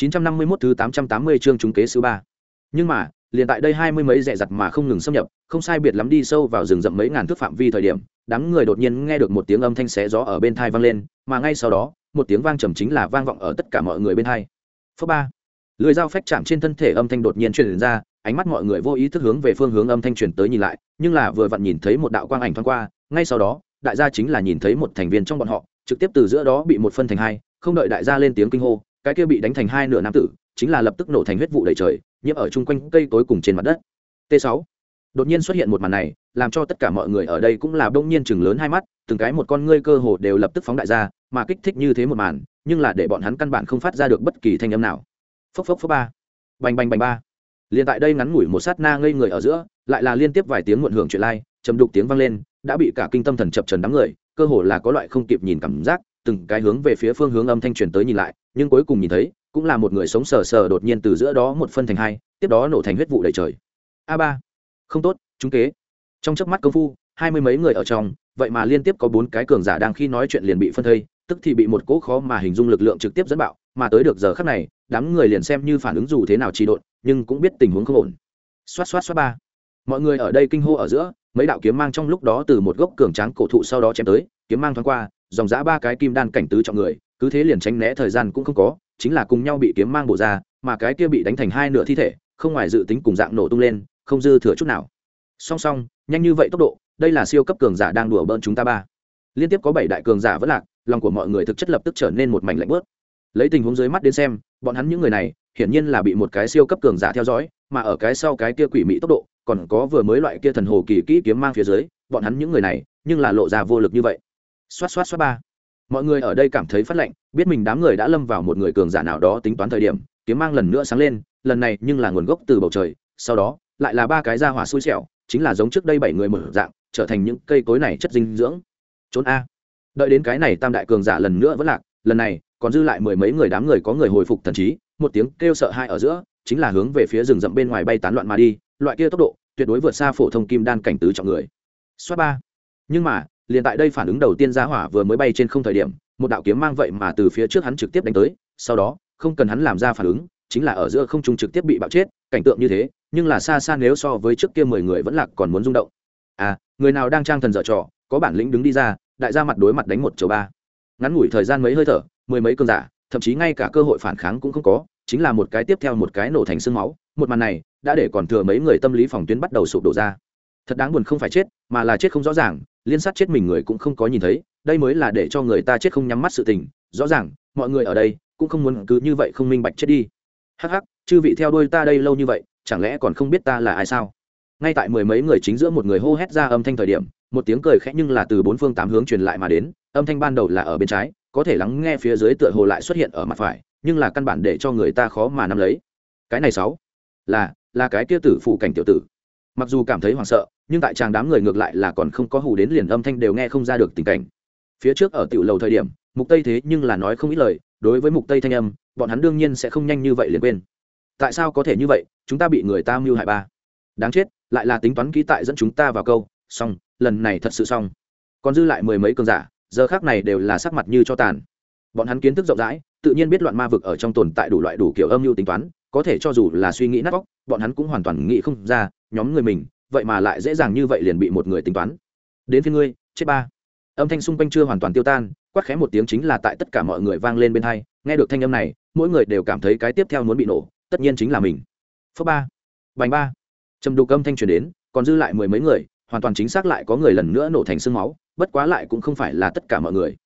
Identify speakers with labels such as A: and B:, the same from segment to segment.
A: 951 thứ 880 chương trúng kế số 3. Nhưng mà, liền tại đây hai mươi mấy rẻ giặt mà không ngừng xâm nhập, không sai biệt lắm đi sâu vào rừng rậm mấy ngàn thước phạm vi thời điểm, đám người đột nhiên nghe được một tiếng âm thanh xé gió ở bên tai vang lên, mà ngay sau đó, một tiếng vang trầm chính là vang vọng ở tất cả mọi người bên tai. Phớp ba. Lưỡi dao phách chạm trên thân thể âm thanh đột nhiên truyền ra, ánh mắt mọi người vô ý thức hướng về phương hướng âm thanh truyền tới nhìn lại, nhưng là vừa vặn nhìn thấy một đạo quang ảnh thoáng qua, ngay sau đó, đại gia chính là nhìn thấy một thành viên trong bọn họ, trực tiếp từ giữa đó bị một phân thành hai, không đợi đại gia lên tiếng kinh hô, cái kia bị đánh thành hai nửa nam tử, chính là lập tức nổ thành huyết vụ đầy trời, nhiễm ở chung quanh cây tối cùng trên mặt đất. T 6 đột nhiên xuất hiện một màn này, làm cho tất cả mọi người ở đây cũng là đông nhiên chừng lớn hai mắt, từng cái một con ngươi cơ hồ đều lập tức phóng đại ra, mà kích thích như thế một màn, nhưng là để bọn hắn căn bản không phát ra được bất kỳ thanh âm nào. Phốc phốc phốc ba. Bành bành bành ba. Liền tại đây ngắn ngủi một sát na ngây người ở giữa, lại là liên tiếp vài tiếng muộn hưởng chuyện lai chầm đục tiếng vang lên, đã bị cả kinh tâm thần chập trần đám người, cơ hồ là có loại không kịp nhìn cảm giác từng cái hướng về phía phương hướng âm thanh truyền tới nhìn lại, nhưng cuối cùng nhìn thấy, cũng là một người sống sờ sờ đột nhiên từ giữa đó một phân thành hai, tiếp đó nổ thành huyết vụ đầy trời. A ba. Không tốt, chúng kế. Trong chớp mắt công phu, hai mươi mấy người ở trong, vậy mà liên tiếp có bốn cái cường giả đang khi nói chuyện liền bị phân thây, tức thì bị một cỗ khó mà hình dung lực lượng trực tiếp dẫn bạo, mà tới được giờ khắc này, đám người liền xem như phản ứng dù thế nào trì độn, nhưng cũng biết tình huống không ổn. Xoát xoát xoát ba. Mọi người ở đây kinh hô ở giữa, mấy đạo kiếm mang trong lúc đó từ một gốc cường tráng cổ thụ sau đó chém tới, kiếm mang thoáng qua dòng giã ba cái kim đan cảnh tứ trọng người, cứ thế liền tránh né thời gian cũng không có, chính là cùng nhau bị kiếm mang bổ ra, mà cái kia bị đánh thành hai nửa thi thể, không ngoài dự tính cùng dạng nổ tung lên, không dư thừa chút nào. Song song, nhanh như vậy tốc độ, đây là siêu cấp cường giả đang đùa bỡn chúng ta ba. Liên tiếp có bảy đại cường giả vẫn lạc, lòng của mọi người thực chất lập tức trở nên một mảnh lạnh bớt. Lấy tình huống dưới mắt đến xem, bọn hắn những người này, hiển nhiên là bị một cái siêu cấp cường giả theo dõi, mà ở cái sau cái kia quỷ mị tốc độ, còn có vừa mới loại kia thần hồ kỳ kỹ kiếm mang phía dưới, bọn hắn những người này, nhưng là lộ ra vô lực như vậy xoát xoát xoát ba. Mọi người ở đây cảm thấy phát lạnh, biết mình đám người đã lâm vào một người cường giả nào đó tính toán thời điểm, kiếm mang lần nữa sáng lên, lần này nhưng là nguồn gốc từ bầu trời, sau đó, lại là ba cái ra hỏa xui xẻo, chính là giống trước đây bảy người mở dạng, trở thành những cây cối này chất dinh dưỡng. Trốn a. Đợi đến cái này tam đại cường giả lần nữa vẫn lạc, lần này, còn dư lại mười mấy người đám người có người hồi phục thần trí, một tiếng kêu sợ hai ở giữa, chính là hướng về phía rừng rậm bên ngoài bay tán loạn mà đi, loại kia tốc độ, tuyệt đối vượt xa phổ thông kim đan cảnh tứ trọng người. Xoát ba. Nhưng mà liền tại đây phản ứng đầu tiên giá hỏa vừa mới bay trên không thời điểm, một đạo kiếm mang vậy mà từ phía trước hắn trực tiếp đánh tới, sau đó, không cần hắn làm ra phản ứng, chính là ở giữa không trung trực tiếp bị bạo chết, cảnh tượng như thế, nhưng là xa xa nếu so với trước kia mười người vẫn lạc còn muốn rung động. À người nào đang trang thần dở trò, có bản lĩnh đứng đi ra, đại gia mặt đối mặt đánh một chầu ba. Ngắn ngủi thời gian mấy hơi thở, mười mấy cơn giả, thậm chí ngay cả cơ hội phản kháng cũng không có, chính là một cái tiếp theo một cái nổ thành sương máu, một màn này, đã để còn thừa mấy người tâm lý phòng tuyến bắt đầu sụp đổ ra thật đáng buồn không phải chết, mà là chết không rõ ràng, liên sát chết mình người cũng không có nhìn thấy, đây mới là để cho người ta chết không nhắm mắt sự tình, rõ ràng, mọi người ở đây cũng không muốn cứ như vậy không minh bạch chết đi. Hắc hắc, chư vị theo đuôi ta đây lâu như vậy, chẳng lẽ còn không biết ta là ai sao? Ngay tại mười mấy người chính giữa một người hô hét ra âm thanh thời điểm, một tiếng cười khẽ nhưng là từ bốn phương tám hướng truyền lại mà đến, âm thanh ban đầu là ở bên trái, có thể lắng nghe phía dưới tựa hồ lại xuất hiện ở mặt phải, nhưng là căn bản để cho người ta khó mà nắm lấy. Cái này sáu, là là cái kia tử phụ cảnh tiểu tử. Mặc dù cảm thấy hoảng sợ nhưng tại chàng đám người ngược lại là còn không có hù đến liền âm thanh đều nghe không ra được tình cảnh. Phía trước ở tiểu lầu thời điểm, mục tây thế nhưng là nói không ít lời, đối với mục tây thanh âm, bọn hắn đương nhiên sẽ không nhanh như vậy liền quên. Tại sao có thể như vậy, chúng ta bị người ta mưu hại ba. Đáng chết, lại là tính toán kỹ tại dẫn chúng ta vào câu, xong, lần này thật sự xong. Còn dư lại mười mấy cường giả, giờ khác này đều là sắc mặt như cho tàn. Bọn hắn kiến thức rộng rãi, tự nhiên biết loạn ma vực ở trong tồn tại đủ loại đủ kiểu âm mưu tính toán, có thể cho dù là suy nghĩ nát vóc bọn hắn cũng hoàn toàn nghĩ không ra, nhóm người mình vậy mà lại dễ dàng như vậy liền bị một người tính toán. Đến phía ngươi, chết ba. Âm thanh xung quanh chưa hoàn toàn tiêu tan, quát khẽ một tiếng chính là tại tất cả mọi người vang lên bên hai, nghe được thanh âm này, mỗi người đều cảm thấy cái tiếp theo muốn bị nổ, tất nhiên chính là mình. Phước ba. Bành ba. Trầm đục âm thanh truyền đến, còn dư lại mười mấy người, hoàn toàn chính xác lại có người lần nữa nổ thành sương máu, bất quá lại cũng không phải là tất cả mọi người.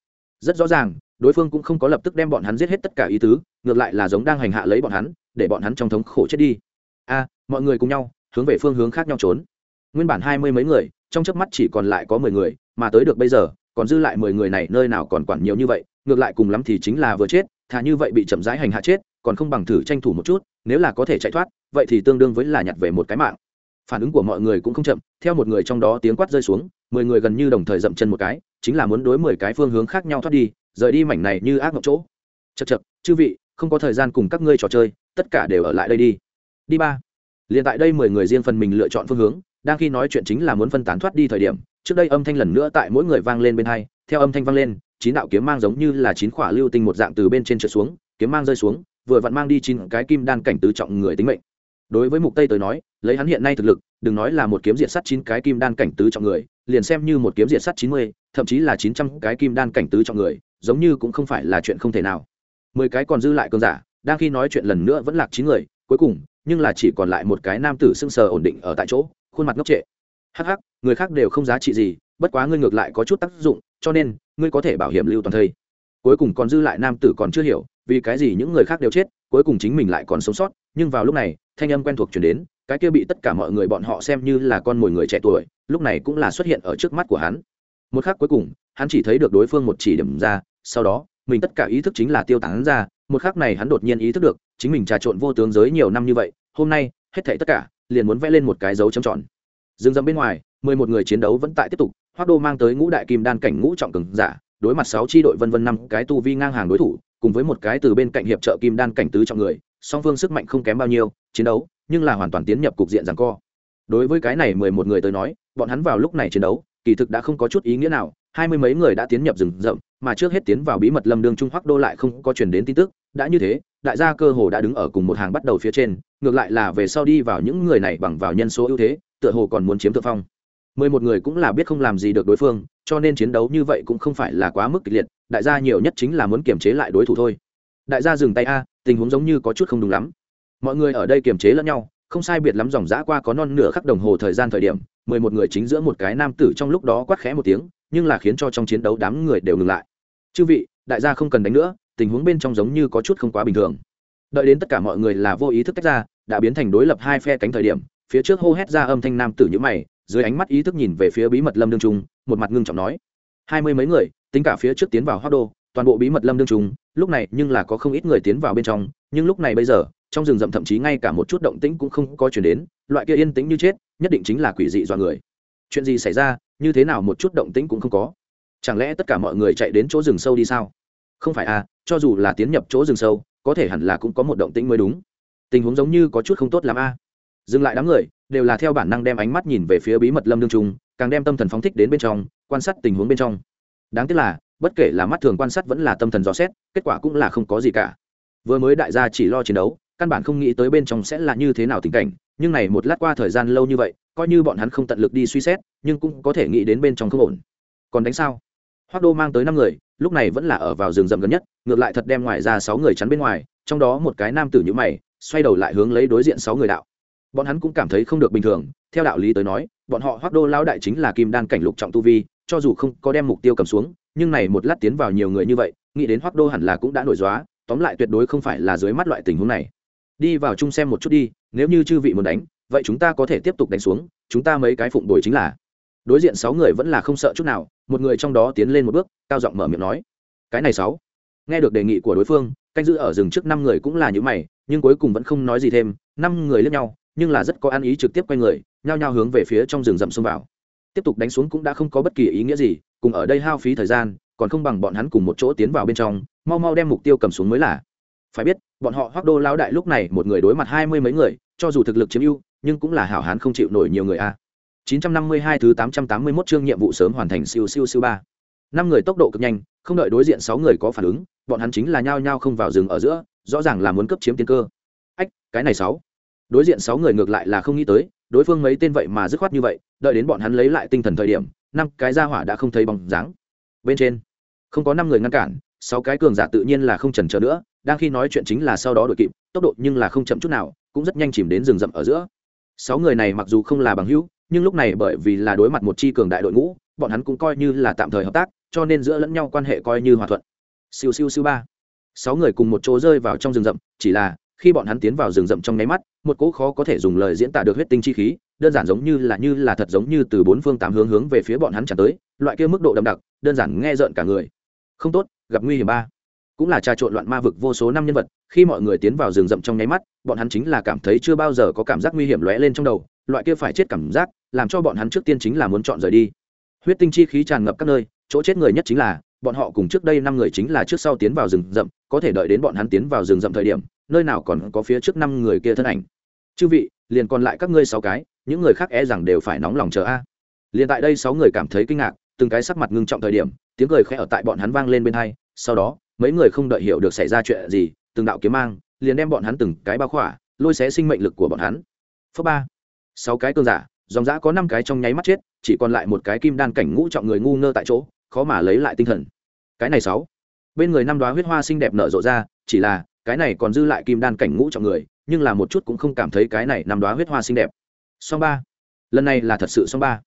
A: Rất rõ ràng, đối phương cũng không có lập tức đem bọn hắn giết hết tất cả ý tứ, ngược lại là giống đang hành hạ lấy bọn hắn, để bọn hắn trong thống khổ chết đi. A, mọi người cùng nhau, hướng về phương hướng khác nhau trốn nguyên bản hai mươi mấy người, trong chớp mắt chỉ còn lại có mười người, mà tới được bây giờ, còn dư lại mười người này nơi nào còn quản nhiều như vậy, ngược lại cùng lắm thì chính là vừa chết, thà như vậy bị chậm rãi hành hạ chết, còn không bằng thử tranh thủ một chút, nếu là có thể chạy thoát, vậy thì tương đương với là nhặt về một cái mạng. Phản ứng của mọi người cũng không chậm, theo một người trong đó tiếng quát rơi xuống, mười người gần như đồng thời dậm chân một cái, chính là muốn đối mười cái phương hướng khác nhau thoát đi, rời đi mảnh này như ác mộng chỗ. Chật chật chư vị, không có thời gian cùng các ngươi trò chơi, tất cả đều ở lại đây đi. Đi ba. Liền tại đây mười người riêng phần mình lựa chọn phương hướng đang khi nói chuyện chính là muốn phân tán thoát đi thời điểm trước đây âm thanh lần nữa tại mỗi người vang lên bên hai theo âm thanh vang lên chín đạo kiếm mang giống như là chín khỏa lưu tinh một dạng từ bên trên trượt xuống kiếm mang rơi xuống vừa vặn mang đi chín cái kim đan cảnh tứ trọng người tính mệnh. Đối với mục tây tới nói lấy hắn hiện nay thực lực đừng nói là một kiếm diện sắt chín cái kim đan cảnh tứ trọng người liền xem như một kiếm diện sắt 90, thậm chí là 900 cái kim đan cảnh tứ trọng người giống như cũng không phải là chuyện không thể nào. Mười cái còn dư lại cơn giả đang khi nói chuyện lần nữa vẫn lạc chín người cuối cùng nhưng là chỉ còn lại một cái nam tử sưng sờ ổn định ở tại chỗ khuôn mặt ngốc trệ. Hắc hắc, người khác đều không giá trị gì, bất quá ngươi ngược lại có chút tác dụng, cho nên, ngươi có thể bảo hiểm lưu toàn thây. Cuối cùng còn dư lại nam tử còn chưa hiểu, vì cái gì những người khác đều chết, cuối cùng chính mình lại còn sống sót, nhưng vào lúc này, thanh âm quen thuộc chuyển đến, cái kia bị tất cả mọi người bọn họ xem như là con mồi người trẻ tuổi, lúc này cũng là xuất hiện ở trước mắt của hắn. Một khắc cuối cùng, hắn chỉ thấy được đối phương một chỉ điểm ra, sau đó, mình tất cả ý thức chính là tiêu tán ra, một khắc này hắn đột nhiên ý thức được, chính mình trà trộn vô tướng giới nhiều năm như vậy, hôm nay, hết thảy tất cả liền muốn vẽ lên một cái dấu chấm tròn. Dừng dẫm bên ngoài, mười một người chiến đấu vẫn tại tiếp tục hoác đô mang tới ngũ đại kim đan cảnh ngũ trọng cường giả, đối mặt sáu tri đội vân vân năm cái tu vi ngang hàng đối thủ, cùng với một cái từ bên cạnh hiệp trợ kim đan cảnh tứ trọng người, song phương sức mạnh không kém bao nhiêu, chiến đấu, nhưng là hoàn toàn tiến nhập cục diện rằng co. Đối với cái này mười một người tới nói, bọn hắn vào lúc này chiến đấu, kỳ thực đã không có chút ý nghĩa nào, hai mươi mấy người đã tiến nhập rừng rậm, mà trước hết tiến vào bí mật lâm đương trung hoắc đô lại không có truyền đến tin tức, đã như thế đại gia cơ hồ đã đứng ở cùng một hàng bắt đầu phía trên, ngược lại là về sau đi vào những người này bằng vào nhân số ưu thế, tựa hồ còn muốn chiếm thượng phong. Mười một người cũng là biết không làm gì được đối phương, cho nên chiến đấu như vậy cũng không phải là quá mức kịch liệt, đại gia nhiều nhất chính là muốn kiềm chế lại đối thủ thôi. Đại gia dừng tay a, tình huống giống như có chút không đúng lắm. Mọi người ở đây kiềm chế lẫn nhau, không sai biệt lắm dòng dã qua có non nửa khắc đồng hồ thời gian thời điểm, mười một người chính giữa một cái nam tử trong lúc đó quát khẽ một tiếng, nhưng là khiến cho trong chiến đấu đám người đều ngừng lại. Chư vị, đại gia không cần đánh nữa tình huống bên trong giống như có chút không quá bình thường. Đợi đến tất cả mọi người là vô ý thức tách ra, đã biến thành đối lập hai phe cánh thời điểm, phía trước hô hét ra âm thanh nam tử như mày, dưới ánh mắt ý thức nhìn về phía bí mật lâm đương trung, một mặt ngưng trọng nói, hai mươi mấy người, tính cả phía trước tiến vào hoa đô, toàn bộ bí mật lâm đương trung, lúc này nhưng là có không ít người tiến vào bên trong, nhưng lúc này bây giờ, trong rừng rậm thậm chí ngay cả một chút động tĩnh cũng không có chuyển đến, loại kia yên tĩnh như chết, nhất định chính là quỷ dị do người. Chuyện gì xảy ra, như thế nào một chút động tĩnh cũng không có. Chẳng lẽ tất cả mọi người chạy đến chỗ rừng sâu đi sao? Không phải à cho dù là tiến nhập chỗ rừng sâu, có thể hẳn là cũng có một động tĩnh mới đúng. Tình huống giống như có chút không tốt l a. À. dừng lại đám người, đều là theo bản năng đem ánh mắt nhìn về phía bí mật lâm đương trung, càng đem tâm thần phóng thích đến bên trong, quan sát tình huống bên trong. Đáng tiếc là, bất kể là mắt thường quan sát vẫn là tâm thần dò xét, kết quả cũng là không có gì cả. Vừa mới đại gia chỉ lo chiến đấu, căn bản không nghĩ tới bên trong sẽ là như thế nào tình cảnh, nhưng này một lát qua thời gian lâu như vậy, coi như bọn hắn không tận lực đi suy xét, nhưng cũng có thể nghĩ đến bên trong không ổn. Còn đánh sao? Hoác đô mang tới năm người lúc này vẫn là ở vào rừng rậm gần nhất, ngược lại thật đem ngoài ra sáu người chắn bên ngoài, trong đó một cái nam tử nhữ mày, xoay đầu lại hướng lấy đối diện sáu người đạo. Bọn hắn cũng cảm thấy không được bình thường, theo đạo lý tới nói, bọn họ hoác đô lao đại chính là kim đan cảnh lục trọng tu vi, cho dù không có đem mục tiêu cầm xuống, nhưng này một lát tiến vào nhiều người như vậy, nghĩ đến hoác đô hẳn là cũng đã nổi dóa, tóm lại tuyệt đối không phải là dưới mắt loại tình huống này. Đi vào chung xem một chút đi, nếu như chư vị muốn đánh, vậy chúng ta có thể tiếp tục đánh xuống, chúng ta mấy cái phụng đổi chính là đối diện sáu người vẫn là không sợ chút nào, một người trong đó tiến lên một bước, cao giọng mở miệng nói, cái này sáu. Nghe được đề nghị của đối phương, canh giữ ở rừng trước năm người cũng là những mày, nhưng cuối cùng vẫn không nói gì thêm, năm người lướt nhau, nhưng là rất có ăn ý trực tiếp quay người, nhao nhao hướng về phía trong rừng rậm xông vào. Tiếp tục đánh xuống cũng đã không có bất kỳ ý nghĩa gì, cùng ở đây hao phí thời gian, còn không bằng bọn hắn cùng một chỗ tiến vào bên trong, mau mau đem mục tiêu cầm xuống mới là. Phải biết, bọn họ hoác đô lao đại lúc này một người đối mặt hai mươi mấy người, cho dù thực lực chiếm ưu, nhưng cũng là hảo hán không chịu nổi nhiều người a. 952 thứ 881 chương nhiệm vụ sớm hoàn thành siêu siêu siêu ba. Năm người tốc độ cực nhanh, không đợi đối diện sáu người có phản ứng, bọn hắn chính là nhao nhao không vào rừng ở giữa, rõ ràng là muốn cấp chiếm tiên cơ. Ách, cái này sáu. Đối diện sáu người ngược lại là không nghĩ tới, đối phương mấy tên vậy mà dứt khoát như vậy, đợi đến bọn hắn lấy lại tinh thần thời điểm, năm cái gia hỏa đã không thấy bóng dáng. Bên trên, không có năm người ngăn cản, sáu cái cường giả tự nhiên là không chần chờ nữa, đang khi nói chuyện chính là sau đó đội kịp, tốc độ nhưng là không chậm chút nào, cũng rất nhanh chìm đến rừng rậm ở giữa. Sáu người này mặc dù không là bằng hữu nhưng lúc này bởi vì là đối mặt một chi cường đại đội ngũ, bọn hắn cũng coi như là tạm thời hợp tác, cho nên giữa lẫn nhau quan hệ coi như hòa thuận. Siêu siêu siêu ba. Sáu người cùng một chỗ rơi vào trong rừng rậm, chỉ là, khi bọn hắn tiến vào rừng rậm trong nháy mắt, một cỗ khó có thể dùng lời diễn tả được huyết tinh chi khí, đơn giản giống như là như là thật giống như từ bốn phương tám hướng hướng về phía bọn hắn tràn tới, loại kia mức độ đậm đặc, đơn giản nghe rợn cả người. Không tốt, gặp nguy hiểm ba. Cũng là trà trộn loạn ma vực vô số năm nhân vật, khi mọi người tiến vào rừng rậm trong nháy mắt, bọn hắn chính là cảm thấy chưa bao giờ có cảm giác nguy hiểm lóe lên trong đầu, loại kia phải chết cảm giác làm cho bọn hắn trước tiên chính là muốn chọn rời đi. Huyết tinh chi khí tràn ngập các nơi, chỗ chết người nhất chính là, bọn họ cùng trước đây năm người chính là trước sau tiến vào rừng rậm, có thể đợi đến bọn hắn tiến vào rừng rậm thời điểm, nơi nào còn có phía trước năm người kia thân ảnh. Chư vị, liền còn lại các ngươi sáu cái, những người khác e rằng đều phải nóng lòng chờ a. Liền tại đây sáu người cảm thấy kinh ngạc, từng cái sắc mặt ngưng trọng thời điểm, tiếng cười khẽ ở tại bọn hắn vang lên bên hai, sau đó, mấy người không đợi hiểu được xảy ra chuyện gì, từng đạo kiếm mang, liền đem bọn hắn từng cái bao khỏa, lôi xé sinh mệnh lực của bọn hắn. Phớp ba, sáu cái cơn giả dòng dã có năm cái trong nháy mắt chết, chỉ còn lại một cái kim đan cảnh ngũ trọng người ngu ngơ tại chỗ, khó mà lấy lại tinh thần. Cái này sáu. Bên người năm đoá huyết hoa xinh đẹp nở rộ ra, chỉ là, cái này còn dư lại kim đan cảnh ngũ trọng người, nhưng là một chút cũng không cảm thấy cái này năm đoá huyết hoa xinh đẹp. Song ba. Lần này là thật sự song ba.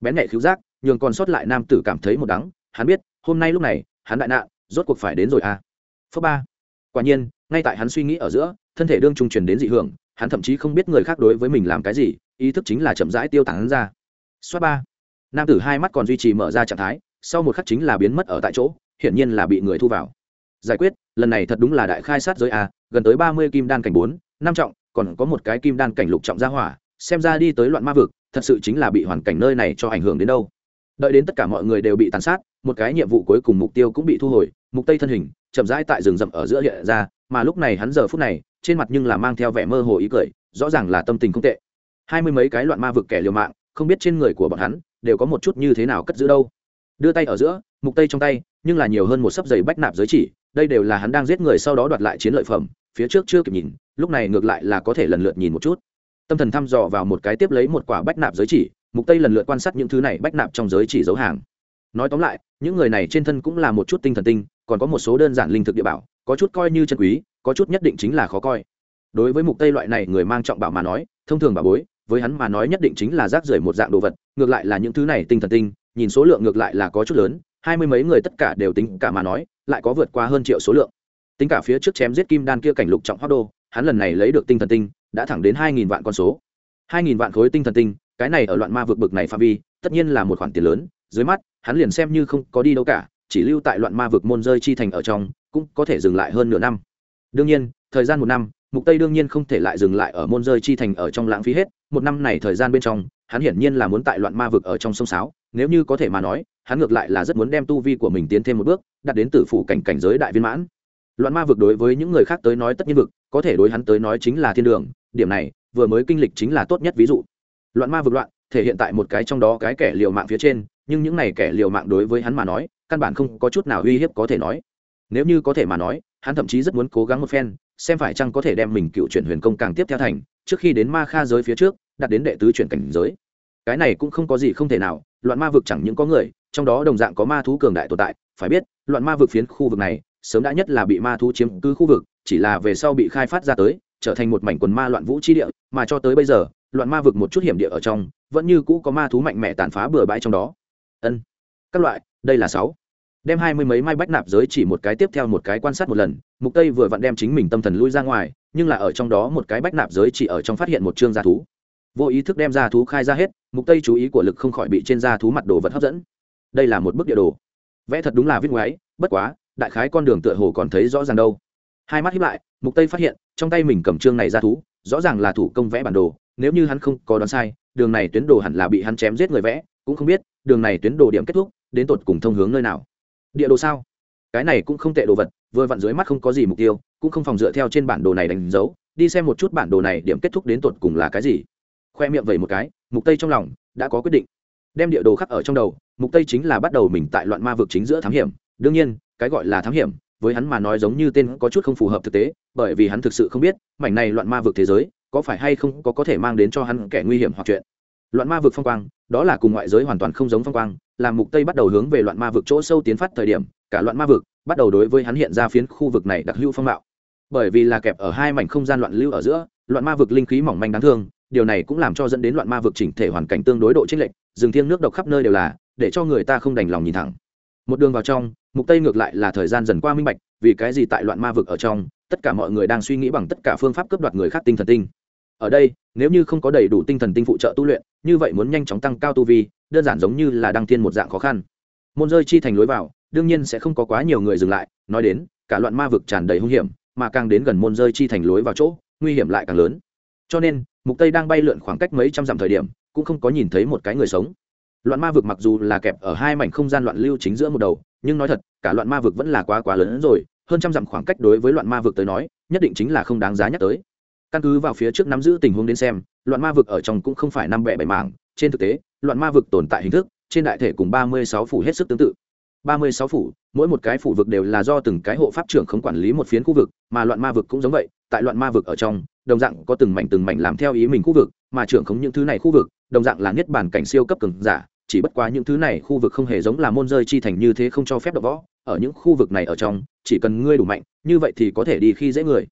A: Bén nhạy khiếu giác, nhường còn sót lại nam tử cảm thấy một đắng, hắn biết, hôm nay lúc này, hắn đại nạn, rốt cuộc phải đến rồi à. Phớ ba. Quả nhiên, ngay tại hắn suy nghĩ ở giữa, thân thể đương trung truyền đến dị hưởng, hắn thậm chí không biết người khác đối với mình làm cái gì ý thức chính là chậm rãi tiêu tán ra. Xoát ba, nam tử hai mắt còn duy trì mở ra trạng thái, sau một khắc chính là biến mất ở tại chỗ, hiển nhiên là bị người thu vào. Giải quyết, lần này thật đúng là đại khai sát giới a, gần tới ba mươi kim đan cảnh bốn, năm trọng, còn có một cái kim đan cảnh lục trọng gia hỏa, xem ra đi tới loạn ma vực, thật sự chính là bị hoàn cảnh nơi này cho ảnh hưởng đến đâu. Đợi đến tất cả mọi người đều bị tàn sát, một cái nhiệm vụ cuối cùng mục tiêu cũng bị thu hồi, mục tây thân hình, chậm rãi tại rừng rậm ở giữa hiện ra, mà lúc này hắn giờ phút này, trên mặt nhưng là mang theo vẻ mơ hồ ý cười, rõ ràng là tâm tình không tệ hai mươi mấy cái loạn ma vực kẻ liều mạng, không biết trên người của bọn hắn đều có một chút như thế nào cất giữ đâu. Đưa tay ở giữa, mục tây trong tay, nhưng là nhiều hơn một sấp giày bách nạp giới chỉ, đây đều là hắn đang giết người sau đó đoạt lại chiến lợi phẩm, phía trước chưa kịp nhìn, lúc này ngược lại là có thể lần lượt nhìn một chút. Tâm thần thăm dò vào một cái tiếp lấy một quả bách nạp giới chỉ, mục tây lần lượt quan sát những thứ này bách nạp trong giới chỉ giấu hàng. Nói tóm lại, những người này trên thân cũng là một chút tinh thần tinh, còn có một số đơn giản linh thực địa bảo, có chút coi như chân quý, có chút nhất định chính là khó coi. Đối với mục tây loại này người mang trọng bảo mà nói, thông thường bà bối với hắn mà nói nhất định chính là rác rưởi một dạng đồ vật, ngược lại là những thứ này tinh thần tinh, nhìn số lượng ngược lại là có chút lớn, hai mươi mấy người tất cả đều tính cả mà nói, lại có vượt qua hơn triệu số lượng. Tính cả phía trước chém giết kim đan kia cảnh lục trọng hoác đô, hắn lần này lấy được tinh thần tinh, đã thẳng đến hai nghìn vạn con số. Hai nghìn vạn khối tinh thần tinh, cái này ở loạn ma vực bực này phạm vi, tất nhiên là một khoản tiền lớn, dưới mắt, hắn liền xem như không có đi đâu cả, chỉ lưu tại loạn ma vực môn rơi chi thành ở trong, cũng có thể dừng lại hơn nửa năm. Đương nhiên, thời gian một năm mục tây đương nhiên không thể lại dừng lại ở môn rơi chi thành ở trong lãng phí hết, một năm này thời gian bên trong, hắn hiển nhiên là muốn tại loạn ma vực ở trong sông sáo, nếu như có thể mà nói, hắn ngược lại là rất muốn đem tu vi của mình tiến thêm một bước, đạt đến tử phủ cảnh cảnh giới đại viên mãn. Loạn ma vực đối với những người khác tới nói tất nhiên vực, có thể đối hắn tới nói chính là thiên đường, điểm này, vừa mới kinh lịch chính là tốt nhất ví dụ. Loạn ma vực loạn, thể hiện tại một cái trong đó cái kẻ liều mạng phía trên, nhưng những này kẻ liều mạng đối với hắn mà nói, căn bản không có chút nào uy hiếp có thể nói. Nếu như có thể mà nói, hắn thậm chí rất muốn cố gắng một phen xem phải chăng có thể đem mình cựu chuyển huyền công càng tiếp theo thành, trước khi đến ma kha giới phía trước đạt đến đệ tứ chuyển cảnh giới. Cái này cũng không có gì không thể nào, loạn ma vực chẳng những có người, trong đó đồng dạng có ma thú cường đại tồn tại, phải biết, loạn ma vực phiến khu vực này, sớm đã nhất là bị ma thú chiếm cứ khu vực, chỉ là về sau bị khai phát ra tới, trở thành một mảnh quần ma loạn vũ chi địa, mà cho tới bây giờ, loạn ma vực một chút hiểm địa ở trong, vẫn như cũ có ma thú mạnh mẽ tàn phá bừa bãi trong đó. Ân, các loại, đây là sáu đem hai mươi mấy mai bách nạp giới chỉ một cái tiếp theo một cái quan sát một lần, mục tây vừa vặn đem chính mình tâm thần lui ra ngoài, nhưng là ở trong đó một cái bách nạp giới chỉ ở trong phát hiện một chương gia thú. Vô ý thức đem gia thú khai ra hết, mục tây chú ý của lực không khỏi bị trên gia thú mặt đồ vật hấp dẫn. Đây là một bức địa đồ. Vẽ thật đúng là viết ngoáy, bất quá, đại khái con đường tựa hồ còn thấy rõ ràng đâu. Hai mắt hiếp lại, mục tây phát hiện, trong tay mình cầm chương này ra thú, rõ ràng là thủ công vẽ bản đồ, nếu như hắn không có đoán sai, đường này tuyến đồ hẳn là bị hắn chém giết người vẽ, cũng không biết, đường này tuyến đồ điểm kết thúc, đến tột cùng thông hướng nơi nào địa đồ sao? Cái này cũng không tệ đồ vật, vừa vặn dưới mắt không có gì mục tiêu, cũng không phòng dựa theo trên bản đồ này đánh dấu. Đi xem một chút bản đồ này điểm kết thúc đến tột cùng là cái gì. Khoe miệng vẩy một cái, mục tây trong lòng đã có quyết định. Đem địa đồ khắc ở trong đầu, mục tây chính là bắt đầu mình tại loạn ma vực chính giữa thám hiểm. Đương nhiên, cái gọi là thám hiểm, với hắn mà nói giống như tên có chút không phù hợp thực tế, bởi vì hắn thực sự không biết, mảnh này loạn ma vực thế giới, có phải hay không có có thể mang đến cho hắn kẻ nguy hiểm hoặc chuyện. Loạn ma vực phong quang, đó là cùng ngoại giới hoàn toàn không giống phong quang làm mục tây bắt đầu hướng về loạn ma vực chỗ sâu tiến phát thời điểm, cả loạn ma vực bắt đầu đối với hắn hiện ra phiến khu vực này đặc hữu phong mạo bởi vì là kẹp ở hai mảnh không gian loạn lưu ở giữa, loạn ma vực linh khí mỏng manh đáng thương, điều này cũng làm cho dẫn đến loạn ma vực chỉnh thể hoàn cảnh tương đối độ chênh lệch, rừng thiêng nước độc khắp nơi đều là, để cho người ta không đành lòng nhìn thẳng. Một đường vào trong, mục tây ngược lại là thời gian dần qua minh bạch, vì cái gì tại loạn ma vực ở trong, tất cả mọi người đang suy nghĩ bằng tất cả phương pháp cướp đoạt người khác tinh thần tinh ở đây, nếu như không có đầy đủ tinh thần tinh phụ trợ tu luyện, như vậy muốn nhanh chóng tăng cao tu vi, đơn giản giống như là đăng thiên một dạng khó khăn. Môn rơi chi thành lối vào, đương nhiên sẽ không có quá nhiều người dừng lại, nói đến, cả loạn ma vực tràn đầy hung hiểm, mà càng đến gần môn rơi chi thành lối vào chỗ, nguy hiểm lại càng lớn. Cho nên, mục tây đang bay lượn khoảng cách mấy trăm dặm thời điểm, cũng không có nhìn thấy một cái người sống. Loạn ma vực mặc dù là kẹp ở hai mảnh không gian loạn lưu chính giữa một đầu, nhưng nói thật, cả loạn ma vực vẫn là quá quá lớn hơn rồi. Hơn trăm dặm khoảng cách đối với loạn ma vực tới nói, nhất định chính là không đáng giá nhắc tới căn cứ vào phía trước nắm giữ tình huống đến xem loạn ma vực ở trong cũng không phải năm bẻ bảy mảng. Trên thực tế loạn ma vực tồn tại hình thức, trên đại thể cùng ba mươi sáu phủ hết sức tương tự. Ba mươi sáu phủ, mỗi một cái phủ vực đều là do từng cái hộ pháp trưởng không quản lý một phiến khu vực, mà loạn ma vực cũng giống vậy, tại loạn ma vực ở trong, đồng dạng có từng mảnh từng mảnh làm theo ý mình khu vực, mà trưởng khống những thứ này khu vực, đồng dạng là niết bàn cảnh siêu cấp cường giả, chỉ bất quá những thứ này khu vực không hề giống là môn rơi chi thành như thế không cho phép đập võ. Ở những khu vực này ở trong, chỉ cần ngươi đủ mạnh, như vậy thì có thể đi khi dễ người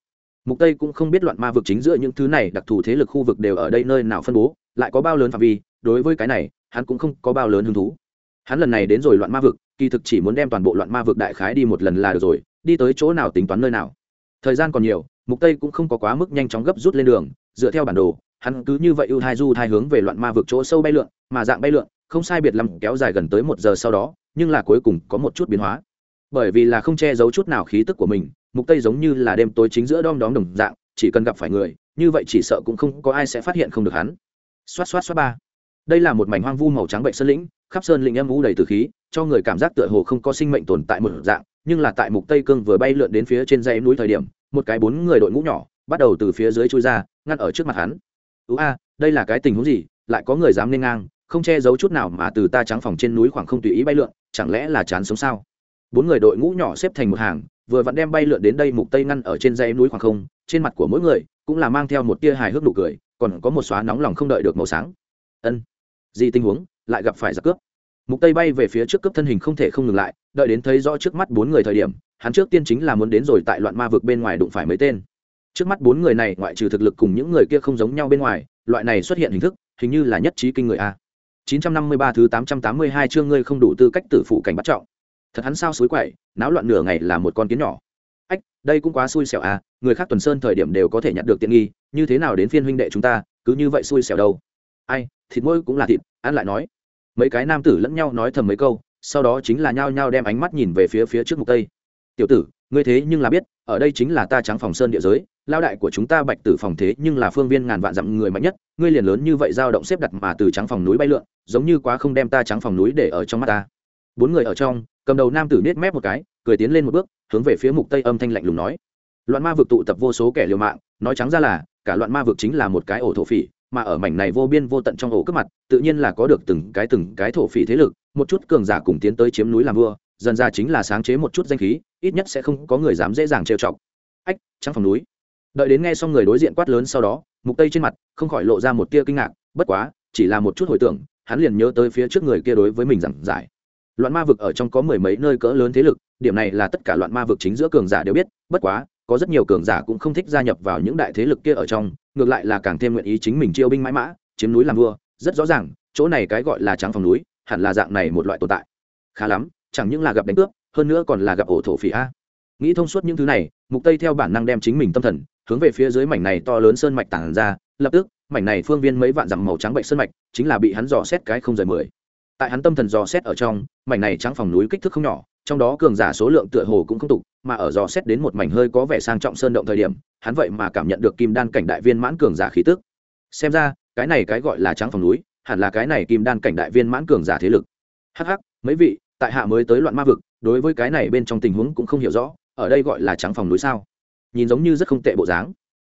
A: mục tây cũng không biết loạn ma vực chính giữa những thứ này đặc thù thế lực khu vực đều ở đây nơi nào phân bố, lại có bao lớn phạm vi, đối với cái này, hắn cũng không có bao lớn hứng thú. Hắn lần này đến rồi loạn ma vực, kỳ thực chỉ muốn đem toàn bộ loạn ma vực đại khái đi một lần là được rồi, đi tới chỗ nào tính toán nơi nào. Thời gian còn nhiều, mục tây cũng không có quá mức nhanh chóng gấp rút lên đường, dựa theo bản đồ, hắn cứ như vậy ưu thai du thai hướng về loạn ma vực chỗ sâu bay lượn, mà dạng bay lượn, không sai biệt lắm kéo dài gần tới một giờ sau đó, nhưng là cuối cùng có một chút biến hóa. Bởi vì là không che giấu chút nào khí tức của mình mục tây giống như là đêm tối chính giữa đom đóm đồng dạng, chỉ cần gặp phải người, như vậy chỉ sợ cũng không có ai sẽ phát hiện không được hắn. Xoát xoát xoát ba. Đây là một mảnh hoang vu màu trắng bệnh sơn lĩnh, khắp sơn lĩnh âm u đầy từ khí, cho người cảm giác tựa hồ không có sinh mệnh tồn tại một dạng, nhưng là tại mục tây cương vừa bay lượn đến phía trên dãy núi thời điểm, một cái bốn người đội ngũ nhỏ, bắt đầu từ phía dưới chui ra, ngăn ở trước mặt hắn. Ú a, đây là cái tình huống gì? Lại có người dám nên ngang, không che giấu chút nào mà từ ta trắng phòng trên núi khoảng không tùy ý bay lượn, chẳng lẽ là chán sống sao? Bốn người đội ngũ nhỏ xếp thành một hàng, vừa vặn đem bay lượn đến đây mục tây ngăn ở trên dãy núi khoảng không, trên mặt của mỗi người cũng là mang theo một tia hài hước nụ cười, còn có một xóa nóng lòng không đợi được màu sáng. Ân, gì tình huống, lại gặp phải giặc cướp. Mục tây bay về phía trước cướp thân hình không thể không ngừng lại, đợi đến thấy rõ trước mắt bốn người thời điểm, hắn trước tiên chính là muốn đến rồi tại loạn ma vực bên ngoài đụng phải mấy tên. Trước mắt bốn người này ngoại trừ thực lực cùng những người kia không giống nhau bên ngoài, loại này xuất hiện hình thức, hình như là nhất trí kinh người a. 953 thứ 882 chương ngươi không đủ tư cách tử phụ cảnh bắt trọng thật hắn sao suối quậy, náo loạn nửa ngày là một con kiến nhỏ. Ách, đây cũng quá xui xẻo à người khác tuần sơn thời điểm đều có thể nhận được tiện nghi, như thế nào đến phiên huynh đệ chúng ta, cứ như vậy xui xẻo đâu. Ai, thịt môi cũng là thịt, ăn lại nói. Mấy cái nam tử lẫn nhau nói thầm mấy câu, sau đó chính là nhao nhao đem ánh mắt nhìn về phía phía trước mục tây. Tiểu tử, ngươi thế nhưng là biết, ở đây chính là ta trắng phòng sơn địa giới, lao đại của chúng ta bạch tử phòng thế nhưng là phương viên ngàn vạn dặm người mạnh nhất, ngươi liền lớn như vậy dao động xếp đặt mà từ trắng phòng núi bay lượn, giống như quá không đem ta trắng phòng núi để ở trong mắt ta. Bốn người ở trong cầm đầu nam tử nết mép một cái, cười tiến lên một bước, hướng về phía mục tây âm thanh lạnh lùng nói. Loạn ma vực tụ tập vô số kẻ liều mạng, nói trắng ra là, cả loạn ma vực chính là một cái ổ thổ phỉ, mà ở mảnh này vô biên vô tận trong ổ cướp mặt, tự nhiên là có được từng cái từng cái thổ phỉ thế lực, một chút cường giả cùng tiến tới chiếm núi làm vua, dần ra chính là sáng chế một chút danh khí, ít nhất sẽ không có người dám dễ dàng trêu chọc. Ách, trắng phòng núi. Đợi đến nghe xong người đối diện quát lớn sau đó, mục tây trên mặt không khỏi lộ ra một tia kinh ngạc, bất quá, chỉ là một chút hồi tưởng, hắn liền nhớ tới phía trước người kia đối với mình giảng giải loạn ma vực ở trong có mười mấy nơi cỡ lớn thế lực, điểm này là tất cả loạn ma vực chính giữa cường giả đều biết, bất quá, có rất nhiều cường giả cũng không thích gia nhập vào những đại thế lực kia ở trong, ngược lại là càng thêm nguyện ý chính mình chiêu binh mãi mã, chiếm núi làm vua, rất rõ ràng, chỗ này cái gọi là trắng phòng núi, hẳn là dạng này một loại tồn tại. Khá lắm, chẳng những là gặp đánh cướp, hơn nữa còn là gặp ổ thổ phỉ a. Nghĩ thông suốt những thứ này, mục tây theo bản năng đem chính mình tâm thần, hướng về phía dưới mảnh này to lớn sơn mạch tản ra, lập tức, mảnh này phương viên mấy vạn dặm màu trắng bệnh sơn mạch, chính là bị hắn dò xét cái không rời mười tại hắn tâm thần dò xét ở trong, mảnh này trắng phòng núi kích thước không nhỏ, trong đó cường giả số lượng tựa hồ cũng không tục, mà ở dò xét đến một mảnh hơi có vẻ sang trọng sơn động thời điểm, hắn vậy mà cảm nhận được kim đan cảnh đại viên mãn cường giả khí tức. Xem ra, cái này cái gọi là trắng phòng núi, hẳn là cái này kim đan cảnh đại viên mãn cường giả thế lực. Hh mấy vị, tại hạ mới tới loạn ma vực, đối với cái này bên trong tình huống cũng không hiểu rõ, ở đây gọi là trắng phòng núi sao? Nhìn giống như rất không tệ bộ dáng.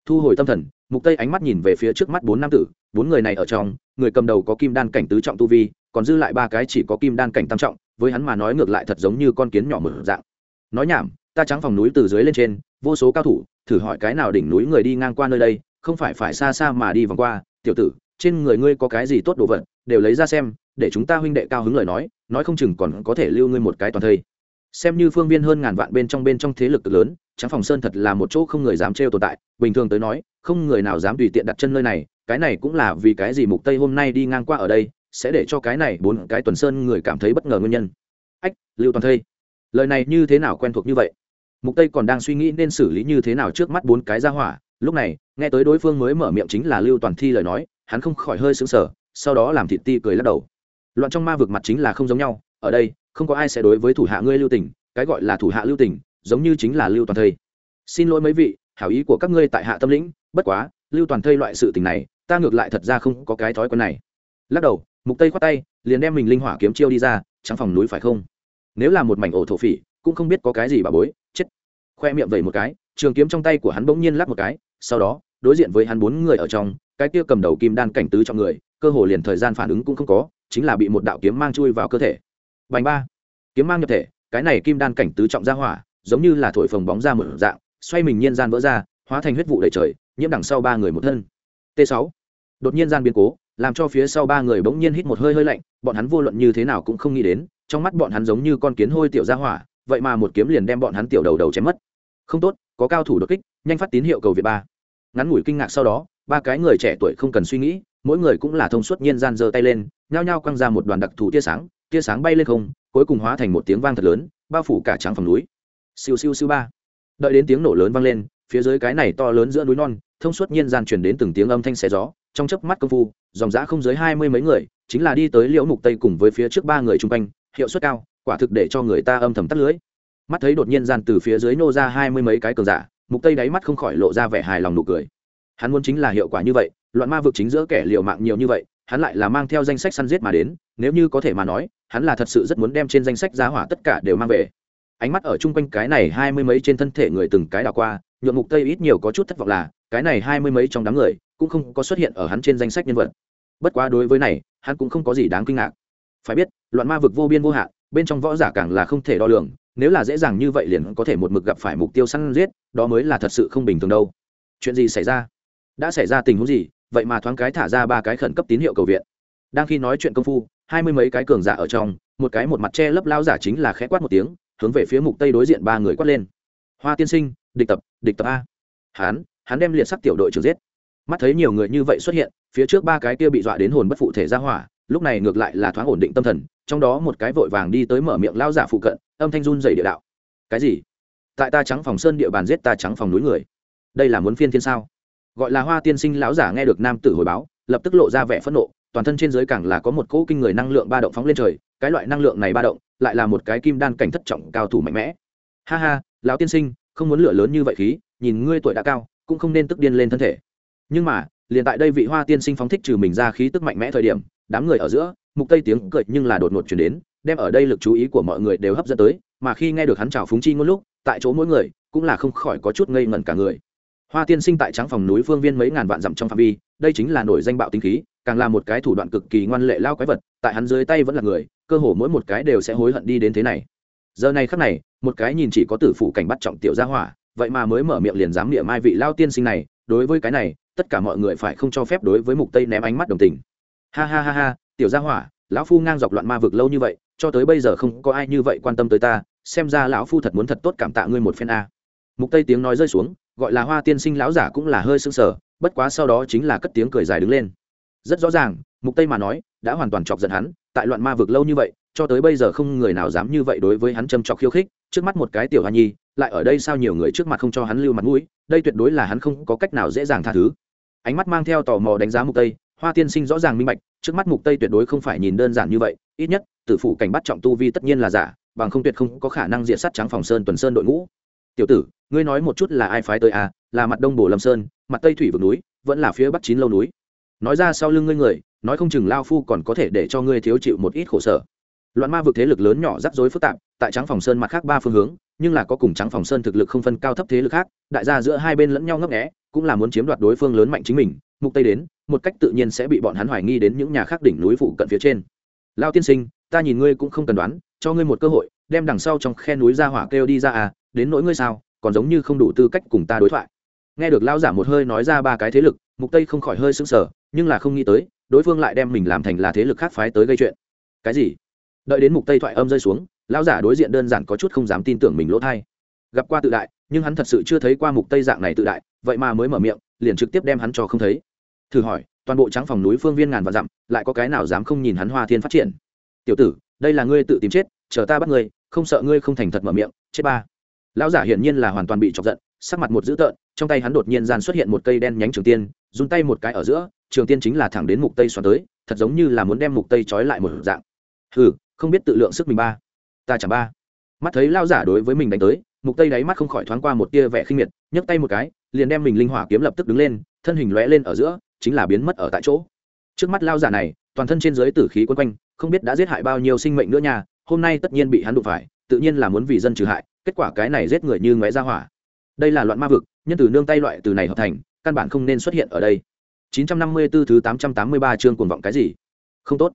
A: Thu hồi tâm thần, mục tây ánh mắt nhìn về phía trước mắt bốn nam tử, bốn người này ở trong, người cầm đầu có kim đan cảnh tứ trọng tu vi còn dư lại ba cái chỉ có kim đan cảnh tam trọng, với hắn mà nói ngược lại thật giống như con kiến nhỏ mở dạng. Nói nhảm, ta trắng phòng núi từ dưới lên trên, vô số cao thủ, thử hỏi cái nào đỉnh núi người đi ngang qua nơi đây, không phải phải xa xa mà đi vòng qua. Tiểu tử, trên người ngươi có cái gì tốt đồ vật, đều lấy ra xem, để chúng ta huynh đệ cao hứng lời nói nói không chừng còn có thể lưu ngươi một cái toàn thây. Xem như phương viên hơn ngàn vạn bên trong bên trong thế lực cực lớn, trắng phòng sơn thật là một chỗ không người dám trêu tồn tại. Bình thường tới nói, không người nào dám tùy tiện đặt chân nơi này, cái này cũng là vì cái gì mục tây hôm nay đi ngang qua ở đây sẽ để cho cái này bốn cái tuần sơn người cảm thấy bất ngờ nguyên nhân. Ách, lưu toàn thây, lời này như thế nào quen thuộc như vậy? Mục tây còn đang suy nghĩ nên xử lý như thế nào trước mắt bốn cái ra hỏa. Lúc này, nghe tới đối phương mới mở miệng chính là lưu toàn thi lời nói, hắn không khỏi hơi sững sờ, sau đó làm thịt ti cười lắc đầu. Loạn trong ma vực mặt chính là không giống nhau, ở đây, không có ai sẽ đối với thủ hạ ngươi lưu tình, cái gọi là thủ hạ lưu tình, giống như chính là lưu toàn thây. Xin lỗi mấy vị, hảo ý của các ngươi tại hạ tâm lĩnh, bất quá, lưu toàn thây loại sự tình này, ta ngược lại thật ra không có cái thói quen này. Lắc đầu mục tây khoát tay, liền đem mình linh hỏa kiếm chiêu đi ra, trắng phòng núi phải không? Nếu là một mảnh ổ thổ phỉ, cũng không biết có cái gì bà bối, chết. Khoe miệng vẩy một cái, trường kiếm trong tay của hắn bỗng nhiên lắc một cái, sau đó, đối diện với hắn bốn người ở trong, cái kia cầm đầu kim đan cảnh tứ trong người, cơ hồ liền thời gian phản ứng cũng không có, chính là bị một đạo kiếm mang chui vào cơ thể. Bành ba. Kiếm mang nhập thể, cái này kim đan cảnh tứ trọng ra hỏa, giống như là thổi phồng bóng ra một dạng, xoay mình nhiên gian vỡ ra, hóa thành huyết vụ đầy trời, nhiễm đằng sau ba người một thân. T 6 đột nhiên gian biến cố làm cho phía sau ba người bỗng nhiên hít một hơi hơi lạnh, bọn hắn vô luận như thế nào cũng không nghĩ đến, trong mắt bọn hắn giống như con kiến hôi tiểu ra hỏa, vậy mà một kiếm liền đem bọn hắn tiểu đầu đầu chém mất. Không tốt, có cao thủ đột kích, nhanh phát tín hiệu cầu việt ba. Ngắn ngủi kinh ngạc sau đó, ba cái người trẻ tuổi không cần suy nghĩ, mỗi người cũng là thông suốt nhiên gian giơ tay lên, nhao nhao quăng ra một đoàn đặc thù tia sáng tia sáng bay lên không, cuối cùng hóa thành một tiếng vang thật lớn, bao phủ cả trắng phòng núi. Siêu siêu siêu ba. Đợi đến tiếng nổ lớn vang lên, phía dưới cái này to lớn giữa núi non, thông suốt nhiên gian truyền đến từng tiếng âm thanh xé gió trong chớp mắt công phu, dòng giã không dưới hai mươi mấy người, chính là đi tới liễu mục tây cùng với phía trước ba người chung quanh, hiệu suất cao, quả thực để cho người ta âm thầm tắt lưới. Mắt thấy đột nhiên dàn từ phía dưới nô ra hai mươi mấy cái cường giả, mục tây đáy mắt không khỏi lộ ra vẻ hài lòng nụ cười. Hắn muốn chính là hiệu quả như vậy, loạn ma vực chính giữa kẻ liều mạng nhiều như vậy, hắn lại là mang theo danh sách săn giết mà đến, nếu như có thể mà nói, hắn là thật sự rất muốn đem trên danh sách giá hỏa tất cả đều mang về. Ánh mắt ở chung quanh cái này hai mươi mấy trên thân thể người từng cái đào qua nhuộm mục tây ít nhiều có chút thất vọng là, cái này hai mươi mấy trong đám người cũng không có xuất hiện ở hắn trên danh sách nhân vật. Bất quá đối với này, hắn cũng không có gì đáng kinh ngạc. Phải biết, loạn ma vực vô biên vô hạn, bên trong võ giả càng là không thể đo lường, nếu là dễ dàng như vậy liền có thể một mực gặp phải mục tiêu săn giết, đó mới là thật sự không bình thường đâu. Chuyện gì xảy ra? Đã xảy ra tình huống gì? Vậy mà thoáng cái thả ra ba cái khẩn cấp tín hiệu cầu viện. Đang khi nói chuyện công phu, hai mươi mấy cái cường giả ở trong, một cái một mặt che lấp lao giả chính là khẽ quát một tiếng, hướng về phía mục tây đối diện ba người quát lên. Hoa tiên sinh, địch tập địch tập a. Hán hắn đem liệt sắc tiểu đội trưởng giết mắt thấy nhiều người như vậy xuất hiện, phía trước ba cái kia bị dọa đến hồn bất phụ thể ra hỏa, lúc này ngược lại là thoáng ổn định tâm thần, trong đó một cái vội vàng đi tới mở miệng lao giả phụ cận, âm thanh run dày địa đạo. Cái gì? Tại ta trắng phòng sơn địa bàn giết ta trắng phòng núi người. Đây là muốn phiên thiên sao? Gọi là hoa tiên sinh lão giả nghe được nam tử hồi báo, lập tức lộ ra vẻ phẫn nộ, toàn thân trên giới càng là có một cỗ kinh người năng lượng ba động phóng lên trời, cái loại năng lượng này ba động, lại là một cái kim đan cảnh thất trọng cao thủ mạnh mẽ. Ha ha, lão tiên sinh, không muốn lửa lớn như vậy khí, nhìn ngươi tuổi đã cao, cũng không nên tức điên lên thân thể nhưng mà, liền tại đây vị hoa tiên sinh phóng thích trừ mình ra khí tức mạnh mẽ thời điểm, đám người ở giữa, mục tây tiếng cười nhưng là đột ngột chuyển đến, đem ở đây lực chú ý của mọi người đều hấp dẫn tới, mà khi nghe được hắn chào phúng chi ngôn lúc, tại chỗ mỗi người, cũng là không khỏi có chút ngây ngẩn cả người. Hoa tiên sinh tại trắng phòng núi phương viên mấy ngàn vạn dặm trong phạm vi, đây chính là nổi danh bạo tinh khí, càng là một cái thủ đoạn cực kỳ ngoan lệ lao quái vật, tại hắn dưới tay vẫn là người, cơ hồ mỗi một cái đều sẽ hối hận đi đến thế này. Giờ này khắc này, một cái nhìn chỉ có tử phụ cảnh bắt trọng tiểu gia hỏa, vậy mà mới mở miệng liền dám niệm mai vị lao tiên sinh này, đối với cái này tất cả mọi người phải không cho phép đối với mục tây ném ánh mắt đồng tình. Ha ha ha ha, tiểu gia hỏa, lão phu ngang dọc loạn ma vực lâu như vậy, cho tới bây giờ không có ai như vậy quan tâm tới ta, xem ra lão phu thật muốn thật tốt cảm tạ ngươi một phen a. Mục tây tiếng nói rơi xuống, gọi là hoa tiên sinh lão giả cũng là hơi sưng sờ, bất quá sau đó chính là cất tiếng cười dài đứng lên. Rất rõ ràng, mục tây mà nói, đã hoàn toàn chọc giận hắn, tại loạn ma vực lâu như vậy, cho tới bây giờ không người nào dám như vậy đối với hắn châm chọc khiêu khích, trước mắt một cái tiểu hoa nhi lại ở đây sao nhiều người trước mặt không cho hắn lưu mặt mũi, đây tuyệt đối là hắn không có cách nào dễ dàng tha thứ. Ánh mắt mang theo tò mò đánh giá mục tây, hoa tiên sinh rõ ràng minh bạch, trước mắt mục tây tuyệt đối không phải nhìn đơn giản như vậy, ít nhất, tử phủ cảnh bắt trọng tu vi tất nhiên là giả, bằng không tuyệt không có khả năng diện sát trắng phòng sơn tuần sơn đội ngũ. Tiểu tử, ngươi nói một chút là ai phái tới à là mặt đông bổ lâm sơn, mặt tây thủy vực núi, vẫn là phía bắc chín lâu núi. Nói ra sau lưng ngươi người, nói không chừng lao phu còn có thể để cho ngươi thiếu chịu một ít khổ sở. Loạn ma vực thế lực lớn nhỏ rắc rối phức tạp, tại trắng phòng sơn mặt khác ba phương hướng nhưng là có cùng trắng phòng sơn thực lực không phân cao thấp thế lực khác, đại gia giữa hai bên lẫn nhau ngấp nghẽ cũng là muốn chiếm đoạt đối phương lớn mạnh chính mình, mục tây đến, một cách tự nhiên sẽ bị bọn hắn hoài nghi đến những nhà khác đỉnh núi phụ cận phía trên. Lao tiên sinh, ta nhìn ngươi cũng không cần đoán, cho ngươi một cơ hội, đem đằng sau trong khe núi ra hỏa kêu đi ra à đến nỗi ngươi sao, còn giống như không đủ tư cách cùng ta đối thoại. Nghe được lao giả một hơi nói ra ba cái thế lực, mục tây không khỏi hơi sững sờ, nhưng là không nghĩ tới, đối phương lại đem mình làm thành là thế lực khác phái tới gây chuyện. Cái gì? Đợi đến mục tây thoại âm rơi xuống Lão giả đối diện đơn giản có chút không dám tin tưởng mình lỗ thai. Gặp qua tự đại, nhưng hắn thật sự chưa thấy qua mục tây dạng này tự đại, vậy mà mới mở miệng, liền trực tiếp đem hắn cho không thấy. Thử hỏi, toàn bộ trắng phòng núi phương viên ngàn vạn dặm, lại có cái nào dám không nhìn hắn hoa thiên phát triển? Tiểu tử, đây là ngươi tự tìm chết, chờ ta bắt ngươi, không sợ ngươi không thành thật mở miệng, chết ba. Lão giả hiển nhiên là hoàn toàn bị chọc giận, sắc mặt một dữ tợn, trong tay hắn đột nhiên gian xuất hiện một cây đen nhánh trường tiên dùng tay một cái ở giữa, trường tiên chính là thẳng đến mục tây xoắn tới, thật giống như là muốn đem mục tây trói lại một dạng. Hừ, không biết tự lượng sức mình ba ta chẳng ba. Mắt thấy lao giả đối với mình đánh tới, mục tây đáy mắt không khỏi thoáng qua một tia vẻ khinh miệt, nhấc tay một cái, liền đem mình linh hỏa kiếm lập tức đứng lên, thân hình lóe lên ở giữa, chính là biến mất ở tại chỗ. Trước mắt lao giả này, toàn thân trên dưới tử khí quấn quanh, không biết đã giết hại bao nhiêu sinh mệnh nữa nha, hôm nay tất nhiên bị hắn đụng phải, tự nhiên là muốn vì dân trừ hại, kết quả cái này giết người như ngoé ra hỏa. Đây là loạn ma vực, nhân từ nương tay loại từ này hợp thành, căn bản không nên xuất hiện ở đây. 954 thứ 883 chương cuồng vọng cái gì? Không tốt.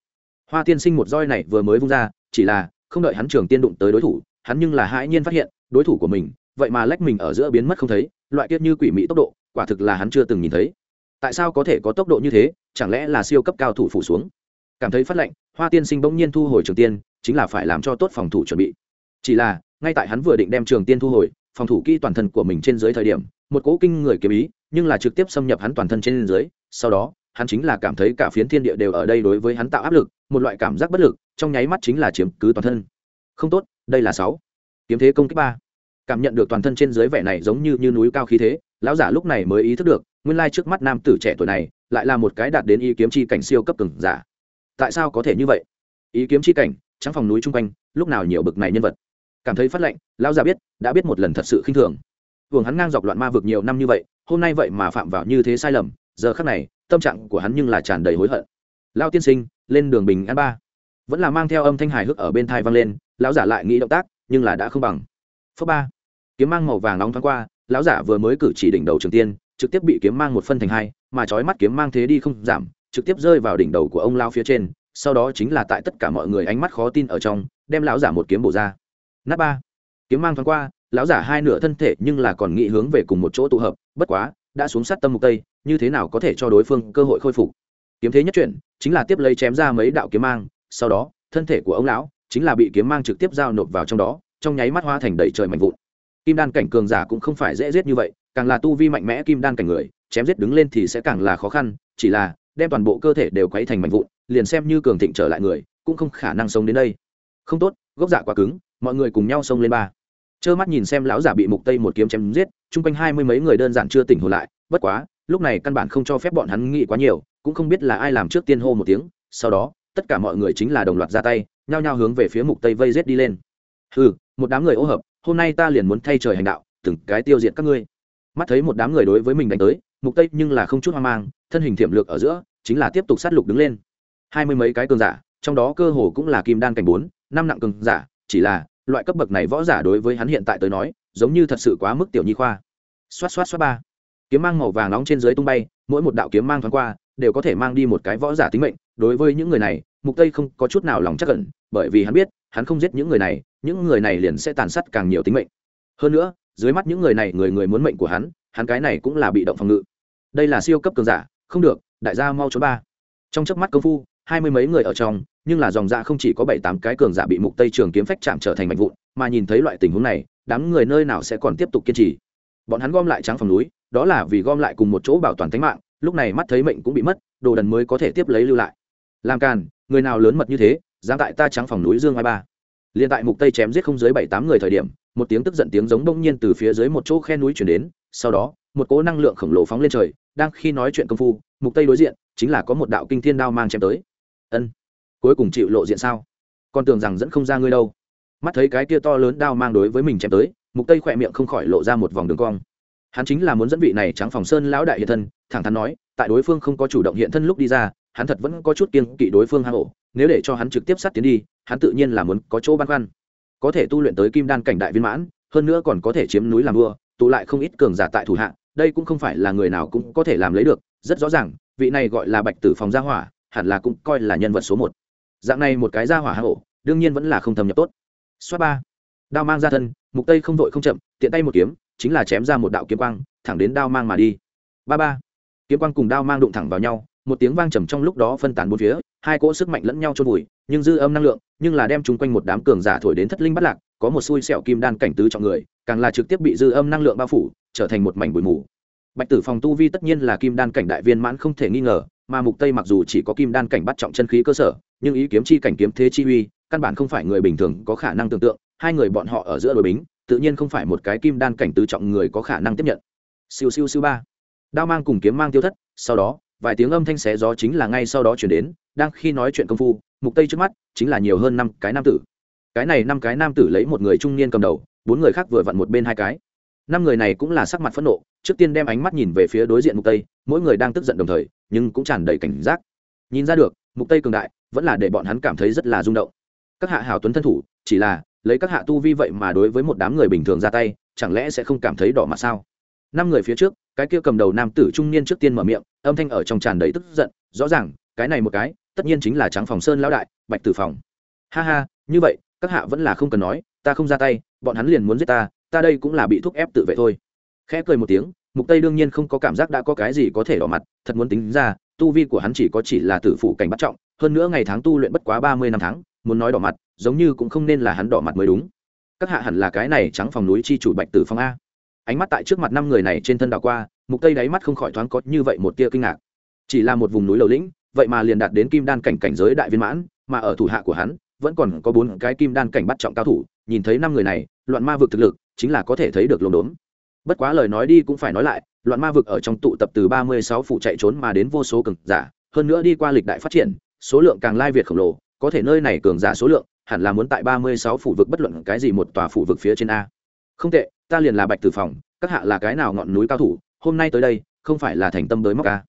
A: Hoa tiên sinh một roi này vừa mới vung ra, chỉ là không đợi hắn trường tiên đụng tới đối thủ, hắn nhưng là hãi nhiên phát hiện, đối thủ của mình, vậy mà lách mình ở giữa biến mất không thấy, loại kiếp như quỷ mỹ tốc độ, quả thực là hắn chưa từng nhìn thấy. Tại sao có thể có tốc độ như thế, chẳng lẽ là siêu cấp cao thủ phủ xuống? Cảm thấy phát lệnh hoa tiên sinh bỗng nhiên thu hồi trường tiên, chính là phải làm cho tốt phòng thủ chuẩn bị. Chỉ là, ngay tại hắn vừa định đem trường tiên thu hồi, phòng thủ kỹ toàn thân của mình trên dưới thời điểm, một cố kinh người kiếm ý, nhưng là trực tiếp xâm nhập hắn toàn thân trên dưới, sau đó, hắn chính là cảm thấy cả phiến thiên địa đều ở đây đối với hắn tạo áp lực, một loại cảm giác bất lực trong nháy mắt chính là chiếm cứ toàn thân. Không tốt, đây là sáu. Kiếm thế công kích ba. Cảm nhận được toàn thân trên dưới vẻ này giống như như núi cao khí thế, lão giả lúc này mới ý thức được, nguyên lai trước mắt nam tử trẻ tuổi này, lại là một cái đạt đến ý kiếm chi cảnh siêu cấp cường giả. Tại sao có thể như vậy? Ý kiếm chi cảnh, trắng phòng núi chung quanh, lúc nào nhiều bực này nhân vật? Cảm thấy phát lệnh, lão giả biết, đã biết một lần thật sự khinh thường. Hưởng hắn ngang dọc loạn ma vực nhiều năm như vậy, hôm nay vậy mà phạm vào như thế sai lầm, giờ khắc này, tâm trạng của hắn nhưng là tràn đầy hối hận. Lao tiên sinh, lên đường bình an ba vẫn là mang theo âm thanh hài hước ở bên thai vang lên, lão giả lại nghĩ động tác, nhưng là đã không bằng. Phước ba, kiếm mang màu vàng nóng thoáng qua, lão giả vừa mới cử chỉ đỉnh đầu trường tiên, trực tiếp bị kiếm mang một phân thành hai, mà trói mắt kiếm mang thế đi không giảm, trực tiếp rơi vào đỉnh đầu của ông lao phía trên, sau đó chính là tại tất cả mọi người ánh mắt khó tin ở trong, đem lão giả một kiếm bổ ra. Nát ba, kiếm mang thoáng qua, lão giả hai nửa thân thể nhưng là còn nghĩ hướng về cùng một chỗ tụ hợp, bất quá, đã xuống sát tâm mục tây, như thế nào có thể cho đối phương cơ hội khôi phục? Kiếm thế nhất chuyển, chính là tiếp lấy chém ra mấy đạo kiếm mang sau đó, thân thể của ông lão chính là bị kiếm mang trực tiếp giao nộp vào trong đó, trong nháy mắt hoa thành đầy trời mạnh vụn. Kim đan cảnh cường giả cũng không phải dễ giết như vậy, càng là tu vi mạnh mẽ kim đan cảnh người, chém giết đứng lên thì sẽ càng là khó khăn, chỉ là đem toàn bộ cơ thể đều quấy thành mạnh vụn, liền xem như cường thịnh trở lại người, cũng không khả năng sống đến đây. Không tốt, gốc giả quá cứng, mọi người cùng nhau xông lên ba. Trơ mắt nhìn xem lão giả bị mục tây một kiếm chém giết, chung quanh hai mươi mấy người đơn giản chưa tỉnh hồn lại, bất quá, lúc này căn bản không cho phép bọn hắn nghĩ quá nhiều, cũng không biết là ai làm trước tiên hô một tiếng, sau đó tất cả mọi người chính là đồng loạt ra tay, nhao nhao hướng về phía mục tây vây rết đi lên. Ừ một đám người ô hợp, hôm nay ta liền muốn thay trời hành đạo, từng cái tiêu diệt các ngươi. Mắt thấy một đám người đối với mình đánh tới, mục tây nhưng là không chút hoang mang, thân hình thiểm lược ở giữa, chính là tiếp tục sát lục đứng lên. Hai mươi mấy cái cường giả, trong đó cơ hồ cũng là kim đan cảnh bốn, năm nặng cường giả, chỉ là, loại cấp bậc này võ giả đối với hắn hiện tại tới nói, giống như thật sự quá mức tiểu nhi khoa. Xoát xoát xoát ba. Kiếm mang màu vàng nóng trên dưới tung bay, mỗi một đạo kiếm mang thoáng qua đều có thể mang đi một cái võ giả tính mệnh. Đối với những người này mục tây không có chút nào lòng chắc ẩn, bởi vì hắn biết hắn không giết những người này những người này liền sẽ tàn sát càng nhiều tính mệnh. Hơn nữa dưới mắt những người này người người muốn mệnh của hắn hắn cái này cũng là bị động phòng ngự. Đây là siêu cấp cường giả không được đại gia mau trốn ba. Trong chớp mắt công phu hai mươi mấy người ở trong nhưng là dòng dạ không chỉ có bảy tám cái cường giả bị mục tây trường kiếm phách chạm trở thành mạnh vụn mà nhìn thấy loại tình huống này đám người nơi nào sẽ còn tiếp tục kiên trì. Bọn hắn gom lại trắng phòng núi đó là vì gom lại cùng một chỗ bảo toàn tính mạng lúc này mắt thấy mệnh cũng bị mất, đồ đần mới có thể tiếp lấy lưu lại. Làm càn, người nào lớn mật như thế, dám tại ta trắng phòng núi dương hai ba. Liền tại mục tây chém giết không dưới bảy tám người thời điểm, một tiếng tức giận tiếng giống bỗng nhiên từ phía dưới một chỗ khe núi chuyển đến, sau đó, một cỗ năng lượng khổng lồ phóng lên trời, đang khi nói chuyện công phu, mục tây đối diện, chính là có một đạo kinh thiên đao mang chém tới. Ân, cuối cùng chịu lộ diện sao? Con tưởng rằng dẫn không ra ngươi đâu. Mắt thấy cái kia to lớn đao mang đối với mình chém tới, mục tây khỏe miệng không khỏi lộ ra một vòng đường cong hắn chính là muốn dẫn vị này trắng phòng sơn lão đại hiện thân, thẳng thắn nói, tại đối phương không có chủ động hiện thân lúc đi ra, hắn thật vẫn có chút kiên kỵ đối phương hang ổ, nếu để cho hắn trực tiếp sát tiến đi, hắn tự nhiên là muốn có chỗ băn khoăn. Có thể tu luyện tới kim đan cảnh đại viên mãn, hơn nữa còn có thể chiếm núi làm vua, tụ lại không ít cường giả tại thủ hạ, đây cũng không phải là người nào cũng có thể làm lấy được, rất rõ ràng, vị này gọi là bạch tử phòng gia hỏa, hẳn là cũng coi là nhân vật số một. Dạng này một cái gia hỏa hang ổ, đương nhiên vẫn là không thâm nhập tốt. Xoát ba đao mang ra thân, mục tây không vội không chậm, tiện tay một kiếm, chính là chém ra một đạo kiếm quang, thẳng đến đao mang mà đi. Ba ba. Kiếm quang cùng đao mang đụng thẳng vào nhau, một tiếng vang trầm trong lúc đó phân tán bốn phía, hai cỗ sức mạnh lẫn nhau trôn vùi, nhưng dư âm năng lượng, nhưng là đem chúng quanh một đám cường giả thổi đến thất linh bắt lạc, có một xui sẹo kim đan cảnh tứ trọng người, càng là trực tiếp bị dư âm năng lượng bao phủ, trở thành một mảnh bụi mù. Bạch tử phòng tu vi tất nhiên là kim đan cảnh đại viên mãn không thể nghi ngờ, mà mục tây mặc dù chỉ có kim đan cảnh bắt trọng chân khí cơ sở, nhưng ý kiếm chi cảnh kiếm thế chi uy, căn bản không phải người bình thường có khả năng tưởng tượng hai người bọn họ ở giữa đối bính, tự nhiên không phải một cái kim đan cảnh tứ trọng người có khả năng tiếp nhận. Siêu siêu siêu ba. Đao mang cùng kiếm mang tiêu thất, sau đó, vài tiếng âm thanh xé gió chính là ngay sau đó chuyển đến, đang khi nói chuyện công phu, mục tây trước mắt chính là nhiều hơn năm cái nam tử. Cái này năm cái nam tử lấy một người trung niên cầm đầu, bốn người khác vừa vặn một bên hai cái. Năm người này cũng là sắc mặt phẫn nộ, trước tiên đem ánh mắt nhìn về phía đối diện mục tây, mỗi người đang tức giận đồng thời, nhưng cũng tràn đầy cảnh giác. Nhìn ra được, mục tây cường đại, vẫn là để bọn hắn cảm thấy rất là rung động. Các hạ hảo tuấn thân thủ, chỉ là lấy các hạ tu vi vậy mà đối với một đám người bình thường ra tay, chẳng lẽ sẽ không cảm thấy đỏ mặt sao? Năm người phía trước, cái kia cầm đầu nam tử trung niên trước tiên mở miệng, âm thanh ở trong tràn đầy tức giận, rõ ràng, cái này một cái, tất nhiên chính là trắng phòng sơn lão đại, bạch tử phòng. Ha ha, như vậy, các hạ vẫn là không cần nói, ta không ra tay, bọn hắn liền muốn giết ta ta đây cũng là bị thúc ép tự vệ thôi. Khẽ cười một tiếng, mục tây đương nhiên không có cảm giác đã có cái gì có thể đỏ mặt, thật muốn tính ra, tu vi của hắn chỉ có chỉ là tử phụ cảnh bắt trọng hơn nữa ngày tháng tu luyện bất quá 30 năm tháng, muốn nói đỏ mặt, giống như cũng không nên là hắn đỏ mặt mới đúng. Các hạ hẳn là cái này trắng phòng núi chi chủ bạch tử phong a. Ánh mắt tại trước mặt năm người này trên thân đảo qua, mục tây đáy mắt không khỏi thoáng có như vậy một tia kinh ngạc. Chỉ là một vùng núi lầu lĩnh, vậy mà liền đạt đến kim đan cảnh cảnh giới đại viên mãn, mà ở thủ hạ của hắn, vẫn còn có bốn cái kim đan cảnh bắt trọng cao thủ, nhìn thấy năm người này, loạn ma vực thực lực, chính là có thể thấy được lồn đốn. Bất quá lời nói đi cũng phải nói lại, loạn ma vực ở trong tụ tập từ ba mươi sáu phụ chạy trốn mà đến vô số cường giả, hơn nữa đi qua lịch đại phát triển số lượng càng lai việt khổng lồ, có thể nơi này cường giả số lượng hẳn là muốn tại ba mươi sáu phủ vực bất luận cái gì một tòa phủ vực phía trên a. Không tệ, ta liền là bạch tử phòng, các hạ là cái nào ngọn núi cao thủ, hôm nay tới đây, không phải là thành tâm tới móc a.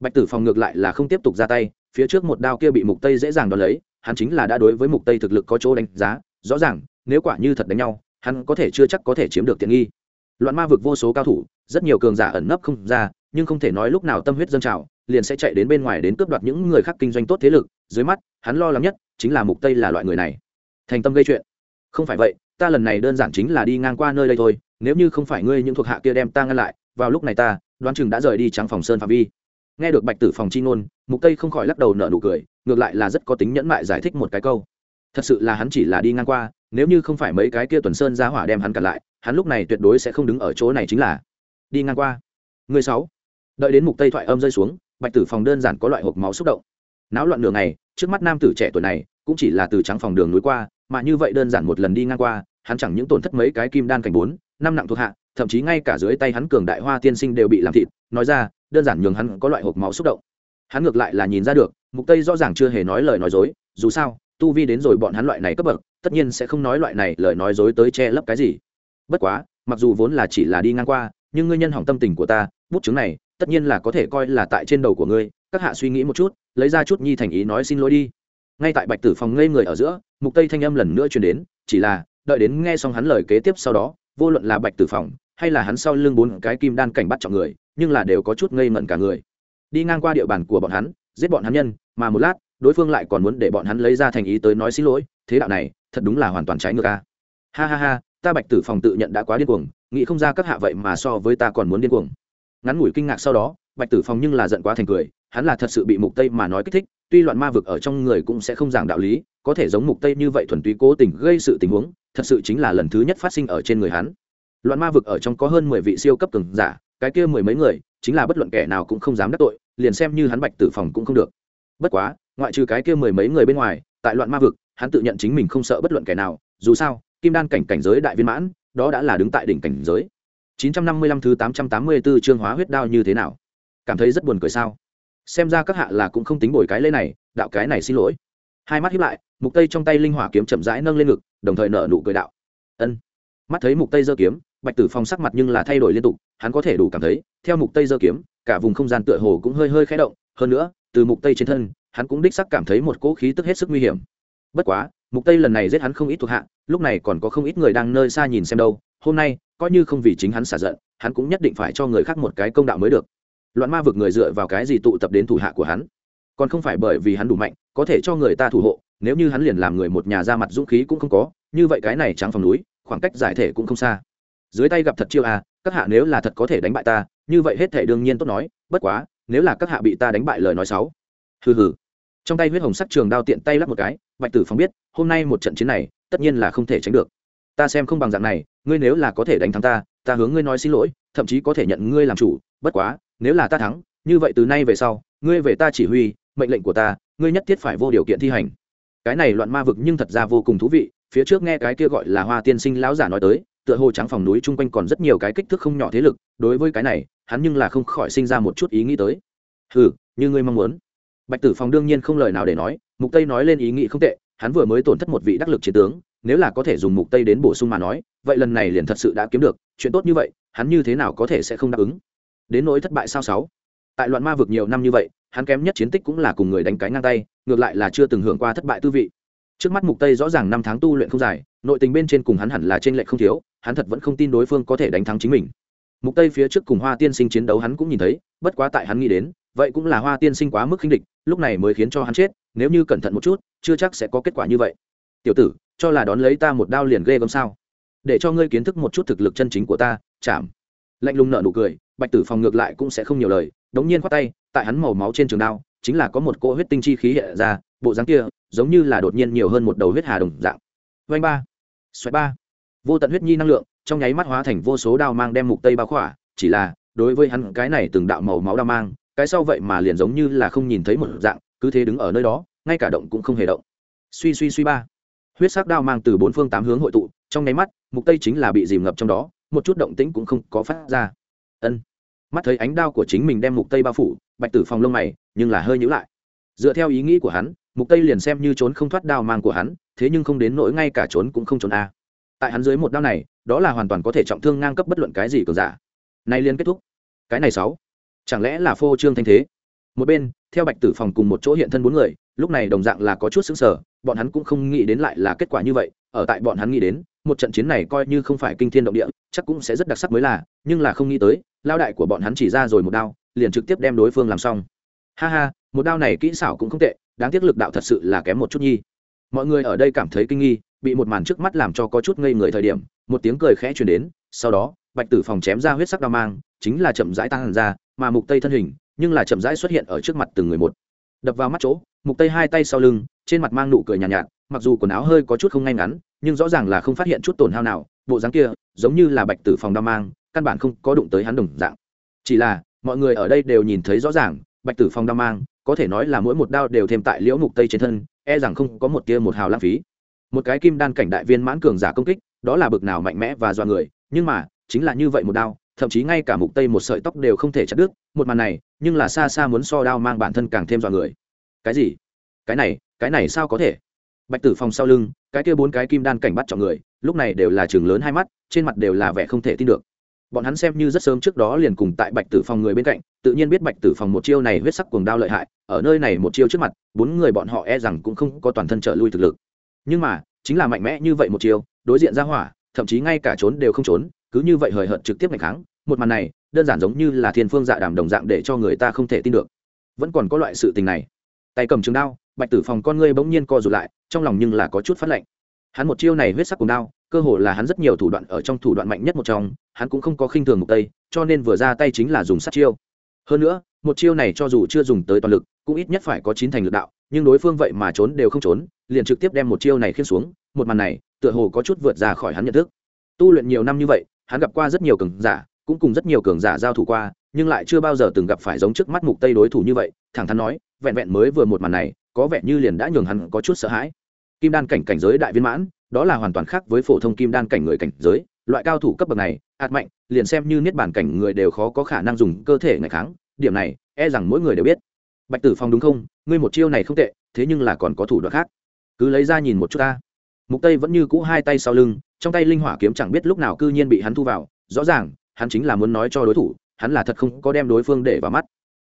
A: Bạch tử phòng ngược lại là không tiếp tục ra tay, phía trước một đao kia bị mục tây dễ dàng đón lấy, hắn chính là đã đối với mục tây thực lực có chỗ đánh giá, rõ ràng, nếu quả như thật đánh nhau, hắn có thể chưa chắc có thể chiếm được tiện nghi. Loạn ma vực vô số cao thủ, rất nhiều cường giả ẩn nấp không ra, nhưng không thể nói lúc nào tâm huyết dâng trào liền sẽ chạy đến bên ngoài đến cướp đoạt những người khác kinh doanh tốt thế lực, dưới mắt, hắn lo lắng nhất chính là mục tây là loại người này. Thành tâm gây chuyện. Không phải vậy, ta lần này đơn giản chính là đi ngang qua nơi đây thôi, nếu như không phải ngươi những thuộc hạ kia đem ta ngăn lại, vào lúc này ta, đoán chừng đã rời đi trắng phòng sơn phạm vi. Nghe được bạch tử phòng chi ngôn, mục tây không khỏi lắc đầu nở nụ cười, ngược lại là rất có tính nhẫn mại giải thích một cái câu. Thật sự là hắn chỉ là đi ngang qua, nếu như không phải mấy cái kia tuần sơn ra hỏa đem hắn cản lại, hắn lúc này tuyệt đối sẽ không đứng ở chỗ này chính là đi ngang qua. Người sáu. Đợi đến mục tây thoại âm rơi xuống bạch tử phòng đơn giản có loại hộp máu xúc động. Náo loạn đường này trước mắt nam tử trẻ tuổi này cũng chỉ là từ trắng phòng đường núi qua, mà như vậy đơn giản một lần đi ngang qua, hắn chẳng những tổn thất mấy cái kim đan cảnh bốn, năm nặng thuộc hạ, thậm chí ngay cả dưới tay hắn cường đại hoa tiên sinh đều bị làm thịt. Nói ra, đơn giản nhường hắn có loại hộp máu xúc động. Hắn ngược lại là nhìn ra được, mục tây rõ ràng chưa hề nói lời nói dối, dù sao, tu vi đến rồi bọn hắn loại này cấp bậc, tất nhiên sẽ không nói loại này lời nói dối tới che lấp cái gì. Bất quá, mặc dù vốn là chỉ là đi ngang qua, nhưng ngươi nhân hỏng tâm tình của ta, bút chứng này tất nhiên là có thể coi là tại trên đầu của ngươi, các hạ suy nghĩ một chút, lấy ra chút nhi thành ý nói xin lỗi đi. Ngay tại bạch tử phòng ngây người ở giữa, mục tây thanh âm lần nữa truyền đến, chỉ là, đợi đến nghe xong hắn lời kế tiếp sau đó, vô luận là bạch tử phòng, hay là hắn sau lưng bốn cái kim đan cảnh bắt trọng người, nhưng là đều có chút ngây ngẩn cả người. Đi ngang qua địa bàn của bọn hắn, giết bọn hắn nhân, mà một lát, đối phương lại còn muốn để bọn hắn lấy ra thành ý tới nói xin lỗi, thế đạo này, thật đúng là hoàn toàn trái ngược a ha ha ha, ta bạch tử phòng tự nhận đã quá điên cuồng, nghĩ không ra các hạ vậy mà so với ta còn muốn điên cuồng ngắn ngủi kinh ngạc sau đó, bạch tử phòng nhưng là giận quá thành cười, hắn là thật sự bị mục tây mà nói kích thích, tuy loạn ma vực ở trong người cũng sẽ không giảng đạo lý, có thể giống mục tây như vậy thuần túy cố tình gây sự tình huống, thật sự chính là lần thứ nhất phát sinh ở trên người hắn. Loạn ma vực ở trong có hơn 10 vị siêu cấp cường giả, cái kia mười mấy người, chính là bất luận kẻ nào cũng không dám đắc tội, liền xem như hắn bạch tử phòng cũng không được. Bất quá, ngoại trừ cái kia mười mấy người bên ngoài, tại loạn ma vực, hắn tự nhận chính mình không sợ bất luận kẻ nào, dù sao, kim đan cảnh cảnh giới đại viên mãn, đó đã là đứng tại đỉnh cảnh giới. 955 thứ 884 chương hóa huyết đao như thế nào? Cảm thấy rất buồn cười sao? Xem ra các hạ là cũng không tính bồi cái lễ này, đạo cái này xin lỗi. Hai mắt hiếp lại, mục tây trong tay linh hỏa kiếm chậm rãi nâng lên ngực, đồng thời nở nụ cười đạo. Ân. Mắt thấy mục tây giơ kiếm, bạch tử phong sắc mặt nhưng là thay đổi liên tục, hắn có thể đủ cảm thấy, theo mục tây giơ kiếm, cả vùng không gian tựa hồ cũng hơi hơi khẽ động, hơn nữa, từ mục tây trên thân, hắn cũng đích xác cảm thấy một cỗ khí tức hết sức nguy hiểm. Bất quá, mục tây lần này giết hắn không ít thuộc hạ, lúc này còn có không ít người đang nơi xa nhìn xem đâu, hôm nay coi như không vì chính hắn xả giận, hắn cũng nhất định phải cho người khác một cái công đạo mới được. Loạn ma vực người dựa vào cái gì tụ tập đến thủ hạ của hắn? Còn không phải bởi vì hắn đủ mạnh, có thể cho người ta thủ hộ, nếu như hắn liền làm người một nhà ra mặt dũng khí cũng không có, như vậy cái này trắng phòng núi, khoảng cách giải thể cũng không xa. Dưới tay gặp thật chiêu à các hạ nếu là thật có thể đánh bại ta, như vậy hết thể đương nhiên tốt nói, bất quá, nếu là các hạ bị ta đánh bại lời nói xấu. Hừ hừ. Trong tay huyết hồng sắc trường đao tiện tay lắp một cái, bạch tử phong biết, hôm nay một trận chiến này, tất nhiên là không thể tránh được ta xem không bằng dạng này, ngươi nếu là có thể đánh thắng ta ta hướng ngươi nói xin lỗi, thậm chí có thể nhận ngươi làm chủ, bất quá, nếu là ta thắng, như vậy từ nay về sau, ngươi về ta chỉ huy, mệnh lệnh của ta, ngươi nhất thiết phải vô điều kiện thi hành. Cái này loạn ma vực nhưng thật ra vô cùng thú vị, phía trước nghe cái kia gọi là hoa tiên sinh lão giả nói tới, tựa hồ trắng phòng núi chung quanh còn rất nhiều cái kích thước không nhỏ thế lực, đối với cái này, hắn nhưng là không khỏi sinh ra một chút ý nghĩ tới. Ừ như ngươi mong muốn. Bạch tử phòng đương nhiên không lời nào để nói, mục tây nói lên ý nghĩ không tệ, hắn vừa mới tổn thất một vị đắc lực chiến tướng nếu là có thể dùng mục tây đến bổ sung mà nói, vậy lần này liền thật sự đã kiếm được, chuyện tốt như vậy, hắn như thế nào có thể sẽ không đáp ứng? Đến nỗi thất bại sao sáu? Tại loạn ma vực nhiều năm như vậy, hắn kém nhất chiến tích cũng là cùng người đánh cái ngang tay, ngược lại là chưa từng hưởng qua thất bại tư vị. Trước mắt mục tây rõ ràng năm tháng tu luyện không dài, nội tình bên trên cùng hắn hẳn là trên lệnh không thiếu, hắn thật vẫn không tin đối phương có thể đánh thắng chính mình. Mục tây phía trước cùng hoa tiên sinh chiến đấu hắn cũng nhìn thấy, bất quá tại hắn nghĩ đến, vậy cũng là hoa tiên sinh quá mức khinh địch, lúc này mới khiến cho hắn chết, nếu như cẩn thận một chút, chưa chắc sẽ có kết quả như vậy. Tiểu tử cho là đón lấy ta một đao liền ghê gớm sao? Để cho ngươi kiến thức một chút thực lực chân chính của ta chạm lạnh lùng nợ nụ cười, bạch tử phòng ngược lại cũng sẽ không nhiều lời, đống nhiên khoát tay, tại hắn màu máu trên trường đao, chính là có một cỗ huyết tinh chi khí hiện ra, bộ dáng kia, giống như là đột nhiên nhiều hơn một đầu huyết hà đồng dạng. Vanh ba xoáy ba. Vô tận huyết nhi năng lượng, trong nháy mắt hóa thành vô số đao mang đem mục tây bao khỏa, chỉ là, đối với hắn cái này từng đạo màu máu đao mang, cái sau vậy mà liền giống như là không nhìn thấy một dạng, cứ thế đứng ở nơi đó, ngay cả động cũng không hề động. Suy suy suy ba huyết sắc đao mang từ bốn phương tám hướng hội tụ, trong nháy mắt, mục tây chính là bị dìm ngập trong đó, một chút động tĩnh cũng không có phát ra. Ân. Mắt thấy ánh đao của chính mình đem mục tây bao phủ, bạch tử phòng lông mày, nhưng là hơi nhíu lại. Dựa theo ý nghĩ của hắn, mục tây liền xem như trốn không thoát đao mang của hắn, thế nhưng không đến nỗi ngay cả trốn cũng không trốn a. Tại hắn dưới một đao này, đó là hoàn toàn có thể trọng thương ngang cấp bất luận cái gì cường giả. Nay liên kết thúc. Cái này sáu. Chẳng lẽ là phô trương thanh thế? Một bên, theo bạch tử phòng cùng một chỗ hiện thân bốn người, lúc này đồng dạng là có chút xứng sở bọn hắn cũng không nghĩ đến lại là kết quả như vậy, ở tại bọn hắn nghĩ đến, một trận chiến này coi như không phải kinh thiên động địa, chắc cũng sẽ rất đặc sắc mới là, nhưng là không nghĩ tới lao đại của bọn hắn chỉ ra rồi một đao, liền trực tiếp đem đối phương làm xong. Ha ha, một đao này kỹ xảo cũng không tệ, đáng tiếc lực đạo thật sự là kém một chút nhi. Mọi người ở đây cảm thấy kinh nghi, bị một màn trước mắt làm cho có chút ngây người thời điểm, một tiếng cười khẽ truyền đến, sau đó, bạch tử phòng chém ra huyết sắc đao mang, chính là chậm rãi tăng hẳn ra, mà mục tây thân hình, nhưng là chậm rãi xuất hiện ở trước mặt từng người một đập vào mắt chỗ mục tây hai tay sau lưng trên mặt mang nụ cười nhàn nhạt, nhạt mặc dù quần áo hơi có chút không ngay ngắn nhưng rõ ràng là không phát hiện chút tổn hao nào bộ dáng kia giống như là bạch tử phòng đao mang căn bản không có đụng tới hắn đồng dạng. Chỉ là mọi người ở đây đều nhìn thấy rõ ràng bạch tử phong đao mang có thể nói là mỗi một đao đều thêm tại liễu mục tây trên thân e rằng không có một tia một hào lãng phí. Một cái kim đan cảnh đại viên mãn cường giả công kích đó là bực nào mạnh mẽ và doa người nhưng mà chính là như vậy một đao thậm chí ngay cả mục tây một sợi tóc đều không thể chặt đứt, một màn này, nhưng là xa xa muốn so đao mang bản thân càng thêm dọa người. Cái gì? Cái này cái này sao có thể? Bạch tử phong sau lưng, cái kia bốn cái kim đan cảnh bắt trọng người, lúc này đều là trường lớn hai mắt, trên mặt đều là vẻ không thể tin được. Bọn hắn xem như rất sớm trước đó liền cùng tại bạch tử phòng người bên cạnh, tự nhiên biết bạch tử phòng một chiêu này huyết sắc cuồng đao lợi hại, ở nơi này một chiêu trước mặt, bốn người bọn họ e rằng cũng không có toàn thân trợ lui thực lực. Nhưng mà, chính là mạnh mẽ như vậy một chiêu, đối diện ra hỏa, thậm chí ngay cả trốn đều không trốn cứ như vậy hời hợt trực tiếp ngày kháng, một màn này, đơn giản giống như là thiên phương dạ đàm đồng dạng để cho người ta không thể tin được. Vẫn còn có loại sự tình này. Tay cầm trường đao, bạch tử phòng con ngươi bỗng nhiên co rụt lại, trong lòng nhưng là có chút phát lạnh. Hắn một chiêu này huyết sắc cùng đao, cơ hồ là hắn rất nhiều thủ đoạn ở trong thủ đoạn mạnh nhất một trong, hắn cũng không có khinh thường mục tây cho nên vừa ra tay chính là dùng sát chiêu. Hơn nữa, một chiêu này cho dù chưa dùng tới toàn lực, cũng ít nhất phải có chín thành lực đạo, nhưng đối phương vậy mà trốn đều không trốn, liền trực tiếp đem một chiêu này khiên xuống, một màn này, tựa hồ có chút vượt ra khỏi hắn nhận thức. Tu luyện nhiều năm như vậy hắn gặp qua rất nhiều cường giả, cũng cùng rất nhiều cường giả giao thủ qua, nhưng lại chưa bao giờ từng gặp phải giống trước mắt mục tây đối thủ như vậy, thẳng thắn nói, vẹn vẹn mới vừa một màn này, có vẻ như liền đã nhường hắn có chút sợ hãi. Kim đan cảnh cảnh giới đại viên mãn, đó là hoàn toàn khác với phổ thông kim đan cảnh người cảnh giới, loại cao thủ cấp bậc này, ạt mạnh, liền xem như niết bản cảnh người đều khó có khả năng dùng cơ thể ngày kháng, điểm này e rằng mỗi người đều biết. Bạch tử phong đúng không? Ngươi một chiêu này không tệ, thế nhưng là còn có thủ đoạn khác. Cứ lấy ra nhìn một chút ta. Mục tây vẫn như cũ hai tay sau lưng trong tay linh hỏa kiếm chẳng biết lúc nào cư nhiên bị hắn thu vào, rõ ràng, hắn chính là muốn nói cho đối thủ, hắn là thật không có đem đối phương để vào mắt.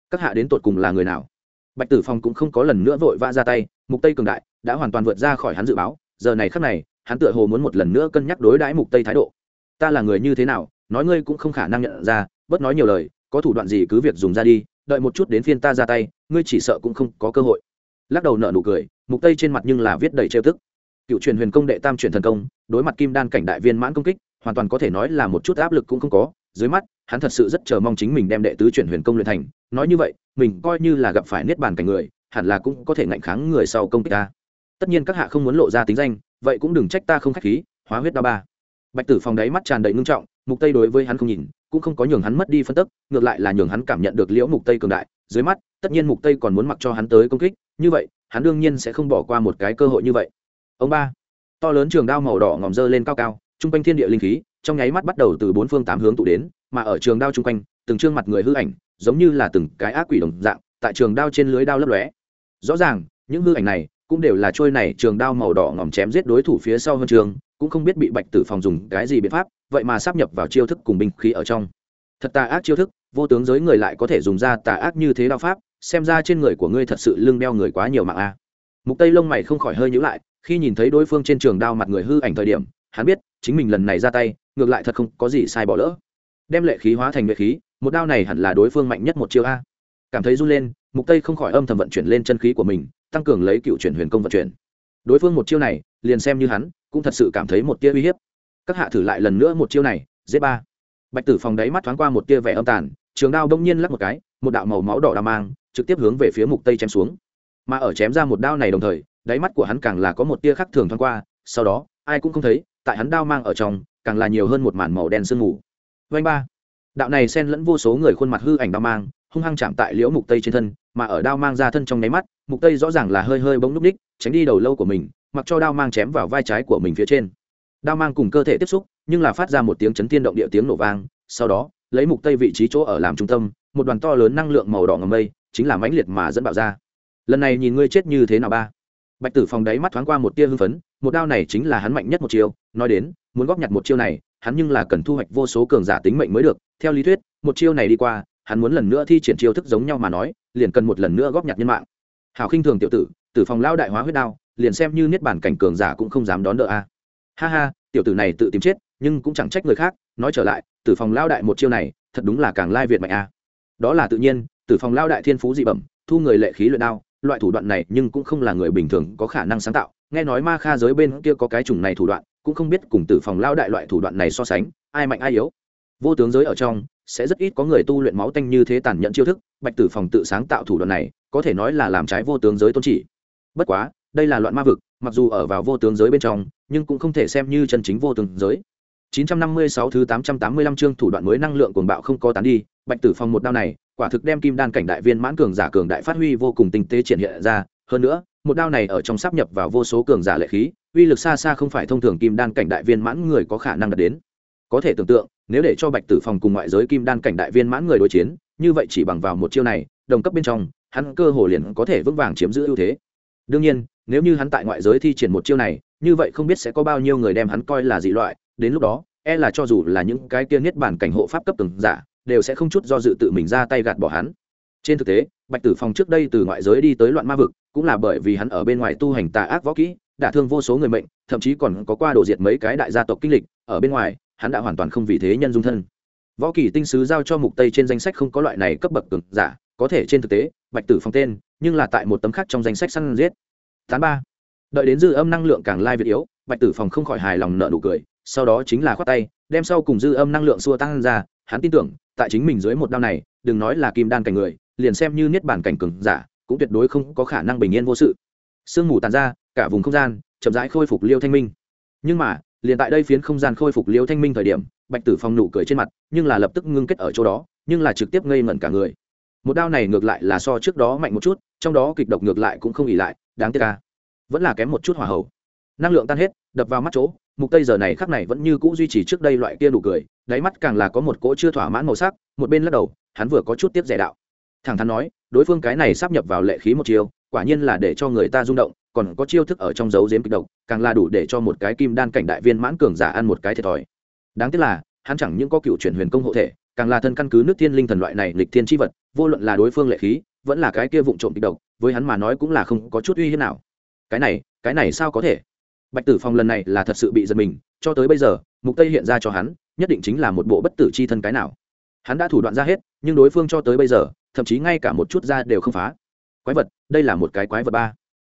A: Các hạ đến tột cùng là người nào? Bạch tử phong cũng không có lần nữa vội vã ra tay, mục tây cường đại, đã hoàn toàn vượt ra khỏi hắn dự báo, giờ này khắc này, hắn tựa hồ muốn một lần nữa cân nhắc đối đãi mục tây thái độ. Ta là người như thế nào, nói ngươi cũng không khả năng nhận ra, bớt nói nhiều lời, có thủ đoạn gì cứ việc dùng ra đi, đợi một chút đến phiên ta ra tay, ngươi chỉ sợ cũng không có cơ hội. Lắc đầu nợ nụ cười, mục tây trên mặt nhưng là viết đầy trêu tức cựu truyền huyền công đệ tam truyền thần công, đối mặt kim đan cảnh đại viên mãn công kích, hoàn toàn có thể nói là một chút áp lực cũng không có. Dưới mắt, hắn thật sự rất chờ mong chính mình đem đệ tứ truyền huyền công luyện thành. Nói như vậy, mình coi như là gặp phải niết bàn cảnh người, hẳn là cũng có thể ngạnh kháng người sau công kích ta. Tất nhiên các hạ không muốn lộ ra tính danh, vậy cũng đừng trách ta không khách khí, hóa huyết đa ba. Bạch tử phòng đáy mắt tràn đầy ngưng trọng, mục tây đối với hắn không nhìn, cũng không có nhường hắn mất đi phân tức, ngược lại là nhường hắn cảm nhận được liễu mục tây cường đại. Dưới mắt, tất nhiên mục tây còn muốn mặc cho hắn tới công kích, như vậy, hắn đương nhiên sẽ không bỏ qua một cái cơ hội như vậy ông ba. To lớn trường đao màu đỏ ngòm dơ lên cao cao, trung quanh thiên địa linh khí, trong nháy mắt bắt đầu từ bốn phương tám hướng tụ đến, mà ở trường đao trung quanh, từng trương mặt người hư ảnh, giống như là từng cái ác quỷ đồng dạng, tại trường đao trên lưới đao lấp lóe. Rõ ràng, những hư ảnh này cũng đều là trôi này trường đao màu đỏ ngòm chém giết đối thủ phía sau hơn trường, cũng không biết bị bạch tử phòng dùng cái gì biện pháp, vậy mà sắp nhập vào chiêu thức cùng binh khí ở trong. Thật tà ác chiêu thức, vô tướng giới người lại có thể dùng ra tà ác như thế đao pháp, xem ra trên người của ngươi thật sự lưng đeo người quá nhiều mạng a. Mục tây lông mày không khỏi hơi nhíu lại khi nhìn thấy đối phương trên trường đao mặt người hư ảnh thời điểm, hắn biết, chính mình lần này ra tay, ngược lại thật không có gì sai bỏ lỡ. Đem lệ khí hóa thành lệ khí, một đao này hẳn là đối phương mạnh nhất một chiêu a. Cảm thấy run lên, mục tây không khỏi âm thầm vận chuyển lên chân khí của mình, tăng cường lấy cựu chuyển huyền công vận chuyển. Đối phương một chiêu này, liền xem như hắn, cũng thật sự cảm thấy một tia uy hiếp. Các hạ thử lại lần nữa một chiêu này dễ ba. Bạch tử phòng đáy mắt thoáng qua một tia vẻ âm tàn, trường đao đông nhiên lắc một cái, một đạo màu máu đỏ đa mang, trực tiếp hướng về phía mục tây chém xuống. Mà ở chém ra một đao này đồng thời đáy mắt của hắn càng là có một tia khắc thường thoáng qua, sau đó, ai cũng không thấy, tại hắn đao mang ở trong, càng là nhiều hơn một màn màu đen sương mù. Vanh ba. Đạo này xen lẫn vô số người khuôn mặt hư ảnh đao mang, hung hăng chạm tại liễu mục tây trên thân, mà ở đao mang ra thân trong nháy mắt, mục tây rõ ràng là hơi hơi bỗng núp đích tránh đi đầu lâu của mình, mặc cho đao mang chém vào vai trái của mình phía trên. Đao mang cùng cơ thể tiếp xúc, nhưng là phát ra một tiếng chấn thiên động địa tiếng nổ vang, sau đó, lấy mục tây vị trí chỗ ở làm trung tâm, một đoàn to lớn năng lượng màu đỏ ngầm mây, chính là mãnh liệt mà dẫn bạo ra. Lần này nhìn ngươi chết như thế nào ba? Bạch tử phòng đáy mắt thoáng qua một tia hưng phấn, một đao này chính là hắn mạnh nhất một chiêu, nói đến, muốn góp nhặt một chiêu này, hắn nhưng là cần thu hoạch vô số cường giả tính mệnh mới được, theo lý thuyết, một chiêu này đi qua, hắn muốn lần nữa thi triển chiêu thức giống nhau mà nói, liền cần một lần nữa góp nhặt nhân mạng. Hảo khinh thường tiểu tử tử phòng lao đại hóa huyết đao, liền xem như niết bản cảnh cường giả cũng không dám đón đỡ a. À. Ha ha, tiểu tử này tự tìm chết, nhưng cũng chẳng trách người khác, nói trở lại, tử phòng lao đại một chiêu này, thật đúng là càng lai việt mạnh a. À. Đó là tự nhiên, tử phòng lao đại thiên phú dị bẩm, thu người lệ khí luyện đao loại thủ đoạn này nhưng cũng không là người bình thường có khả năng sáng tạo. Nghe nói ma kha giới bên kia có cái chủng này thủ đoạn cũng không biết cùng tử phòng lao đại loại thủ đoạn này so sánh ai mạnh ai yếu. Vô tướng giới ở trong sẽ rất ít có người tu luyện máu tanh như thế tàn nhẫn chiêu thức bạch tử phòng tự sáng tạo thủ đoạn này có thể nói là làm trái vô tướng giới tôn chỉ. Bất quá đây là loạn ma vực mặc dù ở vào vô tướng giới bên trong nhưng cũng không thể xem như chân chính vô tướng giới. 956 thứ 885 chương thủ đoạn mới năng lượng cuồng bạo không có tán đi, Bạch Tử Phong một đao này, quả thực đem kim đan cảnh đại viên mãn cường giả cường đại phát huy vô cùng tinh tế triển hiện ra, hơn nữa, một đao này ở trong sắp nhập vào vô số cường giả lệ khí, uy lực xa xa không phải thông thường kim đan cảnh đại viên mãn người có khả năng đạt đến. Có thể tưởng tượng, nếu để cho Bạch Tử Phong cùng ngoại giới kim đan cảnh đại viên mãn người đối chiến, như vậy chỉ bằng vào một chiêu này, đồng cấp bên trong, hắn cơ hồ liền có thể vững vàng chiếm giữ ưu thế. Đương nhiên, nếu như hắn tại ngoại giới thi triển một chiêu này, như vậy không biết sẽ có bao nhiêu người đem hắn coi là dị loại, đến lúc đó, e là cho dù là những cái tiên niết bản cảnh hộ pháp cấp từng giả, đều sẽ không chút do dự tự mình ra tay gạt bỏ hắn. Trên thực tế, Bạch Tử Phong trước đây từ ngoại giới đi tới loạn ma vực, cũng là bởi vì hắn ở bên ngoài tu hành tà ác võ kỹ, đả thương vô số người mệnh, thậm chí còn có qua đổ diệt mấy cái đại gia tộc kinh lịch, ở bên ngoài, hắn đã hoàn toàn không vì thế nhân dung thân. Võ kỳ tinh sứ giao cho mục tây trên danh sách không có loại này cấp bậc cường giả, có thể trên thực tế, Bạch Tử Phong tên, nhưng là tại một tấm khác trong danh sách săn giết. Tán ba. Đợi đến dư âm năng lượng càng lai việt yếu, Bạch Tử Phong không khỏi hài lòng nở nụ cười, sau đó chính là khoát tay đem sau cùng dư âm năng lượng xua tăng ra hắn tin tưởng tại chính mình dưới một đao này, đừng nói là kim đan cảnh người, liền xem như niết bản cảnh cường giả, cũng tuyệt đối không có khả năng bình yên vô sự. Sương mù tàn ra, cả vùng không gian chậm rãi khôi phục liêu thanh minh. Nhưng mà, liền tại đây phiến không gian khôi phục liêu thanh minh thời điểm, bạch tử phong nụ cười trên mặt, nhưng là lập tức ngưng kết ở chỗ đó, nhưng là trực tiếp ngây ngẩn cả người. Một đao này ngược lại là so trước đó mạnh một chút, trong đó kịch độc ngược lại cũng không ỉ lại, đáng tiếc ca vẫn là kém một chút hỏa hậu năng lượng tan hết, đập vào mắt chỗ mục tây giờ này khắc này vẫn như cũ duy trì trước đây loại kia đủ cười, đáy mắt càng là có một cỗ chưa thỏa mãn màu sắc, một bên lắc đầu, hắn vừa có chút tiếp rẻ đạo. Thẳng thắn nói, đối phương cái này sắp nhập vào lệ khí một chiều, quả nhiên là để cho người ta rung động, còn có chiêu thức ở trong dấu diếm kịch độc, càng là đủ để cho một cái kim đan cảnh đại viên mãn cường giả ăn một cái thiệt thòi. Đáng tiếc là, hắn chẳng những có cựu chuyển huyền công hộ thể, càng là thân căn cứ nước thiên linh thần loại này lịch thiên chi vật, vô luận là đối phương lệ khí, vẫn là cái kia vụng trộm kịch độc, với hắn mà nói cũng là không có chút uy hiếp nào. Cái này cái này sao có thể? Bạch tử phong lần này là thật sự bị giật mình, cho tới bây giờ, mục tây hiện ra cho hắn, nhất định chính là một bộ bất tử chi thân cái nào. Hắn đã thủ đoạn ra hết, nhưng đối phương cho tới bây giờ, thậm chí ngay cả một chút ra đều không phá. Quái vật, đây là một cái quái vật ba.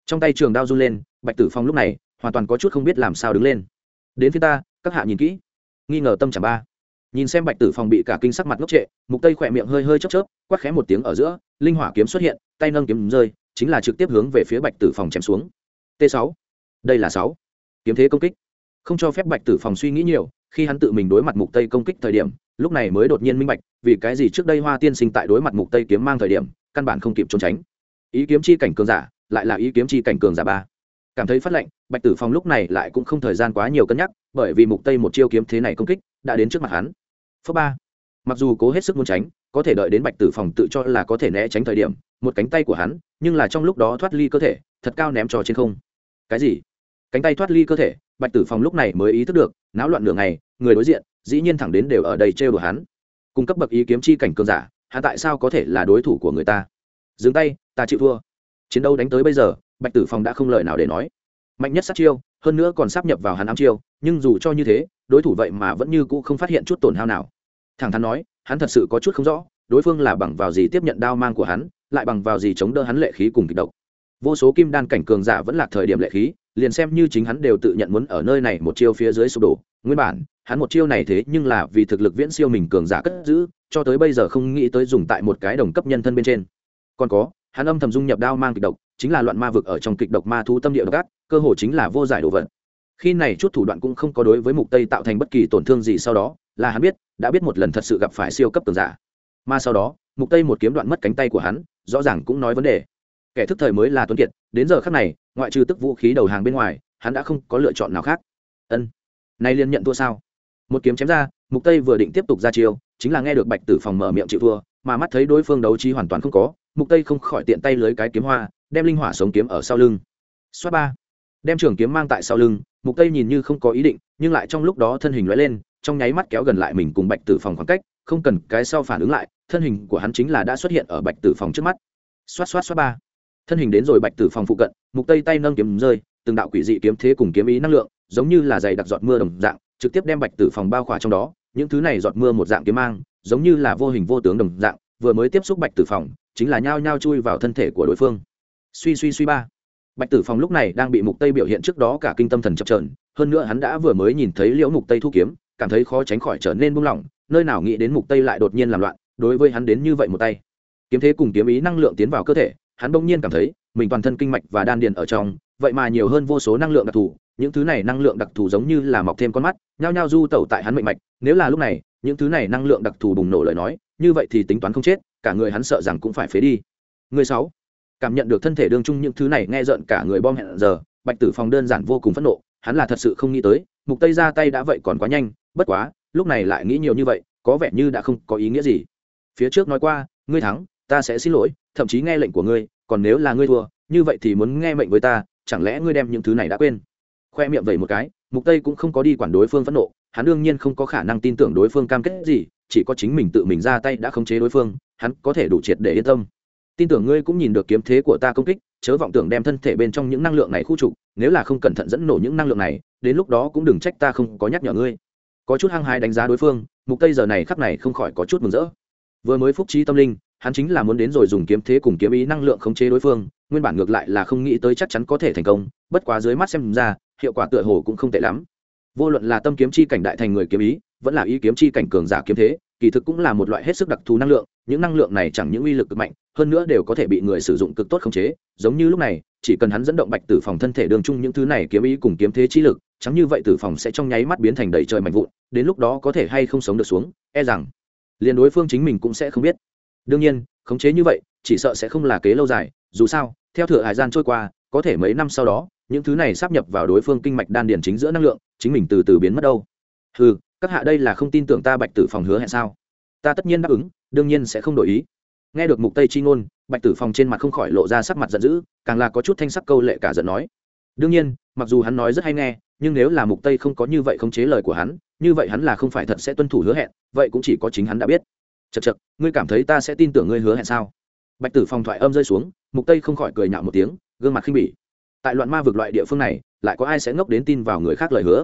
A: Trong tay trường đao run lên, bạch tử phong lúc này, hoàn toàn có chút không biết làm sao đứng lên. Đến phía ta, các hạ nhìn kỹ. Nghi ngờ tâm chẳng ba. Nhìn xem bạch tử phong bị cả kinh sắc mặt ngốc trệ, mục tây khỏe miệng hơi hơi chớp chớp, quát khẽ một tiếng ở giữa, linh hỏa kiếm xuất hiện, tay nâng kiếm rơi, chính là trực tiếp hướng về phía bạch tử phong chém xuống. T 6 đây là sáu. Kiếm thế công kích. Không cho phép bạch tử phòng suy nghĩ nhiều, khi hắn tự mình đối mặt mục tây công kích thời điểm, lúc này mới đột nhiên minh bạch, vì cái gì trước đây hoa tiên sinh tại đối mặt mục tây kiếm mang thời điểm, căn bản không kịp trốn tránh. Ý kiếm chi cảnh cường giả, lại là ý kiếm chi cảnh cường giả ba. Cảm thấy phát lệnh, bạch tử phong lúc này lại cũng không thời gian quá nhiều cân nhắc, bởi vì mục tây một chiêu kiếm thế này công kích, đã đến trước mặt hắn. Phớp ba. Mặc dù cố hết sức muốn tránh, có thể đợi đến bạch tử phòng tự cho là có thể né tránh thời điểm, một cánh tay của hắn, nhưng là trong lúc đó thoát ly cơ thể, thật cao ném trò trên không. Cái gì? Cánh tay thoát ly cơ thể, bạch tử phòng lúc này mới ý thức được, náo loạn đường này người đối diện, dĩ nhiên thẳng đến đều ở đây trêu đùa hắn. Cung cấp bậc ý kiếm chi cảnh cường giả, hắn tại sao có thể là đối thủ của người ta? Dừng tay, ta chịu thua. Chiến đấu đánh tới bây giờ, bạch tử phòng đã không lời nào để nói. Mạnh nhất sát chiêu, hơn nữa còn sắp nhập vào hắn ám chiêu, nhưng dù cho như thế, đối thủ vậy mà vẫn như cũ không phát hiện chút tổn hao nào. Thẳng thắn nói, hắn thật sự có chút không rõ, đối phương là bằng vào gì tiếp nhận đao mang của hắn, lại bằng vào gì chống đỡ hắn lệ khí cùng kịch độc. Vô số kim đan cảnh cường giả vẫn là thời điểm lệ khí liền xem như chính hắn đều tự nhận muốn ở nơi này một chiêu phía dưới sụp đổ. Nguyên bản, hắn một chiêu này thế nhưng là vì thực lực viễn siêu mình cường giả cất giữ, cho tới bây giờ không nghĩ tới dùng tại một cái đồng cấp nhân thân bên trên. Còn có, hắn âm thầm dung nhập đao mang kịch độc, chính là loạn ma vực ở trong kịch độc ma thu tâm địa độc ác, cơ hồ chính là vô giải đồ vật. Khi này chút thủ đoạn cũng không có đối với mục tây tạo thành bất kỳ tổn thương gì sau đó, là hắn biết, đã biết một lần thật sự gặp phải siêu cấp cường giả. Mà sau đó, mục tây một kiếm đoạn mất cánh tay của hắn, rõ ràng cũng nói vấn đề. Kẻ thức thời mới là tuấn kiệt, đến giờ khắc này ngoại trừ tức vũ khí đầu hàng bên ngoài, hắn đã không có lựa chọn nào khác. Ân, nay liên nhận thua sao? Một kiếm chém ra, mục tây vừa định tiếp tục ra chiêu, chính là nghe được bạch tử phòng mở miệng chịu thua, mà mắt thấy đối phương đấu trí hoàn toàn không có, mục tây không khỏi tiện tay lưới cái kiếm hoa, đem linh hỏa sống kiếm ở sau lưng. Xoát ba, đem trường kiếm mang tại sau lưng, mục tây nhìn như không có ý định, nhưng lại trong lúc đó thân hình lóe lên, trong nháy mắt kéo gần lại mình cùng bạch tử phòng khoảng cách, không cần cái sau phản ứng lại, thân hình của hắn chính là đã xuất hiện ở bạch tử phòng trước mắt. Xoát xoát xoát ba thân hình đến rồi bạch tử phòng phụ cận, mục tây tay nâng kiếm rơi, từng đạo quỷ dị kiếm thế cùng kiếm ý năng lượng, giống như là dày đặc giọt mưa đồng dạng, trực tiếp đem bạch tử phòng bao khỏa trong đó, những thứ này giọt mưa một dạng kiếm mang, giống như là vô hình vô tướng đồng dạng, vừa mới tiếp xúc bạch tử phòng, chính là nhao nhao chui vào thân thể của đối phương. Suy suy suy ba. Bạch tử phòng lúc này đang bị mục tây biểu hiện trước đó cả kinh tâm thần chập trờn hơn nữa hắn đã vừa mới nhìn thấy liễu mục tây thu kiếm, cảm thấy khó tránh khỏi trở nên buông lỏng, nơi nào nghĩ đến mục tây lại đột nhiên làm loạn, đối với hắn đến như vậy một tay. Kiếm thế cùng kiếm ý năng lượng tiến vào cơ thể hắn bỗng nhiên cảm thấy mình toàn thân kinh mạch và đan điền ở trong, vậy mà nhiều hơn vô số năng lượng đặc thù, những thứ này năng lượng đặc thù giống như là mọc thêm con mắt, nhao nhao du tẩu tại hắn mệnh mạch, nếu là lúc này, những thứ này năng lượng đặc thù bùng nổ lời nói, như vậy thì tính toán không chết, cả người hắn sợ rằng cũng phải phế đi. Người sáu, cảm nhận được thân thể đương chung những thứ này nghe rợn cả người bom hẹn giờ, bạch tử phòng đơn giản vô cùng phẫn nộ, hắn là thật sự không nghĩ tới, mục tây ra tay đã vậy còn quá nhanh, bất quá, lúc này lại nghĩ nhiều như vậy, có vẻ như đã không có ý nghĩa gì. Phía trước nói qua, ngươi thắng, ta sẽ xin lỗi thậm chí nghe lệnh của ngươi, còn nếu là ngươi thua, như vậy thì muốn nghe mệnh với ta, chẳng lẽ ngươi đem những thứ này đã quên? Khoe miệng vậy một cái, mục tây cũng không có đi quản đối phương phẫn nộ, hắn đương nhiên không có khả năng tin tưởng đối phương cam kết gì, chỉ có chính mình tự mình ra tay đã khống chế đối phương, hắn có thể đủ triệt để yên tâm. Tin tưởng ngươi cũng nhìn được kiếm thế của ta công kích, chớ vọng tưởng đem thân thể bên trong những năng lượng này khu trục, nếu là không cẩn thận dẫn nổ những năng lượng này, đến lúc đó cũng đừng trách ta không có nhắc nhở ngươi. Có chút hăng hái đánh giá đối phương, mục tây giờ này khắc này không khỏi có chút mừng rỡ. Vừa mới phúc trí tâm linh hắn chính là muốn đến rồi dùng kiếm thế cùng kiếm ý năng lượng khống chế đối phương, nguyên bản ngược lại là không nghĩ tới chắc chắn có thể thành công, bất quá dưới mắt xem ra, hiệu quả tựa hồ cũng không tệ lắm. Vô luận là tâm kiếm chi cảnh đại thành người kiếm ý, vẫn là ý kiếm chi cảnh cường giả kiếm thế, kỳ thực cũng là một loại hết sức đặc thù năng lượng, những năng lượng này chẳng những uy lực cực mạnh, hơn nữa đều có thể bị người sử dụng cực tốt khống chế. Giống như lúc này, chỉ cần hắn dẫn động bạch tử phòng thân thể đường chung những thứ này kiếm ý cùng kiếm thế chi lực, chẳng như vậy tử phòng sẽ trong nháy mắt biến thành đầy trời mạnh vụn, đến lúc đó có thể hay không sống được xuống e rằng, liền đối phương chính mình cũng sẽ không biết đương nhiên, khống chế như vậy, chỉ sợ sẽ không là kế lâu dài, dù sao, theo thừa hải gian trôi qua, có thể mấy năm sau đó, những thứ này sắp nhập vào đối phương kinh mạch đan điền chính giữa năng lượng, chính mình từ từ biến mất đâu. Ừ các hạ đây là không tin tưởng ta bạch tử phòng hứa hẹn sao? Ta tất nhiên đáp ứng, đương nhiên sẽ không đổi ý. Nghe được mục tây chi ngôn, bạch tử phòng trên mặt không khỏi lộ ra sắc mặt giận dữ, càng là có chút thanh sắc câu lệ cả giận nói. Đương nhiên, mặc dù hắn nói rất hay nghe, nhưng nếu là mục tây không có như vậy khống chế lời của hắn, như vậy hắn là không phải thật sẽ tuân thủ hứa hẹn, vậy cũng chỉ có chính hắn đã biết chật chật, ngươi cảm thấy ta sẽ tin tưởng ngươi hứa hẹn sao? Bạch tử phòng thoại âm rơi xuống, mục tây không khỏi cười nhạo một tiếng, gương mặt khinh bỉ. Tại loạn ma vực loại địa phương này, lại có ai sẽ ngốc đến tin vào người khác lời hứa?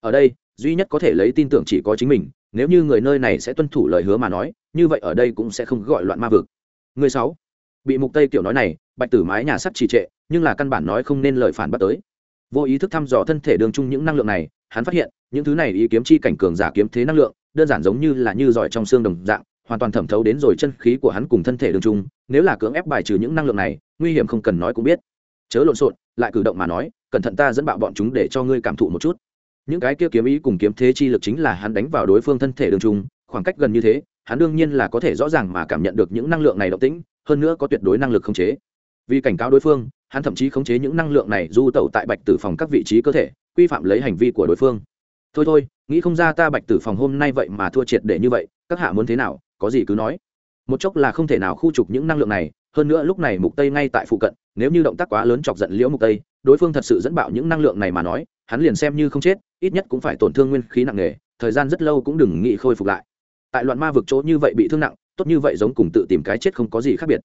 A: Ở đây, duy nhất có thể lấy tin tưởng chỉ có chính mình, nếu như người nơi này sẽ tuân thủ lời hứa mà nói, như vậy ở đây cũng sẽ không gọi loạn ma vực. Người sáu. Bị mục tây kiểu nói này, bạch tử mái nhà sắp trì trệ, nhưng là căn bản nói không nên lời phản bắt tới. Vô ý thức thăm dò thân thể đường chung những năng lượng này, hắn phát hiện, những thứ này ý kiếm chi cảnh cường giả kiếm thế năng lượng, đơn giản giống như là như giỏi trong xương đồng dạng hoàn toàn thẩm thấu đến rồi chân khí của hắn cùng thân thể đường trung, nếu là cưỡng ép bài trừ những năng lượng này nguy hiểm không cần nói cũng biết. Chớ lộn xộn lại cử động mà nói cẩn thận ta dẫn bạo bọn chúng để cho ngươi cảm thụ một chút. Những cái kia kiếm ý cùng kiếm thế chi lực chính là hắn đánh vào đối phương thân thể đường trung, khoảng cách gần như thế hắn đương nhiên là có thể rõ ràng mà cảm nhận được những năng lượng này động tĩnh hơn nữa có tuyệt đối năng lực khống chế. Vì cảnh cáo đối phương hắn thậm chí khống chế những năng lượng này du tẩu tại bạch tử phòng các vị trí cơ thể quy phạm lấy hành vi của đối phương. Thôi thôi nghĩ không ra ta bạch tử phòng hôm nay vậy mà thua triệt để như vậy các hạ muốn thế nào? Có gì cứ nói. Một chốc là không thể nào khu trục những năng lượng này, hơn nữa lúc này mục tây ngay tại phụ cận, nếu như động tác quá lớn chọc giận liễu mục tây, đối phương thật sự dẫn bạo những năng lượng này mà nói, hắn liền xem như không chết, ít nhất cũng phải tổn thương nguyên khí nặng nề, thời gian rất lâu cũng đừng nghĩ khôi phục lại. Tại loạn ma vực chỗ như vậy bị thương nặng, tốt như vậy giống cùng tự tìm cái chết không có gì khác biệt.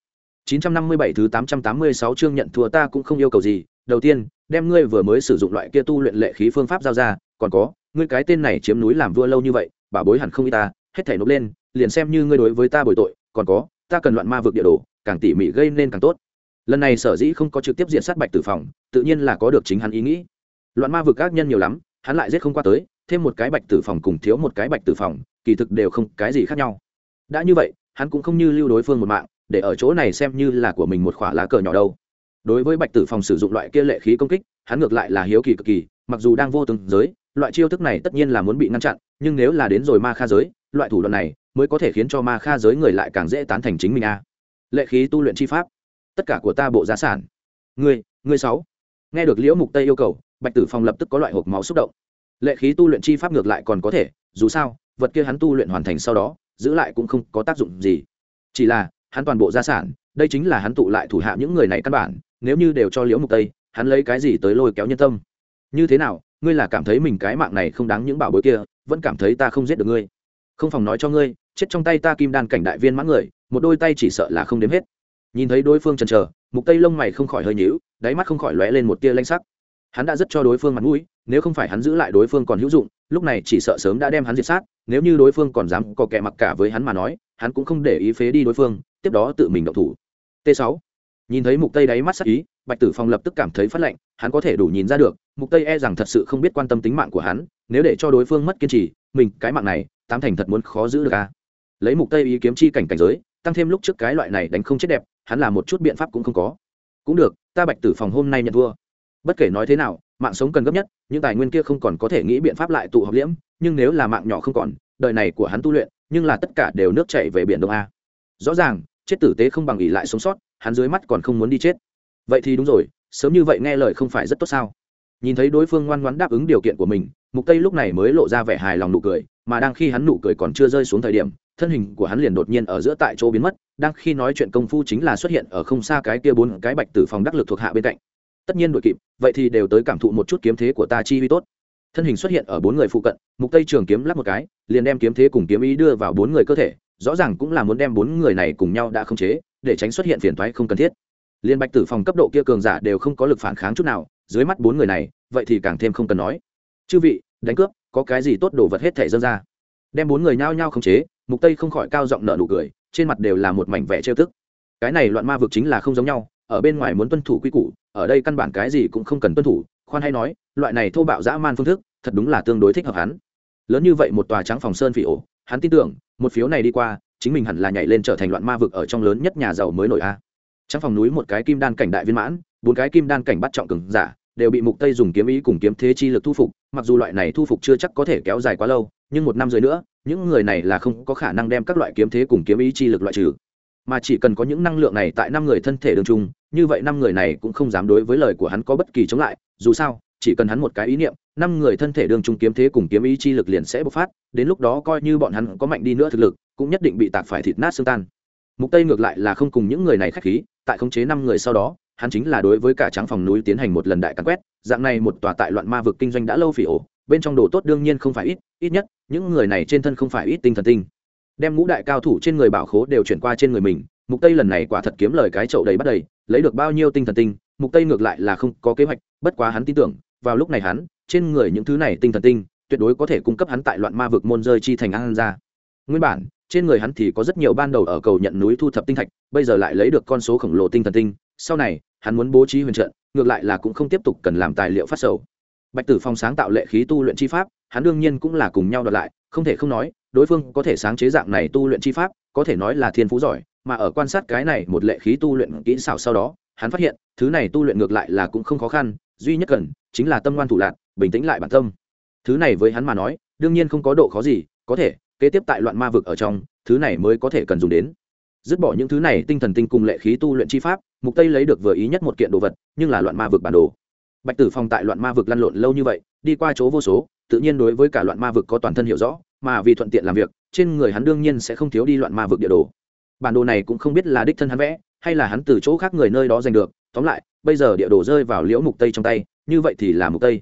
A: 957 thứ 886 chương nhận thua ta cũng không yêu cầu gì. Đầu tiên, đem ngươi vừa mới sử dụng loại kia tu luyện lệ khí phương pháp giao ra, còn có, ngươi cái tên này chiếm núi làm vua lâu như vậy bà bối hẳn không y ta, hết thảy nộp lên liền xem như ngươi đối với ta bồi tội, còn có, ta cần loạn ma vực địa đồ, càng tỉ mỉ gây nên càng tốt. Lần này sở dĩ không có trực tiếp diện sát bạch tử phòng, tự nhiên là có được chính hắn ý nghĩ. Loạn ma vực các nhân nhiều lắm, hắn lại giết không qua tới, thêm một cái bạch tử phòng cùng thiếu một cái bạch tử phòng, kỳ thực đều không cái gì khác nhau. Đã như vậy, hắn cũng không như lưu đối phương một mạng, để ở chỗ này xem như là của mình một khỏa lá cờ nhỏ đâu. Đối với bạch tử phòng sử dụng loại kia lệ khí công kích, hắn ngược lại là hiếu kỳ cực kỳ, mặc dù đang vô từng giới, loại chiêu thức này tất nhiên là muốn bị ngăn chặn nhưng nếu là đến rồi ma kha giới, loại thủ đoạn này mới có thể khiến cho ma kha giới người lại càng dễ tán thành chính mình a. Lệ khí tu luyện chi pháp, tất cả của ta bộ giá sản. Ngươi ngươi sáu. Nghe được liễu mục tây yêu cầu, bạch tử phong lập tức có loại hộp máu xúc động. Lệ khí tu luyện chi pháp ngược lại còn có thể, dù sao, vật kia hắn tu luyện hoàn thành sau đó, giữ lại cũng không có tác dụng gì. Chỉ là, hắn toàn bộ gia sản, đây chính là hắn tụ lại thủ hạ những người này căn bản, nếu như đều cho liễu mục tây, hắn lấy cái gì tới lôi kéo nhân tâm? Như thế nào, ngươi là cảm thấy mình cái mạng này không đáng những bảo bối kia vẫn cảm thấy ta không giết được ngươi. Không phòng nói cho ngươi, chết trong tay ta kim đan cảnh đại viên mãn người, một đôi tay chỉ sợ là không đếm hết. Nhìn thấy đối phương chần chờ, mục tây lông mày không khỏi hơi nhíu, đáy mắt không khỏi lóe lên một tia lanh sắc. Hắn đã rất cho đối phương mặt mũi, nếu không phải hắn giữ lại đối phương còn hữu dụng, lúc này chỉ sợ sớm đã đem hắn diệt sát, nếu như đối phương còn dám có kẻ mặc cả với hắn mà nói, hắn cũng không để ý phế đi đối phương, tiếp đó tự mình động thủ. T 6 nhìn thấy mục tây đáy mắt sắc ý, bạch tử phong lập tức cảm thấy phát lạnh, hắn có thể đủ nhìn ra được, mục tây e rằng thật sự không biết quan tâm tính mạng của hắn, nếu để cho đối phương mất kiên trì, mình, cái mạng này, tám thành thật muốn khó giữ được a. Lấy mục tây ý kiếm chi cảnh cảnh giới, tăng thêm lúc trước cái loại này đánh không chết đẹp, hắn là một chút biện pháp cũng không có. Cũng được, ta bạch tử phòng hôm nay nhận thua. Bất kể nói thế nào, mạng sống cần gấp nhất, những tài nguyên kia không còn có thể nghĩ biện pháp lại tụ hợp liễm, nhưng nếu là mạng nhỏ không còn, đời này của hắn tu luyện, nhưng là tất cả đều nước chảy về biển đông a. Rõ ràng, chết tử tế không bằng ỉ lại sống sót hắn dưới mắt còn không muốn đi chết. Vậy thì đúng rồi, sớm như vậy nghe lời không phải rất tốt sao? Nhìn thấy đối phương ngoan ngoãn đáp ứng điều kiện của mình, mục tây lúc này mới lộ ra vẻ hài lòng nụ cười, mà đang khi hắn nụ cười còn chưa rơi xuống thời điểm, thân hình của hắn liền đột nhiên ở giữa tại chỗ biến mất, đang khi nói chuyện công phu chính là xuất hiện ở không xa cái kia bốn cái bạch tử phòng đắc lực thuộc hạ bên cạnh. Tất nhiên đội kịp, vậy thì đều tới cảm thụ một chút kiếm thế của ta chi huy tốt. Thân hình xuất hiện ở bốn người phụ cận, mục tây trường kiếm lắp một cái, liền đem kiếm thế cùng kiếm ý đưa vào bốn người cơ thể, rõ ràng cũng là muốn đem bốn người này cùng nhau đã khống chế để tránh xuất hiện phiền toái không cần thiết. Liên bạch tử phòng cấp độ kia cường giả đều không có lực phản kháng chút nào, dưới mắt bốn người này, vậy thì càng thêm không cần nói. Chư vị, đánh cướp, có cái gì tốt đồ vật hết thể dâng ra? Đem bốn người nhao nhao khống chế, mục tây không khỏi cao giọng nở nụ cười, trên mặt đều là một mảnh vẻ trêu tức. Cái này loạn ma vực chính là không giống nhau, ở bên ngoài muốn tuân thủ quy củ, ở đây căn bản cái gì cũng không cần tuân thủ, khoan hay nói, loại này thô bạo dã man phương thức, thật đúng là tương đối thích hợp hắn. Lớn như vậy một tòa trắng phòng sơn phỉ ổ, hắn tin tưởng, một phiếu này đi qua chính mình hẳn là nhảy lên trở thành loạn ma vực ở trong lớn nhất nhà giàu mới nổi a. Trong phòng núi một cái kim đan cảnh đại viên mãn, bốn cái kim đan cảnh bắt trọng cường giả, đều bị mục tây dùng kiếm ý cùng kiếm thế chi lực thu phục, mặc dù loại này thu phục chưa chắc có thể kéo dài quá lâu, nhưng một năm rưỡi nữa, những người này là không có khả năng đem các loại kiếm thế cùng kiếm ý chi lực loại trừ. Mà chỉ cần có những năng lượng này tại năm người thân thể đường chung, như vậy năm người này cũng không dám đối với lời của hắn có bất kỳ chống lại, dù sao chỉ cần hắn một cái ý niệm, năm người thân thể đường chung kiếm thế cùng kiếm ý chi lực liền sẽ bộc phát, đến lúc đó coi như bọn hắn có mạnh đi nữa thực lực, cũng nhất định bị tạc phải thịt nát xương tan. Mục tây ngược lại là không cùng những người này khách khí, tại khống chế năm người sau đó, hắn chính là đối với cả trắng phòng núi tiến hành một lần đại cắn quét, dạng này một tòa tại loạn ma vực kinh doanh đã lâu phỉ ổ, bên trong đồ tốt đương nhiên không phải ít ít nhất, những người này trên thân không phải ít tinh thần tinh. Đem ngũ đại cao thủ trên người bảo khố đều chuyển qua trên người mình, mục tây lần này quả thật kiếm lời cái chậu đầy bắt đầy, lấy được bao nhiêu tinh thần tinh mục tây ngược lại là không có kế hoạch, bất quá hắn tin tưởng, vào lúc này hắn, trên người những thứ này tinh thần tinh, tuyệt đối có thể cung cấp hắn tại loạn ma vực môn rơi chi thành an ra nguyên bản, trên người hắn thì có rất nhiều ban đầu ở cầu nhận núi thu thập tinh thạch, bây giờ lại lấy được con số khổng lồ tinh thần tinh. Sau này, hắn muốn bố trí huyền trận, ngược lại là cũng không tiếp tục cần làm tài liệu phát sầu. Bạch tử phong sáng tạo lệ khí tu luyện chi pháp, hắn đương nhiên cũng là cùng nhau đoạt lại, không thể không nói, đối phương có thể sáng chế dạng này tu luyện chi pháp, có thể nói là thiên phú giỏi, mà ở quan sát cái này một lệ khí tu luyện kỹ xảo sau đó hắn phát hiện, thứ này tu luyện ngược lại là cũng không khó khăn, duy nhất cần chính là tâm ngoan thủ lạc, bình tĩnh lại bản tâm. Thứ này với hắn mà nói, đương nhiên không có độ khó gì, có thể, kế tiếp tại loạn ma vực ở trong, thứ này mới có thể cần dùng đến. Dứt bỏ những thứ này, tinh thần tinh cùng lệ khí tu luyện chi pháp, mục tây lấy được vừa ý nhất một kiện đồ vật, nhưng là loạn ma vực bản đồ. Bạch tử phong tại loạn ma vực lăn lộn lâu như vậy, đi qua chỗ vô số, tự nhiên đối với cả loạn ma vực có toàn thân hiểu rõ, mà vì thuận tiện làm việc, trên người hắn đương nhiên sẽ không thiếu đi loạn ma vực địa đồ. Bản đồ này cũng không biết là đích thân hắn vẽ hay là hắn từ chỗ khác người nơi đó giành được, tóm lại, bây giờ địa đồ rơi vào liễu mục tây trong tay, như vậy thì là mục tây.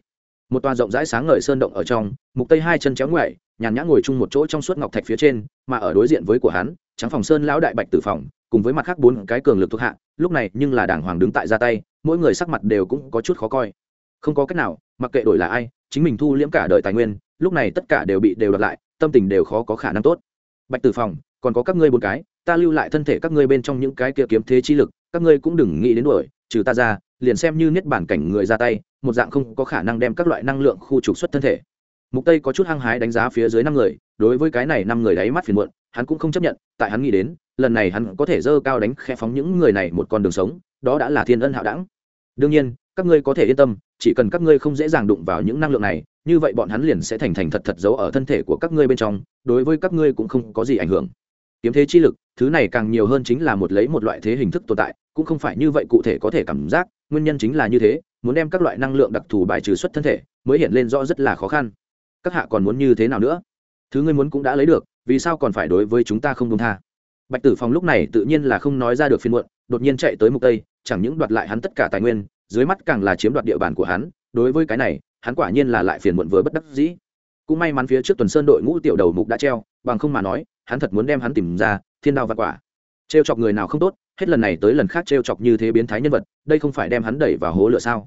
A: Một tòa rộng rãi sáng ngời sơn động ở trong, mục tây hai chân chéo ngoại nhàn nhã ngồi chung một chỗ trong suốt ngọc thạch phía trên, mà ở đối diện với của hắn, trắng phòng sơn lão đại bạch tử phòng, cùng với mặt khác bốn cái cường lực thuộc hạ, lúc này nhưng là đảng hoàng đứng tại ra tay, mỗi người sắc mặt đều cũng có chút khó coi. Không có cách nào, mặc kệ đổi là ai, chính mình thu liễm cả đời tài nguyên, lúc này tất cả đều bị đều đặt lại, tâm tình đều khó có khả năng tốt. Bạch tử phòng, còn có các ngươi bốn cái ta lưu lại thân thể các ngươi bên trong những cái kia kiếm thế chi lực, các ngươi cũng đừng nghĩ đến đuổi, trừ ta ra, liền xem như niết bản cảnh người ra tay, một dạng không có khả năng đem các loại năng lượng khu trục xuất thân thể. Mục tây có chút hăng hái đánh giá phía dưới năm người, đối với cái này năm người đáy mắt phiền muộn, hắn cũng không chấp nhận, tại hắn nghĩ đến, lần này hắn có thể dơ cao đánh khẽ phóng những người này một con đường sống, đó đã là thiên ân hạo đẳng. Đương nhiên, các ngươi có thể yên tâm, chỉ cần các ngươi không dễ dàng đụng vào những năng lượng này, như vậy bọn hắn liền sẽ thành thành thật thật giấu ở thân thể của các ngươi bên trong, đối với các ngươi cũng không có gì ảnh hưởng. Kiếm thế chi lực thứ này càng nhiều hơn chính là một lấy một loại thế hình thức tồn tại, cũng không phải như vậy cụ thể có thể cảm giác, nguyên nhân chính là như thế, muốn đem các loại năng lượng đặc thù bài trừ xuất thân thể, mới hiện lên rõ rất là khó khăn. Các hạ còn muốn như thế nào nữa? Thứ ngươi muốn cũng đã lấy được, vì sao còn phải đối với chúng ta không công tha? Bạch tử phong lúc này tự nhiên là không nói ra được phiên muộn, đột nhiên chạy tới mục tây, chẳng những đoạt lại hắn tất cả tài nguyên, dưới mắt càng là chiếm đoạt địa bàn của hắn, đối với cái này, hắn quả nhiên là lại phiền muộn với bất đắc dĩ. Cũng may mắn phía trước tuần sơn đội ngũ tiểu đầu mục đã treo, bằng không mà nói, hắn thật muốn đem hắn tìm ra thiên đao và quả. Trêu chọc người nào không tốt, hết lần này tới lần khác trêu chọc như thế biến thái nhân vật, đây không phải đem hắn đẩy vào hố lửa sao?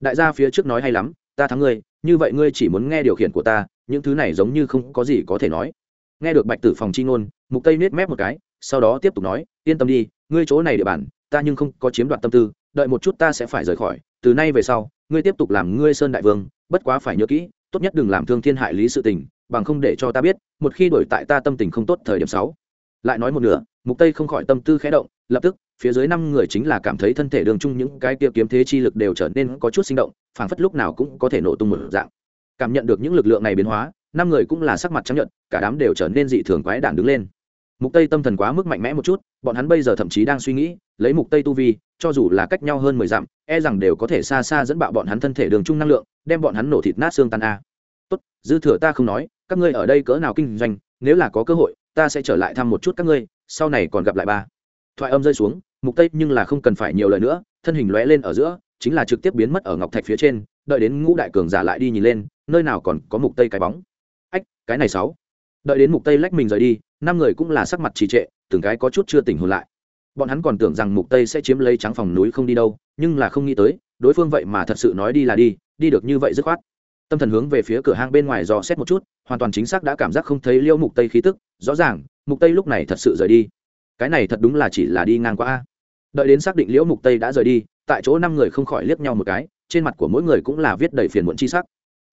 A: Đại gia phía trước nói hay lắm, ta thắng ngươi, như vậy ngươi chỉ muốn nghe điều khiển của ta, những thứ này giống như không có gì có thể nói. Nghe được bạch tử phòng chi ngôn, mục tây nết mép một cái, sau đó tiếp tục nói, yên tâm đi, ngươi chỗ này địa bàn, ta nhưng không có chiếm đoạt tâm tư, đợi một chút ta sẽ phải rời khỏi, từ nay về sau, ngươi tiếp tục làm ngươi sơn đại vương, bất quá phải nhớ kỹ, tốt nhất đừng làm thương thiên hại lý sự tình, bằng không để cho ta biết, một khi đổi tại ta tâm tình không tốt thời điểm sáu lại nói một nửa, mục tây không khỏi tâm tư khẽ động, lập tức, phía dưới năm người chính là cảm thấy thân thể đường chung những cái kia kiếm thế chi lực đều trở nên có chút sinh động, phảng phất lúc nào cũng có thể nổ tung một dạng. Cảm nhận được những lực lượng này biến hóa, năm người cũng là sắc mặt trắng nhận cả đám đều trở nên dị thường quái đản đứng lên. Mục tây tâm thần quá mức mạnh mẽ một chút, bọn hắn bây giờ thậm chí đang suy nghĩ, lấy mục tây tu vi, cho dù là cách nhau hơn mười dặm e rằng đều có thể xa xa dẫn bạo bọn hắn thân thể đường chung năng lượng, đem bọn hắn nổ thịt nát xương tan a. Tốt, dư thừa ta không nói, các ngươi ở đây cỡ nào kinh doanh, nếu là có cơ hội ta sẽ trở lại thăm một chút các ngươi, sau này còn gặp lại ba. Thoại âm rơi xuống, mục tây nhưng là không cần phải nhiều lời nữa, thân hình lóe lên ở giữa, chính là trực tiếp biến mất ở ngọc thạch phía trên, đợi đến ngũ đại cường giả lại đi nhìn lên, nơi nào còn có mục tây cái bóng. Ách, cái này sáu. Đợi đến mục tây lách mình rời đi, năm người cũng là sắc mặt trì trệ, từng cái có chút chưa tỉnh hồn lại. Bọn hắn còn tưởng rằng mục tây sẽ chiếm lấy trắng phòng núi không đi đâu, nhưng là không nghĩ tới, đối phương vậy mà thật sự nói đi là đi đi được như vậy dứt khoát tâm thần hướng về phía cửa hang bên ngoài dò xét một chút, hoàn toàn chính xác đã cảm giác không thấy liêu mục tây khí tức, rõ ràng, mục tây lúc này thật sự rời đi. Cái này thật đúng là chỉ là đi ngang qua a. Đợi đến xác định liễu mục tây đã rời đi, tại chỗ năm người không khỏi liếc nhau một cái, trên mặt của mỗi người cũng là viết đầy phiền muộn chi sắc.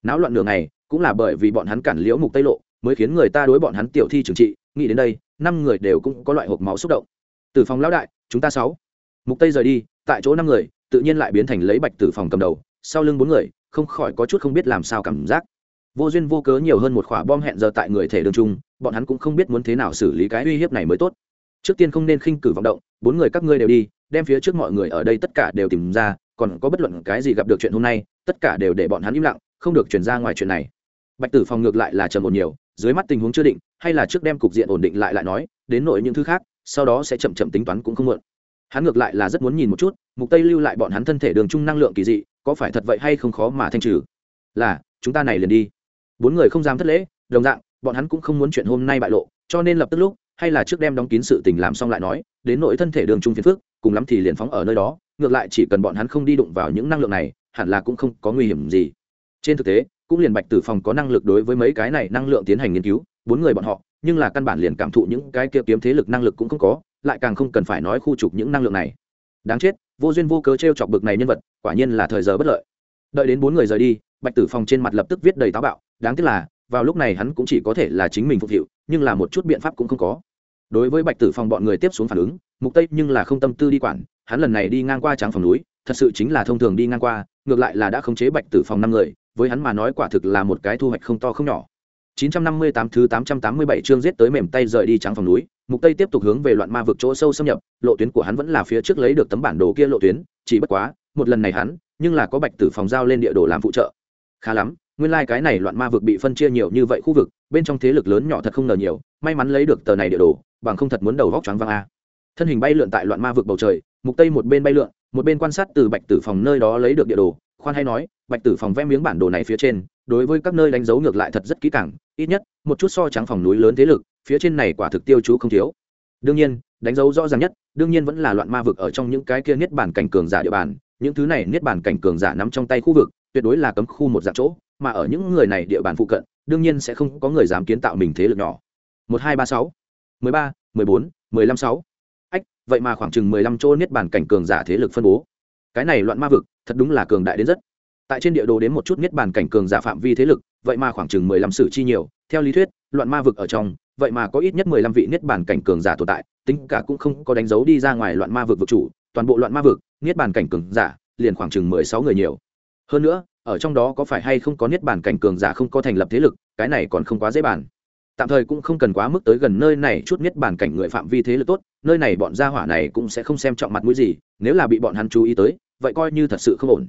A: Náo loạn đường này cũng là bởi vì bọn hắn cản liễu mục tây lộ, mới khiến người ta đối bọn hắn tiểu thi trừng trị, nghĩ đến đây, năm người đều cũng có loại hộp máu xúc động. Từ phòng lão đại, chúng ta sáu. Mục tây rời đi, tại chỗ năm người, tự nhiên lại biến thành lấy bạch tử phòng cầm đầu, sau lưng bốn người không khỏi có chút không biết làm sao cảm giác. Vô duyên vô cớ nhiều hơn một quả bom hẹn giờ tại người thể đường trung bọn hắn cũng không biết muốn thế nào xử lý cái uy hiếp này mới tốt. Trước tiên không nên khinh cử vọng động, bốn người các ngươi đều đi, đem phía trước mọi người ở đây tất cả đều tìm ra, còn có bất luận cái gì gặp được chuyện hôm nay, tất cả đều để bọn hắn im lặng, không được chuyển ra ngoài chuyện này. Bạch tử phòng ngược lại là trầm ổn nhiều, dưới mắt tình huống chưa định, hay là trước đem cục diện ổn định lại lại nói, đến nội những thứ khác, sau đó sẽ chậm chậm tính toán cũng không muộn hắn ngược lại là rất muốn nhìn một chút, mục tây lưu lại bọn hắn thân thể đường chung năng lượng kỳ dị, có phải thật vậy hay không khó mà thanh trừ? Là, chúng ta này liền đi. Bốn người không dám thất lễ, đồng dạng, bọn hắn cũng không muốn chuyện hôm nay bại lộ, cho nên lập tức lúc, hay là trước đem đóng kín sự tình làm xong lại nói, đến nỗi thân thể đường trung phiền phước cùng lắm thì liền phóng ở nơi đó, ngược lại chỉ cần bọn hắn không đi đụng vào những năng lượng này, hẳn là cũng không có nguy hiểm gì. Trên thực tế cũng liền bạch tử phòng có năng lực đối với mấy cái này năng lượng tiến hành nghiên cứu, bốn người bọn họ, nhưng là căn bản liền cảm thụ những cái kia kiếm thế lực năng lực cũng không có, lại càng không cần phải nói khu trục những năng lượng này. Đáng chết, vô duyên vô cớ t r e o chọc bực này nhân vật, quả nhiên là thời giờ bất lợi. Đợi đến bốn người rời đi, bạch tử phòng trên mặt lập tức viết đầy táo bạo, đáng tiếc là, vào lúc này hắn cũng chỉ có thể là chính mình phục vụ, nhưng là một chút biện pháp cũng không có. Đối với bạch tử phòng bọn người tiếp xuống phản ứng, mục tây nhưng là không tâm tư đi quản, hắn lần này đi ngang qua tráng phòng núi, thật sự chính là thông thường đi ngang qua, ngược lại là đã khống chế bạch tử phòng năm người với hắn mà nói quả thực là một cái thu hoạch không to không nhỏ 958 thứ 887 chương giết tới mềm tay rời đi trắng phòng núi, mục tây tiếp tục hướng về loạn ma vực chỗ sâu xâm nhập, lộ tuyến của hắn vẫn là phía trước lấy được tấm bản đồ kia lộ tuyến, chỉ bất quá, một lần này hắn, nhưng là có bạch tử phòng giao lên địa đồ làm phụ trợ. Khá lắm, nguyên lai like cái này loạn ma vực bị phân chia nhiều như vậy khu vực, bên trong thế lực lớn nhỏ thật không ngờ nhiều, may mắn lấy được tờ này địa đồ, bằng không thật muốn đầu vóc choáng váng a. Thân hình bay lượn tại loạn ma vực bầu trời, mục tây một bên bay lượn, một bên quan sát từ bạch tử phòng nơi đó lấy được địa đồ, khoan hay nói, bạch tử phòng vẽ miếng bản đồ này phía trên, đối với các nơi đánh dấu ngược lại thật rất kỹ càng, ít nhất, một chút so trắng phòng núi lớn thế lực, phía trên này quả thực tiêu chú không thiếu. Đương nhiên, đánh dấu rõ ràng nhất, đương nhiên vẫn là loạn ma vực ở trong những cái kia niết bản cảnh cường giả địa bàn, những thứ này niết bản cảnh cường giả nắm trong tay khu vực, tuyệt đối là cấm khu một dạng chỗ, mà ở những người này địa bàn phụ cận, đương nhiên sẽ không có người dám kiến tạo mình thế lực nhỏ. Một hai ba sáu, mười ba, mười bốn, mười lăm sáu. Ách, vậy mà khoảng chừng mười lăm chỗ niết bản cảnh cường giả thế lực phân bố. Cái này loạn ma vực thật đúng là cường đại đến rất. Tại trên địa đồ đến một chút niết bàn cảnh cường giả phạm vi thế lực, vậy mà khoảng chừng mười lăm sử chi nhiều. Theo lý thuyết, loạn ma vực ở trong, vậy mà có ít nhất mười lăm vị niết bàn cảnh cường giả tồn tại, tính cả cũng không có đánh dấu đi ra ngoài loạn ma vực vực chủ, toàn bộ loạn ma vực, niết bàn cảnh cường giả, liền khoảng chừng mười sáu người nhiều. Hơn nữa, ở trong đó có phải hay không có niết bàn cảnh cường giả không có thành lập thế lực, cái này còn không quá dễ bàn. Tạm thời cũng không cần quá mức tới gần nơi này chút niết bàn cảnh người phạm vi thế lực tốt, nơi này bọn gia hỏa này cũng sẽ không xem trọng mặt mũi gì, nếu là bị bọn hắn chú ý tới vậy coi như thật sự không ổn.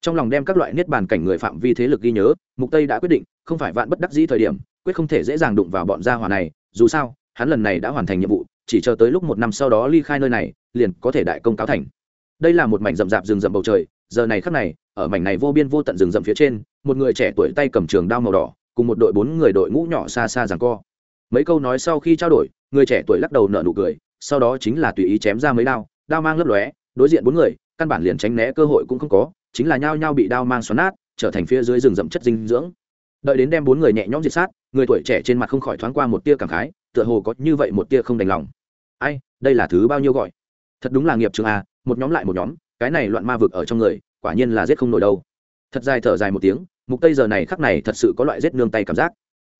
A: Trong lòng đem các loại niết bàn cảnh người phạm vi thế lực ghi nhớ, mục tây đã quyết định, không phải vạn bất đắc dĩ thời điểm, quyết không thể dễ dàng đụng vào bọn gia hỏa này, dù sao, hắn lần này đã hoàn thành nhiệm vụ, chỉ chờ tới lúc một năm sau đó ly khai nơi này, liền có thể đại công cáo thành. Đây là một mảnh rậm rạp rừng rậm bầu trời, giờ này khắc này, ở mảnh này vô biên vô tận rừng rậm phía trên, một người trẻ tuổi tay cầm trường đao màu đỏ, cùng một đội bốn người đội ngũ nhỏ xa xa rằng co. Mấy câu nói sau khi trao đổi, người trẻ tuổi lắc đầu nở nụ cười, sau đó chính là tùy ý chém ra mấy đao đao mang lấp lóe, đối diện bốn người căn bản liền tránh né cơ hội cũng không có, chính là nhao nhao bị đao mang xoắn nát, trở thành phía dưới rừng rậm chất dinh dưỡng. Đợi đến đem bốn người nhẹ nhõm diệt sát, người tuổi trẻ trên mặt không khỏi thoáng qua một tia cảm khái, tựa hồ có như vậy một tia không đành lòng. Ai, đây là thứ bao nhiêu gọi? Thật đúng là nghiệp trường a à, một nhóm lại một nhóm, cái này loạn ma vực ở trong người, quả nhiên là giết không nổi đâu. Thật dài thở dài một tiếng, mục tây giờ này khắc này thật sự có loại giết nương tay cảm giác.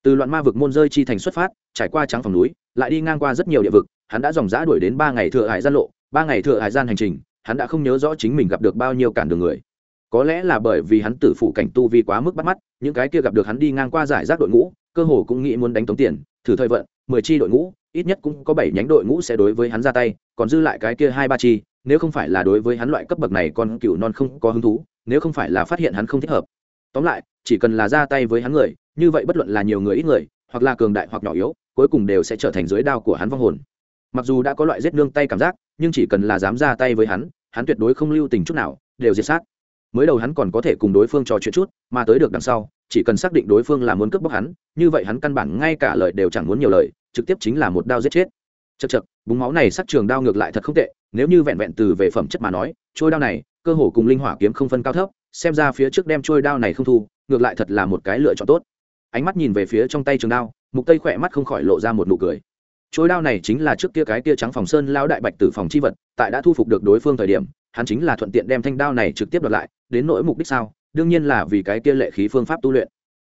A: Từ loạn ma vực môn rơi chi thành xuất phát, trải qua trắng phòng núi, lại đi ngang qua rất nhiều địa vực, hắn đã dòng dã đuổi đến ba ngày thừa hải gian lộ, ba ngày thừa hải gian hành trình hắn đã không nhớ rõ chính mình gặp được bao nhiêu cản đường người. Có lẽ là bởi vì hắn tử phủ cảnh tu vi quá mức bắt mắt, những cái kia gặp được hắn đi ngang qua giải rác đội ngũ, cơ hồ cũng nghĩ muốn đánh tống tiền, thử thời vận, mười chi đội ngũ, ít nhất cũng có bảy nhánh đội ngũ sẽ đối với hắn ra tay, còn dư lại cái kia hai ba chi, nếu không phải là đối với hắn loại cấp bậc này còn cựu non không có hứng thú, nếu không phải là phát hiện hắn không thích hợp. Tóm lại, chỉ cần là ra tay với hắn người, như vậy bất luận là nhiều người ít người, hoặc là cường đại hoặc nhỏ yếu, cuối cùng đều sẽ trở thành dưới đao của hắn vong hồn. Mặc dù đã có loại giết nương tay cảm giác, nhưng chỉ cần là dám ra tay với hắn hắn tuyệt đối không lưu tình chút nào, đều diệt sát. Mới đầu hắn còn có thể cùng đối phương trò chuyện chút, mà tới được đằng sau, chỉ cần xác định đối phương là muốn cướp bóc hắn, như vậy hắn căn bản ngay cả lời đều chẳng muốn nhiều lời, trực tiếp chính là một đao giết chết. Chật chật búng máu này sắc trường đao ngược lại thật không tệ, nếu như vẹn vẹn từ về phẩm chất mà nói, trôi đao này, cơ hồ cùng linh hỏa kiếm không phân cao thấp, xem ra phía trước đem trôi đao này không thu, ngược lại thật là một cái lựa chọn tốt. Ánh mắt nhìn về phía trong tay trường đao, mục tây khỏe mắt không khỏi lộ ra một nụ cười trôi đao này chính là trước kia cái kia trắng phòng sơn lao đại bạch tử phòng chi vật, tại đã thu phục được đối phương thời điểm, hắn chính là thuận tiện đem thanh đao này trực tiếp đoạt lại, đến nỗi mục đích sao? Đương nhiên là vì cái kia lệ khí phương pháp tu luyện.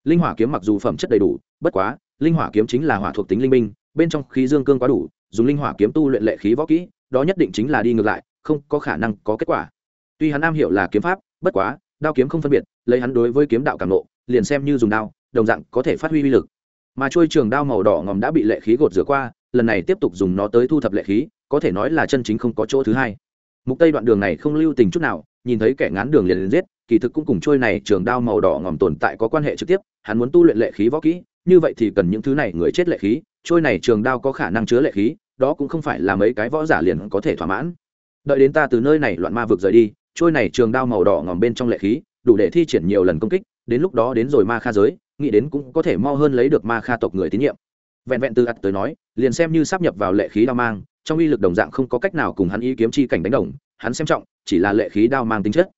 A: Linh hỏa kiếm mặc dù phẩm chất đầy đủ, bất quá, linh hỏa kiếm chính là hỏa thuộc tính linh minh, bên trong khí dương cương quá đủ, dùng linh hỏa kiếm tu luyện lệ khí võ kỹ, đó nhất định chính là đi ngược lại, không có khả năng có kết quả. Tuy hắn am hiểu là kiếm pháp, bất quá, đao kiếm không phân biệt, lấy hắn đối với kiếm đạo cảm nộ, liền xem như dùng đao, đồng dạng có thể phát huy uy lực. Mà trôi trường đao màu đỏ ngòm đã bị lệ khí gột rửa qua lần này tiếp tục dùng nó tới thu thập lệ khí, có thể nói là chân chính không có chỗ thứ hai. Mục tây đoạn đường này không lưu tình chút nào, nhìn thấy kẻ ngán đường liền liền giết, kỳ thực cũng cùng trôi này trường đao màu đỏ ngòm tồn tại có quan hệ trực tiếp, hắn muốn tu luyện lệ khí võ kỹ, như vậy thì cần những thứ này người chết lệ khí, trôi này trường đao có khả năng chứa lệ khí, đó cũng không phải là mấy cái võ giả liền có thể thỏa mãn. Đợi đến ta từ nơi này loạn ma vực rời đi, trôi này trường đao màu đỏ ngòm bên trong lệ khí, đủ để thi triển nhiều lần công kích, đến lúc đó đến rồi ma kha giới, nghĩ đến cũng có thể mo hơn lấy được ma kha tộc người tín nhiệm. Vẹn vẹn từ ắt tới nói liền xem như sắp nhập vào lệ khí đao mang, trong uy lực đồng dạng không có cách nào cùng hắn ý kiếm chi cảnh đánh đồng, hắn xem trọng, chỉ là lệ khí đao mang tính chất.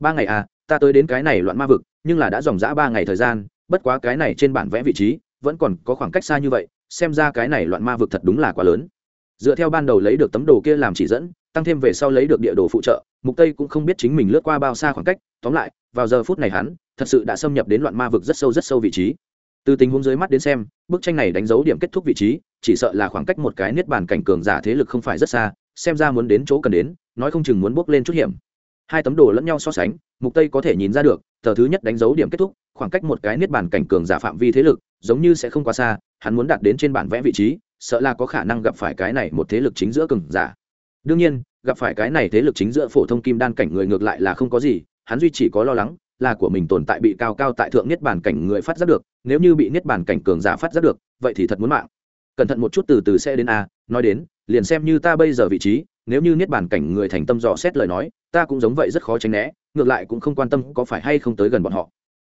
A: Ba ngày à ta tới đến cái này loạn ma vực, nhưng là đã dòng dã ba ngày thời gian, bất quá cái này trên bản vẽ vị trí, vẫn còn có khoảng cách xa như vậy, xem ra cái này loạn ma vực thật đúng là quá lớn. Dựa theo ban đầu lấy được tấm đồ kia làm chỉ dẫn, tăng thêm về sau lấy được địa đồ phụ trợ, mục tây cũng không biết chính mình lướt qua bao xa khoảng cách, tóm lại, vào giờ phút này hắn, thật sự đã xâm nhập đến loạn ma vực rất sâu rất sâu vị trí từ tình huống dưới mắt đến xem, bức tranh này đánh dấu điểm kết thúc vị trí, chỉ sợ là khoảng cách một cái niết bàn cảnh cường giả thế lực không phải rất xa, xem ra muốn đến chỗ cần đến, nói không chừng muốn bước lên chút hiểm. Hai tấm đồ lẫn nhau so sánh, mục tây có thể nhìn ra được, tờ thứ nhất đánh dấu điểm kết thúc, khoảng cách một cái niết bàn cảnh cường giả phạm vi thế lực, giống như sẽ không quá xa, hắn muốn đạt đến trên bản vẽ vị trí, sợ là có khả năng gặp phải cái này một thế lực chính giữa cường giả. Đương nhiên, gặp phải cái này thế lực chính giữa phổ thông kim đan cảnh người ngược lại là không có gì, hắn duy chỉ có lo lắng là của mình tồn tại bị cao cao tại thượng niết bàn cảnh người phát giác được, nếu như bị niết bàn cảnh cường giả phát giác được, vậy thì thật muốn mạng. Cẩn thận một chút từ từ sẽ đến a, nói đến, liền xem như ta bây giờ vị trí, nếu như niết bàn cảnh người thành tâm dò xét lời nói, ta cũng giống vậy rất khó tránh né, ngược lại cũng không quan tâm có phải hay không tới gần bọn họ.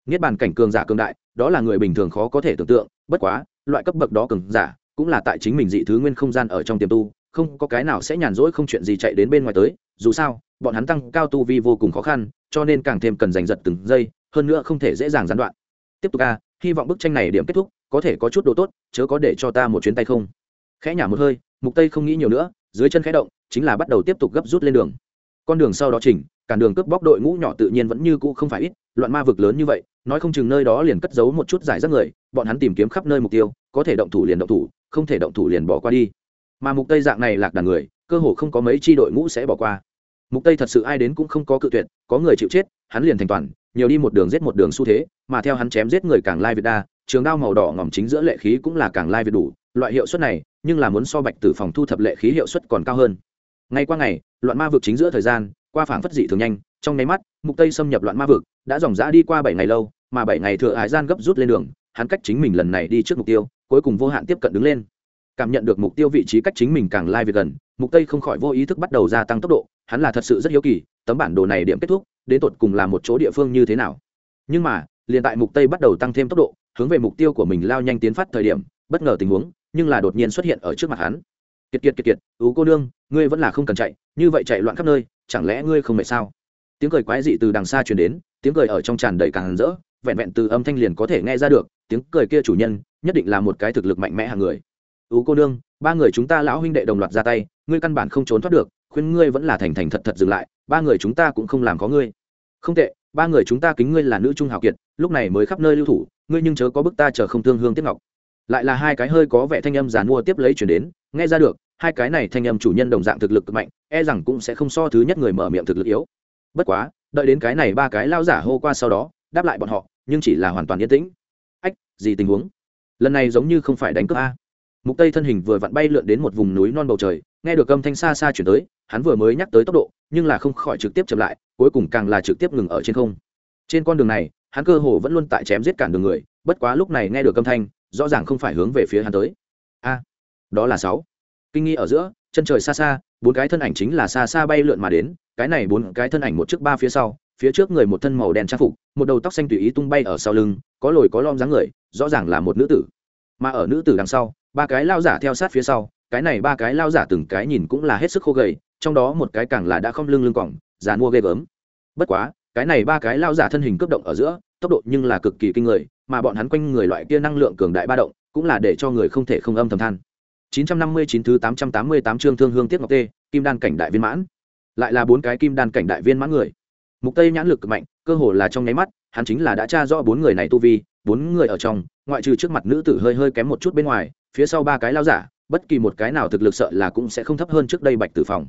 A: Niết bàn cảnh cường giả cường đại, đó là người bình thường khó có thể tưởng tượng, bất quá, loại cấp bậc đó cường giả, cũng là tại chính mình dị thứ nguyên không gian ở trong tiềm tu không có cái nào sẽ nhàn rỗi không chuyện gì chạy đến bên ngoài tới, dù sao, bọn hắn tăng cao tu vi vô cùng khó khăn, cho nên càng thêm cần giành giật từng giây, hơn nữa không thể dễ dàng gián đoạn. Tiếp tục a, hy vọng bức tranh này điểm kết thúc, có thể có chút đồ tốt, chớ có để cho ta một chuyến tay không. Khẽ nhả một hơi, mục tây không nghĩ nhiều nữa, dưới chân khẽ động, chính là bắt đầu tiếp tục gấp rút lên đường. Con đường sau đó chỉnh cản đường cướp bóc đội ngũ nhỏ tự nhiên vẫn như cũ không phải ít, loạn ma vực lớn như vậy, nói không chừng nơi đó liền cất giấu một chút giải rác người, bọn hắn tìm kiếm khắp nơi mục tiêu, có thể động thủ liền động thủ, không thể động thủ liền bỏ qua đi mà mục tây dạng này lạc đàn người, cơ hồ không có mấy chi đội ngũ sẽ bỏ qua. Mục tây thật sự ai đến cũng không có cự tuyệt, có người chịu chết, hắn liền thành toàn, nhiều đi một đường giết một đường xu thế, mà theo hắn chém giết người càng lai việt đa, trường đao màu đỏ ngỏm chính giữa lệ khí cũng là càng lai việt đủ, loại hiệu suất này, nhưng là muốn so bạch tử phòng thu thập lệ khí hiệu suất còn cao hơn. Ngay qua ngày, loạn ma vực chính giữa thời gian, qua phảng phất dị thường nhanh, trong nháy mắt, mục tây xâm nhập loạn ma vực, đã dòng dã đi qua bảy ngày lâu, mà bảy ngày thừa hải gian gấp rút lên đường, hắn cách chính mình lần này đi trước mục tiêu, cuối cùng vô hạn tiếp cận đứng lên cảm nhận được mục tiêu vị trí cách chính mình càng lai về gần, mục tây không khỏi vô ý thức bắt đầu gia tăng tốc độ, hắn là thật sự rất hiếu kỳ, tấm bản đồ này điểm kết thúc, đến tột cùng là một chỗ địa phương như thế nào. Nhưng mà, liền tại mục tây bắt đầu tăng thêm tốc độ, hướng về mục tiêu của mình lao nhanh tiến phát thời điểm, bất ngờ tình huống, nhưng là đột nhiên xuất hiện ở trước mặt hắn. Kiệt kiệt kiệt kiệt, ú cô nương, ngươi vẫn là không cần chạy, như vậy chạy loạn khắp nơi, chẳng lẽ ngươi không mệt sao? Tiếng cười quái dị từ đằng xa truyền đến, tiếng cười ở trong tràn đầy càng rỡ, vẹn vẹn từ âm thanh liền có thể nghe ra được, tiếng cười kia chủ nhân, nhất định là một cái thực lực mạnh mẽ hàng người ú cô nương, ba người chúng ta lão huynh đệ đồng loạt ra tay, ngươi căn bản không trốn thoát được, khuyên ngươi vẫn là thành thành thật thật dừng lại, ba người chúng ta cũng không làm có ngươi. Không tệ, ba người chúng ta kính ngươi là nữ trung hào kiệt, lúc này mới khắp nơi lưu thủ, ngươi nhưng chớ có bức ta chờ không thương hương tiếp ngọc. Lại là hai cái hơi có vẻ thanh âm giàn mua tiếp lấy chuyển đến, nghe ra được, hai cái này thanh âm chủ nhân đồng dạng thực lực cực mạnh e rằng cũng sẽ không so thứ nhất người mở miệng thực lực yếu. Bất quá, đợi đến cái này ba cái lao giả hô qua sau đó, đáp lại bọn họ, nhưng chỉ là hoàn toàn yên tĩnh. Ách, gì tình huống? Lần này giống như không phải đánh cướp a mục tây thân hình vừa vặn bay lượn đến một vùng núi non bầu trời, nghe được âm thanh xa xa chuyển tới, hắn vừa mới nhắc tới tốc độ, nhưng là không khỏi trực tiếp chậm lại, cuối cùng càng là trực tiếp ngừng ở trên không. Trên con đường này, hắn cơ hồ vẫn luôn tại chém giết cản đường người, bất quá lúc này nghe được âm thanh, rõ ràng không phải hướng về phía hắn tới. A, đó là sáu. Kinh nghi ở giữa, chân trời xa xa, bốn cái thân ảnh chính là xa xa bay lượn mà đến, cái này bốn cái thân ảnh một trước ba phía sau, phía trước người một thân màu đen trang phục, một đầu tóc xanh tùy ý tung bay ở sau lưng, có lồi có lom dáng người, rõ ràng là một nữ tử mà ở nữ tử đằng sau, ba cái lao giả theo sát phía sau, cái này ba cái lao giả từng cái nhìn cũng là hết sức khô gầy, trong đó một cái càng là đã không lưng lưng còng, già mua ghê gớm. Bất quá, cái này ba cái lao giả thân hình cướp động ở giữa, tốc độ nhưng là cực kỳ kinh người, mà bọn hắn quanh người loại kia năng lượng cường đại ba động, cũng là để cho người không thể không âm thầm than. 959 thứ 888 chương thương hương tiết ngọc tê, kim đan cảnh đại viên mãn. Lại là bốn cái kim đan cảnh đại viên mãn người. Mục tây nhãn lực cực mạnh, cơ hồ là trong nháy mắt, hắn chính là đã tra rõ bốn người này tu vi, bốn người ở trong ngoại trừ trước mặt nữ tử hơi hơi kém một chút bên ngoài, phía sau ba cái lao giả, bất kỳ một cái nào thực lực sợ là cũng sẽ không thấp hơn trước đây bạch tử phòng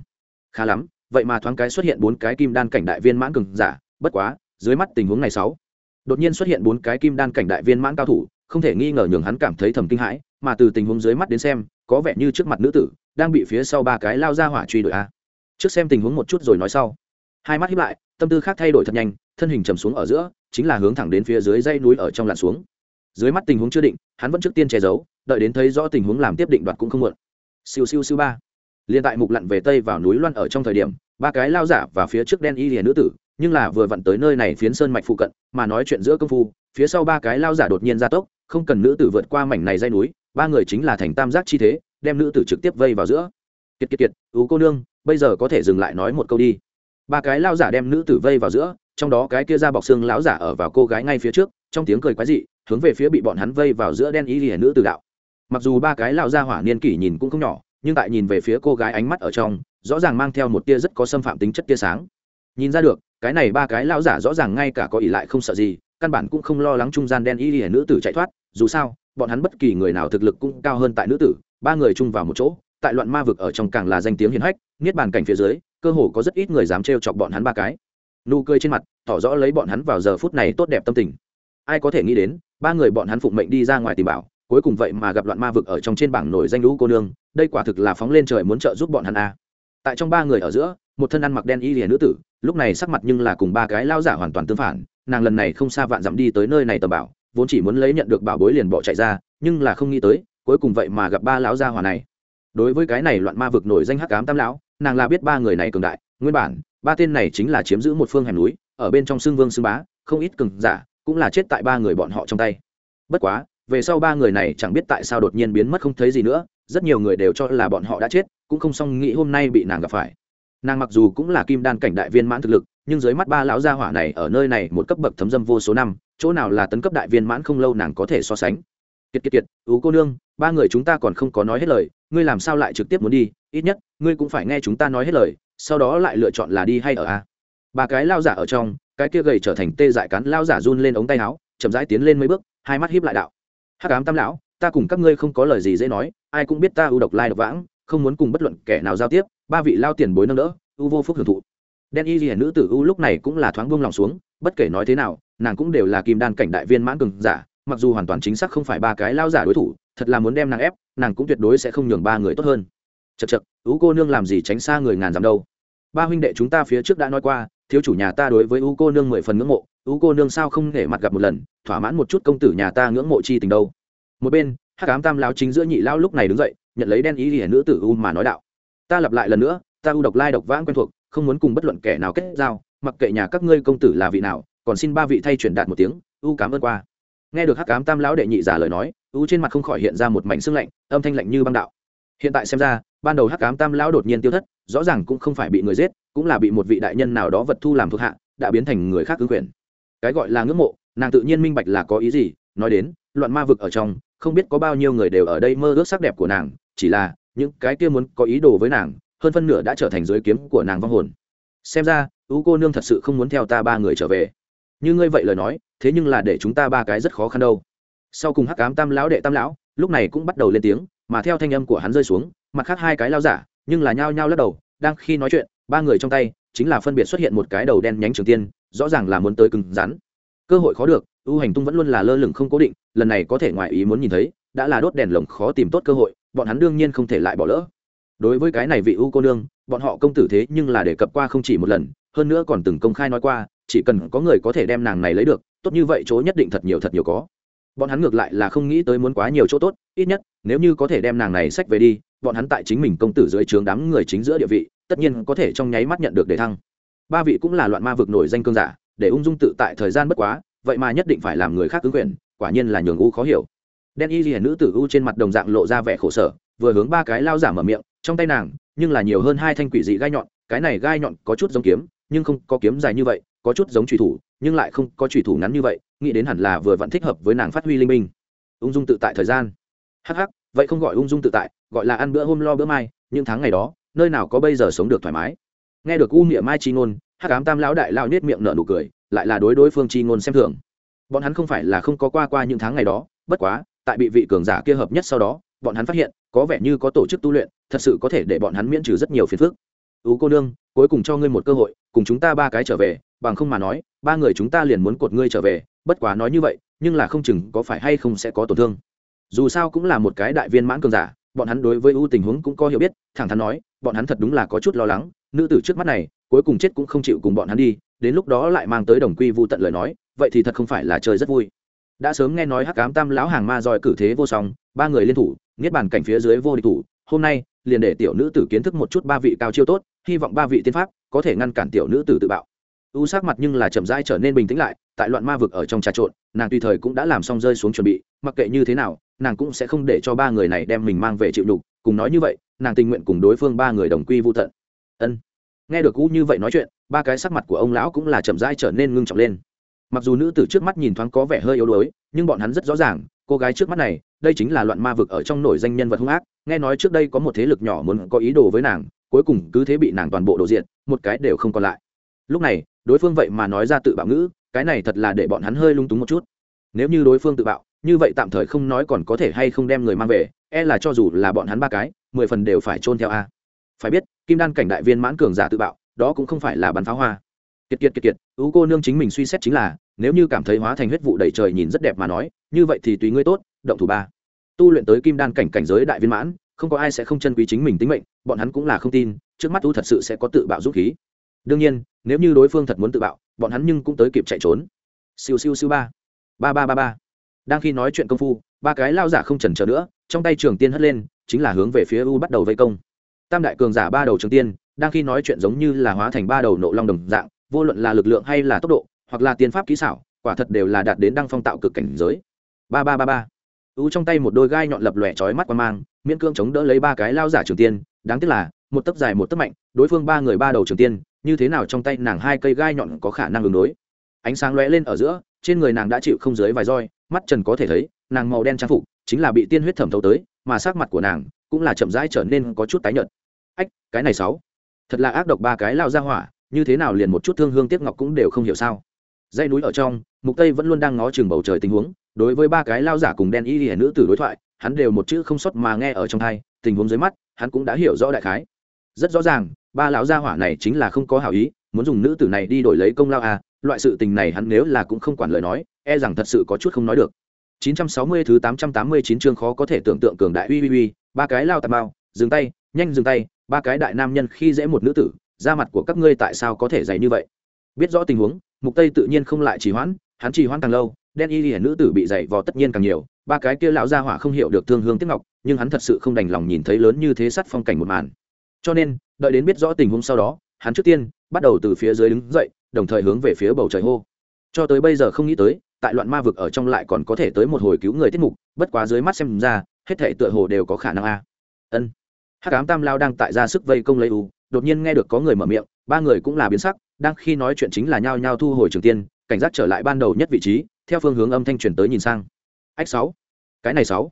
A: khá lắm, vậy mà thoáng cái xuất hiện bốn cái kim đan cảnh đại viên mãn cường giả, bất quá, dưới mắt tình huống này sáu, đột nhiên xuất hiện bốn cái kim đan cảnh đại viên mãn cao thủ, không thể nghi ngờ nhường hắn cảm thấy thầm kinh hãi, mà từ tình huống dưới mắt đến xem, có vẻ như trước mặt nữ tử đang bị phía sau ba cái lao ra hỏa truy đuổi a. Trước xem tình huống một chút rồi nói sau. Hai mắt hiếp lại, tâm tư khác thay đổi thật nhanh, thân hình trầm xuống ở giữa, chính là hướng thẳng đến phía dưới dây núi ở trong lặn xuống dưới mắt tình huống chưa định, hắn vẫn trước tiên che giấu, đợi đến thấy rõ tình huống làm tiếp định đoạt cũng không muộn. Siêu siêu siêu ba. Liên tại mục lặn về tây vào núi loan ở trong thời điểm, ba cái lao giả và phía trước đen y liền nữ tử, nhưng là vừa vặn tới nơi này phiến sơn mạch phụ cận, mà nói chuyện giữa công phu, phía sau ba cái lao giả đột nhiên ra tốc, không cần nữ tử vượt qua mảnh này dây núi, ba người chính là thành tam giác chi thế, đem nữ tử trực tiếp vây vào giữa. Kiệt kiệt kiệt, ú cô nương, bây giờ có thể dừng lại nói một câu đi. Ba cái lao giả đem nữ tử vây vào giữa, trong đó cái kia ra bọc xương lão giả ở vào cô gái ngay phía trước trong tiếng cười quái dị, hướng về phía bị bọn hắn vây vào giữa đen y lìa nữ tử đạo. Mặc dù ba cái lao ra hỏa niên kỷ nhìn cũng không nhỏ, nhưng tại nhìn về phía cô gái ánh mắt ở trong, rõ ràng mang theo một tia rất có xâm phạm tính chất tia sáng. Nhìn ra được, cái này ba cái lao giả rõ ràng ngay cả có ỷ lại không sợ gì, căn bản cũng không lo lắng trung gian đen y lìa nữ tử chạy thoát, dù sao, bọn hắn bất kỳ người nào thực lực cũng cao hơn tại nữ tử, ba người chung vào một chỗ, tại loạn ma vực ở trong càng là danh tiếng hiển hách, niết bàn cảnh phía dưới, cơ hồ có rất ít người dám trêu chọc bọn hắn ba cái. Nụ cười trên mặt, tỏ rõ lấy bọn hắn vào giờ phút này tốt đẹp tâm tình ai có thể nghĩ đến, ba người bọn hắn phụng mệnh đi ra ngoài tìm bảo, cuối cùng vậy mà gặp loạn ma vực ở trong trên bảng nổi danh lũ cô nương, đây quả thực là phóng lên trời muốn trợ giúp bọn hắn a à. tại trong ba người ở giữa, một thân ăn mặc đen y lìa nữ tử, lúc này sắc mặt nhưng là cùng ba cái lao giả hoàn toàn tương phản, nàng lần này không xa vạn dặm đi tới nơi này tầm bảo, vốn chỉ muốn lấy nhận được bảo bối liền bỏ chạy ra, nhưng là không nghĩ tới, cuối cùng vậy mà gặp ba lão gia hòa này đối với cái này loạn ma vực nổi danh hắc cám tam lão, nàng là biết ba người này cường đại, nguyên bản, ba tên này chính là chiếm giữ một phương hẻm núi, ở bên trong xương vương xương bá, không ít cường giả cũng là chết tại ba người bọn họ trong tay. Bất quá, về sau ba người này chẳng biết tại sao đột nhiên biến mất không thấy gì nữa, rất nhiều người đều cho là bọn họ đã chết, cũng không xong nghĩ hôm nay bị nàng gặp phải. Nàng mặc dù cũng là kim đan cảnh đại viên mãn thực lực, nhưng dưới mắt ba lão gia hỏa này ở nơi này một cấp bậc thấm dâm vô số năm, chỗ nào là tấn cấp đại viên mãn không lâu nàng có thể so sánh. Kiệt kiệt kiệt, ú cô nương, ba người chúng ta còn không có nói hết lời, ngươi làm sao lại trực tiếp muốn đi? Ít nhất, ngươi cũng phải nghe chúng ta nói hết lời, sau đó lại lựa chọn là đi hay ở a. Ba cái lao giả ở trong cái kia gầy trở thành tê dại cắn lao giả run lên ống tay áo, chậm rãi tiến lên mấy bước, hai mắt hiếp lại đạo. Hắc ám tam lão, ta cùng các ngươi không có lời gì dễ nói, ai cũng biết ta ưu độc lai độc vãng, không muốn cùng bất luận kẻ nào giao tiếp, ba vị lao tiền bối nâng đỡ, ưu vô phúc hưởng thụ. Đen y hiển nữ tử ưu lúc này cũng là thoáng buông lòng xuống, bất kể nói thế nào, nàng cũng đều là kim đan cảnh đại viên mãn cường giả, mặc dù hoàn toàn chính xác không phải ba cái lao giả đối thủ, thật là muốn đem nàng ép, nàng cũng tuyệt đối sẽ không nhường ba người tốt hơn. Chật chật ưu cô nương làm gì tránh xa người ngàn dặm đâu. Ba huynh đệ chúng ta phía trước đã nói qua thiếu chủ nhà ta đối với u cô nương mười phần ngưỡng mộ, u cô nương sao không để mặt gặp một lần, thỏa mãn một chút công tử nhà ta ngưỡng mộ chi tình đâu. Một bên, hắc ám tam lao chính giữa nhị lao lúc này đứng dậy, nhận lấy đen ý hiển nữ tử u mà nói đạo. Ta lặp lại lần nữa, ta u độc lai độc vãng quen thuộc, không muốn cùng bất luận kẻ nào kết giao, mặc kệ nhà các ngươi công tử là vị nào, còn xin ba vị thay truyền đạt một tiếng, u cảm ơn qua. Nghe được hắc ám tam lão đệ nhị giả lời nói, u trên mặt không khỏi hiện ra một mảnh xương lạnh, âm thanh lạnh như băng đạo hiện tại xem ra, ban đầu hắc ám tam lão đột nhiên tiêu thất, rõ ràng cũng không phải bị người giết, cũng là bị một vị đại nhân nào đó vật thu làm thuộc hạ, đã biến thành người khác ứng quyền. Cái gọi là ngưỡng mộ, nàng tự nhiên minh bạch là có ý gì, nói đến, loạn ma vực ở trong, không biết có bao nhiêu người đều ở đây mơ ước sắc đẹp của nàng, chỉ là, những cái kia muốn có ý đồ với nàng, hơn phân nửa đã trở thành giới kiếm của nàng vong hồn. Xem ra ú cô nương thật sự không muốn theo ta ba người trở về. Như ngươi vậy lời nói, thế nhưng là để chúng ta ba cái rất khó khăn đâu. Sau cùng hắc cám tam lão đệ tam lão, lúc này cũng bắt đầu lên tiếng mà theo thanh âm của hắn rơi xuống, mặt khác hai cái lao giả, nhưng là nhao nhao lắc đầu, đang khi nói chuyện, ba người trong tay, chính là phân biệt xuất hiện một cái đầu đen nhánh trường tiên, rõ ràng là muốn tới cứng rắn. Cơ hội khó được, ưu hành tung vẫn luôn là lơ lửng không cố định, lần này có thể ngoài ý muốn nhìn thấy, đã là đốt đèn lồng khó tìm tốt cơ hội, bọn hắn đương nhiên không thể lại bỏ lỡ. Đối với cái này vị ưu cô nương, bọn họ công tử thế nhưng là đề cập qua không chỉ một lần, hơn nữa còn từng công khai nói qua, chỉ cần có người có thể đem nàng này lấy được, tốt như vậy chỗ nhất định thật nhiều thật nhiều có bọn hắn ngược lại là không nghĩ tới muốn quá nhiều chỗ tốt, ít nhất, nếu như có thể đem nàng này sách về đi, bọn hắn tại chính mình công tử dưới trướng đám người chính giữa địa vị, tất nhiên có thể trong nháy mắt nhận được đề thăng. Ba vị cũng là loạn ma vực nổi danh cương giả, để ung dung tự tại thời gian bất quá, vậy mà nhất định phải làm người khác ứng quyền, quả nhiên là nhường u khó hiểu. Đen y ghi nữ tử u trên mặt đồng dạng lộ ra vẻ khổ sở, vừa hướng ba cái lao giả mở miệng, trong tay nàng, nhưng là nhiều hơn hai thanh quỷ dị gai nhọn, cái này gai nhọn có chút giống kiếm, nhưng không có kiếm dài như vậy, có chút giống trùy thủ, nhưng lại không có trùy thủ ngắn như vậy nghĩ đến hẳn là vừa vẫn thích hợp với nàng phát huy linh minh. Ung dung tự tại thời gian. Hắc hắc, vậy không gọi ung dung tự tại, gọi là ăn bữa hôm lo bữa mai, những tháng ngày đó, nơi nào có bây giờ sống được thoải mái. Nghe được u miệng mai chi ngôn, hắc cám tam lão đại lao nết miệng nở nụ cười, lại là đối đối phương chi ngôn xem thường. Bọn hắn không phải là không có qua qua những tháng ngày đó, bất quá, tại bị vị cường giả kia hợp nhất sau đó, bọn hắn phát hiện, có vẻ như có tổ chức tu luyện, thật sự có thể để bọn hắn miễn trừ rất nhiều phiền phức. Ú cô nương, cuối cùng cho ngươi một cơ hội, cùng chúng ta ba cái trở về, bằng không mà nói, ba người chúng ta liền muốn cột ngươi trở về bất quá nói như vậy, nhưng là không chừng có phải hay không sẽ có tổn thương. Dù sao cũng là một cái đại viên mãn cường giả, bọn hắn đối với ưu tình huống cũng có hiểu biết, thẳng thắn nói, bọn hắn thật đúng là có chút lo lắng, nữ tử trước mắt này, cuối cùng chết cũng không chịu cùng bọn hắn đi, đến lúc đó lại mang tới đồng quy vô tận lời nói, vậy thì thật không phải là chơi rất vui. Đã sớm nghe nói hắc cám tam lão hàng ma giỏi cử thế vô song, ba người liên thủ, niết bàn cảnh phía dưới vô địch thủ, hôm nay, liền để tiểu nữ tử kiến thức một chút ba vị cao chiêu tốt, hy vọng ba vị tiên pháp có thể ngăn cản tiểu nữ tử tự bạo u sắc mặt nhưng là chậm rãi trở nên bình tĩnh lại, tại loạn ma vực ở trong trà trộn, nàng tùy thời cũng đã làm xong rơi xuống chuẩn bị, mặc kệ như thế nào, nàng cũng sẽ không để cho ba người này đem mình mang về chịu đục cùng nói như vậy, nàng tình nguyện cùng đối phương ba người đồng quy vô tận. Ân. Nghe được u như vậy nói chuyện, ba cái sắc mặt của ông lão cũng là chậm rãi trở nên ngưng trọng lên. Mặc dù nữ tử trước mắt nhìn thoáng có vẻ hơi yếu đuối, nhưng bọn hắn rất rõ ràng, cô gái trước mắt này, đây chính là loạn ma vực ở trong nổi danh nhân vật hung ác. Nghe nói trước đây có một thế lực nhỏ muốn có ý đồ với nàng, cuối cùng cứ thế bị nàng toàn bộ đồ diện, một cái đều không còn lại. Lúc này đối phương vậy mà nói ra tự bạo ngữ, cái này thật là để bọn hắn hơi lung túng một chút. Nếu như đối phương tự bạo, như vậy tạm thời không nói còn có thể hay không đem người mang về e là cho dù là bọn hắn ba cái, mười phần đều phải chôn theo a. Phải biết, kim đan cảnh đại viên mãn cường giả tự bạo, đó cũng không phải là bắn pháo hoa. Kiệt kiệt kiệt kiệt ú cô nương chính mình suy xét chính là, nếu như cảm thấy hóa thành huyết vụ đầy trời nhìn rất đẹp mà nói, như vậy thì tùy ngươi tốt, động thủ ba. Tu luyện tới kim đan cảnh cảnh giới đại viên mãn, không có ai sẽ không chân quý chính mình tính mệnh, bọn hắn cũng là không tin, trước mắt u thật sự sẽ có tự bạo dũng khí đương nhiên, nếu như đối phương thật muốn tự bạo, bọn hắn nhưng cũng tới kịp chạy trốn. Siêu siêu siêu ba. Ba ba ba ba. Đang khi nói chuyện công phu, ba cái lao giả không chần chờ nữa, trong tay trường tiên hất lên, chính là hướng về phía u bắt đầu vây công. Tam đại cường giả ba đầu trường tiên, đang khi nói chuyện giống như là hóa thành ba đầu nộ long đồng dạng, vô luận là lực lượng hay là tốc độ, hoặc là tiên pháp kỹ xảo, quả thật đều là đạt đến đăng phong tạo cực cảnh giới. Ba ba ba ba. U trong tay một đôi gai nhọn lập lòe chói mắt qua mang, miễn cương chống đỡ lấy ba cái lao giả trường tiên, đáng tiếc là, một tấc dài một tấc mạnh, đối phương ba người ba đầu trường tiên như thế nào trong tay nàng hai cây gai nhọn có khả năng ứng đối. Ánh sáng lóe lên ở giữa, trên người nàng đã chịu không dưới vài roi, mắt trần có thể thấy, nàng màu đen trang phục chính là bị tiên huyết thẩm thấu tới, mà sắc mặt của nàng cũng là chậm rãi trở nên có chút tái nhợt. Ách, cái này sáu. Thật là ác độc ba cái lao ra hỏa, như thế nào liền một chút thương hương tiếc ngọc cũng đều không hiểu sao. Dãy núi ở trong, mục tây vẫn luôn đang ngó chừng bầu trời tình huống, đối với ba cái lao giả cùng đen y hiển nữ tử đối thoại, hắn đều một chữ không xuất mà nghe ở trong thai tình huống dưới mắt, hắn cũng đã hiểu rõ đại khái. Rất rõ ràng ba lão gia hỏa này chính là không có hảo ý, muốn dùng nữ tử này đi đổi lấy công lao à loại sự tình này hắn nếu là cũng không quản lời nói e rằng thật sự có chút không nói được. 960 thứ 889 chương khó có thể tưởng tượng cường đại, uy uy uy, ba cái lao tạt bao dừng tay, nhanh dừng tay, ba cái đại nam nhân khi dễ một nữ tử, da mặt của các ngươi tại sao có thể dày như vậy? Biết rõ tình huống, mục tây tự nhiên không lại trì hoãn, hắn trì hoãn càng lâu, đen y hiển nữ tử bị dày vò tất nhiên càng nhiều, ba cái kia lão gia hỏa không hiểu được thương hương tiếc ngọc, nhưng hắn thật sự không đành lòng nhìn thấy lớn như thế sắt phong cảnh một màn. Cho nên đợi đến biết rõ tình huống sau đó, hắn trước tiên bắt đầu từ phía dưới đứng dậy, đồng thời hướng về phía bầu trời hô. Cho tới bây giờ không nghĩ tới, tại loạn ma vực ở trong lại còn có thể tới một hồi cứu người tiết mục, bất quá dưới mắt xem ra, hết thể tựa hồ đều có khả năng a. Ân. Hắc ám tam lao đang tại ra sức vây công lấy u, đột nhiên nghe được có người mở miệng, ba người cũng là biến sắc, đang khi nói chuyện chính là nhao nhao thu hồi trường tiên, cảnh giác trở lại ban đầu nhất vị trí, theo phương hướng âm thanh truyền tới nhìn sang. Ách sáu. Cái này sáu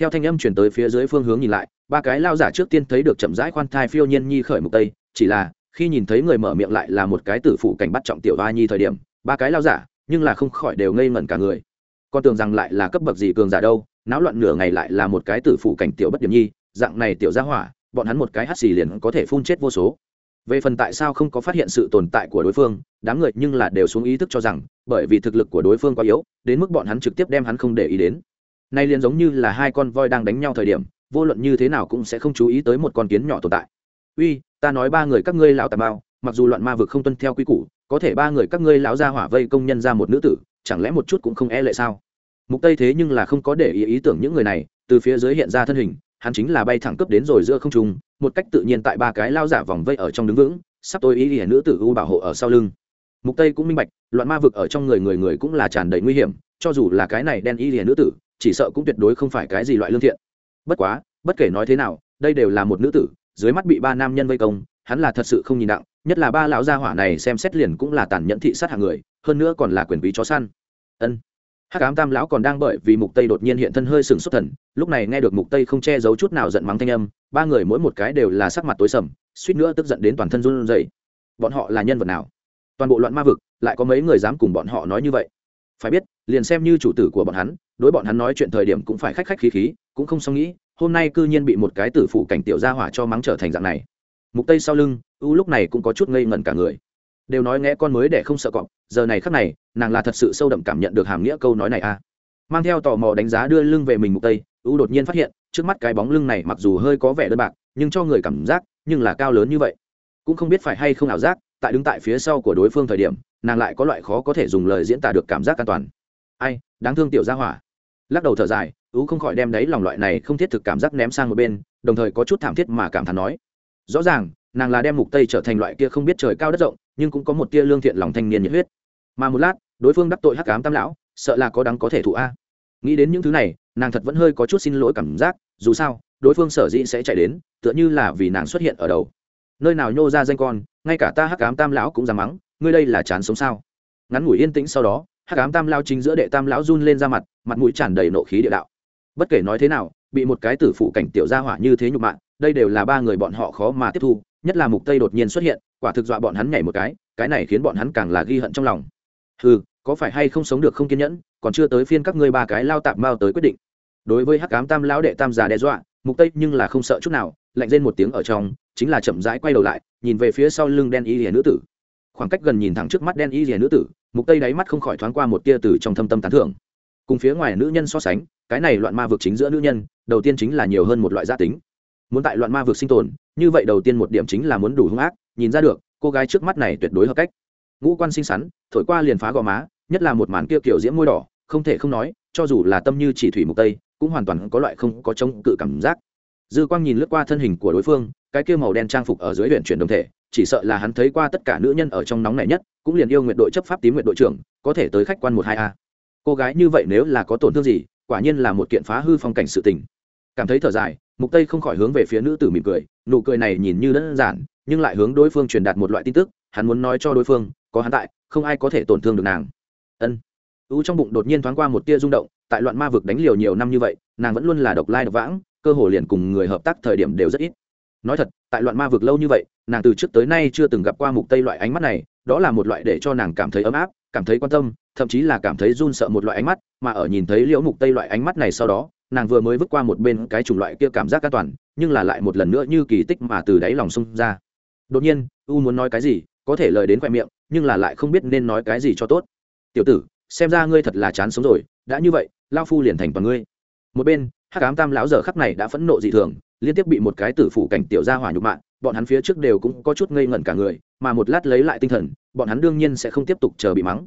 A: theo thanh âm truyền tới phía dưới phương hướng nhìn lại, ba cái lao giả trước tiên thấy được chậm rãi khoan thai phiêu nhiên nhi khởi mục tây, chỉ là, khi nhìn thấy người mở miệng lại là một cái tử phụ cảnh bắt trọng tiểu hoa nhi thời điểm, ba cái lao giả, nhưng là không khỏi đều ngây ngẩn cả người. Con tưởng rằng lại là cấp bậc gì cường giả đâu, náo loạn nửa ngày lại là một cái tử phụ cảnh tiểu bất điểm nhi, dạng này tiểu gia hỏa, bọn hắn một cái hắt xì liền có thể phun chết vô số. Về phần tại sao không có phát hiện sự tồn tại của đối phương, đám người nhưng là đều xuống ý thức cho rằng, bởi vì thực lực của đối phương quá yếu, đến mức bọn hắn trực tiếp đem hắn không để ý đến nay liền giống như là hai con voi đang đánh nhau thời điểm, vô luận như thế nào cũng sẽ không chú ý tới một con kiến nhỏ tồn tại. Uy, ta nói ba người các ngươi lão tà bao, mặc dù loạn ma vực không tuân theo quy củ, có thể ba người các ngươi lão ra hỏa vây công nhân ra một nữ tử, chẳng lẽ một chút cũng không e lệ sao? Mục tây thế nhưng là không có để ý ý tưởng những người này, từ phía dưới hiện ra thân hình, hắn chính là bay thẳng cấp đến rồi giữa không trung, một cách tự nhiên tại ba cái lao giả vòng vây ở trong đứng vững, sắp tôi ý nghĩa nữ tử u bảo hộ ở sau lưng. Mục tây cũng minh bạch, loạn ma vực ở trong người người người cũng là tràn đầy nguy hiểm, cho dù là cái này đen y nghĩa nữ tử chỉ sợ cũng tuyệt đối không phải cái gì loại lương thiện. Bất quá, bất kể nói thế nào, đây đều là một nữ tử, dưới mắt bị ba nam nhân vây công, hắn là thật sự không nhìn nặng nhất là ba lão gia hỏa này xem xét liền cũng là tàn nhẫn thị sát hàng người, hơn nữa còn là quyền quý chó săn. Ân. Hắc ám tam lão còn đang bởi vì mục tây đột nhiên hiện thân hơi sừng xuất thần, lúc này nghe được mục tây không che giấu chút nào giận mắng thanh âm, ba người mỗi một cái đều là sắc mặt tối sầm, suýt nữa tức giận đến toàn thân run rẩy. Bọn họ là nhân vật nào? Toàn bộ loạn ma vực, lại có mấy người dám cùng bọn họ nói như vậy? Phải biết liền xem như chủ tử của bọn hắn, đối bọn hắn nói chuyện thời điểm cũng phải khách khách khí khí, cũng không xong nghĩ, hôm nay cư nhiên bị một cái tử phụ cảnh tiểu gia hỏa cho mắng trở thành dạng này. Mục tây sau lưng, u lúc này cũng có chút ngây ngẩn cả người. Đều nói nghe con mới để không sợ cọp, giờ này khắc này, nàng là thật sự sâu đậm cảm nhận được hàm nghĩa câu nói này a à. mang theo tò mò đánh giá đưa lưng về mình mục tây, u đột nhiên phát hiện, trước mắt cái bóng lưng này mặc dù hơi có vẻ đơn bạc, nhưng cho người cảm giác, nhưng là cao lớn như vậy. Cũng không biết phải hay không ảo giác, tại đứng tại phía sau của đối phương thời điểm, nàng lại có loại khó có thể dùng lời diễn tả được cảm giác an toàn ai, đáng thương tiểu gia hỏa. Lắc đầu thở dài, ú không khỏi đem đấy lòng loại này không thiết thực cảm giác ném sang một bên, đồng thời có chút thảm thiết mà cảm thán nói. Rõ ràng, nàng là đem mục tây trở thành loại kia không biết trời cao đất rộng, nhưng cũng có một tia lương thiện lòng thanh niên nhiệt huyết. Mà một lát, đối phương đắc tội hắc ám tam lão, sợ là có đáng có thể thụ a. Nghĩ đến những thứ này, nàng thật vẫn hơi có chút xin lỗi cảm giác, dù sao, đối phương sở dĩ sẽ chạy đến, tựa như là vì nàng xuất hiện ở đầu. Nơi nào nhô ra danh con, ngay cả ta hắc ám tam lão cũng dám mắng, ngươi đây là chán sống sao? Ngắn ngủi yên tĩnh sau đó hắc ám tam lao chính giữa đệ tam lão run lên ra mặt mặt mũi tràn đầy nộ khí địa đạo. Bất kể nói thế nào, bị một cái tử phụ cảnh tiểu gia hỏa như thế nhục mạ, đây đều là ba người bọn họ khó mà tiếp thu, nhất là mục tây đột nhiên xuất hiện, quả thực dọa bọn hắn nhảy một cái cái này khiến bọn hắn càng là ghi hận trong lòng. Hừ, có phải hay không sống được không kiên nhẫn, còn chưa tới phiên các ngươi ba cái lao tạm mao tới quyết định. Đối với hắc ám tam lão đệ tam già đe dọa, mục tây nhưng là không sợ chút nào, lạnh lên một tiếng ở trong, chính là chậm rãi quay đầu lại, nhìn về phía sau lưng đen y lìa nữ tử. Khoảng cách gần nhìn thẳng trước mắt đen y lìa nữ tử mục tây đáy mắt không khỏi thoáng qua một tia từ trong thâm tâm tán thưởng. Cùng phía ngoài nữ nhân so sánh, cái này loạn ma vực chính giữa nữ nhân, đầu tiên chính là nhiều hơn một loại gia tính. Muốn tại loạn ma vực sinh tồn, như vậy đầu tiên một điểm chính là muốn đủ hung ác, nhìn ra được, cô gái trước mắt này tuyệt đối hợp cách. Ngũ quan xinh xắn, thổi qua liền phá gò má, nhất là một màn kia kiểu diễm môi đỏ, không thể không nói, cho dù là tâm như chỉ thủy mục tây, cũng hoàn toàn có loại không có chống cự cảm giác. Dư quang nhìn lướt qua thân hình của đối phương, cái kia màu đen trang phục ở dưới luyện chuyển đồng thể chỉ sợ là hắn thấy qua tất cả nữ nhân ở trong nóng này nhất, cũng liền yêu nguyện đội chấp pháp tím nguyện đội trưởng, có thể tới khách quan một hai a. Cô gái như vậy nếu là có tổn thương gì, quả nhiên là một kiện phá hư phong cảnh sự tình. Cảm thấy thở dài, mục tây không khỏi hướng về phía nữ tử mỉm cười, nụ cười này nhìn như đơn giản, nhưng lại hướng đối phương truyền đạt một loại tin tức, hắn muốn nói cho đối phương, có hắn tại, không ai có thể tổn thương được nàng. Ân. U trong bụng đột nhiên thoáng qua một tia rung động, tại loạn ma vực đánh liều nhiều năm như vậy, nàng vẫn luôn là độc lai độc vãng, cơ hồ liền cùng người hợp tác thời điểm đều rất ít nói thật, tại loạn ma vực lâu như vậy, nàng từ trước tới nay chưa từng gặp qua mục tây loại ánh mắt này, đó là một loại để cho nàng cảm thấy ấm áp, cảm thấy quan tâm, thậm chí là cảm thấy run sợ một loại ánh mắt, mà ở nhìn thấy liễu mục tây loại ánh mắt này sau đó, nàng vừa mới vứt qua một bên cái chủng loại kia cảm giác an toàn, nhưng là lại một lần nữa như kỳ tích mà từ đáy lòng xông ra. Đột nhiên, u muốn nói cái gì, có thể lời đến khoe miệng, nhưng là lại không biết nên nói cái gì cho tốt. Tiểu tử, xem ra ngươi thật là chán sống rồi, đã như vậy lao phu liền thành toàn ngươi. Một bên, hắc ám tam lão giờ khắc này đã phẫn nộ dị thường liên tiếp bị một cái tử phủ cảnh tiểu gia hỏa nhục mạ, bọn hắn phía trước đều cũng có chút ngây ngẩn cả người, mà một lát lấy lại tinh thần, bọn hắn đương nhiên sẽ không tiếp tục chờ bị mắng.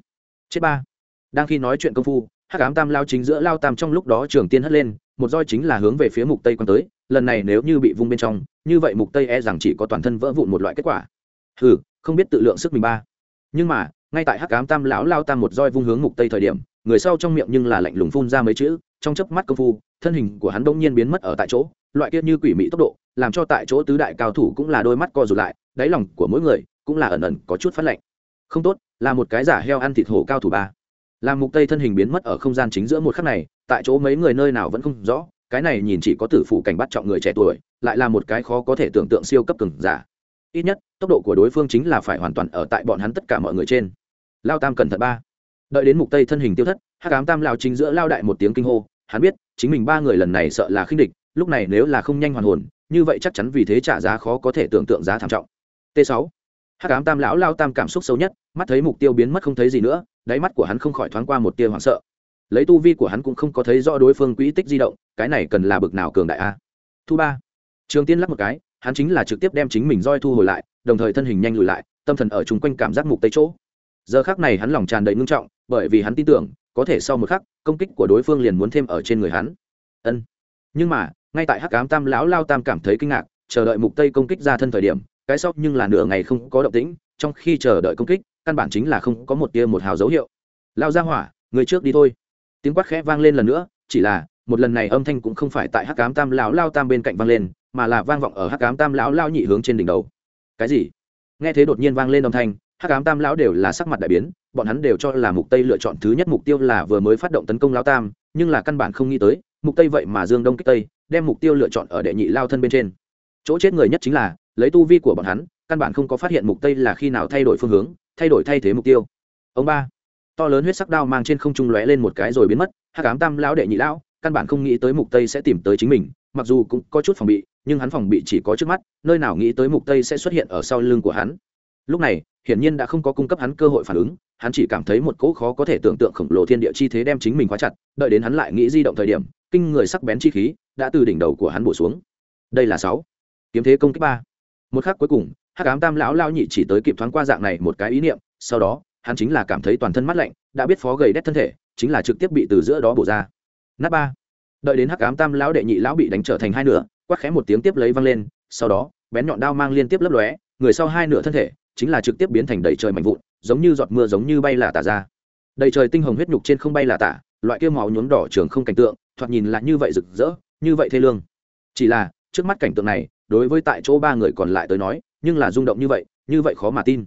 A: Chết ba. Đang khi nói chuyện công phu, hắc ám tam lao chính giữa lao tam trong lúc đó trường tiên hất lên, một roi chính là hướng về phía mục tây quan tới, lần này nếu như bị vung bên trong, như vậy mục tây e rằng chỉ có toàn thân vỡ vụn một loại kết quả. Hừ, không biết tự lượng sức mình ba. Nhưng mà, ngay tại hắc ám tam lão lao tam một roi vung hướng mục tây thời điểm, người sau trong miệng nhưng là lạnh lùng phun ra mấy chữ, trong chớp mắt công phu, thân hình của hắn bỗng nhiên biến mất ở tại chỗ loại kia như quỷ mị tốc độ, làm cho tại chỗ tứ đại cao thủ cũng là đôi mắt co rụt lại, đáy lòng của mỗi người cũng là ẩn ẩn có chút phát lạnh. Không tốt, là một cái giả heo ăn thịt hổ cao thủ ba. Làm mục tây thân hình biến mất ở không gian chính giữa một khắc này, tại chỗ mấy người nơi nào vẫn không rõ, cái này nhìn chỉ có tử phụ cảnh bắt trọng người trẻ tuổi, lại là một cái khó có thể tưởng tượng siêu cấp cường giả. Ít nhất, tốc độ của đối phương chính là phải hoàn toàn ở tại bọn hắn tất cả mọi người trên. Lao tam cẩn thận ba. Đợi đến mục tây thân hình tiêu thất, hắc ám tam lao chính giữa lao đại một tiếng kinh hô, hắn biết, chính mình ba người lần này sợ là khinh địch lúc này nếu là không nhanh hoàn hồn, như vậy chắc chắn vì thế trả giá khó có thể tưởng tượng giá thảm trọng. T 6 hắc ám tam lão lao tam cảm xúc sâu nhất, mắt thấy mục tiêu biến mất không thấy gì nữa, đáy mắt của hắn không khỏi thoáng qua một tia hoảng sợ. Lấy tu vi của hắn cũng không có thấy rõ đối phương quỹ tích di động, cái này cần là bực nào cường đại a. Thu ba. Trường tiên lắc một cái, hắn chính là trực tiếp đem chính mình roi thu hồi lại, đồng thời thân hình nhanh lùi lại, tâm thần ở chung quanh cảm giác mục tây chỗ. Giờ khắc này hắn lòng tràn đầy ngưng trọng, bởi vì hắn tin tưởng, có thể sau một khắc, công kích của đối phương liền muốn thêm ở trên người hắn. Ân. Nhưng mà ngay tại hắc ám tam lão lao tam cảm thấy kinh ngạc, chờ đợi mục tây công kích ra thân thời điểm, cái sóc nhưng là nửa ngày không có động tĩnh, trong khi chờ đợi công kích, căn bản chính là không có một tia một hào dấu hiệu. Lao ra hỏa, người trước đi thôi. Tiếng quát khẽ vang lên lần nữa, chỉ là, một lần này âm thanh cũng không phải tại hắc ám tam lão lao tam bên cạnh vang lên, mà là vang vọng ở hắc ám tam lão lao nhị hướng trên đỉnh đầu. Cái gì? Nghe thế đột nhiên vang lên âm thanh, hắc ám tam lão đều là sắc mặt đại biến, bọn hắn đều cho là mục tây lựa chọn thứ nhất mục tiêu là vừa mới phát động tấn công lao tam, nhưng là căn bản không nghĩ tới, mục tây vậy mà dương đông kích tây đem mục tiêu lựa chọn ở đệ nhị lao thân bên trên. Chỗ chết người nhất chính là, lấy tu vi của bọn hắn, căn bản không có phát hiện mục tây là khi nào thay đổi phương hướng, thay đổi thay thế mục tiêu. Ông ba, to lớn huyết sắc đao mang trên không trung lóe lên một cái rồi biến mất, hắc ám tam lão đệ nhị lão, căn bản không nghĩ tới mục tây sẽ tìm tới chính mình, mặc dù cũng có chút phòng bị, nhưng hắn phòng bị chỉ có trước mắt, nơi nào nghĩ tới mục tây sẽ xuất hiện ở sau lưng của hắn. Lúc này, hiển nhiên đã không có cung cấp hắn cơ hội phản ứng, hắn chỉ cảm thấy một cỗ khó có thể tưởng tượng khổng lồ thiên địa chi thế đem chính mình khóa chặt, đợi đến hắn lại nghĩ di động thời điểm kinh người sắc bén chi khí, đã từ đỉnh đầu của hắn bổ xuống. Đây là sáu. Kiếm thế công kích ba. Một khắc cuối cùng, hắc ám tam lão lao nhị chỉ tới kịp thoáng qua dạng này một cái ý niệm, sau đó, hắn chính là cảm thấy toàn thân mát lạnh, đã biết phó gầy đét thân thể, chính là trực tiếp bị từ giữa đó bổ ra. Nát ba. Đợi đến hắc ám tam lão đệ nhị lão bị đánh trở thành hai nửa, quát khẽ một tiếng tiếp lấy văng lên, sau đó, bén nhọn đao mang liên tiếp lấp lóe, người sau hai nửa thân thể, chính là trực tiếp biến thành đầy trời mạnh vụn, giống như giọt mưa giống như bay là tả ra. Đầy trời tinh hồng huyết nhục trên không bay là tả, loại kia máu nhuốm đỏ trường không cảnh tượng thoạt nhìn là như vậy rực rỡ, như vậy thê lương. Chỉ là, trước mắt cảnh tượng này, đối với tại chỗ ba người còn lại tới nói, nhưng là rung động như vậy như vậy khó mà tin.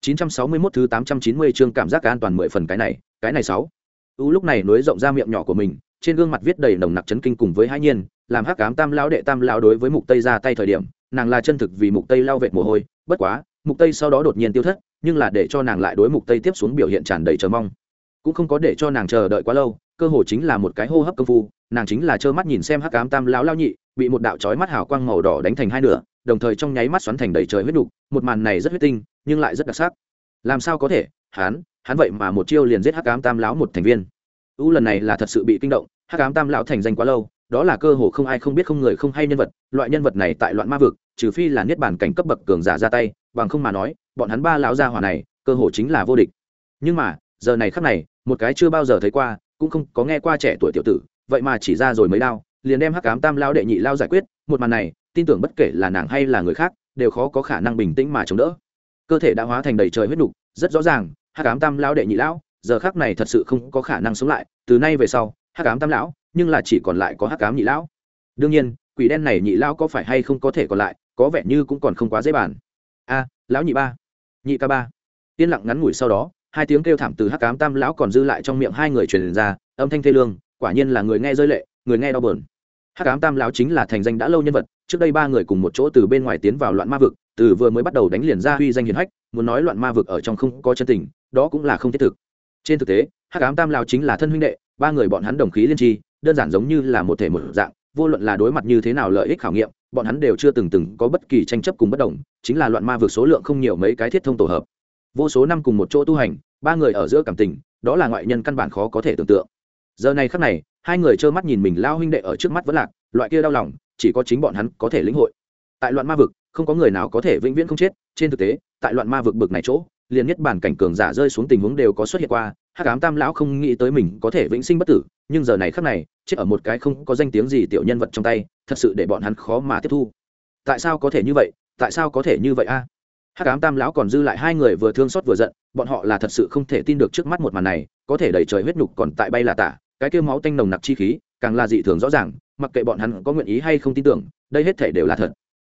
A: 961 thứ 890 chương cảm giác an toàn mười phần cái này cái này sáu. U lúc này nối rộng ra miệng nhỏ của mình, trên gương mặt viết đầy nồng nặc chấn kinh cùng với hai nhiên, làm hắc ám tam lão đệ tam lão đối với mục tây ra tay thời điểm, nàng là chân thực vì mục tây lao vệt mồ hôi, bất quá, mục tây sau đó đột nhiên tiêu thất, nhưng là để cho nàng lại đối mục tây tiếp xuống biểu hiện tràn đầy chờ mong. Cũng không có để cho nàng chờ đợi quá lâu cơ hồ chính là một cái hô hấp công phu, nàng chính là trơ mắt nhìn xem hắc ám tam lão lao nhị, bị một đạo chói mắt hào quang màu đỏ đánh thành hai nửa, đồng thời trong nháy mắt xoắn thành đầy trời huyết đục, một màn này rất huyết tinh, nhưng lại rất đặc sắc. Làm sao có thể? Hắn hắn vậy mà một chiêu liền giết hắc ám tam lão một thành viên. U lần này là thật sự bị kinh động, hắc ám tam lão thành danh quá lâu, đó là cơ hồ không ai không biết không người không hay nhân vật, loại nhân vật này tại loạn ma vực, trừ phi là niết bàn cảnh cấp bậc cường giả ra tay, bằng không mà nói, bọn hắn ba lão gia hỏa này, cơ hồ chính là vô địch. Nhưng mà, giờ này khắc này, một cái chưa bao giờ thấy qua cũng không có nghe qua trẻ tuổi tiểu tử, vậy mà chỉ ra rồi mới đao, liền đem hắc cám tam lao đệ nhị lao giải quyết, một màn này, tin tưởng bất kể là nàng hay là người khác, đều khó có khả năng bình tĩnh mà chống đỡ. Cơ thể đã hóa thành đầy trời huyết nục, rất rõ ràng, hắc cám tam lao đệ nhị lão, giờ khác này thật sự không có khả năng sống lại, từ nay về sau, hắc cám tam lão, nhưng là chỉ còn lại có hắc cám nhị lão. Đương nhiên, quỷ đen này nhị lão có phải hay không có thể còn lại, có vẻ như cũng còn không quá dễ bàn. A, lão nhị ba, nhị ca ba. Yên lặng ngắn ngủi sau đó hai tiếng kêu thảm từ hắc ám tam lão còn dư lại trong miệng hai người truyền ra, âm thanh thê lương, quả nhiên là người nghe rơi lệ, người nghe đau bờn hắc ám tam lão chính là thành danh đã lâu nhân vật, trước đây ba người cùng một chỗ từ bên ngoài tiến vào loạn ma vực, từ vừa mới bắt đầu đánh liền ra huy danh hiền hách, muốn nói loạn ma vực ở trong không có chân tình, đó cũng là không thiết thực. Trên thực tế, hắc ám tam lão chính là thân huynh đệ, ba người bọn hắn đồng khí liên tri, đơn giản giống như là một thể một dạng, vô luận là đối mặt như thế nào lợi ích khảo nghiệm, bọn hắn đều chưa từng từng có bất kỳ tranh chấp cùng bất đồng, chính là loạn ma vực số lượng không nhiều mấy cái thiết thông tổ hợp vô số năm cùng một chỗ tu hành, ba người ở giữa cảm tình, đó là ngoại nhân căn bản khó có thể tưởng tượng. Giờ này khắc này, hai người trơ mắt nhìn mình lao huynh đệ ở trước mắt vẫn lạc, loại kia đau lòng, chỉ có chính bọn hắn có thể lĩnh hội. Tại loạn ma vực, không có người nào có thể vĩnh viễn không chết, trên thực tế, tại loạn ma vực bực này chỗ, liền nhất bản cảnh cường giả rơi xuống tình huống đều có xuất hiện qua, hắc ám tam lão không nghĩ tới mình có thể vĩnh sinh bất tử, nhưng giờ này khắc này, chết ở một cái không có danh tiếng gì tiểu nhân vật trong tay, thật sự để bọn hắn khó mà tiếp thu. Tại sao có thể như vậy? Tại sao có thể như vậy a? Hắc ám tam lão còn dư lại hai người vừa thương xót vừa giận, bọn họ là thật sự không thể tin được trước mắt một màn này, có thể đẩy trời huyết nhục còn tại bay là tả, cái kêu máu tanh nồng nặc chi khí, càng là dị thường rõ ràng, mặc kệ bọn hắn có nguyện ý hay không tin tưởng, đây hết thể đều là thật.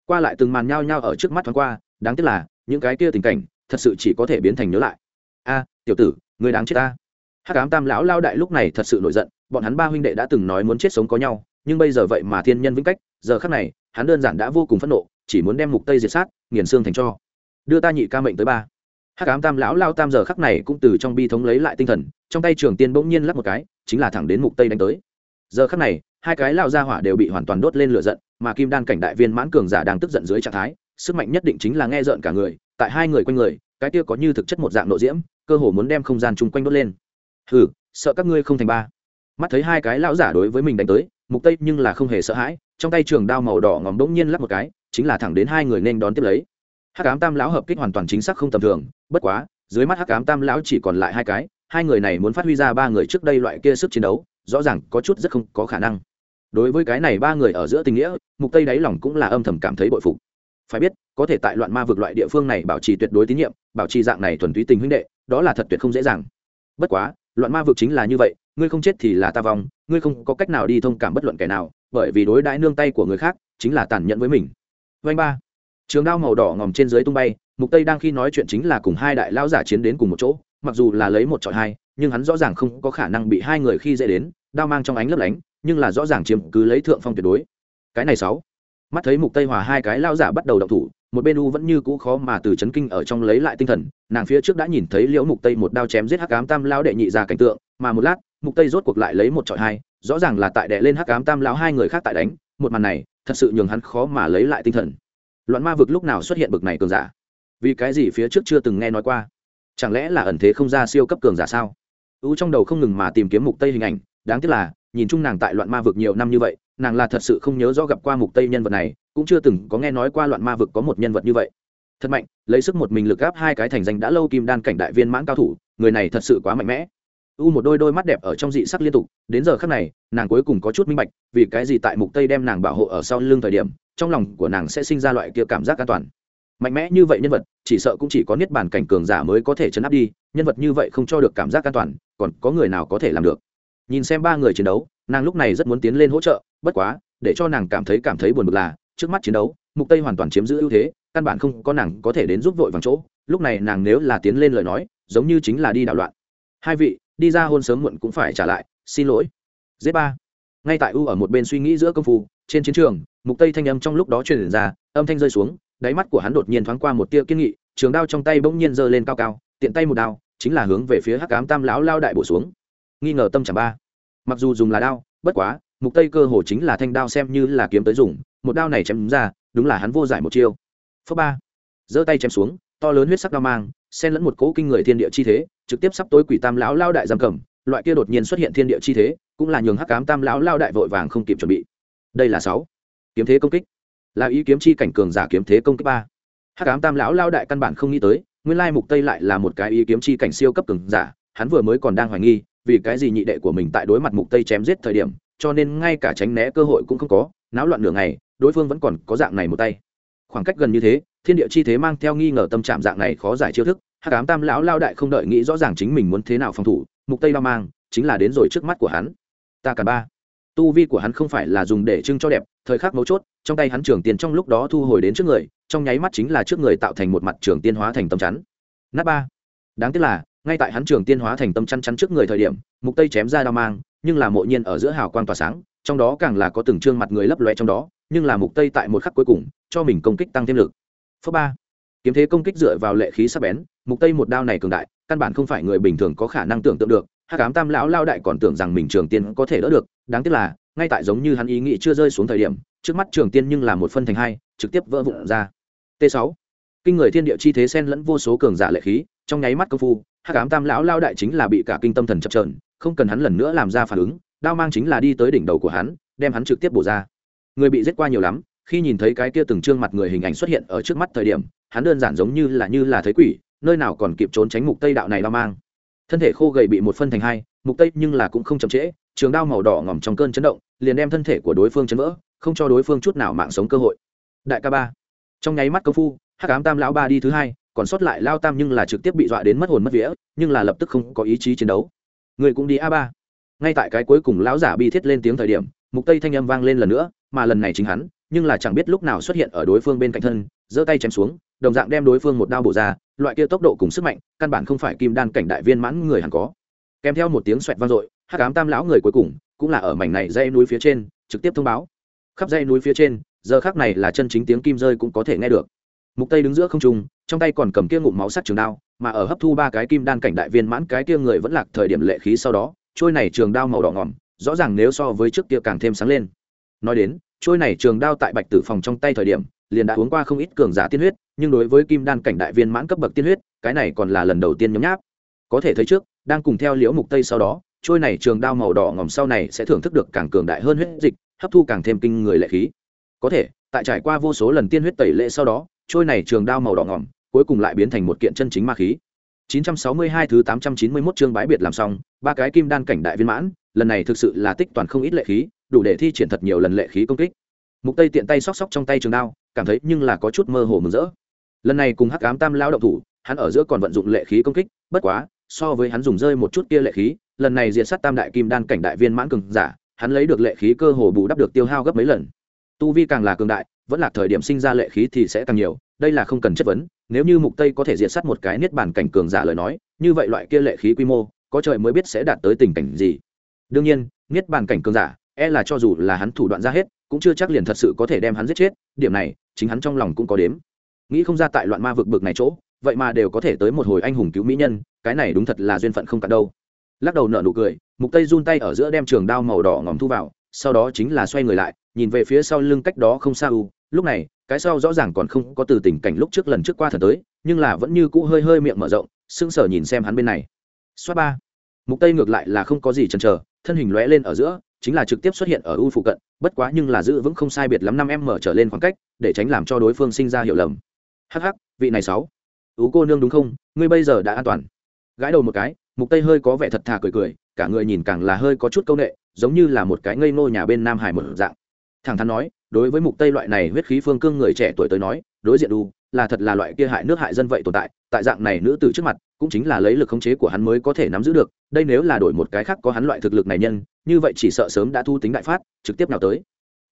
A: Qua lại từng màn nhao nhao ở trước mắt thoáng qua, đáng tiếc là, những cái kia tình cảnh, thật sự chỉ có thể biến thành nhớ lại. A, tiểu tử, người đáng chết ta. Hắc ám tam lão lao đại lúc này thật sự nổi giận, bọn hắn ba huynh đệ đã từng nói muốn chết sống có nhau, nhưng bây giờ vậy mà thiên nhân vĩnh cách, giờ khắc này, hắn đơn giản đã vô cùng phẫn nộ, chỉ muốn đem mục tây diệt sát, nghiền xương thành cho đưa ta nhị ca mệnh tới ba. Hát cám tam lão lao tam giờ khắc này cũng từ trong bi thống lấy lại tinh thần, trong tay trường tiên bỗng nhiên lắp một cái, chính là thẳng đến mục tây đánh tới. Giờ khắc này, hai cái lao ra hỏa đều bị hoàn toàn đốt lên lửa giận, mà kim đan cảnh đại viên mãn cường giả đang tức giận dưới trạng thái, sức mạnh nhất định chính là nghe rợn cả người, tại hai người quanh người, cái kia có như thực chất một dạng nội diễm, cơ hồ muốn đem không gian chung quanh đốt lên. Hừ, sợ các ngươi không thành ba. Mắt thấy hai cái lão giả đối với mình đánh tới, mục tây nhưng là không hề sợ hãi, trong tay trường đao màu đỏ ngòm bỗng nhiên lắp một cái, chính là thẳng đến hai người nên đón tiếp lấy hắc ám tam lão hợp kích hoàn toàn chính xác không tầm thường, bất quá, dưới mắt hắc ám tam lão chỉ còn lại hai cái, hai người này muốn phát huy ra ba người trước đây loại kia sức chiến đấu, rõ ràng có chút rất không có khả năng. Đối với cái này ba người ở giữa tình nghĩa, mục tây đáy lòng cũng là âm thầm cảm thấy bội phục. Phải biết, có thể tại loạn ma vực loại địa phương này bảo trì tuyệt đối tín nhiệm, bảo trì dạng này thuần túy tình huynh đệ, đó là thật tuyệt không dễ dàng. Bất quá, loạn ma vực chính là như vậy, ngươi không chết thì là ta vong, ngươi không có cách nào đi thông cảm bất luận kẻ nào, bởi vì đối đãi nương tay của người khác, chính là tàn nhẫn với mình. Vanh ba trường đao màu đỏ ngòm trên dưới tung bay, mục tây đang khi nói chuyện chính là cùng hai đại lão giả chiến đến cùng một chỗ, mặc dù là lấy một trọi hai, nhưng hắn rõ ràng không có khả năng bị hai người khi dễ đến, đao mang trong ánh lấp lánh, nhưng là rõ ràng chiếm cứ lấy thượng phong tuyệt đối. Cái này sáu. Mắt thấy mục tây hòa hai cái lão giả bắt đầu động thủ, một bên u vẫn như cũ khó mà từ chấn kinh ở trong lấy lại tinh thần, nàng phía trước đã nhìn thấy liễu mục tây một đao chém giết hắc ám tam lão đệ nhị ra cảnh tượng, mà một lát, mục tây rốt cuộc lại lấy một trọi hai, rõ ràng là tại đệ lên hắc ám tam lão hai người khác tại đánh, một màn này, thật sự nhường hắn khó mà lấy lại tinh thần loạn ma vực lúc nào xuất hiện bực này cường giả? Vì cái gì phía trước chưa từng nghe nói qua? Chẳng lẽ là ẩn thế không ra siêu cấp cường giả sao? U trong đầu không ngừng mà tìm kiếm mục tây hình ảnh, đáng tiếc là, nhìn chung nàng tại loạn ma vực nhiều năm như vậy, nàng là thật sự không nhớ rõ gặp qua mục tây nhân vật này, cũng chưa từng có nghe nói qua loạn ma vực có một nhân vật như vậy. Thật mạnh, lấy sức một mình lực gáp hai cái thành danh đã lâu kim đan cảnh đại viên mãn cao thủ, người này thật sự quá mạnh mẽ. U một đôi đôi mắt đẹp ở trong dị sắc liên tục, đến giờ khắc này, nàng cuối cùng có chút minh bạch, vì cái gì tại mục tây đem nàng bảo hộ ở sau lưng thời điểm trong lòng của nàng sẽ sinh ra loại kia cảm giác an toàn. Mạnh mẽ như vậy nhân vật, chỉ sợ cũng chỉ có niết bàn cảnh cường giả mới có thể chấn áp đi, nhân vật như vậy không cho được cảm giác an toàn, còn có người nào có thể làm được? Nhìn xem ba người chiến đấu, nàng lúc này rất muốn tiến lên hỗ trợ, bất quá, để cho nàng cảm thấy cảm thấy buồn bực là, trước mắt chiến đấu, mục tây hoàn toàn chiếm giữ ưu thế, căn bản không có nàng có thể đến giúp vội vàng chỗ, lúc này nàng nếu là tiến lên lời nói, giống như chính là đi đảo loạn. Hai vị, đi ra hôn sớm muộn cũng phải trả lại, xin lỗi. Z ba. Ngay tại u ở một bên suy nghĩ giữa công phu, trên chiến trường mục tây thanh âm trong lúc đó truyền ra, âm thanh rơi xuống, đáy mắt của hắn đột nhiên thoáng qua một tia kiên nghị, trường đao trong tay bỗng nhiên giơ lên cao cao, tiện tay một đao, chính là hướng về phía hắc cám tam lão lao đại bổ xuống. Nghi ngờ tâm chẳng ba. Mặc dù dùng là đao, bất quá, mục tây cơ hồ chính là thanh đao xem như là kiếm tới dùng, một đao này chém ra, đúng là hắn vô giải một chiêu. Phớ ba. Giơ tay chém xuống, to lớn huyết sắc đao mang, xen lẫn một cỗ kinh người thiên địa chi thế, trực tiếp sắp tối quỷ tam lão lao đại giam cầm, loại kia đột nhiên xuất hiện thiên địa chi thế, cũng là nhường hắc cám tam lão lao đại vội vàng không kịp chuẩn bị. Đây là sáu kiếm thế công kích. Là ý kiếm chi cảnh cường giả kiếm thế công kích ba. Hắc cám tam lão lao đại căn bản không nghĩ tới, nguyên lai mục tây lại là một cái ý kiếm chi cảnh siêu cấp cường giả, hắn vừa mới còn đang hoài nghi, vì cái gì nhị đệ của mình tại đối mặt mục tây chém giết thời điểm, cho nên ngay cả tránh né cơ hội cũng không có, náo loạn nửa ngày, đối phương vẫn còn có dạng này một tay. Khoảng cách gần như thế, thiên địa chi thế mang theo nghi ngờ tâm trạng dạng này khó giải chiêu thức, hắc ám tam lão lao đại không đợi nghĩ rõ ràng chính mình muốn thế nào phòng thủ, mục tây lao mang, chính là đến rồi trước mắt của hắn. Ta cả ba tu vi của hắn không phải là dùng để trưng cho đẹp, thời khắc mấu chốt, trong tay hắn trường tiền trong lúc đó thu hồi đến trước người, trong nháy mắt chính là trước người tạo thành một mặt trường tiên hóa thành tâm chắn. Nát ba. Đáng tiếc là, ngay tại hắn trường tiên hóa thành tâm chắn chắn trước người thời điểm, mục tây chém ra đao mang, nhưng là mộ nhiên ở giữa hào quang tỏa sáng, trong đó càng là có từng trương mặt người lấp loe trong đó, nhưng là mục tây tại một khắc cuối cùng, cho mình công kích tăng thêm lực. Phước ba. Kiếm thế công kích dựa vào lệ khí sắc bén, mục tây một đao này cường đại, căn bản không phải người bình thường có khả năng tưởng tượng được hắc ám tam lão lao đại còn tưởng rằng mình trường tiên có thể đỡ được, đáng tiếc là, ngay tại giống như hắn ý nghĩ chưa rơi xuống thời điểm, trước mắt trường tiên nhưng là một phân thành hai, trực tiếp vỡ vụn ra. T 6 kinh người thiên địa chi thế xen lẫn vô số cường giả lệ khí, trong nháy mắt công phu, hắc ám tam lão lao đại chính là bị cả kinh tâm thần chập trờn, không cần hắn lần nữa làm ra phản ứng, đao mang chính là đi tới đỉnh đầu của hắn, đem hắn trực tiếp bổ ra. Người bị giết qua nhiều lắm, khi nhìn thấy cái kia từng trương mặt người hình ảnh xuất hiện ở trước mắt thời điểm, hắn đơn giản giống như là như là thấy quỷ, nơi nào còn kịp trốn tránh mục tây đạo này đao mang thân thể khô gầy bị một phân thành hai, mục tây nhưng là cũng không chậm trễ, trường đao màu đỏ ngỏm trong cơn chấn động, liền đem thân thể của đối phương chấn vỡ, không cho đối phương chút nào mạng sống cơ hội. Đại ca ba. Trong nháy mắt công phu, hắc ám tam lão ba đi thứ hai, còn sót lại lao tam nhưng là trực tiếp bị dọa đến mất hồn mất vía, nhưng là lập tức không có ý chí chiến đấu. Người cũng đi a ba. Ngay tại cái cuối cùng lão giả bi thiết lên tiếng thời điểm, mục tây thanh âm vang lên lần nữa, mà lần này chính hắn nhưng là chẳng biết lúc nào xuất hiện ở đối phương bên cạnh thân, giơ tay chém xuống, đồng dạng đem đối phương một đao bổ ra, loại kia tốc độ cùng sức mạnh, căn bản không phải kim đan cảnh đại viên mãn người hẳn có. Kèm theo một tiếng xoẹt vang dội, hắc ám tam lão người cuối cùng, cũng là ở mảnh này dây núi phía trên, trực tiếp thông báo. Khắp dây núi phía trên, giờ khác này là chân chính tiếng kim rơi cũng có thể nghe được. Mục tây đứng giữa không trung, trong tay còn cầm kia ngụm máu sắt trường đao, mà ở hấp thu ba cái kim đan cảnh đại viên mãn cái kia người vẫn lạc thời điểm lệ khí sau đó, trôi này trường đao màu đỏ ngỏm rõ ràng nếu so với trước kia càng thêm sáng lên. Nói đến trôi này trường đao tại bạch tử phòng trong tay thời điểm liền đã uống qua không ít cường giả tiên huyết nhưng đối với kim đan cảnh đại viên mãn cấp bậc tiên huyết cái này còn là lần đầu tiên nhấm nháp. Có thể thấy trước đang cùng theo liễu mục tây sau đó trôi này trường đao màu đỏ ngòm sau này sẽ thưởng thức được càng cường đại hơn huyết dịch hấp thu càng thêm kinh người lệ khí. Có thể tại trải qua vô số lần tiên huyết tẩy lệ sau đó trôi này trường đao màu đỏ ngòm cuối cùng lại biến thành một kiện chân chính ma khí. 962 thứ 891 chương bái biệt làm xong, ba cái kim đan cảnh đại viên mãn, lần này thực sự là tích toàn không ít lệ khí, đủ để thi triển thật nhiều lần lệ khí công kích. Mục Tây tiện tay xóc xóc trong tay trường đao, cảm thấy nhưng là có chút mơ hồ mừng rỡ. Lần này cùng Hắc Ám Tam lao động thủ, hắn ở giữa còn vận dụng lệ khí công kích, bất quá, so với hắn dùng rơi một chút kia lệ khí, lần này diệt sát Tam đại kim đan cảnh đại viên mãn cường giả, hắn lấy được lệ khí cơ hồ bù đắp được tiêu hao gấp mấy lần. Tu vi càng là cường đại, vẫn là thời điểm sinh ra lệ khí thì sẽ càng nhiều, đây là không cần chất vấn, nếu như mục tây có thể diệt sát một cái niết bàn cảnh cường giả lời nói như vậy loại kia lệ khí quy mô có trời mới biết sẽ đạt tới tình cảnh gì đương nhiên niết bàn cảnh cường giả e là cho dù là hắn thủ đoạn ra hết, cũng chưa chắc liền thật sự có thể đem hắn giết chết, điểm này, chính hắn trong lòng cũng có đếm. Nghĩ không ra tại loạn ma vực bực này chỗ, vậy mà đều có thể tới một hồi anh hùng cứu mỹ nhân, cái này đúng thật là duyên phận không cả đâu. Lắc đầu nở nụ cười, mục tây run tay ở giữa đem trường đao màu đỏ ngòm thu vào, sau đó chính là xoay người lại, nhìn về phía sau lưng cách đó không xa u. Lúc này, cái sau rõ ràng còn không có từ tình cảnh lúc trước lần trước qua thật tới, nhưng là vẫn như cũ hơi hơi miệng mở rộng, sững sờ nhìn xem hắn bên này. Xoát ba. Mục tây ngược lại là không có gì chần chờ, thân hình lóe lên ở giữa chính là trực tiếp xuất hiện ở u phụ cận, bất quá nhưng là giữ vững không sai biệt lắm năm em mở trở lên khoảng cách, để tránh làm cho đối phương sinh ra hiểu lầm. Hắc hắc, vị này sáu. U cô nương đúng không? Ngươi bây giờ đã an toàn. Gãi đầu một cái, mục tây hơi có vẻ thật thà cười cười, cả người nhìn càng là hơi có chút câu nệ, giống như là một cái ngây ngô nhà bên nam hải một dạng. Thẳng thắn nói, đối với mục tây loại này huyết khí phương cương người trẻ tuổi tới nói, đối diện u là thật là loại kia hại nước hại dân vậy tồn tại tại dạng này nữ tử trước mặt cũng chính là lấy lực khống chế của hắn mới có thể nắm giữ được, đây nếu là đổi một cái khác có hắn loại thực lực này nhân, như vậy chỉ sợ sớm đã thu tính đại phát, trực tiếp nào tới.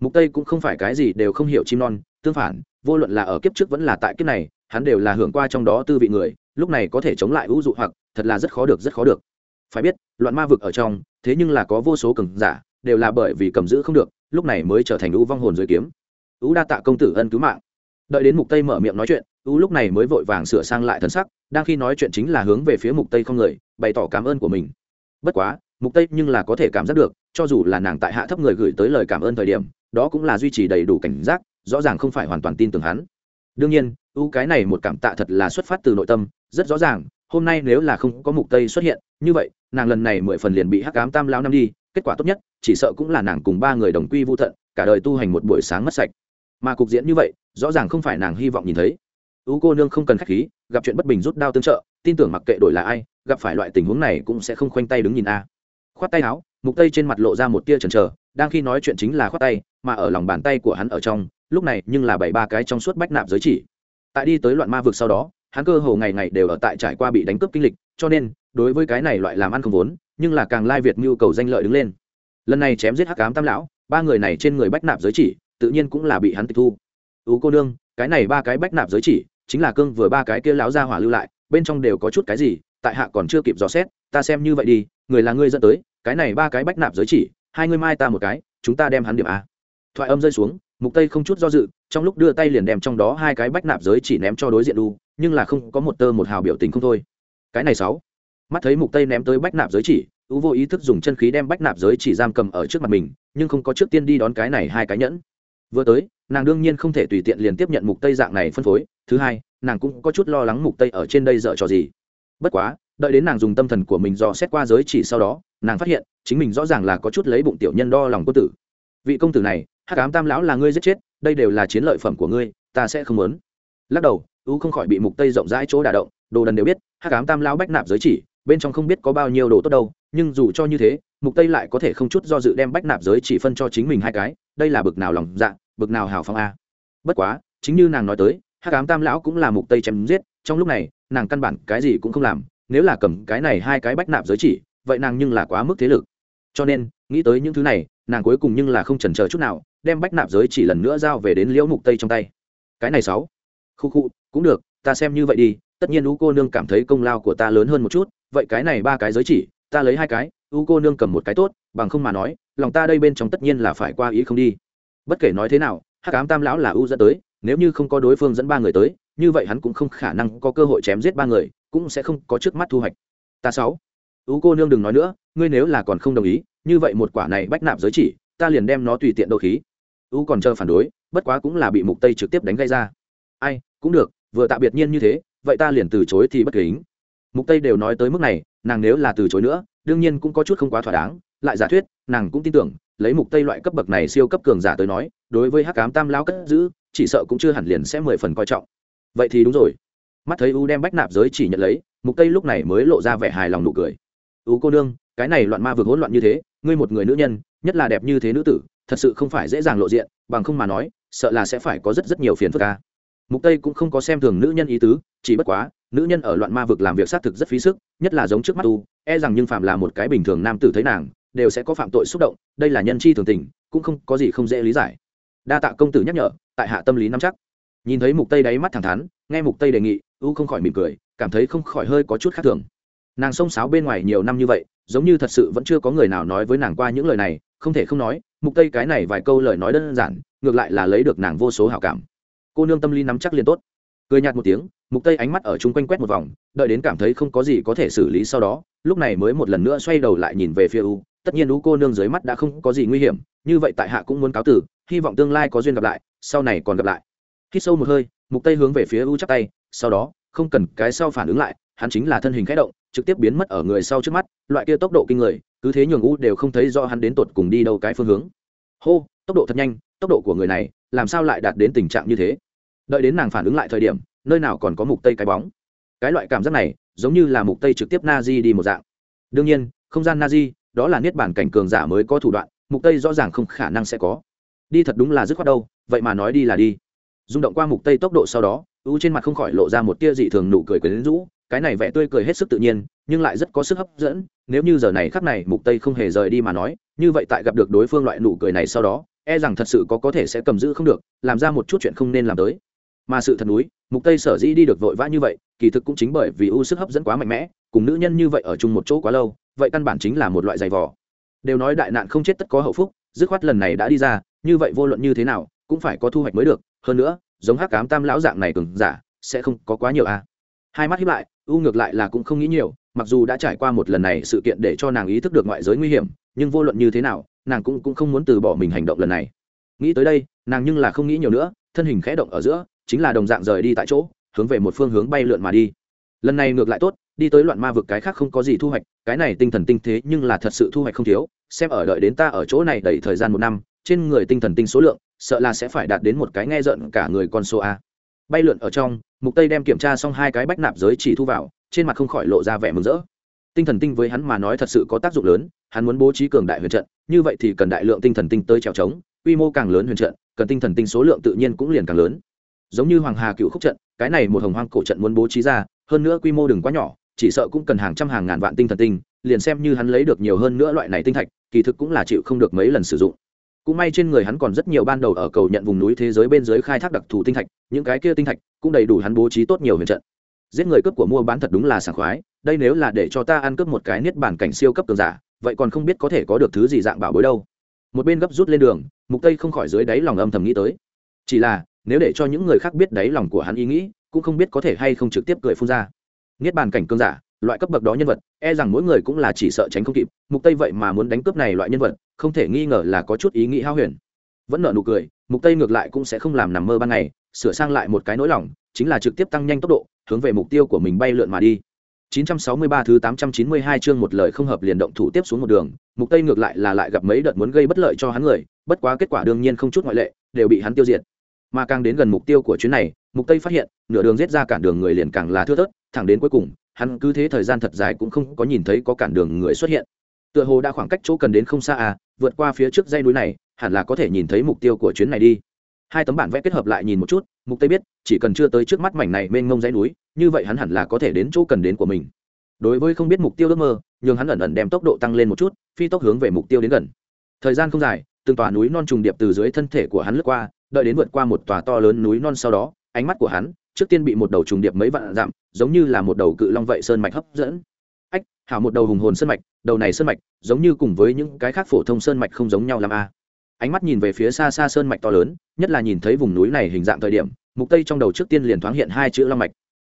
A: Mục tây cũng không phải cái gì đều không hiểu chim non, tương phản, vô luận là ở kiếp trước vẫn là tại kiếp này, hắn đều là hưởng qua trong đó tư vị người, lúc này có thể chống lại vũ dụ hoặc, thật là rất khó được, rất khó được. Phải biết, loạn ma vực ở trong, thế nhưng là có vô số cường giả, đều là bởi vì cầm giữ không được, lúc này mới trở thành ưu vong hồn dưới kiếm. Ưu đa tạ công tử ân cứu mạng đợi đến mục tây mở miệng nói chuyện, U lúc này mới vội vàng sửa sang lại thân sắc, đang khi nói chuyện chính là hướng về phía mục tây không người, bày tỏ cảm ơn của mình. Bất quá, mục tây nhưng là có thể cảm giác được, cho dù là nàng tại hạ thấp người gửi tới lời cảm ơn thời điểm, đó cũng là duy trì đầy đủ cảnh giác, rõ ràng không phải hoàn toàn tin tưởng hắn. Đương nhiên, U cái này một cảm tạ thật là xuất phát từ nội tâm, rất rõ ràng, hôm nay nếu là không có mục tây xuất hiện, như vậy, nàng lần này mười phần liền bị hắc ám tam lao năm đi, kết quả tốt nhất, chỉ sợ cũng là nàng cùng ba người đồng quy vô thận cả đời tu hành một buổi sáng mất sạch. Mà cục diễn như vậy rõ ràng không phải nàng hy vọng nhìn thấy. Ú cô nương không cần khách khí, gặp chuyện bất bình rút đao tương trợ, tin tưởng mặc kệ đổi là ai, gặp phải loại tình huống này cũng sẽ không khoanh tay đứng nhìn a. Khoát tay áo, mục tây trên mặt lộ ra một tia chần chờ, đang khi nói chuyện chính là khoát tay, mà ở lòng bàn tay của hắn ở trong, lúc này nhưng là bảy ba cái trong suốt bách nạp giới chỉ. Tại đi tới loạn ma vực sau đó, hắn cơ hồ ngày ngày đều ở tại trải qua bị đánh cướp kinh lịch, cho nên, đối với cái này loại làm ăn không vốn, nhưng là càng lai việt nhu cầu danh lợi đứng lên. Lần này chém giết hắc cám tam lão, ba người này trên người bách nạp giới chỉ, tự nhiên cũng là bị hắn tịch thu ú cô nương, cái này ba cái bách nạp giới chỉ, chính là cương vừa ba cái kia láo ra hỏa lưu lại, bên trong đều có chút cái gì, tại hạ còn chưa kịp dò xét, ta xem như vậy đi, người là ngươi dẫn tới, cái này ba cái bách nạp giới chỉ, hai ngươi mai ta một cái, chúng ta đem hắn điểm a. Thoại âm rơi xuống, mục tây không chút do dự, trong lúc đưa tay liền đem trong đó hai cái bách nạp giới chỉ ném cho đối diện đu, nhưng là không có một tơ một hào biểu tình không thôi. Cái này sáu. Mắt thấy mục tây ném tới bách nạp giới chỉ u vô ý thức dùng chân khí đem bách nạp giới chỉ giam cầm ở trước mặt mình, nhưng không có trước tiên đi đón cái này hai cái nhẫn vừa tới, nàng đương nhiên không thể tùy tiện liền tiếp nhận mục tây dạng này phân phối. Thứ hai, nàng cũng có chút lo lắng mục tây ở trên đây dở trò gì. Bất quá, đợi đến nàng dùng tâm thần của mình dò xét qua giới chỉ sau đó, nàng phát hiện, chính mình rõ ràng là có chút lấy bụng tiểu nhân đo lòng cô tử. Vị công tử này, hắc ám tam lão là ngươi giết chết, đây đều là chiến lợi phẩm của ngươi, ta sẽ không muốn. Lắc đầu, u không khỏi bị mục tây rộng rãi chỗ đả động, đồ đần đều biết, hắc ám tam lão bách nạp giới chỉ, bên trong không biết có bao nhiêu đồ tốt đâu, nhưng dù cho như thế mục tây lại có thể không chút do dự đem bách nạp giới chỉ phân cho chính mình hai cái, đây là bực nào lòng dạ bực nào hào phong a. Bất quá, chính như nàng nói tới, hắc ám tam lão cũng là mục tây chém giết, trong lúc này, nàng căn bản cái gì cũng không làm, nếu là cầm cái này hai cái bách nạp giới chỉ, vậy nàng nhưng là quá mức thế lực. Cho nên, nghĩ tới những thứ này, nàng cuối cùng nhưng là không chần chờ chút nào, đem bách nạp giới chỉ lần nữa giao về đến liễu mục tây trong tay. Cái này sáu. Khu khu, cũng được, ta xem như vậy đi, tất nhiên ú cô nương cảm thấy công lao của ta lớn hơn một chút, vậy cái này ba cái giới chỉ, ta lấy hai cái u cô nương cầm một cái tốt, bằng không mà nói, lòng ta đây bên trong tất nhiên là phải qua ý không đi. Bất kể nói thế nào, hắc ám tam lão là u dẫn tới, nếu như không có đối phương dẫn ba người tới, như vậy hắn cũng không khả năng có cơ hội chém giết ba người, cũng sẽ không có trước mắt thu hoạch. Ta sáu. U cô nương đừng nói nữa, ngươi nếu là còn không đồng ý, như vậy một quả này bách nạp giới chỉ, ta liền đem nó tùy tiện đầu khí. U còn chờ phản đối, bất quá cũng là bị mục tây trực tiếp đánh gây ra. Ai, cũng được, vừa tạ biệt nhiên như thế, vậy ta liền từ chối thì bất kính. Mục tây đều nói tới mức này, nàng nếu là từ chối nữa đương nhiên cũng có chút không quá thỏa đáng, lại giả thuyết, nàng cũng tin tưởng, lấy mục tây loại cấp bậc này siêu cấp cường giả tới nói, đối với hắc cám tam lao cất giữ, chỉ sợ cũng chưa hẳn liền sẽ mười phần coi trọng. Vậy thì đúng rồi. Mắt thấy u đem bách nạp giới chỉ nhận lấy, mục tây lúc này mới lộ ra vẻ hài lòng nụ cười. U cô nương, cái này loạn ma vực hỗn loạn như thế, ngươi một người nữ nhân, nhất là đẹp như thế nữ tử, thật sự không phải dễ dàng lộ diện, bằng không mà nói, sợ là sẽ phải có rất rất nhiều phiền phức ca mục tây cũng không có xem thường nữ nhân ý tứ, chỉ bất quá nữ nhân ở loạn ma vực làm việc xác thực rất phí sức, nhất là giống trước mắt tu e rằng nhưng phạm là một cái bình thường nam tử thấy nàng, đều sẽ có phạm tội xúc động, đây là nhân chi thường tình, cũng không có gì không dễ lý giải. Đa tạ công tử nhắc nhở, tại hạ tâm lý nắm chắc. Nhìn thấy mục tây đáy mắt thẳng thắn, nghe mục tây đề nghị u không khỏi mỉm cười, cảm thấy không khỏi hơi có chút khác thường. Nàng xông xáo bên ngoài nhiều năm như vậy, giống như thật sự vẫn chưa có người nào nói với nàng qua những lời này, không thể không nói, mục tây cái này vài câu lời nói đơn giản, ngược lại là lấy được nàng vô số hảo cảm. Cô nương tâm lý nắm chắc liền tốt cười nhạt một tiếng, mục tây ánh mắt ở chung quanh quét một vòng, đợi đến cảm thấy không có gì có thể xử lý sau đó, lúc này mới một lần nữa xoay đầu lại nhìn về phía u. Tất nhiên u cô nương dưới mắt đã không có gì nguy hiểm, như vậy tại hạ cũng muốn cáo tử, hy vọng tương lai có duyên gặp lại, sau này còn gặp lại. Khi sâu một hơi, mục tây hướng về phía u chắc tay, sau đó, không cần cái sau phản ứng lại, hắn chính là thân hình khẽ động, trực tiếp biến mất ở người sau trước mắt, loại kia tốc độ kinh người, cứ thế nhường u đều không thấy do hắn đến tột cùng đi đâu cái phương hướng. Hô, tốc độ thật nhanh, tốc độ của người này, làm sao lại đạt đến tình trạng như thế? Đợi đến nàng phản ứng lại thời điểm, nơi nào còn có mục tây cái bóng. Cái loại cảm giác này, giống như là mục tây trực tiếp na di đi một dạng. Đương nhiên, không gian na di đó là niết bản cảnh cường giả mới có thủ đoạn, mục tây rõ ràng không khả năng sẽ có. Đi thật đúng là dứt khoát đâu, vậy mà nói đi là đi. Rung động qua mục tây tốc độ sau đó u trên mặt không khỏi lộ ra một tia dị thường nụ cười quyến rũ, cái này vẻ tươi cười hết sức tự nhiên, nhưng lại rất có sức hấp dẫn, nếu như giờ này khắc này mục tây không hề rời đi mà nói, như vậy tại gặp được đối phương loại nụ cười này sau đó e rằng thật sự có có thể sẽ cầm giữ không được, làm ra một chút chuyện không nên làm tới mà sự thật núi, mục tây sở dĩ đi được vội vã như vậy, kỳ thực cũng chính bởi vì ưu sức hấp dẫn quá mạnh mẽ, cùng nữ nhân như vậy ở chung một chỗ quá lâu, vậy căn bản chính là một loại giày vò đều nói đại nạn không chết tất có hậu phúc, dứt khoát lần này đã đi ra, như vậy vô luận như thế nào, cũng phải có thu hoạch mới được, hơn nữa, giống hắc cám tam lão dạng này cường giả, sẽ không có quá nhiều a à. hai mắt hiếp lại, u ngược lại là cũng không nghĩ nhiều, mặc dù đã trải qua một lần này sự kiện để cho nàng ý thức được ngoại giới nguy hiểm, nhưng vô luận như thế nào, nàng cũng cũng không muốn từ bỏ mình hành động lần này nghĩ tới đây, nàng nhưng là không nghĩ nhiều nữa, thân hình khẽ động ở giữa chính là đồng dạng rời đi tại chỗ, hướng về một phương hướng bay lượn mà đi. Lần này ngược lại tốt, đi tới loạn ma vực cái khác không có gì thu hoạch, cái này tinh thần tinh thế nhưng là thật sự thu hoạch không thiếu, xem ở đợi đến ta ở chỗ này đầy thời gian một năm, trên người tinh thần tinh số lượng, sợ là sẽ phải đạt đến một cái nghe rợn cả người con số a. Bay lượn ở trong, mục tây đem kiểm tra xong hai cái bách nạp giới chỉ thu vào, trên mặt không khỏi lộ ra vẻ mừng rỡ. Tinh thần tinh với hắn mà nói thật sự có tác dụng lớn, hắn muốn bố trí cường đại huyền trận, như vậy thì cần đại lượng tinh thần tinh tới trèo trống, quy mô càng lớn huyền trận, cần tinh thần tinh số lượng tự nhiên cũng liền càng lớn giống như hoàng hà cựu khúc trận, cái này một hồng hoang cổ trận muốn bố trí ra, hơn nữa quy mô đừng quá nhỏ, chỉ sợ cũng cần hàng trăm hàng ngàn vạn tinh thần tinh, liền xem như hắn lấy được nhiều hơn nữa loại này tinh thạch, kỳ thực cũng là chịu không được mấy lần sử dụng. Cũng may trên người hắn còn rất nhiều ban đầu ở cầu nhận vùng núi thế giới bên dưới khai thác đặc thù tinh thạch, những cái kia tinh thạch cũng đầy đủ hắn bố trí tốt nhiều huyền trận. Giết người cướp của mua bán thật đúng là sảng khoái, đây nếu là để cho ta ăn cướp một cái niết bản cảnh siêu cấp cường giả, vậy còn không biết có thể có được thứ gì dạng bảo bối đâu. Một bên gấp rút lên đường, mục tây không khỏi dưới đáy lòng âm thầm nghĩ tới. Chỉ là nếu để cho những người khác biết đáy lòng của hắn ý nghĩ cũng không biết có thể hay không trực tiếp cười phun ra. Niết bàn cảnh cương giả loại cấp bậc đó nhân vật e rằng mỗi người cũng là chỉ sợ tránh không kịp mục tây vậy mà muốn đánh cướp này loại nhân vật không thể nghi ngờ là có chút ý nghĩ hao huyền. Vẫn nợ nụ cười mục tây ngược lại cũng sẽ không làm nằm mơ ban ngày sửa sang lại một cái nỗi lòng chính là trực tiếp tăng nhanh tốc độ hướng về mục tiêu của mình bay lượn mà đi. 963 thứ 892 chương một lời không hợp liền động thủ tiếp xuống một đường, mục tây ngược lại là lại gặp mấy đợt muốn gây bất lợi cho hắn người, bất quá kết quả đương nhiên không chút ngoại lệ, đều bị hắn tiêu diệt. Mà càng đến gần mục tiêu của chuyến này, mục tây phát hiện, nửa đường giết ra cản đường người liền càng là thưa thớt, thẳng đến cuối cùng, hắn cứ thế thời gian thật dài cũng không có nhìn thấy có cản đường người xuất hiện. Tựa hồ đã khoảng cách chỗ cần đến không xa à, vượt qua phía trước dãy núi này, hẳn là có thể nhìn thấy mục tiêu của chuyến này đi. Hai tấm bản vẽ kết hợp lại nhìn một chút, mục tây biết, chỉ cần chưa tới trước mắt mảnh này mênh mông dãy núi, như vậy hắn hẳn là có thể đến chỗ cần đến của mình đối với không biết mục tiêu ước mơ nhưng hắn ẩn ẩn đem tốc độ tăng lên một chút phi tốc hướng về mục tiêu đến gần thời gian không dài từng tòa núi non trùng điệp từ dưới thân thể của hắn lướt qua đợi đến vượt qua một tòa to lớn núi non sau đó, ánh mắt của hắn, trước tiên bị một đầu trùng điệp mấy vạn dặm, giống như là một đầu cự long vậy sơn mạch hấp dẫn. Ách, hảo một đầu hùng hồn sơn mạch, đầu này sơn mạch, giống như cùng với những cái khác phổ thông sơn mạch không giống nhau làm a. Ánh mắt nhìn về phía xa xa sơn mạch to lớn, nhất là nhìn thấy vùng núi này hình dạng thời điểm, mục tây trong đầu trước tiên liền thoáng hiện hai chữ long mạch.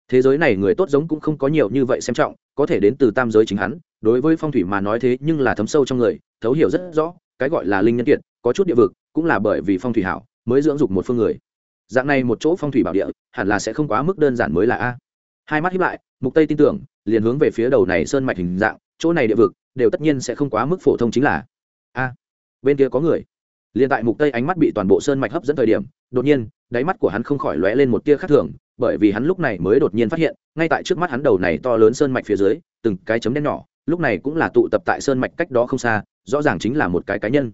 A: Thế giới này người tốt giống cũng không có nhiều như vậy xem trọng, có thể đến từ tam giới chính hắn, đối với phong thủy mà nói thế nhưng là thấm sâu trong người, thấu hiểu rất rõ, cái gọi là linh nhân kiệt, có chút địa vực, cũng là bởi vì phong thủy hảo mới dưỡng dục một phương người. Dạng này một chỗ phong thủy bảo địa, hẳn là sẽ không quá mức đơn giản mới là a. Hai mắt hiếp lại, mục tây tin tưởng, liền hướng về phía đầu này sơn mạch hình dạng, chỗ này địa vực, đều tất nhiên sẽ không quá mức phổ thông chính là a. Bên kia có người. Liền tại mục tây ánh mắt bị toàn bộ sơn mạch hấp dẫn thời điểm, đột nhiên, đáy mắt của hắn không khỏi lóe lên một tia khác thường, bởi vì hắn lúc này mới đột nhiên phát hiện, ngay tại trước mắt hắn đầu này to lớn sơn mạch phía dưới, từng cái chấm đen nhỏ, lúc này cũng là tụ tập tại sơn mạch cách đó không xa, rõ ràng chính là một cái cá nhân.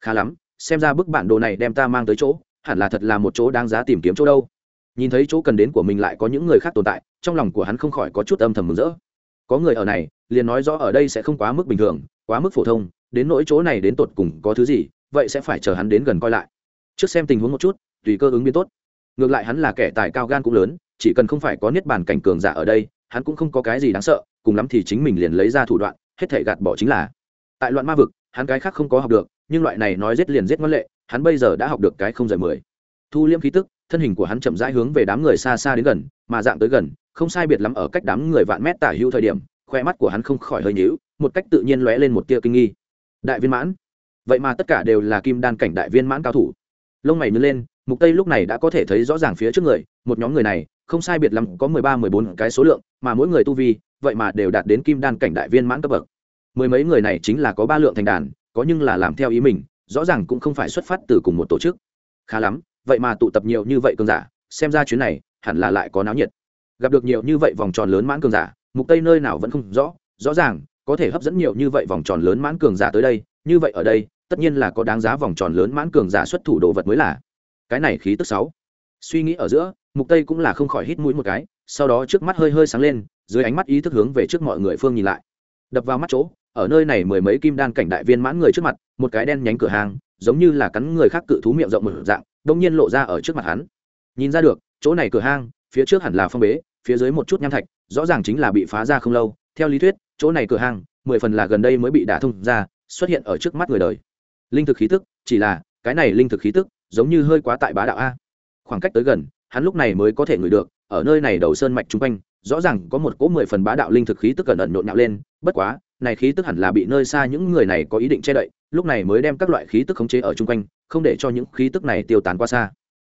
A: Khá lắm xem ra bức bản đồ này đem ta mang tới chỗ, hẳn là thật là một chỗ đáng giá tìm kiếm chỗ đâu. Nhìn thấy chỗ cần đến của mình lại có những người khác tồn tại, trong lòng của hắn không khỏi có chút âm thầm mừng rỡ. Có người ở này, liền nói rõ ở đây sẽ không quá mức bình thường, quá mức phổ thông, đến nỗi chỗ này đến tột cùng có thứ gì, vậy sẽ phải chờ hắn đến gần coi lại. Trước xem tình huống một chút, tùy cơ ứng biến tốt. Ngược lại hắn là kẻ tài cao gan cũng lớn, chỉ cần không phải có niết bàn cảnh cường giả ở đây, hắn cũng không có cái gì đáng sợ, cùng lắm thì chính mình liền lấy ra thủ đoạn, hết thể gạt bỏ chính là. Tại loạn ma vực hắn cái khác không có học được, nhưng loại này nói giết liền giết ngân lệ, hắn bây giờ đã học được cái không rời mười. Thu liêm khí tức, thân hình của hắn chậm rãi hướng về đám người xa xa đến gần, mà dạng tới gần, không sai biệt lắm ở cách đám người vạn mét tả hữu thời điểm, khoe mắt của hắn không khỏi hơi nhíu, một cách tự nhiên lóe lên một tia kinh nghi. Đại viên mãn. Vậy mà tất cả đều là kim đan cảnh đại viên mãn cao thủ. Lông mày nhớ lên, mục tây lúc này đã có thể thấy rõ ràng phía trước người, một nhóm người này, không sai biệt lắm có 13 14 cái số lượng, mà mỗi người tu vi, vậy mà đều đạt đến kim đan cảnh đại viên mãn cấp bậc mười mấy người này chính là có ba lượng thành đàn, có nhưng là làm theo ý mình, rõ ràng cũng không phải xuất phát từ cùng một tổ chức. Khá lắm, vậy mà tụ tập nhiều như vậy cường giả, xem ra chuyến này hẳn là lại có náo nhiệt. Gặp được nhiều như vậy vòng tròn lớn mãn cường giả, mục tây nơi nào vẫn không rõ rõ ràng có thể hấp dẫn nhiều như vậy vòng tròn lớn mãn cường giả tới đây, như vậy ở đây, tất nhiên là có đáng giá vòng tròn lớn mãn cường giả xuất thủ đồ vật mới là. Cái này khí tức sáu. Suy nghĩ ở giữa, mục tây cũng là không khỏi hít mũi một cái, sau đó trước mắt hơi hơi sáng lên, dưới ánh mắt ý thức hướng về trước mọi người phương nhìn lại đập vào mắt chỗ, ở nơi này mười mấy kim đan cảnh đại viên mãn người trước mặt, một cái đen nhánh cửa hàng, giống như là cắn người khác cự thú miệng rộng một dạng, đông nhiên lộ ra ở trước mặt hắn. Nhìn ra được, chỗ này cửa hang phía trước hẳn là phong bế, phía dưới một chút nham thạch, rõ ràng chính là bị phá ra không lâu. Theo lý thuyết, chỗ này cửa hang mười phần là gần đây mới bị đả thông ra, xuất hiện ở trước mắt người đời. Linh thực khí tức, chỉ là, cái này linh thực khí tức, giống như hơi quá tại bá đạo a. Khoảng cách tới gần hắn lúc này mới có thể ngửi được, ở nơi này đầu sơn mạch chung quanh, rõ ràng có một cỗ mười phần bá đạo linh thực khí tức gần ẩn nhộn nhạo lên, bất quá, này khí tức hẳn là bị nơi xa những người này có ý định che đậy, lúc này mới đem các loại khí tức khống chế ở chung quanh, không để cho những khí tức này tiêu tán qua xa.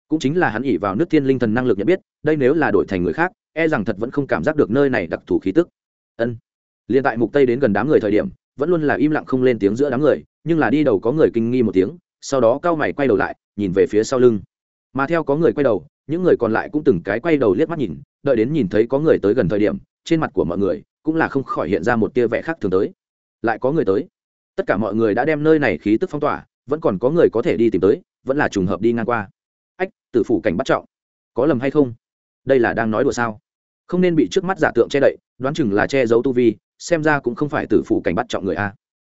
A: Cũng chính là hắn ỉ vào nước thiên linh thần năng lực nhận biết, đây nếu là đổi thành người khác e rằng thật vẫn không cảm giác được nơi này đặc thù khí tức. Ân. Liên tại mục tây đến gần đám người thời điểm, vẫn luôn là im lặng không lên tiếng giữa đám người, nhưng là đi đầu có người kinh nghi một tiếng, sau đó cao mày quay đầu lại, nhìn về phía sau lưng. Mà theo có người quay đầu những người còn lại cũng từng cái quay đầu liếc mắt nhìn, đợi đến nhìn thấy có người tới gần thời điểm, trên mặt của mọi người cũng là không khỏi hiện ra một tia vẻ khác thường tới. Lại có người tới. Tất cả mọi người đã đem nơi này khí tức phong tỏa, vẫn còn có người có thể đi tìm tới, vẫn là trùng hợp đi ngang qua. Ách, tử phủ cảnh bắt trọng. Có lầm hay không? Đây là đang nói đùa sao? Không nên bị trước mắt giả tượng che đậy, đoán chừng là che giấu tu vi, xem ra cũng không phải tử phủ cảnh bắt trọng người a.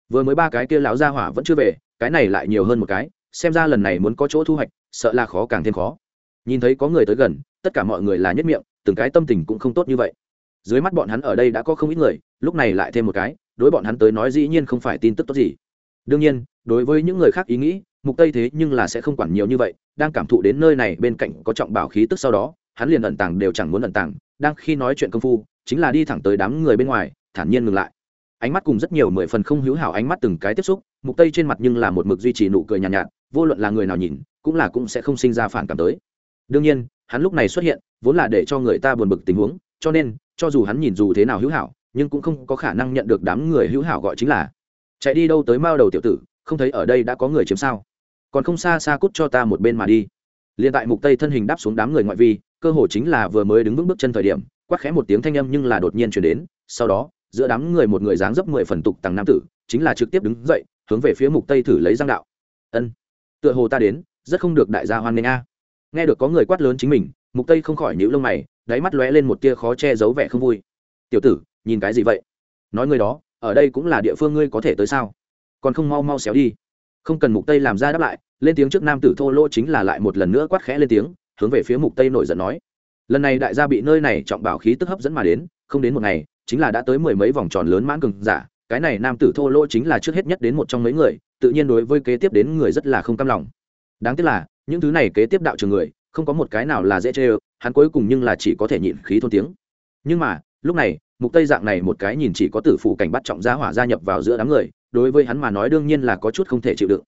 A: Vừa mới ba cái kia lão gia hỏa vẫn chưa về, cái này lại nhiều hơn một cái, xem ra lần này muốn có chỗ thu hoạch, sợ là khó càng thêm khó nhìn thấy có người tới gần tất cả mọi người là nhất miệng từng cái tâm tình cũng không tốt như vậy. Dưới mắt bọn hắn ở đây đã có không ít người lúc này lại thêm một cái đối bọn hắn tới nói dĩ nhiên không phải tin tức tốt gì. Đương nhiên đối với những người khác ý nghĩ mục tây thế nhưng là sẽ không quản nhiều như vậy đang cảm thụ đến nơi này bên cạnh có trọng bảo khí tức sau đó hắn liền ẩn tàng đều chẳng muốn ẩn tàng đang khi nói chuyện công phu chính là đi thẳng tới đám người bên ngoài thản nhiên ngừng lại. Ánh mắt cùng rất nhiều mười phần không hữu hảo ánh mắt từng cái tiếp xúc mục tây trên mặt nhưng là một mực duy trì nụ cười nhàn nhạt, nhạt vô luận là người nào nhìn cũng là cũng sẽ không sinh ra phản cảm tới đương nhiên, hắn lúc này xuất hiện, vốn là để cho người ta buồn bực tình huống, cho nên, cho dù hắn nhìn dù thế nào hữu hảo, nhưng cũng không có khả năng nhận được đám người hữu hảo gọi chính là, chạy đi đâu tới mao đầu tiểu tử, không thấy ở đây đã có người chiếm sao? Còn không xa xa cút cho ta một bên mà đi. Liền tại mục tây thân hình đáp xuống đám người ngoại vi, cơ hồ chính là vừa mới đứng vững bước chân thời điểm, quát khẽ một tiếng thanh âm nhưng là đột nhiên chuyển đến, sau đó, giữa đám người một người dáng dấp mười phần tục tàng nam tử, chính là trực tiếp đứng dậy, hướng về phía mục tây thử lấy giang đạo. Ân, tựa hồ ta đến, rất không được đại gia hoan nghênh a nghe được có người quát lớn chính mình, mục tây không khỏi nhíu lông mày, đáy mắt lóe lên một tia khó che giấu vẻ không vui. Tiểu tử, nhìn cái gì vậy? Nói người đó, ở đây cũng là địa phương ngươi có thể tới sao? Còn không mau mau xéo đi. Không cần mục tây làm ra đáp lại, lên tiếng trước nam tử thô lỗ chính là lại một lần nữa quát khẽ lên tiếng, hướng về phía mục tây nổi giận nói. Lần này đại gia bị nơi này trọng bảo khí tức hấp dẫn mà đến, không đến một ngày, chính là đã tới mười mấy vòng tròn lớn mãn cường giả, cái này nam tử thô lỗ chính là trước hết nhất đến một trong mấy người, tự nhiên đối với kế tiếp đến người rất là không cam lòng. Đáng tiếc là những thứ này kế tiếp đạo trường người, không có một cái nào là dễ chê hắn cuối cùng nhưng là chỉ có thể nhịn khí thôn tiếng. Nhưng mà, lúc này, mục tây dạng này một cái nhìn chỉ có tử phụ cảnh bắt trọng giá hỏa gia nhập vào giữa đám người, đối với hắn mà nói đương nhiên là có chút không thể chịu đựng.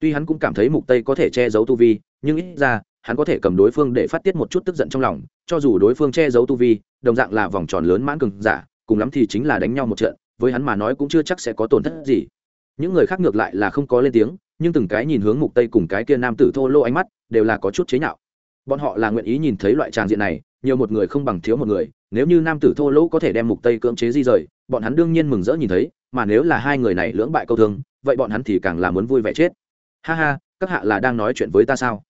A: Tuy hắn cũng cảm thấy mục tây có thể che giấu tu vi, nhưng ít ra, hắn có thể cầm đối phương để phát tiết một chút tức giận trong lòng, cho dù đối phương che giấu tu vi, đồng dạng là vòng tròn lớn mãn cường giả, cùng lắm thì chính là đánh nhau một trận, với hắn mà nói cũng chưa chắc sẽ có tổn thất gì. Những người khác ngược lại là không có lên tiếng nhưng từng cái nhìn hướng mục tây cùng cái kia nam tử thô lô ánh mắt, đều là có chút chế nhạo. Bọn họ là nguyện ý nhìn thấy loại tràng diện này, nhiều một người không bằng thiếu một người, nếu như nam tử thô lỗ có thể đem mục tây cưỡng chế di rời, bọn hắn đương nhiên mừng rỡ nhìn thấy, mà nếu là hai người này lưỡng bại câu thương, vậy bọn hắn thì càng là muốn vui vẻ chết. Ha ha, các hạ là đang nói chuyện với ta sao?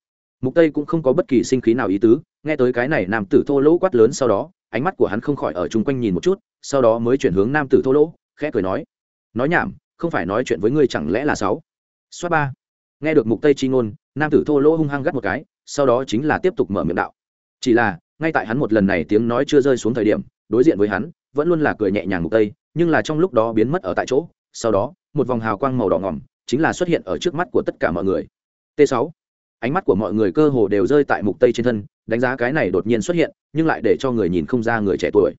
A: Mục tây cũng không có bất kỳ sinh khí nào ý tứ, nghe tới cái này nam tử thô lỗ quát lớn sau đó, ánh mắt của hắn không khỏi ở chung quanh nhìn một chút, sau đó mới chuyển hướng nam tử thô lỗ, khẽ cười nói. Nói nhảm, không phải nói chuyện với ngươi chẳng lẽ là sáu xoát ba. Nghe được mục tây chi ngôn, nam tử thô lỗ hung hăng gắt một cái, sau đó chính là tiếp tục mở miệng đạo. Chỉ là, ngay tại hắn một lần này tiếng nói chưa rơi xuống thời điểm, đối diện với hắn, vẫn luôn là cười nhẹ nhàng mục tây, nhưng là trong lúc đó biến mất ở tại chỗ, sau đó, một vòng hào quang màu đỏ ngỏm chính là xuất hiện ở trước mắt của tất cả mọi người. T 6 ánh mắt của mọi người cơ hồ đều rơi tại mục tây trên thân, đánh giá cái này đột nhiên xuất hiện, nhưng lại để cho người nhìn không ra người trẻ tuổi.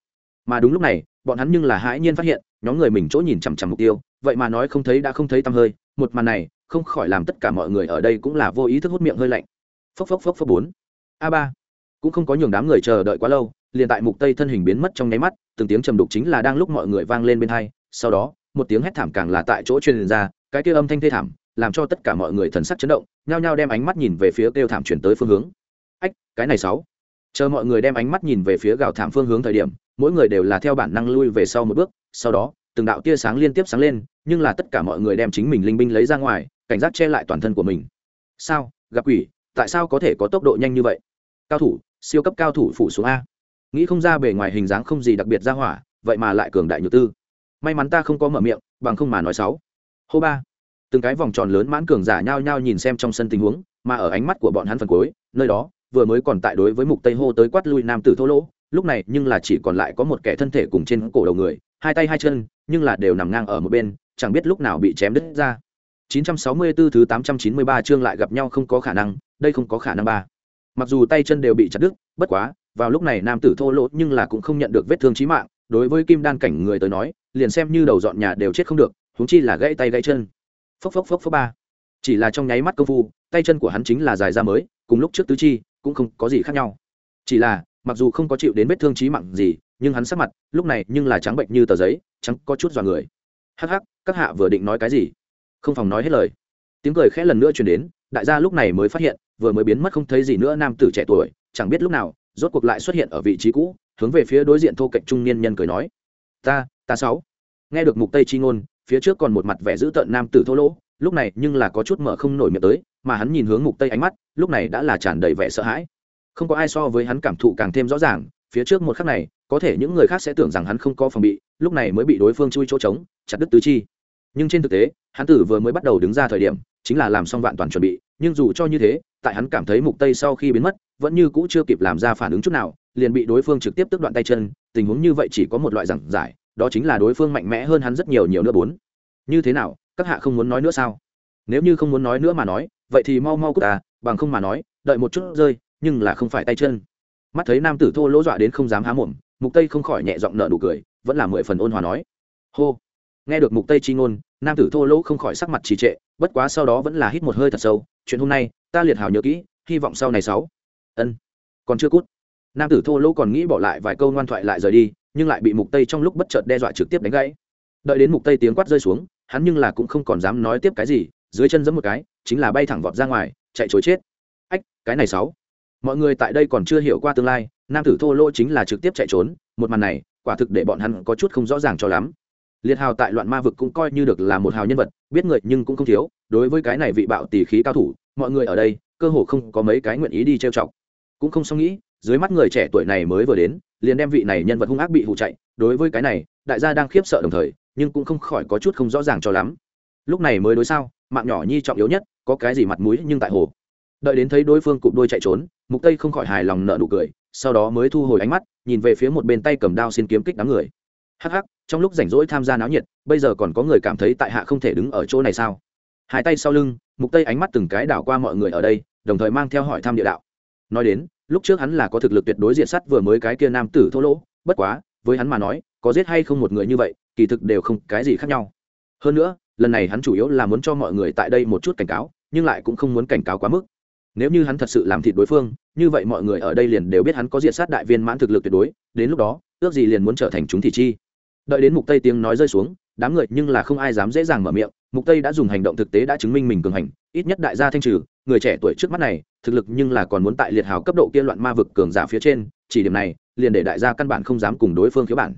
A: Mà đúng lúc này, bọn hắn nhưng là hãi nhiên phát hiện, nhóm người mình chỗ nhìn chằm chằm mục tiêu, vậy mà nói không thấy đã không thấy tăm hơi, một màn này không khỏi làm tất cả mọi người ở đây cũng là vô ý thức hút miệng hơi lạnh. Phốc phốc phốc phốc bốn. A ba. Cũng không có nhường đám người chờ đợi quá lâu, liền tại mục tây thân hình biến mất trong nháy mắt, từng tiếng trầm đục chính là đang lúc mọi người vang lên bên hai, sau đó, một tiếng hét thảm càng là tại chỗ truyền ra, cái kia âm thanh thê thảm, làm cho tất cả mọi người thần sắc chấn động, nhao nhao đem ánh mắt nhìn về phía kêu thảm chuyển tới phương hướng. Ách, cái này sáu. Chờ mọi người đem ánh mắt nhìn về phía gào thảm phương hướng thời điểm, mỗi người đều là theo bản năng lui về sau một bước, sau đó, từng đạo tia sáng liên tiếp sáng lên, nhưng là tất cả mọi người đem chính mình linh binh lấy ra ngoài cảnh giác che lại toàn thân của mình. Sao? Gặp quỷ? Tại sao có thể có tốc độ nhanh như vậy? Cao thủ, siêu cấp cao thủ phủ xuống a. Nghĩ không ra bề ngoài hình dáng không gì đặc biệt ra hỏa, vậy mà lại cường đại nhược tư. May mắn ta không có mở miệng, bằng không mà nói sáu hô ba. Từng cái vòng tròn lớn mãn cường giả nhao nhao nhìn xem trong sân tình huống, mà ở ánh mắt của bọn hắn phần cuối, nơi đó, vừa mới còn tại đối với mục tây hô tới quát lui nam tử thô lỗ, lúc này nhưng là chỉ còn lại có một kẻ thân thể cùng trên cổ đầu người, hai tay hai chân, nhưng là đều nằm ngang ở một bên, chẳng biết lúc nào bị chém đứt ra. 964 thứ 893 chương lại gặp nhau không có khả năng, đây không có khả năng ba. Mặc dù tay chân đều bị chặt đứt, bất quá, vào lúc này nam tử thô lỗ nhưng là cũng không nhận được vết thương chí mạng, đối với kim đan cảnh người tới nói, liền xem như đầu dọn nhà đều chết không được, huống chi là gãy tay gãy chân. Phốc phốc phốc phốc ba. Chỉ là trong nháy mắt công phu, tay chân của hắn chính là dài ra mới, cùng lúc trước tứ chi, cũng không có gì khác nhau. Chỉ là, mặc dù không có chịu đến vết thương chí mạng gì, nhưng hắn sắc mặt lúc này nhưng là trắng bệnh như tờ giấy, trắng có chút dọa người. Hắc hắc, các hạ vừa định nói cái gì? Không phòng nói hết lời. Tiếng cười khẽ lần nữa truyền đến, đại gia lúc này mới phát hiện, vừa mới biến mất không thấy gì nữa nam tử trẻ tuổi, chẳng biết lúc nào, rốt cuộc lại xuất hiện ở vị trí cũ, hướng về phía đối diện thô cạnh trung niên nhân cười nói, ta ta sáu. Nghe được mục tây chi ngôn, phía trước còn một mặt vẻ dữ tợn nam tử thô lỗ, lúc này nhưng là có chút mở không nổi miệng tới, mà hắn nhìn hướng mục tây ánh mắt, lúc này đã là tràn đầy vẻ sợ hãi. Không có ai so với hắn cảm thụ càng thêm rõ ràng, phía trước một khắc này, có thể những người khác sẽ tưởng rằng hắn không có phòng bị, lúc này mới bị đối phương chui chỗ trống, chặt đứt tứ chi. Nhưng trên thực tế hắn tử vừa mới bắt đầu đứng ra thời điểm, chính là làm xong vạn toàn chuẩn bị, nhưng dù cho như thế, tại hắn cảm thấy mục tây sau khi biến mất, vẫn như cũ chưa kịp làm ra phản ứng chút nào, liền bị đối phương trực tiếp tước đoạn tay chân, tình huống như vậy chỉ có một loại giảng giải, đó chính là đối phương mạnh mẽ hơn hắn rất nhiều nhiều nữa bốn. Như thế nào, các hạ không muốn nói nữa sao? Nếu như không muốn nói nữa mà nói, vậy thì mau mau cút ta bằng không mà nói, đợi một chút rơi, nhưng là không phải tay chân. Mắt thấy nam tử thô lỗ dọa đến không dám há mồm, mục tây không khỏi nhẹ giọng nợ nụ cười, vẫn là mười phần ôn hòa nói. Hô. Nghe được mục tây chi ngôn nam tử thô lỗ không khỏi sắc mặt trì trệ, bất quá sau đó vẫn là hít một hơi thật sâu, chuyện hôm nay, ta liệt hào nhớ kỹ, hy vọng sau này sáu. Ân, còn chưa cút. Nam tử thô lỗ còn nghĩ bỏ lại vài câu ngoan thoại lại rời đi, nhưng lại bị mục tây trong lúc bất chợt đe dọa trực tiếp đánh gãy. Đợi đến mục tây tiếng quát rơi xuống, hắn nhưng là cũng không còn dám nói tiếp cái gì, dưới chân giẫm một cái, chính là bay thẳng vọt ra ngoài, chạy chối chết. Ách, cái này sáu. Mọi người tại đây còn chưa hiểu qua tương lai, nam tử thô lỗ chính là trực tiếp chạy trốn, một màn này, quả thực để bọn hắn có chút không rõ ràng cho lắm liệt hào tại loạn ma vực cũng coi như được là một hào nhân vật, biết người nhưng cũng không thiếu, đối với cái này vị bạo tỷ khí cao thủ, mọi người ở đây, cơ hồ không có mấy cái nguyện ý đi trêu chọc. Cũng không xong nghĩ, dưới mắt người trẻ tuổi này mới vừa đến, liền đem vị này nhân vật hung ác bị hụ chạy, đối với cái này, đại gia đang khiếp sợ đồng thời, nhưng cũng không khỏi có chút không rõ ràng cho lắm. Lúc này mới đối sao, mạng nhỏ nhi trọng yếu nhất, có cái gì mặt mũi nhưng tại hồ. Đợi đến thấy đối phương cụp đôi chạy trốn, mục tây không khỏi hài lòng nợ nụ cười, sau đó mới thu hồi ánh mắt, nhìn về phía một bên tay cầm đao xin kiếm kích đám người. Hắc hắc trong lúc rảnh rỗi tham gia náo nhiệt, bây giờ còn có người cảm thấy tại hạ không thể đứng ở chỗ này sao? Hai tay sau lưng, mục tây ánh mắt từng cái đảo qua mọi người ở đây, đồng thời mang theo hỏi thăm địa đạo. Nói đến, lúc trước hắn là có thực lực tuyệt đối diện sắt vừa mới cái kia nam tử thô lỗ, bất quá, với hắn mà nói, có giết hay không một người như vậy, kỳ thực đều không cái gì khác nhau. Hơn nữa, lần này hắn chủ yếu là muốn cho mọi người tại đây một chút cảnh cáo, nhưng lại cũng không muốn cảnh cáo quá mức. Nếu như hắn thật sự làm thịt đối phương, như vậy mọi người ở đây liền đều biết hắn có diện sát đại viên mãn thực lực tuyệt đối, đến lúc đó, ước gì liền muốn trở thành chúng thị chi đợi đến mục tây tiếng nói rơi xuống, đám người nhưng là không ai dám dễ dàng mở miệng. Mục tây đã dùng hành động thực tế đã chứng minh mình cường hành, ít nhất đại gia thanh trừ, người trẻ tuổi trước mắt này, thực lực nhưng là còn muốn tại liệt hào cấp độ kia loạn ma vực cường giả phía trên, chỉ điểm này, liền để đại gia căn bản không dám cùng đối phương khiếu bản.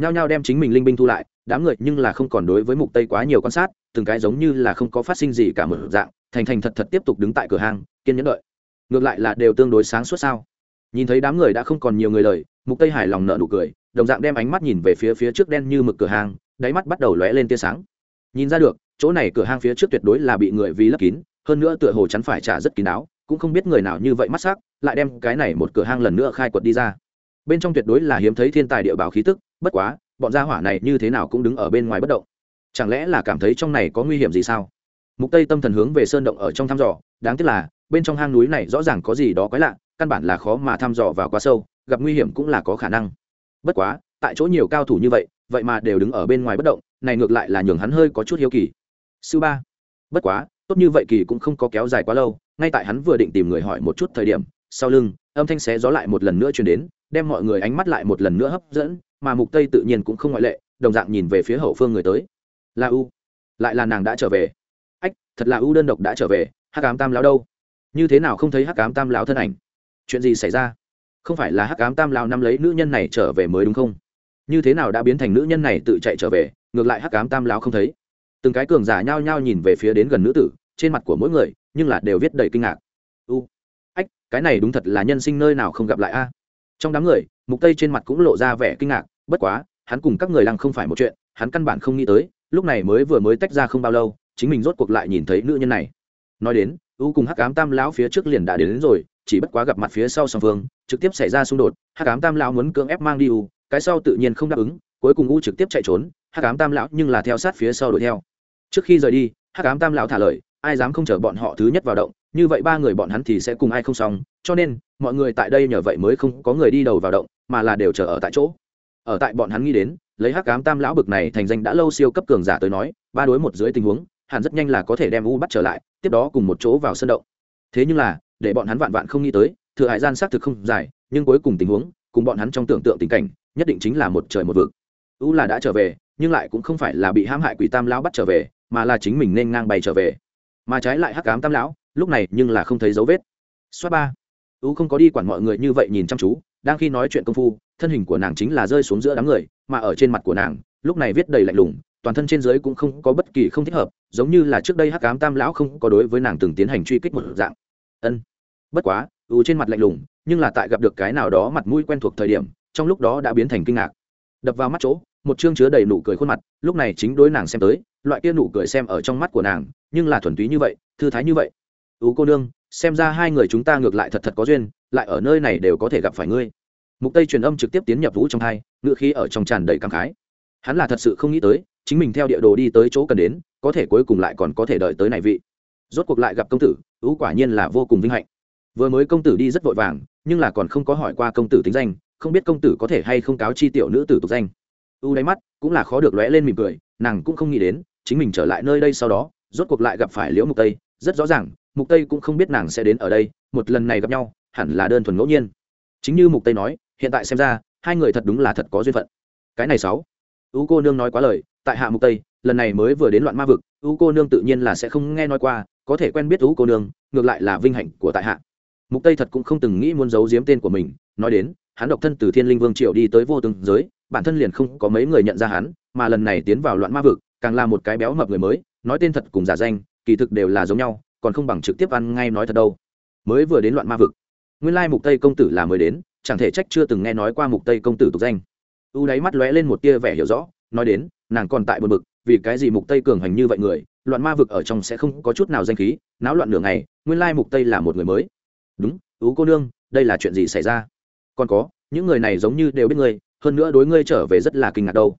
A: Nhao nhao đem chính mình linh binh thu lại, đám người nhưng là không còn đối với mục tây quá nhiều quan sát, từng cái giống như là không có phát sinh gì cả một dạng, thành thành thật thật tiếp tục đứng tại cửa hàng kiên nhẫn đợi. Ngược lại là đều tương đối sáng suốt sao? Nhìn thấy đám người đã không còn nhiều người lời, mục tây hài lòng nợ nụ cười đồng dạng đem ánh mắt nhìn về phía phía trước đen như mực cửa hàng, đáy mắt bắt đầu lóe lên tia sáng. Nhìn ra được, chỗ này cửa hàng phía trước tuyệt đối là bị người vì lấp kín, hơn nữa tựa hồ chắn phải trả rất kín đáo, cũng không biết người nào như vậy mắt sắc, lại đem cái này một cửa hàng lần nữa khai quật đi ra. Bên trong tuyệt đối là hiếm thấy thiên tài địa bảo khí tức, bất quá, bọn gia hỏa này như thế nào cũng đứng ở bên ngoài bất động. Chẳng lẽ là cảm thấy trong này có nguy hiểm gì sao? Mục tây tâm thần hướng về sơn động ở trong thăm dò, đáng tiếc là, bên trong hang núi này rõ ràng có gì đó quái lạ, căn bản là khó mà thăm dò vào quá sâu, gặp nguy hiểm cũng là có khả năng bất quá, tại chỗ nhiều cao thủ như vậy vậy mà đều đứng ở bên ngoài bất động, này ngược lại là nhường hắn hơi có chút hiếu kỳ. Sư ba. Bất quá, tốt như vậy kỳ cũng không có kéo dài quá lâu, ngay tại hắn vừa định tìm người hỏi một chút thời điểm, sau lưng, âm thanh xé gió lại một lần nữa truyền đến, đem mọi người ánh mắt lại một lần nữa hấp dẫn, mà mục tây tự nhiên cũng không ngoại lệ, đồng dạng nhìn về phía hậu phương người tới. Là u. Lại là nàng đã trở về. Ách, thật là u đơn độc đã trở về, hắc ám tam lão đâu? Như thế nào không thấy hắc ám tam lão thân ảnh? Chuyện gì xảy ra? Không phải là hắc ám tam lão năm lấy nữ nhân này trở về mới đúng không? Như thế nào đã biến thành nữ nhân này tự chạy trở về, ngược lại hắc ám tam lão không thấy. Từng cái cường giả nhao nhao nhìn về phía đến gần nữ tử, trên mặt của mỗi người, nhưng là đều viết đầy kinh ngạc. U, ách, cái này đúng thật là nhân sinh nơi nào không gặp lại a? Trong đám người, mục tây trên mặt cũng lộ ra vẻ kinh ngạc, bất quá, hắn cùng các người lăng không phải một chuyện, hắn căn bản không nghĩ tới, lúc này mới vừa mới tách ra không bao lâu, chính mình rốt cuộc lại nhìn thấy nữ nhân này nói đến u cùng hắc ám tam lão phía trước liền đã đến, đến rồi chỉ bất quá gặp mặt phía sau song phương trực tiếp xảy ra xung đột hắc ám tam lão muốn cưỡng ép mang đi u cái sau tự nhiên không đáp ứng cuối cùng u trực tiếp chạy trốn hắc ám tam lão nhưng là theo sát phía sau đuổi theo. Trước khi rời đi hắc ám tam lão thả lời ai dám không chở bọn họ thứ nhất vào động như vậy ba người bọn hắn thì sẽ cùng ai không xong cho nên mọi người tại đây nhờ vậy mới không có người đi đầu vào động mà là đều chờ ở tại chỗ. Ở tại bọn hắn nghĩ đến lấy hắc ám tam lão bực này thành danh đã lâu siêu cấp cường giả tới nói ba đối một dưới tình huống hẳn rất nhanh là có thể đem u bắt trở lại tiếp đó cùng một chỗ vào sân động. Thế nhưng là, để bọn hắn vạn vạn không nghĩ tới, thừa hải gian xác thực không dài, nhưng cuối cùng tình huống, cùng bọn hắn trong tưởng tượng tình cảnh, nhất định chính là một trời một vực. U là đã trở về, nhưng lại cũng không phải là bị hãm hại quỷ tam lão bắt trở về, mà là chính mình nên ngang bay trở về. Mà trái lại hắc ám tam lão, lúc này nhưng là không thấy dấu vết. Xoát ba. U không có đi quản mọi người như vậy nhìn chăm chú, đang khi nói chuyện công phu, thân hình của nàng chính là rơi xuống giữa đám người, mà ở trên mặt của nàng, lúc này viết đầy lạnh lùng toàn thân trên dưới cũng không có bất kỳ không thích hợp, giống như là trước đây hắc ám tam lão không có đối với nàng từng tiến hành truy kích một dạng. Ân, bất quá u trên mặt lạnh lùng, nhưng là tại gặp được cái nào đó mặt mũi quen thuộc thời điểm, trong lúc đó đã biến thành kinh ngạc. Đập vào mắt chỗ, một chương chứa đầy nụ cười khuôn mặt, lúc này chính đối nàng xem tới, loại kia nụ cười xem ở trong mắt của nàng, nhưng là thuần túy như vậy, thư thái như vậy. Ưu cô nương, xem ra hai người chúng ta ngược lại thật thật có duyên, lại ở nơi này đều có thể gặp phải ngươi. Mục tây truyền âm trực tiếp tiến nhập vũ trong hai ngựa khí ở trong tràn đầy cảm khái. Hắn là thật sự không nghĩ tới chính mình theo địa đồ đi tới chỗ cần đến, có thể cuối cùng lại còn có thể đợi tới này vị. Rốt cuộc lại gặp công tử ưu quả nhiên là vô cùng vinh hạnh. Vừa mới công tử đi rất vội vàng, nhưng là còn không có hỏi qua công tử tính danh, không biết công tử có thể hay không cáo chi tiểu nữ tử tục danh. Ưu đáy mắt cũng là khó được lóe lên mỉm cười, nàng cũng không nghĩ đến, chính mình trở lại nơi đây sau đó, rốt cuộc lại gặp phải liễu mục tây, rất rõ ràng, mục tây cũng không biết nàng sẽ đến ở đây, một lần này gặp nhau, hẳn là đơn thuần ngẫu nhiên. Chính như mục tây nói, hiện tại xem ra, hai người thật đúng là thật có duyên phận. Cái này sáu ưu cô nương nói quá lời tại hạ mục tây, lần này mới vừa đến loạn ma vực ưu cô nương tự nhiên là sẽ không nghe nói qua, có thể quen biết ưu cô nương, ngược lại là vinh hạnh của tại hạ. Mục tây thật cũng không từng nghĩ muốn giấu giếm tên của mình, nói đến, hắn độc thân từ thiên linh vương triệu đi tới vô tướng giới, bản thân liền không có mấy người nhận ra hắn, mà lần này tiến vào loạn ma vực, càng là một cái béo mập người mới, nói tên thật cùng giả danh, kỳ thực đều là giống nhau, còn không bằng trực tiếp ăn ngay nói thật đâu. Mới vừa đến loạn ma vực, nguyên lai mục tây công tử là mới đến, chẳng thể trách chưa từng nghe nói qua mục tây công tử tục danh. U đáy mắt lóe lên một tia vẻ hiểu rõ nói đến, nàng còn tại buồn bực, vì cái gì mục tây cường hành như vậy người, loạn ma vực ở trong sẽ không có chút nào danh khí, náo loạn nửa ngày, nguyên lai mục tây là một người mới. Đúng, ú cô nương, đây là chuyện gì xảy ra? Còn có, những người này giống như đều biết ngươi, hơn nữa đối ngươi trở về rất là kinh ngạc đâu.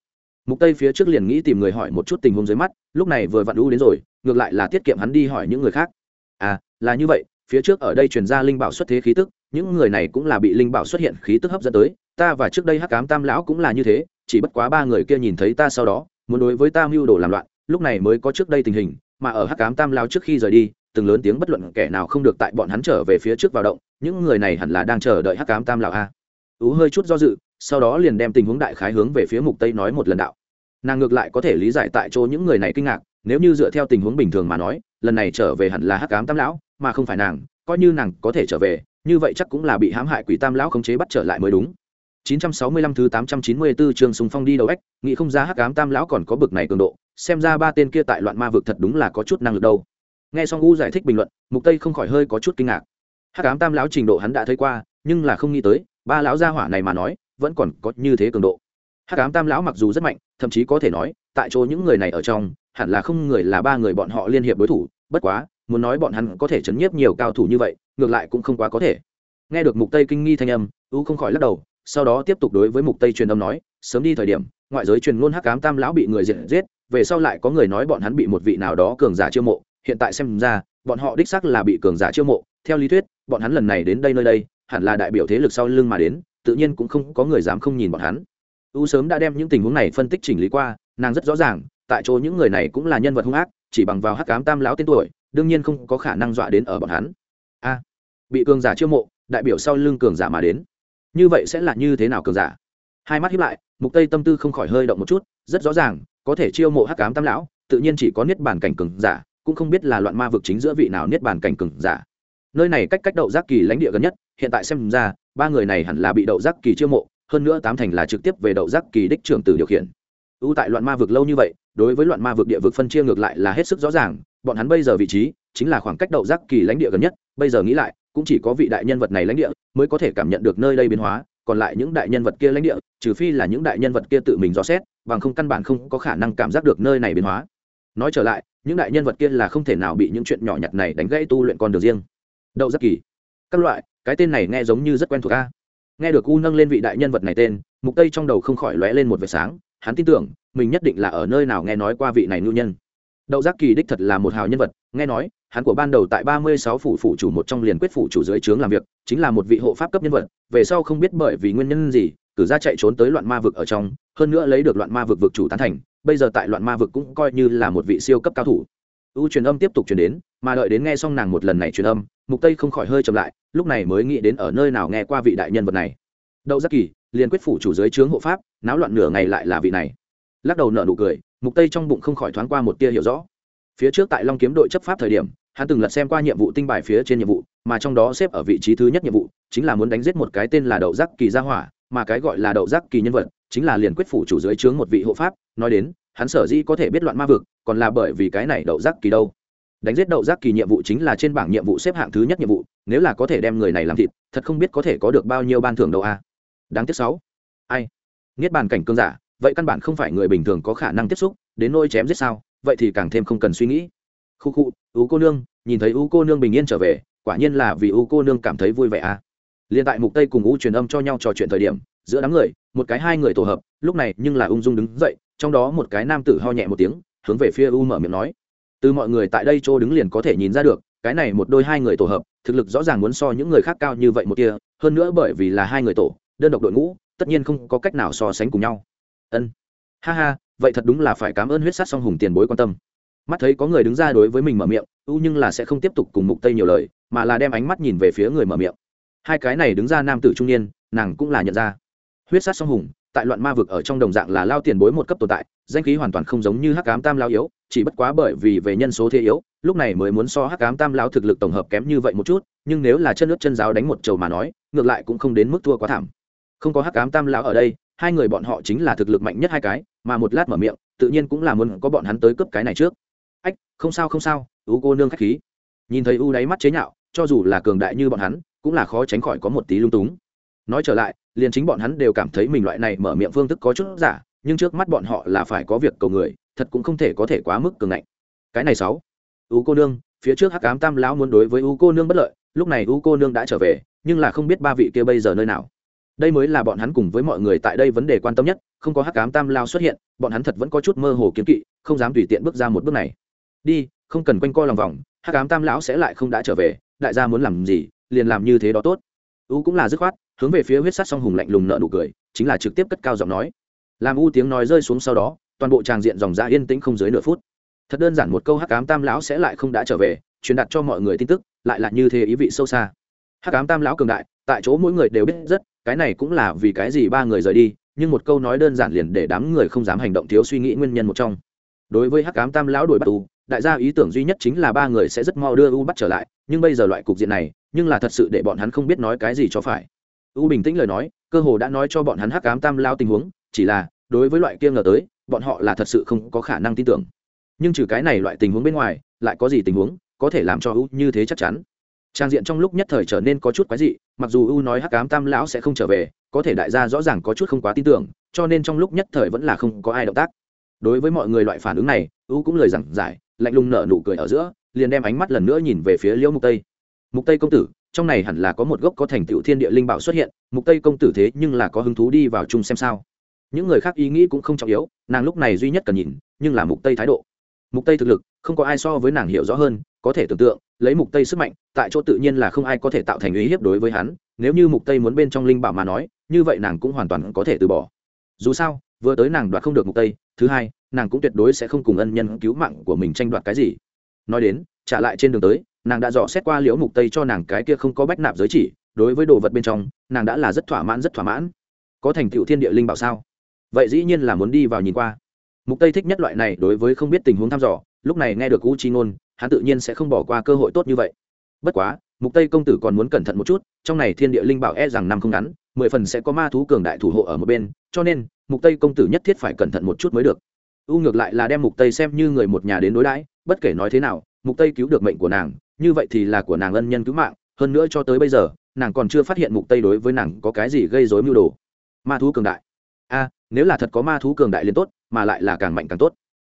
A: Mục tây phía trước liền nghĩ tìm người hỏi một chút tình huống dưới mắt, lúc này vừa vặn ú đến rồi, ngược lại là tiết kiệm hắn đi hỏi những người khác. À là như vậy, phía trước ở đây truyền ra linh bảo xuất thế khí tức những người này cũng là bị linh bảo xuất hiện khí tức hấp dẫn tới, ta và trước đây hắc cám tam lão cũng là như thế, chỉ bất quá ba người kia nhìn thấy ta sau đó, muốn đối với ta mưu đồ làm loạn, lúc này mới có trước đây tình hình, mà ở hắc cám tam lão trước khi rời đi, từng lớn tiếng bất luận kẻ nào không được tại bọn hắn trở về phía trước vào động, những người này hẳn là đang chờ đợi hắc cám tam lão a. Ú hơi chút do dự, sau đó liền đem tình huống đại khái hướng về phía mục tây nói một lần đạo. Nàng ngược lại có thể lý giải tại chỗ những người này kinh ngạc, nếu như dựa theo tình huống bình thường mà nói, lần này trở về hẳn là hắc cám tam lão, mà không phải nàng, coi như nàng có thể trở về như vậy chắc cũng là bị hãm hại quỷ tam lão khống chế bắt trở lại mới đúng. 965 thứ 894 trường sùng phong đi đầu ếch nghĩ không ra hắc ám tam lão còn có bực này cường độ, xem ra ba tên kia tại loạn ma vực thật đúng là có chút năng lực đâu. Nghe xong u giải thích bình luận, mục tây không khỏi hơi có chút kinh ngạc. Hắc ám tam lão trình độ hắn đã thấy qua, nhưng là không nghĩ tới, ba lão gia hỏa này mà nói, vẫn còn có như thế cường độ. Hắc ám tam lão mặc dù rất mạnh, thậm chí có thể nói, tại chỗ những người này ở trong, hẳn là không người là ba người bọn họ liên hiệp đối thủ, bất quá muốn nói bọn hắn có thể chấn nhiếp nhiều cao thủ như vậy, ngược lại cũng không quá có thể. Nghe được mục tây kinh nghi thanh âm, u không khỏi lắc đầu, sau đó tiếp tục đối với mục tây truyền âm nói, sớm đi thời điểm, ngoại giới truyền ngôn hắc ám tam lão bị người diệt giết, về sau lại có người nói bọn hắn bị một vị nào đó cường giả chiêu mộ. Hiện tại xem ra, bọn họ đích xác là bị cường giả chiêu mộ. Theo lý thuyết, bọn hắn lần này đến đây nơi đây, hẳn là đại biểu thế lực sau lưng mà đến, tự nhiên cũng không có người dám không nhìn bọn hắn. U sớm đã đem những tình huống này phân tích chỉnh lý qua, nàng rất rõ ràng, tại chỗ những người này cũng là nhân vật hung ác, chỉ bằng vào hắc ám tam lão tên tuổi đương nhiên không có khả năng dọa đến ở bọn hắn. A, bị cường giả chiêu mộ, đại biểu sau lưng cường giả mà đến. Như vậy sẽ là như thế nào cường giả? Hai mắt hiếp lại, mục tây tâm tư không khỏi hơi động một chút, rất rõ ràng, có thể chiêu mộ hắc ám tam lão, tự nhiên chỉ có niết bàn cảnh cường giả, cũng không biết là loạn ma vực chính giữa vị nào niết bàn cảnh cường giả. Nơi này cách cách đậu giác kỳ lãnh địa gần nhất, hiện tại xem ra, ba người này hẳn là bị đậu giác kỳ chiêu mộ, hơn nữa tám thành là trực tiếp về đậu giác kỳ đích trưởng tử điều khiển. Ưu tại loạn ma vực lâu như vậy, đối với loạn ma vực địa vực phân chia ngược lại là hết sức rõ ràng bọn hắn bây giờ vị trí chính là khoảng cách đậu giác kỳ lãnh địa gần nhất, bây giờ nghĩ lại, cũng chỉ có vị đại nhân vật này lãnh địa mới có thể cảm nhận được nơi đây biến hóa, còn lại những đại nhân vật kia lãnh địa, trừ phi là những đại nhân vật kia tự mình dò xét, bằng không căn bản không có khả năng cảm giác được nơi này biến hóa. Nói trở lại, những đại nhân vật kia là không thể nào bị những chuyện nhỏ nhặt này đánh gãy tu luyện con đường riêng. Đậu giác kỳ. Các loại, cái tên này nghe giống như rất quen thuộc a. Nghe được u nâng lên vị đại nhân vật này tên, mục tây trong đầu không khỏi lóe lên một vệt sáng, hắn tin tưởng, mình nhất định là ở nơi nào nghe nói qua vị này ngưu nhân đậu giác kỳ đích thật là một hào nhân vật, nghe nói, hắn của ban đầu tại ba mươi sáu phủ phủ chủ một trong liền quyết phủ chủ dưới trướng làm việc, chính là một vị hộ pháp cấp nhân vật, về sau không biết bởi vì nguyên nhân gì, cử ra chạy trốn tới loạn ma vực ở trong, hơn nữa lấy được loạn ma vực vực chủ tán thành, bây giờ tại loạn ma vực cũng coi như là một vị siêu cấp cao thủ. U truyền âm tiếp tục truyền đến, mà đợi đến nghe xong nàng một lần này truyền âm, mục tây không khỏi hơi chậm lại, lúc này mới nghĩ đến ở nơi nào nghe qua vị đại nhân vật này. Đậu giác kỳ, liền quyết phủ chủ dưới trướng hộ pháp, náo loạn nửa ngày lại là vị này lắc đầu nở nụ cười, mục tây trong bụng không khỏi thoáng qua một tia hiểu rõ. Phía trước tại long kiếm đội chấp pháp thời điểm, hắn từng lật xem qua nhiệm vụ tinh bài phía trên nhiệm vụ, mà trong đó xếp ở vị trí thứ nhất nhiệm vụ, chính là muốn đánh giết một cái tên là đậu giác kỳ gia hỏa, mà cái gọi là đậu giác kỳ nhân vật, chính là liền quyết phủ chủ dưới trướng một vị hộ pháp, nói đến, hắn sở dĩ có thể biết loạn ma vực, còn là bởi vì cái này đậu giác kỳ đâu. Đánh giết đậu giác kỳ nhiệm vụ chính là trên bảng nhiệm vụ xếp hạng thứ nhất nhiệm vụ, nếu là có thể đem người này làm thịt, thật không biết có thể có được bao nhiêu ban thưởng đâu a. Đáng tiếc sáu. Ai? Niết bàn cảnh cương giả vậy căn bản không phải người bình thường có khả năng tiếp xúc, đến nôi chém giết sao, vậy thì càng thêm không cần suy nghĩ. Khu khu ú cô nương, nhìn thấy ú cô nương bình yên trở về, quả nhiên là vì ú cô nương cảm thấy vui vẻ à. Liền tại mục tây cùng ú truyền âm cho nhau trò chuyện thời điểm, giữa đám người, một cái hai người tổ hợp, lúc này nhưng là ung dung đứng dậy, trong đó một cái nam tử ho nhẹ một tiếng, hướng về phía u mở miệng nói. Từ mọi người tại đây chỗ đứng liền có thể nhìn ra được, cái này một đôi hai người tổ hợp, thực lực rõ ràng muốn so những người khác cao như vậy một kia, hơn nữa bởi vì là hai người tổ, đơn độc đội ngũ, tất nhiên không có cách nào so sánh cùng nhau ân. Ha ha, vậy thật đúng là phải cảm ơn huyết sát song hùng tiền bối quan tâm. Mắt thấy có người đứng ra đối với mình mở miệng u nhưng là sẽ không tiếp tục cùng mục tây nhiều lời, mà là đem ánh mắt nhìn về phía người mở miệng. Hai cái này đứng ra nam tử trung niên, nàng cũng là nhận ra. Huyết sát song hùng, tại loạn ma vực ở trong đồng dạng là lao tiền bối một cấp tồn tại, danh khí hoàn toàn không giống như hắc cám tam lao yếu, chỉ bất quá bởi vì về nhân số thế yếu, lúc này mới muốn so hắc cám tam lao thực lực tổng hợp kém như vậy một chút, nhưng nếu là chân nước chân giáo đánh một trầu mà nói, ngược lại cũng không đến mức thua quá thảm. Không có hắc cám tam lao ở đây hai người bọn họ chính là thực lực mạnh nhất hai cái, mà một lát mở miệng, tự nhiên cũng là muốn có bọn hắn tới cướp cái này trước. Ách, không sao không sao, u cô nương khách khí. Nhìn thấy u đáy mắt chế nhạo, cho dù là cường đại như bọn hắn, cũng là khó tránh khỏi có một tí lung túng. Nói trở lại, liền chính bọn hắn đều cảm thấy mình loại này mở miệng phương thức có chút giả, nhưng trước mắt bọn họ là phải có việc cầu người, thật cũng không thể có thể quá mức cường ngạnh. Cái này sáu. U cô nương, phía trước hắc cám tam lão muốn đối với u cô nương bất lợi, lúc này u cô nương đã trở về, nhưng là không biết ba vị kia bây giờ nơi nào đây mới là bọn hắn cùng với mọi người tại đây vấn đề quan tâm nhất, không có hắc cám tam lao xuất hiện, bọn hắn thật vẫn có chút mơ hồ kiếm kỵ, không dám tùy tiện bước ra một bước này. Đi, không cần quanh co lòng vòng, hắc cám tam lão sẽ lại không đã trở về, đại gia muốn làm gì, liền làm như thế đó tốt. U cũng là dứt khoát, hướng về phía huyết sát song hùng lạnh lùng nợ nụ cười, chính là trực tiếp cất cao giọng nói. Làm u tiếng nói rơi xuống sau đó, toàn bộ tràng diện dòng ra yên tĩnh không dưới nửa phút. Thật đơn giản một câu hắc ám tam lão sẽ lại không đã trở về, truyền đạt cho mọi người tin tức, lại là như thế ý vị sâu xa. Hắc ám tam lão cường đại, tại chỗ mỗi người đều biết rất cái này cũng là vì cái gì ba người rời đi, nhưng một câu nói đơn giản liền để đám người không dám hành động thiếu suy nghĩ nguyên nhân một trong. Đối với hắc cám tam lão đuổi bắt u, đại gia ý tưởng duy nhất chính là ba người sẽ rất mau đưa u bắt trở lại, nhưng bây giờ loại cục diện này, nhưng là thật sự để bọn hắn không biết nói cái gì cho phải. U bình tĩnh lời nói, cơ hồ đã nói cho bọn hắn hắc cám tam lao tình huống, chỉ là, đối với loại kia ngờ tới, bọn họ là thật sự không có khả năng tin tưởng. Nhưng trừ cái này loại tình huống bên ngoài, lại có gì tình huống có thể làm cho u như thế chắc chắn? Trang diện trong lúc nhất thời trở nên có chút quái dị, mặc dù u nói hắc ám tam lão sẽ không trở về, có thể đại gia rõ ràng có chút không quá tin tưởng, cho nên trong lúc nhất thời vẫn là không có ai động tác. Đối với mọi người loại phản ứng này u cũng lời giảng giải, lạnh lùng nở nụ cười ở giữa, liền đem ánh mắt lần nữa nhìn về phía liễu mục tây. Mục tây công tử, trong này hẳn là có một gốc có thành tựu thiên địa linh bảo xuất hiện, mục tây công tử thế nhưng là có hứng thú đi vào chung xem sao. Những người khác ý nghĩ cũng không trọng yếu, nàng lúc này duy nhất cần nhìn, nhưng là mục tây thái độ mục tây thực lực, không có ai so với nàng hiểu rõ hơn, có thể tưởng tượng, lấy mục tây sức mạnh, tại chỗ tự nhiên là không ai có thể tạo thành ý hiếp đối với hắn, nếu như mục tây muốn bên trong linh bảo mà nói, như vậy nàng cũng hoàn toàn có thể từ bỏ. Dù sao, vừa tới nàng đoạt không được mục tây, thứ hai, nàng cũng tuyệt đối sẽ không cùng ân nhân cứu mạng của mình tranh đoạt cái gì. Nói đến, trả lại trên đường tới, nàng đã dò xét qua liễu mục tây cho nàng cái kia không có bách nạp giới chỉ, đối với đồ vật bên trong, nàng đã là rất thỏa mãn, rất thỏa mãn. Có thành tựu thiên địa linh bảo sao? Vậy dĩ nhiên là muốn đi vào nhìn qua mục tây thích nhất loại này đối với không biết tình huống thăm dò, lúc này nghe được u chi ngôn, hắn tự nhiên sẽ không bỏ qua cơ hội tốt như vậy. Bất quá, mục tây công tử còn muốn cẩn thận một chút, trong này thiên địa linh bảo e rằng năm không ngắn, mười phần sẽ có ma thú cường đại thủ hộ ở một bên, cho nên, mục tây công tử nhất thiết phải cẩn thận một chút mới được. U ngược lại là đem mục tây xem như người một nhà đến đối đãi, bất kể nói thế nào, mục tây cứu được mệnh của nàng, như vậy thì là của nàng ân nhân cứu mạng, hơn nữa cho tới bây giờ, nàng còn chưa phát hiện mục tây đối với nàng có cái gì gây rối mưu đồ. Ma thú cường đại a, nếu là thật có ma thú cường đại liền tốt, mà lại là càng mạnh càng tốt.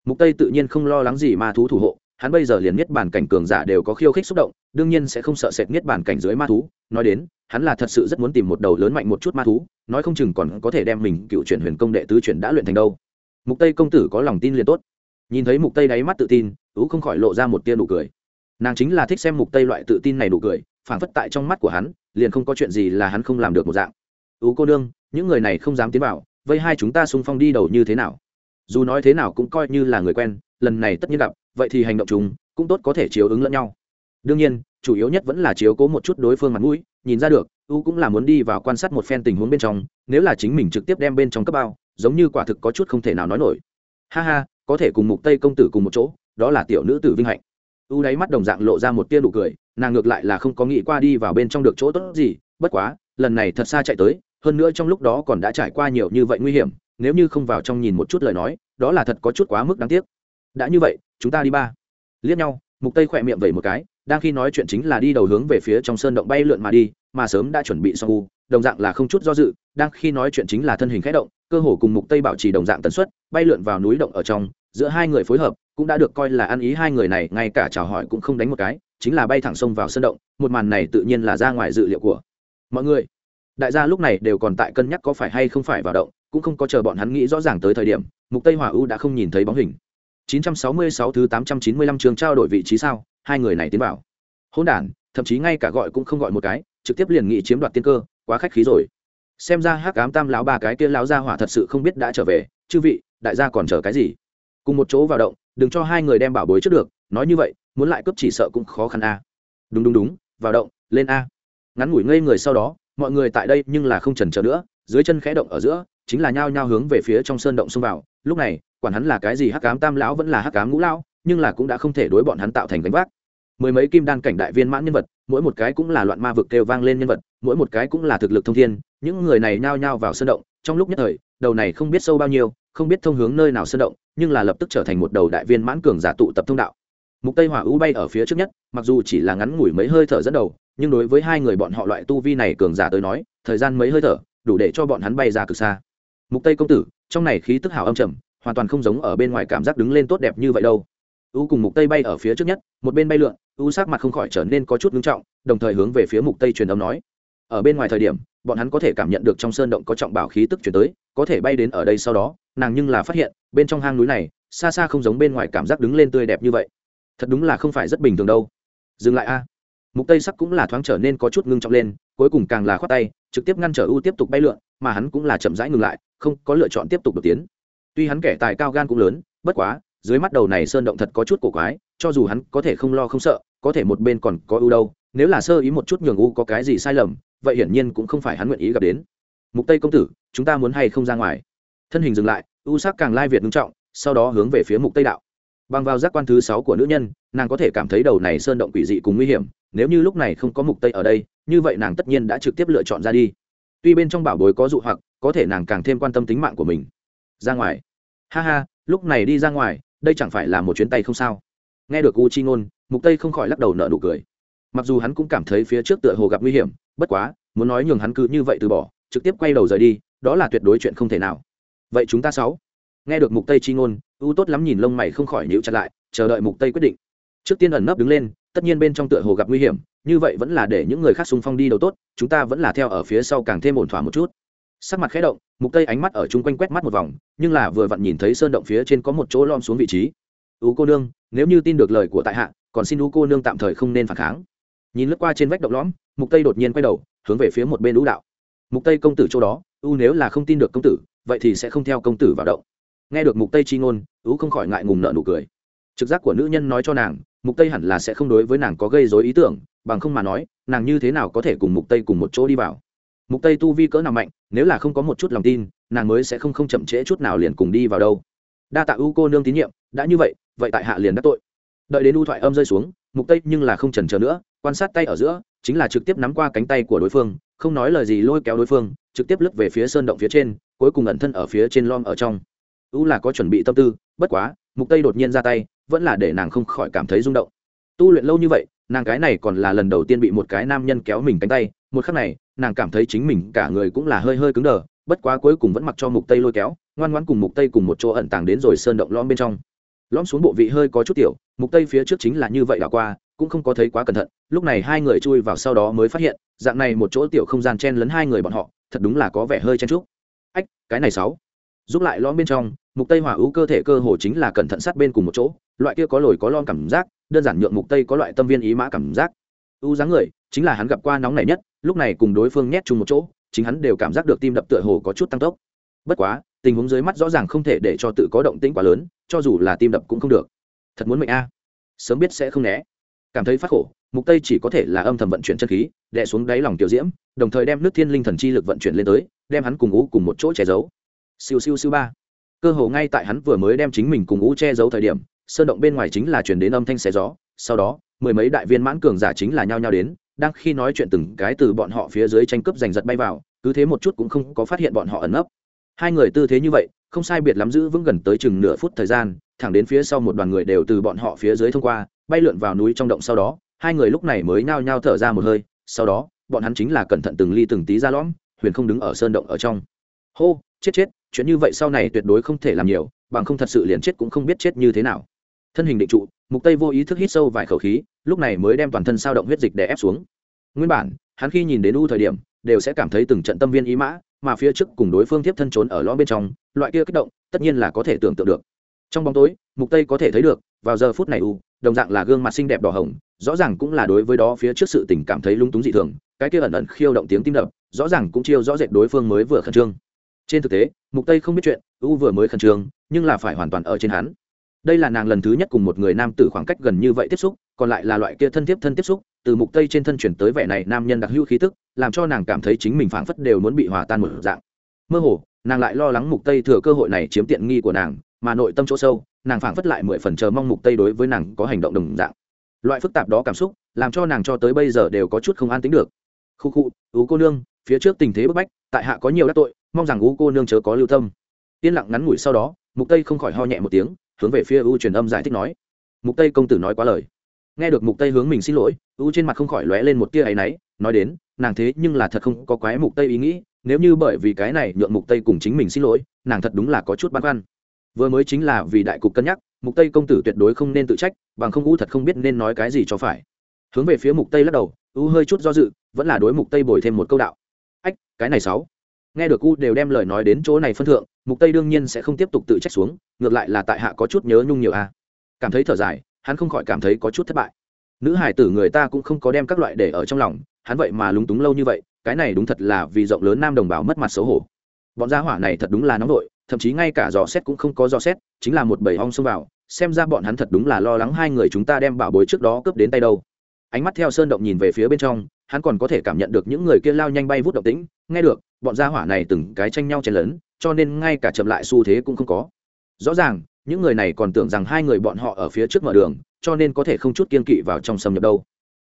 A: Mục tây tự nhiên không lo lắng gì ma thú thủ hộ, hắn bây giờ liền nhất bản cảnh cường giả đều có khiêu khích xúc động, đương nhiên sẽ không sợ sệt nhất bản cảnh dưới ma thú. Nói đến, hắn là thật sự rất muốn tìm một đầu lớn mạnh một chút ma thú, nói không chừng còn có thể đem mình cựu chuyển huyền công đệ tứ chuyển đã luyện thành đâu. Mục tây công tử có lòng tin liền tốt. Nhìn thấy mục tây đáy mắt tự tin, tú không khỏi lộ ra một tia nụ cười. Nàng chính là thích xem mục tây loại tự tin này nụ cười, phảng phất tại trong mắt của hắn, liền không có chuyện gì là hắn không làm được một dạng. Tú cô đương những người này không dám tiến vào vây hai chúng ta xung phong đi đầu như thế nào? Dù nói thế nào cũng coi như là người quen, lần này tất nhiên gặp, vậy thì hành động chúng cũng tốt có thể chiếu ứng lẫn nhau. Đương nhiên, chủ yếu nhất vẫn là chiếu cố một chút đối phương mặt mũi, nhìn ra được, u cũng là muốn đi vào quan sát một phen tình huống bên trong, nếu là chính mình trực tiếp đem bên trong cấp bao, giống như quả thực có chút không thể nào nói nổi. Ha ha, có thể cùng mục tây công tử cùng một chỗ, đó là tiểu nữ tử vinh hạnh. U đáy mắt đồng dạng lộ ra một tia nụ cười, nàng ngược lại là không có nghĩ qua đi vào bên trong được chỗ tốt gì, bất quá, lần này thật xa chạy tới hơn nữa trong lúc đó còn đã trải qua nhiều như vậy nguy hiểm, nếu như không vào trong nhìn một chút lời nói, đó là thật có chút quá mức đáng tiếc. Đã như vậy, chúng ta đi ba. Liếc nhau, mục tây khỏe miệng vẩy một cái, đang khi nói chuyện chính là đi đầu hướng về phía trong sơn động bay lượn mà đi, mà sớm đã chuẩn bị xong u, đồng dạng là không chút do dự, đang khi nói chuyện chính là thân hình khẽ động, cơ hồ cùng mục tây bảo trì đồng dạng tần suất, bay lượn vào núi động ở trong, giữa hai người phối hợp, cũng đã được coi là ăn ý hai người này, ngay cả chào hỏi cũng không đánh một cái, chính là bay thẳng sông vào sơn động, một màn này tự nhiên là ra ngoài dự liệu của mọi người đại gia lúc này đều còn tại cân nhắc có phải hay không phải vào động, cũng không có chờ bọn hắn nghĩ rõ ràng tới thời điểm, mục tây hỏa u đã không nhìn thấy bóng hình. 966 thứ 895 trường trao đổi vị trí sao, hai người này tiến vào. Hỗn đản, thậm chí ngay cả gọi cũng không gọi một cái, trực tiếp liền nghị chiếm đoạt tiên cơ, quá khách khí rồi. Xem ra hắc ám tam lão ba cái kia lão gia hỏa thật sự không biết đã trở về, chư vị, đại gia còn chờ cái gì? Cùng một chỗ vào động, đừng cho hai người đem bảo bối trước được, nói như vậy, muốn lại cướp chỉ sợ cũng khó khăn a. Đúng đúng đúng, vào động, lên a. Ngắn ngủi ngây người sau đó mọi người tại đây nhưng là không chần chờ nữa, dưới chân khẽ động ở giữa, chính là nhao nhao hướng về phía trong sơn động xông vào. Lúc này, quản hắn là cái gì hắc cám tam lão vẫn là hắc cám ngũ lão, nhưng là cũng đã không thể đối bọn hắn tạo thành gánh vác. Mười mấy kim đan cảnh đại viên mãn nhân vật, mỗi một cái cũng là loạn ma vực kêu vang lên nhân vật, mỗi một cái cũng là thực lực thông thiên, những người này nhao nhao vào sơn động, trong lúc nhất thời, đầu này không biết sâu bao nhiêu, không biết thông hướng nơi nào sơn động, nhưng là lập tức trở thành một đầu đại viên mãn cường giả tụ tập thông đạo mục tây hỏa ưu bay ở phía trước nhất, mặc dù chỉ là ngắn ngủi mấy hơi thở dẫn đầu, nhưng đối với hai người bọn họ loại tu vi này cường giả tới nói, thời gian mấy hơi thở đủ để cho bọn hắn bay ra cực xa. Mục tây công tử, trong này khí tức hào âm trầm, hoàn toàn không giống ở bên ngoài cảm giác đứng lên tốt đẹp như vậy đâu. U cùng mục tây bay ở phía trước nhất, một bên bay lượn u sắc mặt không khỏi trở nên có chút ngưng trọng, đồng thời hướng về phía mục tây truyền âm nói. Ở bên ngoài thời điểm, bọn hắn có thể cảm nhận được trong sơn động có trọng bảo khí tức chuyển tới, có thể bay đến ở đây sau đó, nàng nhưng là phát hiện, bên trong hang núi này, xa xa không giống bên ngoài cảm giác đứng lên tươi đẹp như vậy thật đúng là không phải rất bình thường đâu. Dừng lại a. Mục tây sắc cũng là thoáng trở nên có chút ngưng trọng lên, cuối cùng càng là khoát tay, trực tiếp ngăn trở u tiếp tục bay lượn, mà hắn cũng là chậm rãi ngừng lại, không có lựa chọn tiếp tục đột tiến. Tuy hắn kẻ tài cao gan cũng lớn, bất quá, dưới mắt đầu này sơn động thật có chút cổ quái, cho dù hắn có thể không lo không sợ, có thể một bên còn có ưu đâu, nếu là sơ ý một chút nhường u có cái gì sai lầm, vậy hiển nhiên cũng không phải hắn nguyện ý gặp đến. Mục tây công tử, chúng ta muốn hay không ra ngoài? Thân hình dừng lại, u sắc càng lai việt ngưng trọng, sau đó hướng về phía mục tây đạo bằng vào giác quan thứ sáu của nữ nhân, nàng có thể cảm thấy đầu này sơn động quỷ dị cùng nguy hiểm, nếu như lúc này không có mục tây ở đây, như vậy nàng tất nhiên đã trực tiếp lựa chọn ra đi. Tuy bên trong bảo bối có dụ hoặc, có thể nàng càng thêm quan tâm tính mạng của mình. Ra ngoài. Ha ha, lúc này đi ra ngoài, đây chẳng phải là một chuyến tay không sao. Nghe được u chi ngôn, mục tây không khỏi lắc đầu nở nụ cười. Mặc dù hắn cũng cảm thấy phía trước tựa hồ gặp nguy hiểm, bất quá, muốn nói nhường hắn cứ như vậy từ bỏ, trực tiếp quay đầu rời đi, đó là tuyệt đối chuyện không thể nào. Vậy chúng ta sáu. Nghe được mục tây chi ngôn u tốt lắm nhìn lông mày không khỏi nhíu chặt lại, chờ đợi mục tây quyết định. Trước tiên ẩn nấp đứng lên, tất nhiên bên trong tựa hồ gặp nguy hiểm, như vậy vẫn là để những người khác xung phong đi đầu tốt, chúng ta vẫn là theo ở phía sau càng thêm ổn thỏa một chút. Sắc mặt khẽ động, mục tây ánh mắt ở chung quanh quét mắt một vòng, nhưng là vừa vặn nhìn thấy sơn động phía trên có một chỗ lom xuống vị trí. U cô nương, nếu như tin được lời của tại hạ, còn xin u cô nương tạm thời không nên phản kháng. Nhìn lướt qua trên vách động lõm, mục tây đột nhiên quay đầu, hướng về phía một bên lũ đạo. Mục tây công tử chỗ đó, u nếu là không tin được công tử, vậy thì sẽ không theo công tử vào động nghe được mục tây chi ngôn, ú không khỏi ngại ngùng nợ nụ cười. Trực giác của nữ nhân nói cho nàng, mục tây hẳn là sẽ không đối với nàng có gây rối ý tưởng, bằng không mà nói, nàng như thế nào có thể cùng mục tây cùng một chỗ đi vào. Mục tây tu vi cỡ nào mạnh, nếu là không có một chút lòng tin, nàng mới sẽ không không chậm trễ chút nào liền cùng đi vào đâu. Đa tạ u cô nương tín nhiệm, đã như vậy vậy tại hạ liền đắc tội. Đợi đến u thoại âm rơi xuống, mục tây nhưng là không chần chờ nữa, quan sát tay ở giữa, chính là trực tiếp nắm qua cánh tay của đối phương, không nói lời gì lôi kéo đối phương, trực tiếp lướt về phía sơn động phía trên, cuối cùng ẩn thân ở phía trên lom ở trong u là có chuẩn bị tâm tư, bất quá, mục tây đột nhiên ra tay, vẫn là để nàng không khỏi cảm thấy rung động. Tu luyện lâu như vậy, nàng cái này còn là lần đầu tiên bị một cái nam nhân kéo mình cánh tay, một khắc này, nàng cảm thấy chính mình cả người cũng là hơi hơi cứng đờ, bất quá cuối cùng vẫn mặc cho mục tây lôi kéo, ngoan ngoãn cùng mục tây cùng một chỗ ẩn tàng đến rồi sơn động lõm bên trong. Lõm xuống bộ vị hơi có chút tiểu, mục tây phía trước chính là như vậy đã qua, cũng không có thấy quá cẩn thận, lúc này hai người chui vào sau đó mới phát hiện, dạng này một chỗ tiểu không gian chen lấn hai người bọn họ, thật đúng là có vẻ hơi chen chúc. Ách, cái này sáu giúp lại lõm bên trong, mục tây hỏa ưu cơ thể cơ hồ chính là cẩn thận sát bên cùng một chỗ, loại kia có lồi có lon cảm giác, đơn giản nhượng mục tây có loại tâm viên ý mã cảm giác. U dáng người, chính là hắn gặp qua nóng này nhất, lúc này cùng đối phương nhét chung một chỗ, chính hắn đều cảm giác được tim đập tựa hồ có chút tăng tốc. Bất quá, tình huống dưới mắt rõ ràng không thể để cho tự có động tĩnh quá lớn, cho dù là tim đập cũng không được. Thật muốn mệnh a. Sớm biết sẽ không né. Cảm thấy phát khổ, mục tây chỉ có thể là âm thầm vận chuyển chân khí, đè xuống đáy lòng tiểu diễm, đồng thời đem nước thiên linh thần chi lực vận chuyển lên tới, đem hắn cùng ú cùng một chỗ che giấu siêu siêu siêu ba. Cơ hồ ngay tại hắn vừa mới đem chính mình cùng ngũ che giấu thời điểm, sơn động bên ngoài chính là chuyển đến âm thanh xé gió, sau đó, mười mấy đại viên mãn cường giả chính là nhao nhao đến, đang khi nói chuyện từng cái từ bọn họ phía dưới tranh cướp giành giật bay vào, cứ thế một chút cũng không có phát hiện bọn họ ẩn nấp. Hai người tư thế như vậy, không sai biệt lắm giữ vững gần tới chừng nửa phút thời gian, thẳng đến phía sau một đoàn người đều từ bọn họ phía dưới thông qua, bay lượn vào núi trong động sau đó, hai người lúc này mới nhao nhao thở ra một hơi, sau đó, bọn hắn chính là cẩn thận từng ly từng tí ra lõm, huyền không đứng ở sơn động ở trong. Hô, chết chết chuyện như vậy sau này tuyệt đối không thể làm nhiều, bằng không thật sự liền chết cũng không biết chết như thế nào. Thân hình định trụ, mục tây vô ý thức hít sâu vài khẩu khí, lúc này mới đem toàn thân sao động huyết dịch để ép xuống. Nguyên bản, hắn khi nhìn đến u thời điểm, đều sẽ cảm thấy từng trận tâm viên ý mã, mà phía trước cùng đối phương tiếp thân trốn ở lõm bên trong, loại kia kích động, tất nhiên là có thể tưởng tượng được. Trong bóng tối, mục tây có thể thấy được, vào giờ phút này u, đồng dạng là gương mặt xinh đẹp đỏ hồng, rõ ràng cũng là đối với đó phía trước sự tình cảm thấy lung túng dị thường, cái kia ẩn ẩn khiêu động tiếng tim đập, rõ ràng cũng chiêu rõ rệt đối phương mới vừa khẩn trương trên thực tế, mục tây không biết chuyện, u vừa mới khẩn trương, nhưng là phải hoàn toàn ở trên hắn. Đây là nàng lần thứ nhất cùng một người nam tử khoảng cách gần như vậy tiếp xúc, còn lại là loại kia thân tiếp thân tiếp xúc, từ mục tây trên thân chuyển tới vẻ này nam nhân đặc hữu khí tức, làm cho nàng cảm thấy chính mình phảng phất đều muốn bị hòa tan một dạng. Mơ hồ, nàng lại lo lắng mục tây thừa cơ hội này chiếm tiện nghi của nàng, mà nội tâm chỗ sâu, nàng phảng phất lại mười phần chờ mong mục tây đối với nàng có hành động đồng dạng. Loại phức tạp đó cảm xúc, làm cho nàng cho tới bây giờ đều có chút không an tính được. Khu khu ú cô nương, phía trước tình thế bức bách, tại hạ có nhiều đắc tội mong rằng u cô nương chớ có lưu tâm. Yên lặng ngắn ngủi sau đó, mục tây không khỏi ho nhẹ một tiếng, hướng về phía u truyền âm giải thích nói. Mục tây công tử nói quá lời. Nghe được mục tây hướng mình xin lỗi, u trên mặt không khỏi lóe lên một tia áy náy, nói đến, nàng thế nhưng là thật không có quái mục tây ý nghĩ, nếu như bởi vì cái này nhượng mục tây cùng chính mình xin lỗi, nàng thật đúng là có chút băn khoăn. Vừa mới chính là vì đại cục cân nhắc, mục tây công tử tuyệt đối không nên tự trách, bằng không u thật không biết nên nói cái gì cho phải. Hướng về phía mục tây lắc đầu, u hơi chút do dự, vẫn là đối mục tây bồi thêm một câu đạo. Ách, cái này sáu nghe được u đều đem lời nói đến chỗ này phân thượng, mục tây đương nhiên sẽ không tiếp tục tự trách xuống, ngược lại là tại hạ có chút nhớ nhung nhiều a. Cảm thấy thở dài, hắn không khỏi cảm thấy có chút thất bại. Nữ hải tử người ta cũng không có đem các loại để ở trong lòng, hắn vậy mà lúng túng lâu như vậy, cái này đúng thật là vì rộng lớn nam đồng bào mất mặt xấu hổ. Bọn gia hỏa này thật đúng là nóng nổi thậm chí ngay cả dò xét cũng không có dò xét, chính là một bầy ong xông vào, xem ra bọn hắn thật đúng là lo lắng hai người chúng ta đem bảo bối trước đó cướp đến tay đâu. Ánh mắt theo sơn động nhìn về phía bên trong, hắn còn có thể cảm nhận được những người kia lao nhanh bay vút động tĩnh, nghe được bọn gia hỏa này từng cái tranh nhau chen lớn cho nên ngay cả chậm lại xu thế cũng không có. Rõ ràng, những người này còn tưởng rằng hai người bọn họ ở phía trước mở đường, cho nên có thể không chút kiên kỵ vào trong xâm nhập đâu.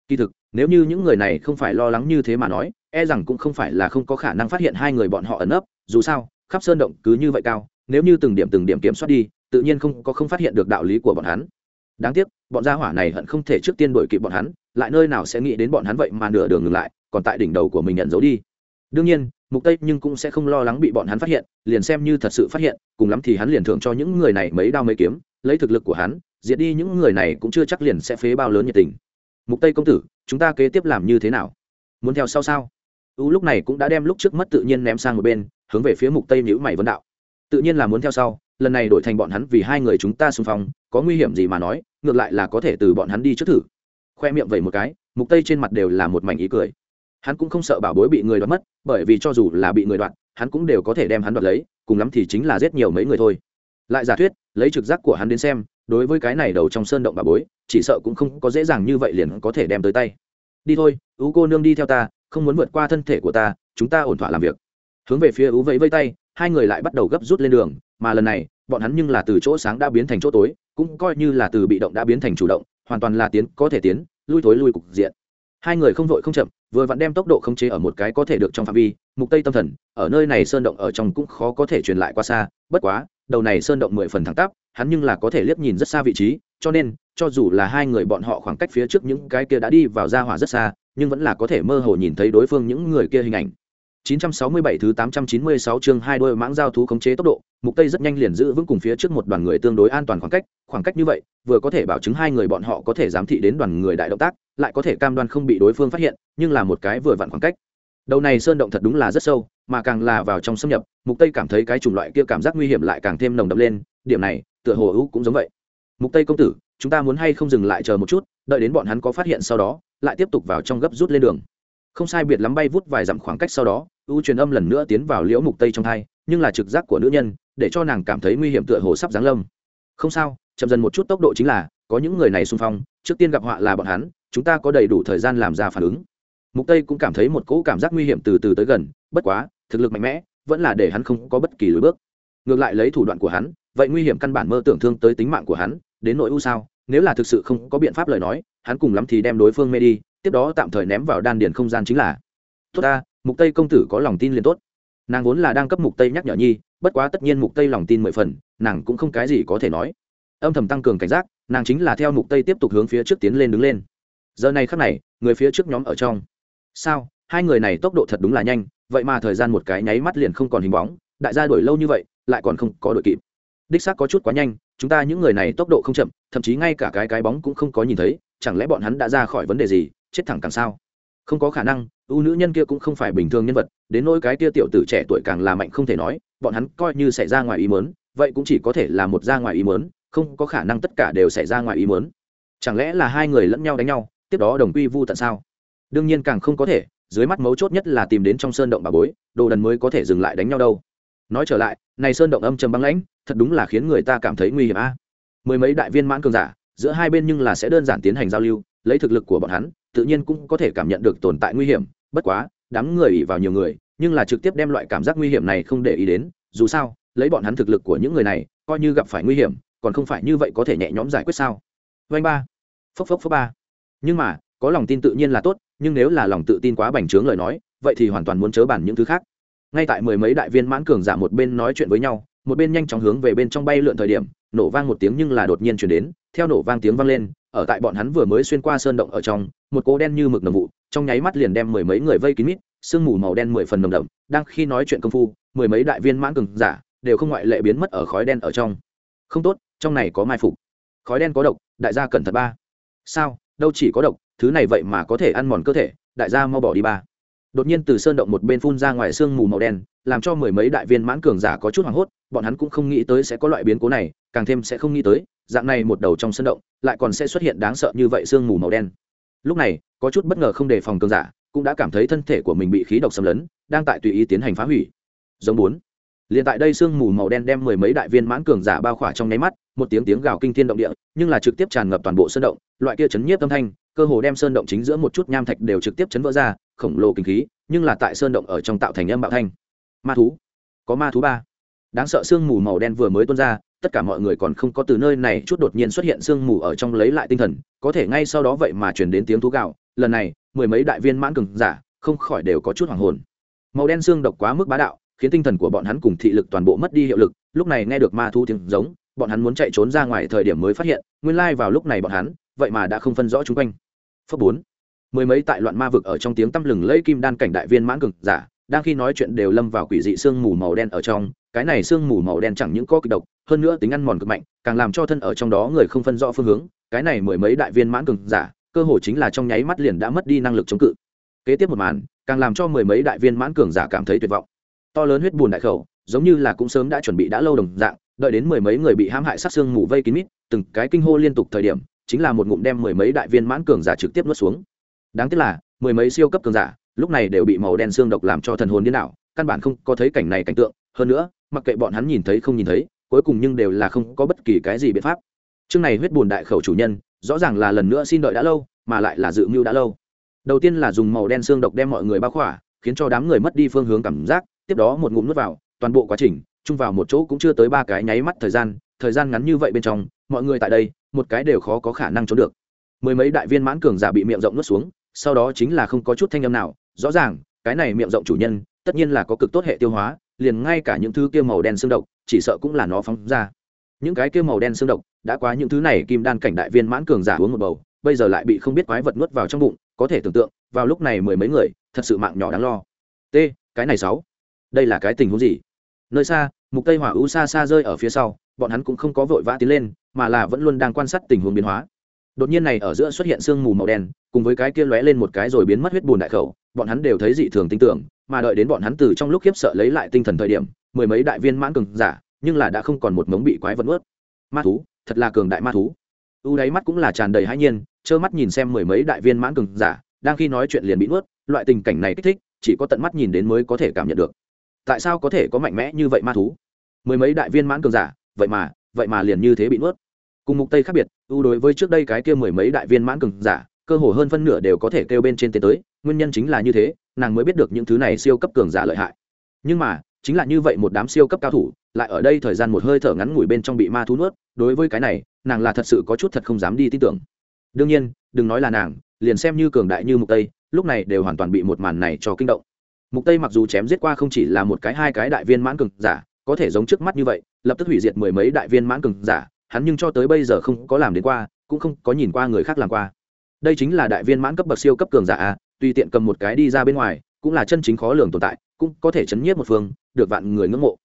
A: Kỳ thực, nếu như những người này không phải lo lắng như thế mà nói e rằng cũng không phải là không có khả năng phát hiện hai người bọn họ ẩn ấp dù sao, khắp sơn động cứ như vậy cao, nếu như từng điểm từng điểm kiểm soát đi, tự nhiên không có không phát hiện được đạo lý của bọn hắn. Đáng tiếc, bọn gia hỏa này hận không thể trước tiên đổi kịp bọn hắn, lại nơi nào sẽ nghĩ đến bọn hắn vậy mà nửa đường ngừng lại, còn tại đỉnh đầu của mình nhận dấu đi. Đương nhiên mục tây nhưng cũng sẽ không lo lắng bị bọn hắn phát hiện, liền xem như thật sự phát hiện, cùng lắm thì hắn liền thưởng cho những người này mấy đao mấy kiếm, lấy thực lực của hắn, diệt đi những người này cũng chưa chắc liền sẽ phế bao lớn nhiệt tình. Mục tây công tử, chúng ta kế tiếp làm như thế nào? Muốn theo sau sao? U lúc này cũng đã đem lúc trước mất tự nhiên ném sang một bên, hướng về phía mục tây nhữ mày vấn đạo. Tự nhiên là muốn theo sau, lần này đổi thành bọn hắn vì hai người chúng ta xung phong, có nguy hiểm gì mà nói, ngược lại là có thể từ bọn hắn đi trước thử. Khoe miệng vậy một cái, mục tây trên mặt đều là một mảnh ý cười hắn cũng không sợ bảo bối bị người đoạt mất, bởi vì cho dù là bị người đoạt, hắn cũng đều có thể đem hắn đoạt lấy, cùng lắm thì chính là giết nhiều mấy người thôi. Lại giả thuyết, lấy trực giác của hắn đến xem, đối với cái này đầu trong sơn động bà bối, chỉ sợ cũng không có dễ dàng như vậy liền có thể đem tới tay. Đi thôi, ú cô nương đi theo ta, không muốn vượt qua thân thể của ta, chúng ta ổn thỏa làm việc. Hướng về phía ú vẫy vây tay, hai người lại bắt đầu gấp rút lên đường, mà lần này, bọn hắn nhưng là từ chỗ sáng đã biến thành chỗ tối, cũng coi như là từ bị động đã biến thành chủ động, hoàn toàn là tiến, có thể tiến, lui thối lui cục diện. Hai người không vội không chậm vừa vặn đem tốc độ khống chế ở một cái có thể được trong phạm vi, mục tây tâm thần, ở nơi này sơn động ở trong cũng khó có thể truyền lại qua xa, bất quá, đầu này sơn động mười phần thẳng tắp, hắn nhưng là có thể liếc nhìn rất xa vị trí, cho nên, cho dù là hai người bọn họ khoảng cách phía trước những cái kia đã đi vào ra hỏa rất xa, nhưng vẫn là có thể mơ hồ nhìn thấy đối phương những người kia hình ảnh. 967 thứ 896 chương hai đôi mãng giao thú khống chế tốc độ, Mục Tây rất nhanh liền giữ vững cùng phía trước một đoàn người tương đối an toàn khoảng cách, khoảng cách như vậy, vừa có thể bảo chứng hai người bọn họ có thể giám thị đến đoàn người đại động tác, lại có thể cam đoan không bị đối phương phát hiện, nhưng là một cái vừa vặn khoảng cách. Đầu này sơn động thật đúng là rất sâu, mà càng là vào trong xâm nhập, Mục Tây cảm thấy cái chủng loại kia cảm giác nguy hiểm lại càng thêm nồng đậm lên, điểm này, tựa hồ ưu cũng giống vậy. Mục Tây công tử, chúng ta muốn hay không dừng lại chờ một chút, đợi đến bọn hắn có phát hiện sau đó, lại tiếp tục vào trong gấp rút lên đường không sai biệt lắm bay vút vài dặm khoảng cách sau đó u truyền âm lần nữa tiến vào liễu mục tây trong thai, nhưng là trực giác của nữ nhân, để cho nàng cảm thấy nguy hiểm tựa hồ sắp giáng lâm. Không sao, chậm dần một chút tốc độ chính là, có những người này xung phong, trước tiên gặp họa là bọn hắn, chúng ta có đầy đủ thời gian làm ra phản ứng. Mục tây cũng cảm thấy một cỗ cảm giác nguy hiểm từ từ tới gần, bất quá, thực lực mạnh mẽ, vẫn là để hắn không có bất kỳ lối bước. Ngược lại lấy thủ đoạn của hắn, vậy nguy hiểm căn bản mơ tưởng thương tới tính mạng của hắn, đến nội u sao, nếu là thực sự không có biện pháp lời nói, hắn cùng lắm thì đem đối phương mê đi, tiếp đó tạm thời ném vào đan điền không gian chính là. Tốt ta mục tây công tử có lòng tin liền tốt. Nàng vốn là đang cấp mục tây nhắc nhở nhi, bất quá tất nhiên mục tây lòng tin mười phần, nàng cũng không cái gì có thể nói. Âm thầm tăng cường cảnh giác, nàng chính là theo mục tây tiếp tục hướng phía trước tiến lên đứng lên. Giờ này khắc này, người phía trước nhóm ở trong. Sao? Hai người này tốc độ thật đúng là nhanh, vậy mà thời gian một cái nháy mắt liền không còn hình bóng, đại gia đuổi lâu như vậy, lại còn không có đội kịp. Đích xác có chút quá nhanh, chúng ta những người này tốc độ không chậm, thậm chí ngay cả cái cái bóng cũng không có nhìn thấy, chẳng lẽ bọn hắn đã ra khỏi vấn đề gì, chết thẳng càng sao? Không có khả năng U nữ nhân kia cũng không phải bình thường nhân vật, đến nỗi cái kia tiểu tử trẻ tuổi càng là mạnh không thể nói, bọn hắn coi như xảy ra ngoài ý mớn vậy cũng chỉ có thể là một ra ngoài ý mớn không có khả năng tất cả đều xảy ra ngoài ý muốn. Chẳng lẽ là hai người lẫn nhau đánh nhau, tiếp đó đồng quy vu tận sao? Đương nhiên càng không có thể, dưới mắt mấu chốt nhất là tìm đến trong sơn động bà bối, đồ đần mới có thể dừng lại đánh nhau đâu. Nói trở lại, này sơn động âm trầm băng lãnh, thật đúng là khiến người ta cảm thấy nguy hiểm a. Mười mấy đại viên mãn cường giả, giữa hai bên nhưng là sẽ đơn giản tiến hành giao lưu, lấy thực lực của bọn hắn, tự nhiên cũng có thể cảm nhận được tồn tại nguy hiểm bất quá, đám người ỉ vào nhiều người, nhưng là trực tiếp đem loại cảm giác nguy hiểm này không để ý đến, dù sao, lấy bọn hắn thực lực của những người này, coi như gặp phải nguy hiểm, còn không phải như vậy có thể nhẹ nhõm giải quyết sao? Vanh ba. Phốc phốc phốc ba. Nhưng mà, có lòng tin tự nhiên là tốt, nhưng nếu là lòng tự tin quá bành trướng lời nói, vậy thì hoàn toàn muốn chớ bàn những thứ khác. Ngay tại mười mấy đại viên mãn cường giả một bên nói chuyện với nhau, một bên nhanh chóng hướng về bên trong bay lượn thời điểm, nổ vang một tiếng nhưng là đột nhiên chuyển đến, theo nổ vang tiếng vang lên, ở tại bọn hắn vừa mới xuyên qua sơn động ở trong một cỗ đen như mực nồng vụ, trong nháy mắt liền đem mười mấy người vây kín mít, sương mù màu đen mười phần nồng đậm, đang khi nói chuyện công phu, mười mấy đại viên mãn cường giả đều không ngoại lệ biến mất ở khói đen ở trong. Không tốt, trong này có mai phục. Khói đen có độc, đại gia cẩn thận ba. Sao, đâu chỉ có độc, thứ này vậy mà có thể ăn mòn cơ thể, đại gia mau bỏ đi ba. Đột nhiên từ sơn động một bên phun ra ngoài sương mù màu đen, làm cho mười mấy đại viên mãn cường giả có chút hoảng hốt, bọn hắn cũng không nghĩ tới sẽ có loại biến cố này, càng thêm sẽ không nghĩ tới, dạng này một đầu trong sơn động lại còn sẽ xuất hiện đáng sợ như vậy sương mù màu đen lúc này, có chút bất ngờ không đề phòng cường giả, cũng đã cảm thấy thân thể của mình bị khí độc xâm lấn, đang tại tùy ý tiến hành phá hủy. Giống bốn. Liền tại đây sương mù màu đen đem mười mấy đại viên mãn cường giả bao khỏa trong nháy mắt, một tiếng tiếng gào kinh thiên động địa, nhưng là trực tiếp tràn ngập toàn bộ sơn động, loại kia chấn nhiếp âm thanh, cơ hồ đem sơn động chính giữa một chút nham thạch đều trực tiếp chấn vỡ ra, khổng lồ kinh khí, nhưng là tại sơn động ở trong tạo thành âm bạo thanh. Ma thú. Có ma thú ba. Đáng sợ sương mù màu đen vừa mới tuôn ra, tất cả mọi người còn không có từ nơi này chút đột nhiên xuất hiện sương mù ở trong lấy lại tinh thần có thể ngay sau đó vậy mà chuyển đến tiếng thú gạo, lần này, mười mấy đại viên mãn cường giả, không khỏi đều có chút hoàng hồn. Màu đen xương độc quá mức bá đạo, khiến tinh thần của bọn hắn cùng thị lực toàn bộ mất đi hiệu lực, lúc này nghe được ma thu tiếng giống, bọn hắn muốn chạy trốn ra ngoài thời điểm mới phát hiện, nguyên lai vào lúc này bọn hắn, vậy mà đã không phân rõ chung quanh. Phớp bốn, mười mấy tại loạn ma vực ở trong tiếng tăm lừng lẫy kim đan cảnh đại viên mãn cực giả, đang khi nói chuyện đều lâm vào quỷ dị sương mù màu đen ở trong, cái này sương mù màu đen chẳng những có kịch độc, hơn nữa tính ăn mòn cực mạnh, càng làm cho thân ở trong đó người không phân rõ phương hướng cái này mười mấy đại viên mãn cường giả, cơ hồ chính là trong nháy mắt liền đã mất đi năng lực chống cự. Kế tiếp một màn, càng làm cho mười mấy đại viên mãn cường giả cảm thấy tuyệt vọng. To lớn huyết bùn đại khẩu, giống như là cũng sớm đã chuẩn bị đã lâu đồng dạng, đợi đến mười mấy người bị hãm hại sát xương mù vây kín mít, từng cái kinh hô liên tục thời điểm, chính là một ngụm đem mười mấy đại viên mãn cường giả trực tiếp nuốt xuống. Đáng tiếc là, mười mấy siêu cấp cường giả, lúc này đều bị màu đen xương độc làm cho thần hồn điên đảo, căn bản không có thấy cảnh này cảnh tượng. Hơn nữa, mặc kệ bọn hắn nhìn thấy không nhìn thấy, cuối cùng nhưng đều là không có bất kỳ cái gì biện pháp chương này huyết bùn đại khẩu chủ nhân, rõ ràng là lần nữa xin đợi đã lâu, mà lại là dự mưu đã lâu. Đầu tiên là dùng màu đen xương độc đem mọi người bao khỏa, khiến cho đám người mất đi phương hướng cảm giác, tiếp đó một ngụm nuốt vào, toàn bộ quá trình, chung vào một chỗ cũng chưa tới ba cái nháy mắt thời gian thời gian ngắn như vậy bên trong, mọi người tại đây, một cái đều khó có khả năng trốn được. Mười mấy đại viên mãn cường giả bị miệng rộng nuốt xuống, sau đó chính là không có chút thanh âm nào, rõ ràng, cái này miệng rộng chủ nhân, tất nhiên là có cực tốt hệ tiêu hóa, liền ngay cả những thứ kia màu đen xương độc, chỉ sợ cũng là nó phóng ra những cái kia màu đen xương độc, đã quá những thứ này kim đan cảnh đại viên mãn cường giả uống một bầu, bây giờ lại bị không biết quái vật nuốt vào trong bụng, có thể tưởng tượng, vào lúc này mười mấy người, thật sự mạng nhỏ đáng lo. T, cái này sáu. Đây là cái tình huống gì? Nơi xa, mục tây hỏa u xa xa rơi ở phía sau, bọn hắn cũng không có vội vã tiến lên, mà là vẫn luôn đang quan sát tình huống biến hóa. Đột nhiên này ở giữa xuất hiện sương mù màu đen, cùng với cái kia lóe lên một cái rồi biến mất huyết bùn đại khẩu, bọn hắn đều thấy dị thường tin tưởng, mà đợi đến bọn hắn từ trong lúc khiếp sợ lấy lại tinh thần thời điểm, mười mấy đại viên mãn cường giả nhưng là đã không còn một mống bị quái vật ướt ma thú, thật là cường đại ma thú. U đáy mắt cũng là tràn đầy hãi nhiên, trơ mắt nhìn xem mười mấy đại viên mãn cường giả, đang khi nói chuyện liền bị nuốt, loại tình cảnh này kích thích, chỉ có tận mắt nhìn đến mới có thể cảm nhận được. Tại sao có thể có mạnh mẽ như vậy ma thú? Mười mấy đại viên mãn cường giả, vậy mà vậy mà liền như thế bị nuốt. Cùng mục tây khác biệt ưu đối với trước đây cái kia mười mấy đại viên mãn cường giả, cơ hồ hơn phân nửa đều có thể kêu bên trên tiến tới, nguyên nhân chính là như thế, nàng mới biết được những thứ này siêu cấp cường giả lợi hại. Nhưng mà chính là như vậy một đám siêu cấp cao thủ, lại ở đây thời gian một hơi thở ngắn ngủi bên trong bị ma thú nuốt, đối với cái này, nàng là thật sự có chút thật không dám đi tin tưởng. Đương nhiên, đừng nói là nàng, liền xem như cường đại như mục tây, lúc này đều hoàn toàn bị một màn này cho kinh động. Mục tây mặc dù chém giết qua không chỉ là một cái hai cái đại viên mãn cường giả, có thể giống trước mắt như vậy, lập tức hủy diệt mười mấy đại viên mãn cường giả, hắn nhưng cho tới bây giờ không có làm đến qua, cũng không có nhìn qua người khác làm qua. Đây chính là đại viên mãn cấp bậc siêu cấp cường giả tùy tiện cầm một cái đi ra bên ngoài, cũng là chân chính khó lường tồn tại, cũng có thể chấn nhiếp một phương được vạn người ngưỡng mộ.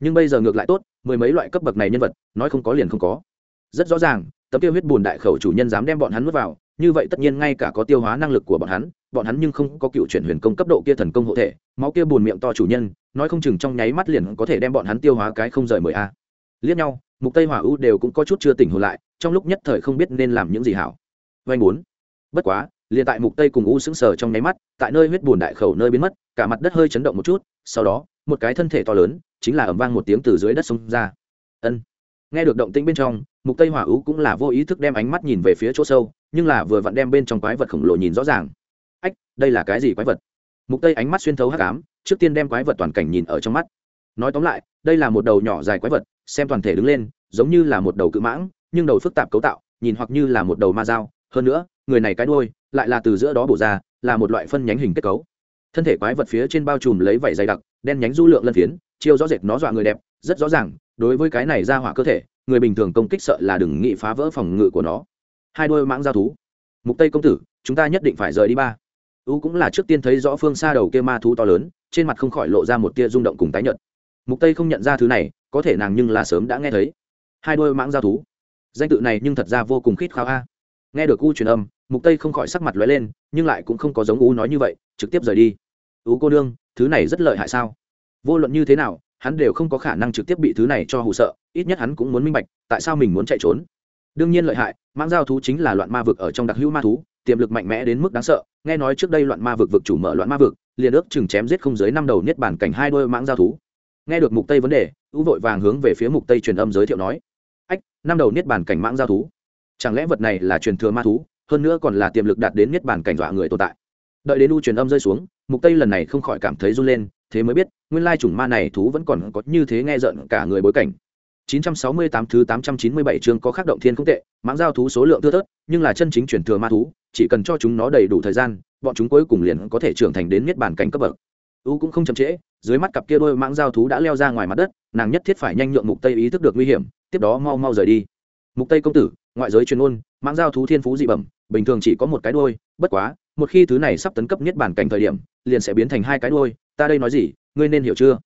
A: Nhưng bây giờ ngược lại tốt, mười mấy loại cấp bậc này nhân vật, nói không có liền không có. Rất rõ ràng, tấm tiêu huyết bùn đại khẩu chủ nhân dám đem bọn hắn nuốt vào, như vậy tất nhiên ngay cả có tiêu hóa năng lực của bọn hắn bọn hắn nhưng không có cựu chuyển huyền công cấp độ kia thần công hộ thể, máu kia bùn miệng to chủ nhân, nói không chừng trong nháy mắt liền có thể đem bọn hắn tiêu hóa cái không rời mười a. Liếc nhau, mục tây hỏa u đều cũng có chút chưa tỉnh hồn lại, trong lúc nhất thời không biết nên làm những gì hảo. Vay muốn bất quá, liền tại mục tây cùng u sững sờ trong nháy mắt, tại nơi huyết bùn đại khẩu nơi biến mất, cả mặt đất hơi chấn động một chút, sau đó một cái thân thể to lớn, chính là ẩm vang một tiếng từ dưới đất sông ra. Ân. Nghe được động tĩnh bên trong, mục tây hỏa ú cũng là vô ý thức đem ánh mắt nhìn về phía chỗ sâu, nhưng là vừa vặn đem bên trong quái vật khổng lồ nhìn rõ ràng. Ách, đây là cái gì quái vật? Mục tây ánh mắt xuyên thấu hắc ám, trước tiên đem quái vật toàn cảnh nhìn ở trong mắt. Nói tóm lại, đây là một đầu nhỏ dài quái vật, xem toàn thể đứng lên, giống như là một đầu cự mãng, nhưng đầu phức tạp cấu tạo, nhìn hoặc như là một đầu ma dao. Hơn nữa, người này cái đuôi, lại là từ giữa đó bổ ra, là một loại phân nhánh hình kết cấu. Thân thể quái vật phía trên bao trùm lấy vảy dày đặc đen nhánh du lượng lân phiến, chiêu rõ rệt nó dọa người đẹp, rất rõ ràng, đối với cái này ra hỏa cơ thể, người bình thường công kích sợ là đừng nghị phá vỡ phòng ngự của nó. Hai đôi mãng giao thú. Mục tây công tử, chúng ta nhất định phải rời đi ba. U cũng là trước tiên thấy rõ phương xa đầu kia ma thú to lớn, trên mặt không khỏi lộ ra một tia rung động cùng tái nhợt. Mục tây không nhận ra thứ này, có thể nàng nhưng là sớm đã nghe thấy. Hai đôi mãng giao thú. Danh tự này nhưng thật ra vô cùng khít khao a. Nghe được u truyền âm, mục tây không khỏi sắc mặt lóe lên, nhưng lại cũng không có giống u nói như vậy, trực tiếp rời đi. U cô nương thứ này rất lợi hại sao? Vô luận như thế nào, hắn đều không có khả năng trực tiếp bị thứ này cho hù sợ, ít nhất hắn cũng muốn minh bạch, tại sao mình muốn chạy trốn. Đương nhiên lợi hại, mãng giao thú chính là loạn ma vực ở trong đặc hữu ma thú, tiềm lực mạnh mẽ đến mức đáng sợ, nghe nói trước đây loạn ma vực vực chủ mở loạn ma vực, liền ước chừng chém giết không dưới năm đầu niết bản cảnh hai đôi mãng giao thú. Nghe được mục tây vấn đề, u vội vàng hướng về phía mục tây truyền âm giới thiệu nói, ách, năm đầu niết bản cảnh mãng giao thú. Chẳng lẽ vật này là truyền thừa ma thú, hơn nữa còn là tiềm lực đạt đến niết bản cảnh dọa người tồn tại? Đợi đến u truyền âm rơi xuống mục tây lần này không khỏi cảm thấy run lên thế mới biết nguyên lai chủng ma này thú vẫn còn có như thế nghe giận cả người bối cảnh 968 thứ 897 chương có khắc động thiên không tệ, mãng giao thú số lượng thưa thớt, nhưng là chân chính truyền thừa ma thú, chỉ cần cho chúng nó đầy đủ thời gian, bọn chúng cuối cùng liền có thể trưởng thành đến niết bàn cảnh cấp bậc. U cũng không chậm trễ, dưới mắt cặp kia đôi mãng giao thú đã leo ra ngoài mặt đất, nàng nhất thiết phải nhanh nhượng mục tây ý thức được nguy hiểm, tiếp đó mau mau rời đi. Mục tây công tử, ngoại giới truyền ôn, mãng giao thú thiên phú dị bẩm, bình thường chỉ có một cái đuôi, bất quá, một khi thứ này sắp tấn cấp niết bản cảnh thời điểm, liền sẽ biến thành hai cái đuôi, ta đây nói gì, ngươi nên hiểu chưa?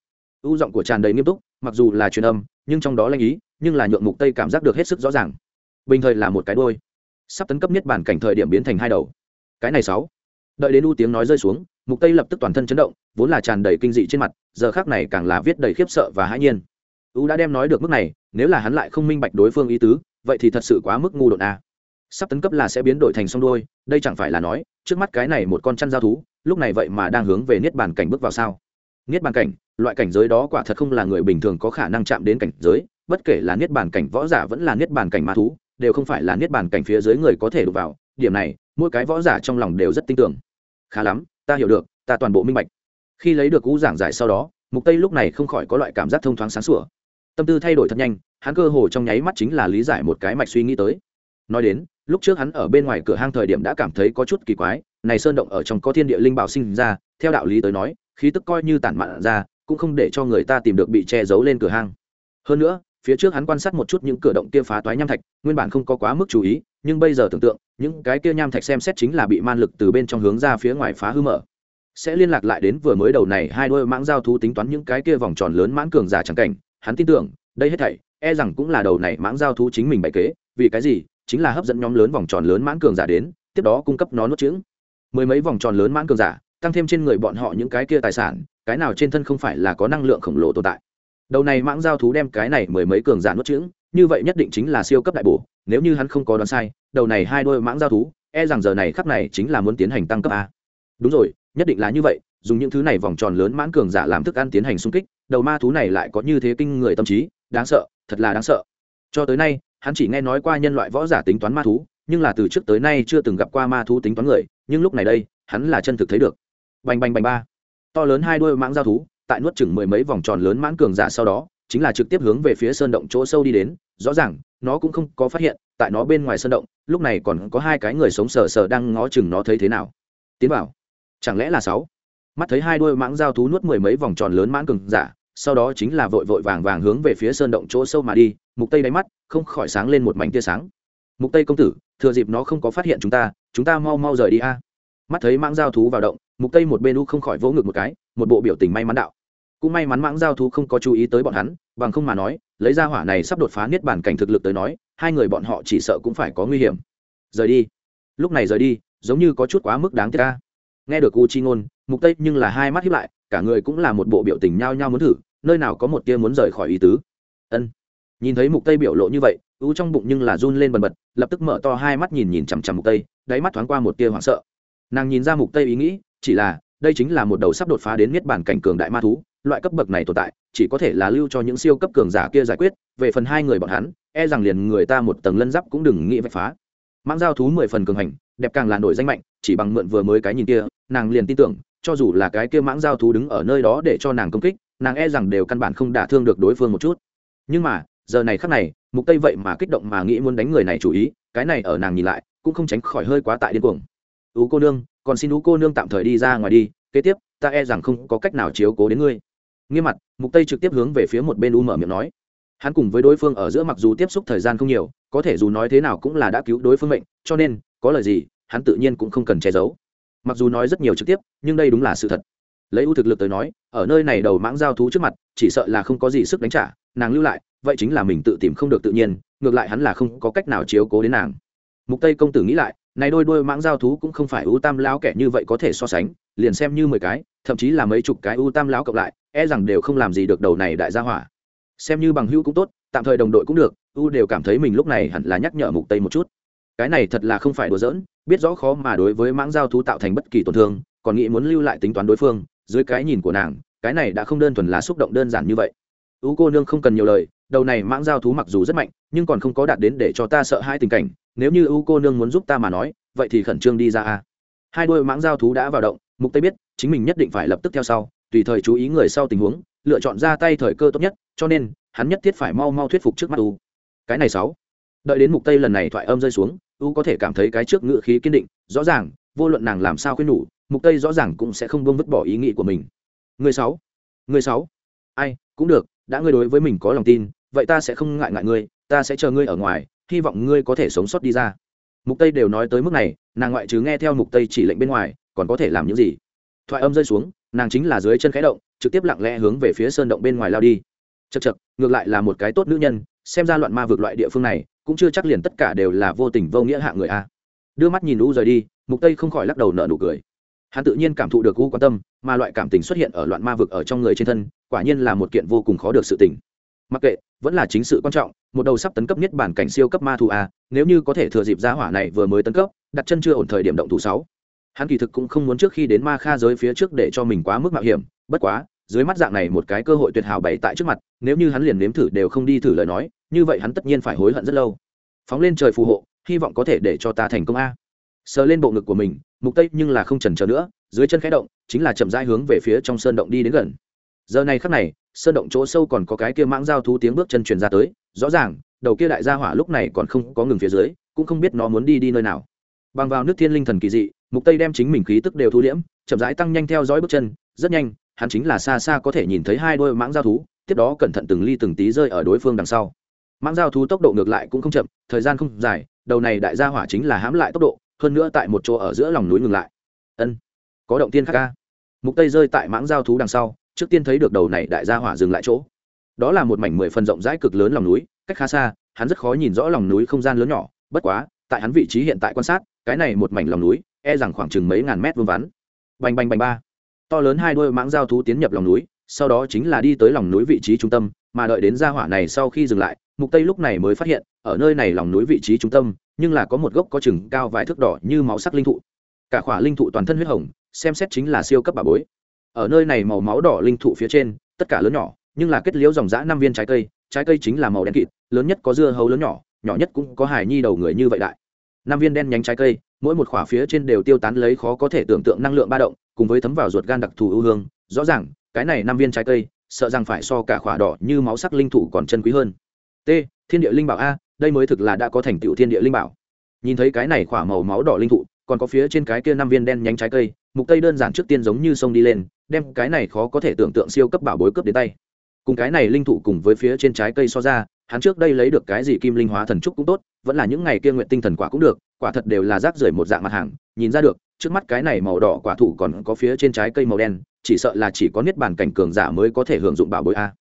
A: U giọng của tràn đầy nghiêm túc, mặc dù là truyền âm, nhưng trong đó lanh ý, nhưng là nhượng mục tây cảm giác được hết sức rõ ràng. Bình thời là một cái đôi sắp tấn cấp nhất bản cảnh thời điểm biến thành hai đầu. Cái này sáu. Đợi đến u tiếng nói rơi xuống mục tây lập tức toàn thân chấn động vốn là tràn đầy kinh dị trên mặt giờ khác này càng là viết đầy khiếp sợ và hãi nhiên. U đã đem nói được mức này nếu là hắn lại không minh bạch đối phương ý tứ vậy thì thật sự quá mức ngu đột a sắp tấn cấp là sẽ biến đổi thành song đôi, đây chẳng phải là nói, trước mắt cái này một con chăn giao thú, lúc này vậy mà đang hướng về niết bàn cảnh bước vào sao? Niết bàn cảnh, loại cảnh giới đó quả thật không là người bình thường có khả năng chạm đến cảnh giới, bất kể là niết bàn cảnh võ giả vẫn là niết bàn cảnh ma thú, đều không phải là niết bàn cảnh phía dưới người có thể đụng vào, điểm này, mỗi cái võ giả trong lòng đều rất tin tưởng. Khá lắm, ta hiểu được, ta toàn bộ minh bạch. Khi lấy được cú giảng giải sau đó, mục tây lúc này không khỏi có loại cảm giác thông thoáng sáng sủa. Tâm tư thay đổi thật nhanh, hắn cơ hồ trong nháy mắt chính là lý giải một cái mạch suy nghĩ tới. Nói đến lúc trước hắn ở bên ngoài cửa hang thời điểm đã cảm thấy có chút kỳ quái, này sơn động ở trong có thiên địa linh bảo sinh ra, theo đạo lý tới nói, khí tức coi như tản mạn ra, cũng không để cho người ta tìm được bị che giấu lên cửa hang. Hơn nữa, phía trước hắn quan sát một chút những cửa động kia phá toái nham thạch, nguyên bản không có quá mức chú ý, nhưng bây giờ tưởng tượng, những cái kia nham thạch xem xét chính là bị man lực từ bên trong hướng ra phía ngoài phá hư mở. Sẽ liên lạc lại đến vừa mới đầu này hai đôi mãng giao thú tính toán những cái kia vòng tròn lớn mãng cường giả trắng cảnh, hắn tin tưởng, đây hết thảy e rằng cũng là đầu này mãng giao thú chính mình bày kế, vì cái gì? Chính là hấp dẫn nhóm lớn vòng tròn lớn mãn cường giả đến, tiếp đó cung cấp nó nuốt trứng. Mười mấy vòng tròn lớn mãn cường giả, tăng thêm trên người bọn họ những cái kia tài sản, cái nào trên thân không phải là có năng lượng khổng lồ tồn tại. Đầu này mãng giao thú đem cái này mười mấy cường giả nuốt chửng như vậy nhất định chính là siêu cấp đại bổ, nếu như hắn không có đoán sai, đầu này hai đôi mãng giao thú e rằng giờ này khắp này chính là muốn tiến hành tăng cấp a. Đúng rồi, nhất định là như vậy, dùng những thứ này vòng tròn lớn mãn cường giả làm thức ăn tiến hành xung kích, đầu ma thú này lại có như thế kinh người tâm trí, đáng sợ, thật là đáng sợ. Cho tới nay hắn chỉ nghe nói qua nhân loại võ giả tính toán ma thú, nhưng là từ trước tới nay chưa từng gặp qua ma thú tính toán người, nhưng lúc này đây, hắn là chân thực thấy được. Bành bành bành ba. To lớn hai đôi mãng giao thú, tại nuốt chừng mười mấy vòng tròn lớn mãn cường giả sau đó, chính là trực tiếp hướng về phía sơn động chỗ sâu đi đến, rõ ràng, nó cũng không có phát hiện, tại nó bên ngoài sơn động, lúc này còn có hai cái người sống sờ sờ đang ngó chừng nó thấy thế nào. Tiến vào. Chẳng lẽ là sáu? Mắt thấy hai đôi mãng giao thú nuốt mười mấy vòng tròn lớn mãn cường giả sau đó chính là vội vội vàng vàng hướng về phía sơn động chỗ sâu mà đi, mục tây đáy mắt không khỏi sáng lên một mảnh tia sáng. Mục tây công tử, thừa dịp nó không có phát hiện chúng ta chúng ta mau mau rời đi a. Mắt thấy mãng giao thú vào động, mục tây một bên u không khỏi vỗ ngực một cái, một bộ biểu tình may mắn đạo. Cũng may mắn mãng giao thú không có chú ý tới bọn hắn, bằng không mà nói, lấy ra hỏa này sắp đột phá niết bản cảnh thực lực tới nói, hai người bọn họ chỉ sợ cũng phải có nguy hiểm. Rời đi. Lúc này rời đi, giống như có chút quá mức đáng tiếc ca nghe được u chi ngôn, mục tây nhưng là hai mắt hiếp lại cả người cũng là một bộ biểu tình nhao nhao muốn thử, nơi nào có một tia muốn rời khỏi ý tứ. Ân. Nhìn thấy mục tây biểu lộ như vậy ú trong bụng nhưng là run lên bần bật, lập tức mở to hai mắt nhìn nhìn chằm chằm mục tây, đáy mắt thoáng qua một tia hoảng sợ. Nàng nhìn ra mục tây ý nghĩ, chỉ là, đây chính là một đầu sắp đột phá đến miết bản cảnh cường đại ma thú, loại cấp bậc này tồn tại, chỉ có thể là lưu cho những siêu cấp cường giả kia giải quyết, về phần hai người bọn hắn e rằng liền người ta một tầng lân giáp cũng đừng nghĩ vạch phá. Mang giao thú mười phần cường hành, đẹp càng là nổi danh mạnh, chỉ bằng mượn vừa mới cái nhìn kia, nàng liền tin tưởng cho dù là cái kia mãng giao thú đứng ở nơi đó để cho nàng công kích, nàng e rằng đều căn bản không đả thương được đối phương một chút. Nhưng mà, giờ này khắc này, mục tây vậy mà kích động mà nghĩ muốn đánh người này chủ ý, cái này ở nàng nhìn lại, cũng không tránh khỏi hơi quá tại điên cuồng. Ú cô nương, còn xin ú cô nương tạm thời đi ra ngoài đi, kế tiếp, ta e rằng không có cách nào chiếu cố đến ngươi. Nghiêm mặt, mục tây trực tiếp hướng về phía một bên u mở miệng nói. Hắn cùng với đối phương ở giữa mặc dù tiếp xúc thời gian không nhiều, có thể dù nói thế nào cũng là đã cứu đối phương mệnh, cho nên, có lời gì, hắn tự nhiên cũng không cần che giấu mặc dù nói rất nhiều trực tiếp, nhưng đây đúng là sự thật. Lấy ưu thực lực tới nói, ở nơi này đầu mãng giao thú trước mặt, chỉ sợ là không có gì sức đánh trả, nàng lưu lại, vậy chính là mình tự tìm không được tự nhiên, ngược lại hắn là không có cách nào chiếu cố đến nàng. Mục tây công tử nghĩ lại, này đôi đôi mãng giao thú cũng không phải ưu tam lão kẻ như vậy có thể so sánh, liền xem như mười cái, thậm chí là mấy chục cái ưu tam lão cộng lại e rằng đều không làm gì được đầu này đại gia hỏa. Xem như bằng hữu cũng tốt, tạm thời đồng đội cũng được, ưu đều cảm thấy mình lúc này hẳn là nhắc nhở mục tây một chút cái này thật là không phải đùa giỡn, biết rõ khó mà đối với mãng giao thú tạo thành bất kỳ tổn thương, còn nghĩ muốn lưu lại tính toán đối phương, dưới cái nhìn của nàng, cái này đã không đơn thuần là xúc động đơn giản như vậy. Ú cô nương không cần nhiều lời, đầu này mãng giao thú mặc dù rất mạnh, nhưng còn không có đạt đến để cho ta sợ hai tình cảnh, nếu như ú cô nương muốn giúp ta mà nói, vậy thì khẩn trương đi ra a. Hai đôi mãng giao thú đã vào động, mục tây biết, chính mình nhất định phải lập tức theo sau, tùy thời chú ý người sau tình huống, lựa chọn ra tay thời cơ tốt nhất, cho nên, hắn nhất thiết phải mau mau thuyết phục trước mắt u cái này sáu. Đợi đến mục tây lần này thoại âm rơi xuống u có thể cảm thấy cái trước ngựa khí kiên định, rõ ràng, vô luận nàng làm sao khuyên nhủ, mục tây rõ ràng cũng sẽ không buông vứt bỏ ý nghĩ của mình. Người sáu người sáu. Ai, cũng được, đã ngươi đối với mình có lòng tin, vậy ta sẽ không ngại ngại ngươi, ta sẽ chờ ngươi ở ngoài, hy vọng ngươi có thể sống sót đi ra. Mục tây đều nói tới mức này, nàng ngoại trừ nghe theo mục tây chỉ lệnh bên ngoài, còn có thể làm những gì? Thoại âm rơi xuống, nàng chính là dưới chân khẽ động, trực tiếp lặng lẽ hướng về phía sơn động bên ngoài lao đi. Chật chật ngược lại là một cái tốt nữ nhân, xem ra loạn ma vượt loại địa phương này cũng chưa chắc liền tất cả đều là vô tình vô nghĩa hạ người a. Đưa mắt nhìn u rời đi, mục tây không khỏi lắc đầu nở nụ cười. Hắn tự nhiên cảm thụ được u quan tâm, mà loại cảm tình xuất hiện ở loạn ma vực ở trong người trên thân, quả nhiên là một kiện vô cùng khó được sự tình. Mặc kệ, vẫn là chính sự quan trọng, một đầu sắp tấn cấp nhất bản cảnh siêu cấp ma thù a, nếu như có thể thừa dịp giá hỏa này vừa mới tấn cấp, đặt chân chưa ổn thời điểm động thủ sáu. Hắn kỳ thực cũng không muốn trước khi đến ma kha giới phía trước để cho mình quá mức mạo hiểm, bất quá, dưới mắt dạng này một cái cơ hội tuyệt hảo bày tại trước mặt, nếu như hắn liền nếm thử đều không đi thử lời nói như vậy hắn tất nhiên phải hối hận rất lâu. Phóng lên trời phù hộ, hy vọng có thể để cho ta thành công a. Sờ lên bộ ngực của mình, mục tây nhưng là không chần chờ nữa, dưới chân khẽ động, chính là chậm rãi hướng về phía trong sơn động đi đến gần. Giờ này khắc này, sơn động chỗ sâu còn có cái kia mãng giao thú tiếng bước chân truyền ra tới, rõ ràng, đầu kia đại gia hỏa lúc này còn không có ngừng phía dưới, cũng không biết nó muốn đi đi nơi nào. Bằng vào nước thiên linh thần kỳ dị, mục tây đem chính mình khí tức đều thu liễm, chậm rãi tăng nhanh theo dõi bước chân, rất nhanh, hắn chính là xa xa có thể nhìn thấy hai đôi mãng giao thú, tiếp đó cẩn thận từng ly từng tí rơi ở đối phương đằng sau mãng giao thú tốc độ ngược lại cũng không chậm, thời gian không dài, đầu này đại gia hỏa chính là hãm lại tốc độ, hơn nữa tại một chỗ ở giữa lòng núi ngừng lại. Ân, có động tiên khác ca mục tây rơi tại mãng giao thú đằng sau, trước tiên thấy được đầu này đại gia hỏa dừng lại chỗ. Đó là một mảnh mười phần rộng rãi cực lớn lòng núi, cách khá xa, hắn rất khó nhìn rõ lòng núi không gian lớn nhỏ, bất quá, tại hắn vị trí hiện tại quan sát, cái này một mảnh lòng núi e rằng khoảng chừng mấy ngàn mét vuông vắn. Bành bành bành ba. To lớn hai đôi mãng giao thú tiến nhập lòng núi, sau đó chính là đi tới lòng núi vị trí trung tâm, mà đợi đến gia hỏa này sau khi dừng lại mục tây lúc này mới phát hiện, ở nơi này lòng núi vị trí trung tâm, nhưng là có một gốc có chừng cao vài thước đỏ như máu sắc linh thụ. Cả khỏa linh thụ toàn thân huyết hồng, xem xét chính là siêu cấp bà bối. Ở nơi này màu máu đỏ linh thụ phía trên, tất cả lớn nhỏ, nhưng là kết liễu dòng dã năm viên trái cây trái cây chính là màu đen kịt, lớn nhất có dưa hấu lớn nhỏ nhỏ nhất cũng có hài nhi đầu người như vậy đại. Năm viên đen nhánh trái cây, mỗi một khỏa phía trên đều tiêu tán lấy khó có thể tưởng tượng năng lượng ba động, cùng với thấm vào ruột gan đặc thù ưu hương. Rõ ràng, cái này năm viên trái cây, sợ rằng phải so cả khỏa đỏ như máu sắc linh thụ còn chân quý hơn t, thiên địa linh bảo a, đây mới thực là đã có thành tựu thiên địa linh bảo. Nhìn thấy cái này khỏa màu máu đỏ linh thụ, còn có phía trên cái kia năm viên đen nhánh trái cây, mục tây đơn giản trước tiên giống như sông đi lên, đem cái này khó có thể tưởng tượng siêu cấp bảo bối cướp đến tay. Cùng cái này linh thụ cùng với phía trên trái cây so ra, hắn trước đây lấy được cái gì kim linh hóa thần trúc cũng tốt, vẫn là những ngày kia nguyện tinh thần quả cũng được, quả thật đều là rác rưởi một dạng mặt hàng, nhìn ra được, trước mắt cái này màu đỏ quả thụ còn có phía trên trái cây màu đen, chỉ sợ là chỉ có niết bàn cảnh cường giả mới có thể hưởng dụng bảo bối a.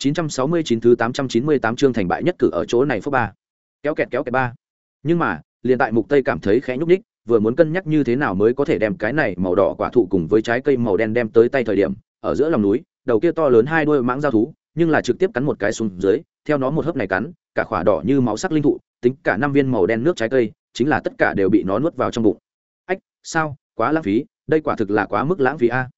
A: 969 thứ 898 chương thành bại nhất cử ở chỗ này phút ba. Kéo kẹt kéo kẹt ba. Nhưng mà, liền tại mục tây cảm thấy khẽ nhúc nhích, vừa muốn cân nhắc như thế nào mới có thể đem cái này màu đỏ quả thụ cùng với trái cây màu đen đem tới tay thời điểm, ở giữa lòng núi, đầu kia to lớn hai đuôi mãng giao thú, nhưng là trực tiếp cắn một cái xuống dưới, theo nó một hớp này cắn, cả quả đỏ như máu sắc linh thụ, tính cả năm viên màu đen nước trái cây, chính là tất cả đều bị nó nuốt vào trong bụng. Ách, sao? Quá lãng phí, đây quả thực là quá mức lãng phí a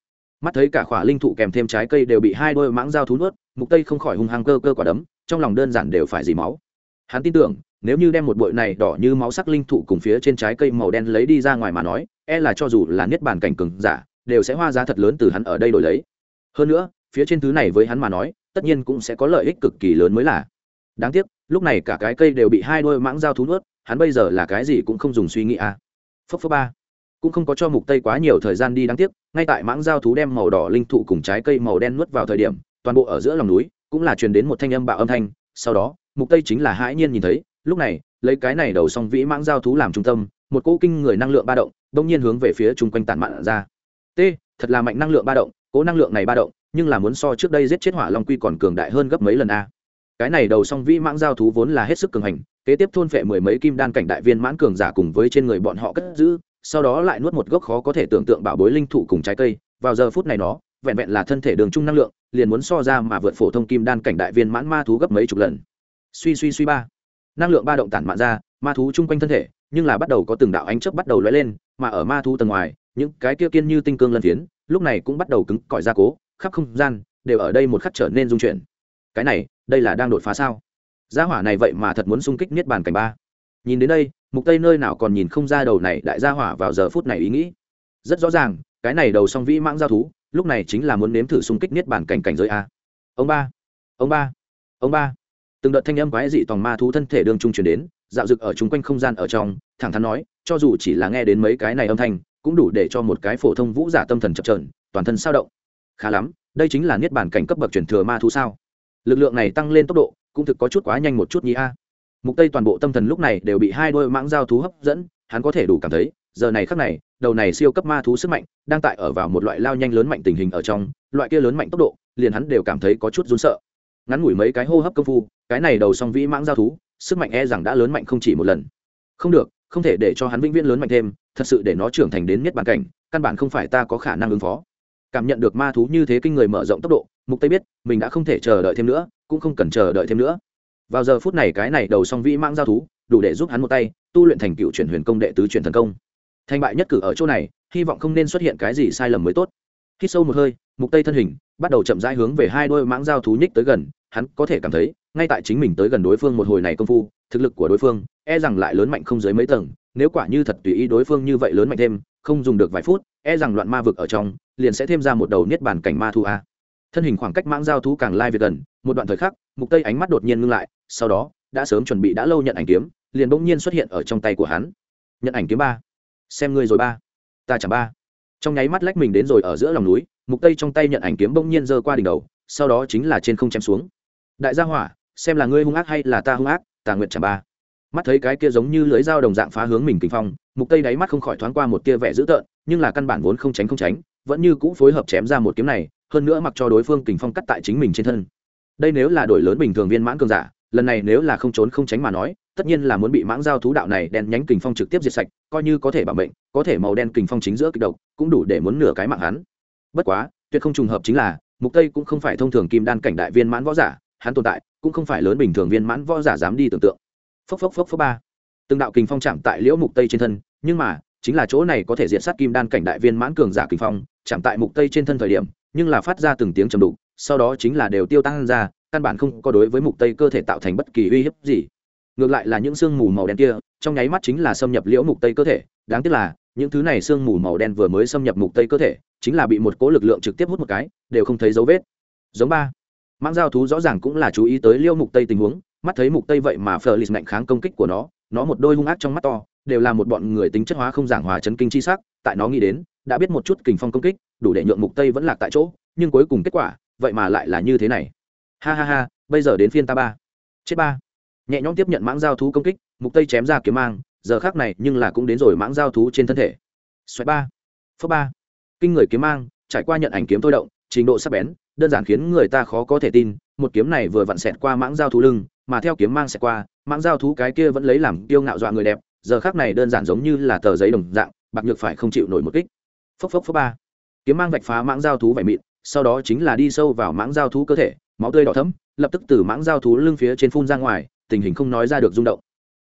A: mắt thấy cả khỏa linh thụ kèm thêm trái cây đều bị hai đôi mãng dao thú nuốt, mục tây không khỏi hung hăng cơ cơ quả đấm, trong lòng đơn giản đều phải dì máu. Hắn tin tưởng, nếu như đem một bội này đỏ như máu sắc linh thụ cùng phía trên trái cây màu đen lấy đi ra ngoài mà nói e là cho dù là niết bàn cảnh cường giả, đều sẽ hoa giá thật lớn từ hắn ở đây đổi lấy. Hơn nữa, phía trên thứ này với hắn mà nói, tất nhiên cũng sẽ có lợi ích cực kỳ lớn mới là. Đáng tiếc, lúc này cả cái cây đều bị hai đôi mãng dao thú nuốt, hắn bây giờ là cái gì cũng không dùng suy nghĩ à. Phấp phấp ba. Cũng không có cho mục tây quá nhiều thời gian đi, đáng tiếc ngay tại mãng giao thú đem màu đỏ linh thụ cùng trái cây màu đen nuốt vào thời điểm, toàn bộ ở giữa lòng núi, cũng là truyền đến một thanh âm bạo âm thanh. Sau đó, mục tây chính là hãi nhiên nhìn thấy, lúc này, lấy cái này đầu song vĩ mãng giao thú làm trung tâm, một cỗ kinh người năng lượng ba động, đông nhiên hướng về phía chung quanh tản mạn ra. T, thật là mạnh năng lượng ba động, cỗ năng lượng này ba động, nhưng là muốn so trước đây giết chết hỏa long quy còn cường đại hơn gấp mấy lần a. Cái này đầu song vĩ mãng giao thú vốn là hết sức cường hành, kế tiếp thôn phệ mười mấy kim đan cảnh đại viên mãn cường giả cùng với trên người bọn họ cất giữ sau đó lại nuốt một gốc khó có thể tưởng tượng bảo bối linh thụ cùng trái cây. Vào giờ phút này nó, vẹn vẹn là thân thể đường trung năng lượng, liền muốn so ra mà vượt phổ thông kim đan cảnh đại viên mãn ma thú gấp mấy chục lần. Suy suy suy ba. Năng lượng ba động tản mạn ra, ma thú chung quanh thân thể, nhưng là bắt đầu có từng đạo ánh chớp bắt đầu lóe lên, mà ở ma thú tầng ngoài, những cái kia kiên như tinh cương lân phiến, lúc này cũng bắt đầu cứng cỏi ra cố, khắp không gian đều ở đây một khắc trở nên dung chuyển. Cái này, đây là đang đột phá sao? Gia hỏa này vậy mà thật muốn xung kích niết bàn cảnh ba nhìn đến đây, mục tây nơi nào còn nhìn không ra đầu này đại gia hỏa vào giờ phút này ý nghĩ. Rất rõ ràng, cái này đầu song vĩ mãng giao thú, lúc này chính là muốn nếm thử xung kích niết bàn cảnh cảnh giới a. Ông ba ông ba ông ba. Từng đợt thanh âm quái dị tòng ma thú thân thể đường trung chuyển đến, dạo dực ở chung quanh không gian ở trong, thẳng thắn nói, cho dù chỉ là nghe đến mấy cái này âm thanh, cũng đủ để cho một cái phổ thông vũ giả tâm thần chập trờn toàn thân sao động. Khá lắm, đây chính là niết bàn cảnh cấp bậc truyền thừa ma thú sao? Lực lượng này tăng lên tốc độ, cũng thực có chút quá nhanh một chút nhí a mục tây toàn bộ tâm thần lúc này đều bị hai đôi mãng giao thú hấp dẫn, hắn có thể đủ cảm thấy, giờ này khắc này, đầu này siêu cấp ma thú sức mạnh đang tại ở vào một loại lao nhanh lớn mạnh tình hình ở trong, loại kia lớn mạnh tốc độ, liền hắn đều cảm thấy có chút run sợ. Ngắn ngủi mấy cái hô hấp công phu, cái này đầu song vĩ mãng giao thú, sức mạnh e rằng đã lớn mạnh không chỉ một lần. Không được, không thể để cho hắn vĩnh viễn lớn mạnh thêm, thật sự để nó trưởng thành đến nhất bản cảnh, căn bản không phải ta có khả năng ứng phó. Cảm nhận được ma thú như thế kinh người mở rộng tốc độ, mục tây biết, mình đã không thể chờ đợi thêm nữa, cũng không cần chờ đợi thêm nữa vào giờ phút này cái này đầu song vĩ mãng giao thú, đủ để giúp hắn một tay, tu luyện thành cựu chuyển huyền công đệ tứ chuyển thần công. Thành bại nhất cử ở chỗ này, hy vọng không nên xuất hiện cái gì sai lầm mới tốt. Khi sâu một hơi, mục tây thân hình, bắt đầu chậm rãi hướng về hai đôi mãng giao thú nhích tới gần, hắn có thể cảm thấy, ngay tại chính mình tới gần đối phương một hồi này công phu, thực lực của đối phương e rằng lại lớn mạnh không dưới mấy tầng, nếu quả như thật tùy ý đối phương như vậy lớn mạnh thêm, không dùng được vài phút e rằng loạn ma vực ở trong, liền sẽ thêm ra một đầu niết bản cảnh ma thu a thân hình khoảng cách mãng giao thú càng lai về gần, một đoạn thời khắc, mục tây ánh mắt đột nhiên ngưng lại, sau đó, đã sớm chuẩn bị đã lâu nhận ảnh kiếm, liền bỗng nhiên xuất hiện ở trong tay của hắn. Nhận ảnh kiếm ba. Xem ngươi rồi ba. Ta chẳng ba. Trong nháy mắt lách mình đến rồi ở giữa lòng núi, mục tây trong tay nhận ảnh kiếm bỗng nhiên giơ qua đỉnh đầu, sau đó chính là trên không chém xuống. Đại gia hỏa, xem là ngươi hung ác hay là ta hung ác tà nguyện chẳng ba. Mắt thấy cái kia giống như lưới dao đồng dạng phá hướng mình kinh phong, mục tây đáy mắt không khỏi thoáng qua một tia vẻ dữ tợn, nhưng là căn bản vốn không tránh không tránh, vẫn như cũ phối hợp chém ra một kiếm này hơn nữa mặc cho đối phương kình phong cắt tại chính mình trên thân. Đây nếu là đổi lớn bình thường viên mãn cường giả, lần này nếu là không trốn không tránh mà nói, tất nhiên là muốn bị mãng giao thú đạo này đen nhánh kình phong trực tiếp diệt sạch, coi như có thể bảo mệnh, có thể màu đen kình phong chính giữa kịch độc, cũng đủ để muốn nửa cái mạng hắn. Bất quá, tuyệt không trùng hợp chính là, mục tây cũng không phải thông thường kim đan cảnh đại viên mãn võ giả, hắn tồn tại, cũng không phải lớn bình thường viên mãn võ giả dám đi tưởng tượng. Phốc phốc phốc phốc ba. Từng đạo kình phong chạm tại liễu mục tây trên thân, nhưng mà, chính là chỗ này có thể diện sát kim đan cảnh đại viên mãn cường giả kình phong chạm tại mục tây trên thân thời điểm, nhưng là phát ra từng tiếng trầm đục, sau đó chính là đều tiêu tăng ra, căn bản không có đối với mục tây cơ thể tạo thành bất kỳ uy hiếp gì. Ngược lại là những sương mù màu đen kia, trong nháy mắt chính là xâm nhập liễu mục tây cơ thể. Đáng tiếc là, những thứ này sương mù màu đen vừa mới xâm nhập mục tây cơ thể, chính là bị một cố lực lượng trực tiếp hút một cái, đều không thấy dấu vết. Giống ba. Mãng giao thú rõ ràng cũng là chú ý tới liễu mục tây tình huống, mắt thấy mục tây vậy mà phờ lì mạnh kháng công kích của nó nó một đôi hung ác trong mắt to, đều là một bọn người tính chất hóa không giảng hòa chấn kinh chi sắc tại nó nghĩ đến, đã biết một chút kình phong công kích, đủ để nhượng mục tây vẫn lạc tại chỗ, nhưng cuối cùng kết quả, vậy mà lại là như thế này. Ha ha ha, bây giờ đến phiên ta ba. Chết ba. Nhẹ nhõm tiếp nhận mãng giao thú công kích, mục tây chém ra kiếm mang, giờ khác này nhưng là cũng đến rồi mãng giao thú trên thân thể. Xoáy ba. Phước ba. Kinh người kiếm mang, trải qua nhận ảnh kiếm thôi động, trình độ sắc bén, đơn giản khiến người ta khó có thể tin, một kiếm này vừa vặn xẹt qua mãng giao thú lưng, mà theo kiếm mang xẹt qua, mãng giao thú cái kia vẫn lấy làm tiêu ngạo dọa người đẹp, giờ khác này đơn giản giống như là tờ giấy đồng dạng bạc nhược phải không chịu nổi một kích. Phốc phốc phốc ba. Kiếm mang vạch phá mãng giao thú vải mịn, sau đó chính là đi sâu vào mãng giao thú cơ thể, máu tươi đỏ thấm lập tức từ mãng giao thú lưng phía trên phun ra ngoài, tình hình không nói ra được rung động.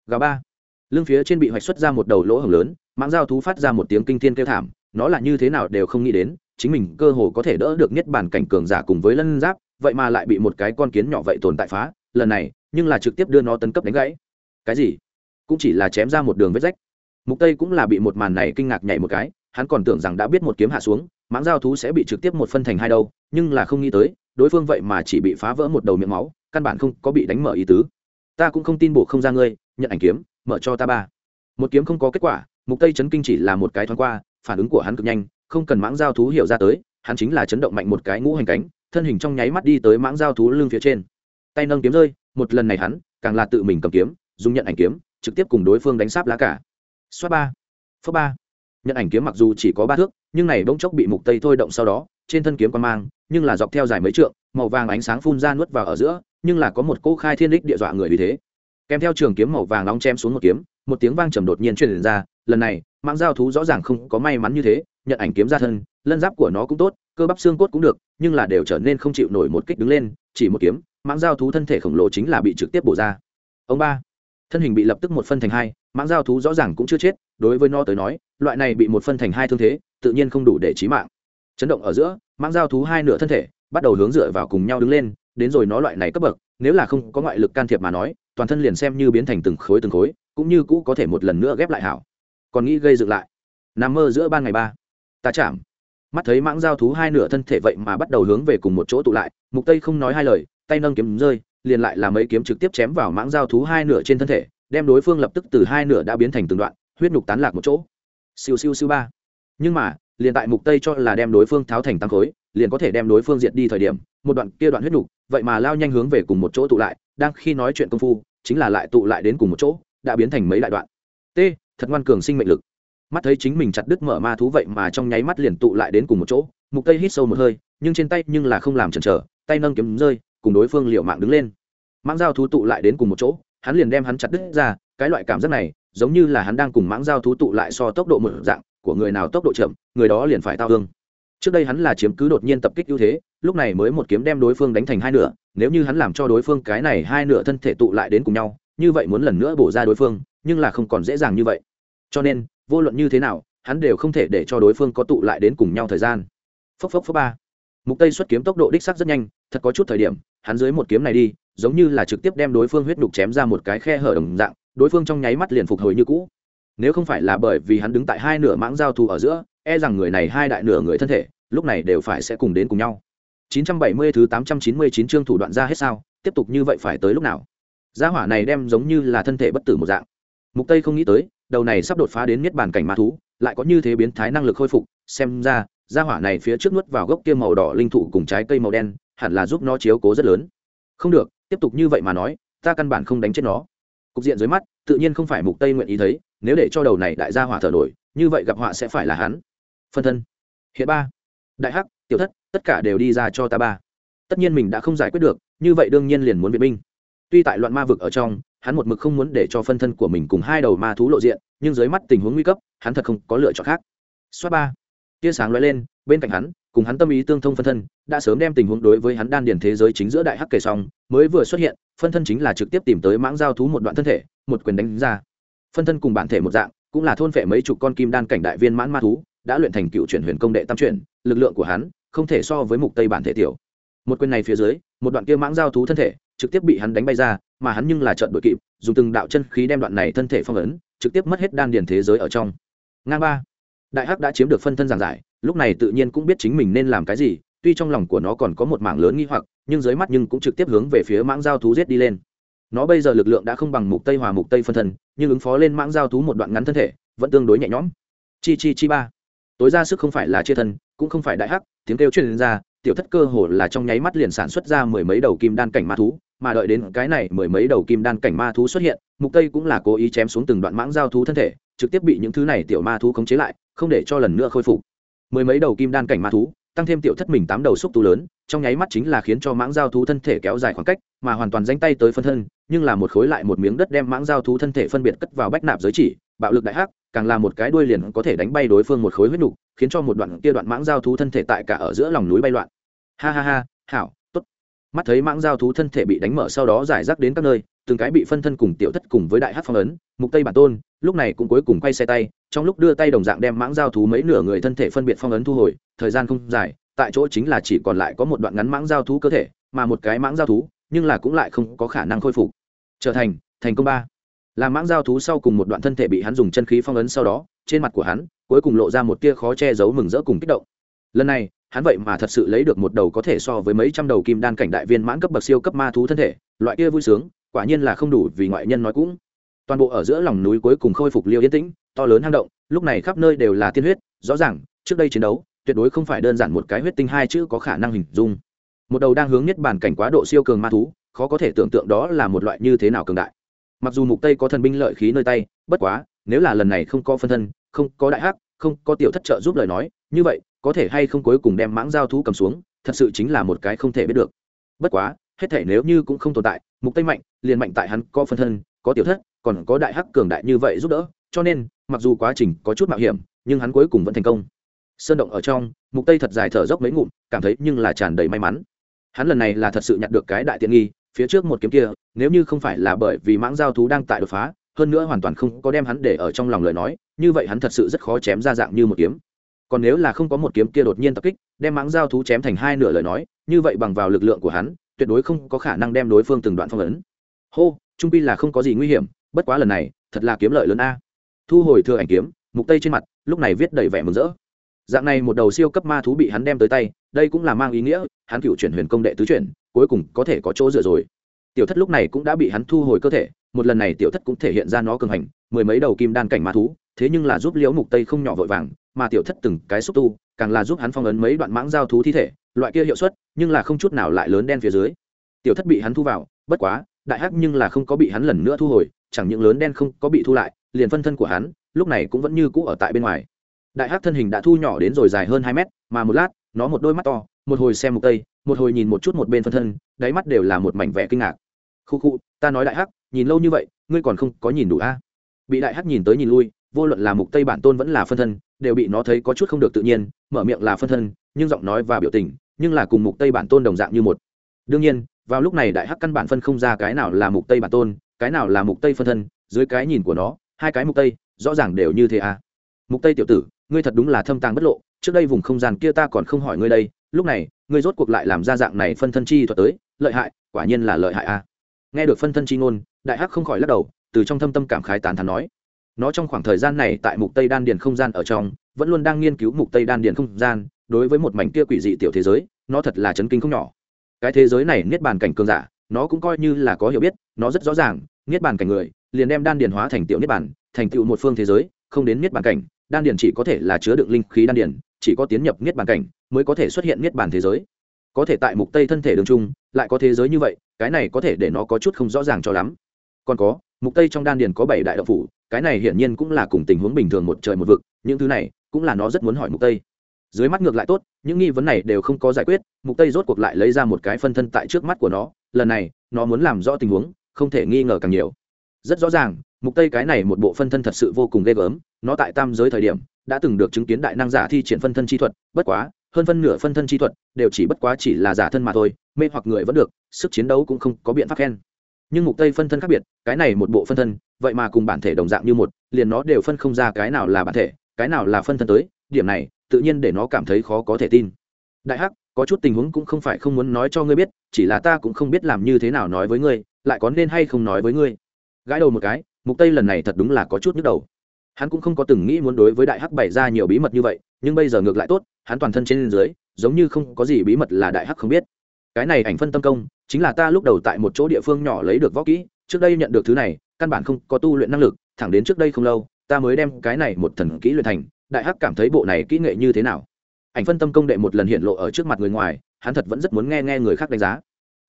A: Gà ba. Lưng phía trên bị hoạch xuất ra một đầu lỗ hồng lớn, mãng giao thú phát ra một tiếng kinh thiên kêu thảm, nó là như thế nào đều không nghĩ đến, chính mình cơ hồ có thể đỡ được nhất bản cảnh cường giả cùng với lân giáp, vậy mà lại bị một cái con kiến nhỏ vậy tồn tại phá, lần này, nhưng là trực tiếp đưa nó tấn cấp đánh gãy. Cái gì? Cũng chỉ là chém ra một đường vết rách mục tây cũng là bị một màn này kinh ngạc nhảy một cái, hắn còn tưởng rằng đã biết một kiếm hạ xuống, mãng giao thú sẽ bị trực tiếp một phân thành hai đâu, nhưng là không nghĩ tới, đối phương vậy mà chỉ bị phá vỡ một đầu miệng máu, căn bản không có bị đánh mở ý tứ. Ta cũng không tin bộ không ra ngươi, nhận ảnh kiếm, mở cho ta ba. Một kiếm không có kết quả, mục tây chấn kinh chỉ là một cái thoáng qua, phản ứng của hắn cực nhanh, không cần mãng giao thú hiểu ra tới, hắn chính là chấn động mạnh một cái ngũ hành cánh, thân hình trong nháy mắt đi tới mãng giao thú lưng phía trên. Tay nâng kiếm rơi, một lần này hắn, càng là tự mình cầm kiếm, dùng nhận ảnh kiếm, trực tiếp cùng đối phương đánh sáp lá cả xoát ba. Phớt ba. Nhận ảnh kiếm mặc dù chỉ có ba thước, nhưng này bỗng chốc bị mục tây thôi động sau đó, trên thân kiếm quan mang, nhưng là dọc theo dài mấy trượng, màu vàng ánh sáng phun ra nuốt vào ở giữa, nhưng là có một cỗ khai thiên đích địa dọa người vì thế. Kèm theo trường kiếm màu vàng nóng chém xuống một kiếm, một tiếng vang trầm đột nhiên truyền ra, lần này mạng giao thú rõ ràng không có may mắn như thế, nhận ảnh kiếm ra thân, lân giáp của nó cũng tốt, cơ bắp xương cốt cũng được, nhưng là đều trở nên không chịu nổi một kích đứng lên, chỉ một kiếm, mãng giao thú thân thể khổng lồ chính là bị trực tiếp bổ ra. Ông ba thân hình bị lập tức một phân thành hai, mãng giao thú rõ ràng cũng chưa chết, đối với nó tới nói, loại này bị một phân thành hai thương thế, tự nhiên không đủ để trí mạng. Chấn động ở giữa, mãng giao thú hai nửa thân thể, bắt đầu hướng dựa vào cùng nhau đứng lên, đến rồi nó loại này cấp bậc, nếu là không có ngoại lực can thiệp mà nói, toàn thân liền xem như biến thành từng khối từng khối, cũng như cũ có thể một lần nữa ghép lại hảo. Còn nghĩ gây dựng lại. Nằm mơ giữa ban ngày ba. Ta chạm. Mắt thấy mãng giao thú hai nửa thân thể vậy mà bắt đầu hướng về cùng một chỗ tụ lại, mục tây không nói hai lời, tay nâng kiếm rơi liền lại là mấy kiếm trực tiếp chém vào mãng giao thú hai nửa trên thân thể, đem đối phương lập tức từ hai nửa đã biến thành từng đoạn, huyết nhục tán lạc một chỗ. Siêu siêu siêu ba. Nhưng mà, liền tại mục tây cho là đem đối phương tháo thành tăng khối, liền có thể đem đối phương diệt đi thời điểm, một đoạn kia đoạn huyết nhục, vậy mà lao nhanh hướng về cùng một chỗ tụ lại, đang khi nói chuyện công phu, chính là lại tụ lại đến cùng một chỗ, đã biến thành mấy đại đoạn. T, thật ngoan cường sinh mệnh lực. Mắt thấy chính mình chặt đứt mở ma thú vậy mà trong nháy mắt liền tụ lại đến cùng một chỗ, mục tây hít sâu một hơi, nhưng trên tay nhưng là không làm chần chờ, tay nâng kiếm rơi cùng đối phương liệu mạng đứng lên. Mãng giao thú tụ lại đến cùng một chỗ, hắn liền đem hắn chặt đứt ra, cái loại cảm giác này, giống như là hắn đang cùng mãng giao thú tụ lại so tốc độ một dạng, của người nào tốc độ chậm, người đó liền phải tao hương trước đây hắn là chiếm cứ đột nhiên tập kích ưu thế, lúc này mới một kiếm đem đối phương đánh thành hai nửa, nếu như hắn làm cho đối phương cái này hai nửa thân thể tụ lại đến cùng nhau, như vậy muốn lần nữa bổ ra đối phương, nhưng là không còn dễ dàng như vậy. Cho nên, vô luận như thế nào, hắn đều không thể để cho đối phương có tụ lại đến cùng nhau thời gian. Phốc phốc phốc ba. Mục tây xuất kiếm tốc độ đích xác rất nhanh, thật có chút thời điểm hắn dưới một kiếm này đi, giống như là trực tiếp đem đối phương huyết đục chém ra một cái khe hở đồng dạng, đối phương trong nháy mắt liền phục hồi như cũ. Nếu không phải là bởi vì hắn đứng tại hai nửa mãng giao thù ở giữa e rằng người này hai đại nửa người thân thể, lúc này đều phải sẽ cùng đến cùng nhau. 970 thứ 899 chương thủ đoạn ra hết sao, tiếp tục như vậy phải tới lúc nào? Gia hỏa này đem giống như là thân thể bất tử một dạng. Mục tây không nghĩ tới, đầu này sắp đột phá đến miết bàn cảnh ma thú, lại có như thế biến thái năng lực khôi phục, xem ra, gia hỏa này phía trước nuốt vào gốc kia màu đỏ linh thụ cùng trái cây màu đen hẳn là giúp nó chiếu cố rất lớn. Không được, tiếp tục như vậy mà nói, ta căn bản không đánh chết nó. Cục diện dưới mắt, tự nhiên không phải mục tây nguyện ý thấy, nếu để cho đầu này đại gia hỏa thở nổi, như vậy gặp họa sẽ phải là hắn. Phân thân. Hiện ba. Đại hắc, tiểu thất, tất cả đều đi ra cho ta ba. Tất nhiên mình đã không giải quyết được, như vậy đương nhiên liền muốn viện binh. Tuy tại loạn ma vực ở trong, hắn một mực không muốn để cho phân thân của mình cùng hai đầu ma thú lộ diện, nhưng dưới mắt tình huống nguy cấp, hắn thật không có lựa chọn khác. Xoát ba tia sáng lóe lên, bên cạnh hắn, cùng hắn tâm ý tương thông phân thân, đã sớm đem tình huống đối với hắn đan điền thế giới chính giữa đại hắc kể xong, mới vừa xuất hiện, phân thân chính là trực tiếp tìm tới mãng giao thú một đoạn thân thể, một quyền đánh ra. Phân thân cùng bản thể một dạng, cũng là thôn phệ mấy chục con kim đan cảnh đại viên mãn ma thú, đã luyện thành cựu chuyển huyền công đệ tam chuyển, lực lượng của hắn không thể so với mục tây bản thể tiểu. Một quyền này phía dưới, một đoạn kia mãng giao thú thân thể trực tiếp bị hắn đánh bay ra, mà hắn nhưng là trận đội kịp, dùng từng đạo chân khí đem đoạn này thân thể phong ấn, trực tiếp mất hết đan điền thế giới ở trong. Ngang ba đại hắc đã chiếm được phân thân giảng giải, lúc này tự nhiên cũng biết chính mình nên làm cái gì, tuy trong lòng của nó còn có một mảng lớn nghi hoặc, nhưng dưới mắt nhưng cũng trực tiếp hướng về phía mãng giao thú giết đi lên. Nó bây giờ lực lượng đã không bằng mục tây hòa mục tây phân thân, nhưng ứng phó lên mãng giao thú một đoạn ngắn thân thể, vẫn tương đối nhẹ nhõm. Chi chi chi ba. Tối ra sức không phải là chia thân, cũng không phải đại hắc, tiếng kêu truyền ra, tiểu thất cơ hồ là trong nháy mắt liền sản xuất ra mười mấy đầu kim đan cảnh ma thú mà đợi đến cái này mười mấy đầu kim đan cảnh ma thú xuất hiện, mục tây cũng là cố ý chém xuống từng đoạn mãng giao thú thân thể, trực tiếp bị những thứ này tiểu ma thú khống chế lại, không để cho lần nữa khôi phục. Mười mấy đầu kim đan cảnh ma thú, tăng thêm tiểu thất mình tám đầu xúc tu lớn, trong nháy mắt chính là khiến cho mãng giao thú thân thể kéo dài khoảng cách, mà hoàn toàn danh tay tới phân thân, nhưng là một khối lại một miếng đất đem mãng giao thú thân thể phân biệt cất vào bách nạp giới chỉ, bạo lực đại hắc, càng là một cái đuôi liền có thể đánh bay đối phương một khối huyết nục, khiến cho một đoạn kia đoạn mãng giao thú thân thể tại cả ở giữa lòng núi bay loạn. Ha ha ha, hảo mắt thấy mãng giao thú thân thể bị đánh mở sau đó giải rác đến các nơi, từng cái bị phân thân cùng tiểu thất cùng với đại hát phong ấn, mục tây bản tôn, lúc này cũng cuối cùng quay xe tay, trong lúc đưa tay đồng dạng đem mãng giao thú mấy nửa người thân thể phân biệt phong ấn thu hồi, thời gian không dài, tại chỗ chính là chỉ còn lại có một đoạn ngắn mãng giao thú cơ thể, mà một cái mãng giao thú, nhưng là cũng lại không có khả năng khôi phục. Trở thành thành công ba. Là mãng giao thú sau cùng một đoạn thân thể bị hắn dùng chân khí phong ấn sau đó, trên mặt của hắn, cuối cùng lộ ra một tia khó che giấu mừng rỡ cùng kích động. Lần này hắn vậy mà thật sự lấy được một đầu có thể so với mấy trăm đầu kim đan cảnh đại viên mãn cấp bậc siêu cấp ma thú thân thể, loại kia vui sướng, quả nhiên là không đủ vì ngoại nhân nói cũng. Toàn bộ ở giữa lòng núi cuối cùng khôi phục liêu yên tĩnh, to lớn hang động, lúc này khắp nơi đều là tiên huyết, rõ ràng, trước đây chiến đấu, tuyệt đối không phải đơn giản một cái huyết tinh hai chữ có khả năng hình dung. Một đầu đang hướng nhất bản cảnh quá độ siêu cường ma thú, khó có thể tưởng tượng đó là một loại như thế nào cường đại. Mặc dù mục tây có thần binh lợi khí nơi tay, bất quá, nếu là lần này không có phân thân, không có đại hắc, không có tiểu thất trợ giúp lời nói, như vậy có thể hay không cuối cùng đem mãng giao thú cầm xuống, thật sự chính là một cái không thể biết được. Bất quá, hết thể nếu như cũng không tồn tại, mục tây mạnh liền mạnh tại hắn có phân thân, có tiểu thất, còn có đại hắc cường đại như vậy giúp đỡ, cho nên, mặc dù quá trình có chút mạo hiểm, nhưng hắn cuối cùng vẫn thành công. Sơn động ở trong, mục tây thật dài thở dốc mấy ngụm, cảm thấy nhưng là tràn đầy may mắn. Hắn lần này là thật sự nhặt được cái đại tiện nghi, phía trước một kiếm kia, nếu như không phải là bởi vì mãng giao thú đang tại đột phá, hơn nữa hoàn toàn không có đem hắn để ở trong lòng lời nói, như vậy hắn thật sự rất khó chém ra dạng như một kiếm còn nếu là không có một kiếm kia đột nhiên tập kích, đem mãng giao thú chém thành hai nửa lời nói, như vậy bằng vào lực lượng của hắn, tuyệt đối không có khả năng đem đối phương từng đoạn phong ấn. Hô, trung pi là không có gì nguy hiểm, bất quá lần này, thật là kiếm lợi lớn a. Thu hồi thừa ảnh kiếm, mục tây trên mặt, lúc này viết đầy vẻ mừng rỡ. Dạng này một đầu siêu cấp ma thú bị hắn đem tới tay, đây cũng là mang ý nghĩa, hắn cựu chuyển huyền công đệ tứ chuyển, cuối cùng có thể có chỗ dựa rồi. Tiểu thất lúc này cũng đã bị hắn thu hồi cơ thể, một lần này tiểu thất cũng thể hiện ra nó cường hành, mười mấy đầu kim đan cảnh ma thú, thế nhưng là giúp liễu mục tây không nhỏ vội vàng mà tiểu thất từng cái xúc tu, càng là giúp hắn phong ấn mấy đoạn mãng giao thú thi thể, loại kia hiệu suất, nhưng là không chút nào lại lớn đen phía dưới. Tiểu thất bị hắn thu vào, bất quá, đại hắc nhưng là không có bị hắn lần nữa thu hồi, chẳng những lớn đen không có bị thu lại, liền phân thân của hắn, lúc này cũng vẫn như cũ ở tại bên ngoài. Đại hắc thân hình đã thu nhỏ đến rồi dài hơn hai mét, mà một lát, nó một đôi mắt to, một hồi xem một tây, một hồi nhìn một chút một bên phân thân, đáy mắt đều là một mảnh vẻ kinh ngạc. Khu khu, ta nói đại hắc, nhìn lâu như vậy, ngươi còn không có nhìn đủ a? Bị đại hắc nhìn tới nhìn lui vô luận là mục tây bản tôn vẫn là phân thân, đều bị nó thấy có chút không được tự nhiên, mở miệng là phân thân, nhưng giọng nói và biểu tình, nhưng là cùng mục tây bản tôn đồng dạng như một. Đương nhiên, vào lúc này đại hắc căn bản phân không ra cái nào là mục tây bản tôn, cái nào là mục tây phân thân, dưới cái nhìn của nó, hai cái mục tây, rõ ràng đều như thế à. Mục tây tiểu tử, ngươi thật đúng là thâm tàng bất lộ, trước đây vùng không gian kia ta còn không hỏi ngươi đây, lúc này, ngươi rốt cuộc lại làm ra dạng này phân thân chi thuật tới, lợi hại, quả nhiên là lợi hại a nghe được phân thân chi ngôn, đại hắc không khỏi lắc đầu, từ trong thâm tâm cảm khái tán thán nói nó trong khoảng thời gian này tại mục tây đan điền không gian ở trong, vẫn luôn đang nghiên cứu mục tây đan điền không gian. Đối với một mảnh kia quỷ dị tiểu thế giới, nó thật là chấn kinh không nhỏ. Cái thế giới này niết bàn cảnh cường giả, nó cũng coi như là có hiểu biết, nó rất rõ ràng, niết bàn cảnh người, liền đem đan điền hóa thành tiểu niết bàn, thành tựu một phương thế giới, không đến niết bàn cảnh. Đan điền chỉ có thể là chứa đựng linh khí đan điền, chỉ có tiến nhập niết bàn cảnh mới có thể xuất hiện niết bàn thế giới. Có thể tại mục tây thân thể đường trung, lại có thế giới như vậy, cái này có thể để nó có chút không rõ ràng cho lắm. Còn có, mục tây trong đan điền có bảy đại động phủ cái này hiển nhiên cũng là cùng tình huống bình thường một trời một vực, những thứ này cũng là nó rất muốn hỏi mục tây. Dưới mắt ngược lại tốt, những nghi vấn này đều không có giải quyết, mục tây rốt cuộc lại lấy ra một cái phân thân tại trước mắt của nó, lần này, nó muốn làm rõ tình huống, không thể nghi ngờ càng nhiều. Rất rõ ràng, mục tây cái này một bộ phân thân thật sự vô cùng ghê gớm, nó tại tam giới thời điểm, đã từng được chứng kiến đại năng giả thi triển phân thân chi thuật, bất quá, hơn phân nửa phân thân chi thuật đều chỉ bất quá chỉ là giả thân mà thôi, mê hoặc người vẫn được, sức chiến đấu cũng không có biện pháp khen nhưng mục tây phân thân khác biệt, cái này một bộ phân thân, vậy mà cùng bản thể đồng dạng như một, liền nó đều phân không ra cái nào là bản thể, cái nào là phân thân tới, điểm này, tự nhiên để nó cảm thấy khó có thể tin. Đại hắc, có chút tình huống cũng không phải không muốn nói cho ngươi biết, chỉ là ta cũng không biết làm như thế nào nói với ngươi, lại có nên hay không nói với ngươi. Gãi đầu một cái, mục tây lần này thật đúng là có chút nhức đầu. Hắn cũng không có từng nghĩ muốn đối với đại hắc bày ra nhiều bí mật như vậy, nhưng bây giờ ngược lại tốt, hắn toàn thân trên dưới, giống như không có gì bí mật là đại hắc không biết cái này ảnh phân tâm công, chính là ta lúc đầu tại một chỗ địa phương nhỏ lấy được võ kỹ, trước đây nhận được thứ này, căn bản không có tu luyện năng lực, thẳng đến trước đây không lâu, ta mới đem cái này một thần kỹ luyện thành, đại hắc cảm thấy bộ này kỹ nghệ như thế nào. Ảnh phân tâm công đệ một lần hiện lộ ở trước mặt người ngoài, hắn thật vẫn rất muốn nghe nghe người khác đánh giá.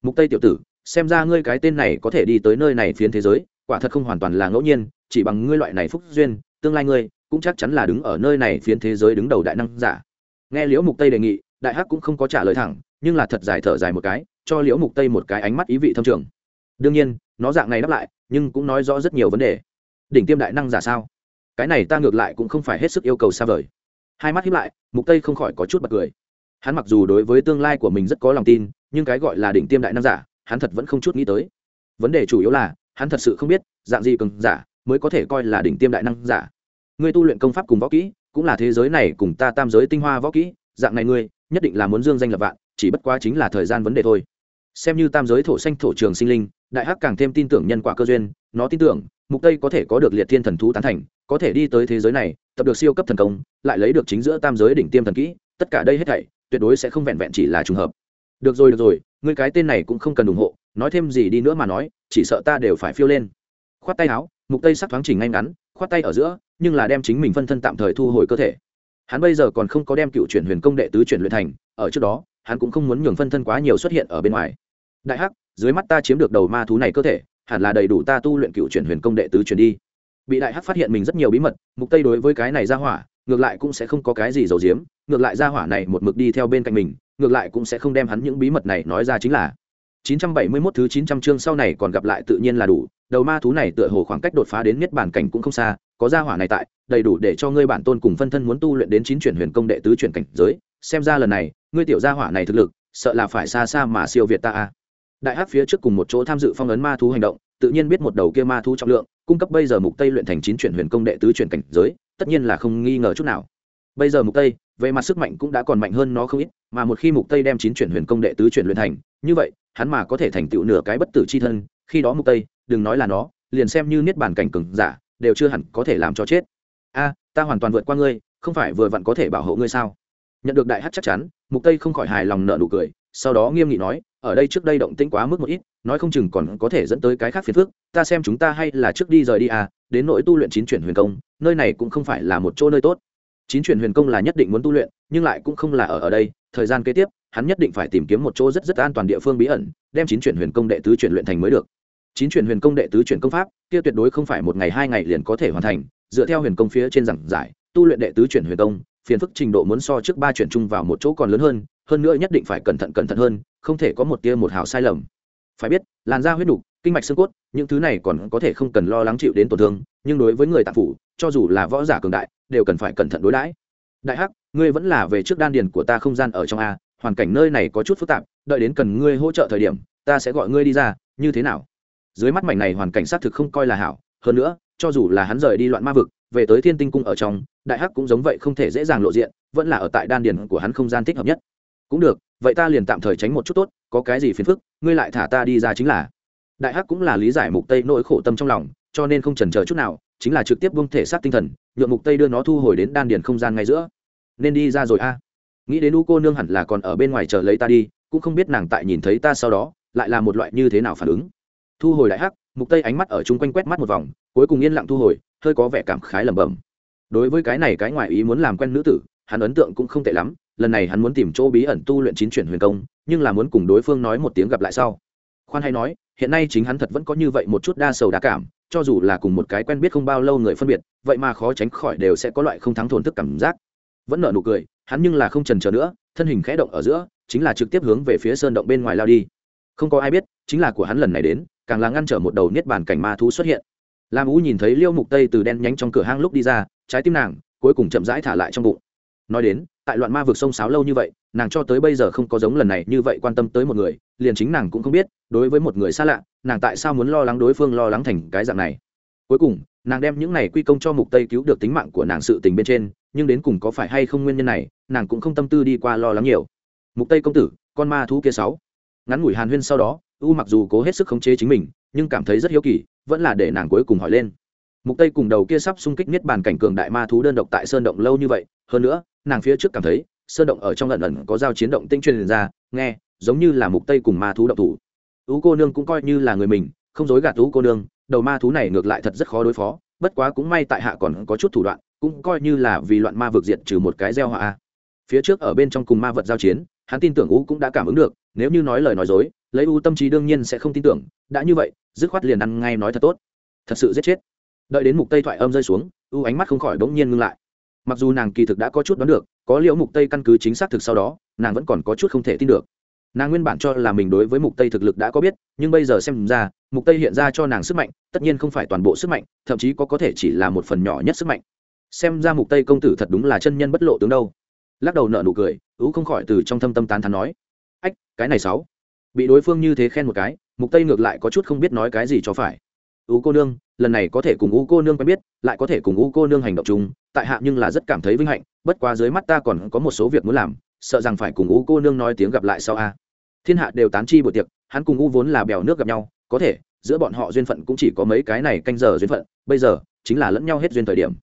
A: Mục tây tiểu tử, xem ra ngươi cái tên này có thể đi tới nơi này phiến thế giới, quả thật không hoàn toàn là ngẫu nhiên, chỉ bằng ngươi loại này phúc duyên, tương lai ngươi cũng chắc chắn là đứng ở nơi này phiến thế giới đứng đầu đại năng giả. Nghe liễu mục tây đề nghị, đại hắc cũng không có trả lời thẳng nhưng là thật dài thở dài một cái, cho liễu mục tây một cái ánh mắt ý vị thâm trường. Đương nhiên, nó dạng này đáp lại, nhưng cũng nói rõ rất nhiều vấn đề. Đỉnh tiêm đại năng giả sao? Cái này ta ngược lại cũng không phải hết sức yêu cầu xa vời. Hai mắt hiếp lại, mục tây không khỏi có chút bật cười. Hắn mặc dù đối với tương lai của mình rất có lòng tin, nhưng cái gọi là đỉnh tiêm đại năng giả, hắn thật vẫn không chút nghĩ tới. Vấn đề chủ yếu là, hắn thật sự không biết, dạng gì cường giả mới có thể coi là đỉnh tiêm đại năng giả. Ngươi tu luyện công pháp cùng võ kỹ, cũng là thế giới này cùng ta tam giới tinh hoa võ kỹ, dạng này ngươi, nhất định là muốn dương danh lập vạn chỉ bất quá chính là thời gian vấn đề thôi. Xem như tam giới thổ xanh thổ trường sinh linh, đại hắc càng thêm tin tưởng nhân quả cơ duyên, nó tin tưởng, mục tây có thể có được liệt thiên thần thú tán thành, có thể đi tới thế giới này, tập được siêu cấp thần công, lại lấy được chính giữa tam giới đỉnh tiêm thần kỹ, tất cả đây hết thảy, tuyệt đối sẽ không vẹn vẹn chỉ là trùng hợp. Được rồi được rồi, ngươi cái tên này cũng không cần ủng hộ, nói thêm gì đi nữa mà nói, chỉ sợ ta đều phải phiêu lên. Khoát tay áo, mục tây sắc thoáng chỉnh ngay ngắn, khoát tay ở giữa, nhưng là đem chính mình phân thân tạm thời thu hồi cơ thể. Hắn bây giờ còn không có đem cựu chuyển huyền công đệ tứ chuyển luyện thành, ở trước đó hắn cũng không muốn nhường phân thân quá nhiều xuất hiện ở bên ngoài. Đại hắc, dưới mắt ta chiếm được đầu ma thú này cơ thể, hẳn là đầy đủ ta tu luyện cựu chuyển huyền công đệ tứ chuyển đi. Bị đại hắc phát hiện mình rất nhiều bí mật, mục tây đối với cái này ra hỏa, ngược lại cũng sẽ không có cái gì giấu giếm, ngược lại ra hỏa này một mực đi theo bên cạnh mình, ngược lại cũng sẽ không đem hắn những bí mật này nói ra chính là. 971 thứ 900 chương sau này còn gặp lại tự nhiên là đủ, đầu ma thú này tựa hồ khoảng cách đột phá đến miết bản cảnh cũng không xa, có gia hỏa này tại, đầy đủ để cho ngươi bản tôn cùng phân thân muốn tu luyện đến chín chuyển huyền công đệ tứ chuyển cảnh giới, xem ra lần này ngươi tiểu gia hỏa này thực lực, sợ là phải xa xa mà siêu việt ta a đại hắc phía trước cùng một chỗ tham dự phong ấn ma thú hành động, tự nhiên biết một đầu kia ma thú trọng lượng, cung cấp bây giờ mục tây luyện thành chín chuyển huyền công đệ tứ chuyển cảnh giới, tất nhiên là không nghi ngờ chút nào. Bây giờ mục tây, về mặt sức mạnh cũng đã còn mạnh hơn nó không ít, mà một khi mục tây đem chín chuyển huyền công đệ tứ chuyển luyện thành, như vậy, hắn mà có thể thành tựu nửa cái bất tử chi thân, khi đó mục tây, đừng nói là nó, liền xem như niết bàn cảnh cường giả, đều chưa hẳn có thể làm cho chết. A, ta hoàn toàn vượt qua ngươi, không phải vừa vặn có thể bảo hộ ngươi sao? Nhận được đại hát chắc chắn, mục tây không khỏi hài lòng nợ nụ cười, sau đó nghiêm nghị nói, ở đây trước đây động tĩnh quá mức một ít, nói không chừng còn có thể dẫn tới cái khác phiền phức, ta xem chúng ta hay là trước đi rời đi à đến nỗi tu luyện chín chuyển huyền công, nơi này cũng không phải là một chỗ nơi tốt. Chín chuyển huyền công là nhất định muốn tu luyện, nhưng lại cũng không là ở ở đây, thời gian kế tiếp, hắn nhất định phải tìm kiếm một chỗ rất rất an toàn địa phương bí ẩn, đem chín chuyển huyền công đệ tứ chuyển luyện thành mới được. Chín chuyển huyền công đệ tứ chuyển công pháp, kia tuyệt đối không phải một ngày hai ngày liền có thể hoàn thành, dựa theo huyền công phía trên giảng giải, tu luyện đệ tứ chuyển huyền công phiền phức trình độ muốn so trước ba chuyển chung vào một chỗ còn lớn hơn hơn nữa nhất định phải cẩn thận cẩn thận hơn, không thể có một tia một hào sai lầm. Phải biết, làn da huyết đục kinh mạch xương cốt, những thứ này còn có thể không cần lo lắng chịu đến tổn thương, nhưng đối với người tạp phủ, cho dù là võ giả cường đại, đều cần phải cẩn thận đối đãi. Đại hắc, ngươi vẫn là về trước đan điền của ta không gian ở trong a, hoàn cảnh nơi này có chút phức tạp, đợi đến cần ngươi hỗ trợ thời điểm, ta sẽ gọi ngươi đi ra, như thế nào? Dưới mắt mảnh này hoàn cảnh xác thực không coi là hảo, hơn nữa, cho dù là hắn rời đi loạn ma vực về tới thiên tinh cung ở trong, đại hắc cũng giống vậy không thể dễ dàng lộ diện, vẫn là ở tại đan điền của hắn không gian thích hợp nhất. Cũng được, vậy ta liền tạm thời tránh một chút tốt, có cái gì phiền phức, ngươi lại thả ta đi ra chính là. Đại hắc cũng là lý giải mục tây nỗi khổ tâm trong lòng, cho nên không chần chờ chút nào, chính là trực tiếp buông thể xác tinh thần, nhượng mục tây đưa nó thu hồi đến đan điền không gian ngay giữa. Nên đi ra rồi a. Nghĩ đến u cô nương hẳn là còn ở bên ngoài chờ lấy ta đi, cũng không biết nàng tại nhìn thấy ta sau đó, lại là một loại như thế nào phản ứng. Thu hồi đại hắc, mục tây ánh mắt ở chung quanh quét mắt một vòng, cuối cùng yên lặng thu hồi hơi có vẻ cảm khái lẩm bẩm. Đối với cái này cái ngoài ý muốn làm quen nữ tử, hắn ấn tượng cũng không tệ lắm, lần này hắn muốn tìm chỗ bí ẩn tu luyện chín chuyển huyền công, nhưng là muốn cùng đối phương nói một tiếng gặp lại sau. Khoan hay nói, hiện nay chính hắn thật vẫn có như vậy một chút đa sầu đa cảm, cho dù là cùng một cái quen biết không bao lâu người phân biệt, vậy mà khó tránh khỏi đều sẽ có loại không thắng thổn thức cảm giác. Vẫn nở nụ cười, hắn nhưng là không trần chờ nữa, thân hình khẽ động ở giữa, chính là trực tiếp hướng về phía sơn động bên ngoài lao đi. Không có ai biết, chính là của hắn lần này đến, càng là ngăn trở một đầu niết bàn cảnh ma thú xuất hiện lam ú nhìn thấy liêu mục tây từ đen nhánh trong cửa hang lúc đi ra, trái tim nàng cuối cùng chậm rãi thả lại trong bụng. Nói đến, tại loạn ma vực sông sáo lâu như vậy, nàng cho tới bây giờ không có giống lần này như vậy quan tâm tới một người, liền chính nàng cũng không biết, đối với một người xa lạ, nàng tại sao muốn lo lắng đối phương lo lắng thành cái dạng này. Cuối cùng, nàng đem những này quy công cho mục tây cứu được tính mạng của nàng sự tình bên trên, nhưng đến cùng có phải hay không nguyên nhân này, nàng cũng không tâm tư đi qua lo lắng nhiều. Mục tây công tử, con ma thú kia sáu. Ngắn ngủi hàn huyên sau đó, u mặc dù cố hết sức khống chế chính mình, nhưng cảm thấy rất hiếu kỳ vẫn là để nàng cuối cùng hỏi lên. Mục tây cùng đầu kia sắp xung kích niết bàn cảnh cường đại ma thú đơn độc tại sơn động lâu như vậy, hơn nữa, nàng phía trước cảm thấy, sơn động ở trong lần lần có giao chiến động tinh truyền ra, nghe, giống như là mục tây cùng ma thú động thủ. Tú cô nương cũng coi như là người mình, không dối gạt tú cô nương, đầu ma thú này ngược lại thật rất khó đối phó, bất quá cũng may tại hạ còn có chút thủ đoạn, cũng coi như là vì loạn ma vực diệt trừ một cái gieo họa phía trước ở bên trong cùng ma vật giao chiến, hắn tin tưởng u cũng đã cảm ứng được, nếu như nói lời nói dối lấy u tâm trí đương nhiên sẽ không tin tưởng, đã như vậy, dứt khoát liền ăn ngay nói thật tốt. Thật sự giết chết. Đợi đến mục tây thoại âm rơi xuống u ánh mắt không khỏi bỗng nhiên ngưng lại. Mặc dù nàng kỳ thực đã có chút đoán được, có liệu mục tây căn cứ chính xác thực sau đó, nàng vẫn còn có chút không thể tin được. Nàng nguyên bản cho là mình đối với mục tây thực lực đã có biết, nhưng bây giờ xem ra, mục tây hiện ra cho nàng sức mạnh, tất nhiên không phải toàn bộ sức mạnh, thậm chí có có thể chỉ là một phần nhỏ nhất sức mạnh. Xem ra mục tây công tử thật đúng là chân nhân bất lộ tướng đâu. Lắc đầu nợ nụ cười ú không khỏi từ trong thâm tâm tán thán nói, ách, cái này sáu bị đối phương như thế khen một cái, mục tây ngược lại có chút không biết nói cái gì cho phải. U cô nương, lần này có thể cùng u cô nương quen biết, lại có thể cùng u cô nương hành động chung, tại hạ nhưng là rất cảm thấy vinh hạnh, bất quá dưới mắt ta còn có một số việc muốn làm, sợ rằng phải cùng u cô nương nói tiếng gặp lại sau a. Thiên hạ đều tán chi buổi tiệc, hắn cùng u vốn là bèo nước gặp nhau, có thể, giữa bọn họ duyên phận cũng chỉ có mấy cái này canh giờ duyên phận, bây giờ, chính là lẫn nhau hết duyên thời điểm.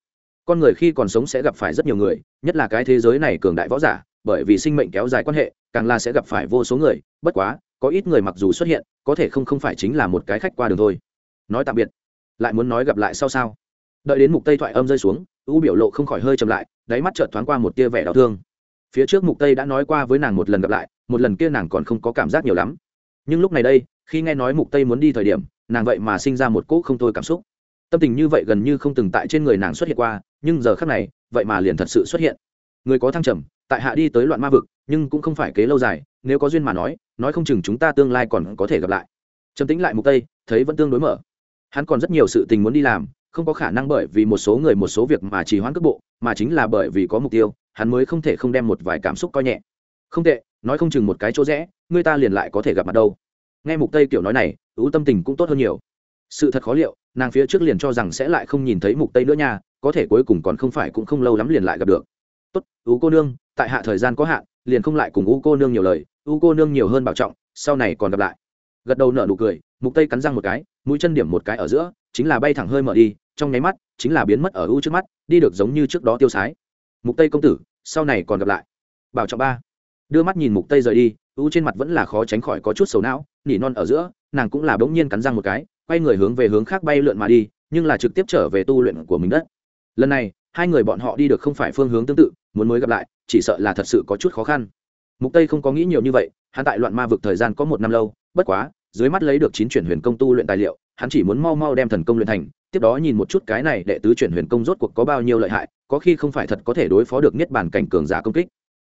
A: Con người khi còn sống sẽ gặp phải rất nhiều người, nhất là cái thế giới này cường đại võ giả, bởi vì sinh mệnh kéo dài quan hệ, càng là sẽ gặp phải vô số người, bất quá có ít người mặc dù xuất hiện, có thể không không phải chính là một cái khách qua đường thôi. Nói tạm biệt. Lại muốn nói gặp lại sau sao? Đợi đến mục tây thoại âm rơi xuống, u biểu lộ không khỏi hơi chậm lại, đáy mắt chợt thoáng qua một tia vẻ đau thương. Phía trước mục tây đã nói qua với nàng một lần gặp lại, một lần kia nàng còn không có cảm giác nhiều lắm. Nhưng lúc này đây, khi nghe nói mục tây muốn đi thời điểm, nàng vậy mà sinh ra một cỗ không thôi cảm xúc. Tâm tình như vậy gần như không từng tại trên người nàng xuất hiện qua, nhưng giờ khắc này, vậy mà liền thật sự xuất hiện. Người có thăng trầm, tại hạ đi tới loạn ma vực, nhưng cũng không phải kế lâu dài, nếu có duyên mà nói nói không chừng chúng ta tương lai còn có thể gặp lại. Trầm tĩnh lại mục tây thấy vẫn tương đối mở. Hắn còn rất nhiều sự tình muốn đi làm, không có khả năng bởi vì một số người một số việc mà trì hoãn cước bộ, mà chính là bởi vì có mục tiêu, hắn mới không thể không đem một vài cảm xúc coi nhẹ. Không tệ, nói không chừng một cái chỗ rẽ, người ta liền lại có thể gặp mặt đâu. Nghe mục tây kiểu nói này ưu tâm tình cũng tốt hơn nhiều. Sự thật khó liệu, nàng phía trước liền cho rằng sẽ lại không nhìn thấy mục tây nữa nha, có thể cuối cùng còn không phải cũng không lâu lắm liền lại gặp được. Tốt ú cô nương, tại hạ thời gian có hạn liền không lại cùng u cô nương nhiều lời, u cô nương nhiều hơn bảo trọng, sau này còn gặp lại. Gật đầu nở nụ cười, mục tây cắn răng một cái, mũi chân điểm một cái ở giữa, chính là bay thẳng hơi mở đi, trong nháy mắt, chính là biến mất ở U trước mắt, đi được giống như trước đó tiêu sái. Mục tây công tử, sau này còn gặp lại. Bảo trọng ba. Đưa mắt nhìn mục tây rời đi, U trên mặt vẫn là khó tránh khỏi có chút sầu não, nỉ non ở giữa, nàng cũng là bỗng nhiên cắn răng một cái, quay người hướng về hướng khác bay lượn mà đi, nhưng là trực tiếp trở về tu luyện của mình đất. Lần này, hai người bọn họ đi được không phải phương hướng tương tự muốn mới gặp lại, chỉ sợ là thật sự có chút khó khăn. Mục tây không có nghĩ nhiều như vậy, hắn tại loạn ma vực thời gian có một năm lâu, bất quá, dưới mắt lấy được chín chuyển huyền công tu luyện tài liệu, hắn chỉ muốn mau mau đem thần công luyện thành, tiếp đó nhìn một chút cái này đệ tứ chuyển huyền công rốt cuộc có bao nhiêu lợi hại, có khi không phải thật có thể đối phó được niết bàn cảnh cường giả công kích.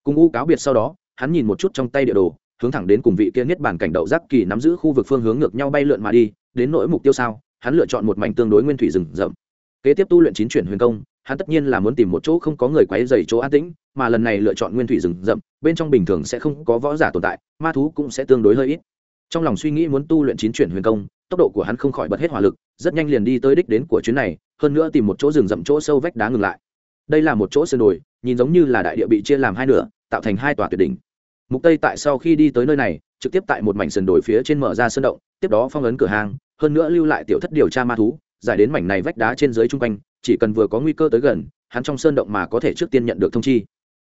A: Cùng u cáo biệt sau đó, hắn nhìn một chút trong tay địa đồ, hướng thẳng đến cùng vị kia niết bàn cảnh đậu giác kỳ nắm giữ khu vực phương hướng ngược nhau bay lượn mà đi, đến nỗi mục tiêu sao, hắn lựa chọn một mảnh tương đối nguyên thủy rừng rậm. Kế tiếp tu luyện chín chuyển huyền công hắn tất nhiên là muốn tìm một chỗ không có người quấy dày chỗ an tĩnh, mà lần này lựa chọn nguyên thủy rừng rậm, bên trong bình thường sẽ không có võ giả tồn tại, ma thú cũng sẽ tương đối hơi ít. Trong lòng suy nghĩ muốn tu luyện chín chuyển huyền công, tốc độ của hắn không khỏi bật hết hỏa lực, rất nhanh liền đi tới đích đến của chuyến này, hơn nữa tìm một chỗ rừng rậm chỗ sâu vách đá ngừng lại. Đây là một chỗ sườn đồi, nhìn giống như là đại địa bị chia làm hai nửa, tạo thành hai tòa tuyệt đỉnh. Mục tây tại sau khi đi tới nơi này, trực tiếp tại một mảnh sườn đồi phía trên mở ra sơn động, tiếp đó phong ấn cửa hàng, hơn nữa lưu lại tiểu thất điều tra ma thú, giải đến mảnh này vách đá trên dưới chung quanh chỉ cần vừa có nguy cơ tới gần, hắn trong sơn động mà có thể trước tiên nhận được thông chi.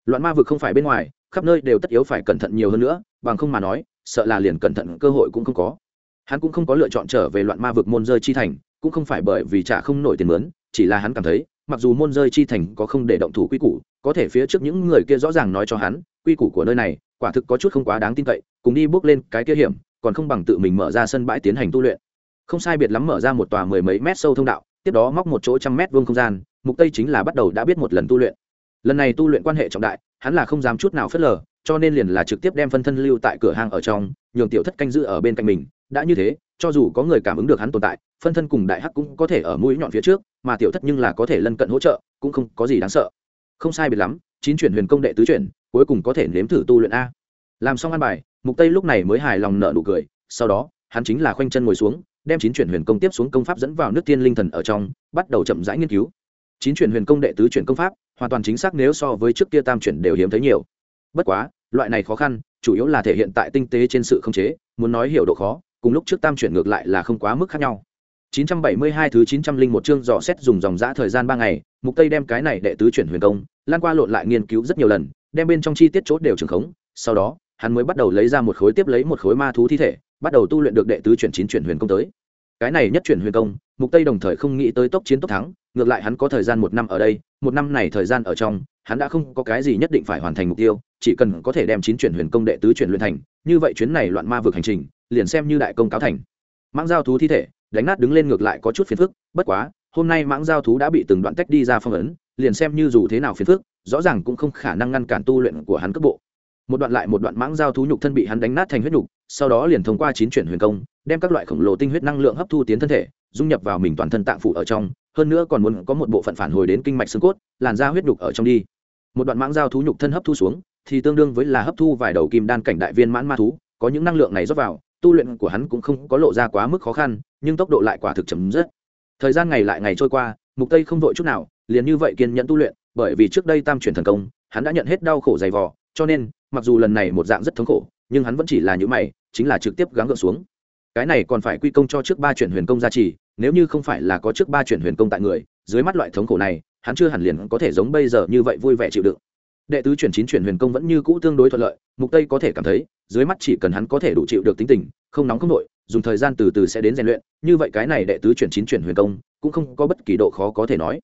A: Loạn ma vực không phải bên ngoài, khắp nơi đều tất yếu phải cẩn thận nhiều hơn nữa, bằng không mà nói, sợ là liền cẩn thận cơ hội cũng không có. Hắn cũng không có lựa chọn trở về loạn ma vực môn rơi chi thành, cũng không phải bởi vì trả không nổi tiền mướn, chỉ là hắn cảm thấy, mặc dù môn rơi chi thành có không để động thủ quy củ, có thể phía trước những người kia rõ ràng nói cho hắn, quy củ của nơi này, quả thực có chút không quá đáng tin cậy, cùng đi bước lên cái kia hiểm, còn không bằng tự mình mở ra sân bãi tiến hành tu luyện. Không sai biệt lắm mở ra một tòa mười mấy mét sâu thông đạo tiếp đó móc một chỗ trăm mét vuông không gian, mục tây chính là bắt đầu đã biết một lần tu luyện. Lần này tu luyện quan hệ trọng đại, hắn là không dám chút nào phớt lờ, cho nên liền là trực tiếp đem phân thân lưu tại cửa hàng ở trong, nhường tiểu thất canh giữ ở bên cạnh mình. Đã như thế, cho dù có người cảm ứng được hắn tồn tại, phân thân cùng đại hắc cũng có thể ở mũi nhọn phía trước, mà tiểu thất nhưng là có thể lân cận hỗ trợ, cũng không có gì đáng sợ. Không sai biệt lắm, chín chuyển huyền công đệ tứ chuyển, cuối cùng có thể nếm thử tu luyện a. Làm xong ăn bài, mục tây lúc này mới hài lòng nợ nụ cười, sau đó, hắn chính là khoanh chân ngồi xuống đem chín chuyển huyền công tiếp xuống công pháp dẫn vào nước tiên linh thần ở trong bắt đầu chậm rãi nghiên cứu. Chín chuyển huyền công đệ tứ chuyển công pháp hoàn toàn chính xác nếu so với trước kia tam chuyển đều hiếm thấy nhiều. Bất quá loại này khó khăn chủ yếu là thể hiện tại tinh tế trên sự khống chế muốn nói hiểu độ khó cùng lúc trước tam chuyển ngược lại là không quá mức khác nhau. 972 thứ 901 chương dò xét dùng dòng dã thời gian 3 ngày, Mục Tây đem cái này đệ tứ chuyển huyền công, lan qua lộn lại nghiên cứu rất nhiều lần, đem bên trong chi tiết chốt đều trường khống, sau đó, hắn mới bắt đầu lấy ra một khối tiếp lấy một khối ma thú thi thể, bắt đầu tu luyện được đệ tứ chuyển chín chuyển huyền công tới. Cái này nhất chuyển huyền công, Mục Tây đồng thời không nghĩ tới tốc chiến tốc thắng, ngược lại hắn có thời gian một năm ở đây, một năm này thời gian ở trong, hắn đã không có cái gì nhất định phải hoàn thành mục tiêu, chỉ cần có thể đem chín chuyển huyền công đệ tứ chuyển luyện thành, như vậy chuyến này loạn ma vượt hành trình, liền xem như đại công cáo thành. Mãng giao thú thi thể, đánh nát đứng lên ngược lại có chút phiền phức, bất quá, hôm nay mãng giao thú đã bị từng đoạn tách đi ra phong ấn, liền xem như dù thế nào phiền phức, rõ ràng cũng không khả năng ngăn cản tu luyện của hắn cấp bộ. Một đoạn lại một đoạn mãng giao thú nhục thân bị hắn đánh nát thành huyết nhục, sau đó liền thông qua chín chuyển huyền công, đem các loại khổng lồ tinh huyết năng lượng hấp thu tiến thân thể, dung nhập vào mình toàn thân tạng phụ ở trong, hơn nữa còn muốn có một bộ phận phản hồi đến kinh mạch xương cốt, làn da huyết nhục ở trong đi. Một đoạn mãng giao thú nhục thân hấp thu xuống, thì tương đương với là hấp thu vài đầu kim đan cảnh đại viên mãn ma thú, có những năng lượng này rót vào tu luyện của hắn cũng không có lộ ra quá mức khó khăn nhưng tốc độ lại quả thực chấm dứt thời gian ngày lại ngày trôi qua mục tây không vội chút nào liền như vậy kiên nhẫn tu luyện bởi vì trước đây tam chuyển thần công hắn đã nhận hết đau khổ dày vò cho nên mặc dù lần này một dạng rất thống khổ, nhưng hắn vẫn chỉ là những mày, chính là trực tiếp gắng gượng xuống. Cái này còn phải quy công cho trước ba chuyển huyền công gia trì, nếu như không phải là có trước ba chuyển huyền công tại người, dưới mắt loại thống khổ này, hắn chưa hẳn liền có thể giống bây giờ như vậy vui vẻ chịu đựng. Đệ tứ chuyển chín chuyển huyền công vẫn như cũ tương đối thuận lợi, mục tây có thể cảm thấy, dưới mắt chỉ cần hắn có thể đủ chịu được tính tình, không nóng không nội dùng thời gian từ từ sẽ đến rèn luyện, như vậy cái này đệ tứ chuyển chín chuyển huyền công cũng không có bất kỳ độ khó có thể nói.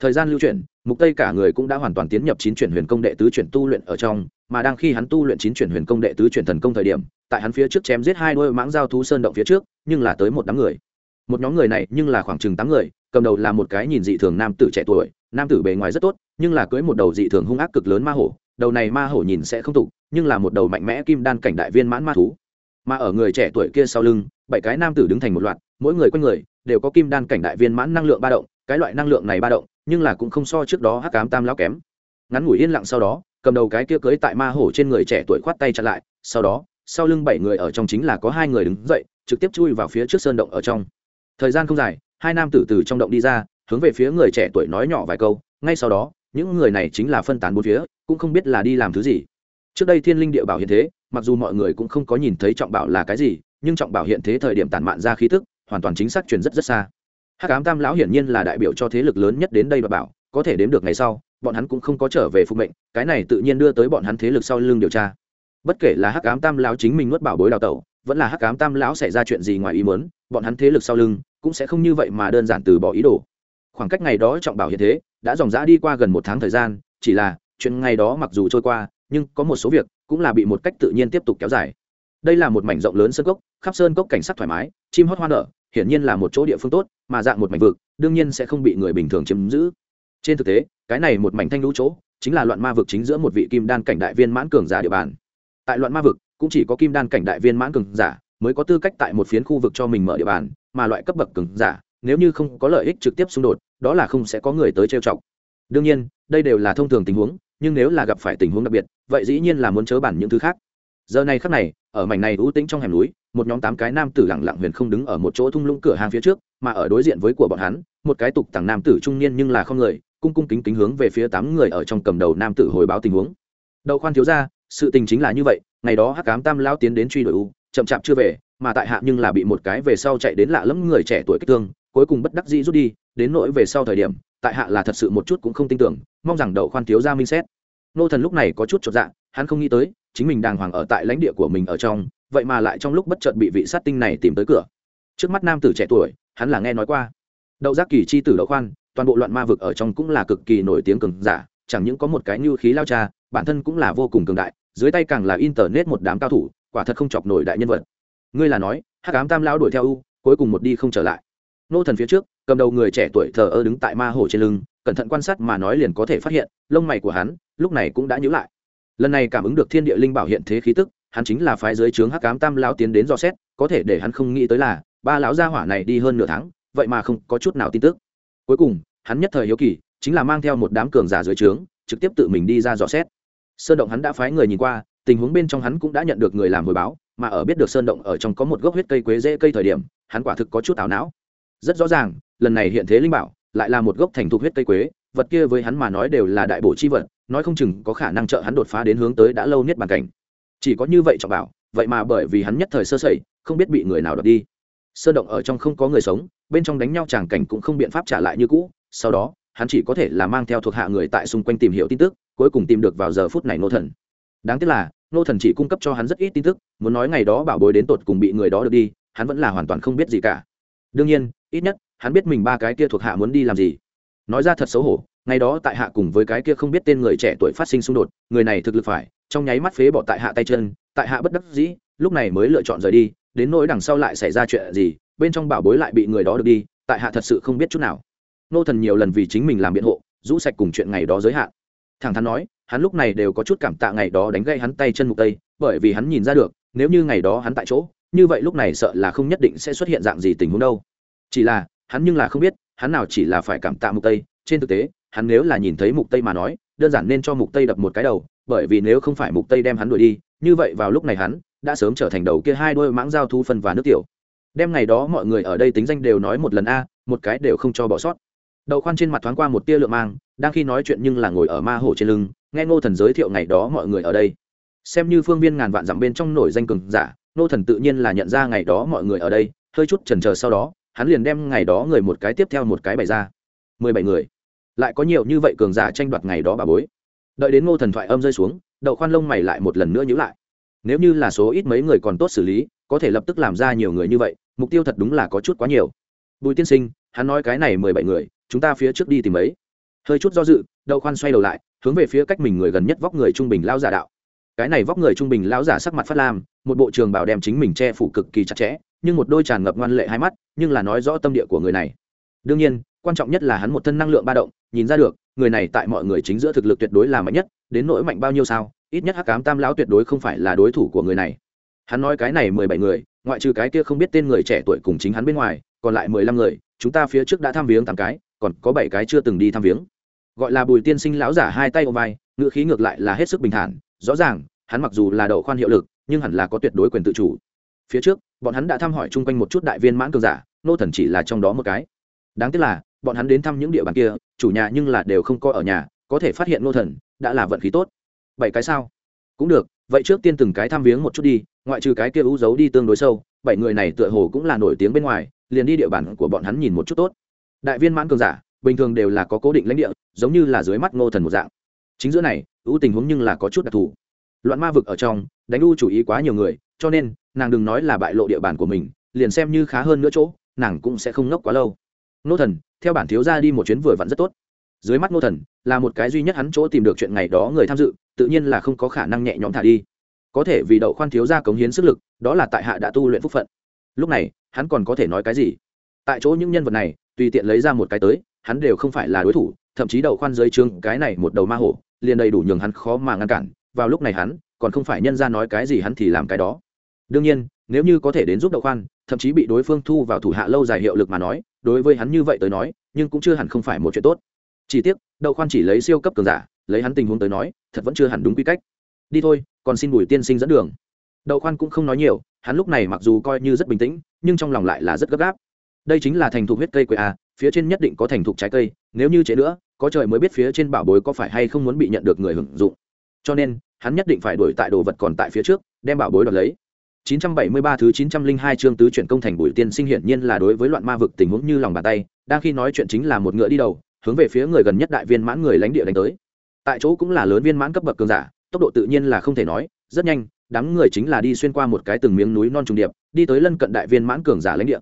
A: Thời gian lưu chuyển, mục tây cả người cũng đã hoàn toàn tiến nhập chín chuyển huyền công đệ tứ chuyển tu luyện ở trong mà đang khi hắn tu luyện chín chuyển huyền công đệ tứ chuyển thần công thời điểm, tại hắn phía trước chém giết hai đôi mãng giao thú sơn động phía trước, nhưng là tới một đám người. Một nhóm người này nhưng là khoảng chừng tám người, cầm đầu là một cái nhìn dị thường nam tử trẻ tuổi, nam tử bề ngoài rất tốt, nhưng là cưới một đầu dị thường hung ác cực lớn ma hổ. Đầu này ma hổ nhìn sẽ không tục, nhưng là một đầu mạnh mẽ kim đan cảnh đại viên mãn ma thú. Mà ở người trẻ tuổi kia sau lưng, bảy cái nam tử đứng thành một loạt, mỗi người quanh người đều có kim đan cảnh đại viên mãn năng lượng ba động, cái loại năng lượng này ba động, nhưng là cũng không so trước đó hắc cám tam lão kém. Ngắn ngủi yên lặng sau đó cầm đầu cái kia cưới tại ma hổ trên người trẻ tuổi khoát tay chặn lại, sau đó, sau lưng bảy người ở trong chính là có hai người đứng dậy, trực tiếp chui vào phía trước sơn động ở trong. Thời gian không dài, hai nam tử từ trong động đi ra, hướng về phía người trẻ tuổi nói nhỏ vài câu, ngay sau đó, những người này chính là phân tán bốn phía, cũng không biết là đi làm thứ gì. Trước đây thiên linh địa bảo hiện thế, mặc dù mọi người cũng không có nhìn thấy trọng bảo là cái gì, nhưng trọng bảo hiện thế thời điểm tản mạn ra khí tức, hoàn toàn chính xác truyền rất rất xa. Hắc ám tam lão hiển nhiên là đại biểu cho thế lực lớn nhất đến đây và bảo có thể đếm được ngày sau, bọn hắn cũng không có trở về phục mệnh, cái này tự nhiên đưa tới bọn hắn thế lực sau lưng điều tra. Bất kể là hắc ám tam lão chính mình nuốt bảo bối đào tẩu, vẫn là hắc ám tam lão xảy ra chuyện gì ngoài ý muốn, bọn hắn thế lực sau lưng cũng sẽ không như vậy mà đơn giản từ bỏ ý đồ. Khoảng cách ngày đó trọng bảo hiện thế, đã dòng dã đi qua gần một tháng thời gian, chỉ là chuyện ngày đó mặc dù trôi qua, nhưng có một số việc cũng là bị một cách tự nhiên tiếp tục kéo dài. Đây là một mảnh rộng lớn sơn cốc, khắp sơn cốc cảnh sắc thoải mái, chim hót hoa nở, hiển nhiên là một chỗ địa phương tốt, mà dạng một mảnh vực, đương nhiên sẽ không bị người bình thường chiếm giữ trên thực tế, cái này một mảnh thanh lũ chỗ chính là loạn ma vực chính giữa một vị kim đan cảnh đại viên mãn cường giả địa bàn. Tại loạn ma vực, cũng chỉ có kim đan cảnh đại viên mãn cường giả mới có tư cách tại một phiến khu vực cho mình mở địa bàn, mà loại cấp bậc cường giả, nếu như không có lợi ích trực tiếp xung đột, đó là không sẽ có người tới trêu chọc. Đương nhiên, đây đều là thông thường tình huống, nhưng nếu là gặp phải tình huống đặc biệt, vậy dĩ nhiên là muốn chớ bản những thứ khác. Giờ này khắc này, ở mảnh này ưu tĩnh trong hẻm núi, một nhóm tám cái nam tử lặng lặng huyền không đứng ở một chỗ thung lũng cửa hàng phía trước, mà ở đối diện với của bọn hắn, một cái tục tàng nam tử trung niên nhưng là không người cung cung kính kính hướng về phía tám người ở trong cầm đầu nam tử hồi báo tình huống. Đậu khoan thiếu ra sự tình chính là như vậy, ngày đó hắc cám tam lao tiến đến truy đuổi u, chậm chạp chưa về, mà tại hạ nhưng là bị một cái về sau chạy đến lạ lẫm người trẻ tuổi kích thương, cuối cùng bất đắc dĩ rút đi, đến nỗi về sau thời điểm, tại hạ là thật sự một chút cũng không tin tưởng, mong rằng đậu khoan thiếu ra minh xét. Nô thần lúc này có chút chột dạ hắn không nghĩ tới, chính mình đàng hoàng ở tại lãnh địa của mình ở trong, vậy mà lại trong lúc bất chợt bị vị sát tinh này tìm tới cửa. Trước mắt nam tử trẻ tuổi, hắn là nghe nói qua. Đậu giác kỳ chi tử đậu khoan toàn bộ loạn ma vực ở trong cũng là cực kỳ nổi tiếng cường giả, chẳng những có một cái như khí lao cha, bản thân cũng là vô cùng cường đại, dưới tay càng là internet một đám cao thủ, quả thật không chọc nổi đại nhân vật. Ngươi là nói, hắc ám tam lão đuổi theo u cuối cùng một đi không trở lại. Nô thần phía trước, cầm đầu người trẻ tuổi thờ ơ đứng tại ma hồ trên lưng, cẩn thận quan sát mà nói liền có thể phát hiện, lông mày của hắn, lúc này cũng đã nhíu lại. Lần này cảm ứng được thiên địa linh bảo hiện thế khí tức, hắn chính là phái dưới trướng hắc ám tam lão tiến đến dò xét, có thể để hắn không nghĩ tới là, ba lão gia hỏa này đi hơn nửa tháng, vậy mà không có chút nào tin tức cuối cùng, hắn nhất thời hiếu kỳ, chính là mang theo một đám cường giả dưới trướng, trực tiếp tự mình đi ra dò xét. Sơn động hắn đã phái người nhìn qua, tình huống bên trong hắn cũng đã nhận được người làm hồi báo, mà ở biết được sơn động ở trong có một gốc huyết cây quế dễ cây thời điểm, hắn quả thực có chút ảo não. Rất rõ ràng, lần này hiện thế linh bảo, lại là một gốc thành thục huyết cây quế, vật kia với hắn mà nói đều là đại bổ chi vật, nói không chừng có khả năng trợ hắn đột phá đến hướng tới đã lâu nhất bàn cảnh. Chỉ có như vậy trọng bảo, vậy mà bởi vì hắn nhất thời sơ sẩy, không biết bị người nào đập đi sơn động ở trong không có người sống, bên trong đánh nhau tràng cảnh cũng không biện pháp trả lại như cũ, sau đó, hắn chỉ có thể là mang theo thuộc hạ người tại xung quanh tìm hiểu tin tức, cuối cùng tìm được vào giờ phút này nô thần. Đáng tiếc là, nô thần chỉ cung cấp cho hắn rất ít tin tức, muốn nói ngày đó bảo bối đến tột cùng bị người đó được đi, hắn vẫn là hoàn toàn không biết gì cả. Đương nhiên, ít nhất, hắn biết mình ba cái kia thuộc hạ muốn đi làm gì. Nói ra thật xấu hổ, ngày đó tại hạ cùng với cái kia không biết tên người trẻ tuổi phát sinh xung đột, người này thực lực phải, trong nháy mắt phế bỏ tại hạ tay chân, tại hạ bất đắc dĩ, lúc này mới lựa chọn rời đi đến nỗi đằng sau lại xảy ra chuyện gì, bên trong bảo bối lại bị người đó được đi, tại hạ thật sự không biết chút nào. Nô thần nhiều lần vì chính mình làm biện hộ, rũ sạch cùng chuyện ngày đó giới hạn. Thẳng thắn nói, hắn lúc này đều có chút cảm tạ ngày đó đánh gây hắn tay chân mục tây, bởi vì hắn nhìn ra được, nếu như ngày đó hắn tại chỗ, như vậy lúc này sợ là không nhất định sẽ xuất hiện dạng gì tình huống đâu. Chỉ là, hắn nhưng là không biết, hắn nào chỉ là phải cảm tạ mục tây, trên thực tế, hắn nếu là nhìn thấy mục tây mà nói, đơn giản nên cho mục tây đập một cái đầu, bởi vì nếu không phải mục tây đem hắn đuổi đi, như vậy vào lúc này hắn đã sớm trở thành đầu kia hai đôi mãng giao thu phân và nước tiểu. Đem ngày đó mọi người ở đây tính danh đều nói một lần a, một cái đều không cho bỏ sót. Đầu khoan trên mặt thoáng qua một tia lượm mang, đang khi nói chuyện nhưng là ngồi ở ma hổ trên lưng, nghe ngô thần giới thiệu ngày đó mọi người ở đây. Xem như phương viên ngàn vạn dặm bên trong nổi danh cường giả, ngô thần tự nhiên là nhận ra ngày đó mọi người ở đây, hơi chút chần chờ sau đó, hắn liền đem ngày đó người một cái tiếp theo một cái bày ra. Mười bảy người. Lại có nhiều như vậy cường giả tranh đoạt ngày đó bà bối. Đợi đến ngô thần thoại âm rơi xuống, đậu khoan lông mày lại một lần nữa nhữ lại nếu như là số ít mấy người còn tốt xử lý, có thể lập tức làm ra nhiều người như vậy, mục tiêu thật đúng là có chút quá nhiều. Bùi tiên sinh, hắn nói cái này mười bảy người, chúng ta phía trước đi tìm ấy hơi chút do dự, đậu khoan xoay đầu lại, hướng về phía cách mình người gần nhất vóc người trung bình lao giả đạo. Cái này vóc người trung bình lão giả sắc mặt phát lam, một bộ trường bảo đem chính mình che phủ cực kỳ chặt chẽ, nhưng một đôi tràn ngập ngoan lệ hai mắt, nhưng là nói rõ tâm địa của người này. Đương nhiên, quan trọng nhất là hắn một thân năng lượng ba động, nhìn ra được, người này tại mọi người chính giữa thực lực tuyệt đối là mạnh nhất, đến nỗi mạnh bao nhiêu sao? Ít nhất hắc cám tam lão tuyệt đối không phải là đối thủ của người này. Hắn nói cái này mười bảy người, ngoại trừ cái kia không biết tên người trẻ tuổi cùng chính hắn bên ngoài, còn lại mười lăm người, chúng ta phía trước đã thăm viếng tám cái, còn có bảy cái chưa từng đi thăm viếng. Gọi là bùi tiên sinh lão giả hai tay ôm vai ngựa khí ngược lại là hết sức bình thản, rõ ràng, hắn mặc dù là đậu khoan hiệu lực, nhưng hẳn là có tuyệt đối quyền tự chủ. Phía trước, bọn hắn đã thăm hỏi chung quanh một chút đại viên mãn cường giả, nô thần chỉ là trong đó một cái. Đáng tiếc là, bọn hắn đến thăm những địa bàn kia, chủ nhà nhưng là đều không coi ở nhà, có thể phát hiện nô thần, đã là vận khí tốt bảy cái sao? Cũng được, vậy trước tiên từng cái thăm viếng một chút đi, ngoại trừ cái kia u giấu đi tương đối sâu, bảy người này tựa hồ cũng là nổi tiếng bên ngoài, liền đi địa bàn của bọn hắn nhìn một chút tốt. Đại viên mãn cường giả, bình thường đều là có cố định lãnh địa, giống như là dưới mắt ngô thần một dạng. Chính giữa này, ưu tình huống nhưng là có chút đặc thù. Loạn ma vực ở trong, đánh u chủ ý quá nhiều người, cho nên, nàng đừng nói là bại lộ địa bàn của mình, liền xem như khá hơn nữa chỗ, nàng cũng sẽ không ngốc quá lâu. Ngô thần, theo bản thiếu ra đi một chuyến vừa vặn rất tốt. Dưới mắt ngô thần, là một cái duy nhất hắn chỗ tìm được chuyện ngày đó người tham dự tự nhiên là không có khả năng nhẹ nhõm thả đi. Có thể vì đậu khoan thiếu ra cống hiến sức lực, đó là tại hạ đã tu luyện phúc phận. Lúc này, hắn còn có thể nói cái gì? Tại chỗ những nhân vật này, tùy tiện lấy ra một cái tới, hắn đều không phải là đối thủ, thậm chí đậu khoan dưới trướng cái này một đầu ma hổ, liền đầy đủ nhường hắn khó mà ngăn cản. Vào lúc này hắn, còn không phải nhân ra nói cái gì hắn thì làm cái đó. Đương nhiên, nếu như có thể đến giúp đậu khoan, thậm chí bị đối phương thu vào thủ hạ lâu dài hiệu lực mà nói, đối với hắn như vậy tới nói, nhưng cũng chưa hẳn không phải một chuyện tốt. Chỉ tiếc, đậu khoan chỉ lấy siêu cấp cường giả lấy hắn tình huống tới nói thật vẫn chưa hẳn đúng quy cách. Đi thôi còn xin bùi tiên sinh dẫn đường. Đậu khoan cũng không nói nhiều hắn lúc này mặc dù coi như rất bình tĩnh nhưng trong lòng lại là rất gấp gáp. Đây chính là thành thục huyết cây quê a à, phía trên nhất định có thành thục trái cây nếu như chế nữa có trời mới biết phía trên bảo bối có phải hay không muốn bị nhận được người hưởng dụng. Cho nên hắn nhất định phải đuổi tại đồ vật còn tại phía trước đem bảo bối đoạt lấy. 973 thứ 902 chương tứ chuyển công thành bùi tiên sinh hiển nhiên là đối với loạn ma vực tình huống như lòng bàn tay, đang khi nói chuyện chính là một ngựa đi đầu, hướng về phía người gần nhất đại viên mãn người lãnh địa đánh tới. Tại chỗ cũng là lớn viên mãn cấp bậc cường giả, tốc độ tự nhiên là không thể nói, rất nhanh, đám người chính là đi xuyên qua một cái từng miếng núi non trùng điệp, đi tới lân cận đại viên mãn cường giả lãnh địa.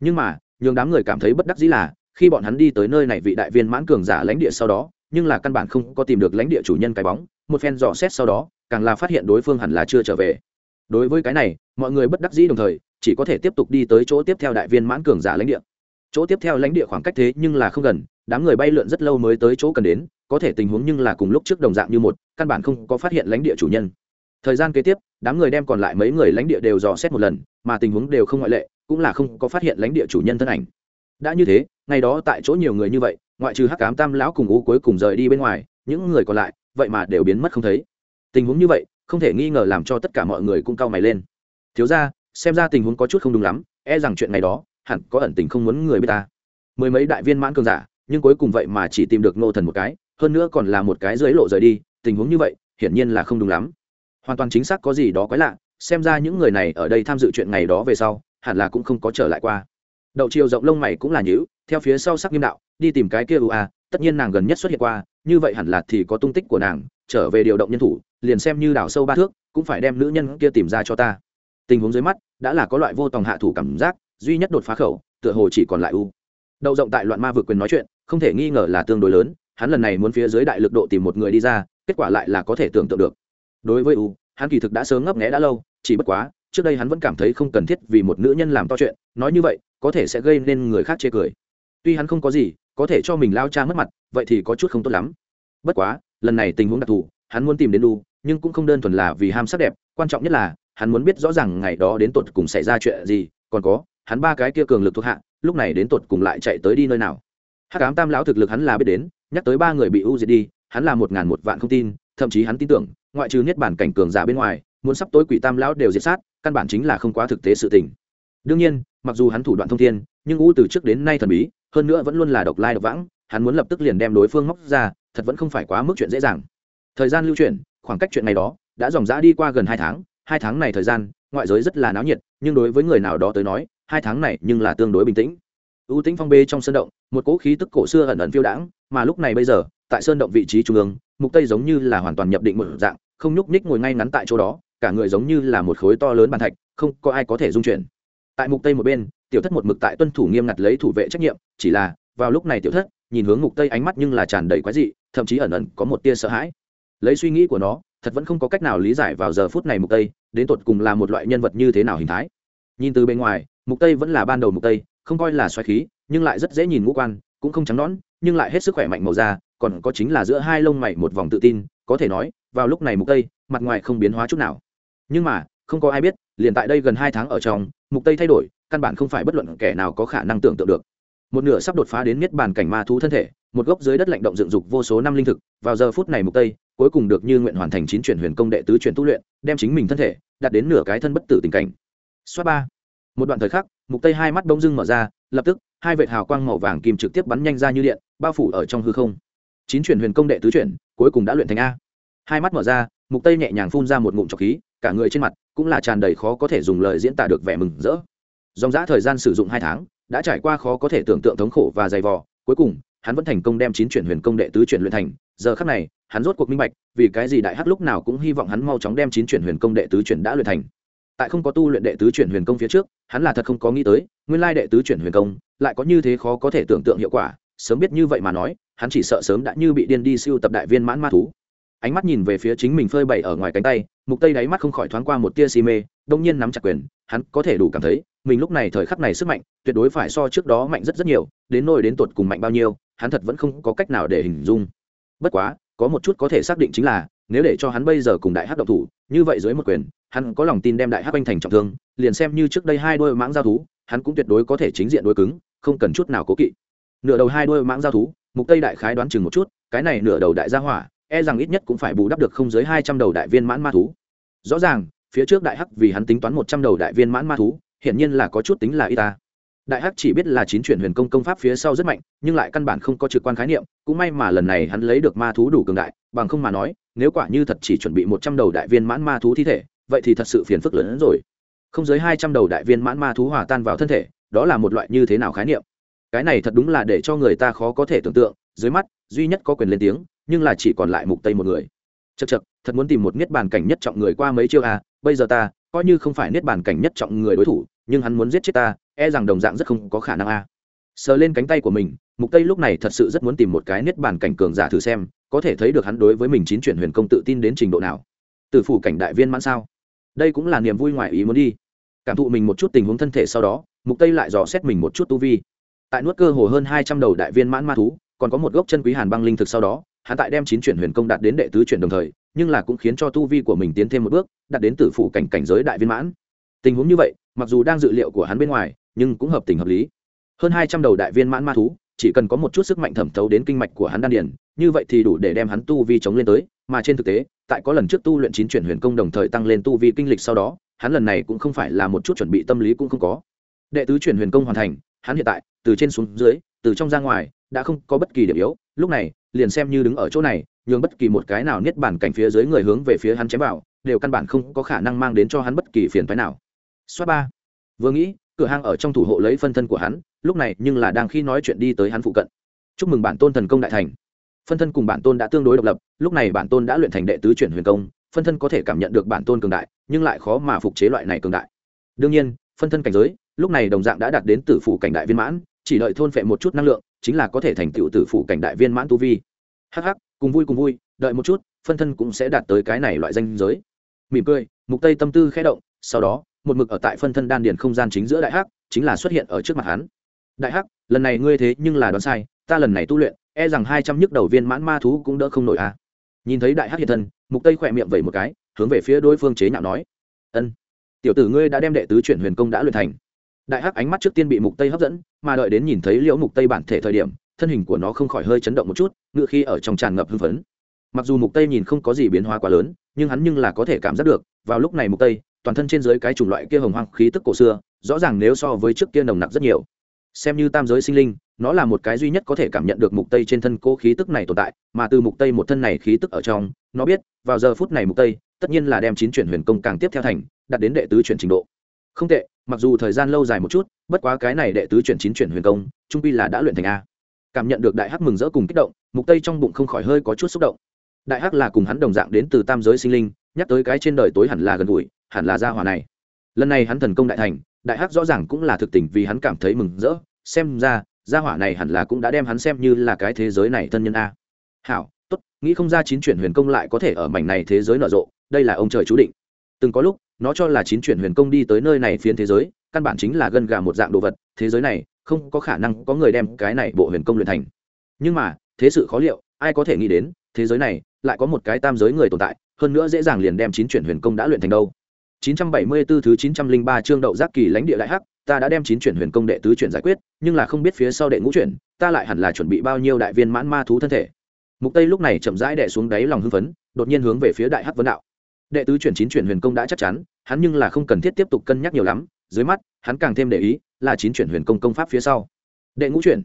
A: Nhưng mà, nhường đám người cảm thấy bất đắc dĩ là, khi bọn hắn đi tới nơi này vị đại viên mãn cường giả lãnh địa sau đó, nhưng là căn bản không có tìm được lãnh địa chủ nhân cái bóng, một phen dò xét sau đó, càng là phát hiện đối phương hẳn là chưa trở về đối với cái này mọi người bất đắc dĩ đồng thời chỉ có thể tiếp tục đi tới chỗ tiếp theo đại viên mãn cường giả lãnh địa chỗ tiếp theo lãnh địa khoảng cách thế nhưng là không gần đám người bay lượn rất lâu mới tới chỗ cần đến có thể tình huống nhưng là cùng lúc trước đồng dạng như một, căn bản không có phát hiện lãnh địa chủ nhân. Thời gian kế tiếp, đám người đem còn lại mấy người lãnh địa đều dò xét một lần, mà tình huống đều không ngoại lệ, cũng là không có phát hiện lãnh địa chủ nhân thân ảnh. Đã như thế, ngày đó tại chỗ nhiều người như vậy, ngoại trừ hắc cám tam lão cùng u cuối cùng rời đi bên ngoài, những người còn lại, vậy mà đều biến mất không thấy. Tình huống như vậy, không thể nghi ngờ làm cho tất cả mọi người cũng cau mày lên. Thiếu ra xem ra tình huống có chút không đúng lắm e rằng chuyện này đó, hẳn có ẩn tình không muốn người biết ta. Mười mấy đại viên mãn cường giả, nhưng cuối cùng vậy mà chỉ tìm được nô thần một cái hơn nữa còn là một cái dưới lộ rời đi, tình huống như vậy, hiển nhiên là không đúng lắm. Hoàn toàn chính xác có gì đó quái lạ, xem ra những người này ở đây tham dự chuyện ngày đó về sau, hẳn là cũng không có trở lại qua. Đậu chiều rộng lông mày cũng là nhữ theo phía sau sắc nghiêm đạo, đi tìm cái kia ưu a, tất nhiên nàng gần nhất xuất hiện qua, như vậy hẳn là thì có tung tích của nàng, trở về điều động nhân thủ, liền xem như đào sâu ba thước, cũng phải đem nữ nhân kia tìm ra cho ta. Tình huống dưới mắt, đã là có loại vô tòng hạ thủ cảm giác, duy nhất đột phá khẩu, tựa hồ chỉ còn lại u. Đậu rộng tại loạn ma vượt quyền nói chuyện, không thể nghi ngờ là tương đối lớn hắn lần này muốn phía dưới đại lực độ tìm một người đi ra kết quả lại là có thể tưởng tượng được. Đối với u hắn kỳ thực đã sớm ngấp nghẽ đã lâu chỉ bất quá trước đây hắn vẫn cảm thấy không cần thiết vì một nữ nhân làm to chuyện nói như vậy có thể sẽ gây nên người khác chê cười. Tuy hắn không có gì có thể cho mình lao cha mất mặt vậy thì có chút không tốt lắm. Bất quá lần này tình huống đặc thù hắn muốn tìm đến U, nhưng cũng không đơn thuần là vì ham sắc đẹp quan trọng nhất là hắn muốn biết rõ ràng ngày đó đến tột cùng xảy ra chuyện gì còn có hắn ba cái kia cường lực thuộc hạ lúc này đến tột cùng lại chạy tới đi nơi nào hát cám tam lão thực lực hắn là biết đến, nhắc tới ba người bị u diệt đi, hắn là một ngàn một vạn không tin, thậm chí hắn tin tưởng, ngoại trừ niết bản cảnh cường giả bên ngoài, muốn sắp tối quỷ tam lão đều diệt sát, căn bản chính là không quá thực tế sự tình. Đương nhiên, mặc dù hắn thủ đoạn thông thiên, nhưng u từ trước đến nay thần bí, hơn nữa vẫn luôn là độc lai độc vãng, hắn muốn lập tức liền đem đối phương móc ra, thật vẫn không phải quá mức chuyện dễ dàng. Thời gian lưu chuyển, khoảng cách chuyện này đó, đã dòng dã đi qua gần hai tháng hai tháng này thời gian, ngoại giới rất là náo nhiệt, nhưng đối với người nào đó tới nói, hai tháng này nhưng là tương đối bình tĩnh ưu tĩnh phong bê trong sơn động, một cỗ khí tức cổ xưa ẩn ẩn phiêu đãng, mà lúc này bây giờ, tại sơn động vị trí trung ương, mục tây giống như là hoàn toàn nhập định một dạng, không nhúc nhích ngồi ngay ngắn tại chỗ đó, cả người giống như là một khối to lớn bàn thạch, không có ai có thể dung chuyển. Tại mục tây một bên, tiểu thất một mực tại tuân thủ nghiêm ngặt lấy thủ vệ trách nhiệm, chỉ là, vào lúc này tiểu thất, nhìn hướng mục tây ánh mắt nhưng là tràn đầy quái dị, thậm chí ẩn ẩn có một tia sợ hãi. Lấy suy nghĩ của nó, thật vẫn không có cách nào lý giải vào giờ phút này mục tây, đến tột cùng là một loại nhân vật như thế nào hình thái. Nhìn từ bên ngoài, mục tây vẫn là ban đầu mục tây không coi là xoáy khí, nhưng lại rất dễ nhìn ngũ quan, cũng không trắng nõn, nhưng lại hết sức khỏe mạnh màu da, còn có chính là giữa hai lông mày một vòng tự tin, có thể nói, vào lúc này mục tây, mặt ngoài không biến hóa chút nào. Nhưng mà, không có ai biết, liền tại đây gần hai tháng ở trong, mục tây thay đổi, căn bản không phải bất luận kẻ nào có khả năng tưởng tượng được. Một nửa sắp đột phá đến miết bàn cảnh ma thú thân thể, một gốc dưới đất lạnh động dựng dục vô số năm linh thực, vào giờ phút này mục tây, cuối cùng được như nguyện hoàn thành chín chuyển huyền công đệ tứ chuyển tu luyện, đem chính mình thân thể, đạt đến nửa cái thân bất tử tình cảnh. Xoát ba một đoạn thời khắc, mục tây hai mắt bỗng dưng mở ra, lập tức, hai vệt hào quang màu vàng kim trực tiếp bắn nhanh ra như điện, bao phủ ở trong hư không. Chín chuyển huyền công đệ tứ chuyển, cuối cùng đã luyện thành a. Hai mắt mở ra, mục tây nhẹ nhàng phun ra một ngụm trọc khí, cả người trên mặt cũng là tràn đầy khó có thể dùng lời diễn tả được vẻ mừng rỡ. Dòng dã thời gian sử dụng hai tháng, đã trải qua khó có thể tưởng tượng thống khổ và dày vò, cuối cùng, hắn vẫn thành công đem chín chuyển huyền công đệ tứ chuyển luyện thành. Giờ khắc này, hắn rốt cuộc minh bạch, vì cái gì đại hắc lúc nào cũng hy vọng hắn mau chóng đem chín chuyển huyền công đệ tứ chuyển đã luyện thành tại không có tu luyện đệ tứ chuyển huyền công phía trước, hắn là thật không có nghĩ tới, nguyên lai đệ tứ chuyển huyền công lại có như thế khó có thể tưởng tượng hiệu quả, sớm biết như vậy mà nói, hắn chỉ sợ sớm đã như bị điên đi siêu tập đại viên mãn ma thú. Ánh mắt nhìn về phía chính mình phơi bày ở ngoài cánh tay, mục tây đáy mắt không khỏi thoáng qua một tia si mê, đông nhiên nắm chặt quyền, hắn có thể đủ cảm thấy, mình lúc này thời khắc này sức mạnh, tuyệt đối phải so trước đó mạnh rất rất nhiều, đến nỗi đến tột cùng mạnh bao nhiêu, hắn thật vẫn không có cách nào để hình dung. Bất quá, có một chút có thể xác định chính là nếu để cho hắn bây giờ cùng đại hắc độc thủ, như vậy dưới một quyền, hắn có lòng tin đem đại hắc anh thành trọng thương, liền xem như trước đây hai đôi mãng giao thú, hắn cũng tuyệt đối có thể chính diện đối cứng, không cần chút nào cố kỵ. Nửa đầu hai đôi mãng giao thú, mục tây đại khái đoán chừng một chút, cái này nửa đầu đại gia hỏa e rằng ít nhất cũng phải bù đắp được không dưới hai trăm đầu đại viên mãn ma thú. Rõ ràng, phía trước đại hắc vì hắn tính toán một trăm đầu đại viên mãn ma thú, hiển nhiên là có chút tính là y ta. Đại hắc chỉ biết là chín chuyển huyền công công pháp phía sau rất mạnh, nhưng lại căn bản không có trực quan khái niệm, cũng may mà lần này hắn lấy được ma thú đủ cường đại bằng không mà nói, nếu quả như thật chỉ chuẩn bị một trăm đầu đại viên mãn ma thú thi thể, vậy thì thật sự phiền phức lớn hơn rồi. Không dưới hai trăm đầu đại viên mãn ma thú hòa tan vào thân thể, đó là một loại như thế nào khái niệm? Cái này thật đúng là để cho người ta khó có thể tưởng tượng, dưới mắt, duy nhất có quyền lên tiếng, nhưng là chỉ còn lại mục tây một người. Chật chật thật muốn tìm một niết bàn cảnh nhất trọng người qua mấy chiêu à bây giờ ta, coi như không phải niết bàn cảnh nhất trọng người đối thủ, nhưng hắn muốn giết chết ta e rằng đồng dạng rất không có khả năng a sờ lên cánh tay của mình, mục tây lúc này thật sự rất muốn tìm một cái niết bàn cảnh cường giả thử xem có thể thấy được hắn đối với mình chín chuyển huyền công tự tin đến trình độ nào. Từ phủ cảnh đại viên mãn sao? Đây cũng là niềm vui ngoài ý muốn đi. Cảm thụ mình một chút tình huống thân thể sau đó, mục tây lại dò xét mình một chút tu vi. Tại nuốt cơ hồ hơn 200 đầu đại viên mãn ma thú, còn có một gốc chân quý hàn băng linh thực sau đó, hắn tại đem chín chuyển huyền công đạt đến đệ tứ chuyển đồng thời, nhưng là cũng khiến cho tu vi của mình tiến thêm một bước, đạt đến tử phủ cảnh cảnh giới đại viên mãn. Tình huống như vậy, mặc dù đang dự liệu của hắn bên ngoài, nhưng cũng hợp tình hợp lý. Hơn hai trăm đầu đại viên mãn ma thú, chỉ cần có một chút sức mạnh thẩm thấu đến kinh mạch của hắn đan điền như vậy thì đủ để đem hắn tu vi chống lên tới, mà trên thực tế, tại có lần trước tu luyện chín chuyển huyền công đồng thời tăng lên tu vi kinh lịch sau đó, hắn lần này cũng không phải là một chút chuẩn bị tâm lý cũng không có. Đệ tứ chuyển huyền công hoàn thành, hắn hiện tại, từ trên xuống dưới, từ trong ra ngoài, đã không có bất kỳ điểm yếu, lúc này, liền xem như đứng ở chỗ này, nhường bất kỳ một cái nào niết bản cảnh phía dưới người hướng về phía hắn chém vào, đều căn bản không có khả năng mang đến cho hắn bất kỳ phiền phái nào. Xoát ba. Vừa nghĩ, cửa hàng ở trong thủ hộ lấy phân thân của hắn, lúc này nhưng là đang khi nói chuyện đi tới hắn phụ cận. Chúc mừng bản tôn thần công đại thành phân thân cùng bản tôn đã tương đối độc lập, lúc này bản tôn đã luyện thành đệ tứ chuyển huyền công, phân thân có thể cảm nhận được bản tôn cường đại, nhưng lại khó mà phục chế loại này cường đại. Đương nhiên, phân thân cảnh giới, lúc này đồng dạng đã đạt đến tử phủ cảnh đại viên mãn, chỉ đợi thôn phệ một chút năng lượng, chính là có thể thành tựu tử phủ cảnh đại viên mãn tu vi. Hh cùng vui cùng vui, đợi một chút, phân thân cũng sẽ đạt tới cái này loại danh giới. Mỉm cười, mục tây tâm tư khẽ động, sau đó, một mực ở tại phân thân đan điền không gian chính giữa đại hắc, chính là xuất hiện ở trước mặt hắn. Đại hắc, lần này ngươi thế nhưng là đoán sai, ta lần này tu luyện e rằng hai trăm nhức đầu viên mãn ma thú cũng đỡ không nổi à. Nhìn thấy đại hắc hiện thân, mục tây khỏe miệng vẩy một cái, hướng về phía đối phương chế nhạo nói. Ân, tiểu tử ngươi đã đem đệ tứ chuyển huyền công đã luyện thành. Đại hắc ánh mắt trước tiên bị mục tây hấp dẫn, mà đợi đến nhìn thấy liễu mục tây bản thể thời điểm, thân hình của nó không khỏi hơi chấn động một chút, ngựa khi ở trong tràn ngập hưng phấn. Mặc dù mục tây nhìn không có gì biến hóa quá lớn, nhưng hắn nhưng là có thể cảm giác được, vào lúc này mục tây, toàn thân trên dưới cái chủng loại kia hồng hoang khí tức cổ xưa, rõ ràng nếu so với trước kia nồng nặc rất nhiều. Xem như tam giới sinh linh nó là một cái duy nhất có thể cảm nhận được mục tây trên thân cố khí tức này tồn tại, mà từ mục tây một thân này khí tức ở trong, nó biết, vào giờ phút này mục tây, tất nhiên là đem chín chuyển huyền công càng tiếp theo thành, đạt đến đệ tứ chuyển trình độ. Không tệ, mặc dù thời gian lâu dài một chút, bất quá cái này đệ tứ chuyển chín chuyển huyền công, trung quy là đã luyện thành a. Cảm nhận được đại hắc mừng rỡ cùng kích động, mục tây trong bụng không khỏi hơi có chút xúc động. Đại hắc là cùng hắn đồng dạng đến từ tam giới sinh linh, nhắc tới cái trên đời tối hẳn là gần gũi, hẳn là gia hòa này. Lần này hắn thần công đại thành, đại hắc rõ ràng cũng là thực tình vì hắn cảm thấy mừng rỡ, xem ra gia hỏa này hẳn là cũng đã đem hắn xem như là cái thế giới này thân nhân a. Hảo, tốt, nghĩ không ra chín chuyển huyền công lại có thể ở mảnh này thế giới nở rộ, đây là ông trời chú định. Từng có lúc, nó cho là chín chuyển huyền công đi tới nơi này phiến thế giới, căn bản chính là gân gà một dạng đồ vật, thế giới này, không có khả năng có người đem cái này bộ huyền công luyện thành. Nhưng mà, thế sự khó liệu, ai có thể nghĩ đến, thế giới này, lại có một cái tam giới người tồn tại, hơn nữa dễ dàng liền đem chín chuyển huyền công đã luyện thành đâu. 974 thứ 903 chương đậu giác kỳ lãnh địa lại hắc ta đã đem chín chuyển huyền công đệ tứ chuyển giải quyết, nhưng là không biết phía sau đệ ngũ chuyển, ta lại hẳn là chuẩn bị bao nhiêu đại viên mãn ma thú thân thể. Mục tây lúc này chậm rãi đệ xuống đáy lòng hưng phấn, đột nhiên hướng về phía đại hắc vấn đạo. Đệ tứ chuyển chín chuyển huyền công đã chắc chắn, hắn nhưng là không cần thiết tiếp tục cân nhắc nhiều lắm, dưới mắt, hắn càng thêm để ý, là chín chuyển huyền công công pháp phía sau. Đệ ngũ chuyển.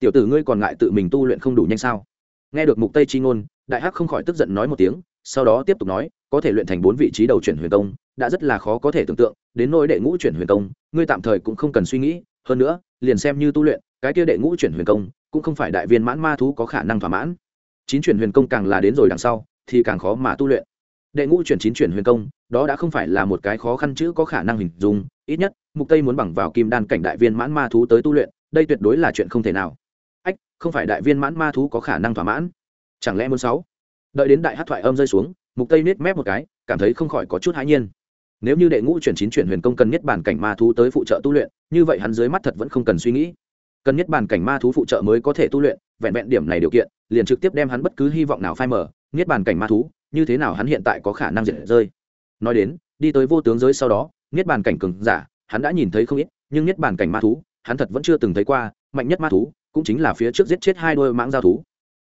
A: Tiểu tử ngươi còn ngại tự mình tu luyện không đủ nhanh sao? Nghe được mục tây chi ngôn, đại hắc không khỏi tức giận nói một tiếng, sau đó tiếp tục nói, có thể luyện thành bốn vị trí đầu chuyển huyền công đã rất là khó có thể tưởng tượng, đến nỗi đệ ngũ chuyển huyền công, ngươi tạm thời cũng không cần suy nghĩ, hơn nữa, liền xem như tu luyện, cái kia đệ ngũ chuyển huyền công, cũng không phải đại viên mãn ma thú có khả năng thỏa mãn. Chín chuyển huyền công càng là đến rồi đằng sau, thì càng khó mà tu luyện. Đệ ngũ chuyển chín chuyển huyền công, đó đã không phải là một cái khó khăn chữ có khả năng hình dung, ít nhất, mục tây muốn bằng vào kim đan cảnh đại viên mãn ma thú tới tu luyện, đây tuyệt đối là chuyện không thể nào. Ách, không phải đại viên mãn ma thú có khả năng thỏa mãn. Chẳng lẽ muốn sáu? Đợi đến đại hát thoại âm rơi xuống, mục tây nết mép một cái, cảm thấy không khỏi có chút hãi nhiên nếu như đệ ngũ chuyển chín chuyển huyền công cần nhất bản cảnh ma thú tới phụ trợ tu luyện, như vậy hắn dưới mắt thật vẫn không cần suy nghĩ. Cần nhất bản cảnh ma thú phụ trợ mới có thể tu luyện, vẹn vẹn điểm này điều kiện, liền trực tiếp đem hắn bất cứ hy vọng nào phai mở nhất bản cảnh ma thú, như thế nào hắn hiện tại có khả năng diệt rơi. Nói đến, đi tới vô tướng giới sau đó nhất bản cảnh cường giả, hắn đã nhìn thấy không ít, nhưng nhất bản cảnh ma thú, hắn thật vẫn chưa từng thấy qua, mạnh nhất ma thú, cũng chính là phía trước giết chết hai đôi mãng giao thú.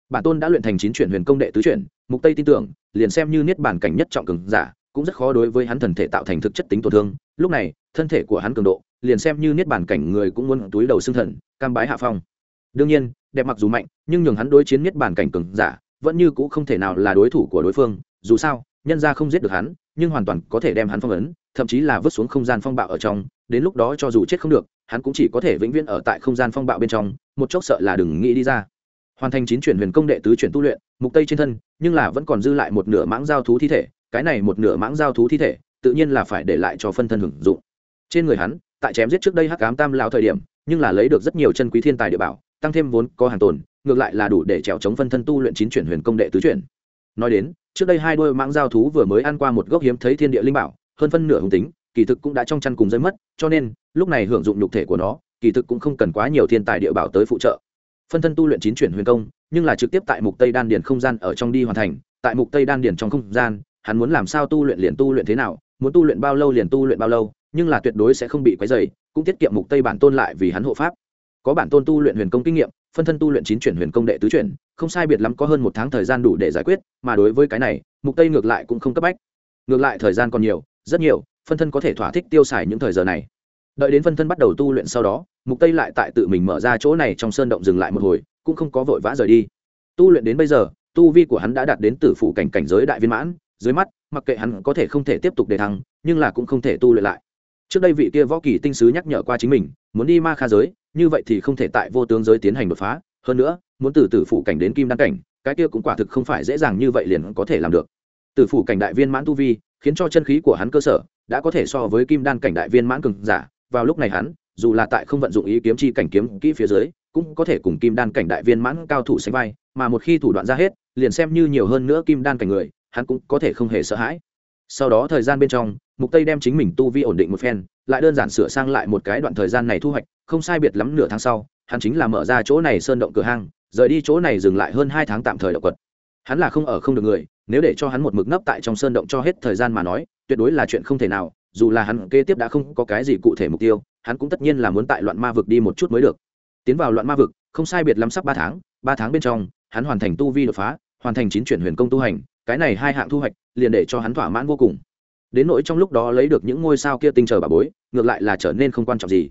A: Bản tôn đã luyện thành chín chuyển huyền công đệ tứ chuyển, mục tây tin tưởng, liền xem như niết bản cảnh nhất trọng cường giả cũng rất khó đối với hắn thần thể tạo thành thực chất tính tổn thương. Lúc này, thân thể của hắn cường độ, liền xem như niết bàn cảnh người cũng muốn túi đầu xương thần, cam bái hạ phong. Đương nhiên, đẹp mặc dù mạnh, nhưng nhường hắn đối chiến niết bàn cảnh cường giả, vẫn như cũ không thể nào là đối thủ của đối phương. Dù sao, nhân ra không giết được hắn, nhưng hoàn toàn có thể đem hắn phong ấn, thậm chí là vứt xuống không gian phong bạo ở trong. Đến lúc đó cho dù chết không được, hắn cũng chỉ có thể vĩnh viễn ở tại không gian phong bạo bên trong, một chốc sợ là đừng nghĩ đi ra. Hoàn thành chín chuyển huyền công đệ tứ chuyển tu luyện, mục tây trên thân, nhưng là vẫn còn dư lại một nửa mãng giao thú thi thể cái này một nửa mãng giao thú thi thể, tự nhiên là phải để lại cho phân thân hưởng dụng. Trên người hắn, tại chém giết trước đây hắc ám tam lao thời điểm, nhưng là lấy được rất nhiều chân quý thiên tài địa bảo, tăng thêm vốn có hàng tồn, ngược lại là đủ để trèo chống phân thân tu luyện chín chuyển huyền công đệ tứ chuyển. Nói đến, trước đây hai đôi mãng giao thú vừa mới ăn qua một gốc hiếm thấy thiên địa linh bảo, hơn phân nửa hùng tính, kỳ thực cũng đã trong chăn cùng rơi mất, cho nên, lúc này hưởng dụng nhục thể của nó, kỳ thực cũng không cần quá nhiều thiên tài địa bảo tới phụ trợ. Phân thân tu luyện chín chuyển huyền công, nhưng là trực tiếp tại mục tây đan điền không gian ở trong đi hoàn thành, tại mục tây đan điền trong không gian hắn muốn làm sao tu luyện liền tu luyện thế nào, muốn tu luyện bao lâu liền tu luyện bao lâu, nhưng là tuyệt đối sẽ không bị quấy dày cũng tiết kiệm mục tây bản tôn lại vì hắn hộ pháp. Có bản tôn tu luyện huyền công kinh nghiệm, phân thân tu luyện chín chuyển huyền công đệ tứ chuyển, không sai biệt lắm có hơn một tháng thời gian đủ để giải quyết, mà đối với cái này, mục tây ngược lại cũng không cấp bách. Ngược lại thời gian còn nhiều, rất nhiều, phân thân có thể thỏa thích tiêu xài những thời giờ này. Đợi đến phân thân bắt đầu tu luyện sau đó, mục tây lại tại tự mình mở ra chỗ này trong sơn động dừng lại một hồi, cũng không có vội vã rời đi. Tu luyện đến bây giờ, tu vi của hắn đã đạt đến tử phủ cảnh cảnh giới đại viên mãn dưới mắt, mặc kệ hắn có thể không thể tiếp tục để thăng, nhưng là cũng không thể tu luyện lại. Trước đây vị kia võ kỳ tinh sứ nhắc nhở qua chính mình, muốn đi ma kha giới, như vậy thì không thể tại vô tướng giới tiến hành đột phá. Hơn nữa, muốn từ tử phủ cảnh đến kim đăng cảnh, cái kia cũng quả thực không phải dễ dàng như vậy liền có thể làm được. Tử phủ cảnh đại viên mãn tu vi, khiến cho chân khí của hắn cơ sở, đã có thể so với kim đan cảnh đại viên mãn cường giả. Vào lúc này hắn, dù là tại không vận dụng ý kiếm chi cảnh kiếm kỹ phía dưới, cũng có thể cùng kim đan cảnh đại viên mãn cao thủ sánh vai, mà một khi thủ đoạn ra hết, liền xem như nhiều hơn nữa kim đan cảnh người hắn cũng có thể không hề sợ hãi. Sau đó thời gian bên trong, mục tây đem chính mình tu vi ổn định một phen, lại đơn giản sửa sang lại một cái đoạn thời gian này thu hoạch, không sai biệt lắm nửa tháng sau, hắn chính là mở ra chỗ này sơn động cửa hang, rời đi chỗ này dừng lại hơn hai tháng tạm thời động quật. Hắn là không ở không được người, nếu để cho hắn một mực nấp tại trong sơn động cho hết thời gian mà nói, tuyệt đối là chuyện không thể nào, dù là hắn kế tiếp đã không có cái gì cụ thể mục tiêu, hắn cũng tất nhiên là muốn tại loạn ma vực đi một chút mới được. Tiến vào loạn ma vực, không sai biệt lắm sắp ba tháng ba tháng bên trong, hắn hoàn thành tu vi đột phá, hoàn thành chín chuyển huyền công tu hành cái này hai hạng thu hoạch liền để cho hắn thỏa mãn vô cùng. Đến nỗi trong lúc đó lấy được những ngôi sao kia tinh chờ bà bối, ngược lại là trở nên không quan trọng gì.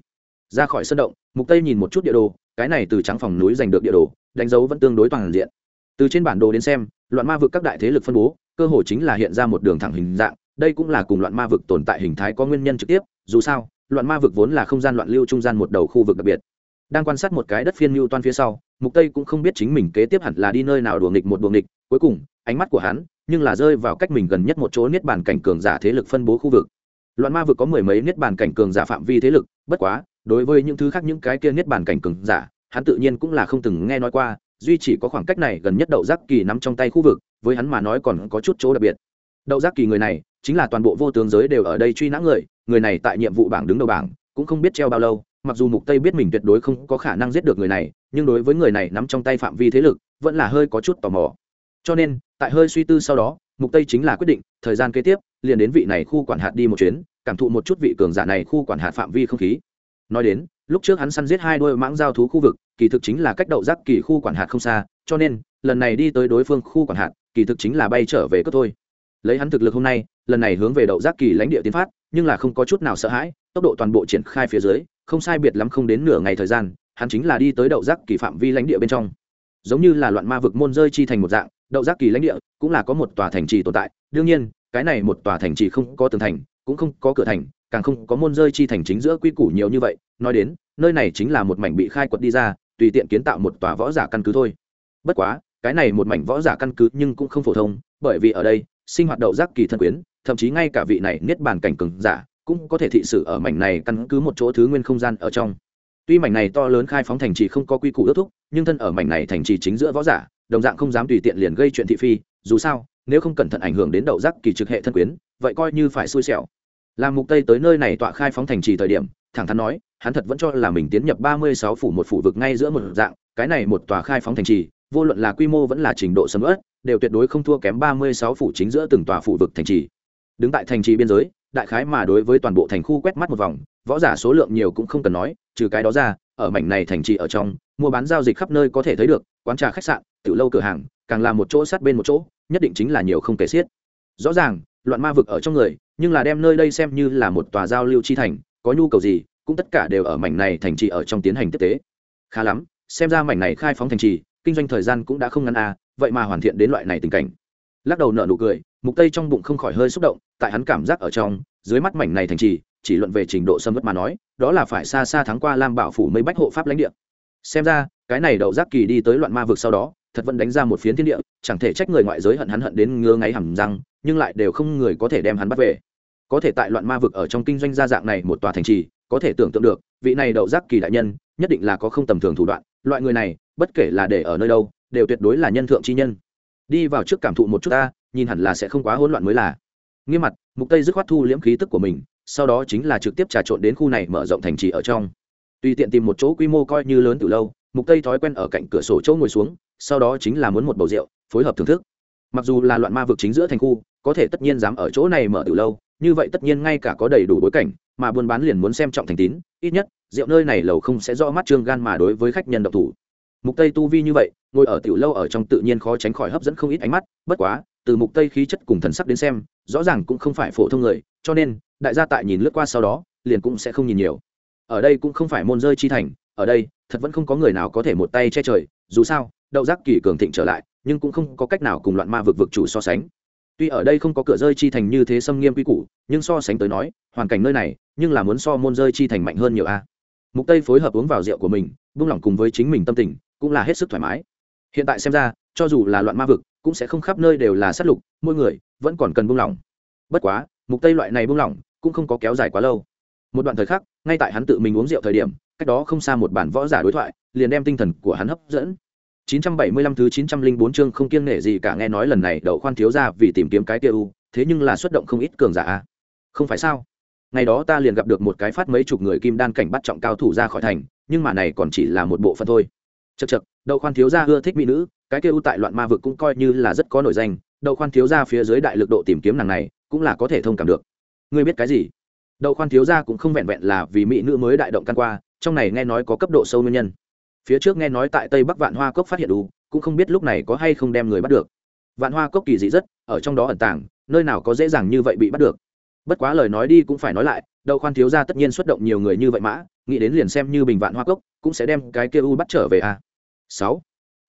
A: Ra khỏi sân động, mục tây nhìn một chút địa đồ, cái này từ trắng phòng núi giành được địa đồ, đánh dấu vẫn tương đối toàn diện. Từ trên bản đồ đến xem, loạn ma vực các đại thế lực phân bố, cơ hội chính là hiện ra một đường thẳng hình dạng, đây cũng là cùng loạn ma vực tồn tại hình thái có nguyên nhân trực tiếp, dù sao, loạn ma vực vốn là không gian loạn lưu trung gian một đầu khu vực đặc biệt. Đang quan sát một cái đất phiên mưu toan phía sau mục tây cũng không biết chính mình kế tiếp hẳn là đi nơi nào đùa nghịch một đùa nghịch, cuối cùng, ánh mắt của hắn nhưng là rơi vào cách mình gần nhất một chỗ niết bàn cảnh cường giả thế lực phân bố khu vực. Loạn ma vực có mười mấy niết bàn cảnh cường giả phạm vi thế lực, bất quá, đối với những thứ khác những cái kia niết bàn cảnh cường giả, hắn tự nhiên cũng là không từng nghe nói qua, duy chỉ có khoảng cách này gần nhất đậu giác kỳ nắm trong tay khu vực, với hắn mà nói còn có chút chỗ đặc biệt. Đậu giác kỳ người này chính là toàn bộ vô tướng giới đều ở đây truy nã người người này tại nhiệm vụ bảng đứng đầu bảng, cũng không biết treo bao lâu mặc dù mục tây biết mình tuyệt đối không có khả năng giết được người này, nhưng đối với người này nắm trong tay phạm vi thế lực, vẫn là hơi có chút tò mò. Cho nên, tại hơi suy tư sau đó, mục tây chính là quyết định, thời gian kế tiếp, liền đến vị này khu quản hạt đi một chuyến, cảm thụ một chút vị cường giả này khu quản hạt phạm vi không khí. Nói đến, lúc trước hắn săn giết hai đôi mãng giao thú khu vực, kỳ thực chính là cách đậu giác kỳ khu quản hạt không xa, cho nên, lần này đi tới đối phương khu quản hạt, kỳ thực chính là bay trở về cất thôi. Lấy hắn thực lực hôm nay, lần này hướng về đậu giác kỳ lãnh địa tiến phát, nhưng là không có chút nào sợ hãi, tốc độ toàn bộ triển khai phía dưới không sai biệt lắm không đến nửa ngày thời gian, hắn chính là đi tới đậu giác kỳ phạm vi lãnh địa bên trong. Giống như là loạn ma vực môn rơi chi thành một dạng, đậu giác kỳ lãnh địa cũng là có một tòa thành trì tồn tại. Đương nhiên, cái này một tòa thành trì không có tường thành, cũng không có cửa thành, càng không có môn rơi chi thành chính giữa quy củ nhiều như vậy. Nói đến, nơi này chính là một mảnh bị khai quật đi ra, tùy tiện kiến tạo một tòa võ giả căn cứ thôi. Bất quá, cái này một mảnh võ giả căn cứ nhưng cũng không phổ thông, bởi vì ở đây, sinh hoạt đậu giác kỳ thân quyến, thậm chí ngay cả vị này niết bàn cảnh cường giả cũng có thể thị sự ở mảnh này căn cứ một chỗ thứ nguyên không gian ở trong. Tuy mảnh này to lớn khai phóng thành trì không có quy củ ước thúc, nhưng thân ở mảnh này thành trì chính giữa võ giả, đồng dạng không dám tùy tiện liền gây chuyện thị phi, dù sao, nếu không cẩn thận ảnh hưởng đến đậu giác kỳ trực hệ thân quyến, vậy coi như phải xui xẻo. Làm mục tây tới nơi này tọa khai phóng thành trì thời điểm, thẳng thắn nói, hắn thật vẫn cho là mình tiến nhập 36 phủ một phủ vực ngay giữa một dạng, cái này một tòa khai phóng thành trì, vô luận là quy mô vẫn là trình độ sầm ớt đều tuyệt đối không thua kém 36 phủ chính giữa từng tòa phủ vực thành trì. Đứng tại thành trì biên giới đại khái mà đối với toàn bộ thành khu quét mắt một vòng, võ giả số lượng nhiều cũng không cần nói, trừ cái đó ra, ở mảnh này thành trì ở trong, mua bán giao dịch khắp nơi có thể thấy được, quán trà khách sạn, tiểu lâu cửa hàng, càng là một chỗ sát bên một chỗ, nhất định chính là nhiều không kể xiết. Rõ ràng, loạn ma vực ở trong người, nhưng là đem nơi đây xem như là một tòa giao lưu chi thành, có nhu cầu gì, cũng tất cả đều ở mảnh này thành trì ở trong tiến hành tiếp tế. Khá lắm, xem ra mảnh này khai phóng thành trì, kinh doanh thời gian cũng đã không ngắn à vậy mà hoàn thiện đến loại này tình cảnh. Lắc đầu nở nụ cười mục tây trong bụng không khỏi hơi xúc động, tại hắn cảm giác ở trong, dưới mắt mảnh này thành trì, chỉ luận về trình độ xâm mất mà nói, đó là phải xa xa thắng qua lam bảo phủ mấy bách hộ pháp lãnh địa. Xem ra, cái này đậu giác kỳ đi tới loạn ma vực sau đó, thật vẫn đánh ra một phiến thiên địa, chẳng thể trách người ngoại giới hận hắn hận đến ngứa ngáy hầm răng, nhưng lại đều không người có thể đem hắn bắt về. Có thể tại loạn ma vực ở trong kinh doanh gia dạng này một tòa thành trì, có thể tưởng tượng được, vị này đậu giác kỳ đại nhân, nhất định là có không tầm thường thủ đoạn, loại người này, bất kể là để ở nơi đâu, đều tuyệt đối là nhân thượng chi nhân. Đi vào trước cảm thụ một chút ta nhìn hẳn là sẽ không quá hỗn loạn mới là. Nghiêm mặt, mục tây dứt khoát thu liễm khí tức của mình, sau đó chính là trực tiếp trà trộn đến khu này mở rộng thành trì ở trong. Tùy tiện tìm một chỗ quy mô coi như lớn từ lâu, mục tây thói quen ở cạnh cửa sổ chỗ ngồi xuống, sau đó chính là muốn một bầu rượu, phối hợp thưởng thức. Mặc dù là loạn ma vực chính giữa thành khu, có thể tất nhiên dám ở chỗ này mở từ lâu, như vậy tất nhiên ngay cả có đầy đủ bối cảnh, mà buôn bán liền muốn xem trọng thành tín, ít nhất, rượu nơi này lầu không sẽ rõ mắt trương gan mà đối với khách nhân độc thủ. Mục tây tu vi như vậy, ngồi ở tiểu lâu ở trong tự nhiên khó tránh khỏi hấp dẫn không ít ánh mắt, bất quá từ mục tây khí chất cùng thần sắc đến xem, rõ ràng cũng không phải phổ thông người, cho nên, đại gia tại nhìn lướt qua sau đó, liền cũng sẽ không nhìn nhiều. Ở đây cũng không phải môn rơi chi thành, ở đây, thật vẫn không có người nào có thể một tay che trời, dù sao, đậu giác kỳ cường thịnh trở lại, nhưng cũng không có cách nào cùng loạn ma vực vực chủ so sánh. Tuy ở đây không có cửa rơi chi thành như thế xâm nghiêm quy củ, nhưng so sánh tới nói, hoàn cảnh nơi này, nhưng là muốn so môn rơi chi thành mạnh hơn nhiều a. Mục tây phối hợp uống vào rượu của mình, buông lỏng cùng với chính mình tâm tình, cũng là hết sức thoải mái. Hiện tại xem ra, cho dù là loạn ma vực cũng sẽ không khắp nơi đều là sát lục, mỗi người vẫn còn cần buông lỏng. Bất quá, mục tây loại này buông lỏng cũng không có kéo dài quá lâu. Một đoạn thời khắc, ngay tại hắn tự mình uống rượu thời điểm, cách đó không xa một bản võ giả đối thoại, liền đem tinh thần của hắn hấp dẫn. 975 thứ 904 chương không kiêng nể gì cả nghe nói lần này đậu khoan thiếu ra vì tìm kiếm cái kia u, thế nhưng là xuất động không ít cường giả a. Không phải sao? Ngày đó ta liền gặp được một cái phát mấy chục người kim đan cảnh bắt trọng cao thủ ra khỏi thành, nhưng mà này còn chỉ là một bộ phận thôi. Chật chật đậu khoan thiếu gia ưa thích mỹ nữ cái kia u tại loạn ma vực cũng coi như là rất có nổi danh, đậu khoan thiếu gia phía dưới đại lực độ tìm kiếm nàng này, cũng là có thể thông cảm được. Ngươi biết cái gì? Đậu khoan thiếu gia cũng không vẹn vẹn là vì mỹ nữ mới đại động căn qua, trong này nghe nói có cấp độ sâu nguyên nhân. Phía trước nghe nói tại tây bắc vạn hoa cốc phát hiện đủ, cũng không biết lúc này có hay không đem người bắt được. Vạn hoa cốc kỳ dị rất, ở trong đó ẩn tàng, nơi nào có dễ dàng như vậy bị bắt được. Bất quá lời nói đi cũng phải nói lại, đậu khoan thiếu ra tất nhiên xuất động nhiều người như vậy mã nghĩ đến liền xem như bình vạn hoa cốc, cũng sẽ đem cái kia u bắt trở về a à. sáu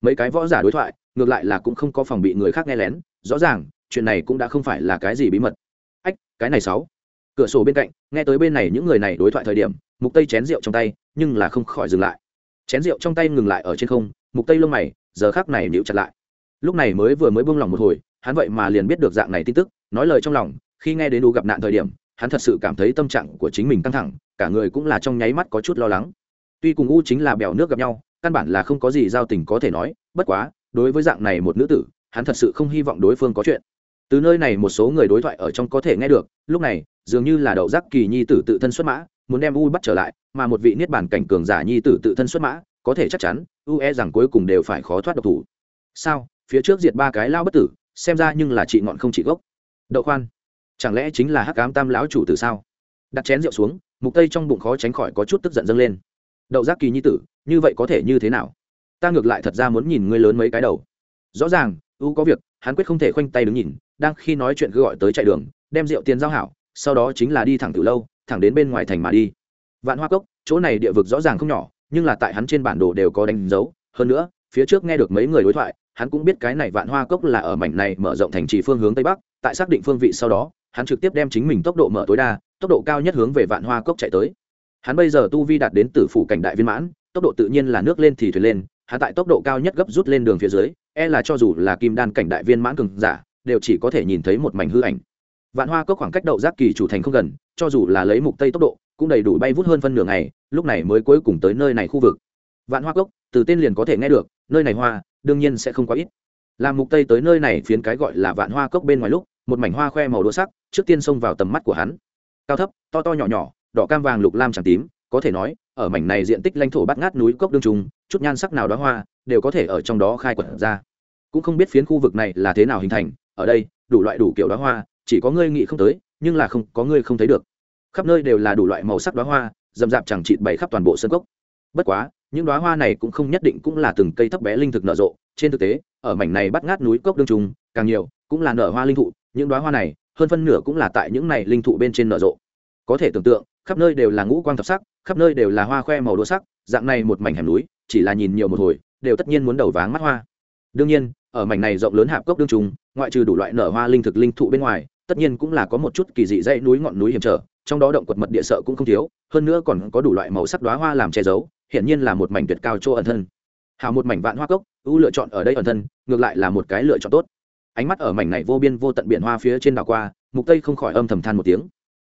A: mấy cái võ giả đối thoại, ngược lại là cũng không có phòng bị người khác nghe lén, rõ ràng, chuyện này cũng đã không phải là cái gì bí mật. Ách, cái này sáu. Cửa sổ bên cạnh, nghe tới bên này những người này đối thoại thời điểm, mục tây chén rượu trong tay, nhưng là không khỏi dừng lại. Chén rượu trong tay ngừng lại ở trên không, mục tây lông mày, giờ khác này níu chặt lại. Lúc này mới vừa mới buông lòng một hồi, hắn vậy mà liền biết được dạng này tin tức, nói lời trong lòng, khi nghe đến đủ gặp nạn thời điểm, hắn thật sự cảm thấy tâm trạng của chính mình căng thẳng, cả người cũng là trong nháy mắt có chút lo lắng. Tuy cùng u chính là bèo nước gặp nhau căn bản là không có gì giao tình có thể nói, bất quá, đối với dạng này một nữ tử, hắn thật sự không hy vọng đối phương có chuyện. Từ nơi này một số người đối thoại ở trong có thể nghe được, lúc này, dường như là đậu giác kỳ nhi tử tự thân xuất mã, muốn đem u bắt trở lại, mà một vị niết bản cảnh cường giả nhi tử tự thân xuất mã, có thể chắc chắn, u e rằng cuối cùng đều phải khó thoát độc thủ. Sao? Phía trước diệt ba cái lao bất tử, xem ra nhưng là chị ngọn không chị gốc. Đậu khoan, chẳng lẽ chính là hắc cám tam lão chủ tử sao? Đặt chén rượu xuống, mục tây trong bụng khó tránh khỏi có chút tức giận dâng lên. Đậu giác kỳ nhi tử như vậy có thể như thế nào? Ta ngược lại thật ra muốn nhìn ngươi lớn mấy cái đầu. Rõ ràng u có việc, hắn quyết không thể khoanh tay đứng nhìn, đang khi nói chuyện cứ gọi tới chạy đường, đem rượu tiền giao hảo, sau đó chính là đi thẳng từ lâu, thẳng đến bên ngoài thành mà đi. Vạn hoa cốc, chỗ này địa vực rõ ràng không nhỏ, nhưng là tại hắn trên bản đồ đều có đánh dấu. Hơn nữa, phía trước nghe được mấy người đối thoại, hắn cũng biết cái này vạn hoa cốc là ở mảnh này mở rộng thành trì phương hướng tây bắc, tại xác định phương vị sau đó, hắn trực tiếp đem chính mình tốc độ mở tối đa, tốc độ cao nhất hướng về vạn hoa cốc chạy tới. Hắn bây giờ tu vi đạt đến tử phủ cảnh đại viên mãn tốc độ tự nhiên là nước lên thì thuyền lên, hạ tại tốc độ cao nhất gấp rút lên đường phía dưới e là cho dù là kim đan cảnh đại viên mãn cường giả, đều chỉ có thể nhìn thấy một mảnh hư ảnh. Vạn hoa cốc khoảng cách đậu giác kỳ chủ thành không gần, cho dù là lấy mục tây tốc độ, cũng đầy đủ bay vút hơn phân nửa ngày, lúc này mới cuối cùng tới nơi này khu vực. Vạn hoa cốc, từ tên liền có thể nghe được, nơi này hoa, đương nhiên sẽ không quá ít. Làm mục tây tới nơi này phiến cái gọi là vạn hoa cốc bên ngoài lúc, một mảnh hoa khoe màu đỗ sắc, trước tiên xông vào tầm mắt của hắn. Cao thấp, to to nhỏ nhỏ, đỏ cam vàng lục lam chẳng tím có thể nói, ở mảnh này diện tích lãnh thổ bắt ngát núi cốc đương trùng chút nhan sắc nào đó hoa, đều có thể ở trong đó khai quật ra. Cũng không biết phiến khu vực này là thế nào hình thành, ở đây, đủ loại đủ kiểu đó hoa, chỉ có ngươi nghĩ không tới, nhưng là không, có ngươi không thấy được. Khắp nơi đều là đủ loại màu sắc đó hoa, rậm rạp chẳng chịt bày khắp toàn bộ sân cốc. Bất quá, những đóa hoa này cũng không nhất định cũng là từng cây thấp bé linh thực nở rộ. Trên thực tế, ở mảnh này bắt ngát núi cốc đương trùng càng nhiều, cũng là nở hoa linh thụ, những đóa hoa này, hơn phân nửa cũng là tại những này linh thụ bên trên nở rộ. Có thể tưởng tượng khắp nơi đều là ngũ quang thập sắc, khắp nơi đều là hoa khoe màu đỗ sắc, dạng này một mảnh hẻm núi, chỉ là nhìn nhiều một hồi, đều tất nhiên muốn đầu váng mắt hoa. Đương nhiên, ở mảnh này rộng lớn hạp cốc đương trùng ngoại trừ đủ loại nở hoa linh thực linh thụ bên ngoài, tất nhiên cũng là có một chút kỳ dị dãy núi ngọn núi hiểm trở, trong đó động quật mật địa sợ cũng không thiếu, hơn nữa còn có đủ loại màu sắc đoá hoa làm che giấu, hiển nhiên là một mảnh tuyệt cao chỗ ẩn thân. Hào một mảnh vạn hoa cốc, ưu lựa chọn ở đây ẩn thân, ngược lại là một cái lựa chọn tốt. Ánh mắt ở mảnh này vô biên vô tận biển hoa phía trên đảo qua, mục tây không khỏi âm thầm than một tiếng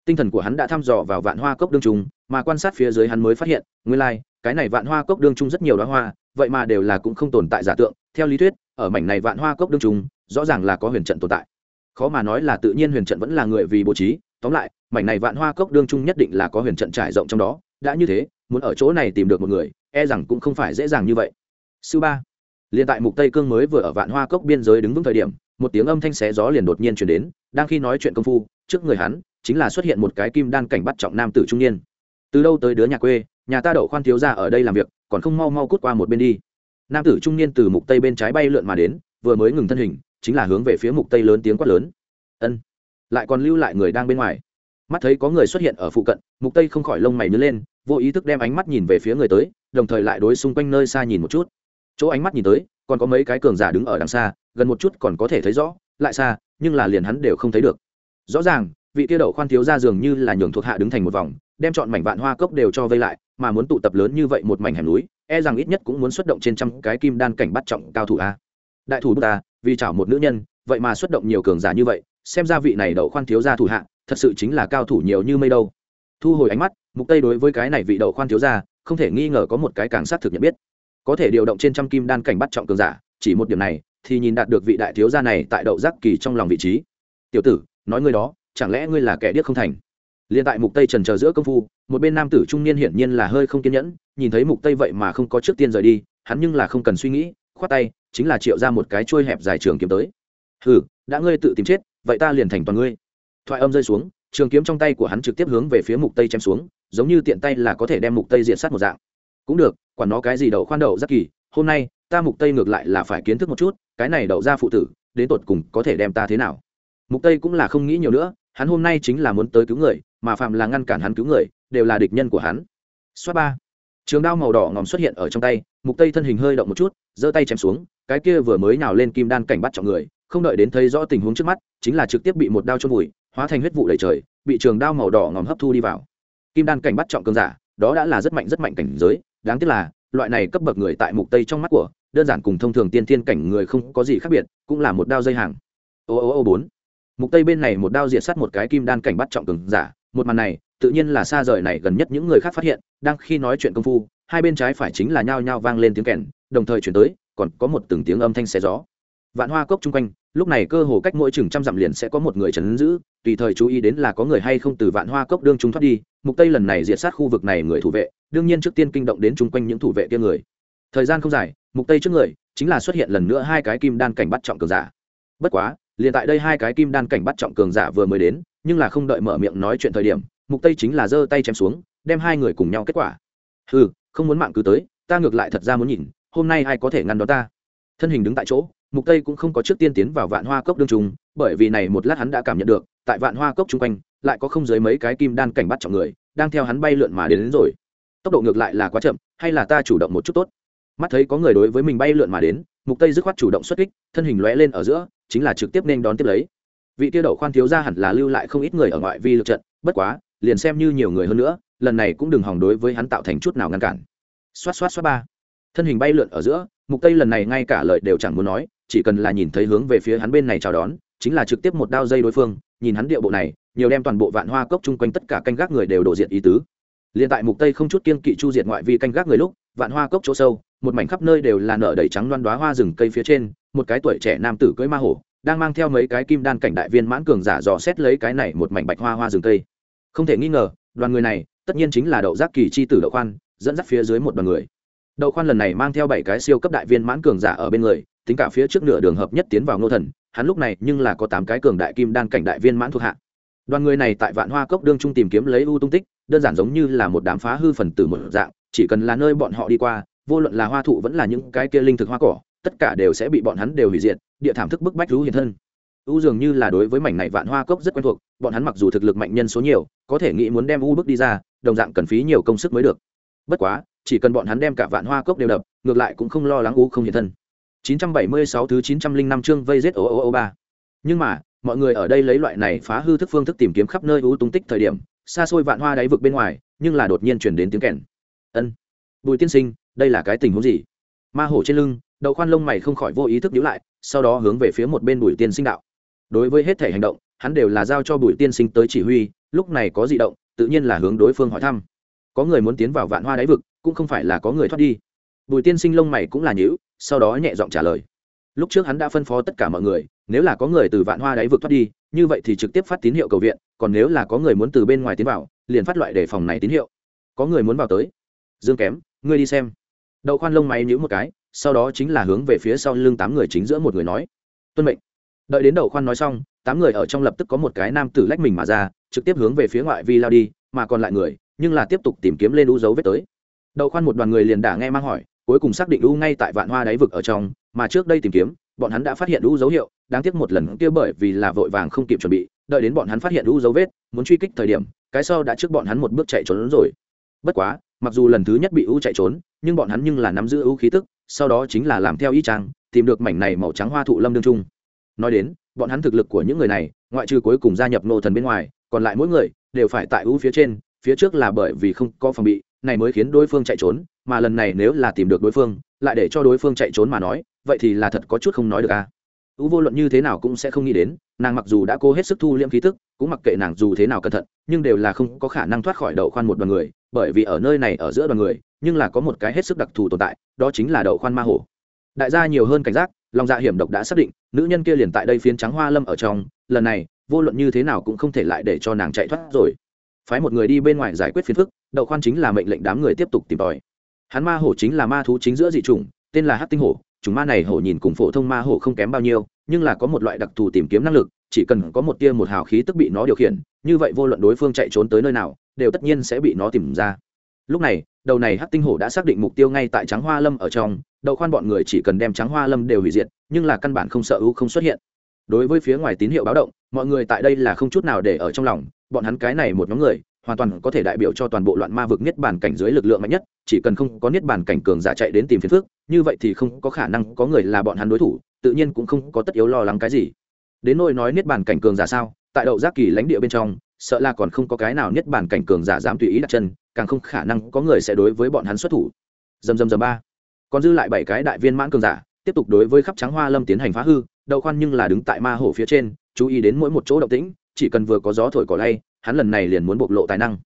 A: tinh thần của hắn đã thăm dò vào vạn hoa cốc đương trung, mà quan sát phía dưới hắn mới phát hiện, nguyên lai, cái này vạn hoa cốc đương trung rất nhiều đoá hoa, vậy mà đều là cũng không tồn tại giả tượng. Theo lý thuyết, ở mảnh này vạn hoa cốc đương trung, rõ ràng là có huyền trận tồn tại. Khó mà nói là tự nhiên huyền trận vẫn là người vì bố trí. Tóm lại, mảnh này vạn hoa cốc đương trung nhất định là có huyền trận trải rộng trong đó. Đã như thế, muốn ở chỗ này tìm được một người e rằng cũng không phải dễ dàng như vậy. Sư ba, liền tại mục tây cương mới vừa ở vạn hoa cốc biên giới đứng vững thời điểm, một tiếng âm thanh xé gió liền đột nhiên chuyển đến, đang khi nói chuyện công phu, trước người hắn chính là xuất hiện một cái kim đan cảnh bắt trọng nam tử trung niên. Từ đâu tới đứa nhà quê, nhà ta đậu khoan thiếu ra ở đây làm việc, còn không mau mau cút qua một bên đi. Nam tử trung niên từ mục tây bên trái bay lượn mà đến, vừa mới ngừng thân hình, chính là hướng về phía mục tây lớn tiếng quát lớn. Ân. Lại còn lưu lại người đang bên ngoài. Mắt thấy có người xuất hiện ở phụ cận, mục tây không khỏi lông mày nhớ lên, vô ý thức đem ánh mắt nhìn về phía người tới, đồng thời lại đối xung quanh nơi xa nhìn một chút. Chỗ ánh mắt nhìn tới, còn có mấy cái cường giả đứng ở đằng xa, gần một chút còn có thể thấy rõ, lại xa, nhưng là liền hắn đều không thấy được. Rõ ràng vị kia đậu khoan thiếu ra dường như là nhường thuộc hạ đứng thành một vòng, đem chọn mảnh vạn hoa cốc đều cho vây lại, mà muốn tụ tập lớn như vậy một mảnh hẻm núi e rằng ít nhất cũng muốn xuất động trên trăm cái kim đan cảnh bắt trọng cao thủ a. Đại thủ bút ta, vì chảo một nữ nhân, vậy mà xuất động nhiều cường giả như vậy, xem ra vị này đậu khoan thiếu ra thủ hạ, thật sự chính là cao thủ nhiều như mây đâu. Thu hồi ánh mắt, mục tây đối với cái này vị đậu khoan thiếu ra không thể nghi ngờ có một cái càng sát thực nhận biết. Có thể điều động trên trăm kim đan cảnh bắt trọng cường giả, chỉ một điểm này, thì nhìn đạt được vị đại thiếu gia này tại đậu giác kỳ trong lòng vị trí. Tiểu tử, nói ngươi đó chẳng lẽ ngươi là kẻ điếc không thành? Liền tại mục tây trần chờ giữa công phu, một bên nam tử trung niên hiển nhiên là hơi không kiên nhẫn, nhìn thấy mục tây vậy mà không có trước tiên rời đi, hắn nhưng là không cần suy nghĩ, khoát tay, chính là triệu ra một cái chuôi hẹp dài trường kiếm tới. Hừ, đã ngươi tự tìm chết, vậy ta liền thành toàn ngươi. Thoại âm rơi xuống, trường kiếm trong tay của hắn trực tiếp hướng về phía mục tây chém xuống, giống như tiện tay là có thể đem mục tây diện sát một dạng. Cũng được, quản nó cái gì đậu khoan đậu rất kỳ, hôm nay, ta mục tây ngược lại là phải kiến thức một chút, cái này đậu ra phụ tử, đến tột cùng có thể đem ta thế nào? Mục tây cũng là không nghĩ nhiều nữa hắn hôm nay chính là muốn tới cứu người, mà phạm là ngăn cản hắn cứu người, đều là địch nhân của hắn. Xoát ba. Trường đao màu đỏ ngòm xuất hiện ở trong tay, mục tây thân hình hơi động một chút, giơ tay chém xuống, cái kia vừa mới nào lên kim đan cảnh bắt trọng người, không đợi đến thấy rõ tình huống trước mắt, chính là trực tiếp bị một đao chôn vùi, hóa thành huyết vụ đầy trời, bị trường đao màu đỏ ngòm hấp thu đi vào. Kim đan cảnh bắt trọng cường giả, đó đã là rất mạnh rất mạnh cảnh giới, đáng tiếc là, loại này cấp bậc người tại mục tây trong mắt của, đơn giản cùng thông thường tiên thiên cảnh người không có gì khác biệt, cũng là một đao dây hàng. Ô ô ô, bốn mục tây bên này một đao diệt sát một cái kim đan cảnh bắt trọng cường giả, một màn này, tự nhiên là xa rời này gần nhất những người khác phát hiện, đang khi nói chuyện công phu, hai bên trái phải chính là nhao nhao vang lên tiếng kèn, đồng thời chuyển tới, còn có một từng tiếng âm thanh xé gió. Vạn hoa cốc chung quanh, lúc này cơ hồ cách mỗi chừng trăm dặm liền sẽ có một người chấn giữ, tùy thời chú ý đến là có người hay không từ vạn hoa cốc đương chúng thoát đi, mục tây lần này diệt sát khu vực này người thủ vệ, đương nhiên trước tiên kinh động đến chung quanh những thủ vệ kia người. Thời gian không dài, mục tây trước người, chính là xuất hiện lần nữa hai cái kim đan cảnh bắt trọng cường giả. Bất quá liền tại đây hai cái kim đan cảnh bắt trọng cường giả vừa mới đến nhưng là không đợi mở miệng nói chuyện thời điểm mục tây chính là giơ tay chém xuống đem hai người cùng nhau kết quả. Ừ không muốn mạng cứ tới ta ngược lại thật ra muốn nhìn hôm nay ai có thể ngăn đó ta? Thân hình đứng tại chỗ mục tây cũng không có trước tiên tiến vào vạn hoa cốc đương trùng bởi vì này một lát hắn đã cảm nhận được tại vạn hoa cốc chung quanh lại có không dưới mấy cái kim đan cảnh bắt trọng người đang theo hắn bay lượn mà đến, đến rồi. Tốc độ ngược lại là quá chậm hay là ta chủ động một chút tốt? Mắt thấy có người đối với mình bay lượn mà đến mục tây dứt khoát chủ động xuất kích thân hình lóe lên ở giữa chính là trực tiếp nên đón tiếp lấy. Vị tiêu đậu khoan thiếu ra hẳn là lưu lại không ít người ở ngoại vi lực trận, bất quá, liền xem như nhiều người hơn nữa, lần này cũng đừng hòng đối với hắn tạo thành chút nào ngăn cản. Xoát xoát xoát ba. Thân hình bay lượn ở giữa, mục tây lần này ngay cả lời đều chẳng muốn nói, chỉ cần là nhìn thấy hướng về phía hắn bên này chào đón, chính là trực tiếp một đao dây đối phương, nhìn hắn điệu bộ này, nhiều đem toàn bộ vạn hoa cốc chung quanh tất cả canh gác người đều đổ diện ý tứ. Liền tại mục tây không chút kiên kỵ chu diệt ngoại vi canh gác người lúc, vạn hoa cốc chỗ sâu một mảnh khắp nơi đều là nở đầy trắng loan đoá hoa rừng cây phía trên, một cái tuổi trẻ nam tử cưỡi ma hổ, đang mang theo mấy cái kim đan cảnh đại viên mãn cường giả dò xét lấy cái này một mảnh bạch hoa hoa rừng cây. Không thể nghi ngờ, đoàn người này, tất nhiên chính là đậu giác kỳ chi tử đậu khoan, dẫn dắt phía dưới một đoàn người. Đậu khoan lần này mang theo bảy cái siêu cấp đại viên mãn cường giả ở bên người, tính cả phía trước nửa đường hợp nhất tiến vào ngô thần, hắn lúc này nhưng là có tám cái cường đại kim đan cảnh đại viên mãn thuộc hạ. Đoàn người này tại vạn hoa cốc đương trung tìm kiếm lấy u tung tích, đơn giản giống như là một đám phá hư phần tử một dạng, chỉ cần là nơi bọn họ đi qua vô luận là hoa thụ vẫn là những cái kia linh thực hoa cỏ, tất cả đều sẽ bị bọn hắn đều hủy diệt, địa thảm thức bức bách lũ hiện thân. U dường như là đối với mảnh này vạn hoa cốc rất quen thuộc, bọn hắn mặc dù thực lực mạnh nhân số nhiều, có thể nghĩ muốn đem u bước đi ra, đồng dạng cần phí nhiều công sức mới được. Bất quá, chỉ cần bọn hắn đem cả vạn hoa cốc đều đập, ngược lại cũng không lo lắng u không hiện thân. 976 thứ 905 chương vây giết ô ô ba. Nhưng mà, mọi người ở đây lấy loại này phá hư thức phương thức tìm kiếm khắp nơi u tung tích thời điểm, xa xôi vạn hoa đáy vực bên ngoài, nhưng là đột nhiên chuyển đến tiếng kèn. Ân. Bùi tiên sinh đây là cái tình huống gì? Ma hổ trên lưng, đậu khoan lông mày không khỏi vô ý thức nhữ lại, sau đó hướng về phía một bên bùi tiên sinh đạo. Đối với hết thể hành động, hắn đều là giao cho bùi tiên sinh tới chỉ huy, lúc này có di động, tự nhiên là hướng đối phương hỏi thăm. Có người muốn tiến vào vạn hoa đáy vực, cũng không phải là có người thoát đi. Bùi tiên sinh lông mày cũng là nhữ sau đó nhẹ giọng trả lời. Lúc trước hắn đã phân phó tất cả mọi người, nếu là có người từ vạn hoa đáy vực thoát đi, như vậy thì trực tiếp phát tín hiệu cầu viện, còn nếu là có người muốn từ bên ngoài tiến vào, liền phát loại đề phòng này tín hiệu. Có người muốn vào tới. Dương kém, ngươi đi xem đậu khoan lông mày nhữ một cái, sau đó chính là hướng về phía sau lưng tám người chính giữa một người nói, tuân mệnh. Đợi đến đậu khoan nói xong, tám người ở trong lập tức có một cái nam tử lách mình mà ra, trực tiếp hướng về phía ngoại vi lao đi, mà còn lại người, nhưng là tiếp tục tìm kiếm lên u dấu vết tới. Đậu khoan một đoàn người liền đả nghe mang hỏi, cuối cùng xác định u ngay tại vạn hoa đáy vực ở trong, mà trước đây tìm kiếm, bọn hắn đã phát hiện u dấu hiệu, đáng tiếc một lần kia bởi vì là vội vàng không kịp chuẩn bị, đợi đến bọn hắn phát hiện u dấu vết, muốn truy kích thời điểm, cái sau đã trước bọn hắn một bước chạy trốn rồi. Bất quá mặc dù lần thứ nhất bị u chạy trốn, nhưng bọn hắn nhưng là nắm giữ u khí tức, sau đó chính là làm theo y trang tìm được mảnh này màu trắng hoa thụ lâm đương trung. Nói đến, bọn hắn thực lực của những người này, ngoại trừ cuối cùng gia nhập nô thần bên ngoài, còn lại mỗi người đều phải tại u phía trên, phía trước là bởi vì không có phòng bị, này mới khiến đối phương chạy trốn, mà lần này nếu là tìm được đối phương, lại để cho đối phương chạy trốn mà nói, vậy thì là thật có chút không nói được à u vô luận như thế nào cũng sẽ không nghĩ đến, nàng mặc dù đã cố hết sức thu liễm khí tức, cũng mặc kệ nàng dù thế nào cẩn thận, nhưng đều là không có khả năng thoát khỏi đậu khoan một đoàn người bởi vì ở nơi này ở giữa đoàn người, nhưng là có một cái hết sức đặc thù tồn tại, đó chính là đậu khoan ma hổ. Đại gia nhiều hơn cảnh giác, lòng dạ hiểm độc đã xác định, nữ nhân kia liền tại đây phiến trắng hoa lâm ở trong, lần này, vô luận như thế nào cũng không thể lại để cho nàng chạy thoát rồi. Phái một người đi bên ngoài giải quyết phiền phức, đậu khoan chính là mệnh lệnh đám người tiếp tục tìm tòi. Hắn ma hổ chính là ma thú chính giữa dị chủng, tên là hát tinh hổ, chúng ma này hổ nhìn cùng phổ thông ma hổ không kém bao nhiêu, nhưng là có một loại đặc thù tìm kiếm năng lực, chỉ cần có một tia một hào khí tức bị nó điều khiển, như vậy vô luận đối phương chạy trốn tới nơi nào đều tất nhiên sẽ bị nó tìm ra. Lúc này, đầu này hát tinh hổ đã xác định mục tiêu ngay tại trắng hoa lâm ở trong đậu khoan bọn người chỉ cần đem trắng hoa lâm đều hủy diệt, nhưng là căn bản không sợ ưu không xuất hiện. Đối với phía ngoài tín hiệu báo động, mọi người tại đây là không chút nào để ở trong lòng, bọn hắn cái này một nhóm người, hoàn toàn có thể đại biểu cho toàn bộ loạn ma vực niết bàn cảnh dưới lực lượng mạnh nhất, chỉ cần không có niết bàn cảnh cường giả chạy đến tìm phiền phước như vậy thì không có khả năng có người là bọn hắn đối thủ, tự nhiên cũng không có tất yếu lo lắng cái gì. Đến nỗi nói niết bàn cảnh cường giả sao, tại đậu giác kỳ lãnh địa bên trong sợ là còn không có cái nào nhất bản cảnh cường giả dám tùy ý đặt chân, càng không khả năng có người sẽ đối với bọn hắn xuất thủ. Dầm dầm dầm ba. Còn dư lại bảy cái đại viên mãn cường giả, tiếp tục đối với khắp trắng hoa lâm tiến hành phá hư, đậu khoan nhưng là đứng tại ma hổ phía trên, chú ý đến mỗi một chỗ động tĩnh, chỉ cần vừa có gió thổi cỏ lay, hắn lần này liền muốn bộc lộ tài năng.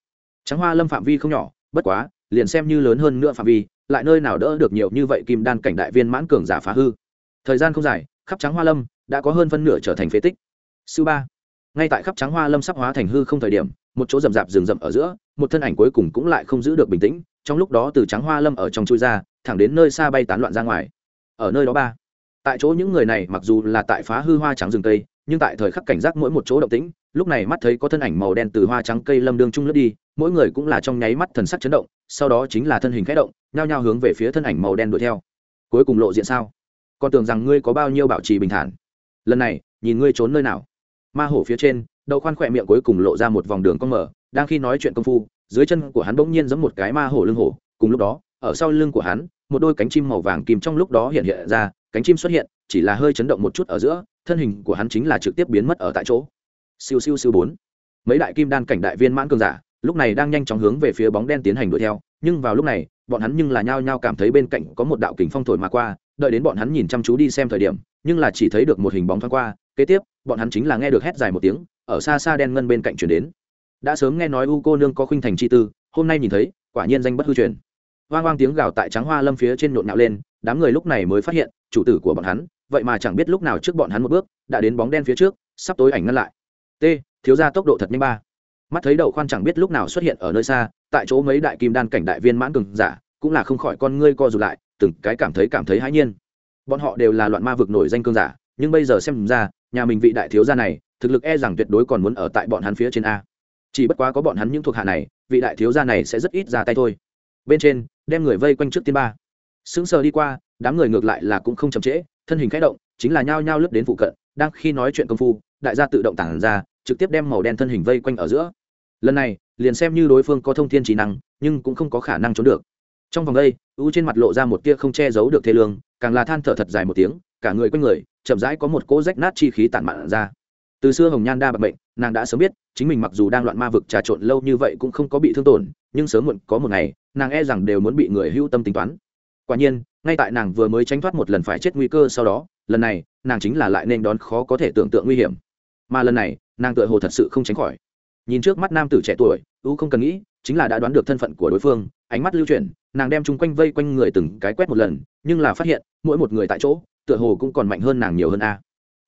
A: Trắng hoa lâm phạm vi không nhỏ, bất quá, liền xem như lớn hơn nữa phạm vi, lại nơi nào đỡ được nhiều như vậy kim đan cảnh đại viên mãn cường giả phá hư. Thời gian không dài, khắp trắng hoa lâm đã có hơn phân nửa trở thành phế tích. Sư ba ngay tại khắp trắng hoa lâm sắp hóa thành hư không thời điểm, một chỗ rậm rạp rừng rậm ở giữa, một thân ảnh cuối cùng cũng lại không giữ được bình tĩnh, trong lúc đó từ trắng hoa lâm ở trong chui ra, thẳng đến nơi xa bay tán loạn ra ngoài. Ở nơi đó ba, tại chỗ những người này mặc dù là tại phá hư hoa trắng rừng cây, nhưng tại thời khắc cảnh giác mỗi một chỗ động tĩnh, lúc này mắt thấy có thân ảnh màu đen từ hoa trắng cây lâm đương trung lướt đi, mỗi người cũng là trong nháy mắt thần sắc chấn động, sau đó chính là thân hình khẽ động, nhao nhao hướng về phía thân ảnh màu đen đuổi theo. Cuối cùng lộ diện sao? Còn tưởng rằng ngươi có bao nhiêu bảo trì bình thản. Lần này, nhìn ngươi trốn nơi nào? Ma hổ phía trên, đậu khoan khỏe miệng cuối cùng lộ ra một vòng đường cong mở đang khi nói chuyện công phu, dưới chân của hắn bỗng nhiên giống một cái ma hổ lưng hổ, cùng lúc đó, ở sau lưng của hắn, một đôi cánh chim màu vàng kim trong lúc đó hiện hiện ra, cánh chim xuất hiện, chỉ là hơi chấn động một chút ở giữa, thân hình của hắn chính là trực tiếp biến mất ở tại chỗ. Siêu siêu siêu bốn. Mấy đại kim đan cảnh đại viên mãn cường giả, lúc này đang nhanh chóng hướng về phía bóng đen tiến hành đuổi theo, nhưng vào lúc này, bọn hắn nhưng là nhao nhao cảm thấy bên cạnh có một đạo kình phong thổi mà qua, đợi đến bọn hắn nhìn chăm chú đi xem thời điểm, nhưng là chỉ thấy được một hình bóng thoáng qua kế tiếp, bọn hắn chính là nghe được hét dài một tiếng, ở xa xa đen ngân bên cạnh chuyển đến. Đã sớm nghe nói u cô nương có khuynh thành chi tư, hôm nay nhìn thấy, quả nhiên danh bất hư truyền. Hoang hoang tiếng gào tại trắng hoa lâm phía trên nhộn nhạo lên, đám người lúc này mới phát hiện, chủ tử của bọn hắn, vậy mà chẳng biết lúc nào trước bọn hắn một bước, đã đến bóng đen phía trước, sắp tối ảnh ngăn lại. T, thiếu ra tốc độ thật nhanh ba. Mắt thấy đậu khoan chẳng biết lúc nào xuất hiện ở nơi xa, tại chỗ mấy đại kim đan cảnh đại viên mãn cường giả, cũng là không khỏi con ngươi co rụt lại, từng cái cảm thấy cảm thấy hãi nhiên. Bọn họ đều là loạn ma vực nổi danh cương giả nhưng bây giờ xem ra, nhà mình vị đại thiếu gia này, thực lực e rằng tuyệt đối còn muốn ở tại bọn hắn phía trên a. Chỉ bất quá có bọn hắn những thuộc hạ này, vị đại thiếu gia này sẽ rất ít ra tay thôi. Bên trên, đem người vây quanh trước tiên ba. Sững sờ đi qua, đám người ngược lại là cũng không chậm trễ, thân hình khẽ động, chính là nhao nhao lướt đến phụ cận, đang khi nói chuyện công phu, đại gia tự động tản ra, trực tiếp đem màu đen thân hình vây quanh ở giữa. Lần này, liền xem như đối phương có thông thiên trí năng, nhưng cũng không có khả năng trốn được. Trong vòng đây u trên mặt lộ ra một tia không che giấu được thế lương, càng là than thở thật dài một tiếng, cả người quanh người chậm rãi có một cỗ rách nát chi khí tản mạn ra. Từ xưa hồng nhan đa bạc bệnh nàng đã sớm biết, chính mình mặc dù đang loạn ma vực trà trộn lâu như vậy cũng không có bị thương tổn, nhưng sớm muộn có một ngày, nàng e rằng đều muốn bị người hưu tâm tính toán. Quả nhiên, ngay tại nàng vừa mới tránh thoát một lần phải chết nguy cơ sau đó, lần này, nàng chính là lại nên đón khó có thể tưởng tượng nguy hiểm. Mà lần này, nàng tựa hồ thật sự không tránh khỏi. Nhìn trước mắt nam tử trẻ tuổi u không cần nghĩ, chính là đã đoán được thân phận của đối phương, ánh mắt lưu chuyển, nàng đem chung quanh vây quanh người từng cái quét một lần, nhưng là phát hiện, mỗi một người tại chỗ tựa hồ cũng còn mạnh hơn nàng nhiều hơn a.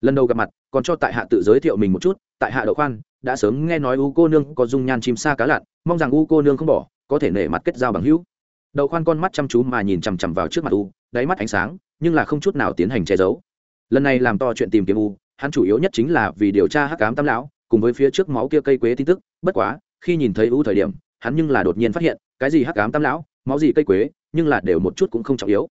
A: Lần đầu gặp mặt, còn cho tại hạ tự giới thiệu mình một chút, tại hạ đậu khoan, đã sớm nghe nói u cô nương có dung nhan chim sa cá lặn, mong rằng u cô nương không bỏ, có thể nể mặt kết giao bằng hữu. Đậu khoan con mắt chăm chú mà nhìn chằm chằm vào trước mặt u, đáy mắt ánh sáng, nhưng là không chút nào tiến hành che giấu. Lần này làm to chuyện tìm kiếm u, hắn chủ yếu nhất chính là vì điều tra hắc cám tam lão, cùng với phía trước máu kia cây quế tin tức, bất quá, khi nhìn thấy u thời điểm, hắn nhưng là đột nhiên phát hiện, cái gì hắc cám tam lão, máu gì cây quế, nhưng là đều một chút cũng không trọng yếu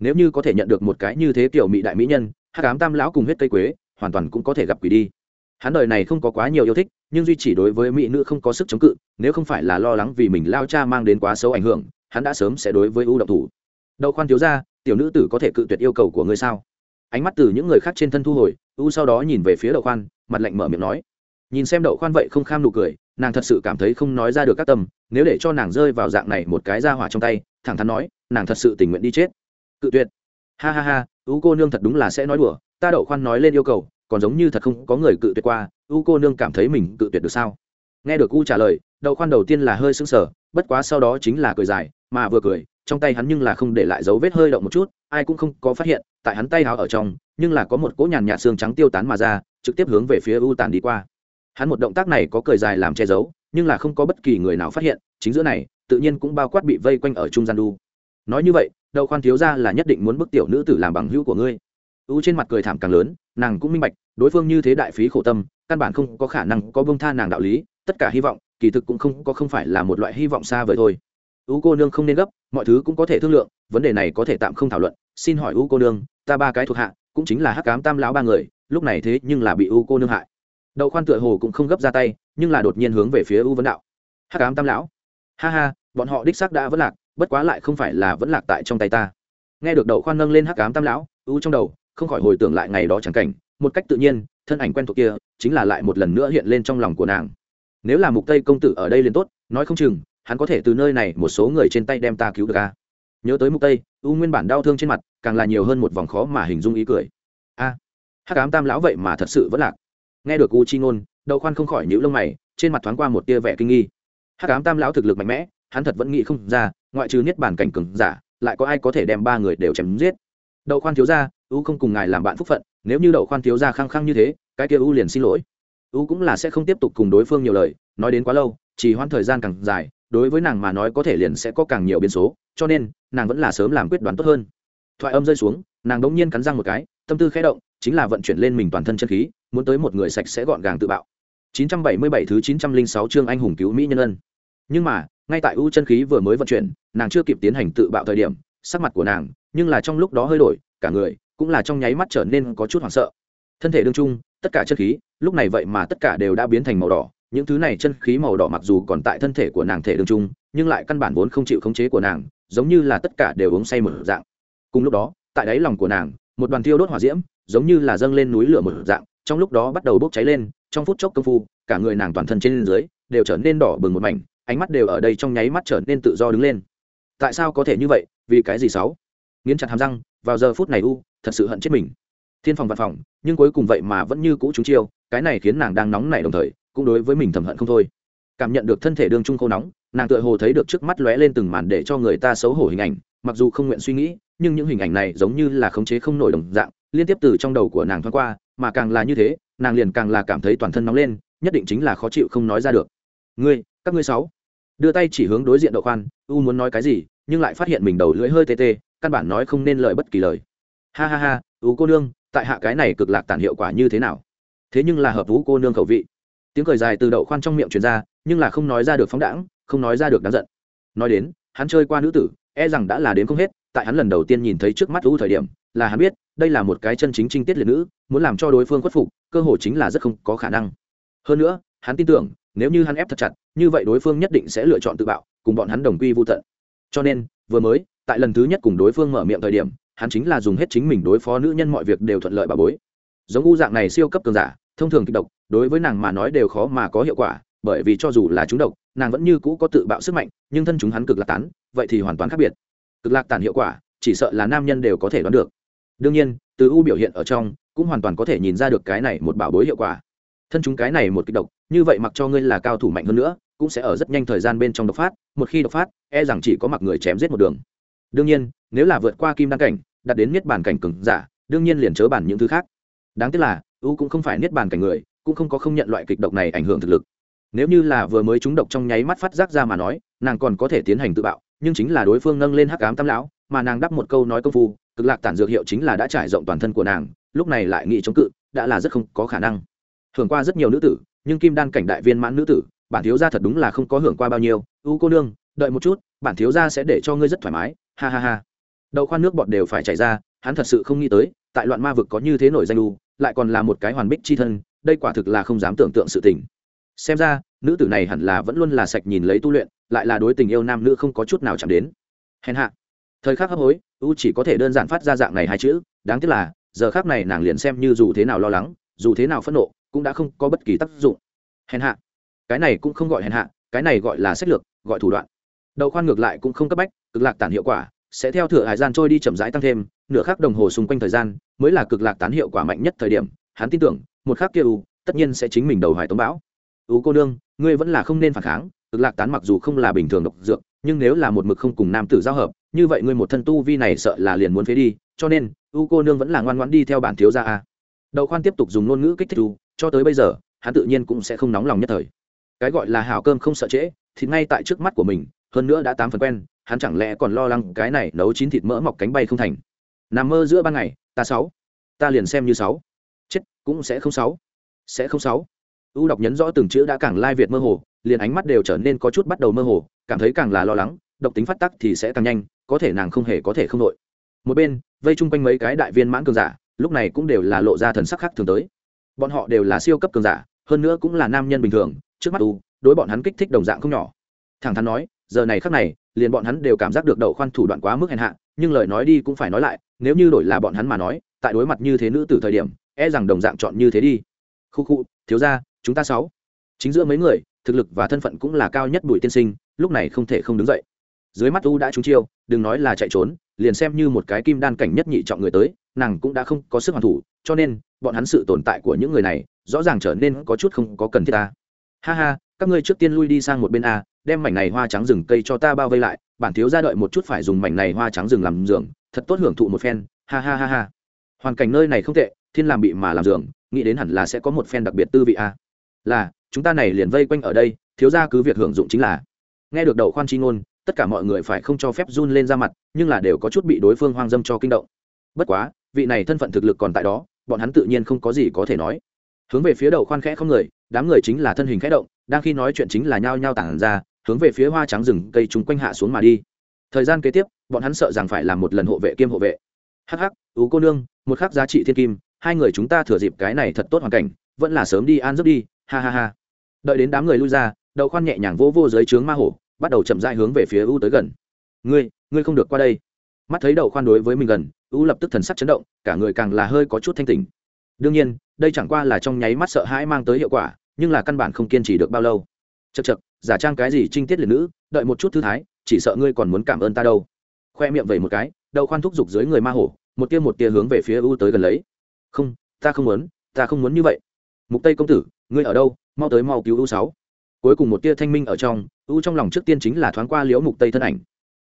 A: nếu như có thể nhận được một cái như thế kiểu mỹ đại mỹ nhân hát cám tam lão cùng huyết cây quế, hoàn toàn cũng có thể gặp quỷ đi. Hắn đời này không có quá nhiều yêu thích, nhưng duy chỉ đối với mỹ nữ không có sức chống cự, nếu không phải là lo lắng vì mình lao cha mang đến quá xấu ảnh hưởng, hắn đã sớm sẽ đối với ưu động thủ. Đậu khoan thiếu ra tiểu nữ tử có thể cự tuyệt yêu cầu của ngươi sao? Ánh mắt từ những người khác trên thân thu hồi u sau đó nhìn về phía đậu khoan, mặt lạnh mở miệng nói. Nhìn xem đậu khoan vậy không kham nụ cười, nàng thật sự cảm thấy không nói ra được các tâm, nếu để cho nàng rơi vào dạng này một cái ra hỏa trong tay, thẳng thắn nói, nàng thật sự tình nguyện đi chết cự tuyệt. Ha ha ha, u cô nương thật đúng là sẽ nói đùa, ta đậu khoan nói lên yêu cầu, còn giống như thật không có người cự tuyệt qua, u cô nương cảm thấy mình cự tuyệt được sao? Nghe được u trả lời, đậu khoan đầu tiên là hơi sững sờ, bất quá sau đó chính là cười dài, mà vừa cười, trong tay hắn nhưng là không để lại dấu vết hơi động một chút, ai cũng không có phát hiện, tại hắn tay háo ở trong, nhưng là có một cỗ nhàn nhạt xương trắng tiêu tán mà ra, trực tiếp hướng về phía u tàn đi qua. Hắn một động tác này có cười dài làm che giấu, nhưng là không có bất kỳ người nào phát hiện, chính giữa này, tự nhiên cũng bao quát bị vây quanh ở trung gian đu. Nói như vậy đậu khoan thiếu ra là nhất định muốn bức tiểu nữ tử làm bằng hữu của ngươi. U trên mặt cười thảm càng lớn, nàng cũng minh bạch, đối phương như thế đại phí khổ tâm, căn bản không có khả năng có bông tha nàng đạo lý, tất cả hy vọng, kỳ thực cũng không có không phải là một loại hy vọng xa vời thôi. U cô nương không nên gấp, mọi thứ cũng có thể thương lượng, vấn đề này có thể tạm không thảo luận, xin hỏi u cô nương, ta ba cái thuộc hạ, cũng chính là hắc cám tam lão ba người, lúc này thế nhưng là bị u cô nương hại. Đậu khoan tựa hồ cũng không gấp ra tay, nhưng là đột nhiên hướng về phía u vấn đạo. Hắc cám tam lão. Ha ha, bọn họ đích xác đã vẫn lạc bất quá lại không phải là vẫn lạc tại trong tay ta. Nghe được đậu khoan nâng lên hắc ám tam lão u trong đầu, không khỏi hồi tưởng lại ngày đó chẳng cảnh, một cách tự nhiên, thân ảnh quen thuộc kia, chính là lại một lần nữa hiện lên trong lòng của nàng. Nếu là mục tây công tử ở đây liền tốt, nói không chừng, hắn có thể từ nơi này một số người trên tay đem ta cứu được a. Nhớ tới mục tây u nguyên bản đau thương trên mặt, càng là nhiều hơn một vòng khó mà hình dung ý cười. A, hắc ám tam lão vậy mà thật sự vẫn lạc. Nghe được u chi ngôn, đậu khoan không khỏi nhíu lông mày, trên mặt thoáng qua một tia vẻ kinh nghi. Hắc ám tam lão thực lực mạnh mẽ hắn thật vẫn nghĩ không ra, ngoại trừ niết bản cảnh cường giả, lại có ai có thể đem ba người đều chém giết. Đậu khoan thiếu gia, u không cùng ngài làm bạn phúc phận, nếu như đậu khoan thiếu gia khăng khăng như thế, cái kia u liền xin lỗi. U cũng là sẽ không tiếp tục cùng đối phương nhiều lời, nói đến quá lâu, chỉ hoãn thời gian càng dài, đối với nàng mà nói có thể liền sẽ có càng nhiều biến số, cho nên, nàng vẫn là sớm làm quyết đoán tốt hơn. Thoại âm rơi xuống, nàng đống nhiên cắn răng một cái, tâm tư khẽ động, chính là vận chuyển lên mình toàn thân chân khí, muốn tới một người sạch sẽ gọn gàng tự bạo. 977 thứ 906 chương anh hùng cứu mỹ nhân ân. Nhưng mà ngay tại u chân khí vừa mới vận chuyển, nàng chưa kịp tiến hành tự bạo thời điểm, sắc mặt của nàng nhưng là trong lúc đó hơi đổi, cả người cũng là trong nháy mắt trở nên có chút hoảng sợ. Thân thể đương trung, tất cả chân khí, lúc này vậy mà tất cả đều đã biến thành màu đỏ, những thứ này chân khí màu đỏ mặc dù còn tại thân thể của nàng thể đương trung, nhưng lại căn bản vốn không chịu khống chế của nàng, giống như là tất cả đều uống say mở dạng. Cùng lúc đó, tại đáy lòng của nàng, một đoàn tiêu đốt hỏa diễm, giống như là dâng lên núi lửa mở dạng, trong lúc đó bắt đầu bốc cháy lên, trong phút chốc công phu, cả người nàng toàn thân trên dưới đều trở nên đỏ bừng một mảnh ánh mắt đều ở đây trong nháy mắt trở nên tự do đứng lên. Tại sao có thể như vậy? Vì cái gì sáu? nghiến chặt hàm răng, vào giờ phút này u, thật sự hận chết mình. Thiên phòng văn phòng, nhưng cuối cùng vậy mà vẫn như cũ chúng chiêu, cái này khiến nàng đang nóng nảy đồng thời, cũng đối với mình thầm hận không thôi. Cảm nhận được thân thể đương trung khô nóng, nàng tựa hồ thấy được trước mắt lóe lên từng màn để cho người ta xấu hổ hình ảnh, mặc dù không nguyện suy nghĩ, nhưng những hình ảnh này giống như là khống chế không nổi đồng dạng, liên tiếp từ trong đầu của nàng thoáng qua, mà càng là như thế, nàng liền càng là cảm thấy toàn thân nóng lên, nhất định chính là khó chịu không nói ra được. Ngươi, các ngươi sáu? Đưa tay chỉ hướng đối diện đậu khoan, u muốn nói cái gì, nhưng lại phát hiện mình đầu lưỡi hơi tê tê, căn bản nói không nên lời bất kỳ lời. Ha ha ha, u cô nương, tại hạ cái này cực lạc tản hiệu quả như thế nào? Thế nhưng là hợp vũ cô nương khẩu vị. Tiếng cười dài từ đậu khoan trong miệng truyền ra, nhưng là không nói ra được phóng đãng, không nói ra được đáng giận. Nói đến, hắn chơi qua nữ tử e rằng đã là đến không hết, tại hắn lần đầu tiên nhìn thấy trước mắt u thời điểm, là hắn biết, đây là một cái chân chính trinh tiết liệt nữ, muốn làm cho đối phương khuất phục, cơ hội chính là rất không có khả năng. Hơn nữa, hắn tin tưởng, nếu như hắn ép thật chặt như vậy đối phương nhất định sẽ lựa chọn tự bạo, cùng bọn hắn đồng quy vô tận. Cho nên, vừa mới, tại lần thứ nhất cùng đối phương mở miệng thời điểm, hắn chính là dùng hết chính mình đối phó nữ nhân mọi việc đều thuận lợi bà bối. Giống u dạng này siêu cấp cường giả, thông thường kịch độc, đối với nàng mà nói đều khó mà có hiệu quả, bởi vì cho dù là chúng độc, nàng vẫn như cũ có tự bạo sức mạnh, nhưng thân chúng hắn cực lạc tán, vậy thì hoàn toàn khác biệt. Cực lạc tàn hiệu quả, chỉ sợ là nam nhân đều có thể đoán được. Đương nhiên, từ u biểu hiện ở trong, cũng hoàn toàn có thể nhìn ra được cái này một bảo bối hiệu quả thân chúng cái này một kịch độc, như vậy mặc cho ngươi là cao thủ mạnh hơn nữa, cũng sẽ ở rất nhanh thời gian bên trong độc phát, một khi độc phát e rằng chỉ có mặc người chém giết một đường. Đương nhiên, nếu là vượt qua kim đăng cảnh đặt đến niết bàn cảnh cừng giả, đương nhiên liền chớ bàn những thứ khác. Đáng tiếc là, u cũng không phải niết bàn cảnh người, cũng không có không nhận loại kịch độc này ảnh hưởng thực lực. Nếu như là vừa mới trúng độc trong nháy mắt phát giác ra mà nói, nàng còn có thể tiến hành tự bạo, nhưng chính là đối phương nâng lên hắc ám tam lão, mà nàng đắp một câu nói công phu, cực lạc tản dược hiệu chính là đã trải rộng toàn thân của nàng, lúc này lại nghĩ chống cự, đã là rất không có khả năng hưởng qua rất nhiều nữ tử, nhưng kim đan cảnh đại viên mãn nữ tử, bản thiếu gia thật đúng là không có hưởng qua bao nhiêu. U cô nương, đợi một chút, bản thiếu gia sẽ để cho ngươi rất thoải mái. Ha ha ha. Đậu khoan nước bọt đều phải chảy ra, hắn thật sự không nghĩ tới, tại loạn ma vực có như thế nổi danh u, lại còn là một cái hoàn bích chi thân, đây quả thực là không dám tưởng tượng sự tình. Xem ra, nữ tử này hẳn là vẫn luôn là sạch nhìn lấy tu luyện, lại là đối tình yêu nam nữ không có chút nào chạm đến. Hèn hạ. Thời khắc hấp hối, u chỉ có thể đơn giản phát ra dạng này hai chữ, đáng tiếc là, giờ khác này nàng liền xem như dù thế nào lo lắng, dù thế nào phẫn nộ cũng đã không có bất kỳ tác dụng. Hèn hạ. Cái này cũng không gọi hèn hạ, cái này gọi là sách lược, gọi thủ đoạn. Đậu khoan ngược lại cũng không cấp bách, cực lạc tản hiệu quả sẽ theo thừa hải gian trôi đi chậm rãi tăng thêm, nửa khắc đồng hồ xung quanh thời gian mới là cực lạc tán hiệu quả mạnh nhất thời điểm, hắn tin tưởng, một khắc kia u tất nhiên sẽ chính mình đầu hoài tống bão. U cô nương, ngươi vẫn là không nên phản kháng, cực lạc tán mặc dù không là bình thường độc dược, nhưng nếu là một mực không cùng nam tử giao hợp, như vậy ngươi một thân tu vi này sợ là liền muốn phế đi, cho nên, u cô nương vẫn là ngoan ngoãn đi theo bản thiếu gia a. Đậu khoan tiếp tục dùng ngôn ngữ kích thích u cho tới bây giờ, hắn tự nhiên cũng sẽ không nóng lòng nhất thời. Cái gọi là hảo cơm không sợ trễ, thì ngay tại trước mắt của mình, hơn nữa đã tám phần quen, hắn chẳng lẽ còn lo lắng cái này nấu chín thịt mỡ mọc cánh bay không thành. Nằm mơ giữa ban ngày, ta sáu. Ta liền xem như sáu. Chết, cũng sẽ không sáu. Sẽ không sáu. U đọc nhấn rõ từng chữ đã càng lai việt mơ hồ, liền ánh mắt đều trở nên có chút bắt đầu mơ hồ, cảm thấy càng là lo lắng, độc tính phát tắc thì sẽ càng nhanh, có thể nàng không hề có thể không nội. Một bên, vây chung quanh mấy cái đại viên mãn cường giả, lúc này cũng đều là lộ ra thần sắc khác thường tới bọn họ đều là siêu cấp cường giả, hơn nữa cũng là nam nhân bình thường, trước mắt u, đối bọn hắn kích thích đồng dạng không nhỏ. Thẳng thắn nói, giờ này khắc này, liền bọn hắn đều cảm giác được đậu khoan thủ đoạn quá mức hèn hạ, nhưng lời nói đi cũng phải nói lại, nếu như đổi là bọn hắn mà nói, tại đối mặt như thế nữ từ thời điểm e rằng đồng dạng chọn như thế đi. Khu khu, thiếu ra chúng ta sáu. Chính giữa mấy người, thực lực và thân phận cũng là cao nhất bùi tiên sinh, lúc này không thể không đứng dậy. Dưới mắt u đã trúng chiêu, đừng nói là chạy trốn, liền xem như một cái kim đan cảnh nhất nhị trọng người tới, nàng cũng đã không có sức hoàn thủ cho nên bọn hắn sự tồn tại của những người này rõ ràng trở nên có chút không có cần thiết ta. Ha ha, các ngươi trước tiên lui đi sang một bên a, đem mảnh này hoa trắng rừng cây cho ta bao vây lại, bản thiếu ra đợi một chút phải dùng mảnh này hoa trắng rừng làm giường, thật tốt hưởng thụ một phen, ha ha ha ha. Hoàn cảnh nơi này không tệ, thiên làm bị mà làm giường, nghĩ đến hẳn là sẽ có một phen đặc biệt tư vị a. Là, chúng ta này liền vây quanh ở đây, thiếu ra cứ việc hưởng dụng chính là. Nghe được đầu khoan chi ngôn, tất cả mọi người phải không cho phép run lên ra mặt, nhưng là đều có chút bị đối phương hoang dâm cho kinh động. Bất quá, vị này thân phận thực lực còn tại đó bọn hắn tự nhiên không có gì có thể nói. Hướng về phía đầu khoan khẽ không người, đám người chính là thân hình khẽ động, đang khi nói chuyện chính là nhao nhao tản ra, hướng về phía hoa trắng rừng cây chúng quanh hạ xuống mà đi. Thời gian kế tiếp, bọn hắn sợ rằng phải làm một lần hộ vệ kiêm hộ vệ. Hắc hắc, ú cô nương, một khắc giá trị thiên kim, hai người chúng ta thừa dịp cái này thật tốt hoàn cảnh, vẫn là sớm đi an giấc đi, ha ha ha. Đợi đến đám người lui ra, đầu khoan nhẹ nhàng vô vô dưới trướng ma hổ, bắt đầu chậm rãi hướng về phía u tới gần. Ngươi ngươi không được qua đây. Mắt thấy đầu khoan đối với mình gần u lập tức thần sắc chấn động, cả người càng là hơi có chút thanh tỉnh. Đương nhiên, đây chẳng qua là trong nháy mắt sợ hãi mang tới hiệu quả, nhưng là căn bản không kiên trì được bao lâu. Chật chật giả trang cái gì trinh tiết liệt nữ, đợi một chút thư thái, chỉ sợ ngươi còn muốn cảm ơn ta đâu. Khoe miệng vẩy một cái, đậu khoan thúc giục dưới người ma hổ, một tia một tia hướng về phía u tới gần lấy. Không, ta không muốn, ta không muốn như vậy. Mục tây công tử, ngươi ở đâu? Mau tới mau cứu u sáu. Cuối cùng một tia thanh minh ở trong, u trong lòng trước tiên chính là thoáng qua liễu mục tây thân ảnh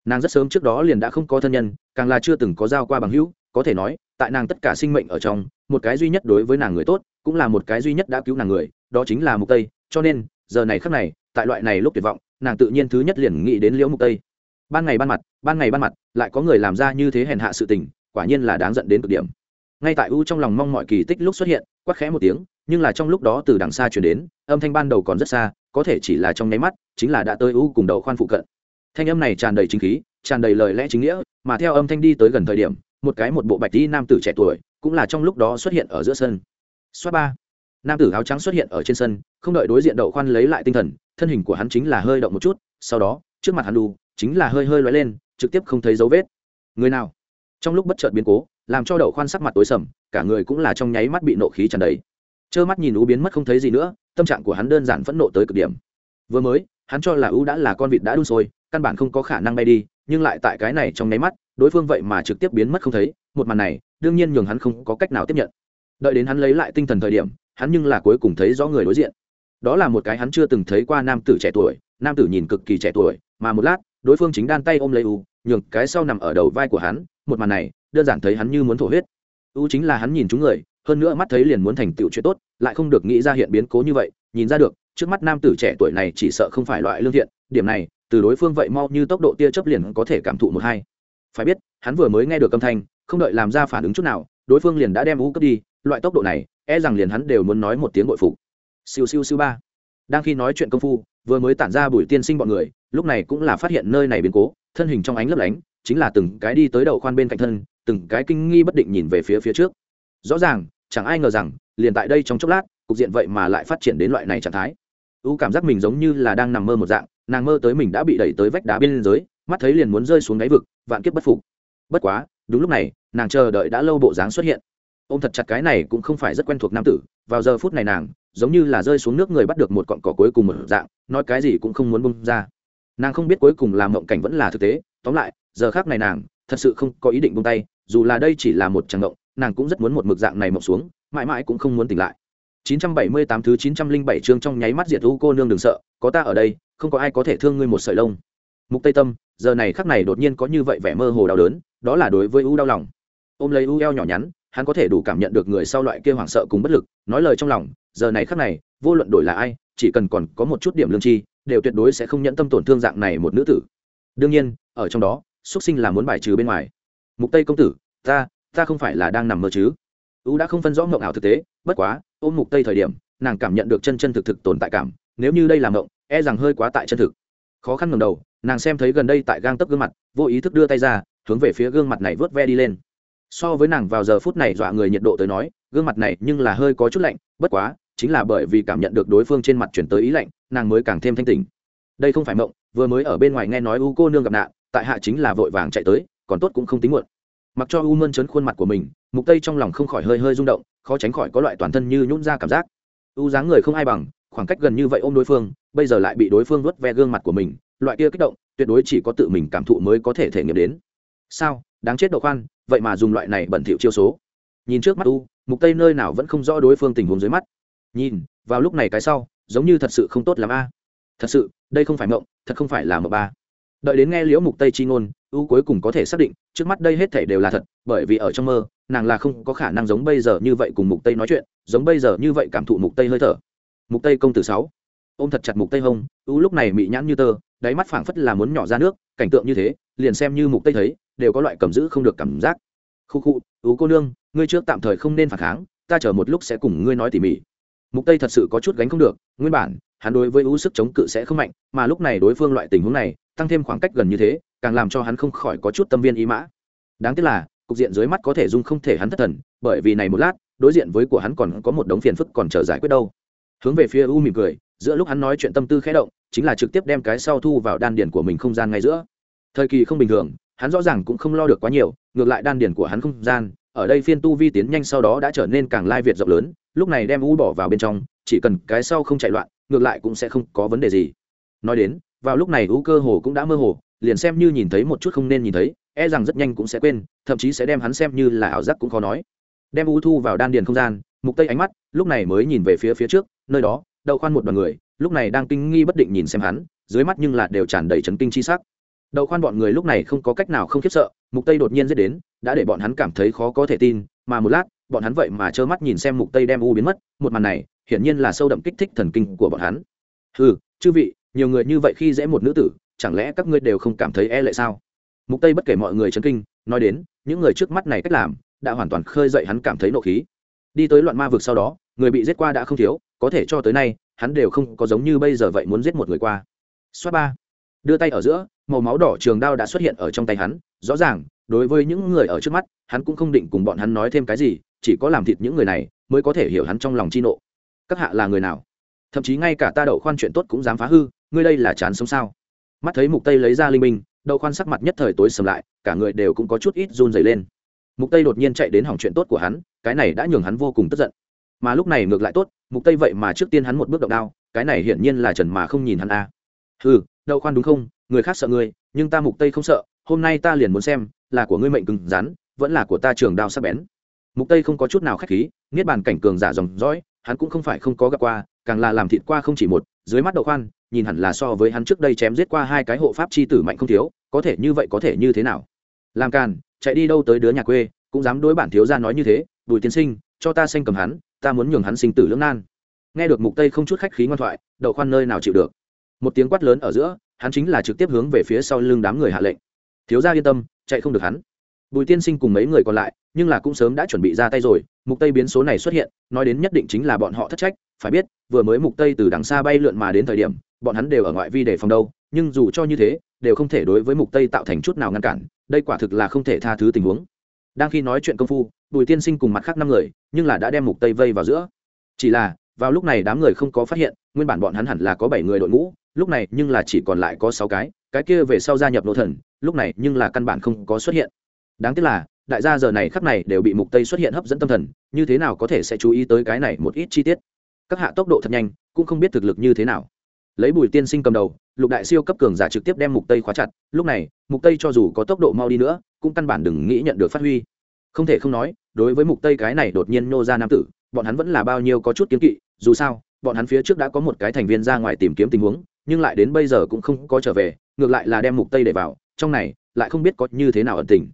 A: nàng rất sớm trước đó liền đã không có thân nhân, càng là chưa từng có giao qua bằng hữu, có thể nói, tại nàng tất cả sinh mệnh ở trong, một cái duy nhất đối với nàng người tốt, cũng là một cái duy nhất đã cứu nàng người, đó chính là mục tây, cho nên, giờ này khắc này, tại loại này lúc tuyệt vọng, nàng tự nhiên thứ nhất liền nghĩ đến liễu mục tây. Ban ngày ban mặt, ban ngày ban mặt, lại có người làm ra như thế hèn hạ sự tình, quả nhiên là đáng giận đến cực điểm. Ngay tại u trong lòng mong mọi kỳ tích lúc xuất hiện, quát khẽ một tiếng, nhưng là trong lúc đó từ đằng xa chuyển đến, âm thanh ban đầu còn rất xa, có thể chỉ là trong nháy mắt, chính là đã tới u cùng đầu khoan phụ cận thanh âm này tràn đầy chính khí, tràn đầy lời lẽ chính nghĩa, mà theo âm thanh đi tới gần thời điểm, một cái một bộ bạch đi nam tử trẻ tuổi, cũng là trong lúc đó xuất hiện ở giữa sân. Xoát ba. Nam tử áo trắng xuất hiện ở trên sân, không đợi đối diện đậu khoan lấy lại tinh thần, thân hình của hắn chính là hơi động một chút, sau đó, trước mặt hắn đu chính là hơi hơi lóe lên, trực tiếp không thấy dấu vết. Người nào? Trong lúc bất chợt biến cố, làm cho đậu khoan sắc mặt tối sầm, cả người cũng là trong nháy mắt bị nộ khí tràn đầy. Trơ mắt nhìn ú biến mất không thấy gì nữa, tâm trạng của hắn đơn giản phẫn nộ tới cực điểm. Vừa mới, hắn cho là ú đã là con vịt đã đun sôi căn bản không có khả năng bay đi, nhưng lại tại cái này trong nháy mắt, đối phương vậy mà trực tiếp biến mất không thấy, một màn này, đương nhiên nhường hắn không có cách nào tiếp nhận. Đợi đến hắn lấy lại tinh thần thời điểm, hắn nhưng là cuối cùng thấy rõ người đối diện. Đó là một cái hắn chưa từng thấy qua nam tử trẻ tuổi, nam tử nhìn cực kỳ trẻ tuổi, mà một lát, đối phương chính đan tay ôm lấy u, nhường cái sau nằm ở đầu vai của hắn, một màn này, đơn giản thấy hắn như muốn thổ huyết. U chính là hắn nhìn chúng người, hơn nữa mắt thấy liền muốn thành tựu chuyện tốt, lại không được nghĩ ra hiện biến cố như vậy, nhìn ra được, trước mắt nam tử trẻ tuổi này chỉ sợ không phải loại lương thiện, điểm này từ đối phương vậy mau như tốc độ tia chớp liền có thể cảm thụ một hai. Phải biết, hắn vừa mới nghe được âm thanh, không đợi làm ra phản ứng chút nào, đối phương liền đã đem u cướp đi, loại tốc độ này e rằng liền hắn đều muốn nói một tiếng bội phục. Siêu siêu siêu ba. Đang khi nói chuyện công phu, vừa mới tản ra bùi tiên sinh bọn người, lúc này cũng là phát hiện nơi này biến cố, thân hình trong ánh lấp lánh, chính là từng cái đi tới đầu khoan bên cạnh thân, từng cái kinh nghi bất định nhìn về phía phía trước. Rõ ràng, chẳng ai ngờ rằng, liền tại đây trong chốc lát, cục diện vậy mà lại phát triển đến loại này trạng thái. U cảm giác mình giống như là đang nằm mơ một dạng nàng mơ tới mình đã bị đẩy tới vách đá bên dưới mắt thấy liền muốn rơi xuống đáy vực, vạn kiếp bất phục. Bất quá, đúng lúc này, nàng chờ đợi đã lâu bộ dáng xuất hiện. Ô m thật chặt cái này cũng không phải rất quen thuộc nam tử, vào giờ phút này nàng, giống như là rơi xuống nước người bắt được một cọn cỏ cuối cùng một dạng, nói cái gì cũng không muốn bung ra. Nàng không biết cuối cùng làm mộng cảnh vẫn là thực tế, tóm lại, giờ khác này nàng, thật sự không có ý định bung tay, dù là đây chỉ là một tràng mộng, nàng cũng rất muốn một mực dạng này mộng xuống, mãi mãi cũng không muốn tỉnh lại. 978 thứ 907 chương trong nháy mắt diệt u cô nương đừng sợ, có ta ở đây, không có ai có thể thương ngươi một sợi lông. Mục tây tâm, giờ này khắc này đột nhiên có như vậy vẻ mơ hồ đau đớn, đó là đối với u đau lòng. Ôm lấy u eo nhỏ nhắn, hắn có thể đủ cảm nhận được người sau loại kia hoảng sợ cùng bất lực, nói lời trong lòng, giờ này khắc này, vô luận đổi là ai, chỉ cần còn có một chút điểm lương chi đều tuyệt đối sẽ không nhẫn tâm tổn thương dạng này một nữ tử. Đương nhiên, ở trong đó, xuất sinh là muốn bài trừ bên ngoài. Mục tây công tử, ta ta không phải là đang nằm mơ chứ? U đã không phân rõ mộng ảo thực tế, bất quá ôm mục tây thời điểm, nàng cảm nhận được chân chân thực thực tồn tại cảm, nếu như đây là mộng e rằng hơi quá tại chân thực. Khó khăn ngầm đầu, nàng xem thấy gần đây tại gang tấp gương mặt, vô ý thức đưa tay ra, hướng về phía gương mặt này vớt ve đi lên. So với nàng vào giờ phút này dọa người nhiệt độ tới nói, gương mặt này nhưng là hơi có chút lạnh, bất quá, chính là bởi vì cảm nhận được đối phương trên mặt chuyển tới ý lạnh, nàng mới càng thêm thanh tỉnh. Đây không phải mộng, vừa mới ở bên ngoài nghe nói u cô nương gặp nạn, tại hạ chính là vội vàng chạy tới, còn tốt cũng không tính muộn mặc cho u mơn trấn khuôn mặt của mình, mục tây trong lòng không khỏi hơi hơi rung động, khó tránh khỏi có loại toàn thân như nhún ra cảm giác. U dáng người không ai bằng, khoảng cách gần như vậy ôm đối phương, bây giờ lại bị đối phương vuốt ve gương mặt của mình, loại kia kích động, tuyệt đối chỉ có tự mình cảm thụ mới có thể thể nghiệm đến. Sao? Đáng chết độ khoan vậy mà dùng loại này bẩn thỉu chiêu số. Nhìn trước mắt u, mục tây nơi nào vẫn không rõ đối phương tình huống dưới mắt. Nhìn, vào lúc này cái sau, giống như thật sự không tốt l a. Thật sự, đây không phải mộng, thật không phải là mộng ba đợi đến nghe liễu mục tây chi ngôn u cuối cùng có thể xác định, trước mắt đây hết thể đều là thật, bởi vì ở trong mơ, nàng là không có khả năng giống bây giờ như vậy cùng mục tây nói chuyện, giống bây giờ như vậy cảm thụ mục tây hơi thở. Mục tây công tử sáu, ôm thật chặt mục tây hông u lúc này mị nhãn như tơ, đáy mắt phảng phất là muốn nhỏ ra nước, cảnh tượng như thế, liền xem như mục tây thấy, đều có loại cầm giữ không được cảm giác. Khu khu u cô nương, ngươi trước tạm thời không nên phản kháng, ta chờ một lúc sẽ cùng ngươi nói tỉ mỉ. Mục tây thật sự có chút gánh không được, nguyên bản, hắn đối với u sức chống cự sẽ không mạnh, mà lúc này đối phương loại tình huống này tăng thêm khoảng cách gần như thế, càng làm cho hắn không khỏi có chút tâm viên ý mã. Đáng tiếc là, cục diện dưới mắt có thể dung không thể hắn thất thần, bởi vì này một lát, đối diện với của hắn còn có một đống phiền phức còn chờ giải quyết đâu. Hướng về phía u mỉm cười, giữa lúc hắn nói chuyện tâm tư khẽ động, chính là trực tiếp đem cái sau thu vào đan điển của mình không gian ngay giữa. Thời kỳ không bình thường, hắn rõ ràng cũng không lo được quá nhiều, ngược lại đan điển của hắn không gian, ở đây phiên tu vi tiến nhanh sau đó đã trở nên càng lai việt rộng lớn, lúc này đem u bỏ vào bên trong, chỉ cần cái sau không chạy loạn, ngược lại cũng sẽ không có vấn đề gì. Nói đến vào lúc này u cơ hồ cũng đã mơ hồ, liền xem như nhìn thấy một chút không nên nhìn thấy e rằng rất nhanh cũng sẽ quên, thậm chí sẽ đem hắn xem như là ảo giác cũng khó nói. Đem u thu vào đan điền không gian, mục tây ánh mắt, lúc này mới nhìn về phía phía trước, nơi đó, đậu khoan một đoàn người, lúc này đang kinh nghi bất định nhìn xem hắn, dưới mắt nhưng là đều tràn đầy chấn kinh chi sắc. Đậu khoan bọn người lúc này không có cách nào không khiếp sợ, mục tây đột nhiên giết đến, đã để bọn hắn cảm thấy khó có thể tin, mà một lát, bọn hắn vậy mà trơ mắt nhìn xem mục tây đem u biến mất, một màn này, hiển nhiên là sâu đậm kích thích thần kinh của bọn hắn. Ừ chư vị nhiều người như vậy khi dễ một nữ tử, chẳng lẽ các ngươi đều không cảm thấy e lệ sao? Mục tây bất kể mọi người chấn kinh, nói đến, những người trước mắt này cách làm, đã hoàn toàn khơi dậy hắn cảm thấy nộ khí. Đi tới loạn ma vực sau đó, người bị giết qua đã không thiếu, có thể cho tới nay, hắn đều không có giống như bây giờ vậy muốn giết một người qua. Xoát ba. Đưa tay ở giữa, màu máu đỏ trường đao đã xuất hiện ở trong tay hắn, rõ ràng, đối với những người ở trước mắt, hắn cũng không định cùng bọn hắn nói thêm cái gì, chỉ có làm thịt những người này, mới có thể hiểu hắn trong lòng chi nộ. Các hạ là người nào? Thậm chí ngay cả ta đậu khoan chuyện tốt cũng dám phá hư ngươi đây là chán sống sao? Mắt thấy mục tây lấy ra linh minh đậu khoan sắc mặt nhất thời tối sầm lại, cả người đều cũng có chút ít run dày lên. Mục tây đột nhiên chạy đến hỏng chuyện tốt của hắn, cái này đã nhường hắn vô cùng tức giận. Mà lúc này ngược lại tốt, mục tây vậy mà trước tiên hắn một bước động đao, cái này hiển nhiên là trần mà không nhìn hắn a à. ừ đậu khoan đúng không? Người khác sợ ngươi, nhưng ta mục tây không sợ, hôm nay ta liền muốn xem, là của ngươi mệnh cứng rắn, vẫn là của ta trường đao sắc bén. Mục tây không có chút nào khách khí, niết bàn cảnh cường giả dòng dõi, hắn cũng không phải không có gặp qua, càng là làm thịt qua không chỉ một, dưới mắt đậu khoan nhìn hẳn là so với hắn trước đây chém giết qua hai cái hộ pháp chi tử mạnh không thiếu, có thể như vậy có thể như thế nào? Làm càn, chạy đi đâu tới đứa nhà quê, cũng dám đối bản thiếu gia nói như thế, bùi tiên sinh, cho ta xanh cầm hắn, ta muốn nhường hắn sinh tử lưỡng nan. Nghe được mục tây không chút khách khí ngoan thoại, đậu khoan nơi nào chịu được? Một tiếng quát lớn ở giữa, hắn chính là trực tiếp hướng về phía sau lưng đám người hạ lệnh. Thiếu gia yên tâm, chạy không được hắn. Bùi tiên sinh cùng mấy người còn lại, nhưng là cũng sớm đã chuẩn bị ra tay rồi, mục tây biến số này xuất hiện, nói đến nhất định chính là bọn họ thất trách, phải biết, vừa mới mục tây từ đằng xa bay lượn mà đến thời điểm bọn hắn đều ở ngoại vi để phòng đâu, nhưng dù cho như thế, đều không thể đối với mục tây tạo thành chút nào ngăn cản, đây quả thực là không thể tha thứ tình huống. Đang khi nói chuyện công phu, bùi tiên sinh cùng mặt khác năm người, nhưng là đã đem mục tây vây vào giữa. Chỉ là, vào lúc này đám người không có phát hiện, nguyên bản bọn hắn hẳn là có 7 người đội ngũ, lúc này nhưng là chỉ còn lại có 6 cái cái kia về sau gia nhập nô thần, lúc này nhưng là căn bản không có xuất hiện. Đáng tiếc là, đại gia giờ này khắp này đều bị mục tây xuất hiện hấp dẫn tâm thần, như thế nào có thể sẽ chú ý tới cái này một ít chi tiết? Các hạ tốc độ thật nhanh, cũng không biết thực lực như thế nào lấy bùi tiên sinh cầm đầu, lục đại siêu cấp cường giả trực tiếp đem mục tây khóa chặt. Lúc này, mục tây cho dù có tốc độ mau đi nữa, cũng căn bản đừng nghĩ nhận được phát huy. Không thể không nói, đối với mục tây cái này đột nhiên nô ra nam tử, bọn hắn vẫn là bao nhiêu có chút kiến kỵ. Dù sao, bọn hắn phía trước đã có một cái thành viên ra ngoài tìm kiếm tình huống, nhưng lại đến bây giờ cũng không có trở về, ngược lại là đem mục tây để vào. Trong này, lại không biết có như thế nào ẩn tình.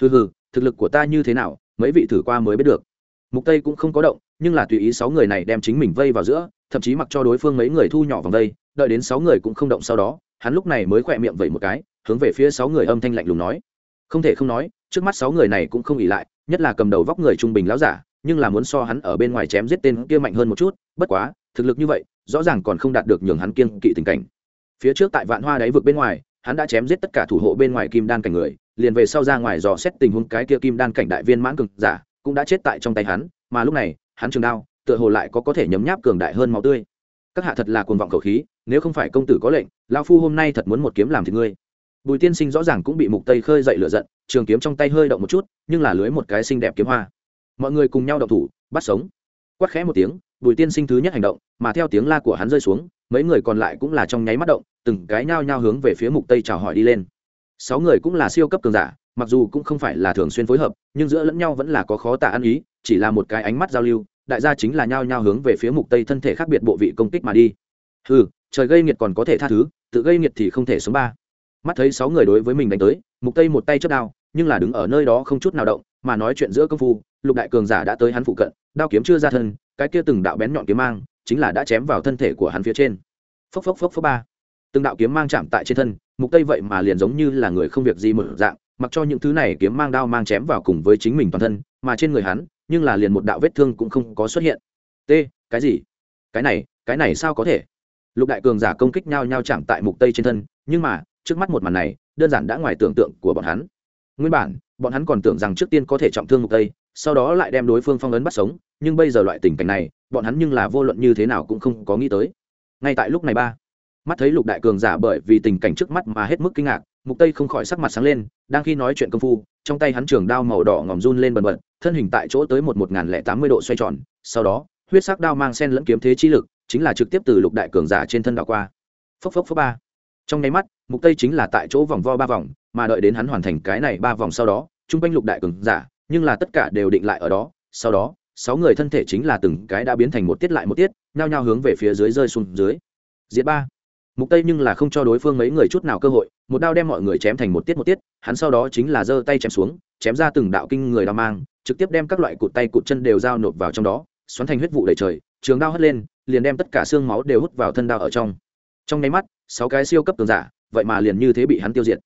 A: Hừ hừ, thực lực của ta như thế nào, mấy vị thử qua mới biết được. Mục tây cũng không có động nhưng là tùy ý sáu người này đem chính mình vây vào giữa, thậm chí mặc cho đối phương mấy người thu nhỏ vòng vây, đợi đến sáu người cũng không động sau đó, hắn lúc này mới khỏe miệng vẩy một cái, hướng về phía sáu người âm thanh lạnh lùng nói. Không thể không nói, trước mắt sáu người này cũng không ỉ lại, nhất là cầm đầu vóc người trung bình lão giả, nhưng là muốn so hắn ở bên ngoài chém giết tên kia mạnh hơn một chút, bất quá, thực lực như vậy, rõ ràng còn không đạt được nhường hắn kiên kỵ tình cảnh. Phía trước tại vạn hoa đáy vực bên ngoài, hắn đã chém giết tất cả thủ hộ bên ngoài kim đan cảnh người, liền về sau ra ngoài dò xét tình huống cái kia kim đan cảnh đại viên mãn cực giả, cũng đã chết tại trong tay hắn, mà lúc này hắn trường đao, tựa hồ lại có có thể nhấm nháp cường đại hơn máu tươi. Các hạ thật là cuồng vọng khẩu khí, nếu không phải công tử có lệnh lao phu hôm nay thật muốn một kiếm làm thì ngươi. Bùi tiên sinh rõ ràng cũng bị mục tây khơi dậy lửa giận, trường kiếm trong tay hơi động một chút, nhưng là lưới một cái xinh đẹp kiếm hoa. Mọi người cùng nhau động thủ, bắt sống. Quát khẽ một tiếng, bùi tiên sinh thứ nhất hành động, mà theo tiếng la của hắn rơi xuống, mấy người còn lại cũng là trong nháy mắt động, từng cái nhao nhao hướng về phía mục tây chào hỏi đi lên sáu người cũng là siêu cấp cường giả, mặc dù cũng không phải là thường xuyên phối hợp, nhưng giữa lẫn nhau vẫn là có khó tả ăn ý, chỉ là một cái ánh mắt giao lưu, đại gia chính là nhao nhao hướng về phía mục tây thân thể khác biệt bộ vị công kích mà đi. Ừ trời gây nghiệt còn có thể tha thứ, tự gây nghiệt thì không thể sống ba. Mắt thấy sáu người đối với mình đánh tới, mục tây một tay chất đao, nhưng là đứng ở nơi đó không chút nào động, mà nói chuyện giữa công phu, lục đại cường giả đã tới hắn phụ cận, đao kiếm chưa ra thân, cái kia từng đạo bén nhọn kiếm mang, chính là đã chém vào thân thể của hắn phía trên. Phốc phốc phốc phốc ba. Từng đạo kiếm mang chạm tại trên thân mục tây vậy mà liền giống như là người không việc gì một dạng, mặc cho những thứ này kiếm mang đao mang chém vào cùng với chính mình toàn thân, mà trên người hắn, nhưng là liền một đạo vết thương cũng không có xuất hiện. T, cái gì? Cái này cái này sao có thể? Lục đại cường giả công kích nhau nhau chạm tại mục tây trên thân, nhưng mà, trước mắt một màn này, đơn giản đã ngoài tưởng tượng của bọn hắn. Nguyên bản, bọn hắn còn tưởng rằng trước tiên có thể trọng thương mục tây, sau đó lại đem đối phương phong ấn bắt sống, nhưng bây giờ loại tình cảnh này, bọn hắn nhưng là vô luận như thế nào cũng không có nghĩ tới. Ngay tại lúc này ba mắt thấy lục đại cường giả bởi vì tình cảnh trước mắt mà hết mức kinh ngạc, mục tây không khỏi sắc mặt sáng lên, đang khi nói chuyện công phu, trong tay hắn trường đao màu đỏ ngòm run lên bần bật, thân hình tại chỗ tới một một ngàn lẻ tám mươi độ xoay tròn, sau đó, huyết sắc đao mang sen lẫn kiếm thế chi lực, chính là trực tiếp từ lục đại cường giả trên thân đảo qua. Phốc phốc phốc ba. Trong nháy mắt, mục tây chính là tại chỗ vòng vo ba vòng, mà đợi đến hắn hoàn thành cái này ba vòng sau đó, trung quanh lục đại cường giả, nhưng là tất cả đều định lại ở đó, sau đó, sáu người thân thể chính là từng cái đã biến thành một tiết lại một tiết, nhao nhao hướng về phía dưới rơi xuống dưới. Diện ba mục tây nhưng là không cho đối phương mấy người chút nào cơ hội, một đao đem mọi người chém thành một tiết một tiết, hắn sau đó chính là giơ tay chém xuống, chém ra từng đạo kinh người đao mang, trực tiếp đem các loại cụt tay cụt chân đều giao nộp vào trong đó, xoắn thành huyết vụ đầy trời, trường đao hất lên, liền đem tất cả xương máu đều hút vào thân đao ở trong. Trong nháy mắt, sáu cái siêu cấp tường giả, vậy mà liền như thế bị hắn tiêu diệt.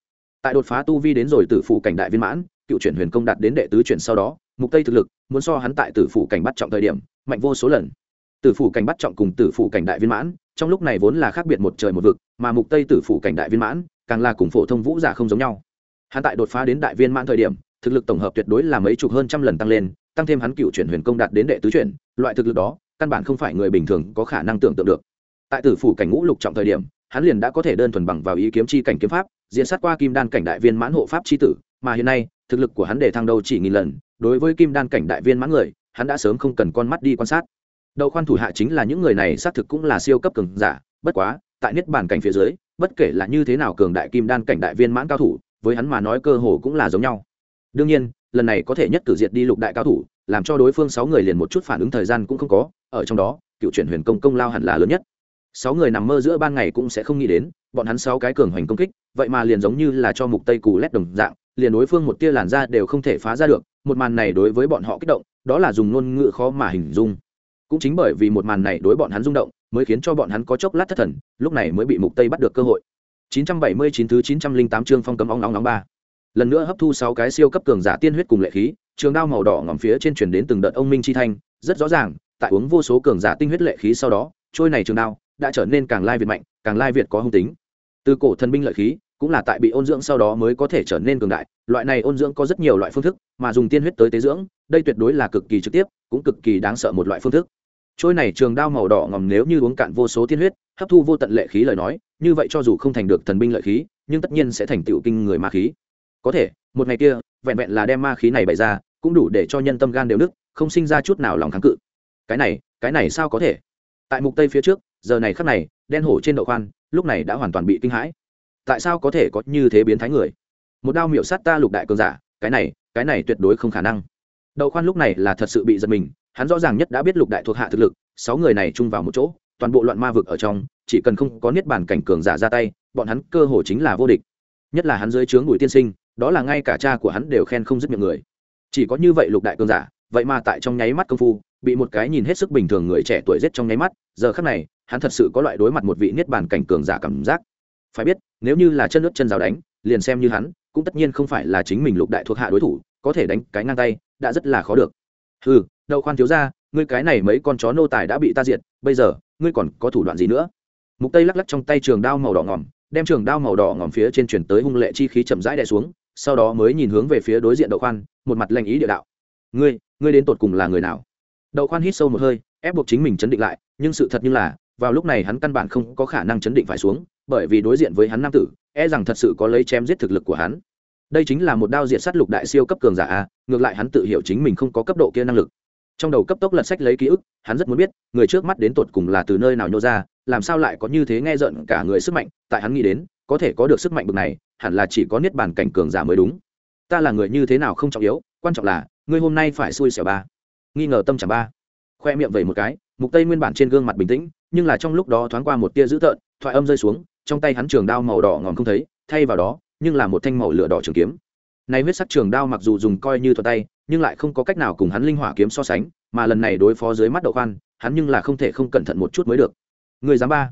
A: Tại đột phá tu vi đến rồi tử phủ cảnh đại viên mãn, cựu chuyển huyền công đạt đến đệ tứ chuyển sau đó, mục tây thực lực, muốn so hắn tại tử phủ cảnh bắt trọng thời điểm, mạnh vô số lần tử phủ cảnh bắt trọng cùng tử phủ cảnh đại viên mãn, trong lúc này vốn là khác biệt một trời một vực, mà mục tây tử phủ cảnh đại viên mãn, càng là cùng phổ thông vũ giả không giống nhau. Hắn tại đột phá đến đại viên mãn thời điểm, thực lực tổng hợp tuyệt đối là mấy chục hơn trăm lần tăng lên, tăng thêm hắn cựu chuyển huyền công đạt đến đệ tứ chuyển, loại thực lực đó, căn bản không phải người bình thường có khả năng tưởng tượng được. Tại tử phủ cảnh ngũ lục trọng thời điểm, hắn liền đã có thể đơn thuần bằng vào ý kiếm chi cảnh kiếm pháp, diễn sát qua kim đan cảnh đại viên mãn hộ pháp chi tử, mà hiện nay, thực lực của hắn để thăng đâu chỉ nghìn lần, đối với kim đan cảnh đại viên mãn người, hắn đã sớm không cần con mắt đi quan sát đậu khoan thủ hạ chính là những người này xác thực cũng là siêu cấp cường giả, bất quá, tại niết bàn cảnh phía dưới, bất kể là như thế nào cường đại kim đan cảnh đại viên mãn cao thủ, với hắn mà nói cơ hồ cũng là giống nhau. Đương nhiên, lần này có thể nhất cử diệt đi lục đại cao thủ, làm cho đối phương sáu người liền một chút phản ứng thời gian cũng không có, ở trong đó, cựu chuyển huyền công công lao hẳn là lớn nhất. Sáu người nằm mơ giữa ban ngày cũng sẽ không nghĩ đến, bọn hắn sáu cái cường hoành công kích, vậy mà liền giống như là cho mục tây cù lét đồng dạng, liền đối phương một tia làn ra đều không thể phá ra được, một màn này đối với bọn họ kích động, đó là dùng ngôn ngữ khó mà hình dung cũng chính bởi vì một màn này đối bọn hắn rung động, mới khiến cho bọn hắn có chốc lát thất thần, lúc này mới bị mục tây bắt được cơ hội. 979 thứ 908 chương phong cấm óng nóng nóng ba. Lần nữa hấp thu sáu cái siêu cấp cường giả tiên huyết cùng lệ khí, trường đao màu đỏ ngòm phía trên truyền đến từng đợt ông minh chi thanh, rất rõ ràng, tại uống vô số cường giả tinh huyết lệ khí sau đó, trôi này trường đao đã trở nên càng lai việt mạnh, càng lai việt có hung tính. Từ cổ thần binh lợi khí, cũng là tại bị ôn dưỡng sau đó mới có thể trở nên cường đại, loại này ôn dưỡng có rất nhiều loại phương thức, mà dùng tiên huyết tới tế dưỡng, đây tuyệt đối là cực kỳ trực tiếp, cũng cực kỳ đáng sợ một loại phương thức trôi này trường đao màu đỏ ngòm nếu như uống cạn vô số tiên huyết, hấp thu vô tận lệ khí lời nói, như vậy cho dù không thành được thần binh lợi khí, nhưng tất nhiên sẽ thành tựu kinh người ma khí. Có thể, một ngày kia, vẹn vẹn là đem ma khí này bày ra, cũng đủ để cho nhân tâm gan đều nứt, không sinh ra chút nào lòng kháng cự. Cái này cái này sao có thể? Tại mục tây phía trước, giờ này khắc này, đen hổ trên đậu khoan, lúc này đã hoàn toàn bị kinh hãi. Tại sao có thể có như thế biến thái người? Một đao miểu sát ta lục đại cường giả, cái này cái này tuyệt đối không khả năng. Đậu khoan lúc này là thật sự bị giật mình hắn rõ ràng nhất đã biết lục đại thuộc hạ thực lực, sáu người này chung vào một chỗ, toàn bộ loạn ma vực ở trong, chỉ cần không có niết bàn cảnh cường giả ra tay, bọn hắn cơ hồ chính là vô địch. Nhất là hắn dưới trướng bùi tiên sinh, đó là ngay cả cha của hắn đều khen không dứt miệng người. Chỉ có như vậy lục đại cường giả, vậy mà tại trong nháy mắt công phu, bị một cái nhìn hết sức bình thường người trẻ tuổi giết trong nháy mắt, giờ khắc này, hắn thật sự có loại đối mặt một vị niết bàn cảnh cường giả cảm giác. Phải biết, nếu như là chân nước chân rào đánh, liền xem như hắn, cũng tất nhiên không phải là chính mình lục đại thuộc hạ đối thủ, có thể đánh cái ngang tay, đã rất là khó được ừ đậu khoan thiếu ra ngươi cái này mấy con chó nô tài đã bị ta diệt, bây giờ, ngươi còn có thủ đoạn gì nữa? Mục tây lắc lắc trong tay trường đao màu đỏ ngỏm đem trường đao màu đỏ ngỏm phía trên chuyển tới hung lệ chi khí chậm rãi đè xuống, sau đó mới nhìn hướng về phía đối diện đậu khoan, một mặt lành ý địa đạo. Ngươi ngươi đến tột cùng là người nào? Đậu khoan hít sâu một hơi, ép buộc chính mình chấn định lại, nhưng sự thật như là, vào lúc này hắn căn bản không có khả năng chấn định phải xuống, bởi vì đối diện với hắn nam tử e rằng thật sự có lấy chém giết thực lực của hắn đây chính là một đao diện sát lục đại siêu cấp cường giả a, ngược lại hắn tự hiểu chính mình không có cấp độ kia năng lực. Trong đầu cấp tốc lật sách lấy ký ức, hắn rất muốn biết, người trước mắt đến tột cùng là từ nơi nào nhô ra, làm sao lại có như thế nghe giận cả người sức mạnh, tại hắn nghĩ đến, có thể có được sức mạnh bực này, hẳn là chỉ có niết bàn cảnh cường giả mới đúng. Ta là người như thế nào không trọng yếu, quan trọng là, ngươi hôm nay phải xui xẻo ba. Nghi ngờ tâm chẳng ba. Khoe miệng vẩy một cái, mục tây nguyên bản trên gương mặt bình tĩnh, nhưng là trong lúc đó thoáng qua một tia dữ tợn, thoại âm rơi xuống, trong tay hắn trường đao màu đỏ ngòm không thấy, thay vào đó nhưng là một thanh màu lửa đỏ trường kiếm. Nay huyết sắc trường đao mặc dù dùng coi như thuật tay, nhưng lại không có cách nào cùng hắn linh hỏa kiếm so sánh, mà lần này đối phó dưới mắt đậu khoan, hắn nhưng là không thể không cẩn thận một chút mới được. Người dám ba.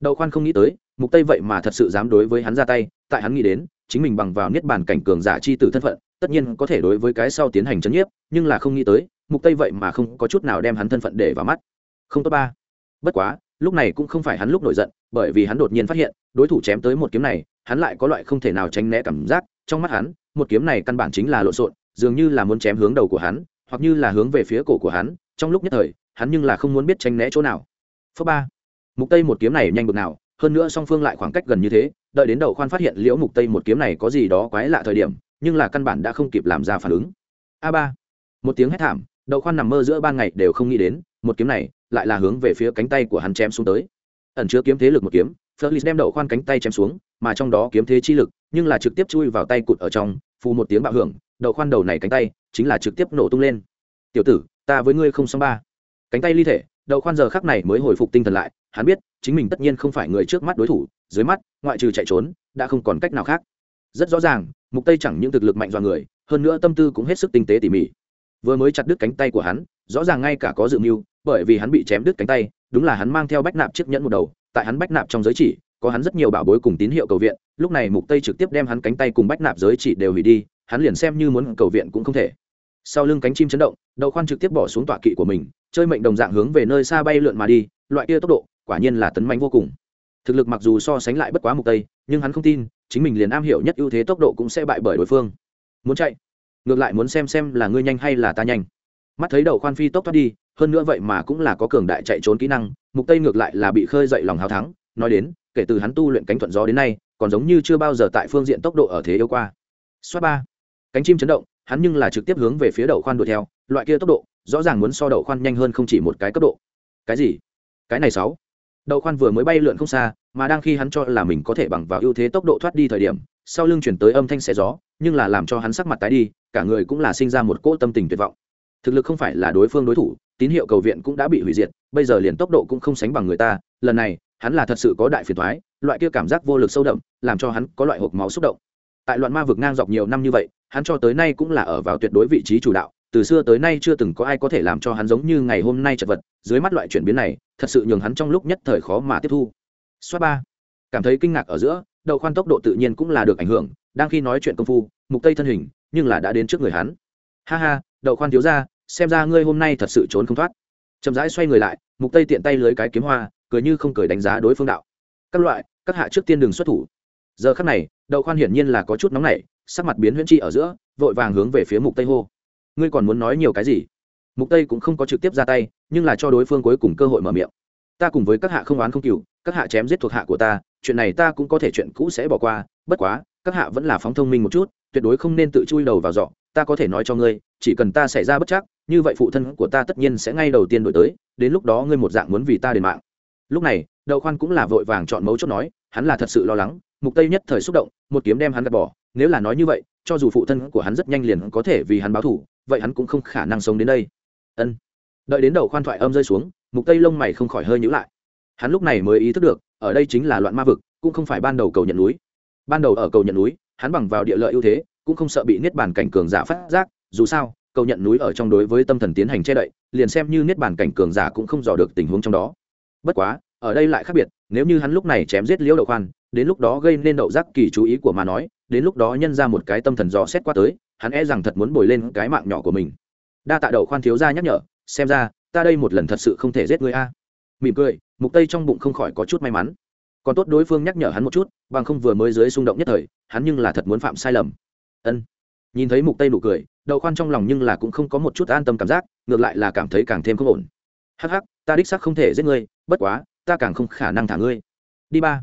A: Đậu khoan không nghĩ tới, mục tây vậy mà thật sự dám đối với hắn ra tay, tại hắn nghĩ đến, chính mình bằng vào niết bàn cảnh cường giả chi tử thân phận, tất nhiên có thể đối với cái sau tiến hành chấn nhiếp, nhưng là không nghĩ tới, mục tây vậy mà không có chút nào đem hắn thân phận để vào mắt. Không tốt ba. Bất quá, lúc này cũng không phải hắn lúc nổi giận, bởi vì hắn đột nhiên phát hiện, đối thủ chém tới một kiếm này hắn lại có loại không thể nào tránh né cảm giác trong mắt hắn một kiếm này căn bản chính là lộn xộn dường như là muốn chém hướng đầu của hắn hoặc như là hướng về phía cổ của hắn trong lúc nhất thời hắn nhưng là không muốn biết tránh né chỗ nào. Phớ ba. Mục tây một kiếm này nhanh bực nào hơn nữa song phương lại khoảng cách gần như thế đợi đến đầu khoan phát hiện liễu mục tây một kiếm này có gì đó quái lạ thời điểm nhưng là căn bản đã không kịp làm ra phản ứng. A ba. Một tiếng hét thảm đậu khoan nằm mơ giữa ban ngày đều không nghĩ đến một kiếm này lại là hướng về phía cánh tay của hắn chém xuống tới. Ẩn chứa kiếm thế lực một kiếm Felix đem đậu khoan cánh tay chém xuống, mà trong đó kiếm thế chi lực, nhưng là trực tiếp chui vào tay cụt ở trong, phù một tiếng bạo hưởng, đậu khoan đầu này cánh tay chính là trực tiếp nổ tung lên. "Tiểu tử, ta với ngươi không xong ba." Cánh tay ly thể, đậu khoan giờ khắc này mới hồi phục tinh thần lại, hắn biết, chính mình tất nhiên không phải người trước mắt đối thủ, dưới mắt, ngoại trừ chạy trốn, đã không còn cách nào khác. Rất rõ ràng, Mục Tây chẳng những thực lực mạnh dọa người, hơn nữa tâm tư cũng hết sức tinh tế tỉ mỉ. Vừa mới chặt đứt cánh tay của hắn, rõ ràng ngay cả có dự mưu, bởi vì hắn bị chém đứt cánh tay, đúng là hắn mang theo bách nạp chiếc nhẫn một đầu, tại hắn bách nạp trong giới chỉ có hắn rất nhiều bảo bối cùng tín hiệu cầu viện, lúc này mục tây trực tiếp đem hắn cánh tay cùng bách nạp giới chỉ đều hủy đi, hắn liền xem như muốn cầu viện cũng không thể. Sau lưng cánh chim chấn động, đậu khoan trực tiếp bỏ xuống tọa kỵ của mình, chơi mệnh đồng dạng hướng về nơi xa bay lượn mà đi, loại kia tốc độ, quả nhiên là tấn mạnh vô cùng. Thực lực mặc dù so sánh lại bất quá mục tây, nhưng hắn không tin, chính mình liền am hiểu nhất ưu thế tốc độ cũng sẽ bại bởi đối phương. Muốn chạy? Ngược lại muốn xem xem là ngươi nhanh hay là ta nhanh. Mắt thấy đầu khoan phi tốc thoát đi, hơn nữa vậy mà cũng là có cường đại chạy trốn kỹ năng, mục tây ngược lại là bị khơi dậy lòng hào thắng, nói đến kể từ hắn tu luyện cánh thuận gió đến nay, còn giống như chưa bao giờ tại phương diện tốc độ ở thế yếu qua. Xoát ba, cánh chim chấn động, hắn nhưng là trực tiếp hướng về phía đầu khoan đuổi theo, loại kia tốc độ, rõ ràng muốn so đậu khoan nhanh hơn không chỉ một cái cấp độ. Cái gì? Cái này sáu. Đậu khoan vừa mới bay lượn không xa, mà đang khi hắn cho là mình có thể bằng vào ưu thế tốc độ thoát đi thời điểm, sau lưng chuyển tới âm thanh xẻ gió, nhưng là làm cho hắn sắc mặt tái đi, cả người cũng là sinh ra một cỗ tâm tình tuyệt vọng. Thực lực không phải là đối phương đối thủ tín hiệu cầu viện cũng đã bị hủy diệt, bây giờ liền tốc độ cũng không sánh bằng người ta, lần này, hắn là thật sự có đại phiền thoái loại kia cảm giác vô lực sâu đậm, làm cho hắn có loại hộp máu xúc động. Tại loạn ma vực ngang dọc nhiều năm như vậy, hắn cho tới nay cũng là ở vào tuyệt đối vị trí chủ đạo, từ xưa tới nay chưa từng có ai có thể làm cho hắn giống như ngày hôm nay chật vật, dưới mắt loại chuyển biến này, thật sự nhường hắn trong lúc nhất thời khó mà tiếp thu. Xoát ba, cảm thấy kinh ngạc ở giữa, đầu khoan tốc độ tự nhiên cũng là được ảnh hưởng, đang khi nói chuyện công phu, mục tây thân hình, nhưng là đã đến trước người hắn. Ha ha đậu khoan thiếu ra xem ra ngươi hôm nay thật sự trốn không thoát. Chậm rãi xoay người lại, mục tây tiện tay lưới cái kiếm hoa, cười như không cười đánh giá đối phương đạo. Các loại, các hạ trước tiên đường xuất thủ. Giờ khắc này, đậu khoan hiển nhiên là có chút nóng nảy, sắc mặt biến huyễn chi ở giữa, vội vàng hướng về phía mục tây hô. Ngươi còn muốn nói nhiều cái gì? Mục tây cũng không có trực tiếp ra tay, nhưng là cho đối phương cuối cùng cơ hội mở miệng. Ta cùng với các hạ không oán không cừu, các hạ chém giết thuộc hạ của ta, chuyện này ta cũng có thể chuyện cũ sẽ bỏ qua, bất quá, các hạ vẫn là phóng thông minh một chút, tuyệt đối không nên tự chui đầu vào giỏ, ta có thể nói cho ngươi, chỉ cần ta xảy ra bất chắc như vậy phụ thân của ta tất nhiên sẽ ngay đầu tiên đổi tới, đến lúc đó ngươi một dạng muốn vì ta đền mạng. Lúc này, đậu khoan cũng là vội vàng chọn mấu chốt nói, hắn là thật sự lo lắng, mục tây nhất thời xúc động, một kiếm đem hắn gạt bỏ, nếu là nói như vậy, cho dù phụ thân của hắn rất nhanh liền có thể vì hắn báo thủ vậy hắn cũng không khả năng sống đến đây. Ân. Đợi đến đầu khoan thoại âm rơi xuống, mục tây lông mày không khỏi hơi nhữ lại. Hắn lúc này mới ý thức được, ở đây chính là loạn ma vực, cũng không phải ban đầu cầu nhận núi. Ban đầu ở cầu nhận núi, hắn bằng vào địa lợi ưu thế, cũng không sợ bị niết bàn cảnh cường giả phát giác, dù sao cầu nhận núi ở trong đối với tâm thần tiến hành che đậy, liền xem như niết bàn cảnh cường giả cũng không dò được tình huống trong đó. Bất quá, ở đây lại khác biệt, nếu như hắn lúc này chém giết liễu đậu khoan, đến lúc đó gây nên đậu giác kỳ chú ý của mà nói, đến lúc đó nhân ra một cái tâm thần dò xét qua tới, hắn e rằng thật muốn bồi lên cái mạng nhỏ của mình. Đa tạ đậu khoan thiếu ra nhắc nhở, xem ra, ta đây một lần thật sự không thể giết người a. Mỉm cười, mục tây trong bụng không khỏi có chút may mắn. Còn tốt đối phương nhắc nhở hắn một chút, bằng không vừa mới dưới xung động nhất thời, hắn nhưng là thật muốn phạm sai lầm. Ân. Nhìn thấy mục tây nụ cười đậu khoan trong lòng nhưng là cũng không có một chút an tâm cảm giác, ngược lại là cảm thấy càng thêm không ổn. Hắc hắc, ta đích xác không thể giết ngươi, bất quá, ta càng không khả năng thả ngươi. Đi ba.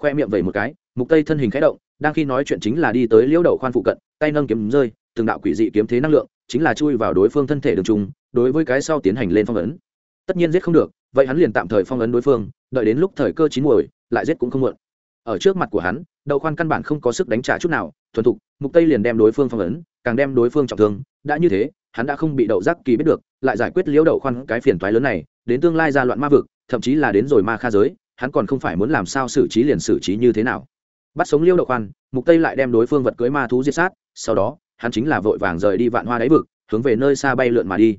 A: Khoe miệng vẩy một cái, mục tây thân hình khẽ động, đang khi nói chuyện chính là đi tới liễu đầu khoan phụ cận, tay nâng kiếm rơi, từng đạo quỷ dị kiếm thế năng lượng, chính là chui vào đối phương thân thể đường trùng đối với cái sau tiến hành lên phong ấn. Tất nhiên giết không được, vậy hắn liền tạm thời phong ấn đối phương, đợi đến lúc thời cơ chín muồi, lại giết cũng không muộn. Ở trước mặt của hắn đậu khoan căn bản không có sức đánh trả chút nào, thuần thục, mục tây liền đem đối phương phong ấn càng đem đối phương trọng thương, đã như thế, hắn đã không bị đậu giác kỳ biết được, lại giải quyết liễu đậu khoan cái phiền toái lớn này, đến tương lai ra loạn ma vực, thậm chí là đến rồi ma kha giới, hắn còn không phải muốn làm sao xử trí liền xử trí như thế nào. Bắt sống liễu đậu khoan, mục tây lại đem đối phương vật cưới ma thú diệt sát, sau đó, hắn chính là vội vàng rời đi vạn hoa đáy vực, hướng về nơi xa bay lượn mà đi.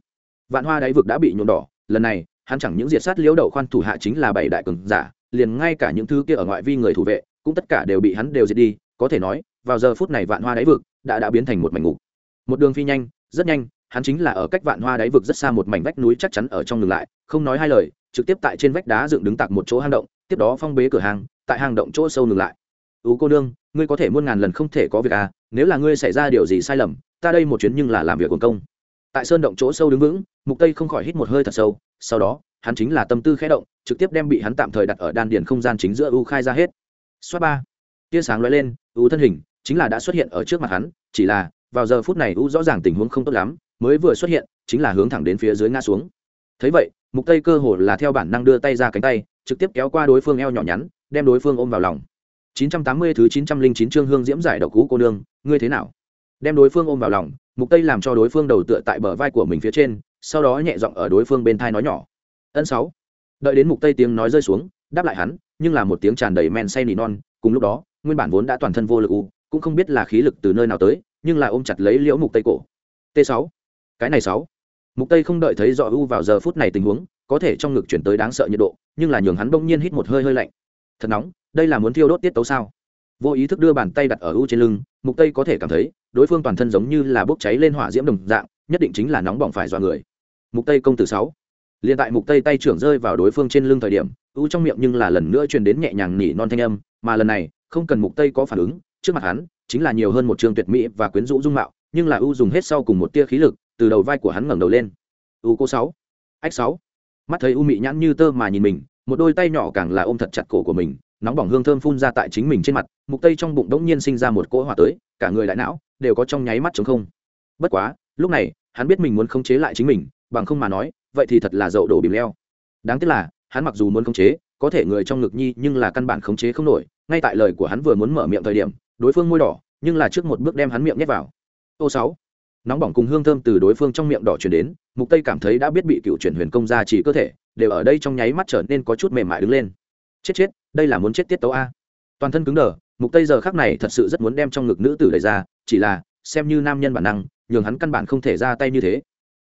A: Vạn hoa đáy vực đã bị nhuộm đỏ, lần này, hắn chẳng những diệt sát liễu đậu khoan thủ hạ chính là bảy đại cường giả, liền ngay cả những thứ kia ở ngoại vi người thủ vệ, cũng tất cả đều bị hắn đều diệt đi, có thể nói, vào giờ phút này vạn hoa đáy vực đã đã biến thành một mảnh ngục. Một đường phi nhanh, rất nhanh, hắn chính là ở cách vạn hoa đáy vực rất xa một mảnh vách núi chắc chắn ở trong ngừng lại, không nói hai lời, trực tiếp tại trên vách đá dựng đứng tạc một chỗ hang động, tiếp đó phong bế cửa hàng, tại hang động chỗ sâu ngừng lại. Ú cô nương, ngươi có thể muôn ngàn lần không thể có việc à nếu là ngươi xảy ra điều gì sai lầm, ta đây một chuyến nhưng là làm việc quần công. Tại sơn động chỗ sâu đứng vững, mục tây không khỏi hít một hơi thật sâu, sau đó, hắn chính là tâm tư khẽ động, trực tiếp đem bị hắn tạm thời đặt ở đan điền không gian chính giữa u khai ra hết. Xoát ba, tia sáng lóe lên u thân hình chính là đã xuất hiện ở trước mặt hắn, chỉ là, vào giờ phút này u rõ ràng tình huống không tốt lắm, mới vừa xuất hiện, chính là hướng thẳng đến phía dưới ngã xuống. Thấy vậy, mục tây cơ hồ là theo bản năng đưa tay ra cánh tay, trực tiếp kéo qua đối phương eo nhỏ nhắn, đem đối phương ôm vào lòng. 980 thứ 909 chương hương diễm giải độc cú cô nương, ngươi thế nào? Đem đối phương ôm vào lòng, mục tây làm cho đối phương đầu tựa tại bờ vai của mình phía trên, sau đó nhẹ giọng ở đối phương bên thai nói nhỏ. Ân sáu. Đợi đến mục tây tiếng nói rơi xuống, đáp lại hắn, nhưng là một tiếng tràn đầy men say nỉ non, cùng lúc đó, nguyên bản vốn đã toàn thân vô lực u cũng không biết là khí lực từ nơi nào tới, nhưng là ôm chặt lấy liễu mục tây cổ. T 6 cái này sáu. Mục tây không đợi thấy rõ u vào giờ phút này tình huống, có thể trong ngực chuyển tới đáng sợ nhiệt độ, nhưng là nhường hắn bỗng nhiên hít một hơi hơi lạnh. Thật nóng, đây là muốn thiêu đốt tiết tấu sao? Vô ý thức đưa bàn tay đặt ở u trên lưng, mục tây có thể cảm thấy, đối phương toàn thân giống như là bốc cháy lên hỏa diễm đồng dạng, nhất định chính là nóng bỏng phải dọa người. Mục tây công tử sáu. Liền tại mục tây tay trưởng rơi vào đối phương trên lưng thời điểm u trong miệng nhưng là lần nữa truyền đến nhẹ nhàng nỉ non thanh âm, mà lần này, không cần mục tây có phản ứng trước mặt hắn, chính là nhiều hơn một trường tuyệt mỹ và quyến rũ dung mạo, nhưng là u dùng hết sau cùng một tia khí lực, từ đầu vai của hắn ngẩng đầu lên. U cô sáu, ách sáu. Mắt thấy u mị nhãn như tơ mà nhìn mình, một đôi tay nhỏ càng là ôm thật chặt cổ của mình, nóng bỏng hương thơm phun ra tại chính mình trên mặt, mục tây trong bụng đống nhiên sinh ra một cỗ hỏa tới, cả người đại não đều có trong nháy mắt chống không. Bất quá, lúc này, hắn biết mình muốn khống chế lại chính mình, bằng không mà nói, vậy thì thật là dậu đổ bìm leo. Đáng tiếc là, hắn mặc dù muốn khống chế, có thể người trong ngực nhi nhưng là căn bản khống chế không nổi, ngay tại lời của hắn vừa muốn mở miệng thời điểm đối phương môi đỏ, nhưng là trước một bước đem hắn miệng nhét vào. Ô sáu, nóng bỏng cùng hương thơm từ đối phương trong miệng đỏ chuyển đến, mục tây cảm thấy đã biết bị cựu chuyển huyền công ra chỉ cơ thể, đều ở đây trong nháy mắt trở nên có chút mềm mại đứng lên. Chết chết, đây là muốn chết tiết tấu a. Toàn thân cứng đờ, mục tây giờ khắc này thật sự rất muốn đem trong ngực nữ tử đẩy ra, chỉ là, xem như nam nhân bản năng, nhường hắn căn bản không thể ra tay như thế.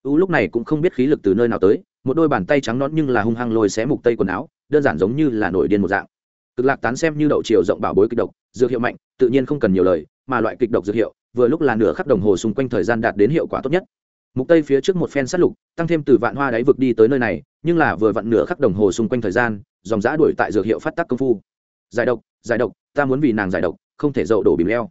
A: U lúc này cũng không biết khí lực từ nơi nào tới, một đôi bàn tay trắng nõn nhưng là hung hăng lôi xé mục tây quần áo, đơn giản giống như là nổi điên một dạng cực lạc tán xem như đậu chiều rộng bảo bối kịch độc, dược hiệu mạnh, tự nhiên không cần nhiều lời, mà loại kịch độc dược hiệu, vừa lúc là nửa khắc đồng hồ xung quanh thời gian đạt đến hiệu quả tốt nhất. Mục tây phía trước một phen sát lục, tăng thêm từ vạn hoa đáy vực đi tới nơi này, nhưng là vừa vặn nửa khắc đồng hồ xung quanh thời gian, dòng giã đuổi tại dược hiệu phát tác công phu. Giải độc giải độc, ta muốn vì nàng giải độc, không thể dậu đổ bìm leo.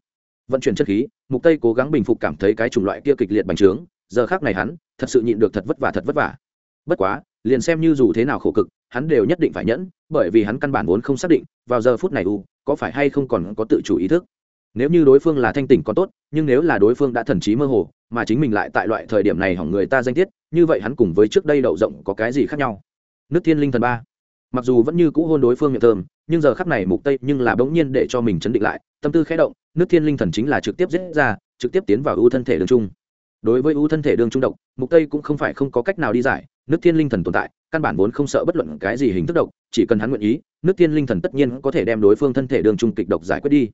A: Vận chuyển chất khí, mục tây cố gắng bình phục cảm thấy cái chủng loại kia kịch liệt bành trướng, giờ khác này hắn, thật sự nhịn được thật vất vả thật vất vả. Bất quá, liền xem như dù thế nào khổ cực hắn đều nhất định phải nhẫn, bởi vì hắn căn bản vốn không xác định, vào giờ phút này u, có phải hay không còn có tự chủ ý thức. Nếu như đối phương là thanh tỉnh còn tốt, nhưng nếu là đối phương đã thần trí mơ hồ, mà chính mình lại tại loại thời điểm này hỏng người ta danh tiết, như vậy hắn cùng với trước đây đậu rộng có cái gì khác nhau? Nước thiên linh thần ba. Mặc dù vẫn như cũ hôn đối phương miệng thơm, nhưng giờ khắc này mục tây nhưng là bỗng nhiên để cho mình chấn định lại, tâm tư khẽ động, nước thiên linh thần chính là trực tiếp giết ra, trực tiếp tiến vào ưu thân thể đường trung. Đối với ưu thân thể đường trung độc, mục tây cũng không phải không có cách nào đi giải, nước thiên linh thần tồn tại căn bản vốn không sợ bất luận cái gì hình thức độc, chỉ cần hắn nguyện ý, nước tiên linh thần tất nhiên có thể đem đối phương thân thể đường trung kịch độc giải quyết đi.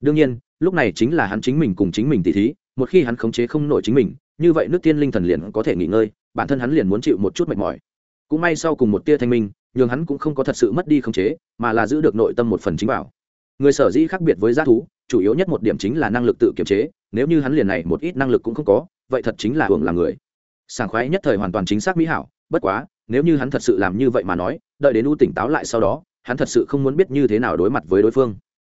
A: Đương nhiên, lúc này chính là hắn chính mình cùng chính mình tỉ thí, một khi hắn khống chế không nổi chính mình, như vậy nước tiên linh thần liền có thể nghỉ ngơi, bản thân hắn liền muốn chịu một chút mệt mỏi. Cũng may sau cùng một tia thanh minh nhưng hắn cũng không có thật sự mất đi khống chế, mà là giữ được nội tâm một phần chính bảo. Người sở dĩ khác biệt với g thú, chủ yếu nhất một điểm chính là năng lực tự kiểm chế, nếu như hắn liền này một ít năng lực cũng không có, vậy thật chính là hưởng là người. Sảng khoái nhất thời hoàn toàn chính xác mỹ hảo, bất quá nếu như hắn thật sự làm như vậy mà nói, đợi đến u tỉnh táo lại sau đó, hắn thật sự không muốn biết như thế nào đối mặt với đối phương.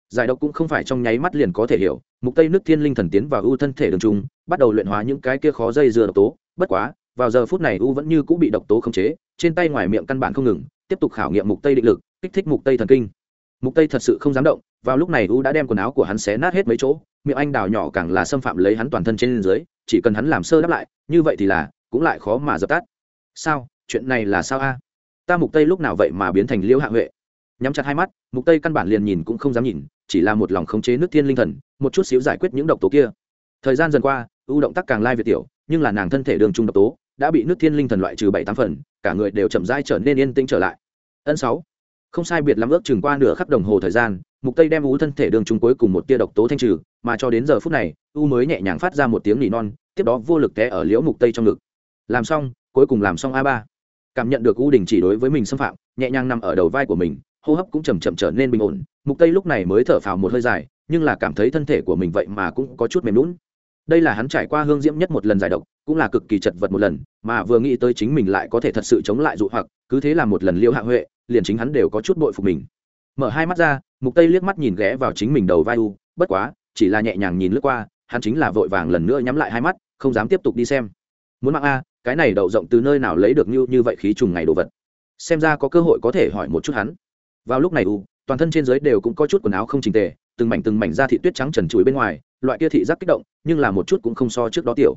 A: Giải độc cũng không phải trong nháy mắt liền có thể hiểu, mục tây nước thiên linh thần tiến vào u thân thể đường trung, bắt đầu luyện hóa những cái kia khó dây dưa độc tố, bất quá, vào giờ phút này u vẫn như cũng bị độc tố khống chế, trên tay ngoài miệng căn bản không ngừng, tiếp tục khảo nghiệm mục tây định lực, kích thích mục tây thần kinh. Mục tây thật sự không dám động, vào lúc này u đã đem quần áo của hắn xé nát hết mấy chỗ, miệng anh đào nhỏ càng là xâm phạm lấy hắn toàn thân trên dưới, chỉ cần hắn làm sơ đáp lại, như vậy thì là, cũng lại khó mà dập tắt. Sao? Chuyện này là sao a? Ta mục tây lúc nào vậy mà biến thành liễu hạ huệ? Nhắm chặt hai mắt, mục tây căn bản liền nhìn cũng không dám nhìn, chỉ là một lòng khống chế nước thiên linh thần, một chút xíu giải quyết những độc tố kia. Thời gian dần qua u động tác càng lai việt tiểu, nhưng là nàng thân thể đường trung độc tố, đã bị nước thiên linh thần loại trừ bảy tám phần, cả người đều chậm rãi trở nên yên tĩnh trở lại. Ân sáu. Không sai biệt lắm ước chừng qua nửa khắc đồng hồ thời gian, mục tây đem u thân thể đường trung cuối cùng một tia độc tố thanh trừ, mà cho đến giờ phút này u mới nhẹ nhàng phát ra một tiếng nỉ non, tiếp đó vô lực té ở liễu mục tây trong ngực. Làm xong, cuối cùng làm xong a ba cảm nhận được u đình chỉ đối với mình xâm phạm, nhẹ nhàng nằm ở đầu vai của mình, hô hấp cũng chầm chậm trở nên bình ổn. Mục tây lúc này mới thở phào một hơi dài, nhưng là cảm thấy thân thể của mình vậy mà cũng có chút mềm lún đây là hắn trải qua hương diễm nhất một lần giải độc, cũng là cực kỳ chật vật một lần, mà vừa nghĩ tới chính mình lại có thể thật sự chống lại dụ hoặc, cứ thế là một lần liêu hạ huệ, liền chính hắn đều có chút bội phục mình. Mở hai mắt ra, mục tây liếc mắt nhìn ghé vào chính mình đầu vai u, bất quá, chỉ là nhẹ nhàng nhìn lướt qua, hắn chính là vội vàng lần nữa nhắm lại hai mắt, không dám tiếp tục đi xem. Muốn mạng a cái này đậu rộng từ nơi nào lấy được như như vậy khí trùng ngày đồ vật? Xem ra có cơ hội có thể hỏi một chút hắn. Vào lúc này u, toàn thân trên dưới đều cũng có chút quần áo không trình tề, từng mảnh từng mảnh da thị tuyết trắng trần trụi bên ngoài, loại kia thị giác kích động, nhưng là một chút cũng không so trước đó tiểu.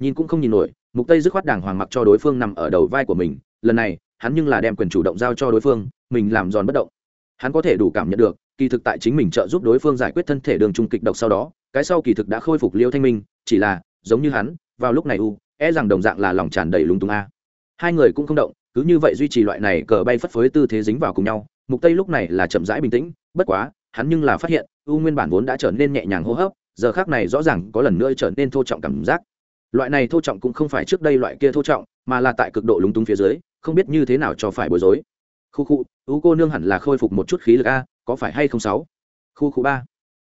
A: Nhìn cũng không nhìn nổi, mục tây dứt khoát đàng hoàng mặc cho đối phương nằm ở đầu vai của mình, lần này, hắn nhưng là đem quyền chủ động giao cho đối phương, mình làm giòn bất động. Hắn có thể đủ cảm nhận được, kỳ thực tại chính mình trợ giúp đối phương giải quyết thân thể đường trung kịch độc sau đó, cái sau kỳ thực đã khôi phục liêu thanh minh, chỉ là, giống như hắn, vào lúc này u e rằng đồng dạng là lòng tràn đầy lúng túng a. Hai người cũng không động, cứ như vậy duy trì loại này cờ bay phất phới tư thế dính vào cùng nhau, mục tây lúc này là chậm rãi bình tĩnh, bất quá, hắn nhưng là phát hiện u nguyên bản vốn đã trở nên nhẹ nhàng hô hấp, giờ khác này rõ ràng có lần nữa trở nên thô trọng cảm giác. Loại này thô trọng cũng không phải trước đây loại kia thô trọng, mà là tại cực độ lúng túng phía dưới, không biết như thế nào cho phải bối rối. Khu khu u cô nương hẳn là khôi phục một chút khí lực a, có phải hay không sáu? Khu khu ba.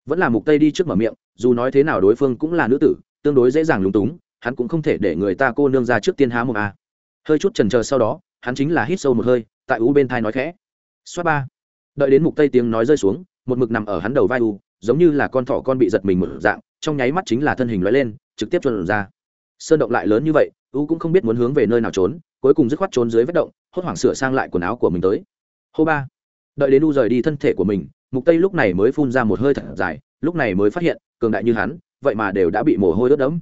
A: Vẫn là mục tây đi trước mở miệng, dù nói thế nào đối phương cũng là nữ tử, tương đối dễ dàng lúng túng hắn cũng không thể để người ta cô nương ra trước tiên há một à. hơi chút trần chờ sau đó, hắn chính là hít sâu một hơi, tại u bên thai nói khẽ. Xoát ba. Đợi đến mục tây tiếng nói rơi xuống, một mực nằm ở hắn đầu vai u giống như là con thỏ con bị giật mình một dạng, trong nháy mắt chính là thân hình lóe lên, trực tiếp chuồn ra. Sơn động lại lớn như vậy u cũng không biết muốn hướng về nơi nào trốn, cuối cùng dứt khoát trốn dưới vết động, hốt hoảng sửa sang lại quần áo của mình tới. Hô ba. Đợi đến u rời đi thân thể của mình, mục tây lúc này mới phun ra một hơi thật dài, lúc này mới phát hiện, cường đại như hắn, vậy mà đều đã bị mồ hôi ướt đẫm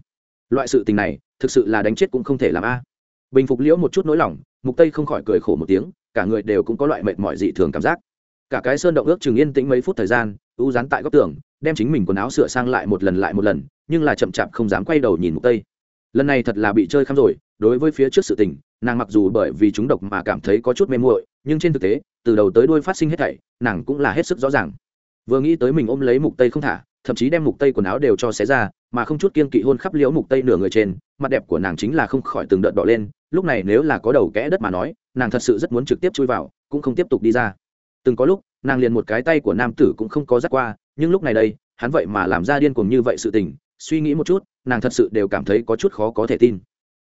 A: loại sự tình này, thực sự là đánh chết cũng không thể làm a. À. Bình phục liễu một chút nỗi lòng, mục tây không khỏi cười khổ một tiếng, cả người đều cũng có loại mệt mỏi dị thường cảm giác. Cả cái sơn động ước chừng yên tĩnh mấy phút thời gian, u dán tại góc tường, đem chính mình quần áo sửa sang lại một lần lại một lần, nhưng là chậm chạp không dám quay đầu nhìn mục tây. Lần này thật là bị chơi khăm rồi, đối với phía trước sự tình, nàng mặc dù bởi vì chúng độc mà cảm thấy có chút mê muội, nhưng trên thực tế, từ đầu tới đuôi phát sinh hết thảy, nàng cũng là hết sức rõ ràng. Vừa nghĩ tới mình ôm lấy mục tây không thả thậm chí đem mục tây quần áo đều cho xé ra, mà không chút kiên kỵ hôn khắp liễu mục tây nửa người trên, mặt đẹp của nàng chính là không khỏi từng đợt đỏ lên, lúc này nếu là có đầu kẽ đất mà nói, nàng thật sự rất muốn trực tiếp chui vào, cũng không tiếp tục đi ra. Từng có lúc, nàng liền một cái tay của nam tử cũng không có dắt qua, nhưng lúc này đây, hắn vậy mà làm ra điên cuồng như vậy sự tình, suy nghĩ một chút, nàng thật sự đều cảm thấy có chút khó có thể tin.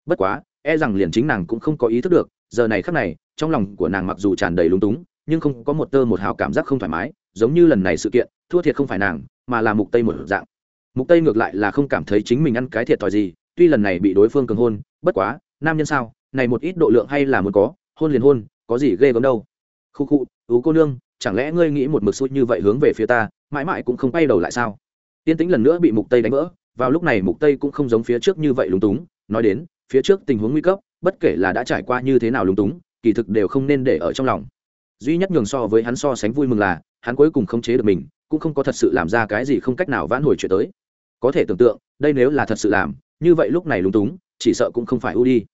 A: Bất quá e rằng liền chính nàng cũng không có ý thức được, giờ này khắc này, trong lòng của nàng mặc dù tràn đầy lúng túng, nhưng không có một tơ một hào cảm giác không thoải mái, giống như lần này sự kiện, thua thiệt không phải nàng mà là mục tây một dạng. Mục tây ngược lại là không cảm thấy chính mình ăn cái thiệt thòi gì, tuy lần này bị đối phương cường hôn, bất quá, nam nhân sao, này một ít độ lượng hay là muốn có, hôn liền hôn, có gì ghê gớm đâu. Khu khu, ú cô nương, chẳng lẽ ngươi nghĩ một mực sút như vậy hướng về phía ta, mãi mãi cũng không bay đầu lại sao? Tiên tĩnh lần nữa bị mục tây đánh vỡ, vào lúc này mục tây cũng không giống phía trước như vậy lúng túng, nói đến, phía trước tình huống nguy cấp, bất kể là đã trải qua như thế nào lúng túng, kỳ thực đều không nên để ở trong lòng. Duy nhất nhường so với hắn so sánh vui mừng là, hắn cuối cùng không chế được mình cũng không có thật sự làm ra cái gì không cách nào vãn hồi chuyện tới. Có thể tưởng tượng, đây nếu là thật sự làm, như vậy lúc này lúng túng, chỉ sợ cũng không phải u đi.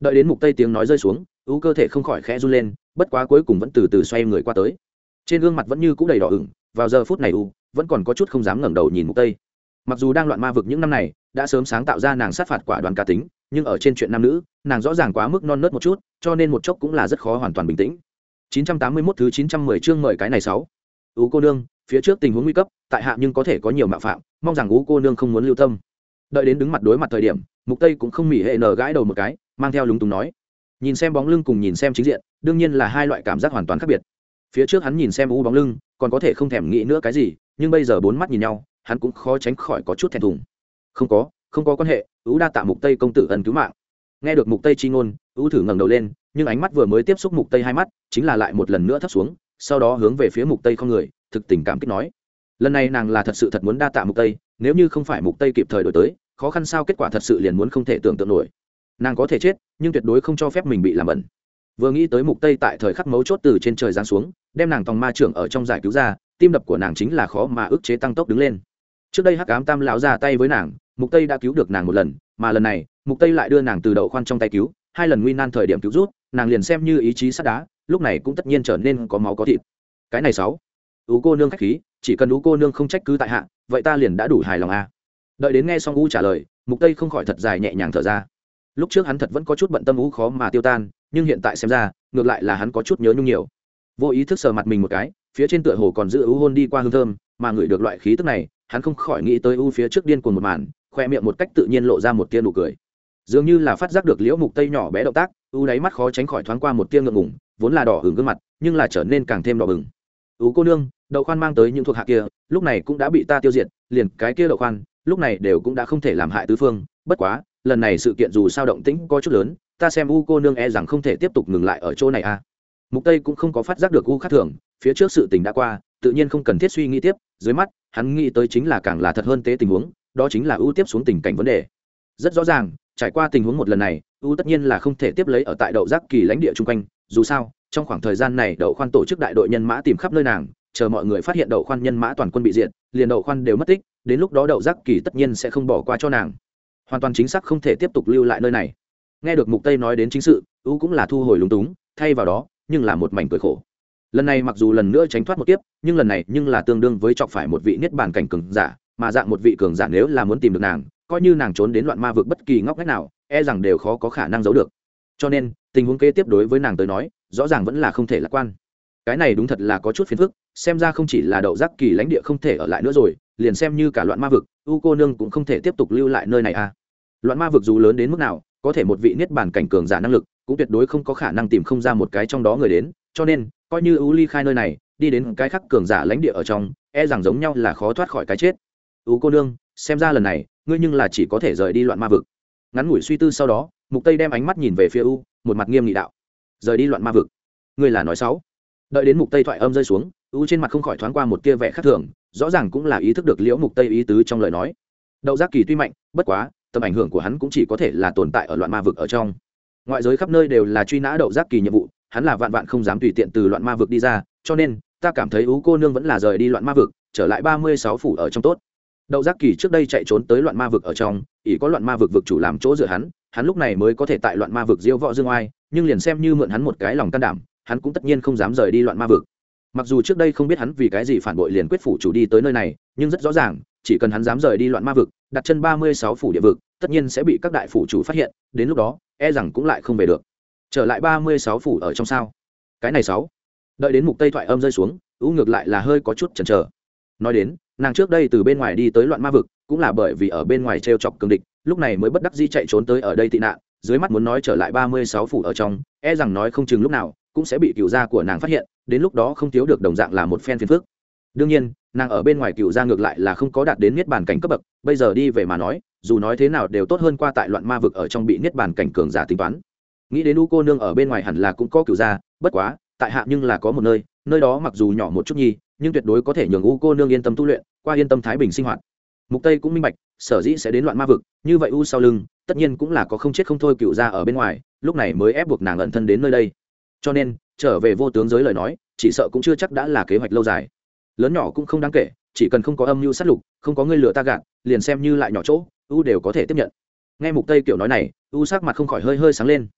A: Đợi đến mục tây tiếng nói rơi xuống u cơ thể không khỏi khẽ run lên, bất quá cuối cùng vẫn từ từ xoay người qua tới. Trên gương mặt vẫn như cũ đầy đỏ ửng, vào giờ phút này u vẫn còn có chút không dám ngẩng đầu nhìn mục tây. Mặc dù đang loạn ma vực những năm này, đã sớm sáng tạo ra nàng sát phạt quả đoàn cá tính, nhưng ở trên chuyện nam nữ, nàng rõ ràng quá mức non nớt một chút, cho nên một chốc cũng là rất khó hoàn toàn bình tĩnh. 981 thứ 910 chương mời cái này sáu ú cô nương, phía trước tình huống nguy cấp, tại hạ nhưng có thể có nhiều mạo phạm, mong rằng ú cô nương không muốn lưu tâm. Đợi đến đứng mặt đối mặt thời điểm, mục tây cũng không mỉ hệ nở gãi đầu một cái, mang theo lúng túng nói. Nhìn xem bóng lưng cùng nhìn xem chính diện, đương nhiên là hai loại cảm giác hoàn toàn khác biệt. Phía trước hắn nhìn xem u bóng lưng, còn có thể không thèm nghĩ nữa cái gì, nhưng bây giờ bốn mắt nhìn nhau, hắn cũng khó tránh khỏi có chút thèm thùng. Không có không có quan hệ ú đa tạ mục tây công tử ân cứu mạng. Nghe được mục tây chi ngôn, U thử ngẩng đầu lên, nhưng ánh mắt vừa mới tiếp xúc mục tây hai mắt, chính là lại một lần nữa thấp xuống sau đó hướng về phía mục tây không người, thực tình cảm kích nói. Lần này nàng là thật sự thật muốn đa tạ mục tây, nếu như không phải mục tây kịp thời đổi tới, khó khăn sao kết quả thật sự liền muốn không thể tưởng tượng nổi. Nàng có thể chết, nhưng tuyệt đối không cho phép mình bị làm bẩn. Vừa nghĩ tới mục tây tại thời khắc mấu chốt từ trên trời giáng xuống, đem nàng tòng ma trưởng ở trong giải cứu ra, tim đập của nàng chính là khó mà ức chế tăng tốc đứng lên. Trước đây hắc ám tam lão ra tay với nàng, mục tây đã cứu được nàng một lần, mà lần này, mục tây lại đưa nàng từ đầu khoan trong tay cứu, hai lần nguy nan thời điểm cứu rút, nàng liền xem như ý chí sắt đá lúc này cũng tất nhiên trở nên có máu có thịt. Cái này sáu. Ú cô nương khách khí, chỉ cần ú cô nương không trách cứ tại hạ, vậy ta liền đã đủ hài lòng a à. đợi đến nghe xong u trả lời, mục tây không khỏi thật dài nhẹ nhàng thở ra. Lúc trước hắn thật vẫn có chút bận tâm ú khó mà tiêu tan, nhưng hiện tại xem ra, ngược lại là hắn có chút nhớ nhung nhiều. Vô ý thức sờ mặt mình một cái, phía trên tựa hồ còn giữ ú hôn đi qua hương thơm, mà ngửi được loại khí tức này, hắn không khỏi nghĩ tới u phía trước điên cuồng một màn, khoe miệng một cách tự nhiên lộ ra một tia nụ cười. Dường như là phát giác được liễu mục tây nhỏ bé động tác u đáy mắt khó tránh khỏi thoáng qua một tia ngượng ngùng vốn là đỏ hừng gương mặt, nhưng là trở nên càng thêm đỏ bừng. U cô nương, đậu khoan mang tới những thuộc hạ kia, lúc này cũng đã bị ta tiêu diệt, liền cái kia đậu khoan, lúc này đều cũng đã không thể làm hại tứ phương. Bất quá, lần này sự kiện dù sao động tĩnh có chút lớn, ta xem u cô nương e rằng không thể tiếp tục ngừng lại ở chỗ này a à. mục tây cũng không có phát giác được u khác thường, phía trước sự tình đã qua, tự nhiên không cần thiết suy nghĩ tiếp, dưới mắt, hắn nghĩ tới chính là càng là thật hơn tế tình huống, đó chính là ưu tiếp xuống tình cảnh vấn đề. Rất rõ ràng, trải qua tình huống một lần này ưu tất nhiên là không thể tiếp lấy ở tại đậu giác kỳ lãnh địa chung quanh dù sao, trong khoảng thời gian này đậu khoan tổ chức đại đội nhân mã tìm khắp nơi nàng, chờ mọi người phát hiện đậu khoan nhân mã toàn quân bị diện liền đậu khoan đều mất tích, đến lúc đó đậu giác kỳ tất nhiên sẽ không bỏ qua cho nàng. Hoàn toàn chính xác không thể tiếp tục lưu lại nơi này. Nghe được mục tây nói đến chính sự ưu cũng là thu hồi lúng túng, thay vào đó, nhưng là một mảnh cười khổ. Lần này mặc dù lần nữa tránh thoát một kiếp, nhưng lần này nhưng là tương đương với chọc phải một vị niết bàn cảnh cường giả, mà dạng một vị cường giả nếu là muốn tìm được nàng, coi như nàng trốn đến loạn ma vực bất kỳ ngóc ngách nào e rằng đều khó có khả năng giấu được. Cho nên tình huống kế tiếp đối với nàng tới nói, rõ ràng vẫn là không thể lạc quan. Cái này đúng thật là có chút phiền phức, xem ra không chỉ là đậu giác kỳ lãnh địa không thể ở lại nữa rồi, liền xem như cả loạn ma vực, u cô nương cũng không thể tiếp tục lưu lại nơi này à. Loạn ma vực dù lớn đến mức nào, có thể một vị niết bàn cảnh cường giả năng lực, cũng tuyệt đối không có khả năng tìm không ra một cái trong đó người đến, cho nên, coi như u ly khai nơi này, đi đến cái khắc cường giả lãnh địa ở trong e rằng giống nhau là khó thoát khỏi cái chết. U cô nương, xem ra lần này, ngươi nhưng là chỉ có thể rời đi loạn ma vực. Ngắn ngủi suy tư sau đó mục tây đem ánh mắt nhìn về phía u, một mặt nghiêm nghị đạo. Rời đi loạn ma vực. Ngươi là nói xấu. Đợi đến mục tây thoại âm rơi xuống, u trên mặt không khỏi thoáng qua một tia vẻ khác thường, rõ ràng cũng là ý thức được liễu mục tây ý tứ trong lời nói. Đậu giác kỳ tuy mạnh, bất quá, tầm ảnh hưởng của hắn cũng chỉ có thể là tồn tại ở loạn ma vực ở trong. Ngoại giới khắp nơi đều là truy nã đậu giác kỳ nhiệm vụ, hắn là vạn vạn không dám tùy tiện từ loạn ma vực đi ra, cho nên, ta cảm thấy ú cô nương vẫn là rời đi loạn ma vực, trở lại ba mươi sáu phủ ở trong tốt. Đậu giác kỳ trước đây chạy trốn tới loạn ma vực ở trong, ỷ có loạn ma vực vực chủ làm chỗ dựa hắn hắn lúc này mới có thể tại loạn ma vực diêu võ dương oai, nhưng liền xem như mượn hắn một cái lòng can đảm, hắn cũng tất nhiên không dám rời đi loạn ma vực. Mặc dù trước đây không biết hắn vì cái gì phản bội liền quyết phủ chủ đi tới nơi này, nhưng rất rõ ràng, chỉ cần hắn dám rời đi loạn ma vực, đặt chân ba mươi sáu phủ địa vực, tất nhiên sẽ bị các đại phủ chủ phát hiện, đến lúc đó e rằng cũng lại không về được. Trở lại ba mươi sáu phủ ở trong sao. Cái này sáu. Đợi đến mục tây thoại âm rơi xuống u ngược lại là hơi có chút chần chờ. Nói đến, nàng trước đây từ bên ngoài đi tới loạn ma vực, cũng là bởi vì ở bên ngoài t chọc cường địch lúc này mới bất đắc dĩ chạy trốn tới ở đây tị nạn, dưới mắt muốn nói trở lại ba mươi sáu phủ ở trong e rằng nói không chừng lúc nào cũng sẽ bị cựu gia của nàng phát hiện, đến lúc đó không thiếu được đồng dạng là một phen phiền phức. Đương nhiên, nàng ở bên ngoài cựu gia ngược lại là không có đạt đến niết bàn cảnh cấp bậc, bây giờ đi về mà nói, dù nói thế nào đều tốt hơn qua tại loạn ma vực ở trong bị niết bàn cảnh cường giả tính toán. Nghĩ đến u cô nương ở bên ngoài hẳn là cũng có cựu gia, bất quá, tại hạ nhưng là có một nơi nơi đó mặc dù nhỏ một chút nhi, nhưng tuyệt đối có thể nhường u cô nương yên tâm tu luyện, qua yên tâm thái bình sinh hoạt. Mục tây cũng minh bạch sở dĩ sẽ đến loạn ma vực, như vậy u sau lưng, tất nhiên cũng là có không chết không thôi cựu gia ở bên ngoài, lúc này mới ép buộc nàng ẩn thân đến nơi đây. Cho nên, trở về vô tướng giới lời nói, chỉ sợ cũng chưa chắc đã là kế hoạch lâu dài. Lớn nhỏ cũng không đáng kể, chỉ cần không có âm mưu sát lục, không có người lừa ta gạt, liền xem như lại nhỏ chỗ, u đều có thể tiếp nhận. Nghe mục tây kiểu nói này, u sắc mặt không khỏi hơi hơi sáng lên.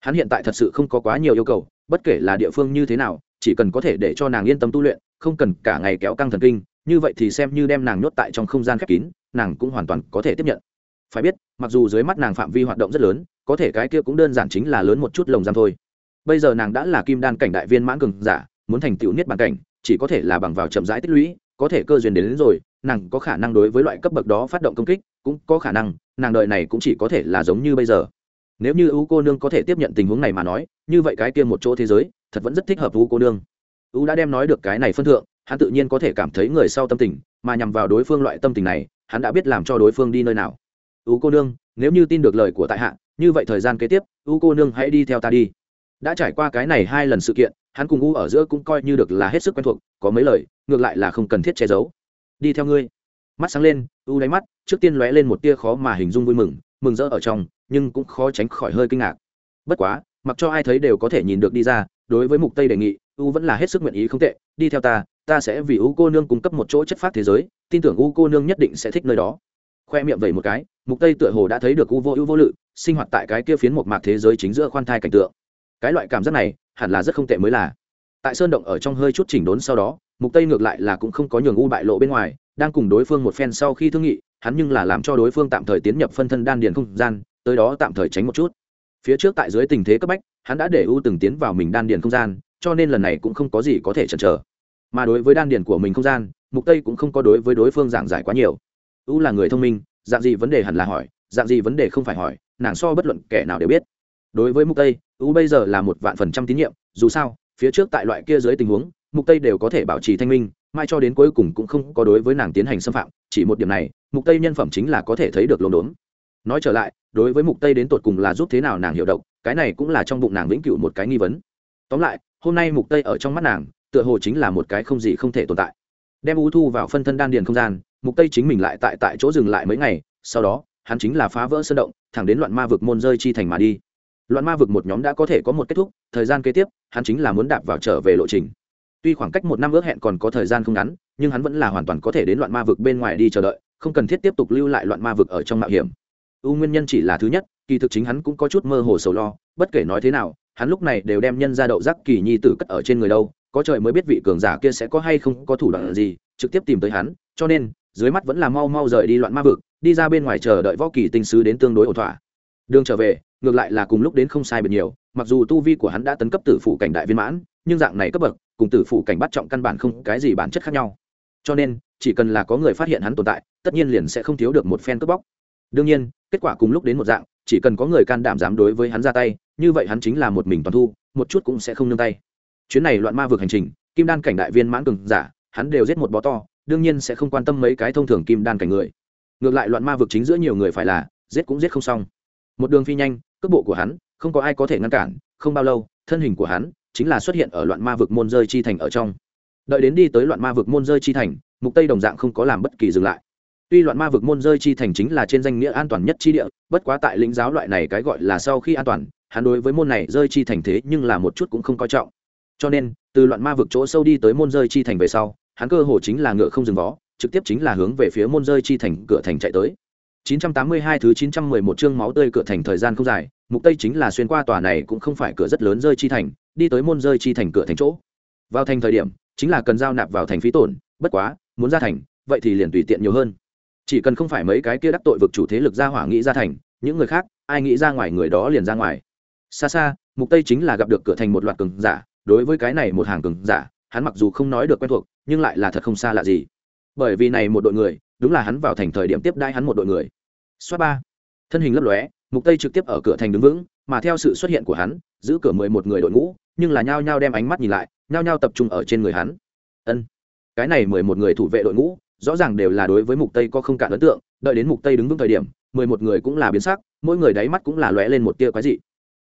A: Hắn hiện tại thật sự không có quá nhiều yêu cầu, bất kể là địa phương như thế nào, chỉ cần có thể để cho nàng yên tâm tu luyện, không cần cả ngày kéo căng thần kinh như vậy thì xem như đem nàng nhốt tại trong không gian khép kín nàng cũng hoàn toàn có thể tiếp nhận. Phải biết mặc dù dưới mắt nàng phạm vi hoạt động rất lớn có thể cái kia cũng đơn giản chính là lớn một chút lồng giam thôi. Bây giờ nàng đã là kim đan cảnh đại viên mãn cường giả muốn thành tựu niết bàn cảnh chỉ có thể là bằng vào chậm rãi tích lũy có thể cơ duyên đến, đến rồi nàng có khả năng đối với loại cấp bậc đó phát động công kích cũng có khả năng nàng đợi này cũng chỉ có thể là giống như bây giờ. Nếu như u cô nương có thể tiếp nhận tình huống này mà nói như vậy cái kia một chỗ thế giới thật vẫn rất thích hợp u cô nương. U đã đem nói được cái này phân thượng hắn tự nhiên có thể cảm thấy người sau tâm tình, mà nhằm vào đối phương loại tâm tình này, hắn đã biết làm cho đối phương đi nơi nào. U cô nương, nếu như tin được lời của tại hạ, như vậy thời gian kế tiếp, u cô nương hãy đi theo ta đi. Đã trải qua cái này hai lần sự kiện, hắn cùng u ở giữa cũng coi như được là hết sức quen thuộc, có mấy lời, ngược lại là không cần thiết che giấu. Đi theo ngươi. Mắt sáng lên, u đáy mắt, trước tiên lóe lên một tia khó mà hình dung vui mừng mừng rỡ ở trong, nhưng cũng khó tránh khỏi hơi kinh ngạc. Bất quá, mặc cho ai thấy đều có thể nhìn được đi ra, đối với mục tây đề nghị, u vẫn là hết sức nguyện ý không tệ, đi theo ta ta sẽ vì u cô nương cung cấp một chỗ chất phát thế giới, tin tưởng u cô nương nhất định sẽ thích nơi đó. Khoe miệng vẩy một cái, mục tây tựa hồ đã thấy được u vô ưu vô lự, sinh hoạt tại cái kia phiến một mạc thế giới chính giữa khoan thai cảnh tượng. Cái loại cảm giác này, hẳn là rất không tệ mới là. Tại sơn động ở trong hơi chút chỉnh đốn sau đó, mục tây ngược lại là cũng không có nhường u bại lộ bên ngoài, đang cùng đối phương một phen sau khi thương nghị, hắn nhưng là làm cho đối phương tạm thời tiến nhập phân thân đan điền không gian, tới đó tạm thời tránh một chút. Phía trước tại dưới tình thế cấp bách, hắn đã để u từng tiến vào mình đan điền không gian, cho nên lần này cũng không có gì có thể chần chờ mà đối với đan điền của mình không gian, mục tây cũng không có đối với đối phương giảng giải quá nhiều. U là người thông minh, dạng gì vấn đề hẳn là hỏi, dạng gì vấn đề không phải hỏi, nàng so bất luận kẻ nào đều biết. Đối với mục tây, u bây giờ là một vạn phần trăm tín nhiệm, dù sao, phía trước tại loại kia dưới tình huống, mục tây đều có thể bảo trì thanh minh, mai cho đến cuối cùng cũng không có đối với nàng tiến hành xâm phạm, chỉ một điểm này, mục tây nhân phẩm chính là có thể thấy được lồn đốn nói trở lại, đối với mục tây đến tột cùng là giúp thế nào nàng hiểu độc, cái này cũng là trong bụng nàng vĩnh cửu một cái nghi vấn. Tóm lại, hôm nay mục tây ở trong mắt nàng tựa hồ chính là một cái không gì không thể tồn tại. Đem u thu vào phân thân đan điền không gian, mục tây chính mình lại tại tại chỗ dừng lại mấy ngày, sau đó, hắn chính là phá vỡ sơn động, thẳng đến loạn ma vực môn rơi chi thành mà đi. Loạn ma vực một nhóm đã có thể có một kết thúc, thời gian kế tiếp, hắn chính là muốn đạp vào trở về lộ trình. Tuy khoảng cách một năm ước hẹn còn có thời gian không ngắn, nhưng hắn vẫn là hoàn toàn có thể đến loạn ma vực bên ngoài đi chờ đợi, không cần thiết tiếp tục lưu lại loạn ma vực ở trong mạo hiểm. U nguyên nhân chỉ là thứ nhất, kỳ thực chính hắn cũng có chút mơ hồ sầu lo, bất kể nói thế nào, hắn lúc này đều đem nhân ra đậu giác kỳ nhi tử cất ở trên người đâu có trời mới biết vị cường giả kia sẽ có hay không có thủ đoạn gì, trực tiếp tìm tới hắn, cho nên, dưới mắt vẫn là mau mau rời đi loạn ma vực, đi ra bên ngoài chờ đợi võ kỳ tinh sứ đến tương đối ổn thỏa. Đường trở về, ngược lại là cùng lúc đến không sai biệt nhiều, mặc dù tu vi của hắn đã tấn cấp tử phụ cảnh đại viên mãn, nhưng dạng này cấp bậc, cùng tử phụ cảnh bắt trọng căn bản không cái gì bản chất khác nhau. Cho nên, chỉ cần là có người phát hiện hắn tồn tại, tất nhiên liền sẽ không thiếu được một phen cướp bóc. Đương nhiên, kết quả cùng lúc đến một dạng, chỉ cần có người can đảm dám đối với hắn ra tay, như vậy hắn chính là một mình toàn thu, một chút cũng sẽ không nương tay chuyến này loạn ma vực hành trình, kim đan cảnh đại viên mãn cường giả, hắn đều giết một bó to, đương nhiên sẽ không quan tâm mấy cái thông thường kim đan cảnh người. Ngược lại loạn ma vực chính giữa nhiều người phải là, giết cũng giết không xong. Một đường phi nhanh, cước bộ của hắn, không có ai có thể ngăn cản, không bao lâu, thân hình của hắn chính là xuất hiện ở loạn ma vực môn rơi chi thành ở trong. Đợi đến đi tới loạn ma vực môn rơi chi thành, mục tây đồng dạng không có làm bất kỳ dừng lại. Tuy loạn ma vực môn rơi chi thành chính là trên danh nghĩa an toàn nhất chi địa, bất quá tại lĩnh giáo loại này cái gọi là sau khi an toàn, hắn đối với môn này rơi chi thành thế nhưng là một chút cũng không coi trọng cho nên, từ loạn ma vực chỗ sâu đi tới môn rơi chi thành về sau, hắn cơ hồ chính là ngựa không dừng vó, trực tiếp chính là hướng về phía môn rơi chi thành cửa thành chạy tới. 982 thứ 911 chương máu tươi cửa thành thời gian không dài, mục tây chính là xuyên qua tòa này cũng không phải cửa rất lớn rơi chi thành, đi tới môn rơi chi thành cửa thành chỗ. Vào thành thời điểm, chính là cần giao nạp vào thành phí tổn, bất quá, muốn ra thành, vậy thì liền tùy tiện nhiều hơn. Chỉ cần không phải mấy cái kia đắc tội vực chủ thế lực ra hỏa nghĩ ra thành, những người khác, ai nghĩ ra ngoài người đó liền ra ngoài. Xa xa, mục tây chính là gặp được cửa thành một loạt cường giả đối với cái này một hàng cường giả, hắn mặc dù không nói được quen thuộc, nhưng lại là thật không xa lạ gì. Bởi vì này một đội người, đúng là hắn vào thành thời điểm tiếp đai hắn một đội người. Xoát ba. Thân hình lấp lóe, mục tây trực tiếp ở cửa thành đứng vững, mà theo sự xuất hiện của hắn, giữ cửa mười một người đội ngũ, nhưng là nhao nhao đem ánh mắt nhìn lại, nhao nhao tập trung ở trên người hắn. Ân. Cái này mười một người thủ vệ đội ngũ, rõ ràng đều là đối với mục tây có không cả ấn tượng, đợi đến mục tây đứng vững thời điểm, mười một người cũng là biến sắc, mỗi người đáy mắt cũng là lóe lên một tia quái dị.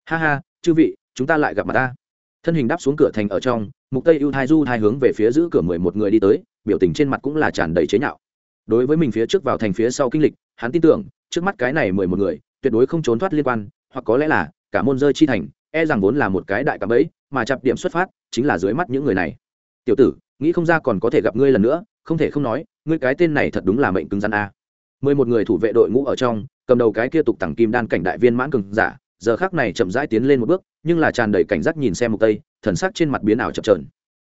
A: Ha ha, chư vị, chúng ta lại gặp mặt ta thân hình đáp xuống cửa thành ở trong, mục tây ưu thai du thai hướng về phía giữ cửa mười một người đi tới, biểu tình trên mặt cũng là tràn đầy chế nhạo. Đối với mình phía trước vào thành phía sau kinh lịch, hắn tin tưởng, trước mắt cái này mười một người, tuyệt đối không trốn thoát liên quan, hoặc có lẽ là, cả môn rơi chi thành e rằng vốn là một cái đại cạm bẫy, mà chập điểm xuất phát, chính là dưới mắt những người này. Tiểu tử, nghĩ không ra còn có thể gặp ngươi lần nữa, không thể không nói, ngươi cái tên này thật đúng là mệnh cứng rắn a. Mười một người thủ vệ đội ngũ ở trong, cầm đầu cái kia tục tặng kim đan cảnh đại viên mãn cường giả giờ khác này chậm rãi tiến lên một bước, nhưng là tràn đầy cảnh giác nhìn xem mục tây, thần sắc trên mặt biến ảo chập trờn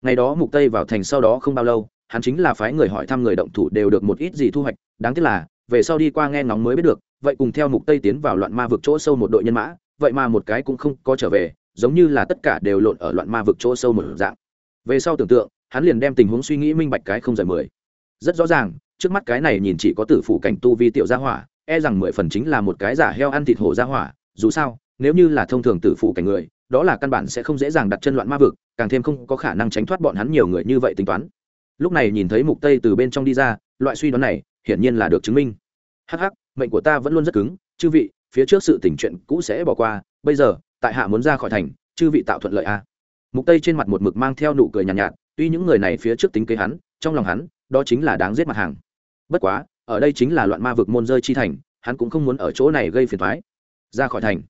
A: ngày đó mục tây vào thành sau đó không bao lâu, hắn chính là phái người hỏi thăm người động thủ đều được một ít gì thu hoạch, đáng tiếc là, về sau đi qua nghe ngóng mới biết được, vậy cùng theo mục tây tiến vào loạn ma vực chỗ sâu một đội nhân mã, vậy mà một cái cũng không có trở về, giống như là tất cả đều lộn ở loạn ma vực chỗ sâu một dạng. Về sau tưởng tượng, hắn liền đem tình huống suy nghĩ minh bạch cái không rời mười. Rất rõ ràng, trước mắt cái này nhìn chỉ có tử phủ cảnh tu vi tiểu gia hỏa e rằng mười phần chính là một cái giả heo ăn thịt hổ gia hỏa dù sao nếu như là thông thường tử phủ cảnh người đó là căn bản sẽ không dễ dàng đặt chân loạn ma vực càng thêm không có khả năng tránh thoát bọn hắn nhiều người như vậy tính toán. Lúc này nhìn thấy mục tây từ bên trong đi ra loại suy đoán này hiển nhiên là được chứng minh. Hắc hắc mệnh của ta vẫn luôn rất cứng chư vị phía trước sự tình chuyện cũ sẽ bỏ qua bây giờ tại hạ muốn ra khỏi thành chư vị tạo thuận lợi a. Mục tây trên mặt một mực mang theo nụ cười nhàn nhạt, nhạt tuy những người này phía trước tính kế hắn trong lòng hắn đó chính là đáng giết mặt hàng. Bất quá ở đây chính là loạn ma vực môn rơi chi thành hắn cũng không muốn ở chỗ này gây phiền thoái ra khỏi thành.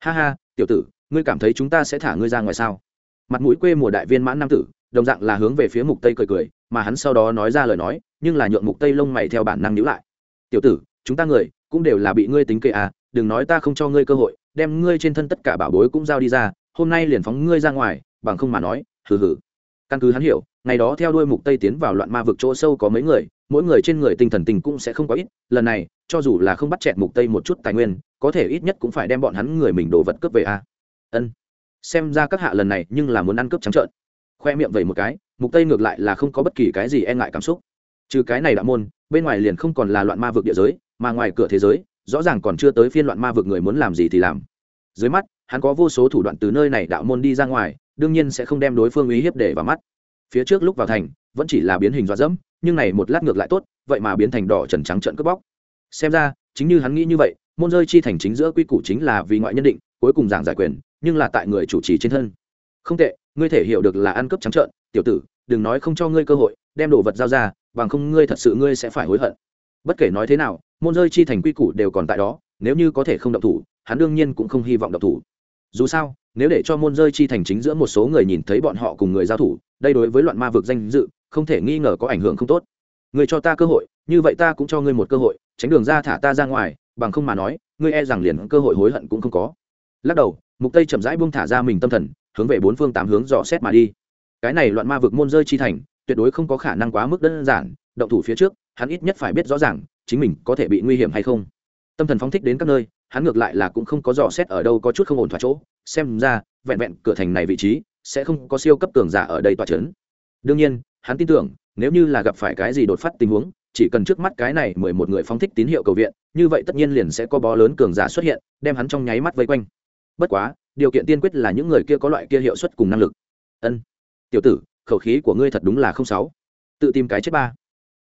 A: Ha ha, tiểu tử, ngươi cảm thấy chúng ta sẽ thả ngươi ra ngoài sao? Mặt mũi quê mùa đại viên mãn nam tử, đồng dạng là hướng về phía mục tây cười cười, mà hắn sau đó nói ra lời nói, nhưng là nhượng mục tây lông mày theo bản năng nhíu lại. Tiểu tử, chúng ta người, cũng đều là bị ngươi tính kê à đừng nói ta không cho ngươi cơ hội, đem ngươi trên thân tất cả bảo bối cũng giao đi ra, hôm nay liền phóng ngươi ra ngoài, bằng không mà nói, hừ hừ. Căn cứ hắn hiểu, ngày đó theo đuôi mục tây tiến vào loạn ma vực chỗ sâu có mấy người, mỗi người trên người tinh thần tình cũng sẽ không có ít, lần này cho dù là không bắt chẹt mục tây một chút tài nguyên, có thể ít nhất cũng phải đem bọn hắn người mình đồ vật cướp về a. Ân. Xem ra các hạ lần này nhưng là muốn ăn cướp trắng trợn. Khoe miệng vậy một cái, mục tây ngược lại là không có bất kỳ cái gì e ngại cảm xúc. Trừ cái này đạo môn, bên ngoài liền không còn là loạn ma vực địa giới, mà ngoài cửa thế giới, rõ ràng còn chưa tới phiên loạn ma vực người muốn làm gì thì làm. Dưới mắt, hắn có vô số thủ đoạn từ nơi này đạo môn đi ra ngoài, đương nhiên sẽ không đem đối phương uy hiếp để vào mắt. Phía trước lúc vào thành, vẫn chỉ là biến hình dọa dẫm, nhưng này một lát ngược lại tốt, vậy mà biến thành đỏ trần trắng trận cướp bóc xem ra, chính như hắn nghĩ như vậy, môn rơi chi thành chính giữa quy củ chính là vì ngoại nhân định, cuối cùng giảng giải quyền, nhưng là tại người chủ trì trên thân. Không tệ, ngươi thể hiểu được là ăn cướp trắng trợn, tiểu tử, đừng nói không cho ngươi cơ hội, đem đồ vật giao ra, bằng không ngươi thật sự ngươi sẽ phải hối hận. Bất kể nói thế nào, môn rơi chi thành quy củ đều còn tại đó, nếu như có thể không động thủ, hắn đương nhiên cũng không hy vọng động thủ. Dù sao, nếu để cho môn rơi chi thành chính giữa một số người nhìn thấy bọn họ cùng người giao thủ, đây đối với loạn ma vực danh dự, không thể nghi ngờ có ảnh hưởng không tốt. Người cho ta cơ hội, như vậy ta cũng cho ngươi một cơ hội tránh đường ra thả ta ra ngoài, bằng không mà nói, ngươi e rằng liền cơ hội hối hận cũng không có. Lắc đầu, mục tây chậm rãi buông thả ra mình tâm thần, hướng về bốn phương tám hướng dò xét mà đi. Cái này loạn ma vực môn rơi chi thành, tuyệt đối không có khả năng quá mức đơn giản, động thủ phía trước, hắn ít nhất phải biết rõ ràng, chính mình có thể bị nguy hiểm hay không. Tâm thần phóng thích đến các nơi, hắn ngược lại là cũng không có dò xét ở đâu có chút không ổn thỏa chỗ, xem ra, vẹn vẹn cửa thành này vị trí, sẽ không có siêu cấp cường giả ở đây tòa chấn. Đương nhiên, hắn tin tưởng, nếu như là gặp phải cái gì đột phát tình huống chỉ cần trước mắt cái này mười một người phóng thích tín hiệu cầu viện, như vậy tất nhiên liền sẽ có bó lớn cường giả xuất hiện, đem hắn trong nháy mắt vây quanh. Bất quá, điều kiện tiên quyết là những người kia có loại kia hiệu suất cùng năng lực. Ân, tiểu tử, khẩu khí của ngươi thật đúng là không sáu. Tự tìm cái chết ba.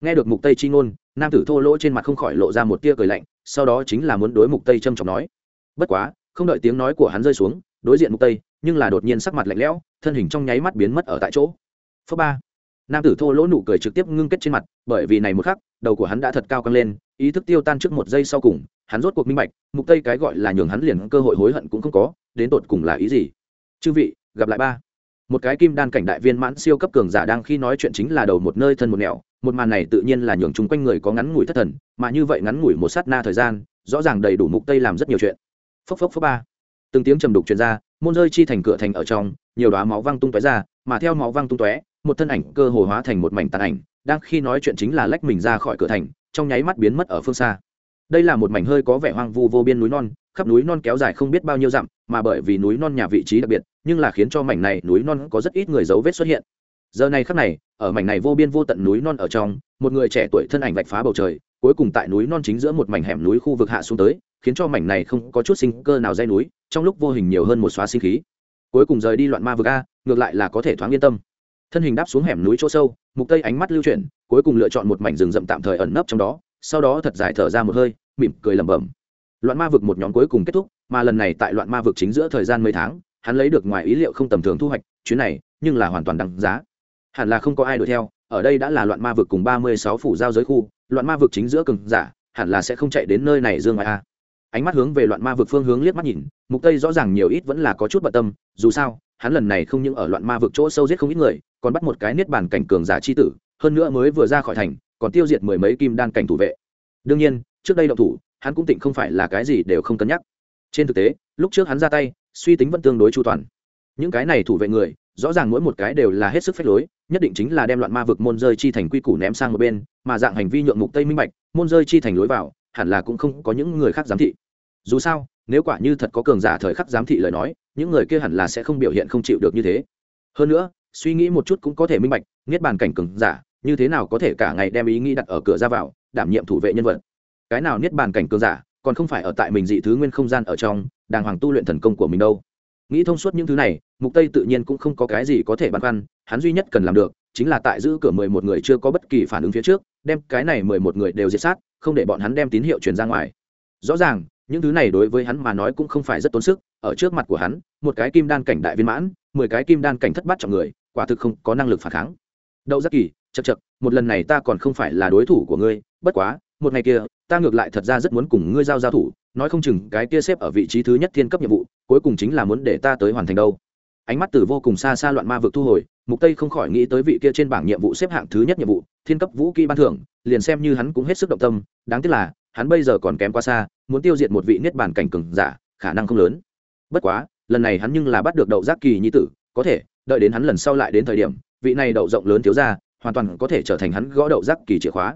A: Nghe được mục tây chi ngôn, nam tử thô lỗ trên mặt không khỏi lộ ra một tia cười lạnh, sau đó chính là muốn đối mục tây châm trọng nói. Bất quá, không đợi tiếng nói của hắn rơi xuống, đối diện mục tây, nhưng là đột nhiên sắc mặt lạnh lẽo, thân hình trong nháy mắt biến mất ở tại chỗ. Phước ba nam tử thô lỗ nụ cười trực tiếp ngưng kết trên mặt, bởi vì này một khắc, đầu của hắn đã thật cao căng lên, ý thức tiêu tan trước một giây sau cùng, hắn rốt cuộc minh bạch, mục tây cái gọi là nhường hắn liền cơ hội hối hận cũng không có, đến tột cùng là ý gì? Chư vị, gặp lại ba. Một cái kim đan cảnh đại viên mãn siêu cấp cường giả đang khi nói chuyện chính là đầu một nơi thân một nẻo, một màn này tự nhiên là nhường chung quanh người có ngắn ngủi thất thần, mà như vậy ngắn ngủi một sát na thời gian, rõ ràng đầy đủ mục tây làm rất nhiều chuyện. Phốc phốc phốc ba. Từng tiếng trầm đục truyền ra, môn rơi chi thành cửa thành ở trong, nhiều đóa máu văng tung tóe ra, mà theo máu văng tung tóe một thân ảnh cơ hồ hóa thành một mảnh tàn ảnh, đang khi nói chuyện chính là lách mình ra khỏi cửa thành, trong nháy mắt biến mất ở phương xa. Đây là một mảnh hơi có vẻ hoang vu vô biên núi non, khắp núi non kéo dài không biết bao nhiêu dặm, mà bởi vì núi non nhà vị trí đặc biệt, nhưng là khiến cho mảnh này núi non có rất ít người dấu vết xuất hiện. Giờ này khắc này, ở mảnh này vô biên vô tận núi non ở trong, một người trẻ tuổi thân ảnh vạch phá bầu trời, cuối cùng tại núi non chính giữa một mảnh hẻm núi khu vực hạ xuống tới, khiến cho mảnh này không có chút sinh cơ nào dây núi, trong lúc vô hình nhiều hơn một xóa sinh khí. Cuối cùng rời đi loạn ma vực a, ngược lại là có thể thoáng yên tâm thân hình đáp xuống hẻm núi chỗ sâu, mục tây ánh mắt lưu chuyển, cuối cùng lựa chọn một mảnh rừng rậm tạm thời ẩn nấp trong đó, sau đó thật dài thở ra một hơi, mỉm cười lẩm bẩm. Loạn ma vực một nhóm cuối cùng kết thúc, mà lần này tại loạn ma vực chính giữa thời gian mấy tháng, hắn lấy được ngoài ý liệu không tầm thường thu hoạch, chuyến này, nhưng là hoàn toàn đáng giá. Hẳn là không có ai đuổi theo, ở đây đã là loạn ma vực cùng ba mươi sáu phủ giao giới khu, loạn ma vực chính giữa cường giả, hẳn là sẽ không chạy đến nơi này dương ngoài a. Ánh mắt hướng về loạn ma vực phương hướng liếc mắt nhìn, mục tây rõ ràng nhiều ít vẫn là có chút bận tâm, dù sao hắn lần này không những ở loạn ma vực chỗ sâu giết không ít người, còn bắt một cái niết bàn cảnh cường giả chi tử, hơn nữa mới vừa ra khỏi thành, còn tiêu diệt mười mấy kim đan cảnh thủ vệ. Đương nhiên, trước đây động thủ, hắn cũng tịnh không phải là cái gì đều không cân nhắc. Trên thực tế, lúc trước hắn ra tay, suy tính vẫn tương đối chu toàn. Những cái này thủ vệ người, rõ ràng mỗi một cái đều là hết sức phép lối, nhất định chính là đem loạn ma vực môn rơi chi thành quy củ ném sang một bên, mà dạng hành vi nhượng mục tây minh bạch, môn rơi chi thành lối vào, hẳn là cũng không có những người khác giám thị. Dù sao nếu quả như thật có cường giả thời khắc giám thị lời nói, những người kia hẳn là sẽ không biểu hiện không chịu được như thế. Hơn nữa, suy nghĩ một chút cũng có thể minh bạch, niết bàn cảnh cường giả, như thế nào có thể cả ngày đem ý nghĩ đặt ở cửa ra vào, đảm nhiệm thủ vệ nhân vật. Cái nào niết bàn cảnh cường giả, còn không phải ở tại mình dị thứ nguyên không gian ở trong, đàng hoàng tu luyện thần công của mình đâu. Nghĩ thông suốt những thứ này, mục tây tự nhiên cũng không có cái gì có thể băn khoăn, hắn duy nhất cần làm được, chính là tại giữ cửa mười một người chưa có bất kỳ phản ứng phía trước, đem cái này mười một người đều diệt sát, không để bọn hắn đem tín hiệu truyền ra ngoài. Rõ ràng những thứ này đối với hắn mà nói cũng không phải rất tốn sức, ở trước mặt của hắn, một cái kim đan cảnh đại viên mãn, mười cái kim đan cảnh thất bát trọng người, quả thực không có năng lực phản kháng. Đậu giác kỳ chật chật một lần này ta còn không phải là đối thủ của ngươi, bất quá, một ngày kia, ta ngược lại thật ra rất muốn cùng ngươi giao giao thủ, nói không chừng cái kia xếp ở vị trí thứ nhất thiên cấp nhiệm vụ, cuối cùng chính là muốn để ta tới hoàn thành đâu. Ánh mắt từ vô cùng xa xa loạn ma vực thu hồi, mục tây không khỏi nghĩ tới vị kia trên bảng nhiệm vụ xếp hạng thứ nhất nhiệm vụ, thiên cấp vũ kỹ ban thưởng, liền xem như hắn cũng hết sức động tâm, đáng tiếc là hắn bây giờ còn kém quá xa, muốn tiêu diệt một vị niết bàn cảnh cường giả, khả năng không lớn. Bất quá, lần này hắn nhưng là bắt được đậu giác kỳ nhi tử, có thể, đợi đến hắn lần sau lại đến thời điểm, vị này đậu rộng lớn thiếu ra hoàn toàn có thể trở thành hắn gõ đậu giác kỳ chìa khóa.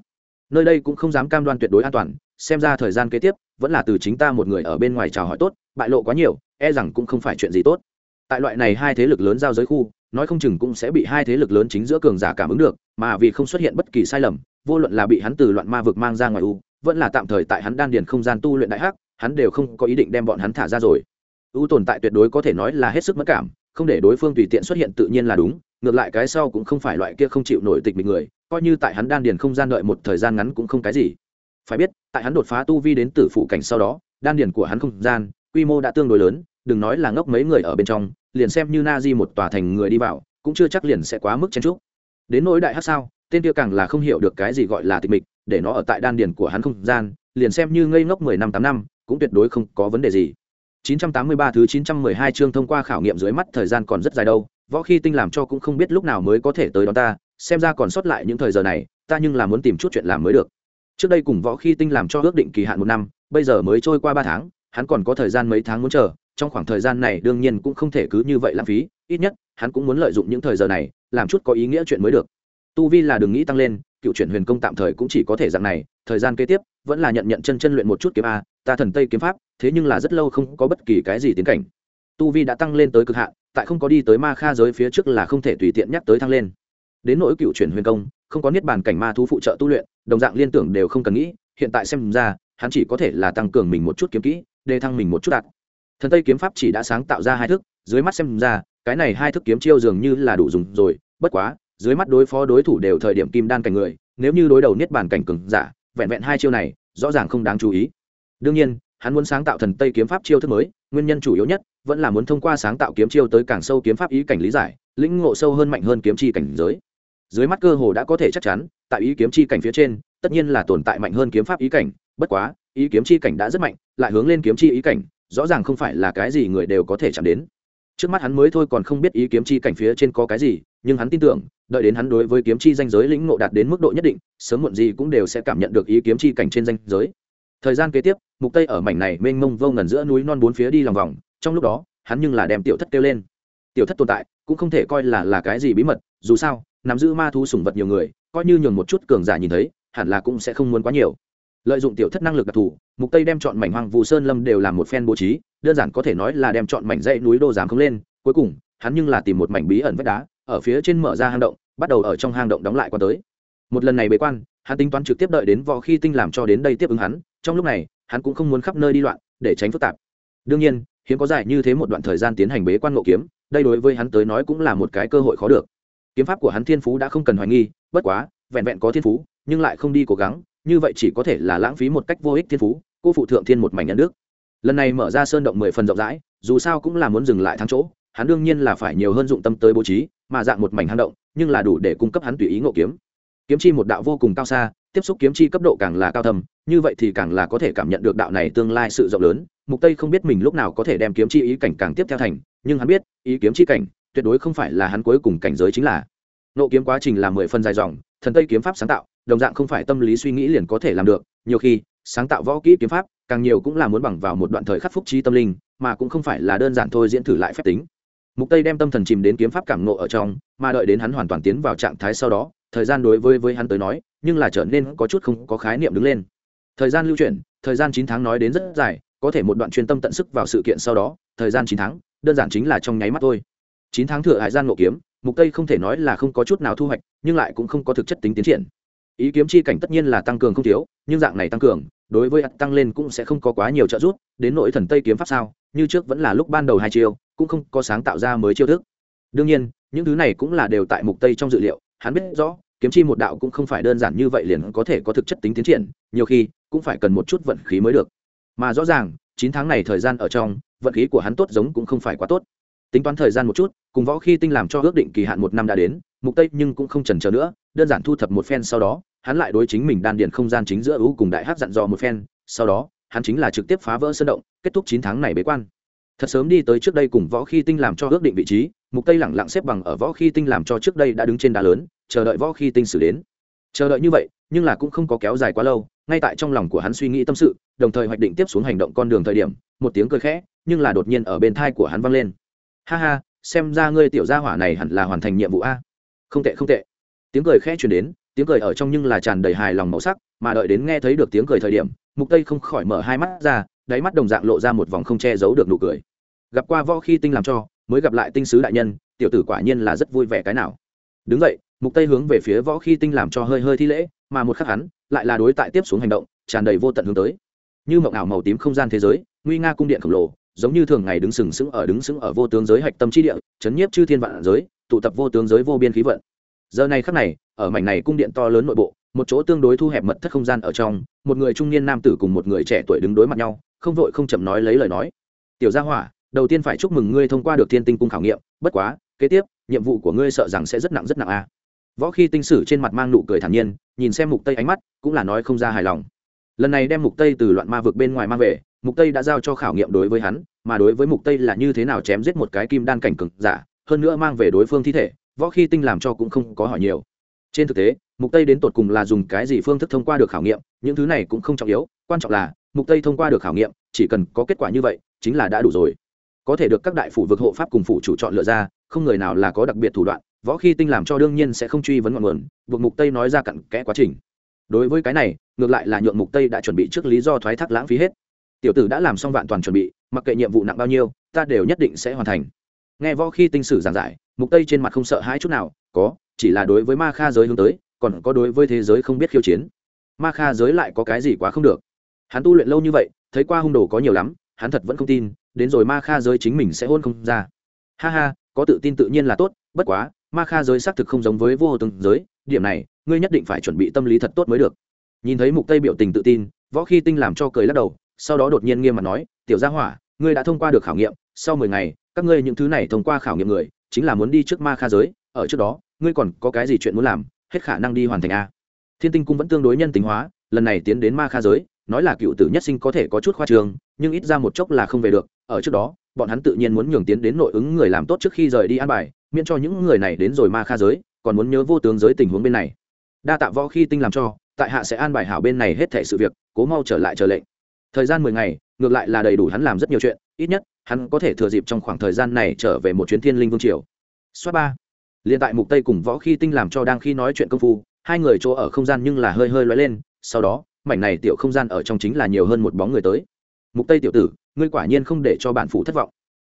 A: Nơi đây cũng không dám cam đoan tuyệt đối an toàn, xem ra thời gian kế tiếp, vẫn là từ chính ta một người ở bên ngoài chào hỏi tốt, bại lộ quá nhiều e rằng cũng không phải chuyện gì tốt. Tại loại này hai thế lực lớn giao giới khu, nói không chừng cũng sẽ bị hai thế lực lớn chính giữa cường giả cảm ứng được, mà vì không xuất hiện bất kỳ sai lầm, vô luận là bị hắn từ loạn ma vực mang ra ngoài u vẫn là tạm thời tại hắn đan điền không gian tu luyện đại hắc, hắn đều không có ý định đem bọn hắn thả ra rồi. Ưu tồn tại tuyệt đối có thể nói là hết sức mất cảm, không để đối phương tùy tiện xuất hiện tự nhiên là đúng, ngược lại cái sau cũng không phải loại kia không chịu nổi tịch mình người, coi như tại hắn đan điền không gian đợi một thời gian ngắn cũng không cái gì. Phải biết, tại hắn đột phá tu vi đến tử phụ cảnh sau đó, đan điền của hắn không gian, quy mô đã tương đối lớn, đừng nói là ngốc mấy người ở bên trong, liền xem như na di một tòa thành người đi vào, cũng chưa chắc liền sẽ quá mức chen trúc đến nỗi đại hát sao tên kia càng là không hiểu được cái gì gọi là tịch mịch để nó ở tại đan điền của hắn không gian liền xem như ngây ngốc mười năm tám năm cũng tuyệt đối không có vấn đề gì 983 thứ 912 chương thông qua khảo nghiệm dưới mắt thời gian còn rất dài đâu, võ khi tinh làm cho cũng không biết lúc nào mới có thể tới đó ta, xem ra còn sót lại những thời giờ này, ta nhưng là muốn tìm chút chuyện làm mới được. Trước đây cùng võ khi tinh làm cho ước định kỳ hạn một năm, bây giờ mới trôi qua ba tháng, hắn còn có thời gian mấy tháng muốn chờ, trong khoảng thời gian này đương nhiên cũng không thể cứ như vậy lãng phí, ít nhất, hắn cũng muốn lợi dụng những thời giờ này, làm chút có ý nghĩa chuyện mới được. Tu vi là đừng nghĩ tăng lên, cựu chuyển huyền công tạm thời cũng chỉ có thể dạng này, thời gian kế tiếp, vẫn là nhận nhận chân chân luyện một chút kiếm a, ta thần tây kiếm pháp thế nhưng là rất lâu không có bất kỳ cái gì tiến cảnh. Tu vi đã tăng lên tới cực hạn tại không có đi tới ma kha giới phía trước là không thể tùy tiện nhắc tới thăng lên. Đến nỗi cựu chuyển huyền công không có niết bàn cảnh ma thú phụ trợ tu luyện đồng dạng liên tưởng đều không cần nghĩ hiện tại xem ra hắn chỉ có thể là tăng cường mình một chút kiếm kỹ đề thăng mình một chút đạt. Thần tây kiếm pháp chỉ đã sáng tạo ra hai thức dưới mắt xem ra cái này hai thức kiếm chiêu dường như là đủ dùng rồi bất quá dưới mắt đối phó đối thủ đều thời điểm kim đan cảnh người, nếu như đối đầu niết bàn cảnh cường giả, vẹn vẹn hai chiêu này, rõ ràng không đáng chú ý. Đương nhiên, hắn muốn sáng tạo thần tây kiếm pháp chiêu thức mới, nguyên nhân chủ yếu nhất, vẫn là muốn thông qua sáng tạo kiếm chiêu tới càng sâu kiếm pháp ý cảnh lý giải, lĩnh ngộ sâu hơn mạnh hơn kiếm chi cảnh giới. Dưới mắt cơ hồ đã có thể chắc chắn, tại ý kiếm chi cảnh phía trên, tất nhiên là tồn tại mạnh hơn kiếm pháp ý cảnh, bất quá, ý kiếm chi cảnh đã rất mạnh, lại hướng lên kiếm chi ý cảnh, rõ ràng không phải là cái gì người đều có thể chạm đến. Trước mắt hắn mới thôi còn không biết ý kiếm chi cảnh phía trên có cái gì, nhưng hắn tin tưởng đợi đến hắn đối với kiếm chi danh giới lĩnh ngộ đạt đến mức độ nhất định, sớm muộn gì cũng đều sẽ cảm nhận được ý kiếm chi cảnh trên danh giới. Thời gian kế tiếp, mục tây ở mảnh này mênh mông vô ngần giữa núi non bốn phía đi lòng vòng, trong lúc đó, hắn nhưng là đem tiểu thất kêu lên. Tiểu thất tồn tại, cũng không thể coi là là cái gì bí mật, dù sao, nắm giữ ma thú sủng vật nhiều người, coi như nhường một chút cường giả nhìn thấy, hẳn là cũng sẽ không muốn quá nhiều. Lợi dụng tiểu thất năng lực đặc thù, mục tây đem chọn mảnh hoang vu sơn lâm đều làm một phen bố trí, đơn giản có thể nói là đem chọn mảnh dãy núi đô giảm không lên. Cuối cùng, hắn nhưng là tìm một mảnh bí ẩn vách đá ở phía trên mở ra hang động, bắt đầu ở trong hang động đóng lại quan tới. Một lần này bế quan, hắn tính toán trực tiếp đợi đến võ khi tinh làm cho đến đây tiếp ứng hắn, trong lúc này, hắn cũng không muốn khắp nơi đi loạn, để tránh phức tạp. Đương nhiên, hiếm có dài như thế một đoạn thời gian tiến hành bế quan ngộ kiếm, đây đối với hắn tới nói cũng là một cái cơ hội khó được. Kiếm pháp của hắn thiên phú đã không cần hoài nghi, bất quá, vẹn vẹn có thiên phú, nhưng lại không đi cố gắng, như vậy chỉ có thể là lãng phí một cách vô ích thiên phú, cô phụ thượng thiên một mảnh nhận nước lần này mở ra sơn động mười phần rộng rãi, dù sao cũng là muốn dừng lại thắng chỗ, hắn đương nhiên là phải nhiều hơn dụng tâm tới bố trí mà dạng một mảnh hang động, nhưng là đủ để cung cấp hắn tùy ý ngộ kiếm. Kiếm chi một đạo vô cùng cao xa, tiếp xúc kiếm chi cấp độ càng là cao thầm như vậy thì càng là có thể cảm nhận được đạo này tương lai sự rộng lớn. Mục tây không biết mình lúc nào có thể đem kiếm chi ý cảnh càng tiếp theo thành, nhưng hắn biết, ý kiếm chi cảnh tuyệt đối không phải là hắn cuối cùng cảnh giới chính là. Nộ kiếm quá trình là mười phần dài dòng, thần tây kiếm pháp sáng tạo, đồng dạng không phải tâm lý suy nghĩ liền có thể làm được. Nhiều khi, sáng tạo võ kỹ kiếm pháp, càng nhiều cũng là muốn bằng vào một đoạn thời khắc phúc trí tâm linh, mà cũng không phải là đơn giản thôi diễn thử lại phép tính mục tây đem tâm thần chìm đến kiếm pháp cảm nộ ở trong, mà đợi đến hắn hoàn toàn tiến vào trạng thái sau đó, thời gian đối với với hắn tới nói, nhưng là trở nên có chút không có khái niệm đứng lên. Thời gian lưu chuyển, thời gian chín tháng nói đến rất dài, có thể một đoạn chuyên tâm tận sức vào sự kiện sau đó, thời gian chín tháng, đơn giản chính là trong nháy mắt thôi. Chín tháng thừa hải gian ngộ kiếm, mục tây không thể nói là không có chút nào thu hoạch, nhưng lại cũng không có thực chất tính tiến triển. Ý kiếm chi cảnh tất nhiên là tăng cường không thiếu, nhưng dạng này tăng cường, đối với tăng lên cũng sẽ không có quá nhiều trợ giúp, đến nỗi thần tây kiếm pháp sao, như trước vẫn là lúc ban đầu hai chiêu cũng không có sáng tạo ra mới chiêu thức. Đương nhiên, những thứ này cũng là đều tại mục tây trong dự liệu, hắn biết rõ, kiếm chi một đạo cũng không phải đơn giản như vậy liền có thể có thực chất tính tiến triển, nhiều khi, cũng phải cần một chút vận khí mới được. Mà rõ ràng, chín tháng này thời gian ở trong, vận khí của hắn tốt giống cũng không phải quá tốt. Tính toán thời gian một chút, cùng võ khi tinh làm cho ước định kỳ hạn một năm đã đến, mục tây nhưng cũng không chần chờ nữa, đơn giản thu thập một phen sau đó, hắn lại đối chính mình đan điền không gian chính giữa ưu cùng đại hát dặn dò một phen, sau đó, hắn chính là trực tiếp phá vỡ sơn động, kết thúc chín tháng này bế quan thật sớm đi tới trước đây cùng võ khi tinh làm cho ước định vị trí, mục tây lẳng lặng xếp bằng ở võ khi tinh làm cho trước đây đã đứng trên đá lớn, chờ đợi võ khi tinh xử đến. Chờ đợi như vậy, nhưng là cũng không có kéo dài quá lâu, ngay tại trong lòng của hắn suy nghĩ tâm sự, đồng thời hoạch định tiếp xuống hành động con đường thời điểm, một tiếng cười khẽ, nhưng là đột nhiên ở bên thai của hắn vang lên. Ha ha, xem ra ngươi tiểu gia hỏa này hẳn là hoàn thành nhiệm vụ a. Không tệ không tệ. Tiếng cười khẽ truyền đến, tiếng cười ở trong nhưng là tràn đầy hài lòng màu sắc, mà đợi đến nghe thấy được tiếng cười thời điểm, mục tây không khỏi mở hai mắt ra đáy mắt đồng dạng lộ ra một vòng không che giấu được nụ cười. Gặp qua võ khi tinh làm cho, mới gặp lại tinh sứ đại nhân, tiểu tử quả nhiên là rất vui vẻ cái nào. Đứng vậy mục tây hướng về phía võ khi tinh làm cho hơi hơi thi lễ, mà một khắc hắn, lại là đối tại tiếp xuống hành động, tràn đầy vô tận hướng tới. Như mộng ảo màu tím không gian thế giới, nguy nga cung điện khổng lồ, giống như thường ngày đứng sừng sững ở đứng sững ở vô tướng giới hạch tâm chi địa, chấn nhiếp chư thiên vạn giới, tụ tập vô tướng giới vô biên khí vận. Giờ này khắc này, ở mảnh này cung điện to lớn nội bộ, một chỗ tương đối thu hẹp mật thất không gian ở trong, một người trung niên nam tử cùng một người trẻ tuổi đứng đối mặt nhau không vội không chậm nói lấy lời nói. Tiểu gia hỏa, đầu tiên phải chúc mừng ngươi thông qua được thiên tinh cung khảo nghiệm, bất quá, kế tiếp, nhiệm vụ của ngươi sợ rằng sẽ rất nặng rất nặng a. Võ khi tinh sử trên mặt mang nụ cười thản nhiên, nhìn xem mục tây ánh mắt, cũng là nói không ra hài lòng. Lần này đem mục tây từ loạn ma vực bên ngoài mang về, mục tây đã giao cho khảo nghiệm đối với hắn, mà đối với mục tây là như thế nào chém giết một cái kim đan cảnh cực giả, hơn nữa mang về đối phương thi thể, võ khi tinh làm cho cũng không có hỏi nhiều. Trên thực tế, mục tây đến tột cùng là dùng cái gì phương thức thông qua được khảo nghiệm, những thứ này cũng không trọng yếu, quan trọng là mục tây thông qua được khảo nghiệm, chỉ cần có kết quả như vậy, chính là đã đủ rồi. Có thể được các đại phủ vực hộ pháp cùng phủ chủ chọn lựa ra, không người nào là có đặc biệt thủ đoạn, võ khi tinh làm cho đương nhiên sẽ không truy vấn ngọn nguồn, buộc mục tây nói ra cặn kẽ quá trình. Đối với cái này, ngược lại là nhượng mục tây đã chuẩn bị trước lý do thoái thác lãng phí hết. Tiểu tử đã làm xong vạn toàn chuẩn bị, mặc kệ nhiệm vụ nặng bao nhiêu, ta đều nhất định sẽ hoàn thành. Nghe võ khi tinh sử giảng giải, mục tây trên mặt không sợ hãi chút nào, có, chỉ là đối với ma kha giới hướng tới, còn có đối với thế giới không biết khiêu chiến. Ma kha giới lại có cái gì quá không được hắn tu luyện lâu như vậy, thấy qua hung đồ có nhiều lắm, hắn thật vẫn không tin, đến rồi ma kha giới chính mình sẽ hôn không ra. Ha ha, có tự tin tự nhiên là tốt, bất quá, ma kha giới xác thực không giống với vô từng giới, điểm này, ngươi nhất định phải chuẩn bị tâm lý thật tốt mới được. Nhìn thấy mục tây biểu tình tự tin, võ khi tinh làm cho cười lắc đầu, sau đó đột nhiên nghiêm mặt nói, tiểu gia hỏa, ngươi đã thông qua được khảo nghiệm, sau 10 ngày, các ngươi những thứ này thông qua khảo nghiệm người, chính là muốn đi trước ma kha giới, ở trước đó, ngươi còn có cái gì chuyện muốn làm, hết khả năng đi hoàn thành a. Thiên tinh cung vẫn tương đối nhân tính hóa, lần này tiến đến ma kha giới nói là cựu tử nhất sinh có thể có chút khoa trường nhưng ít ra một chốc là không về được. Ở trước đó, bọn hắn tự nhiên muốn nhường tiến đến nội ứng người làm tốt trước khi rời đi an bài, miễn cho những người này đến rồi ma kha giới, còn muốn nhớ vô tướng giới tình huống bên này. Đa tạ võ khi tinh làm cho, tại hạ sẽ an bài hảo bên này hết thể sự việc, cố mau trở lại chờ lệnh. Thời gian mười ngày, ngược lại là đầy đủ hắn làm rất nhiều chuyện, ít nhất, hắn có thể thừa dịp trong khoảng thời gian này trở về một chuyến thiên linh vương triều. Xoát ba. Liền tại mục tây cùng võ khi tinh làm cho đang khi nói chuyện công phu, hai người chỗ ở không gian nhưng là hơi hơi lóe lên, sau đó mảnh này tiểu không gian ở trong chính là nhiều hơn một bóng người tới. Mục tây tiểu tử, ngươi quả nhiên không để cho bản phủ thất vọng.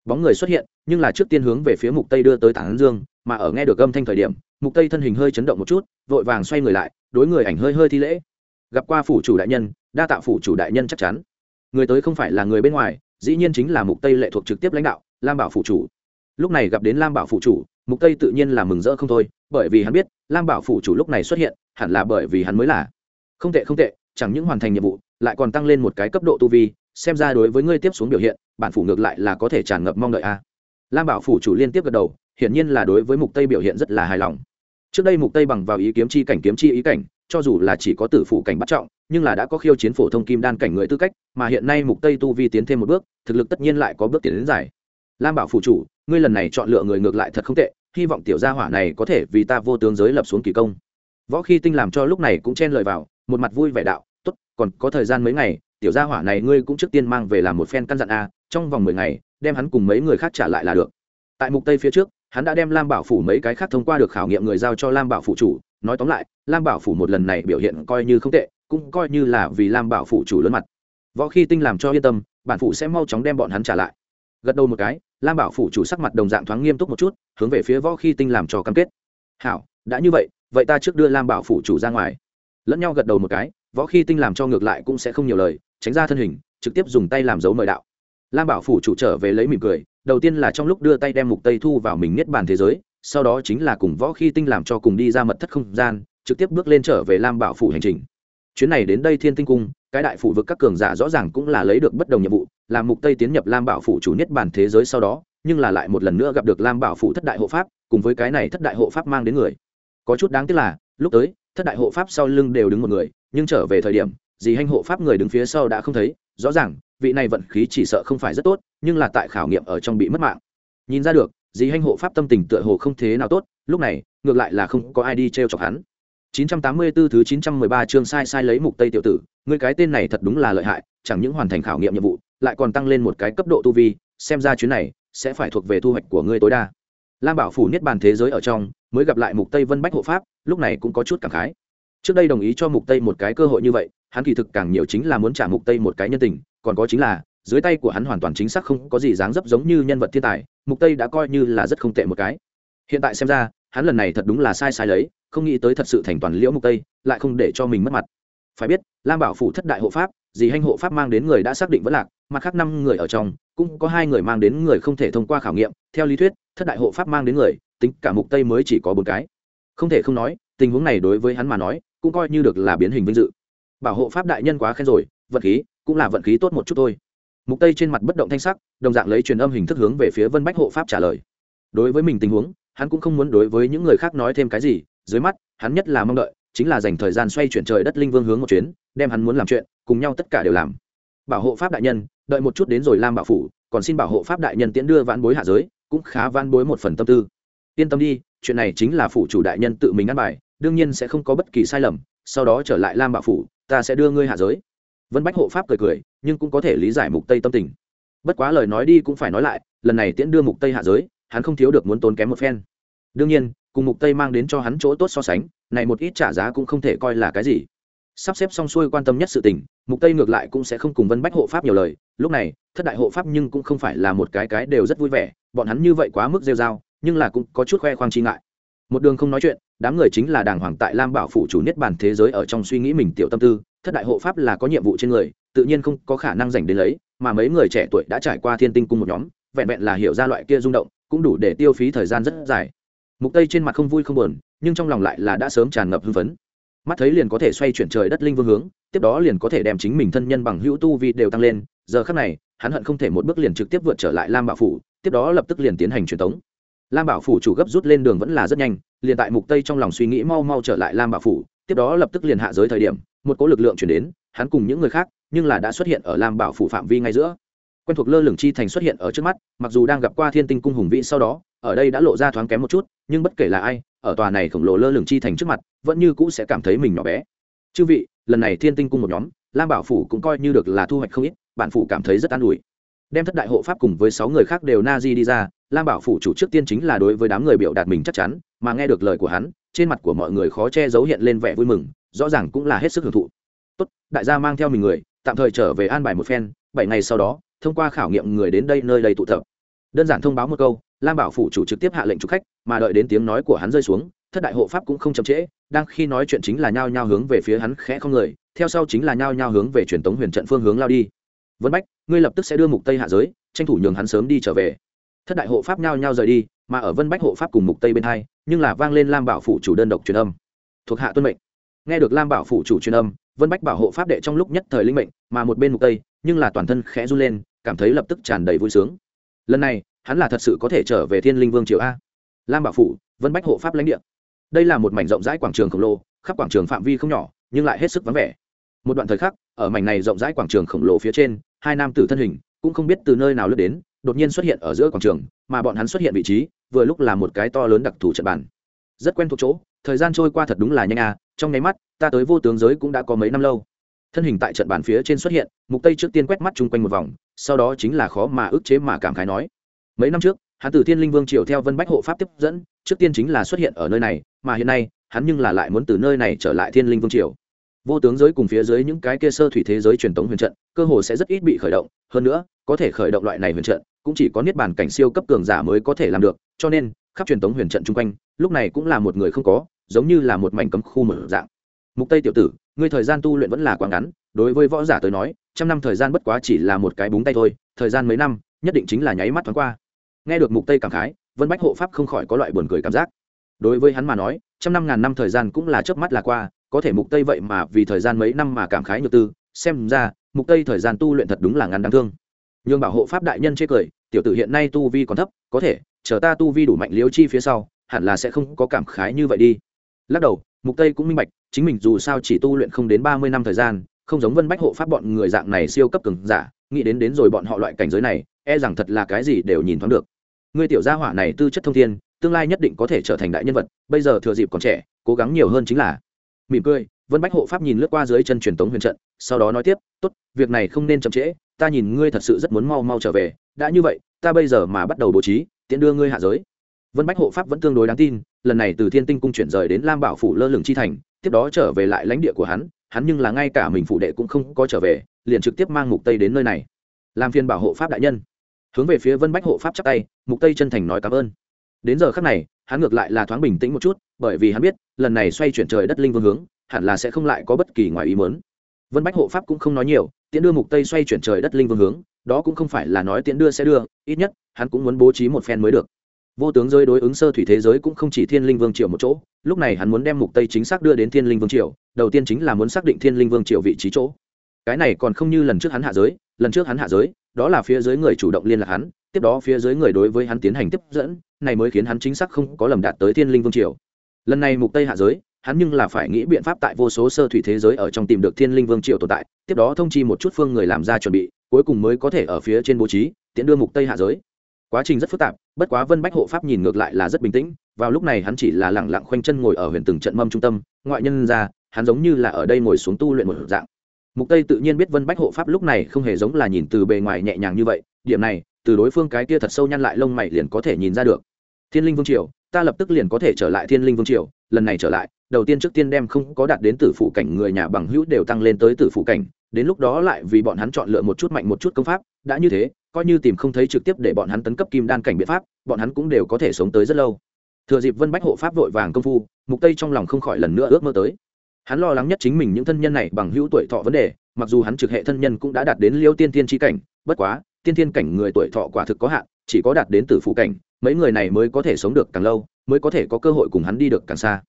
A: Bóng người xuất hiện, nhưng là trước tiên hướng về phía mục tây đưa tới tảng dương, mà ở nghe được âm thanh thời điểm, mục tây thân hình hơi chấn động một chút, vội vàng xoay người lại, đối người ảnh hơi hơi thi lễ. Gặp qua phủ chủ đại nhân, đa tạ phủ chủ đại nhân chắc chắn. Người tới không phải là người bên ngoài, dĩ nhiên chính là mục tây lệ thuộc trực tiếp lãnh đạo, lam bảo phủ chủ. Lúc này gặp đến lam bảo phủ chủ, mục tây tự nhiên là mừng rỡ không thôi, bởi vì hắn biết, lam bảo phủ chủ lúc này xuất hiện, hẳn là bởi vì hắn mới là. Không tệ không tệ chẳng những hoàn thành nhiệm vụ, lại còn tăng lên một cái cấp độ tu vi, xem ra đối với ngươi tiếp xuống biểu hiện, bản phủ ngược lại là có thể tràn ngập mong đợi a. Lam bảo phủ chủ liên tiếp gật đầu, hiển nhiên là đối với mục tây biểu hiện rất là hài lòng. Trước đây mục tây bằng vào ý kiếm chi cảnh kiếm chi ý cảnh, cho dù là chỉ có tử phủ cảnh bắt trọng, nhưng là đã có khiêu chiến phổ thông kim đan cảnh người tư cách, mà hiện nay mục tây tu vi tiến thêm một bước, thực lực tất nhiên lại có bước tiến đến giải lam bảo phủ chủ, ngươi lần này chọn lựa người ngược lại thật không tệ, hy vọng tiểu gia hỏa này có thể vì ta vô tướng giới lập xuống kỳ công. Võ khi tinh làm cho lúc này cũng chen lời vào một mặt vui vẻ đạo, tốt, còn có thời gian mấy ngày, tiểu gia hỏa này ngươi cũng trước tiên mang về làm một phen căn dặn a, trong vòng mười ngày, đem hắn cùng mấy người khác trả lại là được. Tại mục tây phía trước, hắn đã đem lam bảo phủ mấy cái khác thông qua được khảo nghiệm người giao cho lam bảo phủ chủ. Nói tóm lại, lam bảo phủ một lần này biểu hiện coi như không tệ, cũng coi như là vì lam bảo phủ chủ lớn mặt. Võ khi tinh làm cho yên tâm, bản phủ sẽ mau chóng đem bọn hắn trả lại. Gật đầu một cái, lam bảo phủ chủ sắc mặt đồng dạng thoáng nghiêm túc một chút, hướng về phía võ khi tinh làm cho cam kết. Hảo, đã như vậy vậy ta trước đưa lam bảo phủ chủ ra ngoài lẫn nhau gật đầu một cái, võ khi tinh làm cho ngược lại cũng sẽ không nhiều lời, tránh ra thân hình, trực tiếp dùng tay làm dấu mời đạo. Lam bảo phủ chủ trở về lấy mỉm cười, đầu tiên là trong lúc đưa tay đem mục tây thu vào mình niết bàn thế giới, sau đó chính là cùng võ khi tinh làm cho cùng đi ra mật thất không gian, trực tiếp bước lên trở về lam bảo phủ hành trình. Chuyến này đến đây thiên tinh cung, cái đại phủ vực các cường giả rõ ràng cũng là lấy được bất đồng nhiệm vụ, làm mục tây tiến nhập lam bảo phủ chủ nhất bản thế giới sau đó, nhưng là lại một lần nữa gặp được lam bảo phủ thất đại hộ pháp, cùng với cái này thất đại hộ pháp mang đến người. Có chút đáng tiếc là, lúc tới thất đại hộ pháp sau lưng đều đứng một người nhưng trở về thời điểm dì hành hộ pháp người đứng phía sau đã không thấy rõ ràng vị này vận khí chỉ sợ không phải rất tốt nhưng là tại khảo nghiệm ở trong bị mất mạng nhìn ra được dì hành hộ pháp tâm tình tựa hồ không thế nào tốt lúc này ngược lại là không có ai đi t chọc hắn 984 thứ 913 chương sai sai lấy mục tây tiểu tử, người cái tên này thật đúng là lợi hại, chẳng những hoàn thành khảo nghiệm nhiệm vụ, lại còn tăng lên một cái cấp độ tu vi, xem ra chuyến này sẽ phải thuộc về thu hoạch của ngươi tối đa. Lam Bảo phủ niết bàn thế giới ở trong, mới gặp lại Mục Tây Vân Bách hộ pháp, lúc này cũng có chút cảm khái. Trước đây đồng ý cho Mục Tây một cái cơ hội như vậy, hắn kỳ thực càng nhiều chính là muốn trả Mục Tây một cái nhân tình, còn có chính là, dưới tay của hắn hoàn toàn chính xác không có gì dáng dấp giống như nhân vật thiên tài, Mục Tây đã coi như là rất không tệ một cái. Hiện tại xem ra, hắn lần này thật đúng là sai sai lấy, không nghĩ tới thật sự thành toàn liễu mục tây lại không để cho mình mất mặt phải biết lam bảo phủ thất đại hộ pháp dì hanh hộ pháp mang đến người đã xác định vẫn lạc mặt khác năm người ở trong cũng có hai người mang đến người không thể thông qua khảo nghiệm theo lý thuyết thất đại hộ pháp mang đến người tính cả mục tây mới chỉ có bốn cái. Không thể không nói, tình huống này đối với hắn mà nói, cũng coi như được là biến hình vinh dự. Bảo hộ pháp đại nhân quá khen rồi, vận khí cũng là vận khí tốt một chút thôi. Mục tây trên mặt bất động thanh sắc, đồng dạng lấy truyền âm hình thức hướng về phía vân bách hộ pháp trả lời. Đối với mình tình huống, hắn cũng không muốn đối với những người khác nói thêm cái gì, dưới mắt, hắn nhất là mong đợi, chính là dành thời gian xoay chuyển trời đất linh vương hướng một chuyến, đem hắn muốn làm chuyện, cùng nhau tất cả đều làm. Bảo hộ pháp đại nhân, đợi một chút đến rồi lam bảo phủ, còn xin bảo hộ pháp đại nhân tiễn đưa vãn bối hạ giới, cũng khá vãn bối một phần tâm tư yên tâm đi, chuyện này chính là phủ chủ đại nhân tự mình ăn bài, đương nhiên sẽ không có bất kỳ sai lầm, sau đó trở lại lam bạo phủ, ta sẽ đưa ngươi hạ giới. Vân bách hộ pháp cười cười, nhưng cũng có thể lý giải mục tây tâm tình. Bất quá lời nói đi cũng phải nói lại, lần này tiễn đưa mục tây hạ giới, hắn không thiếu được muốn tốn kém một phen. Đương nhiên, cùng mục tây mang đến cho hắn chỗ tốt so sánh, này một ít trả giá cũng không thể coi là cái gì. Sắp xếp xong xuôi quan tâm nhất sự tình, mục tây ngược lại cũng sẽ không cùng vân bách hộ pháp nhiều lời, lúc này, thất đại hộ pháp nhưng cũng không phải là một cái cái đều rất vui vẻ, bọn hắn như vậy quá mức rêu rao nhưng là cũng có chút khoe khoang chi ngại. Một đường không nói chuyện, đám người chính là đàng hoàng tại lam bảo phủ chủ niết bàn thế giới ở trong suy nghĩ mình tiểu tâm tư, thất đại hộ pháp là có nhiệm vụ trên người, tự nhiên không có khả năng dành đến lấy, mà mấy người trẻ tuổi đã trải qua thiên tinh cung một nhóm, vẹn vẹn là hiểu ra loại kia rung động, cũng đủ để tiêu phí thời gian rất dài. Mục tây trên mặt không vui không buồn, nhưng trong lòng lại là đã sớm tràn ngập hưng phấn. Mắt thấy liền có thể xoay chuyển trời đất linh vương hướng, tiếp đó liền có thể đem chính mình thân nhân bằng hữu tu vi đều tăng lên, giờ khắc này, hắn hận không thể một bước liền trực tiếp vượt trở lại lam bảo phủ, tiếp đó lập tức liền tiến hành truyền tống lam bảo phủ chủ gấp rút lên đường vẫn là rất nhanh, liền tại mục tây trong lòng suy nghĩ mau mau trở lại lam bảo phủ, tiếp đó lập tức liền hạ giới thời điểm, một cỗ lực lượng chuyển đến, hắn cùng những người khác, nhưng là đã xuất hiện ở lam bảo phủ phạm vi ngay giữa. Quen thuộc lơ lửng chi thành xuất hiện ở trước mắt, mặc dù đang gặp qua thiên tinh cung hùng vĩ sau đó, ở đây đã lộ ra thoáng kém một chút, nhưng bất kể là ai, ở tòa này khổng lồ lơ lửng chi thành trước mặt, vẫn như cũ sẽ cảm thấy mình nhỏ bé. Chư vị, lần này thiên tinh cung một nhóm, lam bảo phủ cũng coi như được là thu hoạch không ít, bản phủ cảm thấy rất an ủi. Đem thất đại hộ pháp cùng với sáu người khác đều na di đi ra lam bảo phủ chủ trước tiên chính là đối với đám người biểu đạt mình chắc chắn, mà nghe được lời của hắn, trên mặt của mọi người khó che giấu hiện lên vẻ vui mừng, rõ ràng cũng là hết sức hưởng thụ. Tốt, đại gia mang theo mình người, tạm thời trở về an bài một phen, bảy ngày sau đó, thông qua khảo nghiệm người đến đây nơi đây tụ tập. Đơn giản thông báo một câu, lam bảo phủ chủ trực tiếp hạ lệnh chủ khách, mà đợi đến tiếng nói của hắn rơi xuống, thất đại hộ pháp cũng không chậm trễ, đang khi nói chuyện chính là nhao nhao hướng về phía hắn khẽ không người, theo sau chính là nhao nhao hướng về truyền tống huyền trận phương hướng lao đi. Vân bách, ngươi lập tức sẽ đưa mục tây hạ giới, tranh thủ nhường hắn sớm đi trở về thất đại hộ pháp nhao nhao rời đi, mà ở vân bách hộ pháp cùng mục tây bên hai, nhưng là vang lên lam bảo phủ chủ đơn độc truyền âm. Thuộc hạ tuân mệnh. Nghe được lam bảo phủ chủ truyền âm, vân bách bảo hộ pháp đệ trong lúc nhất thời linh mệnh, mà một bên mục tây, nhưng là toàn thân khẽ run lên, cảm thấy lập tức tràn đầy vui sướng. Lần này, hắn là thật sự có thể trở về thiên linh vương triều a. Lam bảo phủ, vân bách hộ pháp lãnh địa. Đây là một mảnh rộng rãi quảng trường khổng lồ, khắp quảng trường phạm vi không nhỏ, nhưng lại hết sức vắng vẻ. Một đoạn thời khắc, ở mảnh này rộng rãi quảng trường khổng lồ phía trên, hai nam tử thân hình cũng không biết từ nơi nào lướt đến đột nhiên xuất hiện ở giữa quảng trường, mà bọn hắn xuất hiện vị trí, vừa lúc là một cái to lớn đặc thù trận bàn. Rất quen thuộc chỗ, thời gian trôi qua thật đúng là nhanh à trong nháy mắt, ta tới vô tướng giới cũng đã có mấy năm lâu. Thân hình tại trận bàn phía trên xuất hiện, mục tây trước tiên quét mắt chung quanh một vòng, sau đó chính là khó mà ức chế mà cảm khái nói. Mấy năm trước, hắn từ thiên linh vương triều theo vân bách hộ pháp tiếp dẫn, trước tiên chính là xuất hiện ở nơi này, mà hiện nay, hắn nhưng là lại muốn từ nơi này trở lại thiên linh vương triều. Vô tướng giới cùng phía dưới những cái kia sơ thủy thế giới truyền thống huyền trận, cơ hồ sẽ rất ít bị khởi động hơn nữa, có thể khởi động loại này huyền trận, cũng chỉ có niết bàn cảnh siêu cấp cường giả mới có thể làm được, cho nên, khắp truyền thống huyền trận chung quanh, lúc này cũng là một người không có, giống như là một mảnh cấm khu mở dạng. Mục tây tiểu tử, ngươi thời gian tu luyện vẫn là quá ngắn, đối với võ giả tới nói, trăm năm thời gian bất quá chỉ là một cái búng tay thôi, thời gian mấy năm, nhất định chính là nháy mắt thoáng qua. Nghe được mục tây cảm khái, vân bách hộ pháp không khỏi có loại buồn cười cảm giác. Đối với hắn mà nói, trăm năm ngàn năm thời gian cũng là chớp mắt là qua, có thể mục tây vậy mà vì thời gian mấy năm mà cảm khái nhược tư, xem ra mục tây thời gian tu luyện thật đúng là ngắn đáng thương. Nhưng bảo hộ pháp đại nhân chê cười, tiểu tử hiện nay tu vi còn thấp, có thể, chờ ta tu vi đủ mạnh liếu chi phía sau, hẳn là sẽ không có cảm khái như vậy đi. Lắc đầu, mục tây cũng minh bạch, chính mình dù sao chỉ tu luyện không đến 30 năm thời gian, không giống vân bách hộ pháp bọn người dạng này siêu cấp cường giả, nghĩ đến đến rồi bọn họ loại cảnh giới này e rằng thật là cái gì đều nhìn thoáng được. Ngươi tiểu gia hỏa này tư chất thông thiên, tương lai nhất định có thể trở thành đại nhân vật, bây giờ thừa dịp còn trẻ, cố gắng nhiều hơn chính là. Mỉm cười, vân bách hộ pháp nhìn lướt qua dưới chân truyền tống huyền trận sau đó nói tiếp, tốt, việc này không nên chậm trễ, ta nhìn ngươi thật sự rất muốn mau mau trở về, đã như vậy, ta bây giờ mà bắt đầu bố trí, tiện đưa ngươi hạ giới. Vân bách hộ pháp vẫn tương đối đáng tin, lần này từ thiên tinh cung chuyển rời đến lam bảo phủ lơ lửng chi thành, tiếp đó trở về lại lãnh địa của hắn hắn nhưng là ngay cả mình phụ đệ cũng không có trở về, liền trực tiếp mang mục tây đến nơi này. Làm phiên bảo hộ pháp đại nhân. Hướng về phía vân bách hộ pháp chắc tay, mục tây chân thành nói cảm ơn. Đến giờ khắc này, hắn ngược lại là thoáng bình tĩnh một chút, bởi vì hắn biết, lần này xoay chuyển trời đất linh vương hướng, hẳn là sẽ không lại có bất kỳ ngoài ý muốn vân bách hộ pháp cũng không nói nhiều, tiễn đưa mục tây xoay chuyển trời đất linh vương hướng, đó cũng không phải là nói tiễn đưa sẽ đưa, ít nhất, hắn cũng muốn bố trí một phen mới được. Vô tướng giới đối ứng sơ thủy thế giới cũng không chỉ thiên linh vương triều một chỗ, lúc này hắn muốn đem mục tây chính xác đưa đến thiên linh vương triều, đầu tiên chính là muốn xác định thiên linh vương triều vị trí chỗ. Cái này còn không như lần trước hắn hạ giới, lần trước hắn hạ giới, đó là phía dưới người chủ động liên lạc hắn, tiếp đó phía dưới người đối với hắn tiến hành tiếp dẫn, này mới khiến hắn chính xác không có lầm đạt tới thiên linh vương triều. Lần này mục tây hạ giới hắn nhưng là phải nghĩ biện pháp tại vô số sơ thủy thế giới ở trong tìm được thiên linh vương triều tồn tại, tiếp đó thông chi một chút phương người làm ra chuẩn bị, cuối cùng mới có thể ở phía trên bố trí, tiễn đưa mục tây hạ giới. Quá trình rất phức tạp, bất quá vân bách hộ pháp nhìn ngược lại là rất bình tĩnh, vào lúc này hắn chỉ là lẳng lặng khoanh chân ngồi ở huyền từng trận mâm trung tâm, ngoại nhân ra, hắn giống như là ở đây ngồi xuống tu luyện một dạng. Mục tây tự nhiên biết vân bách hộ pháp lúc này không hề giống là nhìn từ bề ngoài nhẹ nhàng như vậy, điểm này, từ đối phương cái kia thật sâu nhăn lại lông mày liền có thể nhìn ra được. Thiên linh vương triều, ta lập tức liền có thể trở lại thiên linh vương triều, lần này trở lại đầu tiên trước tiên đem không có đạt đến tử phụ cảnh người nhà bằng hữu đều tăng lên tới tử phụ cảnh, đến lúc đó lại vì bọn hắn chọn lựa một chút mạnh một chút công pháp, đã như thế, coi như tìm không thấy trực tiếp để bọn hắn tấn cấp kim đan cảnh biện pháp, bọn hắn cũng đều có thể sống tới rất lâu. Thừa dịp vân bách hộ pháp vội vàng công phu, mục tây trong lòng không khỏi lần nữa ước mơ tới. Hắn lo lắng nhất chính mình những thân nhân này bằng hữu tuổi thọ vấn đề, mặc dù hắn trực hệ thân nhân cũng đã đạt đến liêu tiên tiên tri cảnh, bất quá, tiên tiên cảnh người tuổi thọ quả thực có hạn, chỉ có đạt đến tử phụ cảnh, mấy người này mới có thể sống được càng lâu, mới có thể có cơ hội cùng hắn đi được càng xa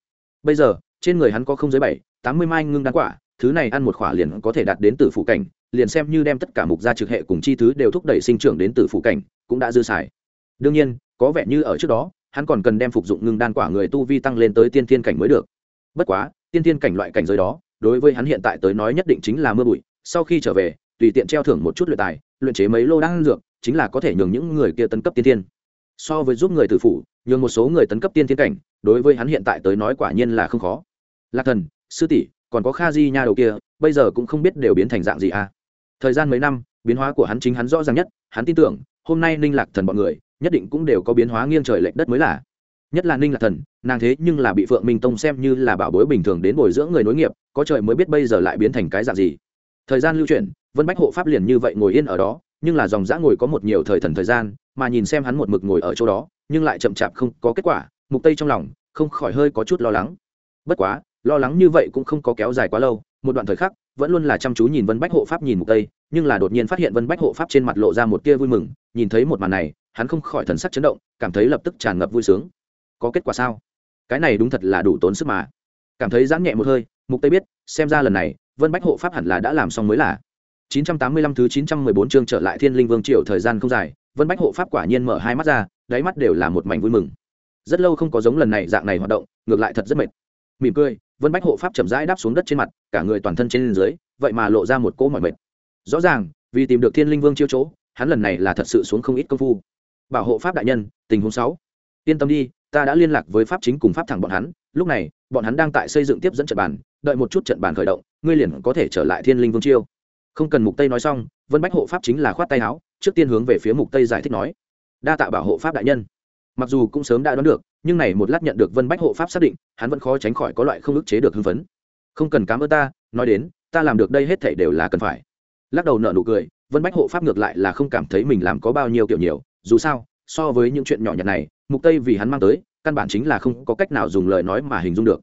A: bây giờ, trên người hắn có không dưới bảy, tám mươi mai ngưng đan quả, thứ này ăn một khỏa liền có thể đạt đến từ phụ cảnh, liền xem như đem tất cả mục gia trực hệ cùng chi thứ đều thúc đẩy sinh trưởng đến từ phụ cảnh, cũng đã dư xài. Đương nhiên, có vẻ như ở trước đó, hắn còn cần đem phục dụng ngưng đan quả người tu vi tăng lên tới tiên thiên cảnh mới được. Bất quá, tiên thiên cảnh loại cảnh giới đó, đối với hắn hiện tại tới nói nhất định chính là mưa bụi, sau khi trở về, tùy tiện treo thưởng một chút luyện tài, luyện chế mấy lô đan dược, chính là có thể nhường những người kia tấn cấp tiên thiên so với giúp người tử phủ, nhường một số người tấn cấp tiên thiên cảnh, đối với hắn hiện tại tới nói quả nhiên là không khó. Lạc thần, sư tỷ, còn có kha di nha đầu kia, bây giờ cũng không biết đều biến thành dạng gì à? Thời gian mấy năm, biến hóa của hắn chính hắn rõ ràng nhất, hắn tin tưởng, hôm nay ninh lạc thần bọn người, nhất định cũng đều có biến hóa nghiêng trời lệch đất mới là. Nhất là ninh lạc thần, nàng thế nhưng là bị phượng minh tông xem như là bảo bối bình thường đến bồi dưỡng người nối nghiệp, có trời mới biết bây giờ lại biến thành cái dạng gì. Thời gian lưu chuyển, vân bách hộ pháp liền như vậy ngồi yên ở đó, nhưng là dòng dã ngồi có một nhiều thời thần thời gian mà nhìn xem hắn một mực ngồi ở chỗ đó, nhưng lại chậm chạp không có kết quả, mục tây trong lòng không khỏi hơi có chút lo lắng. Bất quá, lo lắng như vậy cũng không có kéo dài quá lâu, một đoạn thời khắc, vẫn luôn là chăm chú nhìn vân bách hộ pháp nhìn mục tây, nhưng là đột nhiên phát hiện vân bách hộ pháp trên mặt lộ ra một tia vui mừng, nhìn thấy một màn này, hắn không khỏi thần sắc chấn động, cảm thấy lập tức tràn ngập vui sướng. Có kết quả sao? Cái này đúng thật là đủ tốn sức mà. Cảm thấy giãn nhẹ một hơi, mục tây biết, xem ra lần này, vân bách hộ pháp hẳn là đã làm xong mới là. 985 thứ 914 chương trở lại thiên linh vương triều thời gian không dài, vân bách hộ pháp quả nhiên mở hai mắt ra, đáy mắt đều là một mảnh vui mừng. Rất lâu không có giống lần này dạng này hoạt động, ngược lại thật rất mệt. Mỉm cười, vân bách hộ pháp chậm rãi đáp xuống đất trên mặt, cả người toàn thân trên dưới, vậy mà lộ ra một cỗ mỏi mệt. Rõ ràng, vì tìm được thiên linh vương chiêu chỗ, hắn lần này là thật sự xuống không ít công phu. Bảo hộ pháp đại nhân, tình huống sáu. Yên tâm đi, ta đã liên lạc với pháp chính cùng pháp thẳng bọn hắn, lúc này, bọn hắn đang tại xây dựng tiếp dẫn trận bàn, đợi một chút trận bàn khởi động, ngươi liền có thể trở lại thiên linh vương chiêu không cần mục tây nói xong, vân bách hộ pháp chính là khoát tay áo, trước tiên hướng về phía mục tây giải thích nói, đa tạ bảo hộ pháp đại nhân. Mặc dù cũng sớm đã đoán được, nhưng này một lát nhận được vân bách hộ pháp xác định, hắn vẫn khó tránh khỏi có loại không ức chế được hưng phấn. Không cần cám ơn ta, nói đến, ta làm được đây hết thảy đều là cần phải. Lắc đầu nở nụ cười, vân bách hộ pháp ngược lại là không cảm thấy mình làm có bao nhiêu kiểu nhiều, dù sao, so với những chuyện nhỏ nhặt này, mục tây vì hắn mang tới, căn bản chính là không có cách nào dùng lời nói mà hình dung được.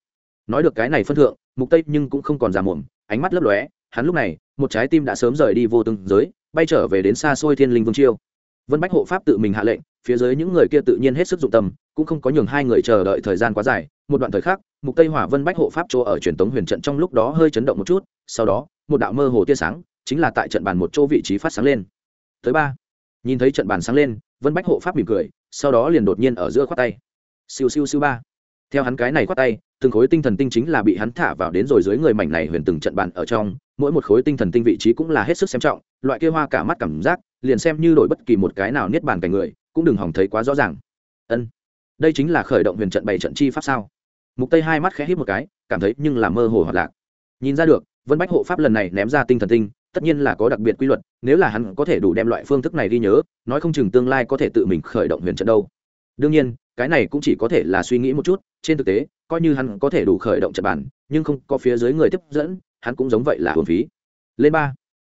A: Nói được cái này phân thượng, mục tây nhưng cũng không còn già mồm ánh mắt lấp lóe, hắn lúc này một trái tim đã sớm rời đi vô tương giới, bay trở về đến xa xôi thiên linh vương chiêu. Vân bách hộ pháp tự mình hạ lệnh, phía dưới những người kia tự nhiên hết sức dụng tâm, cũng không có nhường hai người chờ đợi thời gian quá dài. Một đoạn thời khắc, mục tây hỏa vân bách hộ pháp chỗ ở truyền tống huyền trận trong lúc đó hơi chấn động một chút, sau đó, một đạo mơ hồ tia sáng, chính là tại trận bàn một chỗ vị trí phát sáng lên. Tới ba, nhìn thấy trận bàn sáng lên, vân bách hộ pháp mỉm cười, sau đó liền đột nhiên ở giữa khoát tay. Siêu siêu siêu ba. Theo hắn cái này khoát tay từng khối tinh thần tinh chính là bị hắn thả vào đến rồi dưới người mảnh này huyền từng trận bàn ở trong, mỗi một khối tinh thần tinh vị trí cũng là hết sức xem trọng, loại kia hoa cả mắt cảm giác, liền xem như đổi bất kỳ một cái nào niết bàn cảnh người, cũng đừng hỏng thấy quá rõ ràng. Ân, đây chính là khởi động huyền trận bảy trận chi pháp sao? Mục tây hai mắt khẽ hít một cái, cảm thấy nhưng là mơ hồ hoặc lạc. Nhìn ra được, vân bách hộ pháp lần này ném ra tinh thần tinh, tất nhiên là có đặc biệt quy luật, nếu là hắn có thể đủ đem loại phương thức này đi nhớ, nói không chừng tương lai có thể tự mình khởi động huyền trận đâu. Đương nhiên, cái này cũng chỉ có thể là suy nghĩ một chút trên thực tế, coi như hắn có thể đủ khởi động trận bàn, nhưng không có phía dưới người tiếp dẫn, hắn cũng giống vậy là hồn phí. Lên ba.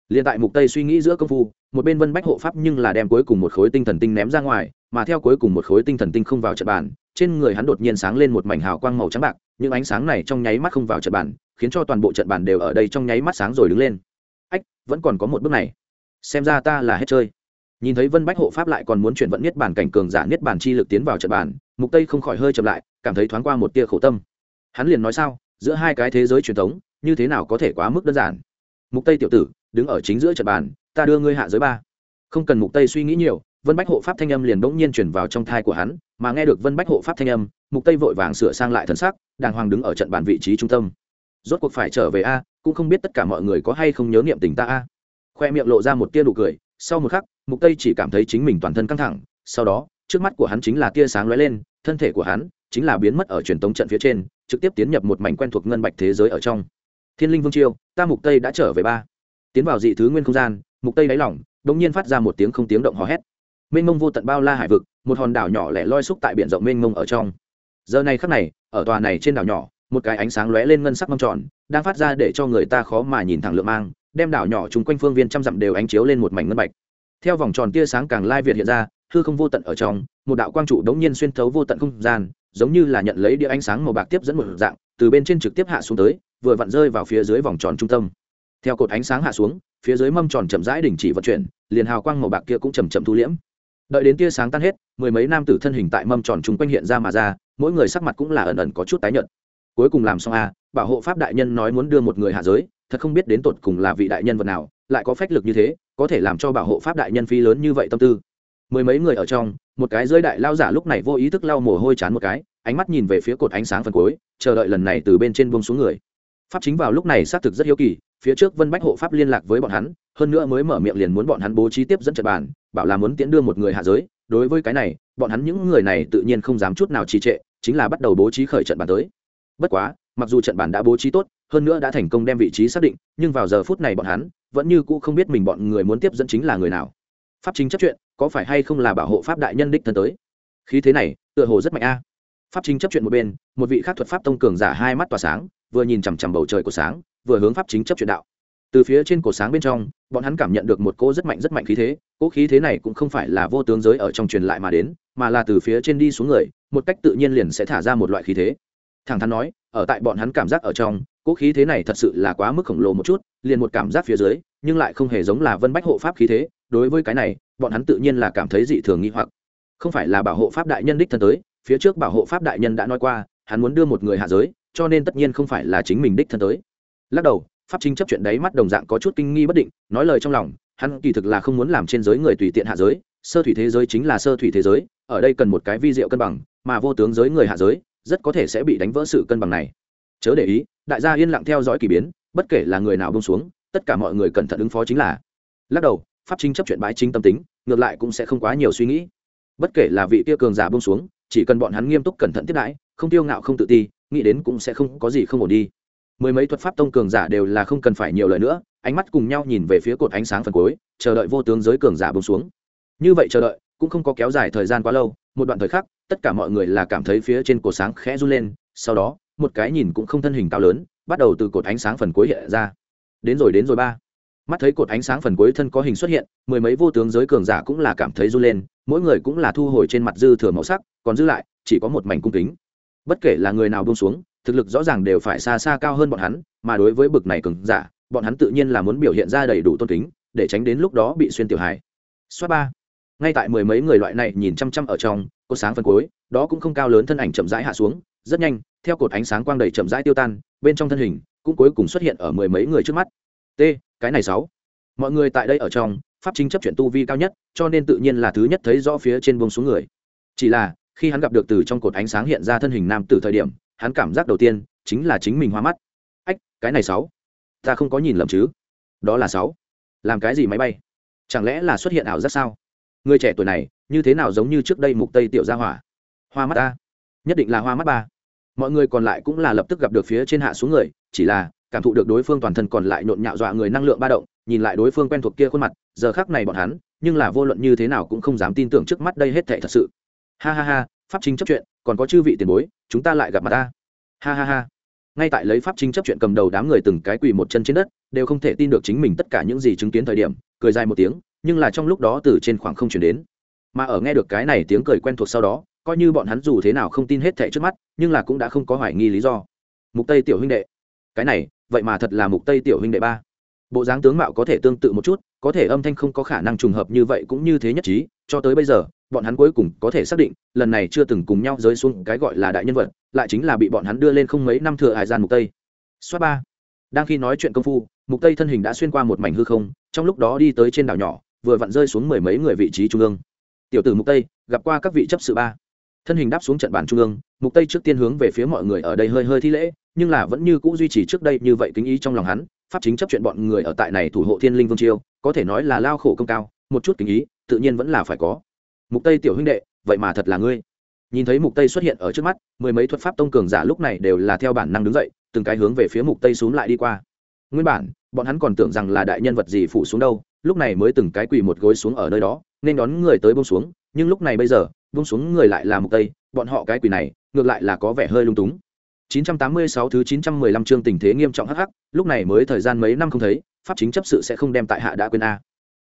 A: Liền tại mục tây suy nghĩ giữa công phu, một bên vân bách hộ pháp nhưng là đem cuối cùng một khối tinh thần tinh ném ra ngoài, mà theo cuối cùng một khối tinh thần tinh không vào trận bàn, trên người hắn đột nhiên sáng lên một mảnh hào quang màu trắng bạc, những ánh sáng này trong nháy mắt không vào trận bàn, khiến cho toàn bộ trận bàn đều ở đây trong nháy mắt sáng rồi đứng lên. Ách, vẫn còn có một bước này. Xem ra ta là hết chơi. Nhìn thấy vân bách hộ pháp lại còn muốn chuyển vận niết bàn cảnh cường giả niết bàn chi lực tiến vào trận bàn mục tây không khỏi hơi chậm lại, cảm thấy thoáng qua một tia khổ tâm. Hắn liền nói sao, giữa hai cái thế giới truyền thống, như thế nào có thể quá mức đơn giản? Mục tây tiểu tử, đứng ở chính giữa trận bàn, ta đưa ngươi hạ giới ba. Không cần mục tây suy nghĩ nhiều, vân bách hộ pháp thanh âm liền bỗng nhiên chuyển vào trong thai của hắn, mà nghe được vân bách hộ pháp thanh âm, mục tây vội vàng sửa sang lại thần sắc, đàng hoàng đứng ở trận bàn vị trí trung tâm. Rốt cuộc phải trở về a, cũng không biết tất cả mọi người có hay không nhớ niệm tình ta a. Khoe miệng lộ ra một tia nụ cười, sau một khắc, mục tây chỉ cảm thấy chính mình toàn thân căng thẳng, sau đó, trước mắt của hắn chính là tia sáng lóe lên thân thể của hắn chính là biến mất ở truyền tống trận phía trên, trực tiếp tiến nhập một mảnh quen thuộc ngân bạch thế giới ở trong. Thiên linh vương chiêu, ta mục tây đã trở về ba. Tiến vào dị thứ nguyên không gian, mục tây đáy lỏng đống nhiên phát ra một tiếng không tiếng động hò hét. Mênh mông vô tận bao la hải vực, một hòn đảo nhỏ lẻ loi xúc tại biển rộng mênh mông ở trong. Giờ này khắc này, ở tòa này trên đảo nhỏ, một cái ánh sáng lóe lên ngân sắc mâm tròn, đang phát ra để cho người ta khó mà nhìn thẳng lượng mang, đem đảo nhỏ chung quanh phương viên trăm dặm đều ánh chiếu lên một mảnh ngân bạch. Theo vòng tròn tia sáng càng lai việt hiện ra hư không vô tận ở trong, một đạo quang trụ đống nhiên xuyên thấu vô tận không gian, giống như là nhận lấy đĩa ánh sáng màu bạc tiếp dẫn một dạng, từ bên trên trực tiếp hạ xuống tới, vừa vặn rơi vào phía dưới vòng tròn trung tâm. Theo cột ánh sáng hạ xuống, phía dưới mâm tròn chậm rãi đình chỉ vận chuyển, liền hào quang màu bạc kia cũng chầm chậm thu liễm. Đợi đến tia sáng tan hết, mười mấy nam tử thân hình tại mâm tròn chung quanh hiện ra mà ra, mỗi người sắc mặt cũng là ẩn ẩn có chút tái nhợt. Cuối cùng làm xong a bảo hộ pháp đại nhân nói muốn đưa một người hạ giới, thật không biết đến tột cùng là vị đại nhân vật nào, lại có phách lực như thế, có thể làm cho bảo hộ pháp đại nhân phi lớn như vậy tâm tư mười mấy người ở trong, một cái rơi đại lao giả lúc này vô ý thức lau mồ hôi chán một cái, ánh mắt nhìn về phía cột ánh sáng phần cuối, chờ đợi lần này từ bên trên buông xuống người. Pháp chính vào lúc này xác thực rất hiếu kỳ, phía trước vân bách hộ pháp liên lạc với bọn hắn, hơn nữa mới mở miệng liền muốn bọn hắn bố trí tiếp dẫn trận bàn, bảo là muốn tiễn đưa một người hạ giới. Đối với cái này, bọn hắn những người này tự nhiên không dám chút nào trì trệ, chính là bắt đầu bố trí khởi trận bàn tới. Bất quá, mặc dù trận bàn đã bố trí tốt, hơn nữa đã thành công đem vị trí xác định, nhưng vào giờ phút này bọn hắn vẫn như cũ không biết mình bọn người muốn tiếp dẫn chính là người nào pháp chính chấp chuyện, có phải hay không là bảo hộ pháp đại nhân đích thân tới? Khí thế này, tựa hồ rất mạnh a. Pháp chính chấp chuyện một bên, một vị khác thuật pháp tông cường giả hai mắt tỏa sáng, vừa nhìn chằm chằm bầu trời của sáng, vừa hướng pháp chính chấp chuyện đạo. Từ phía trên cổ sáng bên trong, bọn hắn cảm nhận được một cỗ rất mạnh rất mạnh khí thế, cỗ khí thế này cũng không phải là vô tướng giới ở trong truyền lại mà đến, mà là từ phía trên đi xuống người, một cách tự nhiên liền sẽ thả ra một loại khí thế. Thẳng thắn nói, ở tại bọn hắn cảm giác ở trong, cỗ khí thế này thật sự là quá mức khổng lồ một chút, liền một cảm giác phía dưới, nhưng lại không hề giống là vân bách hộ pháp khí thế đối với cái này, bọn hắn tự nhiên là cảm thấy dị thường nghi hoặc. Không phải là bảo hộ pháp đại nhân đích thân tới, phía trước bảo hộ pháp đại nhân đã nói qua, hắn muốn đưa một người hạ giới, cho nên tất nhiên không phải là chính mình đích thân tới. Lắc đầu, pháp chính chấp chuyện đấy mắt đồng dạng có chút kinh nghi bất định, nói lời trong lòng, hắn kỳ thực là không muốn làm trên giới người tùy tiện hạ giới, sơ thủy thế giới chính là sơ thủy thế giới, ở đây cần một cái vi diệu cân bằng, mà vô tướng giới người hạ giới, rất có thể sẽ bị đánh vỡ sự cân bằng này. Chớ để ý, đại gia yên lặng theo dõi k ỳ biến, bất kể là người nào bông xuống, tất cả mọi người cẩn thận ứng phó chính là. Lắc đầu pháp chính chấp chuyện bái chính tâm tính, ngược lại cũng sẽ không quá nhiều suy nghĩ. Bất kể là vị kia cường giả bông xuống, chỉ cần bọn hắn nghiêm túc cẩn thận tiếp đãi, không tiêu ngạo không tự ti, nghĩ đến cũng sẽ không có gì không ổn đi. Mười mấy thuật pháp tông cường giả đều là không cần phải nhiều lời nữa, ánh mắt cùng nhau nhìn về phía cột ánh sáng phần cuối, chờ đợi vô tướng giới cường giả bông xuống. Như vậy chờ đợi, cũng không có kéo dài thời gian quá lâu, một đoạn thời khắc, tất cả mọi người là cảm thấy phía trên cột sáng khẽ run lên, sau đó, một cái nhìn cũng không thân hình cao lớn, bắt đầu từ cột ánh sáng phần cuối hiện ra. Đến rồi đến rồi ba mắt thấy cột ánh sáng phần cuối thân có hình xuất hiện, mười mấy vô tướng giới cường giả cũng là cảm thấy run lên, mỗi người cũng là thu hồi trên mặt dư thừa màu sắc, còn dư lại, chỉ có một mảnh cung kính. Bất kể là người nào buông xuống, thực lực rõ ràng đều phải xa xa cao hơn bọn hắn, mà đối với bực này cường giả, bọn hắn tự nhiên là muốn biểu hiện ra đầy đủ tôn kính, để tránh đến lúc đó bị xuyên tiểu hài. Xoát ba. Ngay tại mười mấy người loại này nhìn chăm chăm ở trong cột sáng phần cuối, đó cũng không cao lớn thân ảnh chậm rãi hạ xuống, rất nhanh, theo cột ánh sáng quang đầy chậm rãi tiêu tan, bên trong thân hình cũng cuối cùng xuất hiện ở mười mấy người trước mắt. T cái này sáu. Mọi người tại đây ở trong, pháp chính chấp chuyện tu vi cao nhất, cho nên tự nhiên là thứ nhất thấy rõ phía trên buông xuống người. Chỉ là, khi hắn gặp được từ trong cột ánh sáng hiện ra thân hình nam từ thời điểm, hắn cảm giác đầu tiên chính là chính mình hoa mắt. Ách, cái này sáu. Ta không có nhìn lầm chứ? Đó là sáu. Làm cái gì máy bay? Chẳng lẽ là xuất hiện ảo giác sao? Người trẻ tuổi này, như thế nào giống như trước đây mục tây tiểu gia hỏa? Hoa mắt ta. Nhất định là hoa mắt ba. Mọi người còn lại cũng là lập tức gặp được phía trên hạ xuống người, chỉ là cảm thụ được đối phương toàn thân còn lại nhộn nhạo dọa người năng lượng ba động, nhìn lại đối phương quen thuộc kia khuôn mặt, giờ khác này bọn hắn, nhưng là vô luận như thế nào cũng không dám tin tưởng trước mắt đây hết thệ thật sự. Ha ha ha, pháp chính chấp chuyện, còn có chư vị tiền bối, chúng ta lại gặp mặt ta. Ha ha ha. Ngay tại lấy pháp chính chấp chuyện cầm đầu đám người từng cái quỳ một chân trên đất, đều không thể tin được chính mình tất cả những gì chứng kiến thời điểm, cười dài một tiếng, nhưng là trong lúc đó từ trên khoảng không chuyển đến. Mà ở nghe được cái này tiếng cười quen thuộc sau đó, coi như bọn hắn dù thế nào không tin hết thệ trước mắt, nhưng là cũng đã không có hoài nghi lý do. Mục tây tiểu huynh đệ, cái này vậy mà thật là mục tây tiểu huynh đệ ba. Bộ dáng tướng mạo có thể tương tự một chút, có thể âm thanh không có khả năng trùng hợp như vậy cũng như thế nhất trí, cho tới bây giờ, bọn hắn cuối cùng có thể xác định, lần này chưa từng cùng nhau rơi xuống cái gọi là đại nhân vật, lại chính là bị bọn hắn đưa lên không mấy năm thừa hải gian mục tây. Xoát ba. Đang khi nói chuyện công phu, mục tây thân hình đã xuyên qua một mảnh hư không, trong lúc đó đi tới trên đảo nhỏ, vừa vặn rơi xuống mười mấy người vị trí trung ương. Tiểu tử mục tây, gặp qua các vị chấp sự ba. Thân hình đáp xuống trận bàn trung ương, mục tây trước tiên hướng về phía mọi người ở đây hơi hơi thi lễ nhưng là vẫn như cũ duy trì trước đây như vậy kính ý trong lòng hắn, pháp chính chấp chuyện bọn người ở tại này thủ hộ thiên linh vương chiêu có thể nói là lao khổ công cao, một chút kính ý, tự nhiên vẫn là phải có. Mục tây tiểu huynh đệ, vậy mà thật là ngươi. Nhìn thấy mục tây xuất hiện ở trước mắt, mười mấy thuật pháp tông cường giả lúc này đều là theo bản năng đứng dậy, từng cái hướng về phía mục tây xuống lại đi qua. Nguyên bản, bọn hắn còn tưởng rằng là đại nhân vật gì phủ xuống đâu, lúc này mới từng cái quỳ một gối xuống ở nơi đó, nên đón người tới bông xuống, nhưng lúc này bây giờ bông xuống người lại là mục tây, bọn họ cái quỳ này, ngược lại là có vẻ hơi lung túng. 986 thứ 915 chương tình thế nghiêm trọng hắc hắc, lúc này mới thời gian mấy năm không thấy, pháp chính chấp sự sẽ không đem tại hạ đã quên a.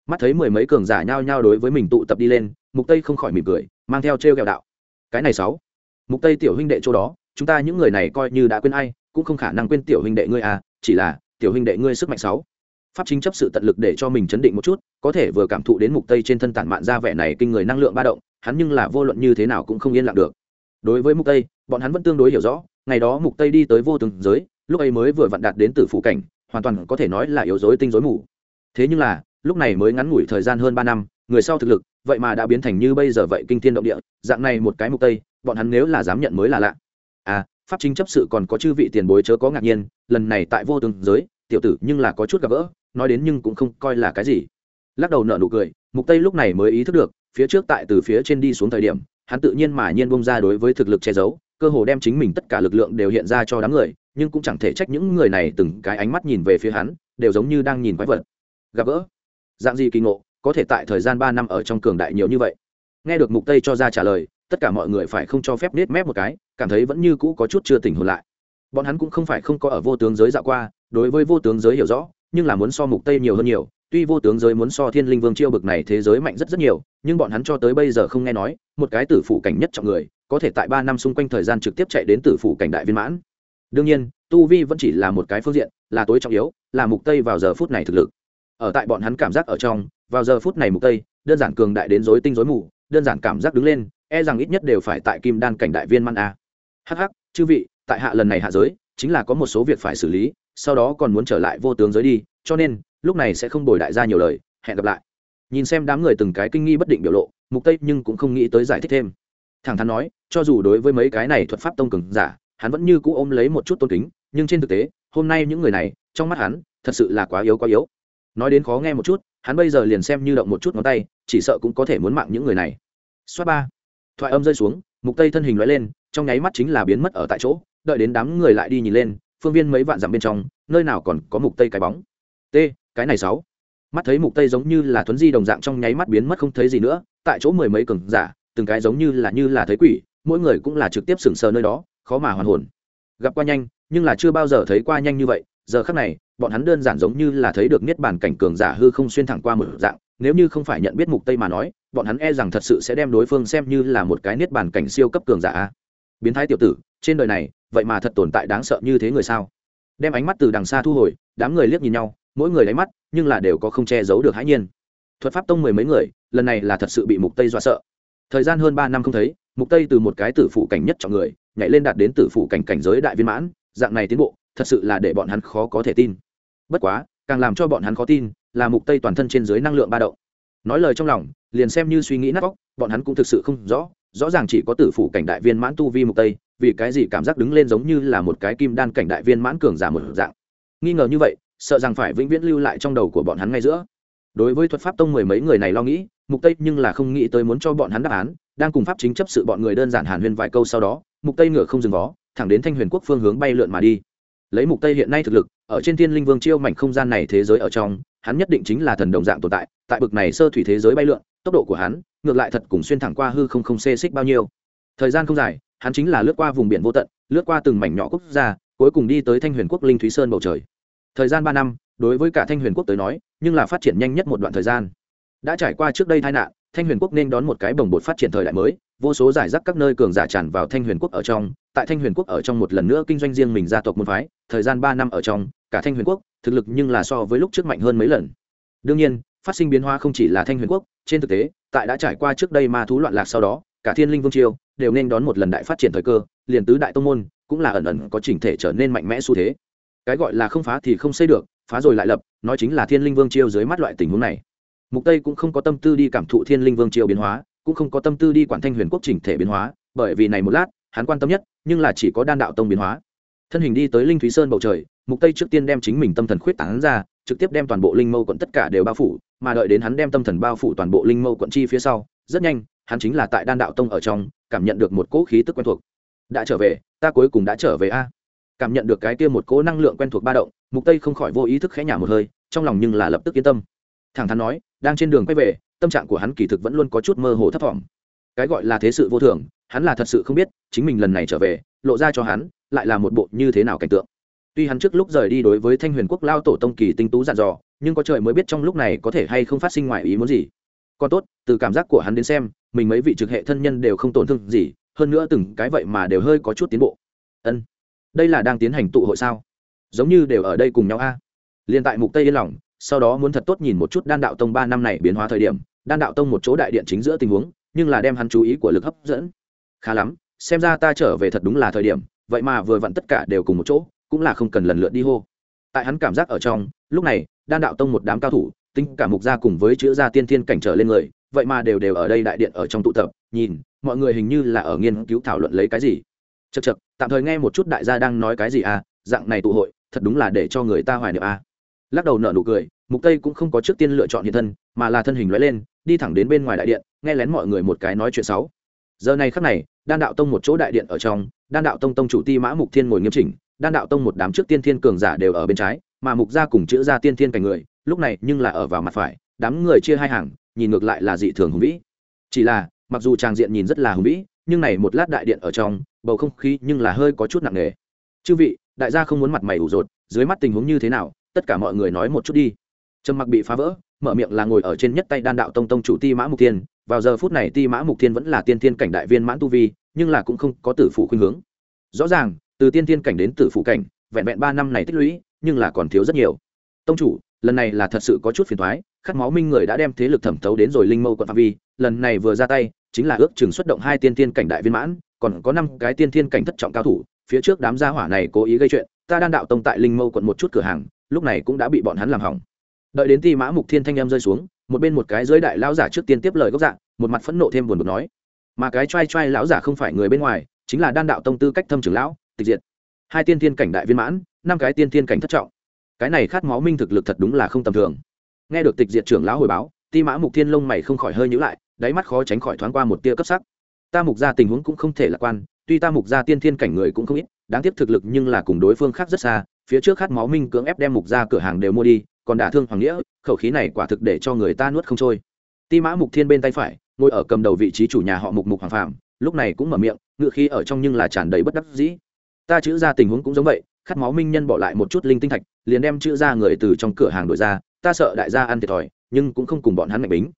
A: Mắt thấy mười mấy cường giả nhao nhao đối với mình tụ tập đi lên, Mục Tây không khỏi mỉm cười, mang theo trêu ghẹo đạo. Cái này sáu. Mục Tây tiểu huynh đệ chỗ đó, chúng ta những người này coi như đã quên ai, cũng không khả năng quên tiểu huynh đệ ngươi à, chỉ là tiểu huynh đệ ngươi sức mạnh sáu. Pháp chính chấp sự tận lực để cho mình chấn định một chút, có thể vừa cảm thụ đến Mục Tây trên thân tản mạn ra vẻ này kinh người năng lượng ba động, hắn nhưng là vô luận như thế nào cũng không yên lặng được. Đối với Mục Tây, bọn hắn vẫn tương đối hiểu rõ, ngày đó mục tây đi tới vô tướng giới, lúc ấy mới vừa vặn đạt đến tử phụ cảnh, hoàn toàn có thể nói là yếu dối tinh dối mù. Thế nhưng là, lúc này mới ngắn ngủi thời gian hơn ba năm, người sau thực lực, vậy mà đã biến thành như bây giờ vậy kinh thiên động địa, dạng này một cái mục tây, bọn hắn nếu là dám nhận mới là lạ. À pháp chính chấp sự còn có chư vị tiền bối chớ có ngạc nhiên, lần này tại vô tướng giới, tiểu tử nhưng là có chút gặp gỡ, nói đến nhưng cũng không coi là cái gì. Lắc đầu nở nụ cười, mục tây lúc này mới ý thức được, phía trước tại từ phía trên đi xuống thời điểm, hắn tự nhiên mà nhiên bông ra đối với thực lực che giấu cơ hồ đem chính mình tất cả lực lượng đều hiện ra cho đám người, nhưng cũng chẳng thể trách những người này từng cái ánh mắt nhìn về phía hắn, đều giống như đang nhìn quái vật. Gặp gỡ. Dạng gì kỳ ngộ, có thể tại thời gian ba năm ở trong cường đại nhiều như vậy? Nghe được mục tây cho ra trả lời, tất cả mọi người phải không cho phép nết mép một cái, cảm thấy vẫn như cũ có chút chưa tỉnh hồn lại. Bọn hắn cũng không phải không có ở vô tướng giới dạo qua, đối với vô tướng giới hiểu rõ, nhưng là muốn so mục tây nhiều hơn nhiều. Tuy vô tướng giới muốn so thiên linh vương chiêu bực này thế giới mạnh rất rất nhiều, nhưng bọn hắn cho tới bây giờ không nghe nói, một cái tử phụ cảnh nhất trọng người có thể tại ba năm xung quanh thời gian trực tiếp chạy đến tử phủ cảnh đại viên mãn. Đương nhiên, tu vi vẫn chỉ là một cái phương diện, là tối trọng yếu, là mục tây vào giờ phút này thực lực. Ở tại bọn hắn cảm giác ở trong, vào giờ phút này mục tây, đơn giản cường đại đến rối tinh rối mù, đơn giản cảm giác đứng lên e rằng ít nhất đều phải tại kim đan cảnh đại viên mãn a. Hắc hắc, chư vị, tại hạ lần này hạ giới, chính là có một số việc phải xử lý, sau đó còn muốn trở lại vô tướng giới đi, cho nên, lúc này sẽ không bồi đại gia nhiều lời, hẹn gặp lại. Nhìn xem đám người từng cái kinh nghi bất định biểu lộ, mục tây nhưng cũng không nghĩ tới giải thích thêm thẳng thắn nói, cho dù đối với mấy cái này thuật pháp tông cường giả, hắn vẫn như cũ ôm lấy một chút tôn kính, nhưng trên thực tế, hôm nay những người này, trong mắt hắn, thật sự là quá yếu quá yếu. Nói đến khó nghe một chút, hắn bây giờ liền xem như động một chút ngón tay, chỉ sợ cũng có thể muốn mạng những người này. Xoát ba. Thoại âm rơi xuống, mục tây thân hình lóe lên, trong nháy mắt chính là biến mất ở tại chỗ, đợi đến đám người lại đi nhìn lên, phương viên mấy vạn dặm bên trong, nơi nào còn có mục tây cái bóng. T, cái này sáu. Mắt thấy mục tây giống như là thuấn di đồng dạng trong nháy mắt biến mất không thấy gì nữa, tại chỗ mười mấy cường giả từng cái giống như là như là thấy quỷ, mỗi người cũng là trực tiếp sừng sờ nơi đó, khó mà hoàn hồn. Gặp qua nhanh, nhưng là chưa bao giờ thấy qua nhanh như vậy, giờ khắc này, bọn hắn đơn giản giống như là thấy được niết bàn cảnh cường giả hư không xuyên thẳng qua một dạng, nếu như không phải nhận biết mục tây mà nói, bọn hắn e rằng thật sự sẽ đem đối phương xem như là một cái niết bàn cảnh siêu cấp cường giả biến thái tiểu tử, trên đời này, vậy mà thật tồn tại đáng sợ như thế người sao? Đem ánh mắt từ đằng xa thu hồi, đám người liếc nhìn nhau, mỗi người lấy mắt, nhưng là đều có không che giấu được hãi nhiên. Thuật pháp tông mười mấy người, lần này là thật sự bị mục tây dọa sợ thời gian hơn ba năm không thấy, mục tây từ một cái tử phụ cảnh nhất trọng người, nhảy lên đạt đến tử phụ cảnh cảnh giới đại viên mãn, dạng này tiến bộ, thật sự là để bọn hắn khó có thể tin. Bất quá, càng làm cho bọn hắn khó tin, là mục tây toàn thân trên dưới năng lượng ba động. Nói lời trong lòng, liền xem như suy nghĩ nát óc, bọn hắn cũng thực sự không rõ rõ ràng chỉ có tử phụ cảnh đại viên mãn tu vi mục tây, vì cái gì cảm giác đứng lên giống như là một cái kim đan cảnh đại viên mãn cường giả một dạng. Nghi ngờ như vậy, sợ rằng phải vĩnh viễn lưu lại trong đầu của bọn hắn ngay giữa. Đối với thuật pháp tông mười mấy người này lo nghĩ mục tây nhưng là không nghĩ tới muốn cho bọn hắn đáp án, đang cùng pháp chính chấp sự bọn người đơn giản hàn huyên vài câu sau đó, mục tây ngựa không dừng vó, thẳng đến thanh huyền quốc phương hướng bay lượn mà đi. Lấy mục tây hiện nay thực lực, ở trên thiên linh vương chiêu mảnh không gian này thế giới ở trong, hắn nhất định chính là thần đồng dạng tồn tại tại bực này sơ thủy thế giới bay lượn, tốc độ của hắn, ngược lại thật cùng xuyên thẳng qua hư không không xê xích bao nhiêu. Thời gian không dài, hắn chính là lướt qua vùng biển vô tận, lướt qua từng mảnh nhỏ quốc gia, cuối cùng đi tới thanh huyền quốc linh thúy sơn bầu trời. Thời gian ba năm, đối với cả thanh huyền quốc tới nói, nhưng là phát triển nhanh nhất một đoạn thời gian đã trải qua trước đây tai nạn, thanh huyền quốc nên đón một cái bồng bột phát triển thời đại mới, vô số giải rác các nơi cường giả tràn vào thanh huyền quốc ở trong, tại thanh huyền quốc ở trong một lần nữa kinh doanh riêng mình gia tộc môn phái, thời gian ba năm ở trong, cả thanh huyền quốc, thực lực nhưng là so với lúc trước mạnh hơn mấy lần. Đương nhiên, phát sinh biến hóa không chỉ là thanh huyền quốc, trên thực tế, tại đã trải qua trước đây ma thú loạn lạc sau đó, cả thiên linh vương triều đều nên đón một lần đại phát triển thời cơ, liền tứ đại tông môn cũng là ẩn ẩn có chỉnh thể trở nên mạnh mẽ xu thế. Cái gọi là không phá thì không xây được, phá rồi lại lập, nói chính là thiên linh vương triều dưới mắt loại tình huống này mục tây cũng không có tâm tư đi cảm thụ thiên linh vương Triều biến hóa, cũng không có tâm tư đi quản thanh huyền quốc chỉnh thể biến hóa, bởi vì này một lát, hắn quan tâm nhất, nhưng là chỉ có đan đạo tông biến hóa. Thân hình đi tới linh thúy sơn bầu trời, mục tây trước tiên đem chính mình tâm thần khuyết tán ra, trực tiếp đem toàn bộ linh mâu quận tất cả đều bao phủ, mà đợi đến hắn đem tâm thần bao phủ toàn bộ linh mâu quận chi phía sau, rất nhanh, hắn chính là tại đan đạo tông ở trong, cảm nhận được một cỗ khí tức quen thuộc. Đã trở về, ta cuối cùng đã trở về a. Cảm nhận được cái kia một cỗ năng lượng quen thuộc ba động, mục tây không khỏi vô ý thức khẽ nhả một hơi, trong lòng nhưng là lập tức yên tâm thẳng thắn nói, đang trên đường quay về, tâm trạng của hắn kỳ thực vẫn luôn có chút mơ hồ thấp thỏm. Cái gọi là thế sự vô thường, hắn là thật sự không biết, chính mình lần này trở về, lộ ra cho hắn, lại là một bộ như thế nào cảnh tượng. Tuy hắn trước lúc rời đi đối với thanh huyền quốc lao tổ tông kỳ tinh tú dặn dò, nhưng có trời mới biết trong lúc này có thể hay không phát sinh ngoài ý muốn gì. Còn tốt, từ cảm giác của hắn đến xem, mình mấy vị trực hệ thân nhân đều không tổn thương gì, hơn nữa từng cái vậy mà đều hơi có chút tiến bộ. Ân, đây là đang tiến hành tụ hội sao? Giống như đều ở đây cùng nhau a. À? Liên tại mục tây yên lòng sau đó muốn thật tốt nhìn một chút đan đạo tông ba năm này biến hóa thời điểm, đan đạo tông một chỗ đại điện chính giữa tình huống, nhưng là đem hắn chú ý của lực hấp dẫn. Khá lắm, xem ra ta trở về thật đúng là thời điểm, vậy mà vừa vặn tất cả đều cùng một chỗ, cũng là không cần lần lượt đi hô. Tại hắn cảm giác ở trong, lúc này, đan đạo tông một đám cao thủ, tính cả mục gia cùng với chữ gia tiên thiên cảnh trở lên người, vậy mà đều đều ở đây đại điện ở trong tụ tập, nhìn, mọi người hình như là ở nghiên cứu thảo luận lấy cái gì. Chật chật tạm thời nghe một chút đại gia đang nói cái gì à dạng này tụ hội, thật đúng là để cho người ta hoài niệm à lắc đầu nở nụ cười, mục tây cũng không có trước tiên lựa chọn hiện thân, mà là thân hình lóe lên, đi thẳng đến bên ngoài đại điện, nghe lén mọi người một cái nói chuyện xấu. Giờ này khắc này, đan đạo tông một chỗ đại điện ở trong, đan đạo tông tông chủ ti mã mục thiên ngồi nghiêm chỉnh, đan đạo tông một đám trước tiên thiên cường giả đều ở bên trái, mà mục gia cùng chữ gia tiên thiên cảnh người, lúc này nhưng là ở vào mặt phải, đám người chia hai hàng, nhìn ngược lại là dị thường hùng vĩ. Chỉ là, mặc dù tràng diện nhìn rất là hùng vĩ, nhưng này một lát đại điện ở trong, bầu không khí nhưng là hơi có chút nặng nề. Chư vị, đại gia không muốn mặt mày ủ rột, dưới mắt tình huống như thế nào tất cả mọi người nói một chút đi. Trầm mặc bị phá vỡ, mở miệng là ngồi ở trên nhất tay đan đạo tông tông chủ ti mã mục tiên vào giờ phút này ti mã mục tiên vẫn là tiên tiên cảnh đại viên mãn tu vi, nhưng là cũng không có tử phụ khuynh hướng. Rõ ràng, từ tiên tiên cảnh đến tử phụ cảnh, vẹn vẹn ba năm này tích lũy, nhưng là còn thiếu rất nhiều. Tông chủ, lần này là thật sự có chút phiền thoái khát máu minh người đã đem thế lực thẩm thấu đến rồi linh mâu quận phạm vi, lần này vừa ra tay, chính là ước chừng xuất động hai tiên tiên cảnh đại viên mãn, còn có năm cái tiên tiên cảnh thất trọng cao thủ, phía trước đám gia hỏa này cố ý gây chuyện, ta đang đạo tông tại linh mâu quận một chút cửa hàng lúc này cũng đã bị bọn hắn làm hỏng. Đợi đến ti mã mục thiên thanh em rơi xuống, một bên một cái giới đại lão giả trước tiên tiếp lời gốc dạng một mặt phẫn nộ thêm buồn bực nói, mà cái trai trai lão giả không phải người bên ngoài, chính là đan đạo tông tư cách thâm trưởng lão, tịch diệt. Hai tiên tiên cảnh đại viên mãn, năm cái tiên tiên cảnh thất trọng. Cái này khát máu minh thực lực thật đúng là không tầm thường. Nghe được tịch diệt trưởng lão hồi báo, ti mã mục thiên lông mày không khỏi hơi nhữ lại, đáy mắt khó tránh khỏi thoáng qua một tia cấp sắc. Ta mục ra tình huống cũng không thể lạc quan, tuy ta mục ra tiên thiên cảnh người cũng không ít, đáng tiếc thực lực nhưng là cùng đối phương khác rất xa phía trước khát máu minh cưỡng ép đem mục ra cửa hàng đều mua đi, còn đả thương hoàng nghĩa, khẩu khí này quả thực để cho người ta nuốt không trôi. Ti mã mục thiên bên tay phải, ngồi ở cầm đầu vị trí chủ nhà họ mục mục hoàng phạm lúc này cũng mở miệng, ngựa khí ở trong nhưng là tràn đầy bất đắc dĩ. Ta chữ ra tình huống cũng giống vậy, khát máu minh nhân bỏ lại một chút linh tinh thạch, liền đem chữ ra người từ trong cửa hàng đổi ra, ta sợ đại gia ăn thiệt thòi, nhưng cũng không cùng bọn hắn mạnh bính.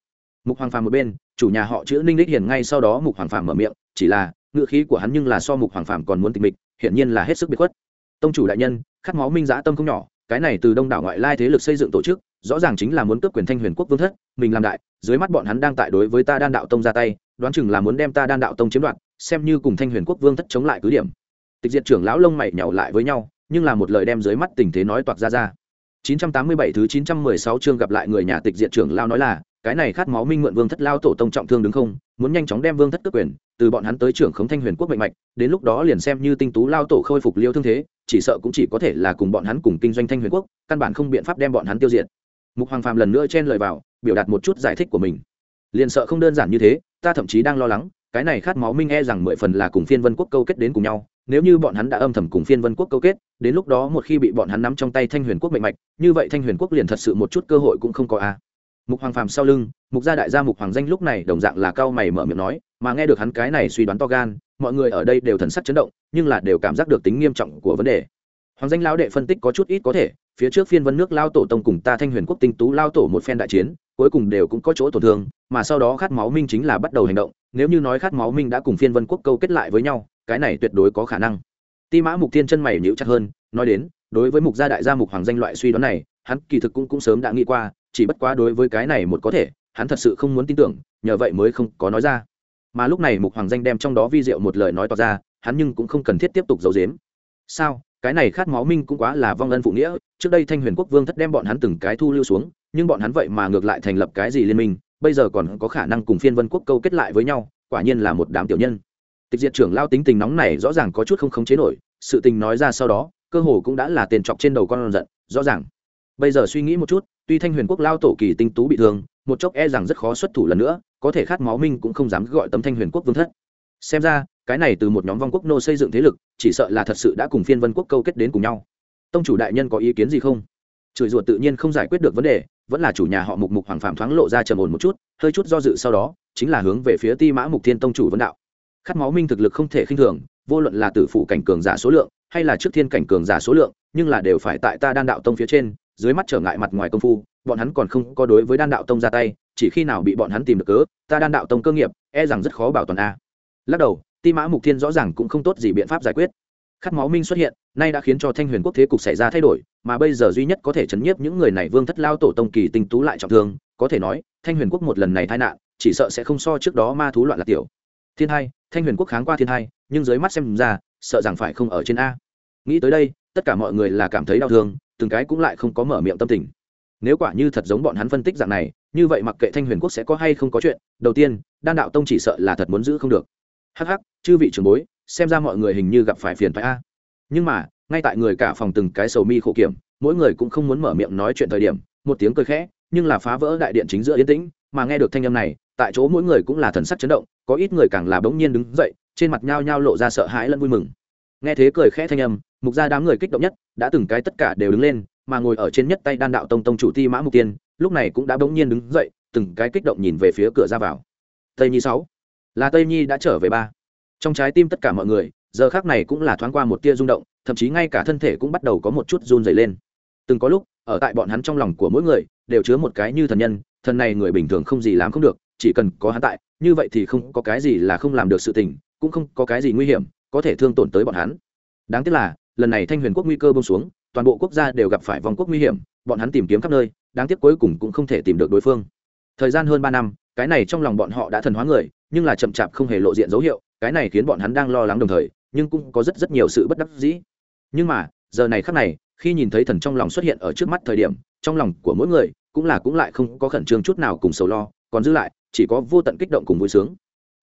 A: Mục hoàng phàm một bên, chủ nhà họ chữ ninh đích hiền ngay sau đó mục hoàng phàm mở miệng, chỉ là, ngựa khí của hắn nhưng là so mục hoàng phàm còn muốn tịch mịch, hiển nhiên là hết sức biệt khuất. Tông chủ đại nhân khát máu minh giã tâm không nhỏ cái này từ đông đảo ngoại lai thế lực xây dựng tổ chức rõ ràng chính là muốn cướp quyền thanh huyền quốc vương thất mình làm đại dưới mắt bọn hắn đang tại đối với ta đan đạo tông ra tay đoán chừng là muốn đem ta đan đạo tông chiếm đoạt xem như cùng thanh huyền quốc vương thất chống lại cứ điểm. Tịch diệt trưởng lão lông mày nhàu lại với nhau nhưng là một lời đem dưới mắt tình thế nói toạc ra ra. 987 thứ 916 chương gặp lại người nhà tịch diện trưởng lao nói là, cái này khát máu minh mượn vương thất lao tổ tông trọng thương đứng không, muốn nhanh chóng đem vương thất cướp quyền, từ bọn hắn tới trưởng khống thanh huyền quốc mạnh mạch, đến lúc đó liền xem như tinh tú lao tổ khôi phục liêu thương thế, chỉ sợ cũng chỉ có thể là cùng bọn hắn cùng kinh doanh thanh huyền quốc, căn bản không biện pháp đem bọn hắn tiêu diệt. Mục Hoàng Phàm lần nữa chen lời vào, biểu đạt một chút giải thích của mình. Liền sợ không đơn giản như thế, ta thậm chí đang lo lắng, cái này khát máu minh e rằng mười phần là cùng phiên vân quốc câu kết đến cùng nhau nếu như bọn hắn đã âm thầm cùng phiên vân quốc câu kết đến lúc đó một khi bị bọn hắn nắm trong tay thanh huyền quốc mạnh mạch như vậy thanh huyền quốc liền thật sự một chút cơ hội cũng không có a mục hoàng phàm sau lưng mục gia đại gia mục hoàng danh lúc này đồng dạng là cao mày mở miệng nói mà nghe được hắn cái này suy đoán to gan mọi người ở đây đều thần sắc chấn động, nhưng là đều cảm giác được tính nghiêm trọng của vấn đề. Hoàng danh lão đệ phân tích có chút ít có thể, phía trước phiên vân nước lao tổ tông cùng ta thanh huyền quốc tinh tú lao tổ một phen đại chiến, cuối cùng đều cũng có chỗ tổn thương, mà sau đó khát máu minh chính là bắt đầu hành động, nếu như nói khát máu minh đã cùng phiên vân quốc câu kết lại với nhau, cái này tuyệt đối có khả năng. Ti mã mục thiên chân mày nhíu chặt hơn, nói đến, đối với mục gia đại gia mục hoàng danh loại suy đoán này, hắn kỳ thực cũng cũng sớm đã nghĩ qua, chỉ bất quá đối với cái này một có thể, hắn thật sự không muốn tin tưởng, nhờ vậy mới không có nói ra mà lúc này mục hoàng danh đem trong đó vi diệu một lời nói tỏ ra, hắn nhưng cũng không cần thiết tiếp tục giấu giếm. Sao? Cái này khát máu minh cũng quá là vong ân phụ nghĩa, trước đây thanh huyền quốc vương thất đem bọn hắn từng cái thu lưu xuống, nhưng bọn hắn vậy mà ngược lại thành lập cái gì liên minh, bây giờ còn có khả năng cùng phiên vân quốc câu kết lại với nhau, quả nhiên là một đám tiểu nhân. Tịch diệt trưởng lao tính tình nóng này rõ ràng có chút không khống chế nổi, sự tình nói ra sau đó, cơ hồ cũng đã là tiền chọc trên đầu con giận, rõ ràng. Bây giờ suy nghĩ một chút, tuy thanh huyền quốc lao tổ kỳ tinh tú bị thương một chốc e rằng rất khó xuất thủ lần nữa, có thể khát máu minh cũng không dám gọi tấm thanh huyền quốc vương thất. Xem ra, cái này từ một nhóm vong quốc nô xây dựng thế lực, chỉ sợ là thật sự đã cùng phiên vân quốc câu kết đến cùng nhau. Tông chủ đại nhân có ý kiến gì không? Chửi ruột tự nhiên không giải quyết được vấn đề, vẫn là chủ nhà họ mục mục hoàng phạm thoáng lộ ra trầm ổn một chút, hơi chút do dự sau đó, chính là hướng về phía ti mã mục thiên tông chủ vấn đạo. Khát máu minh thực lực không thể khinh thường, vô luận là tử phụ cảnh cường giả số lượng, hay là trước thiên cảnh cường giả số lượng, nhưng là đều phải tại ta đan đạo tông phía trên, dưới mắt trở ngại mặt ngoài công phu bọn hắn còn không có đối với đan đạo tông ra tay, chỉ khi nào bị bọn hắn tìm được cớ, ta đan đạo tông cơ nghiệp e rằng rất khó bảo toàn a. Lắc đầu, ti mã mục thiên rõ ràng cũng không tốt gì biện pháp giải quyết. Khát máu minh xuất hiện, nay đã khiến cho thanh huyền quốc thế cục xảy ra thay đổi, mà bây giờ duy nhất có thể chấn nhiếp những người này vương thất lao tổ tông kỳ tinh tú lại trọng thương, có thể nói, thanh huyền quốc một lần này tai nạn, chỉ sợ sẽ không so trước đó ma thú loạn là tiểu. Thiên hai, thanh huyền quốc kháng qua thiên hai, nhưng dưới mắt xem ra, sợ rằng phải không ở trên a. Nghĩ tới đây, tất cả mọi người là cảm thấy đau thương, từng cái cũng lại không có mở miệng tâm tình nếu quả như thật giống bọn hắn phân tích dạng này, như vậy mặc kệ thanh huyền quốc sẽ có hay không có chuyện, đầu tiên, đan đạo tông chỉ sợ là thật muốn giữ không được. Hắc hắc, chư vị trưởng bối, xem ra mọi người hình như gặp phải phiền phái a. Nhưng mà, ngay tại người cả phòng từng cái sầu mi khổ kiểm, mỗi người cũng không muốn mở miệng nói chuyện thời điểm, một tiếng cười khẽ, nhưng là phá vỡ đại điện chính giữa yên tĩnh, mà nghe được thanh âm này, tại chỗ mỗi người cũng là thần sắc chấn động, có ít người càng là bỗng nhiên đứng dậy, trên mặt nhao nhao lộ ra sợ hãi lẫn vui mừng. Nghe thế cười khẽ thanh âm, mục ra đám người kích động nhất, đã từng cái tất cả đều đứng lên mà ngồi ở trên nhất tay đan đạo tông tông chủ ti mã mục tiên, lúc này cũng đã bỗng nhiên đứng dậy, từng cái kích động nhìn về phía cửa ra vào. Tây nhi sáu. Là tây nhi đã trở về ba. Trong trái tim tất cả mọi người, giờ khác này cũng là thoáng qua một tia rung động, thậm chí ngay cả thân thể cũng bắt đầu có một chút run dày lên. Từng có lúc, ở tại bọn hắn trong lòng của mỗi người, đều chứa một cái như thần nhân, thần này người bình thường không gì làm không được, chỉ cần có hắn tại, như vậy thì không có cái gì là không làm được sự tình, cũng không có cái gì nguy hiểm, có thể thương tổn tới bọn hắn. Đáng tiếc là, lần này thanh huyền quốc nguy cơ bông xuống toàn bộ quốc gia đều gặp phải vòng quốc nguy hiểm, bọn hắn tìm kiếm khắp nơi, đáng tiếc cuối cùng cũng không thể tìm được đối phương. Thời gian hơn ba năm, cái này trong lòng bọn họ đã thần hóa người, nhưng là chậm chạp không hề lộ diện dấu hiệu, cái này khiến bọn hắn đang lo lắng đồng thời, nhưng cũng có rất rất nhiều sự bất đắc dĩ. Nhưng mà, giờ này khắc này, khi nhìn thấy thần trong lòng xuất hiện ở trước mắt thời điểm, trong lòng của mỗi người cũng là cũng lại không có khẩn trương chút nào cùng sầu lo, còn giữ lại, chỉ có vô tận kích động cùng vui sướng.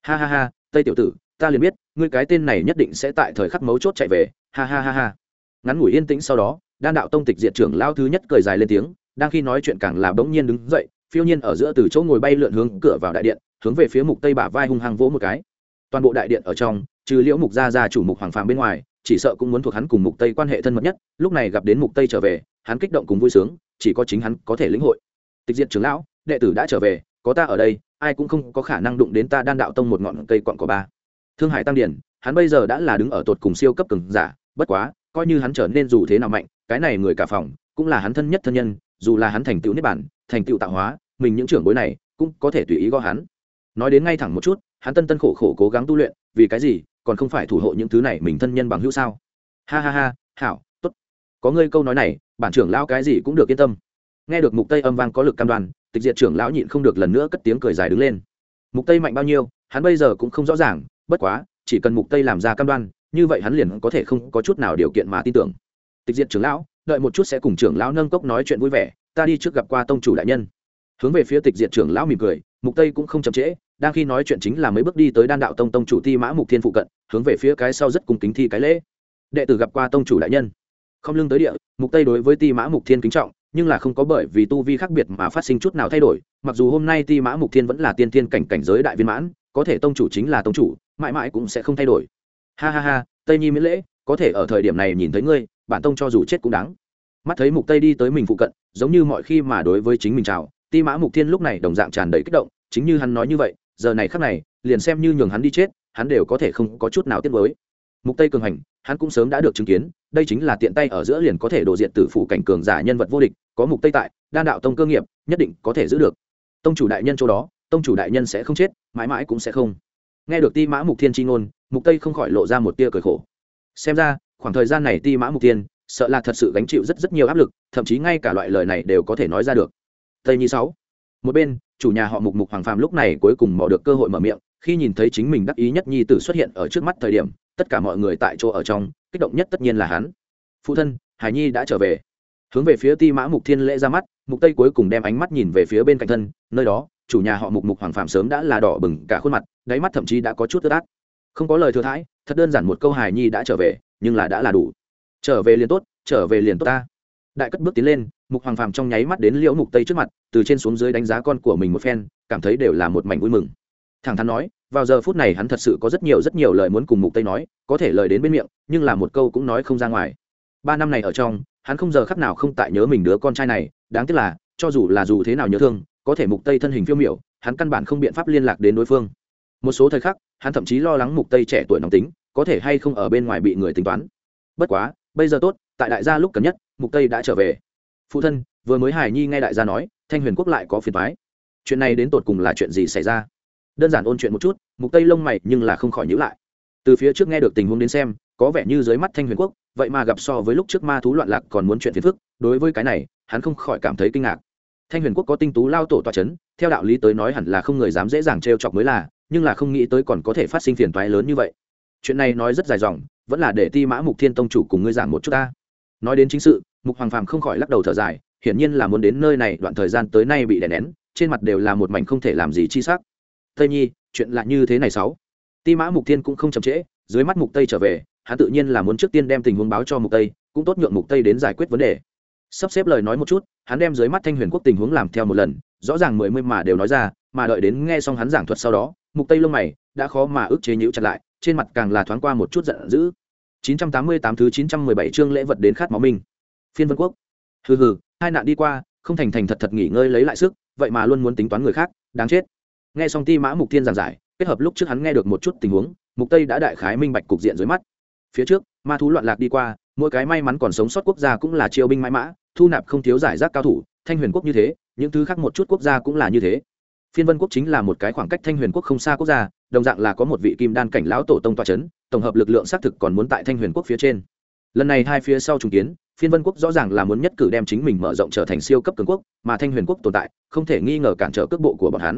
A: Ha ha ha, tây tiểu tử, ta liền biết, ngươi cái tên này nhất định sẽ tại thời khắc mấu chốt chạy về. Ha ha ha ha ngắn ngủi yên tĩnh sau đó, đan đạo tông tịch diện trưởng lao thứ nhất cười dài lên tiếng, đang khi nói chuyện càng là bỗng nhiên đứng dậy, phiêu nhiên ở giữa từ chỗ ngồi bay lượn hướng cửa vào đại điện, hướng về phía mục tây bả vai hung hăng vỗ một cái. Toàn bộ đại điện ở trong, trừ liễu mục gia gia chủ mục hoàng phàm bên ngoài, chỉ sợ cũng muốn thuộc hắn cùng mục tây quan hệ thân mật nhất, lúc này gặp đến mục tây trở về, hắn kích động cùng vui sướng, chỉ có chính hắn có thể lĩnh hội. Tịch diện trưởng lão, đệ tử đã trở về, có ta ở đây, ai cũng không có khả năng đụng đến ta đan đạo tông một ngọn cây quặng có ba. Thương hải tăng điển, hắn bây giờ đã là đứng ở tột cùng siêu cấp cường giả, bất quá coi như hắn trở nên dù thế nào mạnh, cái này người cả phòng, cũng là hắn thân nhất thân nhân, dù là hắn thành tựu niết bản thành tựu tạo hóa, mình những trưởng bối này, cũng có thể tùy ý gõ hắn. Nói đến ngay thẳng một chút, hắn tân tân khổ khổ cố gắng tu luyện, vì cái gì, còn không phải thủ hộ những thứ này mình thân nhân bằng hữu sao? Ha ha ha, hảo, tốt. Có ngươi câu nói này, bản trưởng lão cái gì cũng được yên tâm. Nghe được mục tây âm vang có lực cam đoan, tịch diệt trưởng lão nhịn không được lần nữa cất tiếng cười dài đứng lên. Mục tây mạnh bao nhiêu, hắn bây giờ cũng không rõ ràng, bất quá, chỉ cần mục tây làm ra cam đoan như vậy hắn liền có thể không có chút nào điều kiện mà tin tưởng. Tịch diệt trưởng lão, đợi một chút sẽ cùng trưởng lão nâng cốc nói chuyện vui vẻ, ta đi trước gặp qua tông chủ đại nhân. Hướng về phía tịch diệt trưởng lão mỉm cười, mục tây cũng không chậm trễ, đang khi nói chuyện chính là mấy bước đi tới đan đạo tông tông chủ ti mã mục thiên phụ cận, hướng về phía cái sau rất cung kính thi cái lễ. Đệ tử gặp qua tông chủ đại nhân. Không lưng tới địa, mục tây đối với ti mã mục thiên kính trọng, nhưng là không có bởi vì tu vi khác biệt mà phát sinh chút nào thay đổi, mặc dù hôm nay ti mã mục thiên vẫn là tiên thiên cảnh cảnh giới đại viên mãn, có thể tông chủ chính là tông chủ, mãi mãi cũng sẽ không thay đổi ha ha ha, tây nhi miễn lễ, có thể ở thời điểm này nhìn thấy ngươi, bản tông cho dù chết cũng đáng. Mắt thấy mục tây đi tới mình phụ cận, giống như mọi khi mà đối với chính mình chào, ti mã mục thiên lúc này đồng dạng tràn đầy kích động, chính như hắn nói như vậy, giờ này khắc này, liền xem như nhường hắn đi chết, hắn đều có thể không có chút nào tiếc với mục tây cường hành, hắn cũng sớm đã được chứng kiến, đây chính là tiện tay ở giữa liền có thể đổ diện tử phủ cảnh cường giả nhân vật vô địch, có mục tây tại, đan đạo tông cơ nghiệp, nhất định có thể giữ được. Tông chủ đại nhân chỗ đó, tông chủ đại nhân sẽ không chết, mãi mãi cũng sẽ không nghe được ti mã mục thiên chi ngôn, mục tây không khỏi lộ ra một tia cười khổ. Xem ra, khoảng thời gian này ti mã mục thiên, sợ là thật sự gánh chịu rất rất nhiều áp lực, thậm chí ngay cả loại lời này đều có thể nói ra được. Tây nhi sáu. Một bên, chủ nhà họ mục mục hoàng phàm lúc này cuối cùng mò được cơ hội mở miệng, khi nhìn thấy chính mình đắc ý nhất nhi tử xuất hiện ở trước mắt thời điểm, tất cả mọi người tại chỗ ở trong, kích động nhất tất nhiên là hắn. Phụ thân, hải nhi đã trở về. Hướng về phía ti mã mục thiên lễ ra mắt, mục tây cuối cùng đem ánh mắt nhìn về phía bên cạnh thân, nơi đó, chủ nhà họ mục mục hoàng phạm sớm đã là đỏ bừng cả khuôn mặt đáy mắt thậm chí đã có chút tơ tát, không có lời thừa thãi thật đơn giản một câu hài nhi đã trở về nhưng là đã là đủ. Trở về liền tốt trở về liền tốt ta. Đại cất bước tiến lên mục hoàng phàm trong nháy mắt đến liễu mục tây trước mặt từ trên xuống dưới đánh giá con của mình một phen cảm thấy đều là một mảnh vui mừng. Thẳng thắn nói vào giờ phút này hắn thật sự có rất nhiều rất nhiều lời muốn cùng mục tây nói có thể lời đến bên miệng nhưng là một câu cũng nói không ra ngoài. Ba năm này ở trong hắn không giờ khắc nào không tại nhớ mình đứa con trai này đáng tiếc là cho dù là dù thế nào nhớ thương có thể mục tây thân hình phiêu miểu hắn căn bản không biện pháp liên lạc đến đối phương một số thời khắc hắn thậm chí lo lắng mục tây trẻ tuổi nóng tính có thể hay không ở bên ngoài bị người tính toán. Bất quá bây giờ tốt tại đại gia lúc cần nhất mục tây đã trở về. Phụ thân vừa mới hải nhi nghe đại gia nói thanh huyền quốc lại có phiền thoái chuyện này đến tột cùng là chuyện gì xảy ra? Đơn giản ôn chuyện một chút mục tây lông mày nhưng là không khỏi nhíu lại. Từ phía trước nghe được tình huống đến xem có vẻ như dưới mắt thanh huyền quốc vậy mà gặp so với lúc trước ma thú loạn lạc còn muốn chuyện phiền phức đối với cái này hắn không khỏi cảm thấy kinh ngạc. Thanh huyền quốc có tinh tú lao tổ tọa chấn, theo đạo lý tới nói hẳn là không người dám dễ dàng trêu chọc mới là nhưng là không nghĩ tới còn có thể phát sinh phiền toái lớn như vậy. Chuyện này nói rất dài dòng, vẫn là để ti mã mục thiên tông chủ cùng ngươi giảng một chút ta. Nói đến chính sự, mục hoàng phàm không khỏi lắc đầu thở dài, hiển nhiên là muốn đến nơi này, đoạn thời gian tới nay bị đè nén, trên mặt đều là một mảnh không thể làm gì chi sắc. Tây nhi, chuyện lạ như thế này sáu? Ti mã mục thiên cũng không chậm trễ, dưới mắt mục tây trở về, hắn tự nhiên là muốn trước tiên đem tình huống báo cho mục tây, cũng tốt nhượng mục tây đến giải quyết vấn đề. Sắp xếp lời nói một chút, hắn đem dưới mắt thanh huyền quốc tình huống làm theo một lần, rõ ràng mười mươi mà đều nói ra, mà đợi đến nghe xong hắn giảng thuật sau đó mục tây lông mày đã khó mà ức chế nhữ chặt lại, trên mặt càng là thoáng qua một chút giận dữ. 988 thứ 917 chương lễ vật đến khát máu mình. phiên vân quốc. Hừ hừ, hai nạn đi qua, không thành thành thật thật nghỉ ngơi lấy lại sức, vậy mà luôn muốn tính toán người khác, đáng chết. Nghe xong ti mã mục thiên giảng giải, kết hợp lúc trước hắn nghe được một chút tình huống, mục tây đã đại khái minh bạch cục diện dưới mắt. Phía trước, ma thú loạn lạc đi qua, mỗi cái may mắn còn sống sót quốc gia cũng là triều binh mãi mã, thu nạp không thiếu giải rác cao thủ, thanh huyền quốc như thế, những thứ khác một chút quốc gia cũng là như thế phiên vân quốc chính là một cái khoảng cách thanh huyền quốc không xa quốc gia, đồng dạng là có một vị kim đan cảnh lão tổ tông toa c h ấ n tổng hợp lực lượng xác thực còn muốn tại thanh huyền quốc phía trên. Lần này hai phía sau trùng kiến, phiên vân quốc rõ ràng là muốn nhất cử đem chính mình mở rộng trở thành siêu cấp cường quốc, mà thanh huyền quốc tồn tại, không thể nghi ngờ cản trở cước bộ của bọn hắn.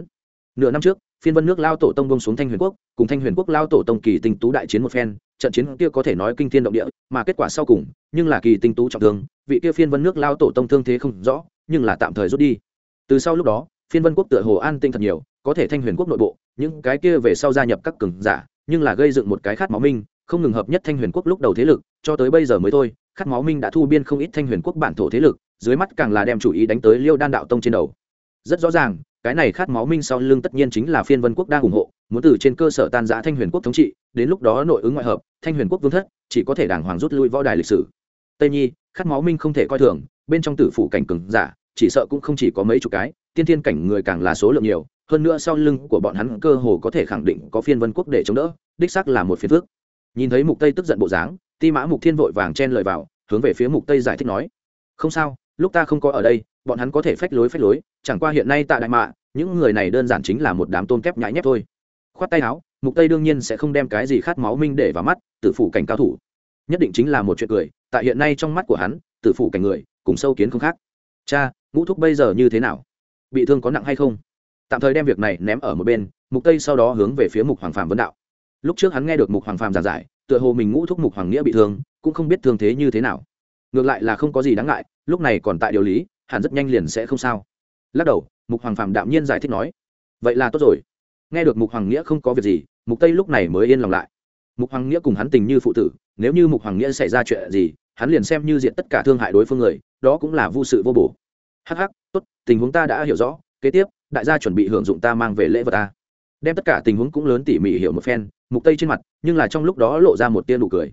A: Nửa năm trước, phiên vân nước lao tổ tông bông xuống thanh huyền quốc, cùng thanh huyền quốc lao tổ tông kỳ tinh tú đại chiến một phen, trận chiến kia có thể nói kinh thiên động địa, mà kết quả sau cùng, nhưng là kỳ tinh tú trọng thương, vị kia phiên vân nước lao tổ tông thương thế không rõ, nhưng là tạm thời rút đi. Từ sau lúc đó phiên vân quốc tựa hồ an tinh thật nhiều, có thể thanh huyền quốc nội bộ, những cái kia về sau gia nhập các cường giả, nhưng là gây dựng một cái khát máu minh, không ngừng hợp nhất thanh huyền quốc lúc đầu thế lực, cho tới bây giờ mới thôi, khát máu minh đã thu biên không ít thanh huyền quốc bản thổ thế lực, dưới mắt càng là đem chủ ý đánh tới liêu đan đạo tông trên đầu. Rất rõ ràng, cái này khát máu minh sau lưng tất nhiên chính là phiên vân quốc đang ủng hộ, muốn từ trên cơ sở tan giã thanh huyền quốc thống trị, đến lúc đó nội ứng ngoại hợp, thanh huyền quốc vương thất, chỉ có thể đàng hoàng rút lui võ đài lịch sử. Tây nhi, khát máu minh không thể coi thường, bên trong tử phủ cảnh cường giả, chỉ sợ cũng không chỉ có mấy chục cái tiên thiên cảnh người càng là số lượng nhiều, hơn nữa sau lưng của bọn hắn cơ hồ có thể khẳng định có phiên vân quốc để chống đỡ, đích xác là một phiên phước nhìn thấy mục tây tức giận bộ dáng, ti mã mục thiên vội vàng chen lời vào, hướng về phía mục tây giải thích nói, không sao, lúc ta không có ở đây, bọn hắn có thể phách lối phách lối, chẳng qua hiện nay tại đại mạ, những người này đơn giản chính là một đám tôn kép nhãi nhép thôi. Khoát tay áo, mục tây đương nhiên sẽ không đem cái gì khát máu minh để vào mắt tự phủ cảnh cao thủ. Nhất định chính là một chuyện cười, tại hiện nay trong mắt của hắn tự phủ cảnh người, cùng sâu kiến không khác. Cha, ngũ thúc bây giờ như thế nào? Bị thương có nặng hay không? Tạm thời đem việc này ném ở một bên, mục tây sau đó hướng về phía mục hoàng phàm vấn đạo. Lúc trước hắn nghe được mục hoàng phàm giảng giải, tựa hồ mình ngũ thúc mục hoàng nghĩa bị thương, cũng không biết thương thế như thế nào. Ngược lại là không có gì đáng ngại, lúc này còn tại điều lý, hẳn rất nhanh liền sẽ không sao. Lắc đầu, mục hoàng phàm đạm nhiên giải thích nói, vậy là tốt rồi. Nghe được mục hoàng nghĩa không có việc gì, mục tây lúc này mới yên lòng lại. Mục hoàng nghĩa cùng hắn tình như phụ tử, nếu như mục hoàng nghĩa xảy ra chuyện gì, hắn liền xem như diện tất cả thương hại đối phương người, đó cũng là vô sự vô bổ. Hắc hắc tốt, tình huống ta đã hiểu rõ, kế tiếp, đại gia chuẩn bị hưởng dụng ta mang về lễ vật ta. Đem tất cả tình huống cũng lớn tỉ mỉ hiểu một phen, mục tây trên mặt, nhưng là trong lúc đó lộ ra một tia nụ cười.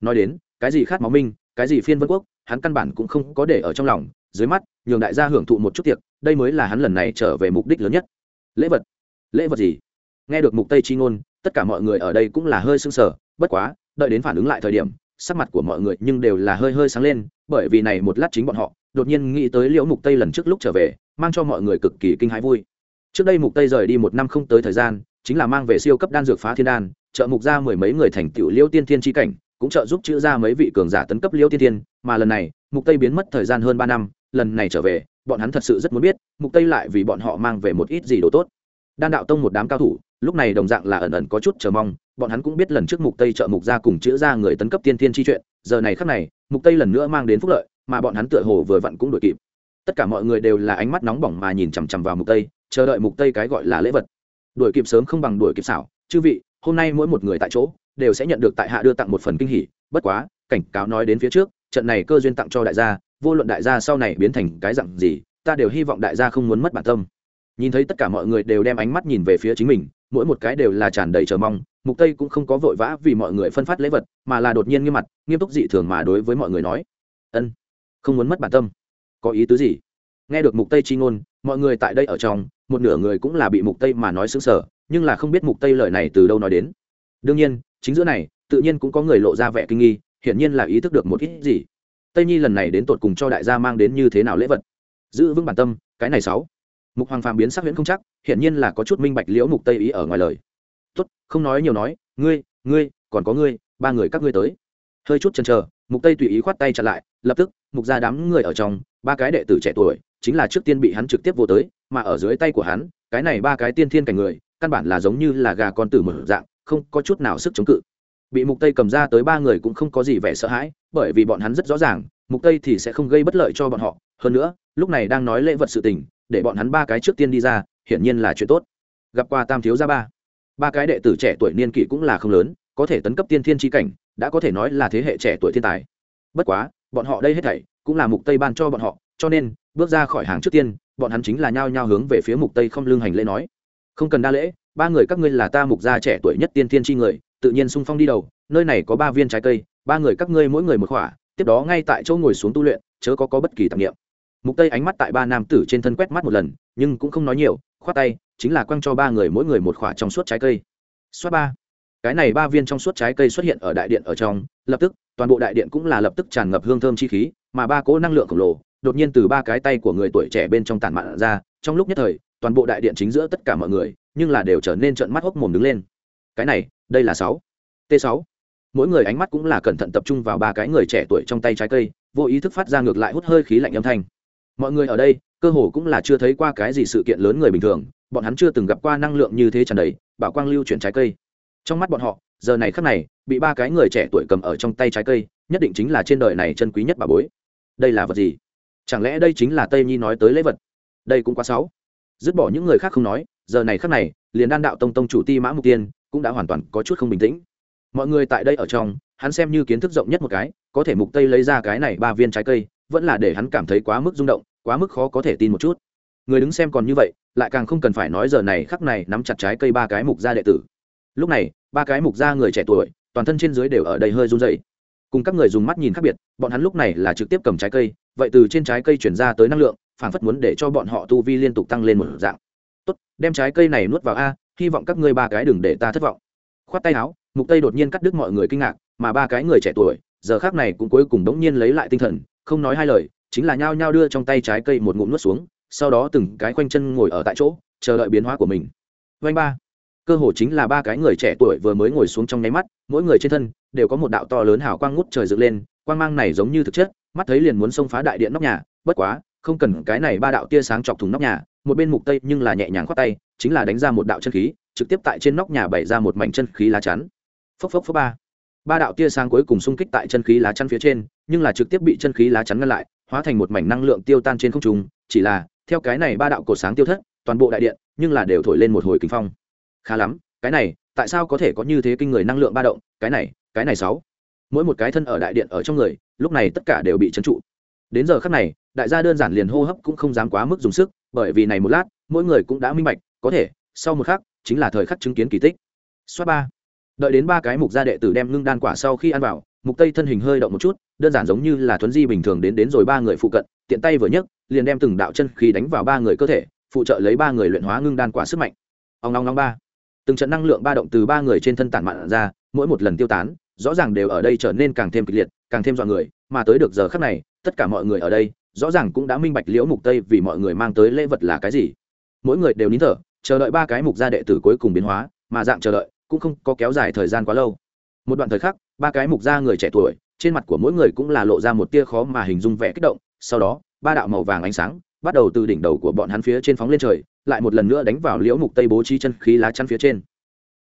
A: Nói đến, cái gì khát máu minh, cái gì phiên vân quốc, hắn căn bản cũng không có để ở trong lòng, dưới mắt, nhường đại gia hưởng thụ một chút tiệc, đây mới là hắn lần này trở về mục đích lớn nhất. Lễ vật? Lễ vật gì? Nghe được mục tây chi ngôn, tất cả mọi người ở đây cũng là hơi sưng sờ, bất quá, đợi đến phản ứng lại thời điểm, sắc mặt của mọi người nhưng đều là hơi hơi sáng lên, bởi vì này một lát chính bọn họ đột nhiên nghĩ tới liễu mục tây lần trước lúc trở về, mang cho mọi người cực kỳ kinh hãi vui. Trước đây mục tây rời đi một năm không tới thời gian, chính là mang về siêu cấp đan dược phá thiên đan, trợ mục ra mười mấy người thành tựu liễu tiên thiên chi cảnh, cũng trợ giúp chữ ra mấy vị cường giả tấn cấp liễu tiên thiên, mà lần này, mục tây biến mất thời gian hơn ba năm, lần này trở về, bọn hắn thật sự rất muốn biết, mục tây lại vì bọn họ mang về một ít gì đồ tốt. Đan đạo tông một đám cao thủ, lúc này đồng dạng là ẩn ẩn có chút chờ mong, bọn hắn cũng biết lần trước mục tây trợ mục ra cùng chữ ra người tấn cấp tiên thiên chi chuyện, giờ này khắc này, mục tây lần nữa mang đến phúc lợi mà bọn hắn tựa hồ vừa vặn cũng đuổi kịp. Tất cả mọi người đều là ánh mắt nóng bỏng mà nhìn chằm chằm vào mục tây, chờ đợi mục tây cái gọi là lễ vật. Đuổi kịp sớm không bằng đuổi kịp xảo. Chư vị, hôm nay mỗi một người tại chỗ, đều sẽ nhận được tại hạ đưa tặng một phần kinh hỉ. Bất quá, cảnh cáo nói đến phía trước, trận này cơ duyên tặng cho đại gia, vô luận đại gia sau này biến thành cái dạng gì, ta đều hy vọng đại gia không muốn mất bản tâm. Nhìn thấy tất cả mọi người đều đem ánh mắt nhìn về phía chính mình, mỗi một cái đều là tràn đầy chờ mong. Mục tây cũng không có vội vã vì mọi người phân phát lễ vật, mà là đột nhiên nghiêm mặt, nghiêm túc dị thường mà đối với mọi người nói. Ân không muốn mất bản tâm. Có ý tứ gì? Nghe được mục tây chi ngôn, mọi người tại đây ở trong, một nửa người cũng là bị mục tây mà nói xứng sở nhưng là không biết mục tây lời này từ đâu nói đến. Đương nhiên, chính giữa này, tự nhiên cũng có người lộ ra vẻ kinh nghi, hiển nhiên là ý thức được một ít gì. Tây nhi lần này đến tột cùng cho đại gia mang đến như thế nào lễ vật? Giữ vững bản tâm, cái này sáu. Mục hoàng phàm biến sắc huyễn không chắc, hiển nhiên là có chút minh bạch liễu mục tây ý ở ngoài lời. Tốt, không nói nhiều nói, ngươi ngươi, còn có ngươi, ba người các ngươi tới. Hơi chút chần chờ mục tây tùy ý khoát tay chặn lại, lập tức, mục ra đám người ở trong, ba cái đệ tử trẻ tuổi, chính là trước tiên bị hắn trực tiếp vô tới, mà ở dưới tay của hắn, cái này ba cái tiên thiên cảnh người, căn bản là giống như là gà con tử mở dạng, không có chút nào sức chống cự. Bị mục tây cầm ra tới ba người cũng không có gì vẻ sợ hãi, bởi vì bọn hắn rất rõ ràng, mục tây thì sẽ không gây bất lợi cho bọn họ. Hơn nữa, lúc này đang nói lễ vật sự tình, để bọn hắn ba cái trước tiên đi ra, hiển nhiên là chuyện tốt. Gặp qua tam thiếu gia ba. Ba cái đệ tử trẻ tuổi niên kỷ cũng là không lớn có thể tấn cấp tiên thiên tri cảnh, đã có thể nói là thế hệ trẻ tuổi thiên tài. Bất quá, bọn họ đây hết thảy cũng là mục tây ban cho bọn họ, cho nên, bước ra khỏi hàng trước tiên, bọn hắn chính là nhao nhao hướng về phía mục tây không lương hành lễ nói. Không cần đa lễ, ba người các ngươi là ta mục gia trẻ tuổi nhất tiên thiên tri người, tự nhiên sung phong đi đầu, nơi này có ba viên trái cây, ba người các ngươi mỗi người một khỏa, tiếp đó ngay tại chỗ ngồi xuống tu luyện, chớ có có bất kỳ tạp nghiệm mục tây ánh mắt tại ba nam tử trên thân quét mắt một lần, nhưng cũng không nói nhiều, khoát tay, chính là quăng cho ba người mỗi người một khỏa trong suốt trái cây. Xoát ba cái này ba viên trong suốt trái cây xuất hiện ở đại điện ở trong, lập tức, toàn bộ đại điện cũng là lập tức tràn ngập hương thơm chi khí, mà ba cỗ năng lượng khổng lồ, đột nhiên từ ba cái tay của người tuổi trẻ bên trong tản mạn ra, trong lúc nhất thời, toàn bộ đại điện chính giữa tất cả mọi người, nhưng là đều trở nên trợn mắt hốc mồm đứng lên. Cái này, đây là sáu. T 6 mỗi người ánh mắt cũng là cẩn thận tập trung vào ba cái người trẻ tuổi trong tay trái cây, vô ý thức phát ra ngược lại hút hơi khí lạnh âm thanh. Mọi người ở đây, cơ hồ cũng là chưa thấy qua cái gì sự kiện lớn người bình thường, bọn hắn chưa từng gặp qua năng lượng như thế tràn đầy, bảo quang lưu chuyển trái cây trong mắt bọn họ, giờ này khắc này, bị ba cái người trẻ tuổi cầm ở trong tay trái cây, nhất định chính là trên đời này chân quý nhất bà bối. Đây là vật gì? Chẳng lẽ đây chính là tây nhi nói tới lễ vật? Đây cũng quá xấu. Dứt bỏ những người khác không nói, giờ này khắc này, liền đan đạo tông tông chủ ti mã mục tiên cũng đã hoàn toàn có chút không bình tĩnh. Mọi người tại đây ở trong, hắn xem như kiến thức rộng nhất một cái, có thể mục tây lấy ra cái này ba viên trái cây, vẫn là để hắn cảm thấy quá mức rung động, quá mức khó có thể tin một chút. Người đứng xem còn như vậy, lại càng không cần phải nói giờ này khắc này nắm chặt trái cây ba cái mục ra đệ tử lúc này, ba cái mục gia người trẻ tuổi, toàn thân trên dưới đều ở đây hơi run dậy cùng các người dùng mắt nhìn khác biệt, bọn hắn lúc này là trực tiếp cầm trái cây, vậy từ trên trái cây chuyển ra tới năng lượng phản phất muốn để cho bọn họ tu vi liên tục tăng lên một dạng. Tốt, đem trái cây này nuốt vào a, hy vọng các ngươi ba cái đừng để ta thất vọng. Khoát tay áo, mục tây đột nhiên cắt đứt mọi người kinh ngạc, mà ba cái người trẻ tuổi, giờ khác này cũng cuối cùng đống nhiên lấy lại tinh thần, không nói hai lời, chính là nhao nhao đưa trong tay trái cây một ngụm nuốt xuống, sau đó từng cái khoanh chân ngồi ở tại chỗ, chờ đợi biến hóa của mình. Vanh ba cơ hồ chính là ba cái người trẻ tuổi vừa mới ngồi xuống trong nháy mắt, mỗi người trên thân đều có một đạo to lớn hào quang ngút trời dựng lên, quang mang này giống như thực chất, mắt thấy liền muốn xông phá đại điện nóc nhà, bất quá, không cần cái này ba đạo tia sáng chọc thùng nóc nhà, một bên mục tây nhưng là nhẹ nhàng khoát tay, chính là đánh ra một đạo chân khí, trực tiếp tại trên nóc nhà bày ra một mảnh chân khí lá chắn. Phốc phốc phốc ba. Ba đạo tia sáng cuối cùng xung kích tại chân khí lá chắn phía trên, nhưng là trực tiếp bị chân khí lá chắn ngăn lại, hóa thành một mảnh năng lượng tiêu tan trên không trung, chỉ là, theo cái này ba đạo cổ sáng tiêu thất, toàn bộ đại điện, nhưng là đều thổi lên một hồi kinh phong khá lắm, cái này, tại sao có thể có như thế kinh người năng lượng ba động, cái này cái này sáu. Mỗi một cái thân ở đại điện ở trong người, lúc này tất cả đều bị trấn trụ. Đến giờ khắc này, đại gia đơn giản liền hô hấp cũng không dám quá mức dùng sức, bởi vì này một lát, mỗi người cũng đã minh bạch, có thể, sau một khắc, chính là thời khắc chứng kiến kỳ tích. Xoát ba. Đợi đến ba cái mục gia đệ tử đem ngưng đan quả sau khi ăn vào, mục tây thân hình hơi động một chút, đơn giản giống như là thuấn di bình thường đến đến rồi ba người phụ cận, tiện tay vừa nhấc, liền đem từng đạo chân khí đánh vào ba người cơ thể, phụ trợ lấy ba người luyện hóa ngưng đan quả sức mạnh. Ông long long ba từng trận năng lượng ba động từ ba người trên thân tản mạn ra, mỗi một lần tiêu tán, rõ ràng đều ở đây trở nên càng thêm kịch liệt, càng thêm dọa người. Mà tới được giờ khắc này, tất cả mọi người ở đây, rõ ràng cũng đã minh bạch liễu mục tây vì mọi người mang tới lễ vật là cái gì. Mỗi người đều nín thở, chờ đợi ba cái mục gia đệ tử cuối cùng biến hóa, mà dạng chờ đợi cũng không có kéo dài thời gian quá lâu. Một đoạn thời khắc, ba cái mục gia người trẻ tuổi, trên mặt của mỗi người cũng là lộ ra một tia khó mà hình dung vẻ kích động. Sau đó, ba đạo màu vàng ánh sáng bắt đầu từ đỉnh đầu của bọn hắn phía trên phóng lên trời lại một lần nữa đánh vào liễu mục tây bố trí chân khí lá chắn phía trên.